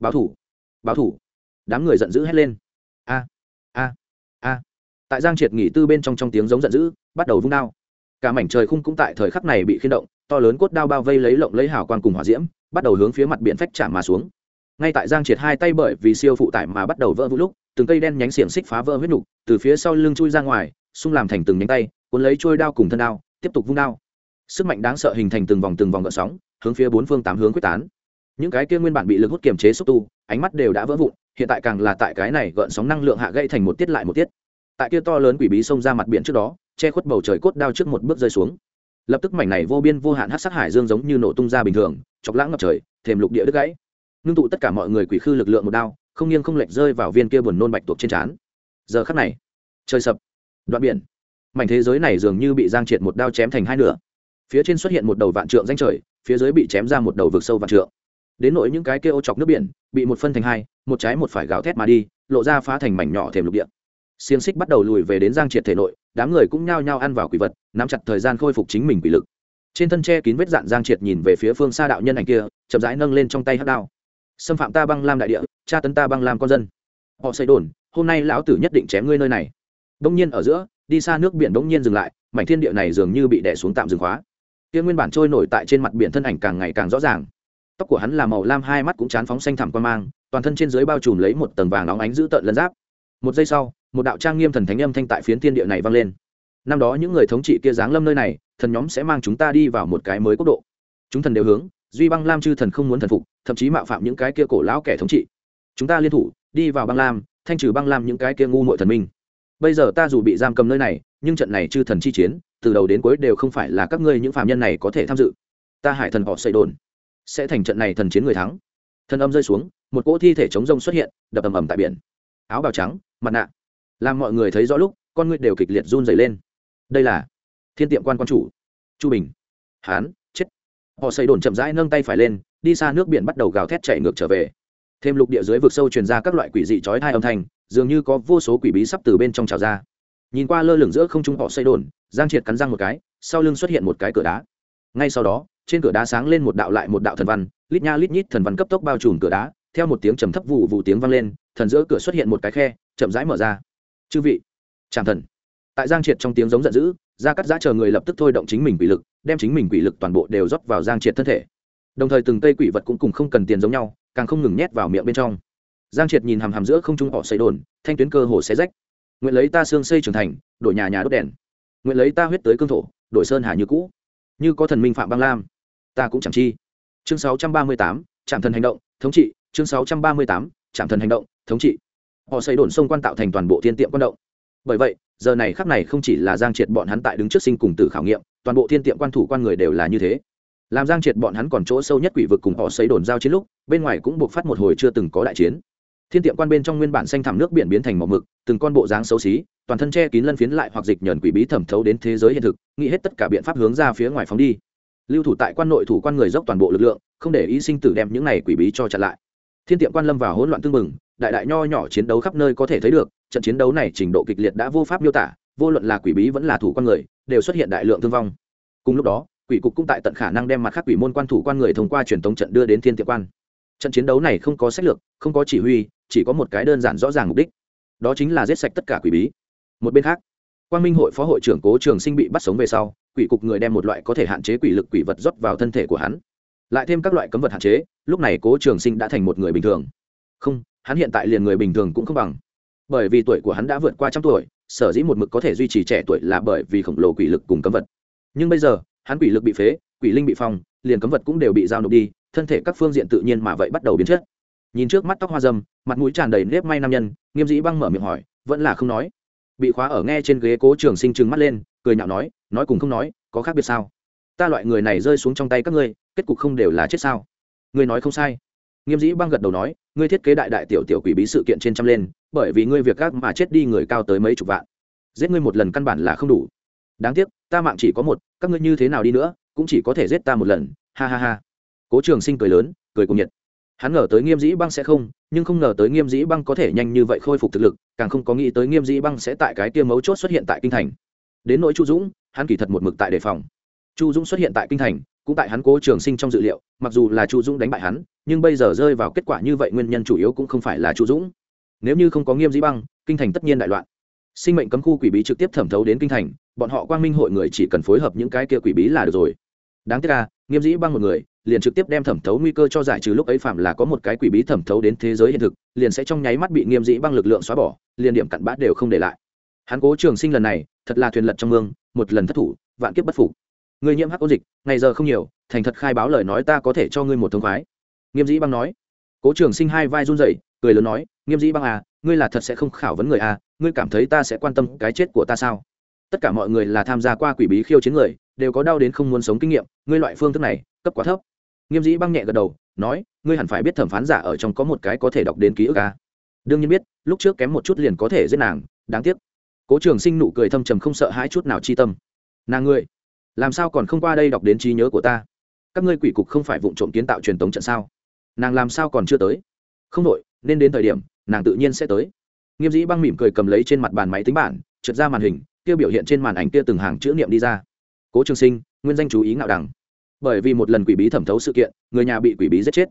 Báo thủ báo thủ. Đám người giận dữ hét lên. A a a. Tại giang triệt nghỉ tư bên trong trong tiếng giống giận dữ, bắt đầu vung đao. Cả mảnh trời khung cũng tại thời khắc này bị khiên động, to lớn cốt đao bao vây lấy lộng lấy hào quang cùng hỏa diễm, bắt đầu hướng phía mặt biển phách chạm mà xuống. Ngay tại giang triệt hai tay bởi vì siêu phụ tải mà bắt đầu vỡ vũ lúc, từng cây đen nhánh xiềng xích phá vỡ huyết nục, từ phía sau lưng chui ra ngoài, xung làm thành từng nhánh tay cuốn lấy trôi đao cùng thân đao, tiếp tục vung đao. Sức mạnh đáng sợ hình thành từng vòng từng vòng gợn sóng, hướng phía bốn phương tám hướng quyết tán. Những cái kia nguyên bản bị lực hút kiềm chế xúc tu, ánh mắt đều đã vỡ vụn, hiện tại càng là tại cái này gợn sóng năng lượng hạ gây thành một tiết lại một tiết. Tại kia to lớn quỷ bí xông ra mặt biển trước đó, che khuất bầu trời cốt đao trước một bước rơi xuống. Lập tức mảnh này vô biên vô hạn hát sát hải dương giống như nổ tung ra bình thường, chọc lãng ngập trời, thềm lục địa đứt gãy. Ngưng tụ tất cả mọi người quỷ khư lực lượng một đao, không nghiêng không lệch rơi vào viên kia buồn nôn bạch tuộc trên trán. Giờ khắc này, trời sập. Đoạn biển mảnh thế giới này dường như bị giang triệt một đao chém thành hai nửa. Phía trên xuất hiện một đầu vạn trượng danh trời, phía dưới bị chém ra một đầu vực sâu vạn trượng. Đến nỗi những cái kia ô chọc nước biển, bị một phân thành hai, một trái một phải gào thét mà đi, lộ ra phá thành mảnh nhỏ thềm lục địa. Xiềng xích bắt đầu lùi về đến giang triệt thể nội, đám người cũng nhao nhao ăn vào quỷ vật, nắm chặt thời gian khôi phục chính mình quỷ lực. Trên thân tre kín vết dạn giang triệt nhìn về phía phương xa đạo nhân ảnh kia, chậm rãi nâng lên trong tay hát đao. Xâm phạm ta băng lam đại địa, tra tấn ta băng lam con dân. Họ xây đồn, hôm nay lão tử nhất định chém ngươi nơi này. Đông nhiên ở giữa đi xa nước biển đông nhiên dừng lại, mảnh thiên địa này dường như bị đẻ xuống tạm dừng khóa. Kia nguyên bản trôi nổi tại trên mặt biển thân ảnh càng ngày càng rõ ràng. Tóc của hắn là màu lam, hai mắt cũng chán phóng xanh thẳm quan mang, toàn thân trên dưới bao trùm lấy một tầng vàng óng ánh giữ tợn lân giáp. Một giây sau, một đạo trang nghiêm thần thánh âm thanh tại phiến thiên địa này vang lên. Năm đó những người thống trị kia giáng lâm nơi này, thần nhóm sẽ mang chúng ta đi vào một cái mới quốc độ. Chúng thần đều hướng, duy băng lam chư thần không muốn thần phục, thậm chí mạo phạm những cái kia cổ lão kẻ thống trị. Chúng ta liên thủ, đi vào băng lam, thanh trừ băng lam những cái kia ngu mội thần minh bây giờ ta dù bị giam cầm nơi này, nhưng trận này chư thần chi chiến, từ đầu đến cuối đều không phải là các ngươi những phạm nhân này có thể tham dự. Ta hải thần họ xây đồn, sẽ thành trận này thần chiến người thắng. Thần âm rơi xuống, một cỗ thi thể chống rông xuất hiện, đập ầm ầm tại biển. Áo bào trắng, mặt nạ. Làm mọi người thấy rõ lúc, con ngươi đều kịch liệt run dày lên. Đây là thiên tiệm quan quan chủ, chu bình. Hán, chết. Họ xây đồn chậm rãi nâng tay phải lên, đi xa nước biển bắt đầu gào thét chạy ngược trở về. Thêm lục địa dưới vực sâu truyền ra các loại quỷ dị chói thai âm thanh dường như có vô số quỷ bí sắp từ bên trong trào ra. Nhìn qua lơ lửng giữa không trung họ xây đồn, giang triệt cắn răng một cái, sau lưng xuất hiện một cái cửa đá. Ngay sau đó, trên cửa đá sáng lên một đạo lại một đạo thần văn, lít nha lít nhít thần văn cấp tốc bao trùm cửa đá, theo một tiếng trầm thấp vụ vụ tiếng vang lên, thần giữa cửa xuất hiện một cái khe, chậm rãi mở ra. Chư vị tràng thần. Tại giang triệt trong tiếng giống giận dữ, gia cắt giã chờ người lập tức thôi động chính mình quỷ lực, đem chính mình quỷ lực toàn bộ đều rót vào giang triệt thân thể. Đồng thời từng cây quỷ vật cũng cùng không cần tiền giống nhau, càng không ngừng nhét vào miệng bên trong giang triệt nhìn hàm hàm giữa không trung họ xây đồn thanh tuyến cơ hồ xé rách. Nguyện lấy ta xương xây trưởng thành đổi nhà nhà đốt đèn. Nguyện lấy ta huyết tới cương thổ đổi sơn hà như cũ. Như có thần minh phạm băng lam ta cũng chẳng chi. Chương 638, trạm thần hành động thống trị. Chương 638, trạm thần hành động thống trị. Họ xây đồn sông quan tạo thành toàn bộ thiên tiệm quan động. Bởi vậy giờ này khắc này không chỉ là giang triệt bọn hắn tại đứng trước sinh cùng tử khảo nghiệm toàn bộ thiên tiệm quan thủ quan người đều là như thế. Làm giang triệt bọn hắn còn chỗ sâu nhất quỷ vực cùng họ xây đồn giao chiến lúc bên ngoài cũng buộc phát một hồi chưa từng có đại chiến thiên tiệm quan bên trong nguyên bản xanh thẳm nước biển biến thành màu mực, từng con bộ dáng xấu xí, toàn thân che kín lân phiến lại hoặc dịch nhờn quỷ bí thẩm thấu đến thế giới hiện thực, nghĩ hết tất cả biện pháp hướng ra phía ngoài phóng đi. Lưu thủ tại quan nội thủ quan người dốc toàn bộ lực lượng, không để ý sinh tử đem những này quỷ bí cho chặn lại. Thiên tiệm quan lâm vào hỗn loạn tương mừng đại đại nho nhỏ chiến đấu khắp nơi có thể thấy được, trận chiến đấu này trình độ kịch liệt đã vô pháp miêu tả, vô luận là quỷ bí vẫn là thủ quan người, đều xuất hiện đại lượng thương vong. Cùng lúc đó, quỷ cục cũng tại tận khả năng đem mặt khác quỷ môn quan thủ quan người thông qua truyền thống trận đưa đến thiên tiệm quan trận chiến đấu này không có sách lược, không có chỉ huy, chỉ có một cái đơn giản rõ ràng mục đích. Đó chính là giết sạch tất cả quỷ bí. Một bên khác, Quang minh hội phó hội trưởng cố trường sinh bị bắt sống về sau, quỷ cục người đem một loại có thể hạn chế quỷ lực quỷ vật rót vào thân thể của hắn. Lại thêm các loại cấm vật hạn chế, lúc này cố trường sinh đã thành một người bình thường. Không, hắn hiện tại liền người bình thường cũng không bằng. Bởi vì tuổi của hắn đã vượt qua trăm tuổi, sở dĩ một mực có thể duy trì trẻ tuổi là bởi vì khổng lồ quỷ lực cùng cấm vật. Nhưng bây giờ, hắn quỷ lực bị phế, quỷ linh bị phong, liền cấm vật cũng đều bị giao nộp đi thân thể các phương diện tự nhiên mà vậy bắt đầu biến chất. Nhìn trước mắt tóc hoa dâm, mặt mũi tràn đầy nếp may nam nhân, nghiêm dĩ băng mở miệng hỏi, vẫn là không nói. Bị khóa ở nghe trên ghế cố trường sinh trừng mắt lên, cười nhạo nói nói cùng không nói, có khác biệt sao? Ta loại người này rơi xuống trong tay các ngươi, kết cục không đều là chết sao? Ngươi nói không sai. Nghiêm dĩ băng gật đầu nói, ngươi thiết kế đại đại tiểu tiểu quỷ bí sự kiện trên trăm lên, bởi vì ngươi việc gác mà chết đi người cao tới mấy chục vạn. Giết ngươi một lần căn bản là không đủ. Đáng tiếc, ta mạng chỉ có một, các ngươi như thế nào đi nữa, cũng chỉ có thể giết ta một lần. Ha ha ha cố trường sinh cười lớn, cười cùng nhiệt. Hắn ngờ tới nghiêm dĩ băng sẽ không, nhưng không ngờ tới nghiêm dĩ băng có thể nhanh như vậy khôi phục thực lực, càng không có nghĩ tới nghiêm dĩ băng sẽ tại cái tiêm mấu chốt xuất hiện tại kinh thành. Đến nỗi chu dũng, hắn kỳ thật một mực tại đề phòng. Chu dũng xuất hiện tại kinh thành, cũng tại hắn cố trường sinh trong dự liệu, mặc dù là chu dũng đánh bại hắn, nhưng bây giờ rơi vào kết quả như vậy nguyên nhân chủ yếu cũng không phải là chu dũng. Nếu như không có nghiêm dĩ băng, kinh thành tất nhiên đại loạn. Sinh mệnh cấm khu quỷ bí trực tiếp thẩm thấu đến kinh thành, bọn họ quang minh hội người chỉ cần phối hợp những cái kia quỷ bí là được rồi. Đáng tiếc là nghiêm dĩ băng một người liền trực tiếp đem thẩm thấu nguy cơ cho giải trừ lúc ấy phạm là có một cái quỷ bí thẩm thấu đến thế giới hiện thực, liền sẽ trong nháy mắt bị nghiêm dĩ băng lực lượng xóa bỏ, liền điểm cặn bát đều không để lại. Hắn cố trường sinh lần này, thật là thuyền lật trong mương, một lần thất thủ, vạn kiếp bất phục. Người nhiễm hắc ôn dịch, ngày giờ không nhiều, thành thật khai báo lời nói ta có thể cho ngươi một thông khoái. Nghiêm dĩ băng nói. Cố trường sinh hai vai run rẩy, cười lớn nói, nghiêm dĩ băng à ngươi là thật sẽ không khảo vấn người à ngươi cảm thấy ta sẽ quan tâm cái chết của ta sao? Tất cả mọi người là tham gia qua quỷ bí khiêu chiến người, đều có đau đến không muốn sống kinh nghiệm, ngươi loại phương thức này, cấp quá thấp nghiêm dĩ băng nhẹ gật đầu, nói, ngươi hẳn phải biết thẩm phán giả ở trong có một cái có thể đọc đến ký ức à. đương nhiên biết, lúc trước kém một chút liền có thể giết nàng, đáng tiếc. Cố trường sinh nụ cười thâm trầm không sợ hãi chút nào chi tâm. Nàng ngươi, làm sao còn không qua đây đọc đến trí nhớ của ta? Các ngươi quỷ cục không phải vụ trộm kiến tạo truyền thống trận sao? Nàng làm sao còn chưa tới? Không đội, nên đến thời điểm, nàng tự nhiên sẽ tới. Nghiêm dĩ băng mỉm cười cầm lấy trên mặt bàn máy tính bản, trượt ra màn hình, kia biểu hiện trên màn ảnh kia từng hàng chữ niệm đi ra. Cố trường sinh, nguyên danh chú ý ngạo đằng bởi vì một lần quỷ bí thẩm thấu sự kiện, người nhà bị quỷ bí giết chết.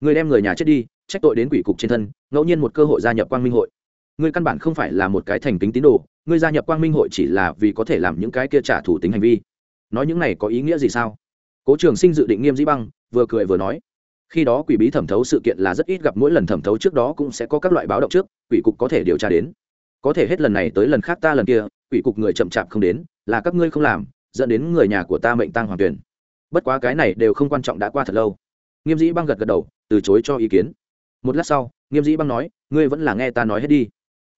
Người đem người nhà chết đi, trách tội đến quỷ cục trên thân, ngẫu nhiên một cơ hội gia nhập quang minh hội. Ngươi căn bản không phải là một cái thành kính tín đồ ngươi gia nhập quang minh hội chỉ là vì có thể làm những cái kia trả thủ tính hành vi. Nói những này có ý nghĩa gì sao? Cố trường sinh dự định nghiêm dĩ băng, vừa cười vừa nói, khi đó quỷ bí thẩm thấu sự kiện là rất ít gặp, mỗi lần thẩm thấu trước đó cũng sẽ có các loại báo động trước, quỷ cục có thể điều tra đến. Có thể hết lần này tới lần khác ta lần kia, quỷ cục người chậm chạp không đến, là các ngươi không làm, dẫn đến người nhà của ta mệnh tăng hoàng tuyển bất quá cái này đều không quan trọng đã qua thật lâu. Nghiêm dĩ băng gật gật đầu, từ chối cho ý kiến. Một lát sau, nghiêm dĩ băng nói, ngươi vẫn là nghe ta nói hết đi.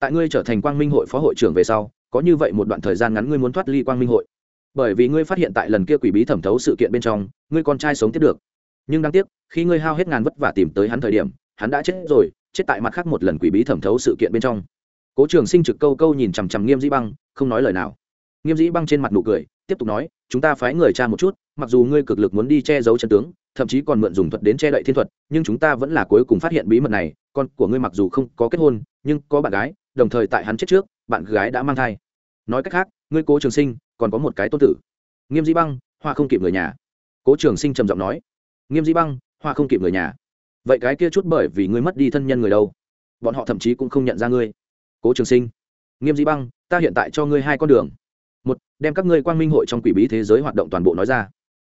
Tại ngươi trở thành quang minh hội phó hội trưởng về sau, có như vậy một đoạn thời gian ngắn ngươi muốn thoát ly quang minh hội. Bởi vì ngươi phát hiện tại lần kia quỷ bí thẩm thấu sự kiện bên trong, ngươi con trai sống tiếp được. Nhưng đáng tiếc, khi ngươi hao hết ngàn vất vả tìm tới hắn thời điểm, hắn đã chết rồi, chết tại mặt khác một lần quỷ bí thẩm thấu sự kiện bên trong. Cố trường sinh trực câu câu nhìn chằm chằm nghiêm dĩ băng, không nói lời nào. Nghiêm dĩ băng trên mặt nụ cười, tiếp tục nói chúng ta phái người cha một chút, mặc dù ngươi cực lực muốn đi che giấu chân tướng, thậm chí còn mượn dùng thuật đến che đậy thiên thuật, nhưng chúng ta vẫn là cuối cùng phát hiện bí mật này, con của ngươi mặc dù không có kết hôn, nhưng có bạn gái, đồng thời tại hắn chết trước, bạn gái đã mang thai. Nói cách khác, ngươi cố trường sinh, còn có một cái tôn tử. Nghiêm dĩ băng, hoa không kịp người nhà. Cố trường sinh trầm giọng nói. Nghiêm dĩ băng, hoa không kịp người nhà. Vậy cái kia chút bởi vì ngươi mất đi thân nhân người đâu? Bọn họ thậm chí cũng không nhận ra ngươi. Cố trường sinh. Nghiêm dĩ băng, ta hiện tại cho ngươi hai con đường một, đem các ngươi quang minh hội trong quỷ bí thế giới hoạt động toàn bộ nói ra.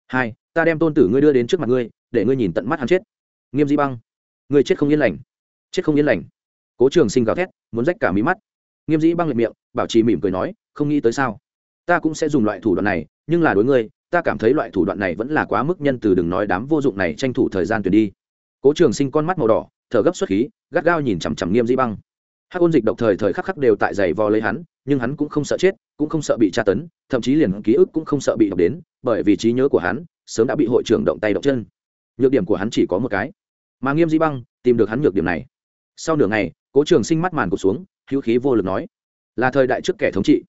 Hai, ta đem tôn tử ngươi đưa đến trước mặt ngươi, để ngươi nhìn tận mắt hắn chết. Nghiêm Di băng, ngươi chết không yên lành. Chết không yên lành. Cố trường sinh gào thét, muốn rách cả mí mắt. Nghiêm dĩ băng lệ miệng, bảo trì mỉm cười nói, không nghĩ tới sao. Ta cũng sẽ dùng loại thủ đoạn này, nhưng là đối ngươi, ta cảm thấy loại thủ đoạn này vẫn là quá mức nhân từ đừng nói đám vô dụng này tranh thủ thời gian tuyển đi. Cố trường sinh con mắt màu đỏ, thở gấp xuất khí, gắt gao nhìn chằm chằm nghiêm dĩ băng. Hắc ôn dịch độc thời thời khắc khắc đều tại giày vò lấy hắn nhưng hắn cũng không sợ chết cũng không sợ bị tra tấn thậm chí liền ký ức cũng không sợ bị đọc đến bởi vì trí nhớ của hắn sớm đã bị hội trưởng động tay động chân. Nhược điểm của hắn chỉ có một cái. Mà nghiêm Di băng tìm được hắn nhược điểm này. Sau nửa ngày cố trường sinh mắt màn cụt xuống hữu khí vô lực nói là thời đại trước kẻ thống trị.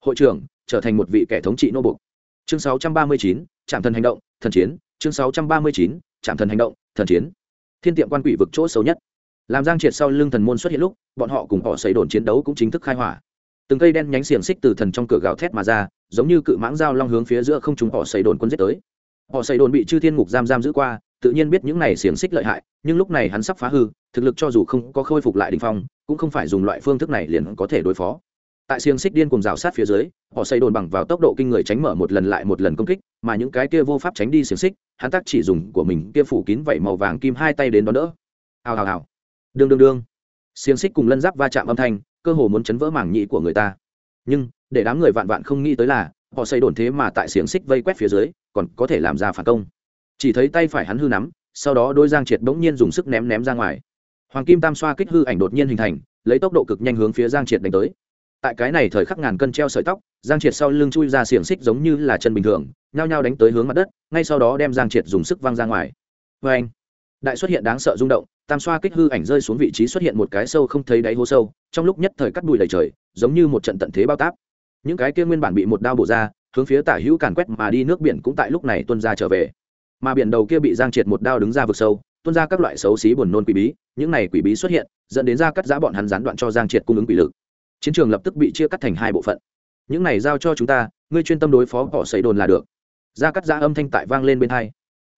Hội trưởng trở thành một vị kẻ thống trị nô bục. Chương 639, trạm thần hành động thần chiến. Chương 639, trạm thần hành động thần chiến. Thiên tiệm quan quỷ vực chỗ xấu nhất. Làm giang triệt sau lưng thần môn xuất hiện lúc bọn họ cùng họ xây đồn chiến đấu cũng chính thức khai hỏa từng cây đen nhánh xiềng xích từ thần trong cửa gào thét mà ra, giống như cự mãng dao long hướng phía giữa không chúng họ xây đồn quân giết tới. Họ xây đồn bị chư thiên ngục giam giam giữ qua, tự nhiên biết những này xiềng xích lợi hại, nhưng lúc này hắn sắp phá hư, thực lực cho dù không có khôi phục lại đình phong, cũng không phải dùng loại phương thức này liền có thể đối phó. Tại xiềng xích điên cùng rào sát phía dưới, họ xây đồn bằng vào tốc độ kinh người tránh mở một lần lại một lần công kích, mà những cái kia vô pháp tránh đi xiềng xích, hắn tác chỉ dùng của mình kia phủ kín vảy màu vàng kim hai tay đến đón đỡ. Hào hào hào. Đương đương đương. Xiềng xích cùng lân giáp va chạm âm thanh cơ hồ muốn chấn vỡ mảng nhĩ của người ta. Nhưng, để đám người vạn vạn không nghĩ tới là, họ xây đồn thế mà tại xiềng xích vây quét phía dưới, còn có thể làm ra phản công. Chỉ thấy tay phải hắn hư nắm, sau đó đôi giang triệt bỗng nhiên dùng sức ném ném ra ngoài. Hoàng kim tam xoa kích hư ảnh đột nhiên hình thành, lấy tốc độ cực nhanh hướng phía giang triệt đánh tới. Tại cái này thời khắc ngàn cân treo sợi tóc, giang triệt sau lưng chui ra xiềng xích giống như là chân bình thường, nhao nhao đánh tới hướng mặt đất, ngay sau đó đem giang triệt dùng sức văng ra ngoài. Vê anh đại xuất hiện đáng sợ rung động, tam xoa kích hư ảnh rơi xuống vị trí xuất hiện một cái sâu không thấy đáy hố sâu, trong lúc nhất thời cắt đùi đầy trời, giống như một trận tận thế bao táp. Những cái kia nguyên bản bị một đao bổ ra, hướng phía tả hữu càn quét mà đi nước biển cũng tại lúc này tuân ra trở về. Mà biển đầu kia bị giang triệt một đao đứng ra vực sâu tuân ra các loại xấu xí buồn nôn quỷ bí, những này quỷ bí xuất hiện, dẫn đến ra cắt giá bọn hắn gián đoạn cho giang triệt cung ứng quỷ lực. Chiến trường lập tức bị chia cắt thành hai bộ phận. Những này giao cho chúng ta, ngươi chuyên tâm đối phó bỏ xảy đồn là được. Ra cắt giá âm thanh tại vang lên bên hai.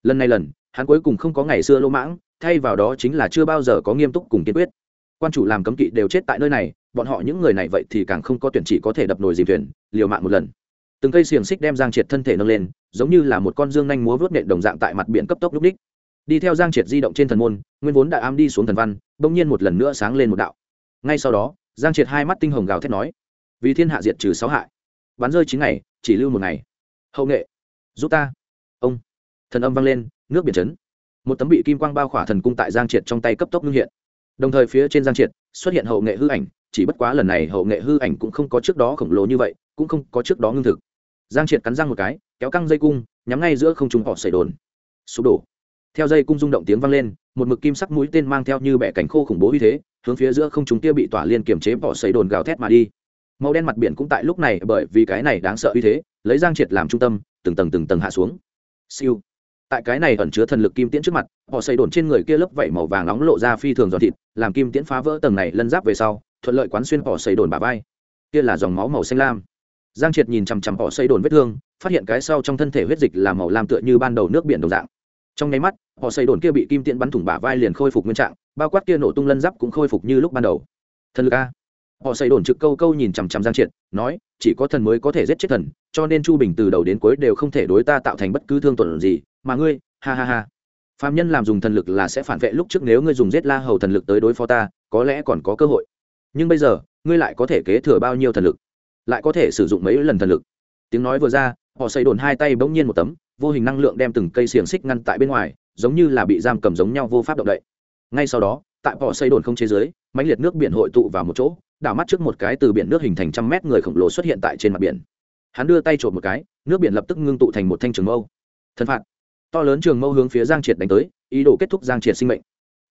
Lần này lần hắn cuối cùng không có ngày xưa lỗ mãng, thay vào đó chính là chưa bao giờ có nghiêm túc cùng kiên quyết. Quan chủ làm cấm kỵ đều chết tại nơi này, bọn họ những người này vậy thì càng không có tuyển chỉ có thể đập nồi dìm thuyền, liều mạng một lần. Từng cây xiềng xích đem giang triệt thân thể nâng lên, giống như là một con dương nhanh múa vớt nện đồng dạng tại mặt biển cấp tốc lúc đích. Đi theo giang triệt di động trên thần môn, nguyên vốn đã ám đi xuống thần văn, bỗng nhiên một lần nữa sáng lên một đạo. Ngay sau đó, giang triệt hai mắt tinh hồng gào thét nói, vì thiên hạ diệt trừ sáu hại, bắn rơi chín ngày, chỉ lưu một ngày. Hậu nghệ, giúp ta. Ông, thần âm vang lên nước biển chấn một tấm bị kim quang bao khỏa thần cung tại giang triệt trong tay cấp tốc ngưng hiện. Đồng thời phía trên giang triệt xuất hiện hậu nghệ hư ảnh, chỉ bất quá lần này hậu nghệ hư ảnh cũng không có trước đó khổng lồ như vậy, cũng không có trước đó ngưng thực. Giang triệt cắn răng một cái, kéo căng dây cung, nhắm ngay giữa không trung họ xảy đồn. Sụp đổ. Theo dây cung rung động tiếng vang lên, một mực kim sắc mũi tên mang theo như bẻ cánh khô khủng bố uy thế, hướng phía giữa không trung kia bị tỏa liên kiểm chế bỏ xảy đồn gào thét mà đi. Màu đen mặt biển cũng tại lúc này bởi vì cái này đáng sợ uy thế, lấy giang triệt làm trung tâm, từng tầng từng tầng hạ xuống. Siêu tại cái này ẩn chứa thần lực kim tiễn trước mặt, họ xây đồn trên người kia lớp vảy màu vàng nóng lộ ra phi thường giòn thịt, làm kim tiễn phá vỡ tầng này lân giáp về sau, thuận lợi quán xuyên họ xây đồn bà vai. Kia là dòng máu màu xanh lam. Giang triệt nhìn chằm chằm họ xây đồn vết thương, phát hiện cái sau trong thân thể huyết dịch là màu lam tựa như ban đầu nước biển đồng dạng. Trong nháy mắt, họ xây đồn kia bị kim tiễn bắn thủng bả vai liền khôi phục nguyên trạng, bao quát kia nổ tung lân giáp cũng khôi phục như lúc ban đầu. Thần lực a họ xây đồn trực câu câu nhìn chằm chằm giang triệt, nói, chỉ có thần mới có thể giết chết thần, cho nên chu bình từ đầu đến cuối đều không thể đối ta tạo thành bất cứ thương tổn gì, mà ngươi, ha ha ha. Phạm nhân làm dùng thần lực là sẽ phản vệ lúc trước nếu ngươi dùng giết la hầu thần lực tới đối phó ta, có lẽ còn có cơ hội. Nhưng bây giờ, ngươi lại có thể kế thừa bao nhiêu thần lực? Lại có thể sử dụng mấy lần thần lực? Tiếng nói vừa ra, họ xây đồn hai tay bỗng nhiên một tấm, vô hình năng lượng đem từng cây xiềng xích ngăn tại bên ngoài, giống như là bị giam cầm giống nhau vô pháp động đậy. Ngay sau đó, tại họ xây đồn không chế giới mãnh liệt nước biển hội tụ vào một chỗ đảo mắt trước một cái từ biển nước hình thành trăm mét người khổng lồ xuất hiện tại trên mặt biển. Hắn đưa tay trộm một cái, nước biển lập tức ngưng tụ thành một thanh trường mâu. Thân phạt. To lớn trường mâu hướng phía giang triệt đánh tới, ý đồ kết thúc giang triệt sinh mệnh.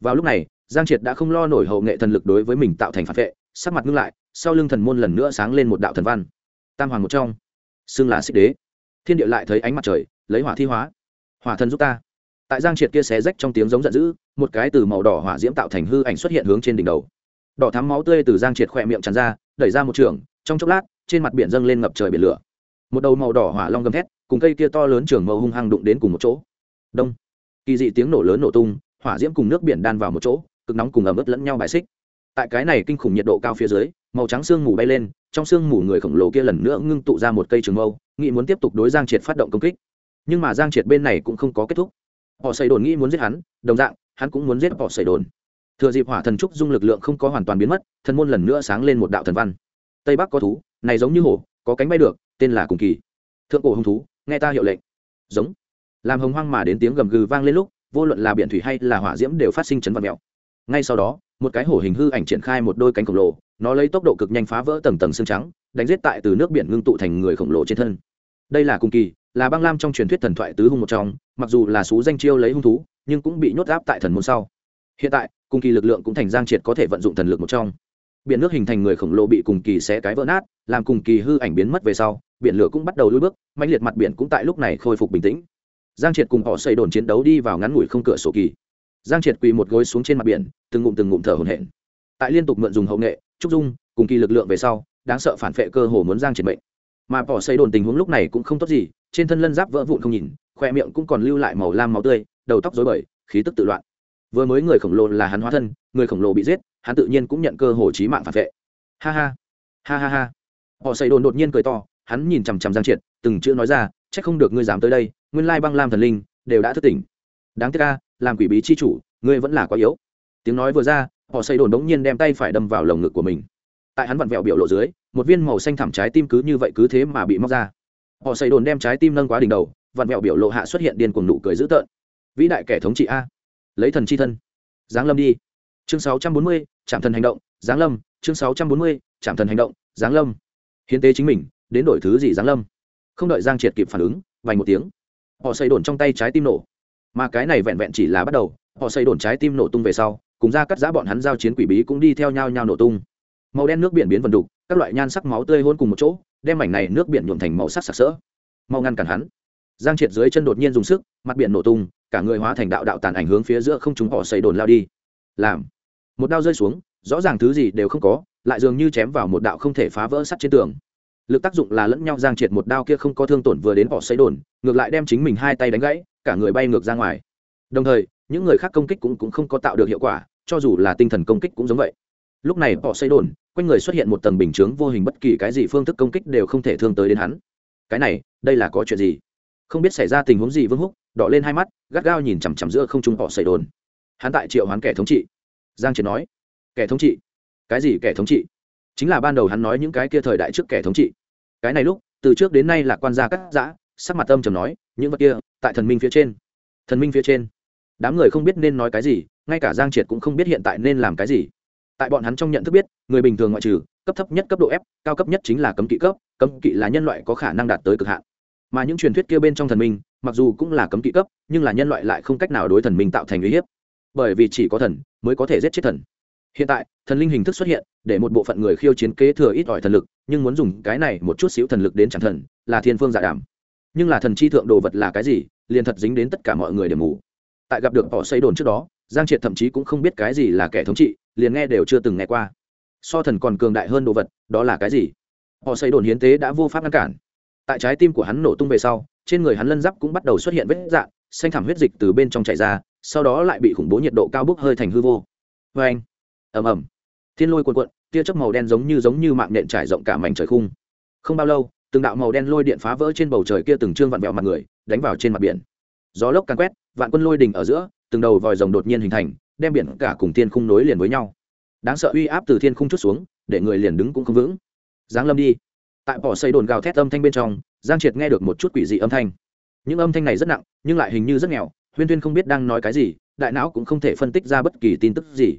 Vào lúc này, giang triệt đã không lo nổi hậu nghệ thần lực đối với mình tạo thành phản vệ, sắc mặt ngưng lại, sau lưng thần môn lần nữa sáng lên một đạo thần văn. Tam hoàng một trong. Xưng là xích đế. Thiên địa lại thấy ánh mặt trời, lấy hỏa thi hóa. Hỏa thần giúp ta. Tại giang triệt kia xé rách trong tiếng giống giận dữ, một cái từ màu đỏ hỏa diễm tạo thành hư ảnh xuất hiện hướng trên đỉnh đầu đỏ thắm máu tươi từ giang triệt khỏe miệng tràn ra, đẩy ra một trường, trong chốc lát, trên mặt biển dâng lên ngập trời biển lửa. Một đầu màu đỏ hỏa long gầm thét, cùng cây kia to lớn trường màu hung hăng đụng đến cùng một chỗ. Đông. Kỳ dị tiếng nổ lớn nổ tung, hỏa diễm cùng nước biển đan vào một chỗ, cực nóng cùng ẩm ướt lẫn nhau bài xích. Tại cái này kinh khủng nhiệt độ cao phía dưới, màu trắng sương mù bay lên, trong sương mù người khổng lồ kia lần nữa ngưng tụ ra một cây trường mâu, nghĩ muốn tiếp tục đối giang triệt phát động công kích. Nhưng mà giang triệt bên này cũng không có kết thúc. Họ xây đồn nghĩ muốn giết hắn, đồng dạng, hắn cũng muốn giết họ xây đồn thừa dịp hỏa thần trúc dung lực lượng không có hoàn toàn biến mất, thần môn lần nữa sáng lên một đạo thần văn. Tây bắc có thú, này giống như hổ, có cánh bay được, tên là cùng kỳ. Thượng cổ hung thú, nghe ta hiệu lệnh. Giống. Làm hồng hoang mà đến tiếng gầm gừ vang lên lúc, vô luận là biển thủy hay là hỏa diễm đều phát sinh chấn vật mèo ngay sau đó, một cái hổ hình hư ảnh triển khai một đôi cánh khổng lồ, nó lấy tốc độ cực nhanh phá vỡ tầng tầng xương trắng, đánh giết tại từ nước biển ngưng tụ thành người khổng lồ trên thân. Đây là cùng kỳ, là băng lam trong truyền thuyết thần thoại tứ hung một trong, mặc dù là xú danh chiêu lấy hung thú, nhưng cũng bị nhốt áp tại thần môn sau. Hiện tại cùng kỳ lực lượng cũng thành giang triệt có thể vận dụng thần lực một trong. Biển nước hình thành người khổng lồ bị cùng kỳ xé cái vỡ nát, làm cùng kỳ hư ảnh biến mất về sau, biển lửa cũng bắt đầu lui bước mạnh liệt mặt biển cũng tại lúc này khôi phục bình tĩnh. Giang triệt cùng họ xây đồn chiến đấu đi vào ngắn ngủi không cửa sổ kỳ. Giang triệt quỳ một gối xuống trên mặt biển, từng ngụm từng ngụm thở hổn hển. Tại liên tục mượn dùng hậu nghệ, trúc dung, cùng kỳ lực lượng về sau, đáng sợ phản vệ cơ hồ muốn giang triệt mệnh. Mà bỏ xây đồn tình huống lúc này cũng không tốt gì, trên thân lân giáp vỡ vụn không nhìn, khoe miệng cũng còn lưu lại màu lam máu tươi, đầu tóc rối bời, khí tức tự loạn vừa mới người khổng lồ là hắn hóa thân, người khổng lồ bị giết, hắn tự nhiên cũng nhận cơ hồ chí mạng phản vệ. Ha ha ha ha ha. Họ xây đồn đột nhiên cười to, hắn nhìn chằm chằm giang triệt, từng chữ nói ra c h ắ c không được ngươi dám tới đây, nguyên lai băng lam thần linh đều đã thức tỉnh. Đáng tiếc ca làm quỷ bí chi chủ, ngươi vẫn là quá yếu. Tiếng nói vừa ra, họ xây đồn đống nhiên đem tay phải đâm vào lồng ngực của mình. Tại hắn vặn vẹo biểu lộ dưới, một viên màu xanh thẳm trái tim cứ như vậy cứ thế mà bị móc ra. Họ xây đồn đem trái tim nâng quá đỉnh đầu, vặn vẹo biểu lộ hạ xuất hiện điên cuồng nụ cười dữ tợn. Vĩ đại kẻ thống trị a lấy thần chi thân. Giáng lâm đi. Chương 640, trạm thần hành động giáng lâm. Chương 640, trạm thần hành động giáng lâm. Hiến tế chính mình đến đổi thứ gì giáng lâm. Không đợi giang triệt kịp phản ứng vài một tiếng. Họ xây đồn trong tay trái tim nổ. Mà cái này vẹn vẹn chỉ là bắt đầu. Họ xây đồn trái tim nổ tung về sau cùng ra cắt giã bọn hắn giao chiến quỷ bí cũng đi theo nhau nhau nổ tung. Màu đen nước biển biến vần đục các loại nhan sắc máu tươi hôn cùng một chỗ đem mảnh này nước biển nhuộm thành màu sắc sặc sỡ. Mau ngăn cản hắn. Giang triệt dưới chân đột nhiên dùng sức mặt biển nổ tung cả người hóa thành đạo đạo tàn ảnh hướng phía giữa không chúng họ xây đồn lao đi. Làm. Một đao rơi xuống rõ ràng thứ gì đều không có lại dường như chém vào một đạo không thể phá vỡ sắt trên tường. Lực tác dụng là lẫn nhau giang triệt một đao kia không có thương tổn vừa đến họ xây đồn ngược lại đem chính mình hai tay đánh gãy cả người bay ngược ra ngoài. Đồng thời những người khác công kích cũng, cũng không có tạo được hiệu quả cho dù là tinh thần công kích cũng giống vậy. Lúc này họ xây đồn quanh người xuất hiện một tầng bình chướng vô hình bất kỳ cái gì phương thức công kích đều không thể thương tới đến hắn. Cái này đây là có chuyện gì? Không biết xảy ra tình huống gì vương húc đỏ lên hai mắt, gắt gao nhìn chằm chằm giữa không trung họ xảy đồn. Hắn tại triệu hoán kẻ thống trị. Giang triệt nói, kẻ thống trị? Cái gì kẻ thống trị? Chính là ban đầu hắn nói những cái kia thời đại trước kẻ thống trị. Cái này lúc, từ trước đến nay là quan gia cắt giã, sắc mặt âm trầm nói, những vật kia, tại thần minh phía trên. Thần minh phía trên. Đám người không biết nên nói cái gì, ngay cả giang triệt cũng không biết hiện tại nên làm cái gì. Tại bọn hắn trong nhận thức biết, người bình thường ngoại trừ, cấp thấp nhất cấp độ f, cao cấp nhất chính là cấm kỵ cấp, cấm kỵ là nhân loại có khả năng đạt tới cực hạn. Mà những truyền thuyết kia bên trong thần minh mặc dù cũng là cấm kỵ cấp, nhưng là nhân loại lại không cách nào đối thần minh tạo thành uy hiếp. Bởi vì chỉ có thần mới có thể giết chết thần. Hiện tại, thần linh hình thức xuất hiện để một bộ phận người khiêu chiến kế thừa ít ỏi thần lực, nhưng muốn dùng cái này một chút xíu thần lực đến chẳng thần, là thiên phương dạ giả đảm nhưng là thần chi thượng đồ vật là cái gì, liền thật dính đến tất cả mọi người để mù. Tại gặp được họ xây đồn trước đó, giang triệt thậm chí cũng không biết cái gì là kẻ thống trị, liền nghe đều chưa từng nghe qua. So thần còn cường đại hơn đồ vật, đó là cái gì? Họ xây đồn hiến tế đã vô pháp ngăn cản. Tại trái tim của hắn nổ tung về sau trên người hắn lân giáp cũng bắt đầu xuất hiện vết dạng, xanh thảm huyết dịch từ bên trong chảy ra, sau đó lại bị khủng bố nhiệt độ cao bốc hơi thành hư vô. Vê anh, ầm ầm, thiên lôi cuồn cuộn, tia chớp màu đen giống như giống như mạng nện trải rộng cả mảnh trời khung. Không bao lâu, từng đạo màu đen lôi điện phá vỡ trên bầu trời kia từng trương vặn vẹo mặt người, đánh vào trên mặt biển. Gió lốc càng quét, vạn quân lôi đỉnh ở giữa, từng đầu vòi rồng đột nhiên hình thành, đem biển cả cùng thiên khung nối liền với nhau. Đáng sợ uy áp từ thiên khung chút xuống, để người liền đứng cũng không vững. Giáng lâm đi tại bỏ xây đồn gào thét âm thanh bên trong, giang triệt nghe được một chút quỷ dị âm thanh. Những âm thanh này rất nặng, nhưng lại hình như rất nghèo, huyên tuyên không biết đang nói cái gì, đại não cũng không thể phân tích ra bất kỳ tin tức gì.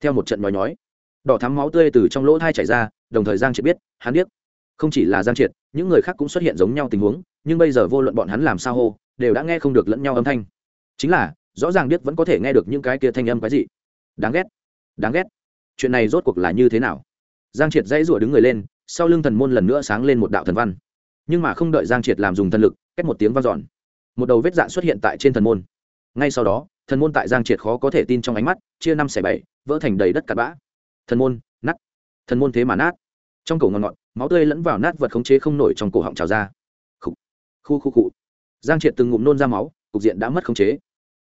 Theo một trận nói nói đỏ thắm máu tươi từ trong lỗ thai chảy ra, đồng thời giang triệt biết, hắn biết không chỉ là giang triệt, những người khác cũng xuất hiện giống nhau tình huống, nhưng bây giờ vô luận bọn hắn làm sao hô, đều đã nghe không được lẫn nhau âm thanh. Chính là, rõ ràng biết vẫn có thể nghe được những cái kia thanh âm cái gì đáng ghét. Đáng ghét. Chuyện này rốt cuộc là như thế nào? Giang triệt dãy rủa đứng người lên sau lưng thần môn lần nữa sáng lên một đạo thần văn. Nhưng mà không đợi giang triệt làm dùng thần lực cách một tiếng vang dọn. Một đầu vết dạn xuất hiện tại trên thần môn. Ngay sau đó, thần môn tại giang triệt khó có thể tin trong ánh mắt, chia năm xẻ bảy, vỡ thành đầy đất cặn bã. Thần môn, nát. Thần môn thế mà nát. Trong cổ ngọn ngọt máu tươi lẫn vào nát vật khống chế không nổi trong cổ họng trào ra. Khu khu khu. Cụ giang triệt từng ngụm nôn ra máu, cục diện đã mất khống chế.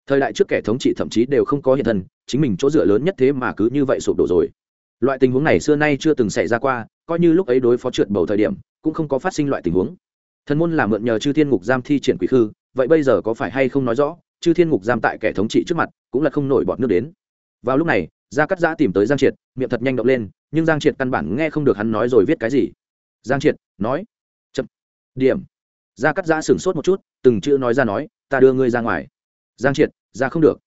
Thời đại trước kẻ thống trị thậm chí đều không có hiện thân chính mình chỗ dựa lớn nhất thế mà cứ như vậy sụp đổ rồi. Loại tình huống này xưa nay chưa từng xảy ra qua coi như lúc ấy đối phó trượt bầu thời điểm, cũng không có phát sinh loại tình huống. Thần môn là mượn nhờ chư thiên ngục giam thi triển quỷ khư, vậy bây giờ có phải hay không nói rõ, chư thiên ngục giam tại kẻ thống trị trước mặt, cũng là không nổi bọt nước đến. Vào lúc này, gia cắt giã tìm tới giang triệt, miệng thật nhanh động lên, nhưng giang triệt căn bản nghe không được hắn nói rồi viết cái gì. Giang triệt, nói, chậm, điểm. Gia cắt giã sửng sốt một chút, từng chữ nói ra nói, ta đưa ngươi ra ngoài. Giang triệt, ra không được.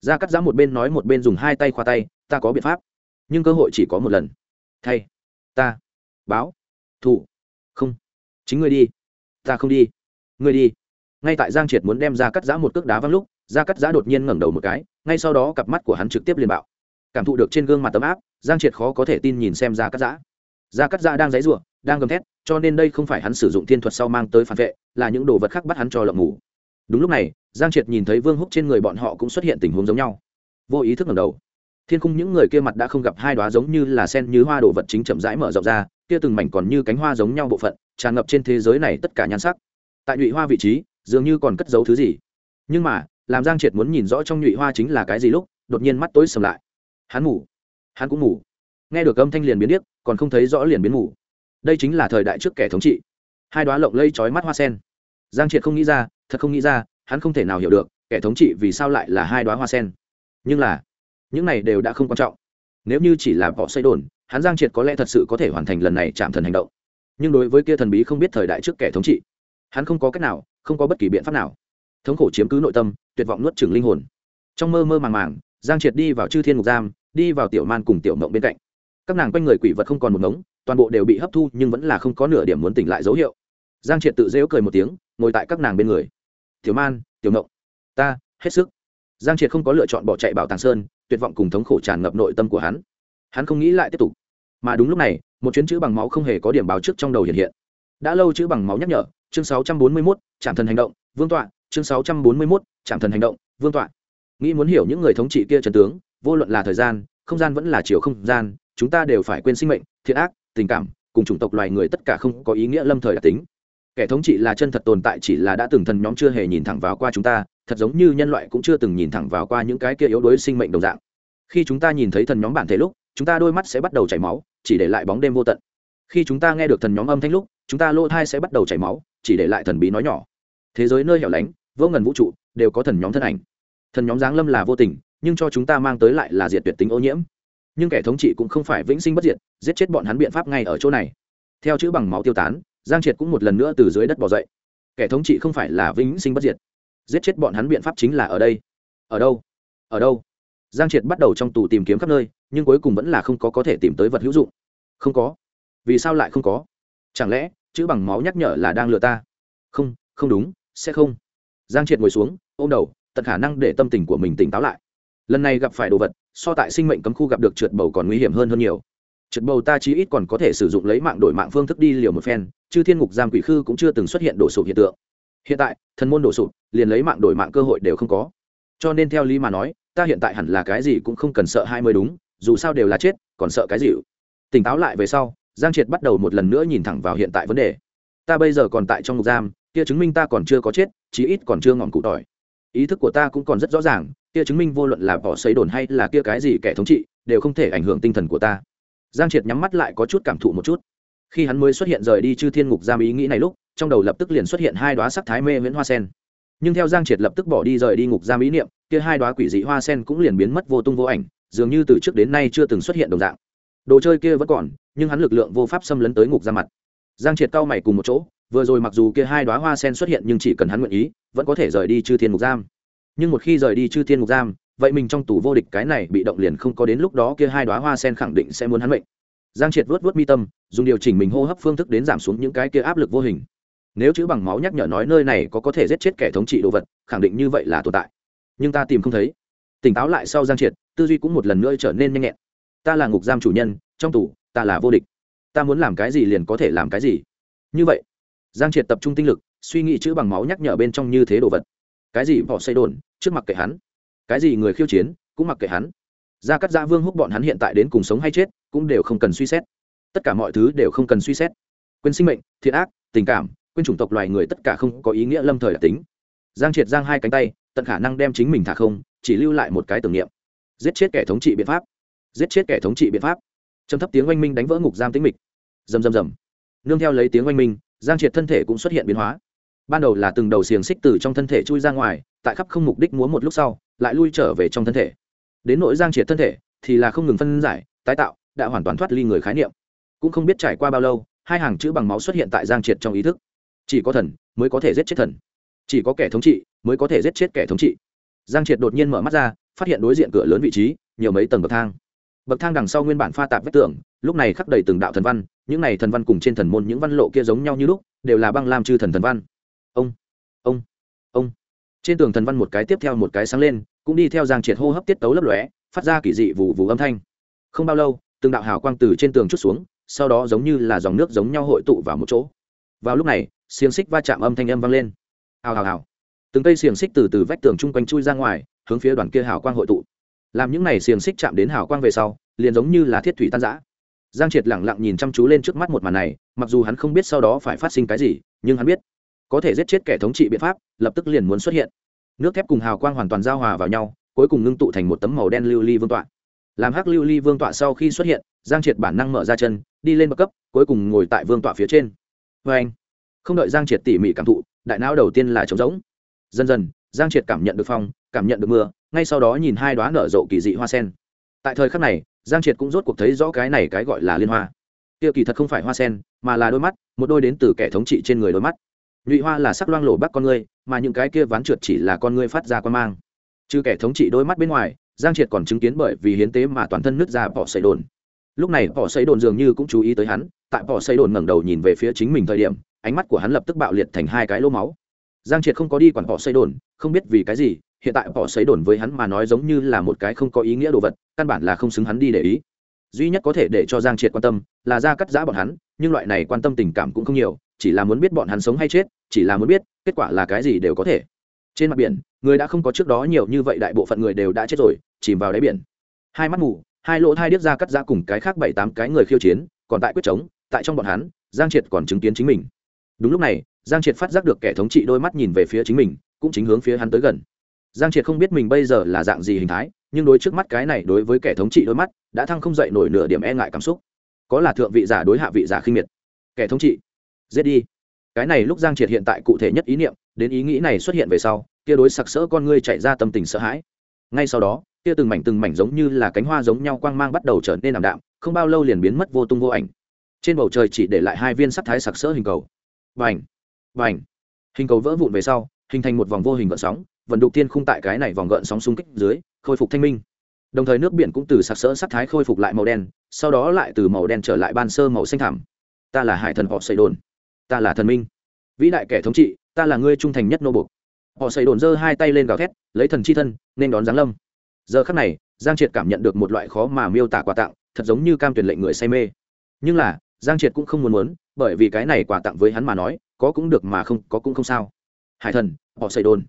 Gia cắt giã một bên nói một bên dùng hai tay khoa tay, ta có biện pháp, nhưng cơ hội chỉ có một lần. Thay, ta báo. Thủ. Không. Chính ngươi đi. Ta không đi. Ngươi đi. Ngay tại giang triệt muốn đem ra cắt giã một cước đá văng lúc ra cắt giã đột nhiên ngẩng đầu một cái, ngay sau đó cặp mắt của hắn trực tiếp liền bạo. Cảm thụ được trên gương mặt tấm áp, giang triệt khó có thể tin nhìn xem ra cắt giã. Ra cắt giã đang dãy ruộng đang gầm thét, cho nên đây không phải hắn sử dụng thiên thuật sau mang tới phản vệ, là những đồ vật khác bắt hắn cho lộng ngủ đúng lúc này, giang triệt nhìn thấy vương húc trên người bọn họ cũng xuất hiện tình huống giống nhau. Vô ý thức ngẩng đầu thiên khung những người kia mặt đã không gặp hai đoá giống như là sen như hoa đồ vật chính chậm rãi mở rộng ra, kia từng mảnh còn như cánh hoa giống nhau bộ phận, tràn ngập trên thế giới này tất cả nhan sắc. Tại nhụy hoa vị trí, dường như còn cất giấu thứ gì. Nhưng mà, làm giang triệt muốn nhìn rõ trong nhụy hoa chính là cái gì lúc, đột nhiên mắt tối sầm lại. Hắn ngủ. Hắn cũng ngủ. Nghe được âm thanh liền biến điếc, còn không thấy rõ liền biến ngủ. Đây chính là thời đại trước kẻ thống trị. Hai đoá lộng lây trói mắt hoa sen. Giang triệt không nghĩ ra, thật không nghĩ ra, hắn không thể nào hiểu được, kẻ thống trị vì sao lại là hai đoá hoa sen. Nhưng là những này đều đã không quan trọng. Nếu như chỉ là bỏ xây đồn hắn giang triệt có lẽ thật sự có thể hoàn thành lần này chạm thần hành động. Nhưng đối với kia thần bí không biết thời đại trước kẻ thống trị, hắn không có cách nào, không có bất kỳ biện pháp nào. Thống khổ chiếm cứ nội tâm, tuyệt vọng nuốt chửng linh hồn. Trong mơ mơ màng màng, giang triệt đi vào chư thiên mục giam, đi vào tiểu man cùng tiểu mộng bên cạnh. Các nàng quanh người quỷ vật không còn một ngống, toàn bộ đều bị hấp thu nhưng vẫn là không có nửa điểm muốn tỉnh lại dấu hiệu. Giang triệt tự dễu cười một tiếng, ngồi tại các nàng bên người. Tiểu man, tiểu mộng, ta hết sức. Giang triệt không có lựa chọn bỏ chạy bảo tàng sơn tuyệt vọng cùng thống khổ tràn ngập nội tâm của hắn. Hắn không nghĩ lại tiếp tục. Mà đúng lúc này một chuyến chữ bằng máu không hề có điểm báo trước trong đầu hiện hiện. Đã lâu chữ bằng máu nhắc nhở chương 641, trạm thần hành động vương tọa chương 641, trạm thần hành động vương tọa. Nghĩ muốn hiểu những người thống trị kia trần tướng vô luận là thời gian không gian vẫn là chiều không gian chúng ta đều phải quên sinh mệnh thiện ác tình cảm cùng chủng tộc loài người tất cả không có ý nghĩa lâm thời đặc tính. Kẻ thống trị là chân thật tồn tại chỉ là đã từng thần nhóm chưa hề nhìn thẳng vào qua chúng ta thật giống như nhân loại cũng chưa từng nhìn thẳng vào qua những cái kia yếu đuối sinh mệnh đồng dạng. Khi chúng ta nhìn thấy thần nhóm bản thể lúc, chúng ta đôi mắt sẽ bắt đầu chảy máu, chỉ để lại bóng đêm vô tận. Khi chúng ta nghe được thần nhóm âm thanh lúc, chúng ta lỗ thai sẽ bắt đầu chảy máu, chỉ để lại thần bí nói nhỏ. Thế giới nơi hẻo lánh, vô ngần vũ trụ, đều có thần nhóm thân ảnh. Thần nhóm giáng lâm là vô tình, nhưng cho chúng ta mang tới lại là diệt tuyệt tính ô nhiễm. Nhưng kẻ thống trị cũng không phải vĩnh sinh bất diệt, giết chết bọn hắn biện pháp ngay ở chỗ này. Theo chữ bằng máu tiêu tán, giang triệt cũng một lần nữa từ dưới đất bỏ dậy. Kẻ thống trị không phải là vĩnh sinh bất diệt giết chết bọn hắn biện pháp chính là ở đây. Ở đâu? Ở đâu? Giang triệt bắt đầu trong tù tìm kiếm khắp nơi, nhưng cuối cùng vẫn là không có có thể tìm tới vật hữu dụng. Không có. Vì sao lại không có? Chẳng lẽ, chữ bằng máu nhắc nhở là đang lừa ta? Không không đúng, sẽ không. Giang triệt ngồi xuống, ôm đầu, tận khả năng để tâm tình của mình tỉnh táo lại. Lần này gặp phải đồ vật, so tại sinh mệnh cấm khu gặp được trượt bầu còn nguy hiểm hơn hơn nhiều. Trượt bầu ta chí ít còn có thể sử dụng lấy mạng đổi mạng phương thức đi liều một phen chứ thiên ngục giam quỷ khư cũng chưa từng xuất hiện đổ sụp hiện tượng hiện tại, thần môn đổ sụp, liền lấy mạng đổi mạng cơ hội đều không có. Cho nên theo lý mà nói, ta hiện tại hẳn là cái gì cũng không cần sợ hai mươi đúng, dù sao đều là chết, còn sợ cái gì tỉnh táo lại về sau, giang triệt bắt đầu một lần nữa nhìn thẳng vào hiện tại vấn đề. Ta bây giờ còn tại trong ngục giam, kia chứng minh ta còn chưa có chết, chí ít còn chưa ngọn cụ tỏi. Ý thức của ta cũng còn rất rõ ràng, kia chứng minh vô luận là bỏ xấy đồn hay là kia cái gì kẻ thống trị, đều không thể ảnh hưởng tinh thần của ta. Giang triệt nhắm mắt lại có chút cảm thụ một chút. Khi hắn mới xuất hiện rời đi chư thiên ngục giam ý nghĩ này lúc trong đầu lập tức liền xuất hiện hai đoá sắc thái mê viễn hoa sen. Nhưng theo giang triệt lập tức bỏ đi rời đi ngục giam ý niệm, kia hai đoá quỷ dị hoa sen cũng liền biến mất vô tung vô ảnh, dường như từ trước đến nay chưa từng xuất hiện đồng dạng. Đồ chơi kia vẫn còn, nhưng hắn lực lượng vô pháp xâm lấn tới ngục ra mặt. Giang triệt cao mày cùng một chỗ, vừa rồi mặc dù kia hai đoá hoa sen xuất hiện nhưng chỉ cần hắn nguyện ý, vẫn có thể rời đi chư thiên ngục giam. Nhưng một khi rời đi chư thiên ngục giam, vậy mình trong tủ vô địch cái này bị động liền không có đến lúc đó kia hai đoá hoa sen khẳng định sẽ muốn hắn mệnh. Giang triệt vớt vớt mi tâm, dùng điều chỉnh mình hô hấp phương thức đến giảm xuống những cái kia áp lực vô hình nếu chữ bằng máu nhắc nhở nói nơi này có có thể giết chết kẻ thống trị đồ vật, khẳng định như vậy là tồn tại. Nhưng ta tìm không thấy. Tỉnh táo lại sau giang triệt, tư duy cũng một lần nữa trở nên nhanh nhẹn. Ta là ngục giam chủ nhân, trong tủ ta là vô địch. Ta muốn làm cái gì liền có thể làm cái gì. Như vậy, giang triệt tập trung tinh lực, suy nghĩ chữ bằng máu nhắc nhở bên trong như thế đồ vật. Cái gì bỏ xây đồn, trước mặt kệ hắn. Cái gì người khiêu chiến, cũng mặc kệ hắn. Gia cắt gia vương húc bọn hắn hiện tại đến cùng sống hay chết, cũng đều không cần suy xét. Tất cả mọi thứ đều không cần suy xét. Quên sinh mệnh, thiện ác, tình cảm quên chủng tộc loài người tất cả không có ý nghĩa lâm thời đặc tính. Giang triệt giang hai cánh tay, tận khả năng đem chính mình thả không, chỉ lưu lại một cái tưởng niệm. Giết chết kẻ thống trị biện pháp. Giết chết kẻ thống trị biện pháp. Trầm thấp tiếng oanh minh đánh vỡ ngục giam tính mịch. Rầm rầm rầm. Nương theo lấy tiếng oanh minh, giang triệt thân thể cũng xuất hiện biến hóa. Ban đầu là từng đầu xiềng xích từ trong thân thể chui ra ngoài, tại khắp không mục đích múa một lúc sau, lại lui trở về trong thân thể. Đến nỗi giang triệt thân thể, thì là không ngừng phân giải, tái tạo, đã hoàn toàn thoát ly người khái niệm. Cũng không biết trải qua bao lâu, hai hàng chữ bằng máu xuất hiện tại giang triệt trong ý thức chỉ có thần mới có thể giết chết thần. Chỉ có kẻ thống trị mới có thể giết chết kẻ thống trị. Giang triệt đột nhiên mở mắt ra, phát hiện đối diện cửa lớn vị trí, nhiều mấy tầng bậc thang. Bậc thang đằng sau nguyên bản pha tạp vách tường, lúc này khắc đầy từng đạo thần văn, những này thần văn cùng trên thần môn những văn lộ kia giống nhau như lúc, đều là băng lam chư thần thần văn. Ông ông ông. Trên tường thần văn một cái tiếp theo một cái sáng lên, cũng đi theo giang triệt hô hấp tiết tấu lấp lóe, phát ra kỳ dị vụ vụ âm thanh. Không bao lâu, từng đạo hào quang từ trên tường chút xuống, sau đó giống như là dòng nước giống nhau hội tụ vào một chỗ vào lúc này, xiềng xích va chạm âm thanh âm vang lên. Hào hào hào. Từng cây xiềng xích từ từ vách tường chung quanh chui ra ngoài, hướng phía đoàn kia hào quang hội tụ. Làm những này xiềng xích chạm đến hào quang về sau, liền giống như là thiết thủy tan giã giang triệt lẳng lặng nhìn chăm chú lên trước mắt một màn này, mặc dù hắn không biết sau đó phải phát sinh cái gì, nhưng hắn biết, có thể giết chết kẻ thống trị biện pháp, lập tức liền muốn xuất hiện. Nước thép cùng hào quang hoàn toàn giao hòa vào nhau, cuối cùng ngưng tụ thành một tấm màu đen lưu ly vương tọa. Làm hắc lưu ly vương tọa sau khi xuất hiện, giang triệt bản năng mở ra chân, đi lên bậc cấp, cuối cùng ngồi tại vương tọa phía trên vê anh. Không đợi giang triệt tỉ mỉ cảm thụ, đại não đầu tiên là trống rỗng. Dần dần, giang triệt cảm nhận được phong, cảm nhận được mưa, ngay sau đó nhìn hai đoá nở rộ kỳ dị hoa sen. Tại thời khắc này, giang triệt cũng rốt cuộc thấy rõ cái này cái gọi là liên hoa. Tiêu kỳ thật không phải hoa sen, mà là đôi mắt, một đôi đến từ kẻ thống trị trên người đôi mắt. Nhụy hoa là sắc loang lổ bắc con ngươi, mà những cái kia ván trượt chỉ là con ngươi phát ra quan mang. Chứ kẻ thống trị đôi mắt bên ngoài, giang triệt còn chứng kiến bởi vì hiến tế mà toàn thân nứt ra bỏ xây đồn. Lúc này, bỏ xây đồn dường như cũng chú ý tới hắn tại bỏ xây đồn ngẩng đầu nhìn về phía chính mình thời điểm, ánh mắt của hắn lập tức bạo liệt thành hai cái lỗ máu. Giang triệt không có đi quản bỏ xây đồn không biết vì cái gì, hiện tại bỏ xây đồn với hắn mà nói giống như là một cái không có ý nghĩa đồ vật, căn bản là không xứng hắn đi để ý. Duy nhất có thể để cho giang triệt quan tâm là ra cắt giã bọn hắn, nhưng loại này quan tâm tình cảm cũng không nhiều, chỉ là muốn biết bọn hắn sống hay chết, chỉ là muốn biết kết quả là cái gì đều có thể. Trên mặt biển, người đã không có trước đó nhiều như vậy, đại bộ phận người đều đã chết rồi, chìm vào đáy biển. Hai mắt mù, hai lỗ thai điếc ra cắt ra cùng cái khác bảy tám cái người khiêu chiến, còn tại quyết chống tại trong bọn hắn, giang triệt còn chứng kiến chính mình. Đúng lúc này, giang triệt phát giác được kẻ thống trị đôi mắt nhìn về phía chính mình, cũng chính hướng phía hắn tới gần. Giang triệt không biết mình bây giờ là dạng gì hình thái, nhưng đối trước mắt cái này đối với kẻ thống trị đôi mắt, đã thăng không dậy nổi nửa điểm e ngại cảm xúc. Có là thượng vị giả đối hạ vị giả khinh miệt. Kẻ thống trị, giết đi. Cái này lúc giang triệt hiện tại cụ thể nhất ý niệm, đến ý nghĩ này xuất hiện về sau, kia đối sặc sỡ con ngươi chạy ra tâm tình sợ hãi. Ngay sau đó, kia từng mảnh từng mảnh giống như là cánh hoa giống nhau quang mang bắt đầu trở nên ảm đạm, không bao lâu liền biến mất vô tung vô ảnh trên bầu trời chỉ để lại hai viên sắc thái sặc sỡ hình cầu. Vành vành hình cầu vỡ vụn về sau, hình thành một vòng vô hình gợn sóng, vận đục tiên khung tại cái này vòng gợn sóng xung kích dưới, khôi phục thanh minh. Đồng thời nước biển cũng từ sặc sỡ sắc thái khôi phục lại màu đen, sau đó lại từ màu đen trở lại ban sơ màu xanh thảm ta là hải thần họ xây đồn. Ta là thần minh. Vĩ đại kẻ thống trị, ta là ngươi trung thành nhất nô bục họ xây đồn giơ hai tay lên gào thét, lấy thần chi thân, nên đón giáng lâm. Giờ khắc này, giang triệt cảm nhận được một loại khó mà miêu tả quà tặng, thật giống như cam tuyển lệnh người say mê. Nhưng là giang triệt cũng không muốn muốn bởi vì cái này quà tặng với hắn mà nói có cũng được mà không có cũng không sao. Hải thần họ xây đồn.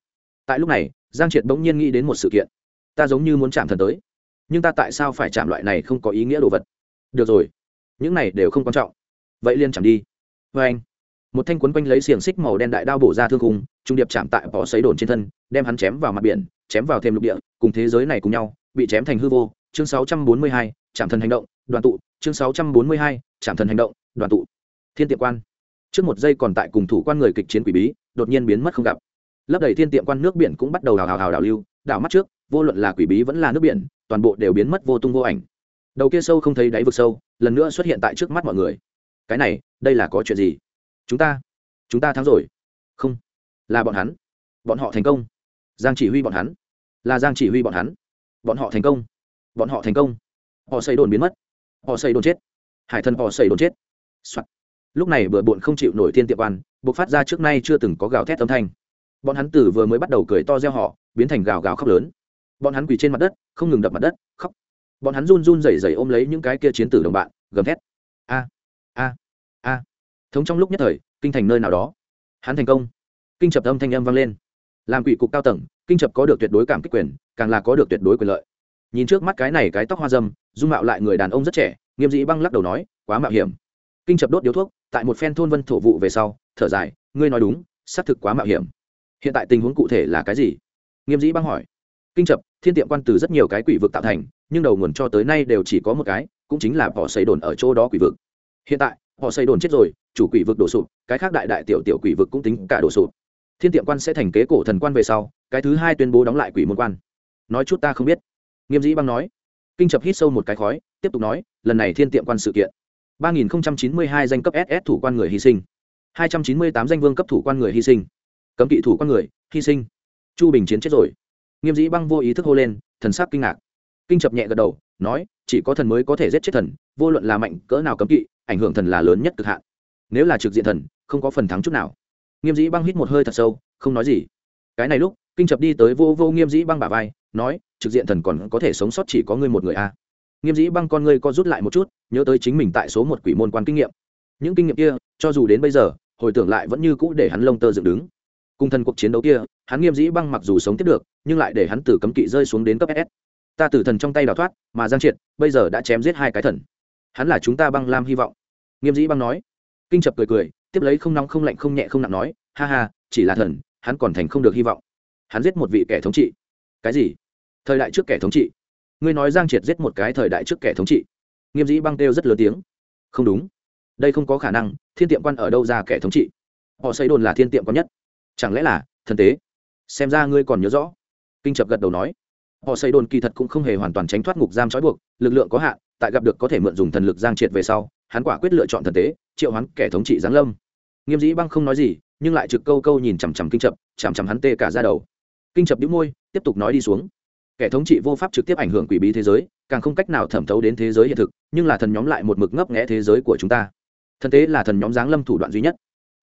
Tại lúc này giang triệt bỗng nhiên nghĩ đến một sự kiện. Ta giống như muốn chạm thần tới nhưng ta tại sao phải chạm loại này không có ý nghĩa đồ vật? Được rồi những này đều không quan trọng. Vậy liên chạm đi. Vê anh một thanh quấn quanh lấy xiềng xích màu đen đại đao bổ ra thương khung trung điệp chạm tại bỏ xấy đồn trên thân đem hắn chém vào mặt biển chém vào thêm lục địa cùng thế giới này cùng nhau bị chém thành hư vô. Chương 642, chạm thần hành động đoàn tụ. Chương 642, chạm thần hành động, đoàn tụ. Thiên tiệm quan. Trước một giây còn tại cùng thủ quan người kịch chiến quỷ bí, đột nhiên biến mất không gặp. Lấp đầy thiên tiệm quan nước biển cũng bắt đầu hào hào hào đảo lưu, đảo mắt trước, vô luận là quỷ bí vẫn là nước biển, toàn bộ đều biến mất vô tung vô ảnh. Đầu kia sâu không thấy đáy vực sâu, lần nữa xuất hiện tại trước mắt mọi người. Cái này, đây là có chuyện gì? Chúng ta chúng ta thắng rồi. Không, là bọn hắn. Bọn họ thành công. Giang chỉ huy bọn hắn. Là giang chỉ huy bọn hắn. Bọn họ thành công. Bọn họ thành công. Họ xây đồn biến mất. Họ xây đồn chết hải thần họ xây đồn chết、Soạn. lúc này bừa bộn không chịu nổi thiên tiệm quan buộc phát ra trước nay chưa từng có gào thét âm thanh. Bọn hắn tử vừa mới bắt đầu cười to reo họ biến thành gào gào khóc lớn. Bọn hắn quỳ trên mặt đất, không ngừng đập mặt đất, khóc. Bọn hắn run run rẩy rẩy ôm lấy những cái kia chiến tử đồng bạn, gầm thét. A a a. Thống trong lúc nhất thời, kinh thành nơi nào đó. Hắn thành công. Kinh chập âm thanh âm vang lên. Làm quỷ cục cao tầng, kinh chập có được tuyệt đối cảm kích quyền, càng là có được tuyệt đối quyền lợi. Nhìn trước mắt cái này cái tóc hoa dâm, dung mạo lại người đàn ông rất trẻ nghiêm dĩ băng lắc đầu nói, quá mạo hiểm. Kinh chập đốt điếu thuốc, tại một phen thôn vân thổ vụ về sau, thở dài, ngươi nói đúng, xác thực quá mạo hiểm. Hiện tại tình huống cụ thể là cái gì? Nghiêm dĩ băng hỏi. Kinh chập, thiên tiệm quan từ rất nhiều cái quỷ vực tạo thành, nhưng đầu nguồn cho tới nay đều chỉ có một cái, cũng chính là họ xây đồn ở chỗ đó quỷ vực. Hiện tại, họ xây đồn chết rồi, chủ quỷ vực đổ sụp, cái khác đại đại tiểu tiểu quỷ vực cũng tính cả đổ sụp. Thiên tiệm quan sẽ thành kế cổ thần quan về sau, cái thứ hai tuyên bố đóng lại quỷ môn quan. Nói chút ta không biết. Nghiêm dĩ băng nói kinh chập hít sâu một cái khói, tiếp tục nói, lần này thiên tiệm quan sự kiện. ba nghìn chín mươi hai danh cấp ss thủ quan người hy sinh. hai trăm chín mươi tám danh vương cấp thủ quan người hy sinh. Cấm kỵ thủ quan người, hy sinh. Chu bình chiến chết rồi. Nghiêm dĩ băng vô ý thức hô lên, thần sắc kinh ngạc. Kinh chập nhẹ gật đầu, nói, chỉ có thần mới có thể giết chết thần, vô luận là mạnh cỡ nào cấm kỵ, ảnh hưởng thần là lớn nhất cực hạn. Nếu là trực diện thần, không có phần thắng chút nào. Nghiêm dĩ băng hít một hơi thật sâu, không nói gì. Cái này lúc, kinh chập đi tới vô vô nghiêm dĩ băng bả vai nói, trực diện thần còn có thể sống sót chỉ có ngươi một người a à. nghiêm dĩ băng con ngươi co rút lại một chút, nhớ tới chính mình tại số một quỷ môn quan kinh nghiệm. Những kinh nghiệm kia, cho dù đến bây giờ, hồi tưởng lại vẫn như cũ để hắn lông tơ dựng đứng. Cùng thần cuộc chiến đấu kia, hắn nghiêm dĩ băng mặc dù sống tiếp được, nhưng lại để hắn từ cấm kỵ rơi xuống đến cấp s. Ta tử thần trong tay đào thoát, mà giang triệt, bây giờ đã chém giết hai cái thần. Hắn là chúng ta băng lam hy vọng. Nghiêm dĩ băng nói. Kinh chập cười cười, tiếp lấy không nóng không lạnh không nhẹ không nặng nói, ha ha, chỉ là thần, hắn còn thành không được hy vọng. Hắn giết một vị kẻ thống trị. Cái gì? Thời đại trước kẻ thống trị. Ngươi nói giang triệt giết một cái thời đại trước kẻ thống trị. Nghiêm dĩ băng kêu rất lớn tiếng. Không đúng. Đây không có khả năng, thiên tiệm quan ở đâu ra kẻ thống trị? Họ xây đồn là thiên tiệm quan nhất. Chẳng lẽ là thần tế? Xem ra ngươi còn nhớ rõ. Kinh chập gật đầu nói. Họ xây đồn kỳ thật cũng không hề hoàn toàn tránh thoát ngục giam trói buộc, lực lượng có hạn, tại gặp được có thể mượn dùng thần lực giang triệt về sau, hắn quả quyết lựa chọn thần tế, triệu hắn kẻ thống trị giáng lâm. Nghiêm dĩ băng không nói gì, nhưng lại trực câu câu nhìn chằm chằm kinh chập chằm chằm hắn tê cả ra đầu. Kinh chập đĩu môi, tiếp tục nói đi xuống kẻ thống trị vô pháp trực tiếp ảnh hưởng quỷ bí thế giới, càng không cách nào thẩm thấu đến thế giới hiện thực, nhưng là thần nhóm lại một mực ngấp nghẽ thế giới của chúng ta. Thần tế là thần nhóm giáng lâm thủ đoạn duy nhất.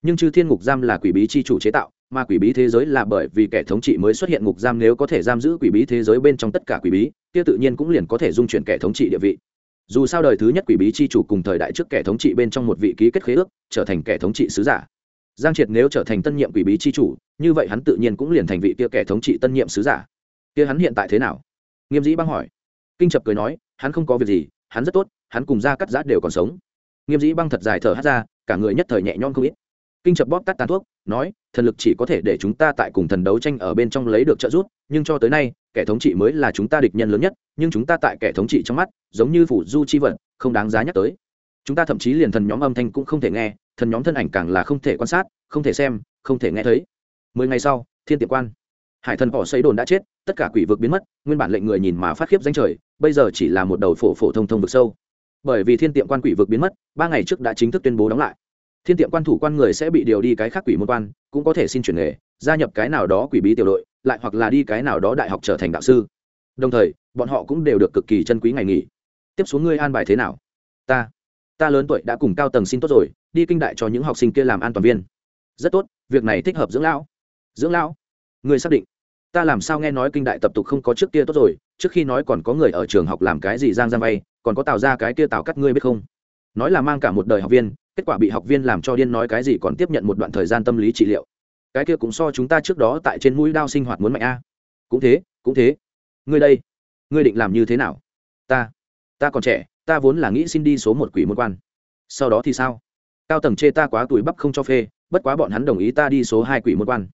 Nhưng chư thiên ngục giam là quỷ bí c h i chủ chế tạo, mà quỷ bí thế giới là bởi vì kẻ thống trị mới xuất hiện ngục giam nếu có thể giam giữ quỷ bí thế giới bên trong tất cả quỷ bí, kia tự nhiên cũng liền có thể dung chuyển kẻ thống trị địa vị. Dù sao đời thứ nhất quỷ bí c h i chủ cùng thời đại trước kẻ thống trị bên trong một vị ký kết khế ước, trở thành kẻ thống trị sứ giả. Giang triệt nếu trở thành tân nhiệm quỷ bí c h i chủ, như vậy hắn tự nhiên cũng liền thành vị kia kẻ thống trị tân nhiệm sứ giả kia hắn hiện tại thế nào? Nghiêm dĩ băng hỏi. Kinh chập cười nói, hắn không có việc gì, hắn rất tốt, hắn cùng ra cắt giã đều còn sống. Nghiêm dĩ băng thật dài thở hát ra, cả người nhất thời nhẹ nhõm không ít. Kinh chập bóp tắt tàn thuốc, nói, thần lực chỉ có thể để chúng ta tại cùng thần đấu tranh ở bên trong lấy được trợ giúp, nhưng cho tới nay, kẻ thống trị mới là chúng ta địch nhân lớn nhất, nhưng chúng ta tại kẻ thống trị trong mắt, giống như phủ du chi vật, không đáng giá nhắc tới. Chúng ta thậm chí liền thần nhóm âm thanh cũng không thể nghe, thần nhóm thân ảnh càng là không thể quan sát, không thể xem, không thể nghe thấy. Mười ngày sau, thiên tiệm quan hải thần bỏ xây đồn đã chết, tất cả quỷ vực biến mất, nguyên bản lệnh người nhìn mà phát khiếp danh trời, bây giờ chỉ là một đầu phổ phổ thông thông vực sâu. Bởi vì thiên tiệm quan quỷ vực biến mất, ba ngày trước đã chính thức tuyên bố đóng lại. Thiên tiệm quan thủ quan người sẽ bị điều đi cái khác quỷ môn quan, cũng có thể xin chuyển nghề, gia nhập cái nào đó quỷ bí tiểu đội, lại hoặc là đi cái nào đó đại học trở thành đạo sư. Đồng thời, bọn họ cũng đều được cực kỳ chân quý ngày nghỉ. Tiếp xuống ngươi an bài thế nào? Ta ta lớn tuổi đã cùng cao tầng xin tốt rồi, đi kinh đại cho những học sinh kia làm an toàn viên. Rất tốt, việc này thích hợp dưỡng lão. Dưỡng lão người xác định ta làm sao nghe nói kinh đại tập tục không có trước kia tốt rồi, trước khi nói còn có người ở trường học làm cái gì giang giang vay, còn có tạo ra cái kia tạo cắt ngươi biết không? Nói là mang cả một đời học viên, kết quả bị học viên làm cho điên nói cái gì còn tiếp nhận một đoạn thời gian tâm lý trị liệu. Cái kia cũng so chúng ta trước đó tại trên mũi đao sinh hoạt muốn mạnh a. Cũng thế cũng thế. Ngươi đây, ngươi định làm như thế nào? Ta ta còn trẻ, ta vốn là nghĩ xin đi số một quỷ môn quan. Sau đó thì sao? Cao tầng chê ta quá tuổi bắp không cho phê, bất quá bọn hắn đồng ý ta đi số hai quỷ môn quan.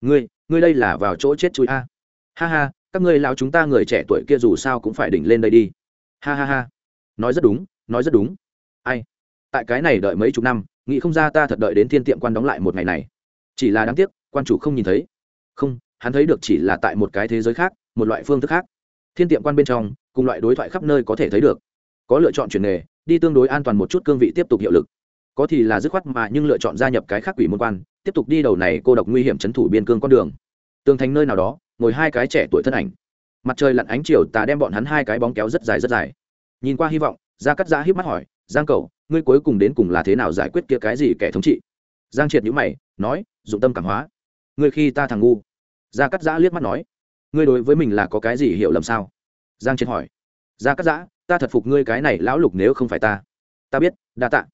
Ngươi ngươi đây là vào chỗ chết chui a. Ha ha, các ngươi lao chúng ta người trẻ tuổi kia dù sao cũng phải đỉnh lên đây đi. Ha ha ha. Nói rất đúng, nói rất đúng. Ai? Tại cái này đợi mấy chục năm, nghĩ không ra ta thật đợi đến thiên tiệm quan đóng lại một ngày này. Chỉ là đáng tiếc, quan chủ không nhìn thấy. Không, hắn thấy được chỉ là tại một cái thế giới khác, một loại phương thức khác. Thiên tiệm quan bên trong, cùng loại đối thoại khắp nơi có thể thấy được. Có lựa chọn chuyển nghề, đi tương đối an toàn một chút cương vị tiếp tục hiệu lực. Có thì là dứt khoát mà nhưng lựa chọn gia nhập cái khác quỷ môn quan tiếp tục đi đầu này cô độc nguy hiểm trấn thủ biên cương con đường. Tường thành nơi nào đó, ngồi hai cái trẻ tuổi thân ảnh. Mặt trời lặn ánh chiều tà đem bọn hắn hai cái bóng kéo rất dài rất dài. Nhìn qua hy vọng, gia cắt giã híp mắt hỏi, giang cầu ngươi cuối cùng đến cùng là thế nào giải quyết kia cái gì kẻ thống trị? Giang triệt nhữ mày, nói, dụng tâm cảm hóa. Ngươi khi ta thằng ngu. Gia cắt giã liếc mắt nói, ngươi đối với mình là có cái gì hiểu lầm sao? Giang triệt hỏi, gia cắt giã, ta thật phục ngươi cái này lão lục nếu không phải ta. Ta biết, đa tạ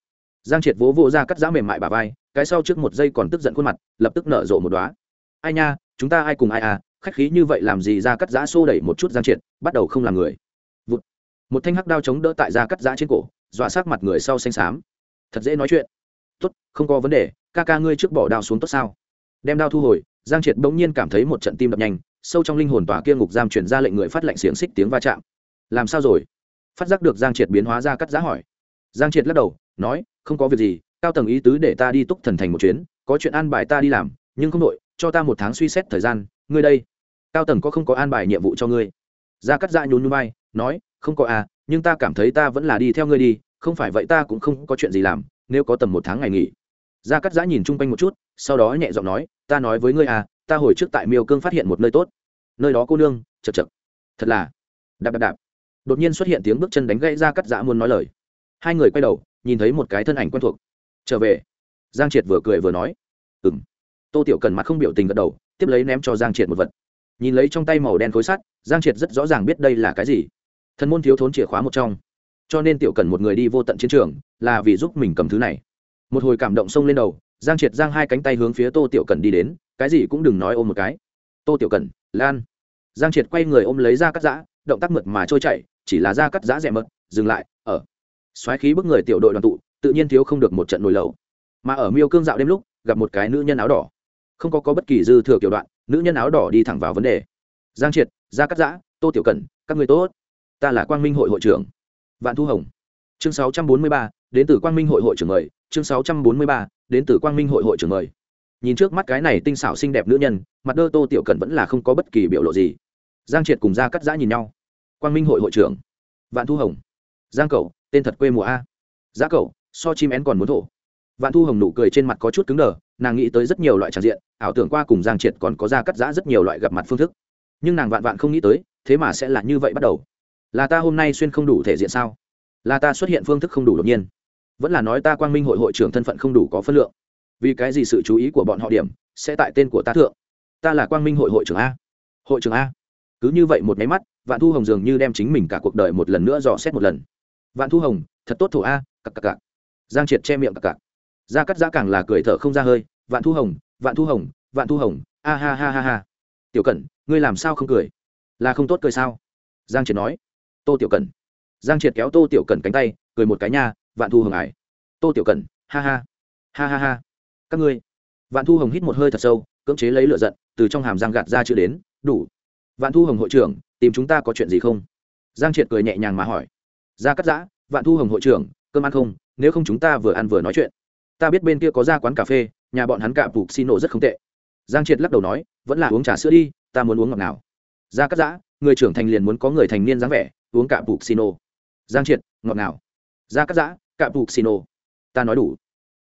giang triệt vỗ vỗ ra cắt giã mềm mại bà vai, cái sau trước một giây còn tức giận khuôn mặt, lập tức nở rộ một đoá ai nha, chúng ta ai cùng ai à khách khí như vậy làm gì ra cắt giã xô đẩy một chút giang triệt, bắt đầu không làm người. Vụt. một thanh hắc đao chống đỡ tại ra cắt giã trên cổ, dọa sát mặt người sau xanh xám. Thật dễ nói chuyện. Tốt, không có vấn đề, ca ca ngươi trước bỏ đao xuống tốt sao? Đem đao thu hồi, giang triệt bỗng nhiên cảm thấy một trận tim đập nhanh, sâu trong linh hồn tòa kia ngục giam chuyển ra lệnh người phát lệnh xiềng xích tiếng va chạm. Làm sao rồi? Phát giác được giang triệt biến hóa ra cắt giã hỏi. Giang triệt lắc đầu nói, không có việc gì, cao tầng ý tứ để ta đi túc thần thành một chuyến, có chuyện an bài ta đi làm, nhưng không đội cho ta một tháng suy xét thời gian, ngươi đây. Cao tầng có không có an bài nhiệm vụ cho ngươi? Gia cắt dạ nhún nhún vai, nói, không có à nhưng ta cảm thấy ta vẫn là đi theo ngươi đi, không phải vậy ta cũng không có chuyện gì làm, nếu có tầm một tháng ngày nghỉ. Gia cắt dạ nhìn chung quanh một chút, sau đó nhẹ giọng nói, ta nói với ngươi à ta hồi trước tại miêu cương phát hiện một nơi tốt. Nơi đó cô nương, chật chật. Thật là. Đạp đạp đạp. Đột nhiên xuất hiện tiếng bước chân đánh gãy ra cắt dã dạ muốn nói lời. Hai người quay đầu nhìn thấy một cái thân ảnh quen thuộc. Trở về. Giang triệt vừa cười vừa nói. Ừ m tô tiểu cần mặt không biểu tình gật đầu tiếp lấy ném cho giang triệt một vật. Nhìn lấy trong tay màu đen khối sắt giang triệt rất rõ ràng biết đây là cái gì. Thần môn thiếu thốn chìa khóa một trong. Cho nên tiểu cần một người đi vô tận chiến trường là vì giúp mình cầm thứ này. Một hồi cảm động xông lên đầu giang triệt giang hai cánh tay hướng phía tô tiểu cần đi đến cái gì cũng đừng nói ôm một cái. Tô tiểu cần lan. Giang triệt quay người ôm lấy ra cắt giã động tác mượt mà trôi chảy, chỉ là ra cắt giã rẻ mật dừng lại ở xoáy khí bức người tiểu đội đoàn tụ tự nhiên thiếu không được một trận nổi lẩu mà ở miêu cương dạo đêm lúc gặp một cái nữ nhân áo đỏ. Không có có bất kỳ dư thừa kiểu đoạn nữ nhân áo đỏ đi thẳng vào vấn đề. Giang triệt gia cắt giã tô tiểu cẩn các người tốt. Ta là quang minh hội hội trưởng. Vạn thu hồng. Chương 643, đến từ quang minh hội hội trưởng mời. Chương 643, đến từ quang minh hội hội trưởng mời. Nhìn trước mắt cái này tinh xảo xinh đẹp nữ nhân mặt đơ tô tiểu cẩn vẫn là không có bất kỳ biểu lộ gì. Giang triệt cùng gia cắt giã nhìn nhau. Quang minh hội hội trưởng. Vạn thu hồng. Giang cầu tên thật quê mùa a. Giá cậu, so chim én còn muốn thổ. Vạn thu hồng nụ cười trên mặt có chút cứng đờ, nàng nghĩ tới rất nhiều loại tràn diện, ảo tưởng qua cùng giang triệt còn có ra cắt giã rất nhiều loại gặp mặt phương thức. Nhưng nàng vạn vạn không nghĩ tới, thế mà sẽ là như vậy bắt đầu. Là ta hôm nay xuyên không đủ thể diện sao? Là ta xuất hiện phương thức không đủ đột nhiên. Vẫn là nói ta quang minh hội hội trưởng thân phận không đủ có phân lượng. Vì cái gì sự chú ý của bọn họ điểm sẽ tại tên của ta thượng? Ta là quang minh hội hội trưởng a. Hội trưởng a. Cứ như vậy một máy mắt, vạn thu hồng dường như đem chính mình cả cuộc đời một lần nữa dò xét một lần vạn thu hồng, thật tốt thổ a cặp cặp cặp giang triệt che miệng cặp cặp gia cắt giã càng là cười thở không ra hơi, vạn thu hồng, vạn thu hồng, vạn thu hồng, a ha ha ha ha. Tiểu cẩn, ngươi làm sao không cười? Là không tốt cười sao? Giang triệt nói. Tô tiểu cẩn. Giang triệt kéo tô tiểu cẩn cánh tay, cười một cái nha, vạn thu hồng ải. Tô tiểu cẩn, ha ha. Ha ha ha. Các ngươi. Vạn thu hồng hít một hơi thật sâu, cưỡng chế lấy lửa giận, từ trong hàm giang gạt ra chữ đến, đủ. Vạn thu hồng hội trưởng, tìm chúng ta có chuyện gì không? Giang triệt cười nhẹ nhàng mà hỏi ra cắt giã, vạn thu hồng hội trưởng, cơm ăn không, nếu không chúng ta vừa ăn vừa nói chuyện. Ta biết bên kia có ra quán cà phê, nhà bọn hắn cạ phục xin nổ rất không tệ. Giang triệt lắc đầu nói, vẫn là uống trà sữa đi, ta muốn uống ngọt nào. Ra cắt giã, người trưởng thành liền muốn có người thành niên dáng vẻ, uống cạ phục xin nổ. Giang triệt, ngọt nào. Ra cắt giã cạ phục xin nổ. Ta nói đủ.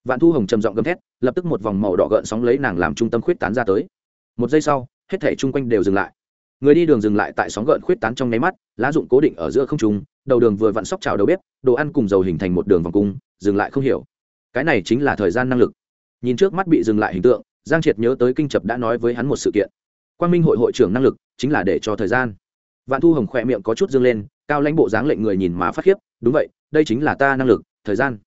Vạn thu hồng trầm giọng gầm thét, lập tức một vòng màu đỏ gợn sóng lấy nàng làm trung tâm khuyết tán ra tới. Một giây sau, hết thể chung quanh đều dừng lại. Người đi đường dừng lại tại sóng gợn khuyết tán trong nháy mắt, lá dụng cố định ở giữa không trung đầu đường vừa vặn sóc trào đầu bếp, đồ ăn cùng dầu hình thành một đường vòng cung, dừng lại không hiểu. Cái này chính là thời gian năng lực. Nhìn trước mắt bị dừng lại hình tượng, giang triệt nhớ tới kinh chập đã nói với hắn một sự kiện. Quan minh hội hội trưởng năng lực chính là để cho thời gian. Vạn thu hồng khỏe miệng có chút dương lên, cao lãnh bộ dáng lệnh người nhìn má phát khiếp, đúng vậy, đây chính là ta năng lực, thời gian.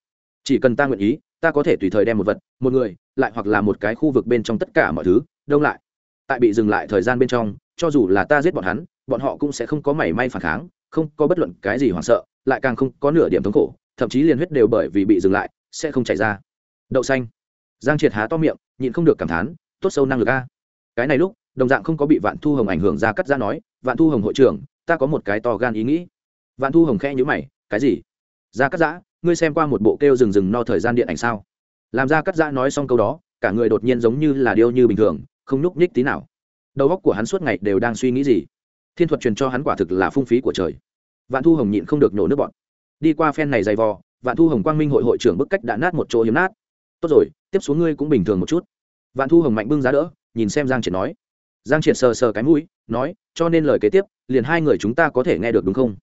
Chỉ cần ta nguyện ý, ta có thể tùy thời đem một vật, một người, lại hoặc là một cái khu vực bên trong tất cả mọi thứ, đông lại. Tại bị dừng lại thời gian bên trong, cho dù là ta giết bọn hắn, bọn họ cũng sẽ không có mảy may phản kháng không có bất luận cái gì hoảng sợ, lại càng không có nửa điểm thống khổ, thậm chí liền huyết đều bởi vì bị dừng lại, sẽ không chảy ra. Đậu xanh. Giang triệt há to miệng, nhịn không được cảm thán, tốt sâu năng lực a. Cái này lúc, đồng dạng không có bị vạn thu hồng ảnh hưởng ra cắt ra nói, vạn thu hồng hội trưởng, ta có một cái to gan ý nghĩ. Vạn thu hồng khe nhữ mày, cái gì? Ra cắt giã, ngươi xem qua một bộ kêu rừng rừng no thời gian điện ảnh sao? Làm ra cắt giã nói xong câu đó, cả người đột nhiên giống như là điêu như bình thường, không nhúc nhích tí nào. Đầu óc của hắn suốt ngày đều đang suy nghĩ gì? Thiên thuật truyền cho hắn quả thực là phung phí của trời. Vạn thu hồng nhịn không được nhổ nước bọn đi qua phen này dày vò, vạn thu hồng quang minh hội hội trưởng bức cách đã nát một chỗ hiếm nát. Tốt rồi, tiếp xuống ngươi cũng bình thường một chút. Vạn thu hồng mạnh bưng giá đỡ, nhìn xem giang triệt nói. Giang triệt sờ sờ cái mũi, nói, cho nên lời kế tiếp, liền hai người chúng ta có thể nghe được đúng không?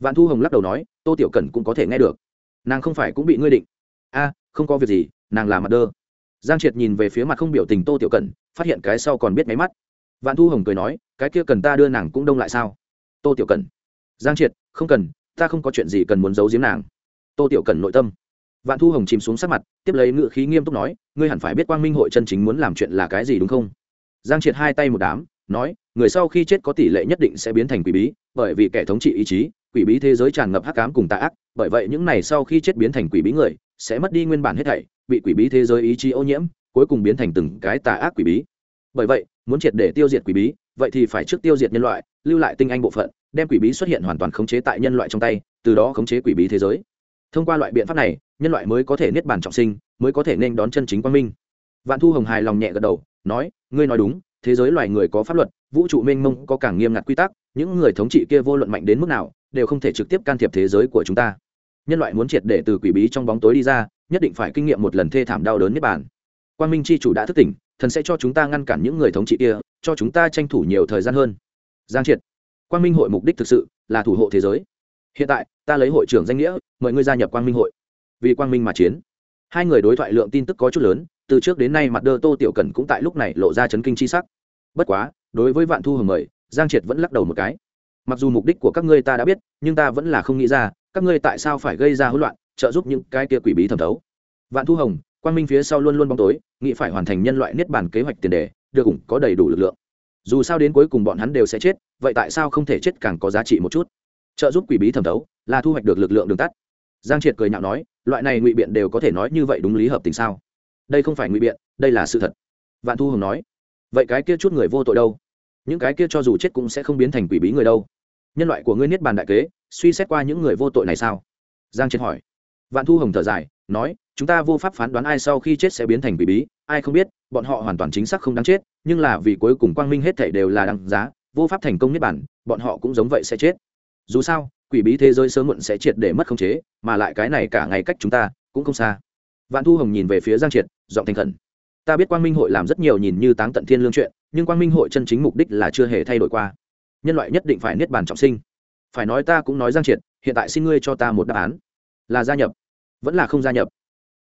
Vạn thu hồng lắc đầu nói, tô tiểu cẩn cũng có thể nghe được. Nàng không phải cũng bị ngươi định. A, không có việc gì, nàng là mặt đơ. Giang triệt nhìn về phía mặt không biểu tình tô tiểu cẩn, phát hiện cái sau còn biết máy mắt vạn thu hồng cười nói, cái kia cần ta đưa nàng cũng đông lại sao? Tô tiểu cẩn giang triệt, không cần, ta không có chuyện gì cần muốn giấu giếm nàng. Tô tiểu cẩn nội tâm. Vạn thu hồng chìm xuống sát mặt, tiếp lấy ngự khí nghiêm túc nói, ngươi hẳn phải biết quang minh hội chân chính muốn làm chuyện là cái gì đúng không? Giang triệt hai tay một đám, nói, người sau khi chết có tỷ lệ nhất định sẽ biến thành quỷ bí, bởi vì kẻ thống trị ý chí, quỷ bí thế giới tràn ngập hắc ám cùng tà ác, bởi vậy những này sau khi chết biến thành quỷ bí người, sẽ mất đi nguyên bản hết thảy, bị quỷ bí thế giới ý chí ô nhiễm, cuối cùng biến thành từng cái tà ác quỷ bí. Bởi vậy muốn triệt để tiêu diệt quỷ bí, vậy thì phải trước tiêu diệt nhân loại, lưu lại tinh anh bộ phận, đem quỷ bí xuất hiện hoàn toàn khống chế tại nhân loại trong tay, từ đó khống chế quỷ bí thế giới. Thông qua loại biện pháp này, nhân loại mới có thể niết bàn trọng sinh, mới có thể nên đón chân chính quang minh. Vạn thu hồng hài lòng nhẹ gật đầu, nói, ngươi nói đúng, thế giới loài người có pháp luật, vũ trụ mênh mông có càng nghiêm ngặt quy tắc, những người thống trị kia vô luận mạnh đến mức nào, đều không thể trực tiếp can thiệp thế giới của chúng ta. Nhân loại muốn triệt để từ quỷ bí trong bóng tối đi ra, nhất định phải kinh nghiệm một lần thê thảm đau đớn niết bàn. Quang minh c h i chủ đã thức tỉnh thần sẽ cho chúng ta ngăn cản những người thống trị kia, cho chúng ta tranh thủ nhiều thời gian hơn. Giang triệt, quang minh hội mục đích thực sự là thủ hộ thế giới. Hiện tại, ta lấy hội trưởng danh nghĩa, mời ngươi gia nhập quang minh hội. Vì quang minh mà chiến. Hai người đối thoại lượng tin tức có chút lớn, từ trước đến nay mặt đơ tô tiểu cần cũng tại lúc này lộ ra chấn kinh chi sắc. Bất quá, đối với vạn thu hồng mời, giang triệt vẫn lắc đầu một cái. Mặc dù mục đích của các ngươi ta đã biết, nhưng ta vẫn là không nghĩ ra, các ngươi tại sao phải gây ra hỗn loạn, trợ giúp những cái kia quỷ bí thẩm thấu. Vạn thu hồng quang minh phía sau luôn luôn bóng tối, nghĩ phải hoàn thành nhân loại niết bàn kế hoạch tiền đề, được ủng có đầy đủ lực lượng. Dù sao đến cuối cùng bọn hắn đều sẽ chết, vậy tại sao không thể chết càng có giá trị một chút? Trợ giúp quỷ bí thẩm thấu, là thu hoạch được lực lượng đường tắt. Giang triệt cười nhạo nói, loại này ngụy biện đều có thể nói như vậy đúng lý hợp tình sao? Đây không phải ngụy biện, đây là sự thật. Vạn thu hồng nói, vậy cái kia chút người vô tội đâu? Những cái kia cho dù chết cũng sẽ không biến thành quỷ bí người đâu. Nhân loại của ngươi niết bàn đại kế, suy xét qua những người vô tội này sao? Giang triệt hỏi. Vạn thu hồng thở dài, nói chúng ta vô pháp phán đoán ai sau khi chết sẽ biến thành quỷ bí, ai không biết, bọn họ hoàn toàn chính xác không đáng chết, nhưng là vì cuối cùng quang minh hết thảy đều là đáng giá, vô pháp thành công nhất bản bọn họ cũng giống vậy sẽ chết. Dù sao, quỷ bí thế giới sớm muộn sẽ triệt để mất khống chế, mà lại cái này cả ngày cách chúng ta cũng không xa. Vạn thu hồng nhìn về phía giang triệt, giọng thành khẩn. Ta biết quang minh hội làm rất nhiều nhìn như táng tận thiên lương chuyện, nhưng quang minh hội chân chính mục đích là chưa hề thay đổi qua. Nhân loại nhất định phải niết bàn trọng sinh. Phải nói ta cũng nói giang triệt, hiện tại xin ngươi cho ta một đáp án. Là gia nhập. Vẫn là không gia nhập.